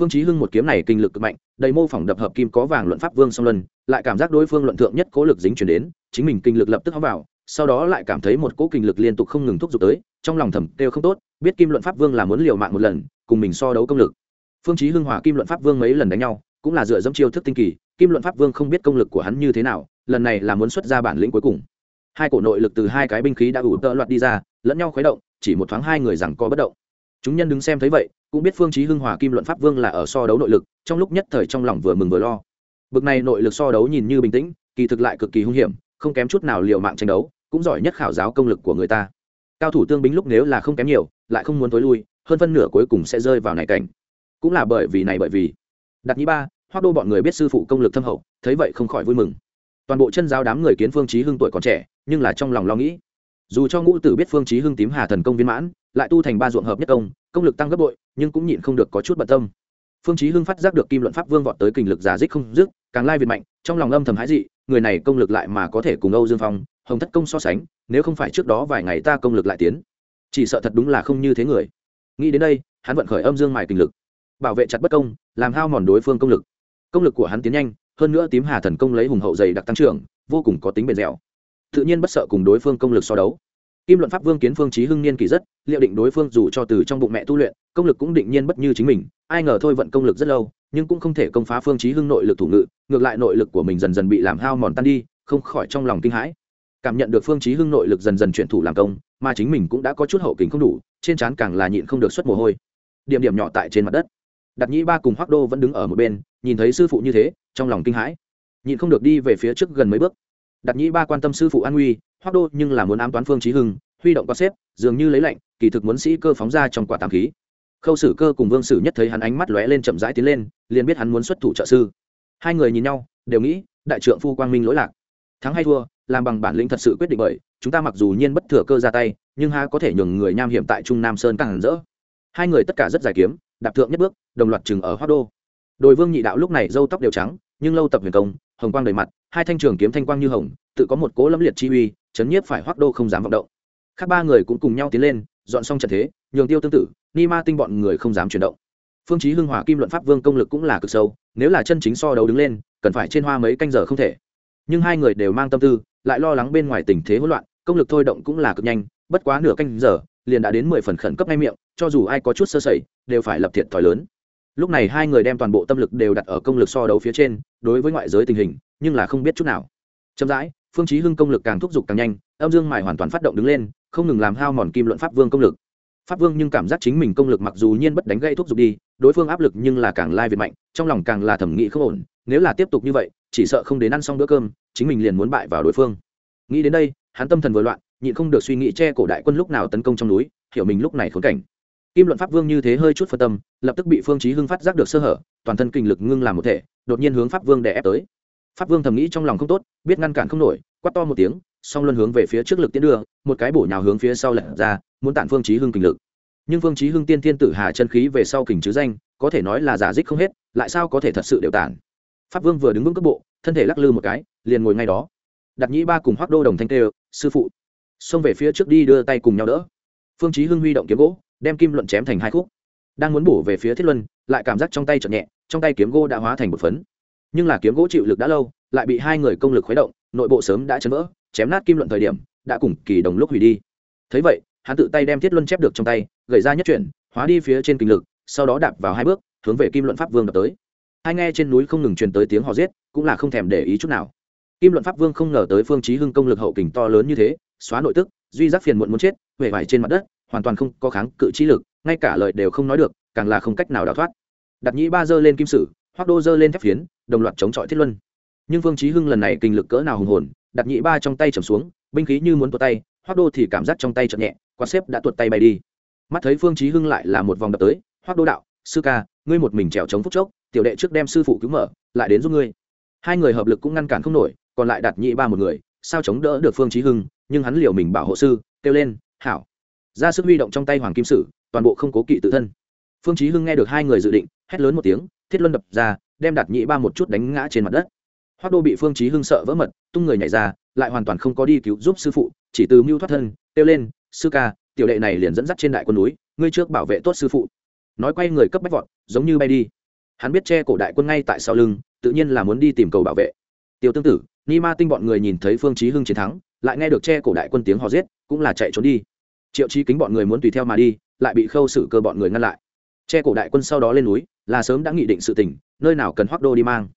Phương chí hưng một kiếm này kinh lực cực mạnh, đầy mô phỏng đập hợp kim có vàng luận pháp vương song luân, lại cảm giác đối phương luận thượng nhất cố lực dính chuyển đến, chính mình kinh lực lập tức hóa vào sau đó lại cảm thấy một cỗ kinh lực liên tục không ngừng thúc giục tới, trong lòng thầm kêu không tốt, biết kim luận pháp vương là muốn liều mạng một lần, cùng mình so đấu công lực. Phương chí hưng hòa kim luận pháp vương mấy lần đánh nhau, cũng là dựa dẫm chiêu thức tinh kỳ, kim luận pháp vương không biết công lực của hắn như thế nào, lần này là muốn xuất ra bản lĩnh cuối cùng. Hai cổ nội lực từ hai cái binh khí đã ủ tợ loạt đi ra, lẫn nhau khuấy động, chỉ một thoáng hai người rằng co bất động. Chúng nhân đứng xem thấy vậy, cũng biết phương chí hưng hòa kim luận pháp vương là ở so đấu nội lực, trong lúc nhất thời trong lòng vừa mừng vừa lo. Bực này nội lực so đấu nhìn như bình tĩnh, kỳ thực lại cực kỳ hung hiểm, không kém chút nào liều mạng tranh đấu cũng giỏi nhất khảo giáo công lực của người ta. Cao thủ tương binh lúc nếu là không kém nhiều, lại không muốn tối lui, hơn phân nửa cuối cùng sẽ rơi vào này cảnh. Cũng là bởi vì này bởi vì. Đặt nhĩ ba hoác đô bọn người biết sư phụ công lực thâm hậu, thấy vậy không khỏi vui mừng. Toàn bộ chân giáo đám người kiến phương chí hưng tuổi còn trẻ, nhưng là trong lòng lo nghĩ. Dù cho ngũ tử biết phương chí hưng tím hà thần công viên mãn, lại tu thành ba ruộng hợp nhất công công lực tăng gấp bội, nhưng cũng nhịn không được có chút bận tâm. Phương chí hưng phát giác được kim luận pháp vương vọt tới kình lực giả dích không dứt, càng lai việt mạnh, trong lòng âm thầm hãi dị, người này công lực lại mà có thể cùng âu dương phong hồng thất công so sánh, nếu không phải trước đó vài ngày ta công lực lại tiến, chỉ sợ thật đúng là không như thế người. Nghĩ đến đây, hắn vận khởi âm dương mài kinh lực, bảo vệ chặt bất công, làm hao mòn đối phương công lực. Công lực của hắn tiến nhanh, hơn nữa tím hà thần công lấy hùng hậu dày đặc tăng trưởng, vô cùng có tính bền dẻo. Tự nhiên bất sợ cùng đối phương công lực so đấu. Kim luận pháp vương kiến phương trí hưng niên kỳ rất, liệu định đối phương dù cho từ trong bụng mẹ tu luyện, công lực cũng định nhiên bất như chính mình, ai ngờ thôi vận công lực rất lâu, nhưng cũng không thể công phá phương trí hưng nội lực thủ ngự, ngược lại nội lực của mình dần dần bị làm hao mòn tan đi, không khỏi trong lòng kinh hãi cảm nhận được phương chí hưng nội lực dần dần chuyển thủ làm công, mà chính mình cũng đã có chút hậu kính không đủ, trên trán càng là nhịn không được xuất mồ hôi. Điểm điểm nhỏ tại trên mặt đất. Đặt nhĩ ba cùng Hoắc đô vẫn đứng ở một bên, nhìn thấy sư phụ như thế, trong lòng kinh hãi. Nhịn không được đi về phía trước gần mấy bước. Đặt nhĩ ba quan tâm sư phụ an nguy, Hoắc đô nhưng là muốn ám toán phương chí hưng, huy động qua xếp, dường như lấy lệnh kỳ thực muốn sĩ cơ phóng ra trong quả tam khí. Khâu sử cơ cùng vương sử nhất thấy hắn ánh mắt lóe lên chậm rãi tiến lên, liền biết hắn muốn xuất thủ trợ sư. Hai người nhìn nhau, đều nghĩ, đại trượng phu quang minh lỗi lạc. Thắng hay thua làm bằng bản lĩnh thật sự quyết định bởi, chúng ta mặc dù nhiên bất thừa cơ ra tay, nhưng ha có thể nhường người nham hiểm tại trung nam sơn càng hẳn rỡ. Hai người tất cả rất dài kiếm, đạp thượng nhất bước, đồng loạt chừng ở hoa đô. Đồi vương nhị đạo lúc này râu tóc đều trắng, nhưng lâu tập huyền công, hồng quang đầy mặt, hai thanh trường kiếm thanh quang như hồng, tự có một cố lâm liệt chi uy, chấn nhiếp phải hoác đô không dám vọng động. Khác ba người cũng cùng nhau tiến lên, dọn xong trận thế, nhường tiêu tương tự ni ma tinh bọn người không dám chuyển động. Phương chí hưng hòa kim luận pháp vương công lực cũng là cực sâu, nếu là chân chính so đấu đứng lên, cần phải trên hoa mấy canh giờ không thể. Nhưng hai người đều mang tâm tư lại lo lắng bên ngoài tình thế hỗn loạn, công lực thôi động cũng là cực nhanh, bất quá nửa canh giờ, liền đã đến mười phần khẩn cấp ngay miệng, cho dù ai có chút sơ sẩy, đều phải lập thiệt thòi lớn. Lúc này hai người đem toàn bộ tâm lực đều đặt ở công lực so đấu phía trên, đối với ngoại giới tình hình, nhưng là không biết chút nào. Chậm rãi, phương chí hưng công lực càng thúc giục càng nhanh, âm dương mài hoàn toàn phát động đứng lên, không ngừng làm hao mòn kim luận pháp vương công lực. Pháp vương nhưng cảm giác chính mình công lực mặc dù nhiên bất đánh gây thúc giục đi, đối phương áp lực nhưng là càng lai việt mạnh, trong lòng càng là thẩm nghĩ không ổn, nếu là tiếp tục như vậy chỉ sợ không đến ăn xong bữa cơm, chính mình liền muốn bại vào đối phương. Nghĩ đến đây, hắn tâm thần vừa loạn, nhịn không được suy nghĩ che cổ đại quân lúc nào tấn công trong núi, hiểu mình lúc này khốn cảnh. Kim luận pháp vương như thế hơi chút phân tâm, lập tức bị phương chí hưng phát giác được sơ hở, toàn thân kinh lực ngưng làm một thể, đột nhiên hướng pháp vương đè ép tới. Pháp vương thầm nghĩ trong lòng không tốt, biết ngăn cản không nổi, quát to một tiếng, song luân hướng về phía trước lực tiến đưa, một cái bổ nhào hướng phía sau lật ra, muốn tản phương chí hưng kinh lực. Nhưng phương chí hưng tiên thiên tử hà chân khí về sau kình chứ danh, có thể nói là giả dích không hết, lại sao có thể thật sự đều tản? Pháp vương vừa đứng vững cấp bộ, thân thể lắc lư một cái, liền ngồi ngay đó. Đặt nhĩ ba cùng hoác đô đồng thanh tê sư phụ. Xông về phía trước đi đưa tay cùng nhau đỡ. Phương chí hưng huy động kiếm gỗ, đem kim luận chém thành hai khúc. Đang muốn bổ về phía thiết luân, lại cảm giác trong tay chợt nhẹ, trong tay kiếm gỗ đã hóa thành một phấn. Nhưng là kiếm gỗ chịu lực đã lâu, lại bị hai người công lực khuấy động, nội bộ sớm đã chấn vỡ, chém nát kim luận thời điểm, đã cùng kỳ đồng lúc hủy đi. Thấy vậy, hắn tự tay đem thiết luân chép được trong tay, gầy ra nhất chuyển, hóa đi phía trên kinh lực, sau đó đạp vào hai bước, hướng về kim luận pháp vương đập tới hai nghe trên núi không ngừng truyền tới tiếng hò giết, cũng là không thèm để ý chút nào. Kim luận pháp vương không ngờ tới phương chí hưng công lực hậu kình to lớn như thế, xóa nội tức, duy giác phiền muộn muốn chết, huệ vải trên mặt đất, hoàn toàn không có kháng cự trí lực, ngay cả lời đều không nói được, càng là không cách nào đào thoát. Đặt nhĩ ba dơ lên kim sử hoác đô dơ lên thép phiến, đồng loạt chống chọi thiết luân. Nhưng phương chí hưng lần này kinh lực cỡ nào hùng hồn, đặt nhĩ ba trong tay trầm xuống, binh khí như muốn tuột tay hoác đô thì cảm giác trong tay chậm nhẹ quạt xếp đã tuột tay bay đi. Mắt thấy phương chí hưng lại là một vòng đập tới hoác đô đạo, sư ca, ngươi một mình trèo chống phúc chốc tiểu đệ trước đem sư phụ cứu mở, lại đến giúp ngươi. Hai người hợp lực cũng ngăn cản không nổi, còn lại đặt nhị ba một người, sao chống đỡ được phương chí hưng, nhưng hắn liều mình bảo hộ sư, kêu lên, hảo. Ra sức huy động trong tay hoàng kim sử, toàn bộ không cố kỵ tự thân. Phương chí hưng nghe được hai người dự định, hét lớn một tiếng, thiết luân đập ra, đem đặt nhị ba một chút đánh ngã trên mặt đất. Hoác đô bị phương chí hưng sợ vỡ mật, tung người nhảy ra, lại hoàn toàn không có đi cứu giúp sư phụ, chỉ từ mưu thoát thân, kêu lên, sư ca, tiểu đệ này liền dẫn dắt trên đại quân núi, ngươi trước bảo vệ tốt sư phụ. Nói quay người cấp bách vọt, giống như bay đi hắn biết che cổ đại quân ngay tại sau lưng, tự nhiên là muốn đi tìm cầu bảo vệ. Tiêu tương tử ni ma tinh bọn người nhìn thấy phương chí hưng chiến thắng, lại nghe được che cổ đại quân tiếng hò giết, cũng là chạy trốn đi. Triệu chí kính bọn người muốn tùy theo mà đi, lại bị khâu xử cơ bọn người ngăn lại. Che cổ đại quân sau đó lên núi, là sớm đã nghị định sự tình, nơi nào cần Hoắc đô đi mang.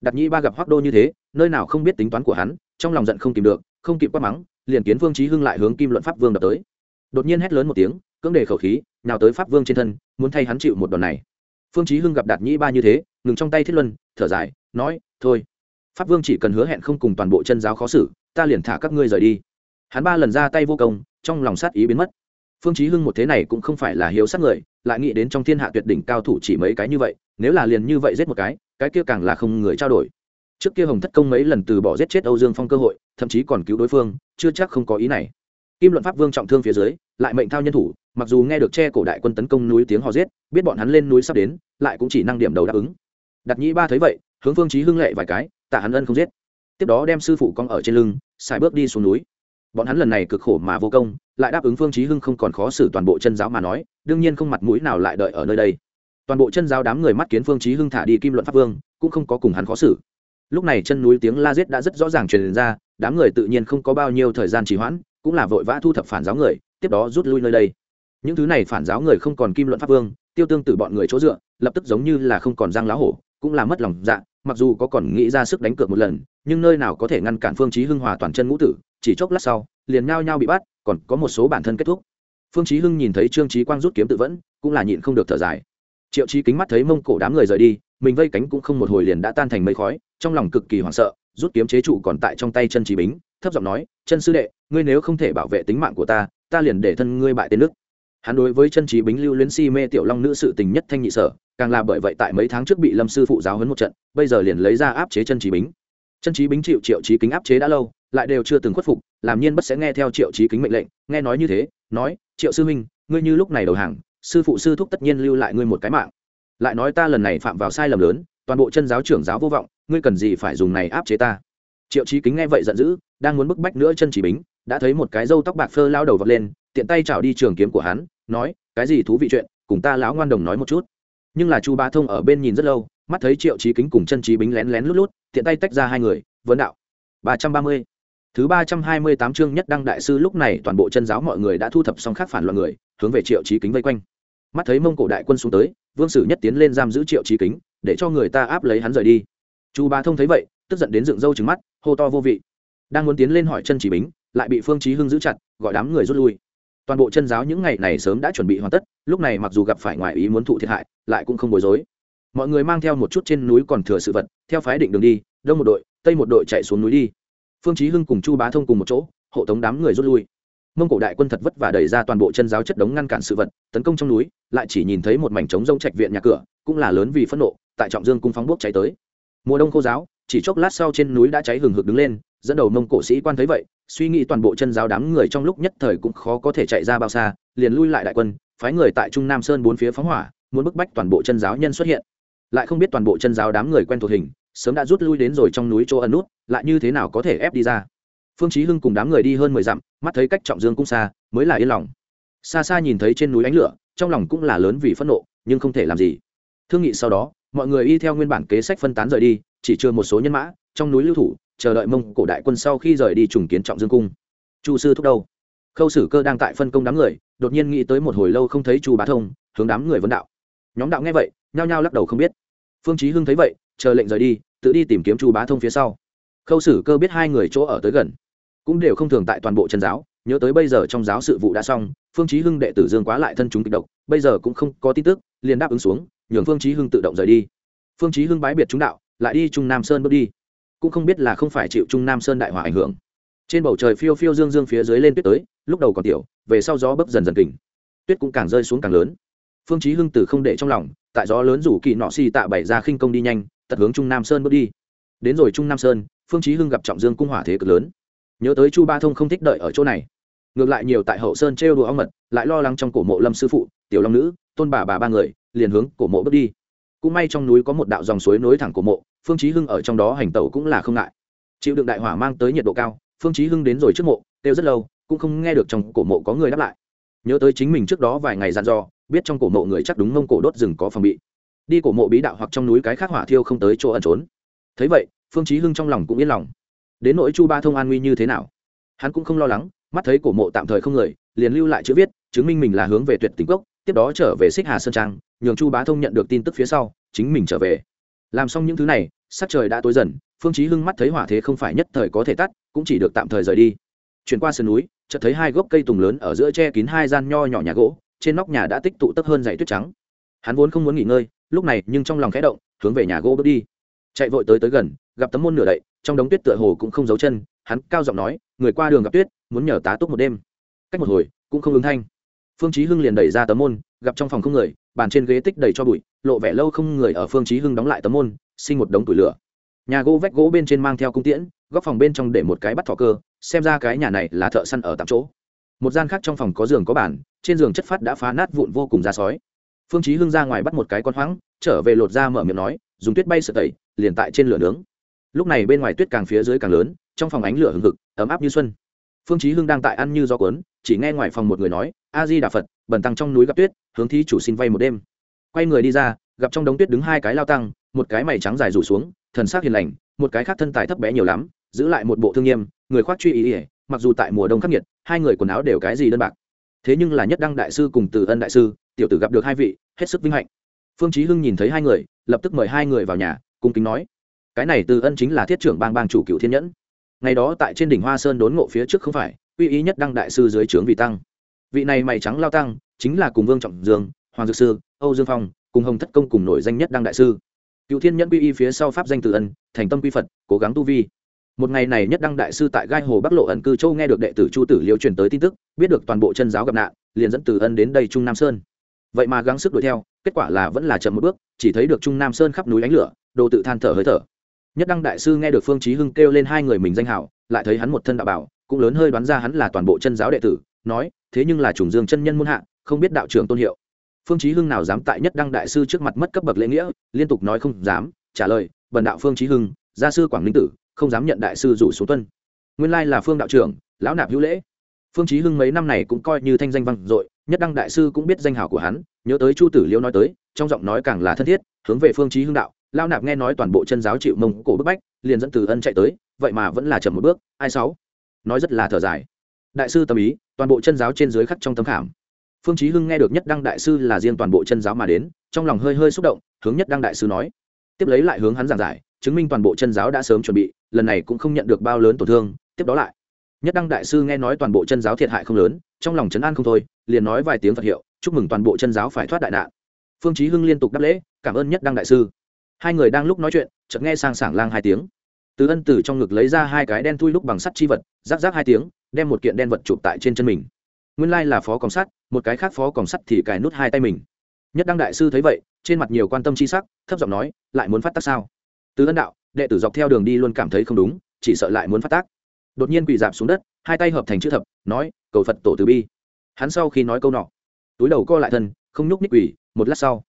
Đặt nhĩ ba gặp Hoắc đô như thế, nơi nào không biết tính toán của hắn, trong lòng giận không tìm được, không kịp quát mắng, liền kiến phương chí hưng lại hướng kim luận pháp vương đập tới. Đột nhiên hét lớn một tiếng, cưỡng đề khẩu khí nào tới pháp vương trên thân, muốn thay hắn chịu một đòn này phương chí hưng gặp đạt nhĩ ba như thế, ngừng trong tay thiết luân, thở dài, nói, thôi, pháp vương chỉ cần hứa hẹn không cùng toàn bộ chân giáo khó xử, ta liền thả các ngươi rời đi. Hắn ba lần ra tay vô công, trong lòng sát ý biến mất. Phương chí hưng một thế này cũng không phải là hiếu sát người, lại nghĩ đến trong thiên hạ tuyệt đỉnh cao thủ chỉ mấy cái như vậy, nếu là liền như vậy giết một cái cái kia càng là không người trao đổi. Trước kia hồng thất công mấy lần từ bỏ giết chết âu dương phong cơ hội, thậm chí còn cứu đối phương, chưa chắc không có ý này. Kim luận pháp vương trọng thương phía dưới, lại mệnh thao nhân thủ mặc dù nghe được che cổ đại quân tấn công núi tiếng hò giết, biết bọn hắn lên núi sắp đến, lại cũng chỉ năng điểm đầu đáp ứng. Đặt nhĩ ba thấy vậy, hướng phương chí hưng lệ vài cái, tạ hắn ân không giết. Tiếp đó đem sư phụ cong ở trên lưng, xài bước đi xuống núi. Bọn hắn lần này cực khổ mà vô công, lại đáp ứng phương chí hưng không còn khó xử toàn bộ chân giáo mà nói, đương nhiên không mặt mũi nào lại đợi ở nơi đây. Toàn bộ chân giáo đám người mắt kiến phương chí hưng thả đi kim luận pháp vương, cũng không có cùng hắn khó xử. Lúc này chân núi tiếng la giết đã rất rõ ràng truyền ra, đám người tự nhiên không có bao nhiêu thời gian trì hoãn, cũng là vội vã thu thập phản giáo người, tiếp đó rút lui nơi đây những thứ này phản giáo người không còn kim luận pháp vương, tiêu tương từ bọn người chỗ dựa, lập tức giống như là không còn giang lá hổ, cũng là mất lòng dạ mặc dù có còn nghĩ ra sức đánh cược một lần, nhưng nơi nào có thể ngăn cản phương chí hưng hòa toàn chân ngũ tử, chỉ chốc lát sau, liền nhao nhao bị bắt, còn có một số bản thân kết thúc. Phương chí hưng nhìn thấy trương chí quang rút kiếm tự vẫn, cũng là nhịn không được thở dài. Triệu chí kính mắt thấy mông cổ đám người rời đi, mình vây cánh cũng không một hồi liền đã tan thành mây khói, trong lòng cực kỳ hoảng sợ, rút kiếm chế trụ còn tại trong tay chân chí bính, thấp giọng nói, chân sư đệ, ngươi nếu không thể bảo vệ tính mạng của ta ta liền để thân ngươi bại tên nước hắn đối với chân trí bính lưu luyến si mê tiểu long nữ sự tình nhất thanh nhị sở, càng là bởi vậy tại mấy tháng trước bị lâm sư phụ giáo huấn một trận, bây giờ liền lấy ra áp chế chân trí bính. Chân trí bính chịu triệu trí kính áp chế đã lâu, lại đều chưa từng khuất phục, làm nhiên bất sẽ nghe theo triệu trí kính mệnh lệnh, nghe nói như thế, nói, triệu sư huynh, ngươi như lúc này đầu hàng, sư phụ sư thúc tất nhiên lưu lại ngươi một cái mạng. Lại nói ta lần này phạm vào sai lầm lớn, toàn bộ chân giáo trưởng giáo vô vọng, ngươi cần gì phải dùng này áp chế ta? Triệu trí kính nghe vậy giận dữ, đang muốn bức bách nữa chân trí bính đã thấy một cái râu tóc bạc phơ lao đầu vọt lên, tiện tay chảo đi trường kiếm của hắn, nói, cái gì thú vị chuyện, cùng ta lão ngoan đồng nói một chút. Nhưng là chu ba thông ở bên nhìn rất lâu, mắt thấy triệu trí kính cùng chân trí bính lén lén lút lút, tiện tay tách ra hai người vấn đạo, ba trăm ba mươi. Thứ ba trăm hai mươi tám chương nhất đăng đại sư lúc này toàn bộ chân giáo mọi người đã thu thập xong khác phản loạn người, hướng về triệu trí kính vây quanh. Mắt thấy mông cổ đại quân xuống tới, vương sử nhất tiến lên giam giữ triệu trí kính, để cho người ta áp lấy hắn rời đi. Chu ba thông thấy vậy, tức giận đến dựng râu trứng mắt, hô to vô vị. Đang muốn tiến lên hỏi chân chỉ bính lại bị phương chí hưng giữ chặt, gọi đám người rút lui. Toàn bộ chân giáo những ngày này sớm đã chuẩn bị hoàn tất, lúc này mặc dù gặp phải ngoại ý muốn thụ thiệt hại, lại cũng không bối rối. Mọi người mang theo một chút trên núi còn thừa sự vật, theo phái định đường đi, đông một đội, tây một đội chạy xuống núi đi. Phương chí hưng cùng chu bá thông cùng một chỗ, hộ tống đám người rút lui. Mông cổ đại quân thật vất vả đẩy ra toàn bộ chân giáo chất đống ngăn cản sự vật, tấn công trong núi, lại chỉ nhìn thấy một mảnh trống rông trạch viện nhà cửa, cũng là lớn vì phẫn nộ, tại trọng dương cung phóng bốc cháy tới. Mùa đông khô giáo, chỉ chốc lát sau trên núi đã cháy hừng hực đứng lên, dẫn đầu mông cổ sĩ quan thấy vậy suy nghĩ toàn bộ chân giáo đám người trong lúc nhất thời cũng khó có thể chạy ra bao xa, liền lui lại đại quân, phái người tại trung nam sơn bốn phía phóng hỏa, muốn bức bách toàn bộ chân giáo nhân xuất hiện. Lại không biết toàn bộ chân giáo đám người quen thuộc hình, sớm đã rút lui đến rồi trong núi chỗ ẩn nút, lại như thế nào có thể ép đi ra. Phương chí hưng cùng đám người đi hơn mười dặm, mắt thấy cách trọng dương cũng xa, mới là yên lòng. Xa xa nhìn thấy trên núi ánh lửa, trong lòng cũng là lớn vì phẫn nộ, nhưng không thể làm gì. Thương nghị sau đó, mọi người y theo nguyên bản kế sách phân tán rời đi, chỉ chưa một số nhân mã, trong núi lưu thủ chờ đợi mông cổ đại quân sau khi rời đi trùng kiến trọng dương cung. Chu sư thúc đâu? Khâu sử cơ đang tại phân công đám người, đột nhiên nghĩ tới một hồi lâu không thấy chu bá thông, hướng đám người vấn đạo. Nhóm đạo nghe vậy, nhao nhao lắc đầu không biết. Phương chí hưng thấy vậy, chờ lệnh rời đi, tự đi tìm kiếm chu bá thông phía sau. Khâu sử cơ biết hai người chỗ ở tới gần, cũng đều không thường tại toàn bộ chân giáo, nhớ tới bây giờ trong giáo sự vụ đã xong, phương chí hưng đệ tử dương quá lại thân chúng kịch độc, bây giờ cũng không có tin tức, liền đáp ứng xuống, nhường phương chí hưng tự động rời đi. Phương chí hưng bái biệt chúng đạo, lại đi trung nam sơn bước đi cũng không biết là không phải chịu trung nam sơn đại hỏa ảnh hưởng. Trên bầu trời phiêu phiêu dương dương phía dưới lên tuyết tới, lúc đầu còn tiểu, về sau gió bấp dần dần kình. Tuyết cũng càng rơi xuống càng lớn. Phương chí hưng từ không để trong lòng, tại gió lớn rủ kỳ nọ xì tạ bảy ra khinh công đi nhanh tật hướng trung nam sơn bước đi. Đến rồi trung nam sơn, phương chí hưng gặp trọng dương cung hỏa thế cực lớn. Nhớ tới chu ba thông không thích đợi ở chỗ này. Ngược lại nhiều tại hậu sơn treo đùa ong mật, lại lo lắng trong cổ mộ lâm sư phụ, tiểu long nữ, tôn bà bà ba người, liền hướng cổ mộ bước đi. Cũng may trong núi có một đạo dòng suối nối thẳng cổ mộ phương chí hưng ở trong đó hành tẩu cũng là không ngại. Chịu đựng đại hỏa mang tới nhiệt độ cao, phương chí hưng đến rồi trước mộ tiêu rất lâu, cũng không nghe được trong cổ mộ có người đáp lại. Nhớ tới chính mình trước đó vài ngày dặn dò, biết trong cổ mộ người chắc đúng mông cổ đốt rừng có phòng bị. Đi cổ mộ bí đạo hoặc trong núi cái khác hỏa thiêu không tới chỗ ẩn trốn. Thấy vậy, phương chí hưng trong lòng cũng yên lòng. Đến nỗi chu ba thông an nguy như thế nào? Hắn cũng không lo lắng, mắt thấy cổ mộ tạm thời không người, liền lưu lại chữ viết, chứng minh mình là hướng về tuyệt tình cốc, tiếp đó trở về xích hà sơn trang, nhường chu bá thông nhận được tin tức phía sau, chính mình trở về làm xong những thứ này, sắc trời đã tối dần, phương chí hưng mắt thấy hỏa thế không phải nhất thời có thể tắt, cũng chỉ được tạm thời rời đi. Chuyển qua sườn núi, chợt thấy hai gốc cây tùng lớn ở giữa che kín hai gian nho nhỏ nhà gỗ, trên nóc nhà đã tích tụ tấp hơn dãy tuyết trắng. Hắn vốn không muốn nghỉ ngơi, lúc này nhưng trong lòng khẽ động, hướng về nhà gỗ bước đi. Chạy vội tới tới gần, gặp tấm môn nửa đậy, trong đống tuyết tựa hồ cũng không giấu chân, hắn cao giọng nói, người qua đường gặp tuyết, muốn nhờ tá túc một đêm. Cách một hồi, cũng không ứng thanh. Phương chí hưng liền đẩy ra tấm môn gặp trong phòng không người, bàn trên ghế tích đầy cho bụi, lộ vẻ lâu không người ở phương chí hưng đóng lại tấm môn, sinh một đống tuổi lửa. Nhà gỗ vách gỗ bên trên mang theo cung tiễn, góc phòng bên trong để một cái bắt thỏ cơ, xem ra cái nhà này là thợ săn ở tạm chỗ. Một gian khác trong phòng có giường có bàn, trên giường chất phát đã phá nát vụn vô cùng ra sói. Phương chí hưng ra ngoài bắt một cái con hoáng, trở về lột ra mở miệng nói, dùng tuyết bay sợi tẩy, liền tại trên lửa nướng. Lúc này bên ngoài tuyết càng phía dưới càng lớn, trong phòng ánh lửa hừng hực, ấm áp như xuân phương chí hưng đang tại ăn như gió cuốn, chỉ nghe ngoài phòng một người nói, a di đà phật, bần tăng trong núi gặp tuyết, hướng thí chủ xin vay một đêm. Quay người đi ra, gặp trong đống tuyết đứng hai cái lao tăng, một cái mày trắng dài rủ xuống, thần sắc hiền lành, một cái khác thân tài thấp bé nhiều lắm, giữ lại một bộ thương nghiêm, người khoác truy ý ỉa mặc dù tại mùa đông khắc nghiệt, hai người quần áo đều cái gì đơn bạc. Thế nhưng là nhất đăng đại sư cùng từ ân đại sư, tiểu tử gặp được hai vị, hết sức vinh hạnh. Phương chí hưng nhìn thấy hai người, lập tức mời hai người vào nhà, cung kính nói, cái này từ ân chính là thiết trưởng bang bang chủ cựu thiên nhẫn ngày đó tại trên đỉnh hoa sơn đốn ngộ phía trước không phải, uy ý nhất đăng đại sư dưới trướng vị tăng. Vị này mày trắng lao tăng, chính là cùng vương trọng dương, hoàng dược sư, âu dương phong, cùng hồng thất công cùng nổi danh nhất đăng đại sư. Cựu thiên nhẫn quy y phía sau pháp danh từ ân, thành tâm quy phật, cố gắng tu vi. Một ngày này nhất đăng đại sư tại gai hồ bắc lộ ẩn cư châu nghe được đệ tử chu tử liêu truyền tới tin tức, biết được toàn bộ chân giáo gặp nạn, liền dẫn từ ân đến đây trung nam sơn. Vậy mà gắng sức đuổi theo, kết quả là vẫn là chậm một bước, chỉ thấy được trung nam sơn khắp núi ánh lửa, đồ tự than thở hơi thở nhất đăng đại sư nghe được phương chí hưng kêu lên hai người mình danh hảo, lại thấy hắn một thân đạo bảo, cũng lớn hơi đoán ra hắn là toàn bộ chân giáo đệ tử, nói, thế nhưng là trùng dương chân nhân muôn hạ, không biết đạo trưởng tôn hiệu. Phương chí hưng nào dám tại nhất đăng đại sư trước mặt mất cấp bậc lễ nghĩa, liên tục nói không dám, trả lời, bần đạo phương chí hưng, gia sư quảng ninh tử, không dám nhận đại sư rủ xuống tuân. Nguyên lai là phương đạo trưởng, lão nạp hữu lễ. Phương chí hưng mấy năm này cũng coi như thanh danh vang dội, nhất đăng đại sư cũng biết danh hảo của hắn, nhớ tới chu tử liễu nói tới, trong giọng nói càng là thân thiết, hướng về phương chí hưng đạo lão nạp nghe nói toàn bộ chân giáo chịu mông cổ bức bách, liền dẫn từ ân chạy tới, vậy mà vẫn là chậm một bước, ai sáu? Nói rất là thở dài. Đại sư tâm ý, toàn bộ chân giáo trên dưới khắc trong tấm khảm. Phương chí hưng nghe được nhất đăng đại sư là riêng toàn bộ chân giáo mà đến, trong lòng hơi hơi xúc động, hướng nhất đăng đại sư nói. Tiếp lấy lại hướng hắn giảng giải, chứng minh toàn bộ chân giáo đã sớm chuẩn bị, lần này cũng không nhận được bao lớn tổn thương, tiếp đó lại. Nhất đăng đại sư nghe nói toàn bộ chân giáo thiệt hại không lớn, trong lòng chấn an không thôi, liền nói vài tiếng phật hiệu, chúc mừng toàn bộ chân giáo phải thoát đại nạn. Phương chí hưng liên tục đáp lễ, cảm ơn nhất đăng đại sư hai người đang lúc nói chuyện, chợt nghe sang sảng lang hai tiếng. Từ ân từ trong ngực lấy ra hai cái đen thui lúc bằng sắt chi vật rác rác hai tiếng, đem một kiện đen vật chụp tại trên chân mình. Nguyên lai là phó còng sắt, một cái khác phó còng sắt thì cài nút hai tay mình. Nhất đăng đại sư thấy vậy, trên mặt nhiều quan tâm chi sắc, thấp giọng nói, lại muốn phát tác sao? Từ ân đạo, đệ tử dọc theo đường đi luôn cảm thấy không đúng, chỉ sợ lại muốn phát tác. Đột nhiên quỳ dạp xuống đất, hai tay hợp thành chữ thập, nói, cầu phật tổ từ bi. Hắn sau khi nói câu nọ, túi đầu co lại thân, không nhúc ních quỳ, một lát sau,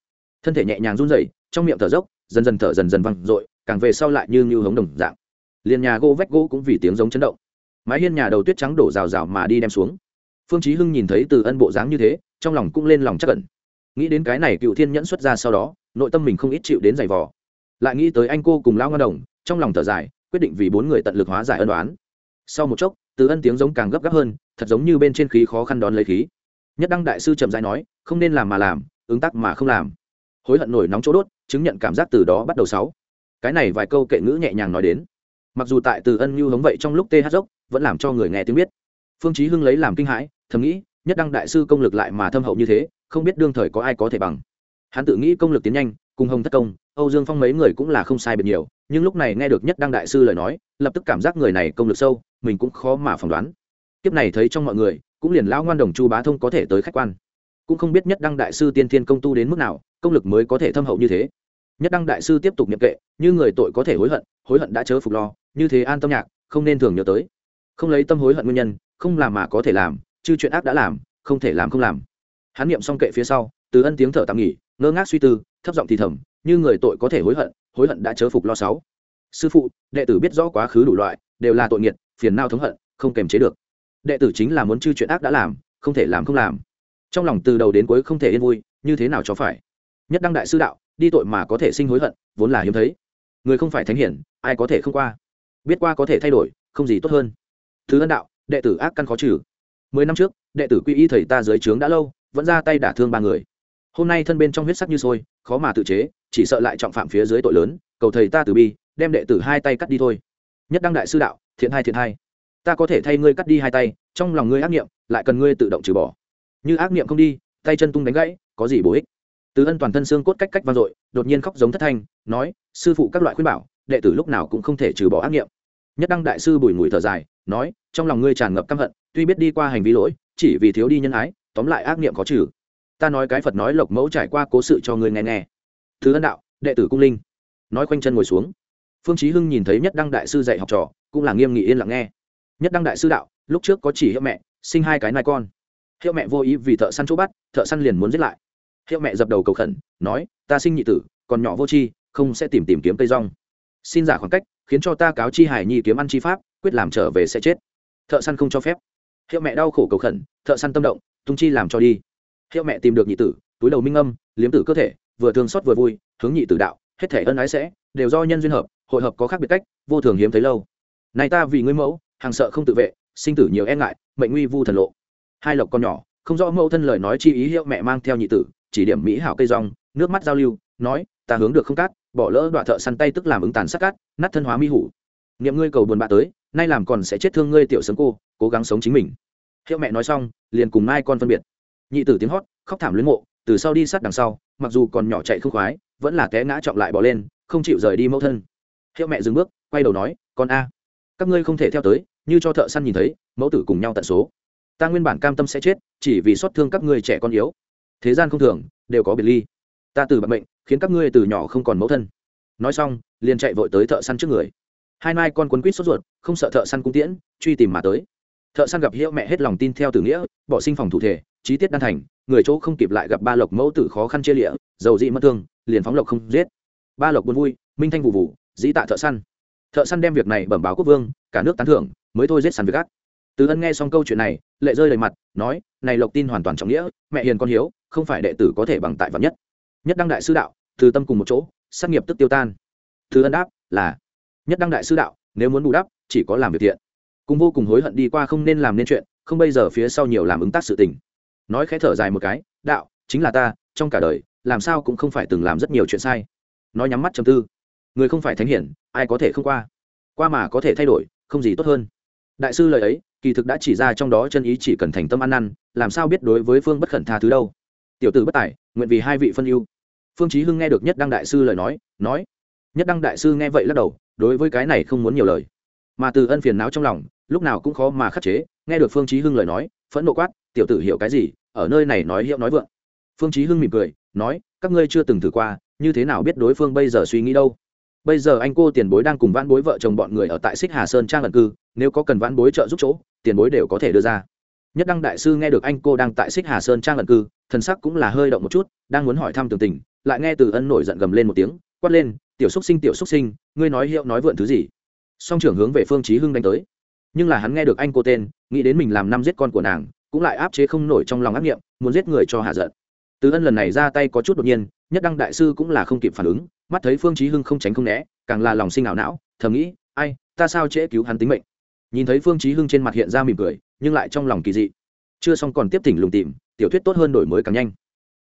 thân thể nhẹ nhàng run rẩy, trong miệng thở dốc dần dần thở dần dần văng r càng về sau lại như như hống đồng dạng. Liền nhà gỗ vách gỗ cũng vì tiếng giống chấn động. Mái hiên nhà đầu tuyết trắng đổ rào rào mà đi đem xuống. Phương chí hưng nhìn thấy từ ân bộ dáng như thế, trong lòng cũng lên lòng chắc cẩn nghĩ đến cái này cựu thiên nhẫn xuất ra sau đó, nội tâm mình không ít chịu đến giày vò. Lại nghĩ tới anh cô cùng lao ngân đồng, trong lòng thở dài, quyết định vì bốn người tận lực hóa giải ân đoán sau một chốc, từ ân tiếng giống càng gấp gáp hơn, thật giống như bên trên khí khó khăn đón lấy khí. Nhất đăng đại sư trầm dài nói, không nên làm mà làm, ứng tắc mà không làm. Hối hận nổi nóng chỗ đốt chứng nhận cảm giác từ đó bắt đầu sáu. Cái này vài câu kệ ngữ nhẹ nhàng nói đến. Mặc dù tại từ ân như hống vậy trong lúc tê dốc, vẫn làm cho người nghe tiếng biết. Phương chí hưng lấy làm kinh hãi, thầm nghĩ, nhất đăng đại sư công lực lại mà thâm hậu như thế, không biết đương thời có ai có thể bằng. Hắn tự nghĩ công lực tiến nhanh, cùng hồng thất công, âu dương phong mấy người cũng là không sai biệt nhiều, nhưng lúc này nghe được nhất đăng đại sư lời nói, lập tức cảm giác người này công lực sâu, mình cũng khó mà phỏng đoán. Tiếp này thấy trong mọi người, cũng liền lão ngoan đồng chu bá thông có thể tới khách quan. Cũng không biết nhất đăng đại sư tiên thiên công tu đến mức nào công lực mới có thể thâm hậu như thế. Nhất đăng đại sư tiếp tục niệm kệ, như người tội có thể hối hận hối hận đã chớ phục lo, như thế an tâm nhạc, không nên thường nhớ tới. Không lấy tâm hối hận nguyên nhân, không làm mà có thể làm, chứ chuyện ác đã làm, không thể làm không làm. Hắn niệm xong kệ phía sau, từ ân tiếng thở tạm nghỉ, ngơ ngác suy tư, thấp giọng thì thầm, như người tội có thể hối hận hối hận đã chớ phục lo sáu. Sư phụ, đệ tử biết rõ quá khứ đủ loại, đều là tội nghiệt, phiền nao thống hận, không kềm chế được. Đệ tử chính là muốn chư chuyện ác đã làm, không thể làm không làm. Trong lòng từ đầu đến cuối không thể yên vui, như thế nào cho phải? Nhất đăng đại sư đạo, đi tội mà có thể sinh hối hận, vốn là hiếm thấy. Người không phải thánh hiển, ai có thể không qua? Biết qua có thể thay đổi, không gì tốt hơn. Thứ ân đạo, đệ tử ác căn khó trừ. Mười năm trước, đệ tử quy y thầy ta dưới trướng đã lâu, vẫn ra tay đả thương ba người. Hôm nay thân bên trong huyết sắc như sôi, khó mà tự chế, chỉ sợ lại trọng phạm phía dưới tội lớn, cầu thầy ta từ bi, đem đệ tử hai tay cắt đi thôi. Nhất đăng đại sư đạo, thiện hai thiện hai. Ta có thể thay ngươi cắt đi hai tay, trong lòng ngươi ác nghiệm lại cần ngươi tự động trừ bỏ. Như ác nghiệm không đi, tay chân tung đánh gãy, có gì bổ ích? Từ ân toàn thân xương cốt cách cách vang dội, đột nhiên khóc giống thất thanh, nói, sư phụ các loại khuyên bảo, đệ tử lúc nào cũng không thể trừ bỏ ác nghiệm nhất đăng đại sư bùi ngùi thở dài, nói, trong lòng ngươi tràn ngập căm hận, tuy biết đi qua hành vi lỗi, chỉ vì thiếu đi nhân ái, tóm lại ác nghiệm có trừ. Ta nói cái phật nói lộc mẫu trải qua cố sự cho ngươi nghe nghe. Thứ ân đạo, đệ tử cung linh. Nói quanh chân ngồi xuống. Phương chí hưng nhìn thấy nhất đăng đại sư dạy học trò, cũng là nghiêm nghị yên lặng nghe. Nhất đăng đại sư đạo, lúc trước có chỉ hiệu mẹ, sinh hai cái nai con. Hiệu mẹ vô ý vì thợ săn chỗ bắt, thợ săn liền muốn giết lại hiệu mẹ dập đầu cầu khẩn, nói, ta sinh nhị tử, còn nhỏ vô tri, không sẽ tìm tìm kiếm cây rong. Xin giả khoảng cách, khiến cho ta cáo chi hải nhi kiếm ăn chi pháp, quyết làm trở về sẽ chết. Thợ săn không cho phép. Hiệu mẹ đau khổ cầu khẩn, thợ săn tâm động, tung chi làm cho đi. Hiệu mẹ tìm được nhị tử, túi đầu minh âm, liếm tử cơ thể, vừa thương xót vừa vui, hướng nhị tử đạo, hết thể ân ái sẽ, đều do nhân duyên hợp, hội hợp có khác biệt cách, vô thường hiếm thấy lâu. Này ta vì ngươi mẫu hàng sợ không tự vệ, sinh tử nhiều e ngại, mệnh nguy vu thần lộ. Hai lộc con nhỏ, không rõ mẫu thân lời nói chi ý hiệu mẹ mang theo nhị tử chỉ điểm mỹ hảo cây rong, nước mắt giao lưu, nói, ta hướng được không cát, bỏ lỡ đoạn thợ săn tay tức làm ứng tàn sắc cát, nát thân hóa mi hủ. Niệm ngươi cầu buồn bạ tới, nay làm còn sẽ chết thương ngươi tiểu sớm cô, cố gắng sống chính mình. Hiệu mẹ nói xong, liền cùng mai con phân biệt. Nhị tử tiếng hót, khóc thảm luyến mộ, từ sau đi sát đằng sau, mặc dù còn nhỏ chạy không khoái, vẫn là té ngã trọng lại bỏ lên, không chịu rời đi mẫu thân. Hiệu mẹ dừng bước, quay đầu nói, con a, các ngươi không thể theo tới, như cho thợ săn nhìn thấy, mẫu tử cùng nhau tận số. Ta nguyên bản cam tâm sẽ chết, chỉ vì xót thương các ngươi trẻ con yếu thế gian không thường, đều có biệt ly. Ta từ bận bệnh khiến các ngươi từ nhỏ không còn mẫu thân. Nói xong, liền chạy vội tới thợ săn trước người. Hai mai con quấn quýt sốt ruột, không sợ thợ săn cung tiễn, truy tìm mà tới. Thợ săn gặp hiệu mẹ hết lòng tin theo tử nghĩa, bỏ sinh phòng thủ thể trí tiết đan thành, người chỗ không kịp lại gặp ba lộc mẫu tử khó khăn chia lịa, dầu dị mất thương, liền phóng lộc không giết. Ba lộc buồn vui, minh thanh vụ vụ, dĩ tạ thợ săn. Thợ săn đem việc này bẩm báo quốc vương, cả nước tán thưởng, mới thôi giết săn việc gác từ ân nghe xong câu chuyện này, lệ rơi đầy mặt, nói, này lộc tin hoàn toàn trọng nghĩa, mẹ hiền con hiếu không phải đệ tử có thể bằng tại vạn nhất. Nhất đăng đại sư đạo, từ tâm cùng một chỗ, sát nghiệp tức tiêu tan. Thứ ân đáp là, nhất đăng đại sư đạo, nếu muốn bù đắp, chỉ có làm việc thiện. Cùng vô cùng hối hận đi qua không nên làm nên chuyện, không bây giờ phía sau nhiều làm ứng tác sự tình. Nói khẽ thở dài một cái, đạo, chính là ta, trong cả đời, làm sao cũng không phải từng làm rất nhiều chuyện sai. Nói nhắm mắt chầm tư. Người không phải thánh hiển, ai có thể không qua? Qua mà có thể thay đổi, không gì tốt hơn. Đại sư lời ấy, kỳ thực đã chỉ ra trong đó chân ý chỉ cần thành tâm ăn năn, làm sao biết đối với phương bất khẩn tha thứ đâu tiểu tử bất tài, nguyện vì hai vị phân ưu. Phương chí hưng nghe được nhất đăng đại sư lời nói nói, nhất đăng đại sư nghe vậy lắc đầu, đối với cái này không muốn nhiều lời. Mà từ ân phiền não trong lòng, lúc nào cũng khó mà khắc chế, nghe được phương chí hưng lời nói, phẫn nộ quát, tiểu tử hiểu cái gì, ở nơi này nói hiệu nói vượng. Phương chí hưng mỉm cười, nói, các ngươi chưa từng thử qua, như thế nào biết đối phương bây giờ suy nghĩ đâu? Bây giờ anh cô tiền bối đang cùng vãn bối vợ chồng bọn người ở tại xích hà sơn trang ẩn cư, nếu có cần vãn bối trợ giúp chỗ, tiền bối đều có thể đưa ra. Nhất đăng đại sư nghe được anh cô đang tại xích hà sơn trang ẩn cư thần sắc cũng là hơi động một chút, đang muốn hỏi thăm tường tình, lại nghe từ ân nổi giận gầm lên một tiếng, quát lên, tiểu xúc sinh, tiểu xúc sinh, ngươi nói hiệu nói vượn thứ gì? Song trưởng hướng về phương chí hưng đánh tới. Nhưng là hắn nghe được anh cô tên, nghĩ đến mình làm năm giết con của nàng, cũng lại áp chế không nổi trong lòng ác nghiệm, muốn giết người cho hạ giận. Từ ân lần này ra tay có chút đột nhiên, nhất đăng đại sư cũng là không kịp phản ứng, mắt thấy phương chí hưng không tránh không né, càng là lòng sinh ảo não, thầm nghĩ, ai, ta sao trễ cứu hắn tính mệnh? Nhìn thấy phương chí hưng trên mặt hiện ra mỉm cười, nhưng lại trong lòng kỳ dị. Chưa xong còn tiếp thỉnh lùng tìm tiểu thuyết tốt hơn đổi mới càng nhanh.